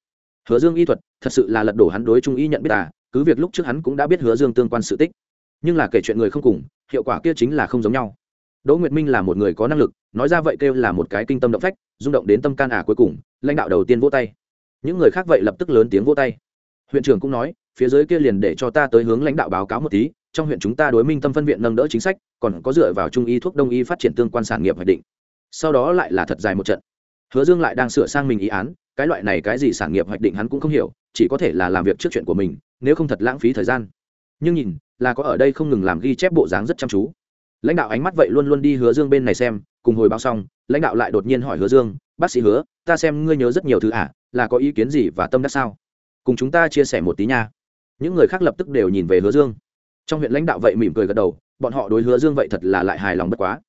Hứa dương y thuật, thật sự là lật đổ hắn đối trung y nhận biết à cứ việc lúc trước hắn cũng đã biết hứa dương tương quan sự tích. Nhưng là kể chuyện người không cùng, hiệu quả kia chính là không giống nhau. Đỗ nguyệt minh là một người có năng lực, nói ra vậy kêu là một cái kinh tâm động phách, rung động đến tâm can à cuối cùng, lãnh đạo đầu tiên vỗ tay. Những người khác vậy lập tức lớn tiếng vỗ tay. Huyện trưởng cũng nói, phía dưới kia liền để cho ta tới hướng lãnh đạo báo cáo một tí, trong huyện chúng ta đối minh tâm phân viện nâng đỡ chính sách, còn có dựa vào trung y thuốc đông y phát triển tương quan sản nghiệp hoạch định. Sau đó lại là thật dài một trận. Hứa dương lại đang sửa sang mình ý án cái loại này cái gì sản nghiệp hoạch định hắn cũng không hiểu chỉ có thể là làm việc trước chuyện của mình nếu không thật lãng phí thời gian. Nhưng nhìn là có ở đây không ngừng làm ghi chép bộ dáng rất chăm chú. Lãnh đạo ánh mắt vậy luôn luôn đi hứa dương bên này xem cùng hồi báo xong lãnh đạo lại đột nhiên hỏi hứa dương bác sĩ hứa ta xem ngươi nhớ rất nhiều thứ ạ à, là có ý kiến gì và tâm đắc sao? Cùng chúng ta chia sẻ một tí nha. Những người khác lập tức đều nhìn về hứa dương. Trong huyện lãnh đạo vậy mỉm cười gật đầu bọn họ đối hứa dương vậy thật là lại hài lòng bất quá.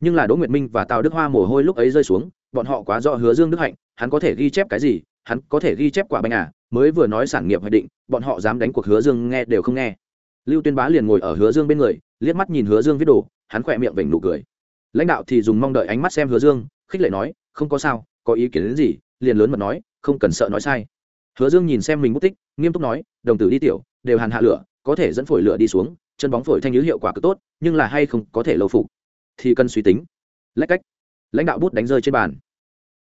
Nhưng là đỗ nguyệt minh và tào đức hoa mồ hôi lúc ấy rơi xuống bọn họ quá rõ hứa dương đức hạnh hắn có thể ghi chép cái gì, hắn có thể ghi chép quả bánh à mới vừa nói sản nghiệp hoạch định, bọn họ dám đánh cuộc hứa dương nghe đều không nghe. Lưu tuyên bá liền ngồi ở hứa dương bên người, liếc mắt nhìn hứa dương viết đồ, hắn khỏe miệng vểnh nụ cười. Lãnh đạo thì dùng mong đợi ánh mắt xem hứa dương, khích lệ nói, không có sao, có ý kiến đến gì? Liền lớn mật nói, không cần sợ nói sai. Hứa dương nhìn xem mình mất tích, nghiêm túc nói, đồng tử đi tiểu, đều hàn hạ lửa, có thể dẫn phổi lửa đi xuống, chân bóng phổi thanh nhứ hiệu quả cực tốt, nhưng là hay không có thể lâu phục. Thì cần suy tính. Lách cách. Lãnh đạo bút đánh rơi trên bàn.